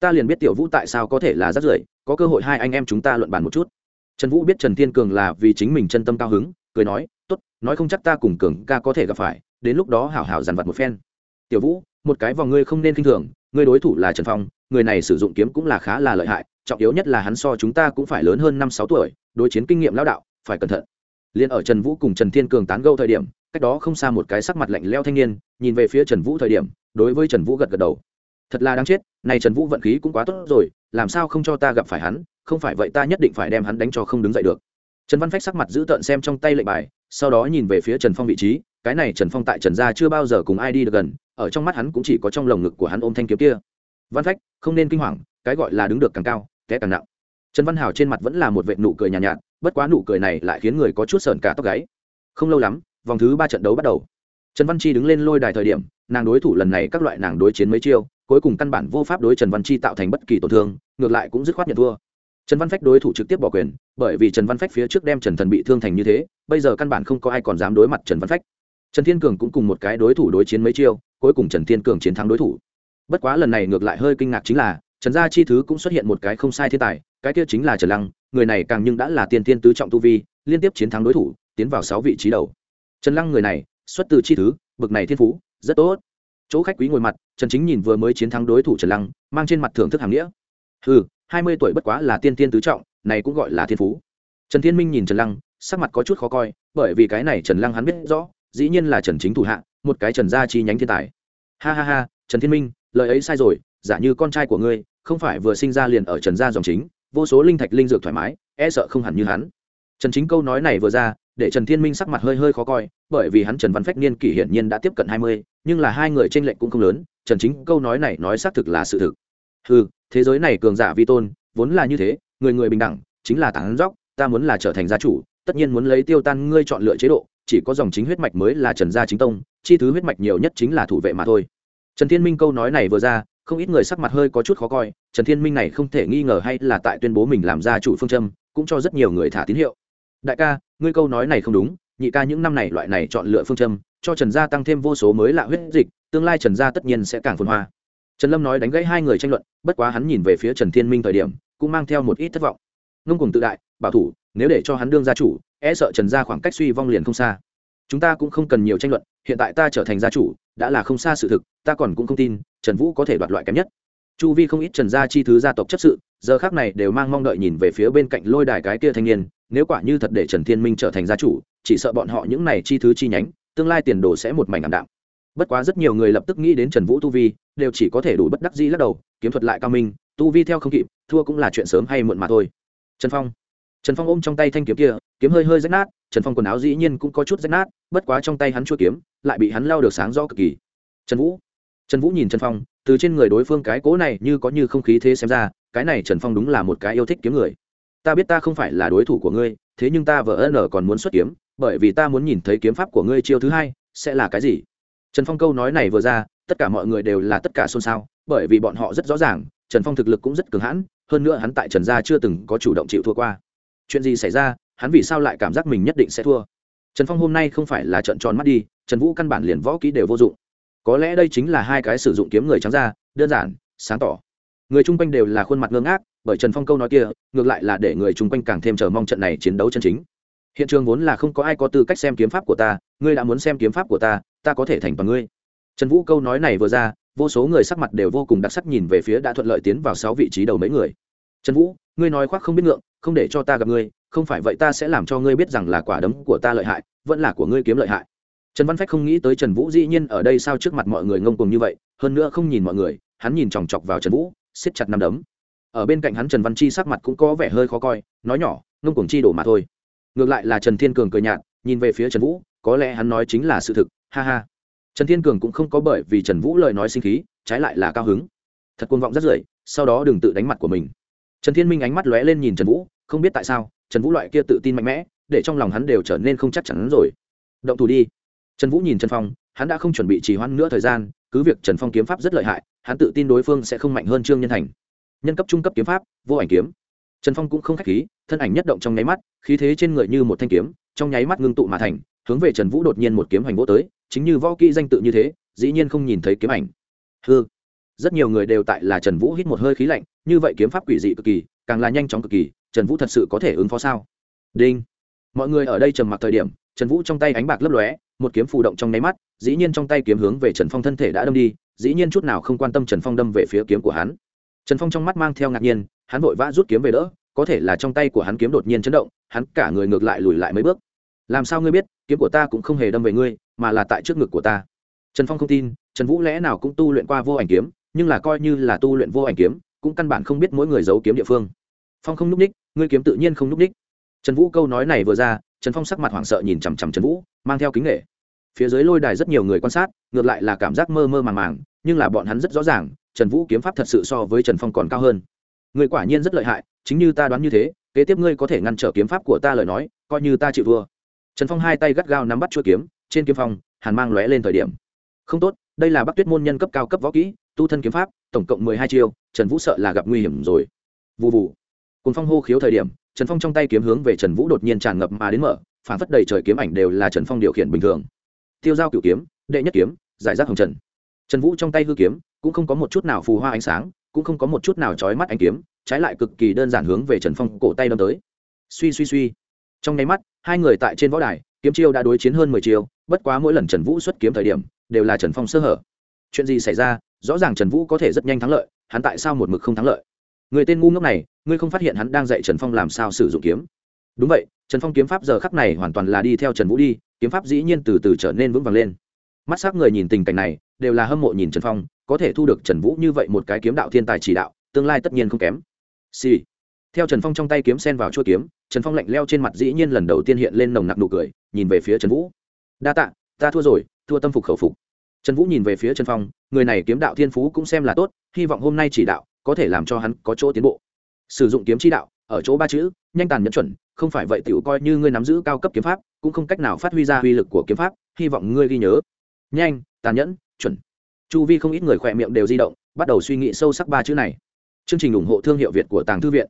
Ta liền biết tiểu vũ tại sao có thể là rất rưởi, có cơ hội hai anh em chúng ta luận bàn một chút. Trần vũ biết trần thiên cường là vì chính mình chân tâm cao hứng, cười nói, tốt, nói không chắc ta cùng cường ca có thể gặp phải đến lúc đó hảo hảo dàn vặt một phen. Tiểu vũ, một cái vòng ngươi không nên k i n h thường, ngươi đối thủ là trần phong, người này sử dụng kiếm cũng là khá là lợi hại, trọng yếu nhất là hắn so chúng ta cũng phải lớn hơn năm sáu tuổi, đối chiến kinh nghiệm lão đạo, phải cẩn thận. Liền ở trần vũ cùng trần thiên cường tán gâu thời điểm, cách đó không xa một cái sắc mặt lạnh leo thanh niên, nhìn về phía trần vũ thời điểm, đối với trần vũ gật gật đầu. Thật là đáng chết, này trần vũ vận khí cũng quá tốt rồi, làm sao không cho ta gặp phải hắn, không phải vậy ta nhất định phải đem hắn đánh cho không đứng dậy được. Trần văn phách sắc mặt giữ tợn xem trong tay lệnh bài, sau đó nhìn về phía trần phong vị trí cái này trần phong tại trần gia chưa bao giờ cùng ai đi được gần ở trong mắt hắn cũng chỉ có trong lồng ngực của hắn ôm thanh kiếm kia. Văn phách không nên kinh hoàng cái gọi là đứng được càng cao té càng nặng. Trần văn hào trên mặt vẫn là một vệ nụ cười nhàn nhạt, nhạt bất quá nụ cười này lại khiến người có chút sợn cả tóc gáy. Không lâu lắm vòng thứ ba trận đấu bắt đầu. Trần văn chi đứng lên lôi đài thời điểm nàng đối thủ lần này các loại nàng đối chiến mấy chiêu cuối cùng căn bản vô pháp đối trần văn chi tạo thành bất kỳ tổn thương ngược lại cũng dứt khoát nhận thua. Trần văn phách đối thủ trực tiếp bỏ quyền bởi vì trần văn phách phía trước đem trần thần bị thương thành như thế bây giờ căn bản không có ai còn dám đối mặt trần văn phách trần thiên cường cũng cùng một cái đối thủ đối chiến mấy chiêu, cuối cùng trần thiên cường chiến thắng đối thủ. Bất quá lần này ngược lại hơi kinh ngạc chính là, trần gia chi thứ cũng xuất hiện một cái không sai thiên tài, cái kia chính là trần lăng, người này càng nhưng đã là tiên tiên tứ trọng tu vi, liên tiếp chiến thắng đối thủ, tiến vào sáu vị trí đầu. Trần lăng người này, xuất từ chi thứ, bực này thiên phú, rất tốt. Chỗ khách quý ngồi mặt, trần chính nhìn vừa mới chiến thắng đối thủ trần lăng, mang trên mặt thưởng thức hàng nghĩa. Ừ hai mươi tuổi bất quá là tiên tiên tứ trọng, này cũng gọi là thiên phú. Trần thiên minh nhìn trần lăng, sắc mặt có chút khó coi, bởi vì cái này trần lăng hắn biết rõ dĩ nhiên là trần chính thủ hạ, một cái trần gia chi nhánh thiên tài. Ha ha ha, trần thiên minh, lời ấy sai rồi, giả như con trai của ngươi, không phải vừa sinh ra liền ở trần gia dòng chính, vô số linh thạch linh dược thoải mái e sợ không hẳn như hắn. Trần chính câu nói này vừa ra, để trần thiên minh sắc mặt hơi hơi khó coi, bởi vì hắn trần văn phách niên kỷ hiển nhiên đã tiếp cận hai mươi, nhưng là hai người t r ê n lệch cũng không lớn, trần chính câu nói này nói xác thực là sự thực. Ừ thế giới này cường giả vi tôn, vốn là như thế, người người bình đẳng, chính là tán dóc ta muốn là trở thành gia chủ, tất nhiên muốn lấy tiêu tan ngươi chọn lựa chế độ chỉ có dòng chính huyết mạch mới là trần gia chính tông, chi thứ huyết mạch nhiều nhất chính là thủ vệ mà thôi. Trần thiên minh câu nói này vừa ra, không ít người sắc mặt hơi có chút khó coi, trần thiên minh này không thể nghi ngờ hay là tại tuyên bố mình làm gia chủ phương châm, cũng cho rất nhiều người thả tín hiệu. Đại ca, ngươi câu nói này không đúng, nhị ca những năm này loại này chọn lựa phương châm, cho trần gia tăng thêm vô số mới lạ huyết dịch, tương lai trần gia tất nhiên sẽ càng phồn hoa. Trần lâm nói đánh gãy hai người tranh luận, bất quá hắn nhìn về phía trần thiên minh thời điểm, cũng mang theo một ít thất vọng. Ngông cùng tự đại, bảo thủ nếu để cho hắn đương gia chủ e sợ trần gia khoảng cách suy vong liền không xa. Chúng ta cũng không cần nhiều tranh luận, hiện tại ta trở thành gia chủ, đã là không xa sự thực, ta còn cũng không tin, trần vũ có thể đoạt loại kém nhất. Chu vi không ít trần gia chi thứ gia tộc chấp sự, giờ khác này đều mang mong đợi nhìn về phía bên cạnh lôi đài cái kia thanh niên, nếu quả như thật để trần thiên minh trở thành gia chủ, chỉ sợ bọn họ những này chi thứ chi nhánh, tương lai tiền đồ sẽ một mảnh ảm đạm. Bất quá rất nhiều người lập tức nghĩ đến trần vũ, tu vi, đều chỉ có thể đủ bất đắc dĩ lắc đầu, kiếm thuật lại cao minh, tu vi theo không kịp, thua cũng là chuyện sớm hay muộn mà thôi. Trần phong trần phong ôm trong tay thanh kiếm kia, kiếm hơi hơi rách nát, trần phong quần áo dĩ nhiên cũng có chút rách nát, bất quá trong tay hắn chua kiếm lại bị hắn lao được sáng rõ cực kỳ. Trần vũ trần vũ nhìn trần phong, từ trên người đối phương cái cố này như có như không khí thế xem ra, cái này trần phong đúng là một cái yêu thích kiếm người. Ta biết ta không phải là đối thủ của ngươi, thế nhưng ta vợ ân còn muốn xuất kiếm, bởi vì ta muốn nhìn thấy kiếm pháp của ngươi chiêu thứ hai, sẽ là cái gì? Trần phong câu nói này vừa ra, tất cả mọi người đều là tất cả xôn xao, bởi vì bọn họ rất rõ ràng, trần phong thực lực cũng rất cường hãn, hơn nữa hắn tại trần gia chưa từng có chủ động chịu thua qua chuyện gì xảy ra, hắn vì sao lại cảm giác mình nhất định sẽ thua? Trần phong hôm nay không phải là trận tròn mắt đi, trần vũ căn bản liền võ kỹ đều vô dụng. Có lẽ đây chính là hai cái sử dụng kiếm người trắng ra, đơn giản, sáng tỏ. Người chung quanh đều là khuôn mặt ngơ ngác, bởi trần phong câu nói kia, ngược lại là để người chung quanh càng thêm chờ mong trận này chiến đấu chân chính. Hiện trường vốn là không có ai có tư cách xem kiếm pháp của ta, ngươi đã muốn xem kiếm pháp của ta ta có thể thành bằng ngươi. Trần vũ câu nói này vừa ra, vô số người sắc mặt đều vô cùng đặc sắc nhìn về phía đã thuận lợi tiến vào sáu vị trí đầu mấy người. Trần vũ, ngươi nói khoác không biết ngượng không để cho ta gặp ngươi, không phải vậy ta sẽ làm cho ngươi biết rằng là quả đấm của ta lợi hại, vẫn là của ngươi kiếm lợi hại. Trần văn phách không nghĩ tới trần vũ dĩ nhiên ở đây sao trước mặt mọi người ngông cuồng như vậy, hơn nữa không nhìn mọi người, hắn nhìn chòng chọc vào trần vũ, siết chặt nằm đấm. Ở bên cạnh hắn trần văn chi sắc mặt cũng có vẻ hơi khó coi, nói nhỏ, ngông cùng chi đổ mà thôi. Ngược lại là trần thiên cường cười nhạt, nhìn về phía trần vũ, có lẽ hắn nói chính là sự thực, ha ha. Trần thiên cường cũng không có bởi vì trần vũ lời nói sinh khí, trái lại là cao hứng. Thật côn vọng rất rưởi sau đó đừng tự đánh mặt của mình. Trần thiên minh ánh mắt lóe lên nhìn trần vũ không biết tại sao, trần vũ loại kia tự tin mạnh mẽ, để trong lòng hắn đều trở nên không chắc chắn rồi. Động thủ đi. Trần vũ nhìn trần phong, hắn đã không chuẩn bị trì hoãn nữa thời gian, cứ việc trần phong kiếm pháp rất lợi hại, hắn tự tin đối phương sẽ không mạnh hơn trương nhân thành. Nhân cấp, trung cấp kiếm pháp, vô ảnh kiếm. Trần phong cũng không k h á c h khí, thân ảnh nhất động trong nháy mắt, khí thế trên người như một thanh kiếm, trong nháy mắt ngưng tụ mà thành, hướng về trần vũ đột nhiên một kiếm hoành vỗ tới, chính như võ kỹ danh tự như thế, dĩ nhiên không nhìn thấy kiếm ảnh. Hư rất nhiều người đều tại là trần vũ hít một hơi khí lạnh, như vậy kiếm pháp quỷ dị cực kỳ, càng là nhanh chóng cực kỳ trần vũ thật sự có thể ứng phó sao? Đinh. Mọi người ở đây trầm mặc thời điểm, trần vũ trong tay ánh bạc lấp lóe, một kiếm phù động trong nháy mắt, dĩ nhiên trong tay kiếm hướng về trần phong thân thể đã đâm đi, dĩ nhiên chút nào không quan tâm trần phong đâm về phía kiếm của hắn. Trần phong trong mắt mang theo ngạc nhiên, hắn vội vã rút kiếm về đỡ, có thể là trong tay của hắn kiếm đột nhiên chấn động, hắn cả người ngược lại lùi lại mấy bước. Làm sao ngươi biết, kiếm của ta cũng không hề đâm về ngươi, mà là tại trước ngực của ta. Trần phong không tin, trần vũ lẽ nào cũng tu luyện qua vô ảnh kiếm, nhưng là coi như là tu luyện vô ảnh kiếm, cũng căn bản không biết mỗi người giấu kiếm địa phương. Phong không n ú c ních ngươi kiếm tự nhiên không núp đích. Trần vũ câu nói này vừa ra, trần phong sắc mặt hoảng sợ nhìn chằm chằm trần vũ, mang theo kính nghệ phía dưới lôi đài rất nhiều người quan sát, ngược lại là cảm giác mơ mơ màng màng, nhưng là bọn hắn rất rõ ràng, trần vũ kiếm pháp thật sự so với trần phong còn cao hơn. Người quả nhiên rất lợi hại, chính như ta đoán như thế, kế tiếp ngươi có thể ngăn trở kiếm pháp của ta lời nói, coi như ta chịu thua. Trần phong hai tay gắt gao nắm bắt chuôi kiếm, trên kiếm phong, hàn mang lóe lên thời điểm. Không tốt, đây là bắc tuyết môn nhân cấp cao cấp võ kỹ, tu thân kiếm pháp, tổng cộng mười hai chiêu, trần vũ sợ là gặp nguy hiểm rồi. Vụ vụ cùng phong hô khiếu thời điểm, trần phong trong tay kiếm hướng về trần vũ đột nhiên tràn ngập mà đến mở, phản phất đầy trời kiếm ảnh đều là trần phong điều khiển bình thường. Tiêu giao cựu kiếm, đệ nhất kiếm, giải rác hồng trần. Trần vũ trong tay hư kiếm, cũng không có một chút nào phù hoa ánh sáng, cũng không có một chút nào trói mắt ánh kiếm, trái lại cực kỳ đơn giản hướng về trần phong cổ tay đâm tới. Suy suy suy. Trong nháy mắt, hai người tại trên võ đài, kiếm chiêu đã đối chiến hơn mười chiêu, bất quá mỗi lần trần vũ xuất kiếm thời điểm, đều là trần phong sơ hở. Chuyện gì xảy ra, rõ ràng trần vũ có thể rất nhanh thắng lợi, hắn tại sao một mực không thắng lợi? Người tên ngu ngốc này, ngươi không phát hiện hắn đang dạy trần phong làm sao sử dụng kiếm? Đúng vậy, trần phong kiếm pháp giờ khắc này hoàn toàn là đi theo trần vũ đi, kiếm pháp dĩ nhiên từ từ trở nên vững vàng lên. Mắt s á c người nhìn tình cảnh này, đều là hâm mộ nhìn trần phong, có thể thu được trần vũ như vậy một cái kiếm đạo thiên tài chỉ đạo, tương lai tất nhiên không kém. Xì、sì. theo trần phong trong tay kiếm sen vào chuỗi kiếm, trần phong lạnh leo trên mặt dĩ nhiên lần đầu tiên hiện lên nồng nặc nụ cười, nhìn về phía trần vũ. Đa tạ, ta thua rồi, thua tâm phục khẩu phục. Trần vũ nhìn về phía trần phong, người này kiếm đạo thiên phú cũng xem là tốt, hy vọng hôm nay chỉ đạo có thể làm cho hắn có chỗ tiến bộ. Sử dụng kiếm chi đạo, ở chỗ ba chữ, nhanh tàn nhẫn chuẩn, không phải vậy tiểu coi như ngươi nắm giữ cao cấp kiếm pháp, cũng không cách nào phát huy ra uy lực của kiếm pháp, hy vọng ngươi ghi nhớ. Nhanh, tàn nhẫn, chuẩn. Chu vi không ít người khỏe miệng đều di động, bắt đầu suy nghĩ sâu sắc ba chữ này. Chương trình ủng hộ thương hiệu việt của tàng thư viện.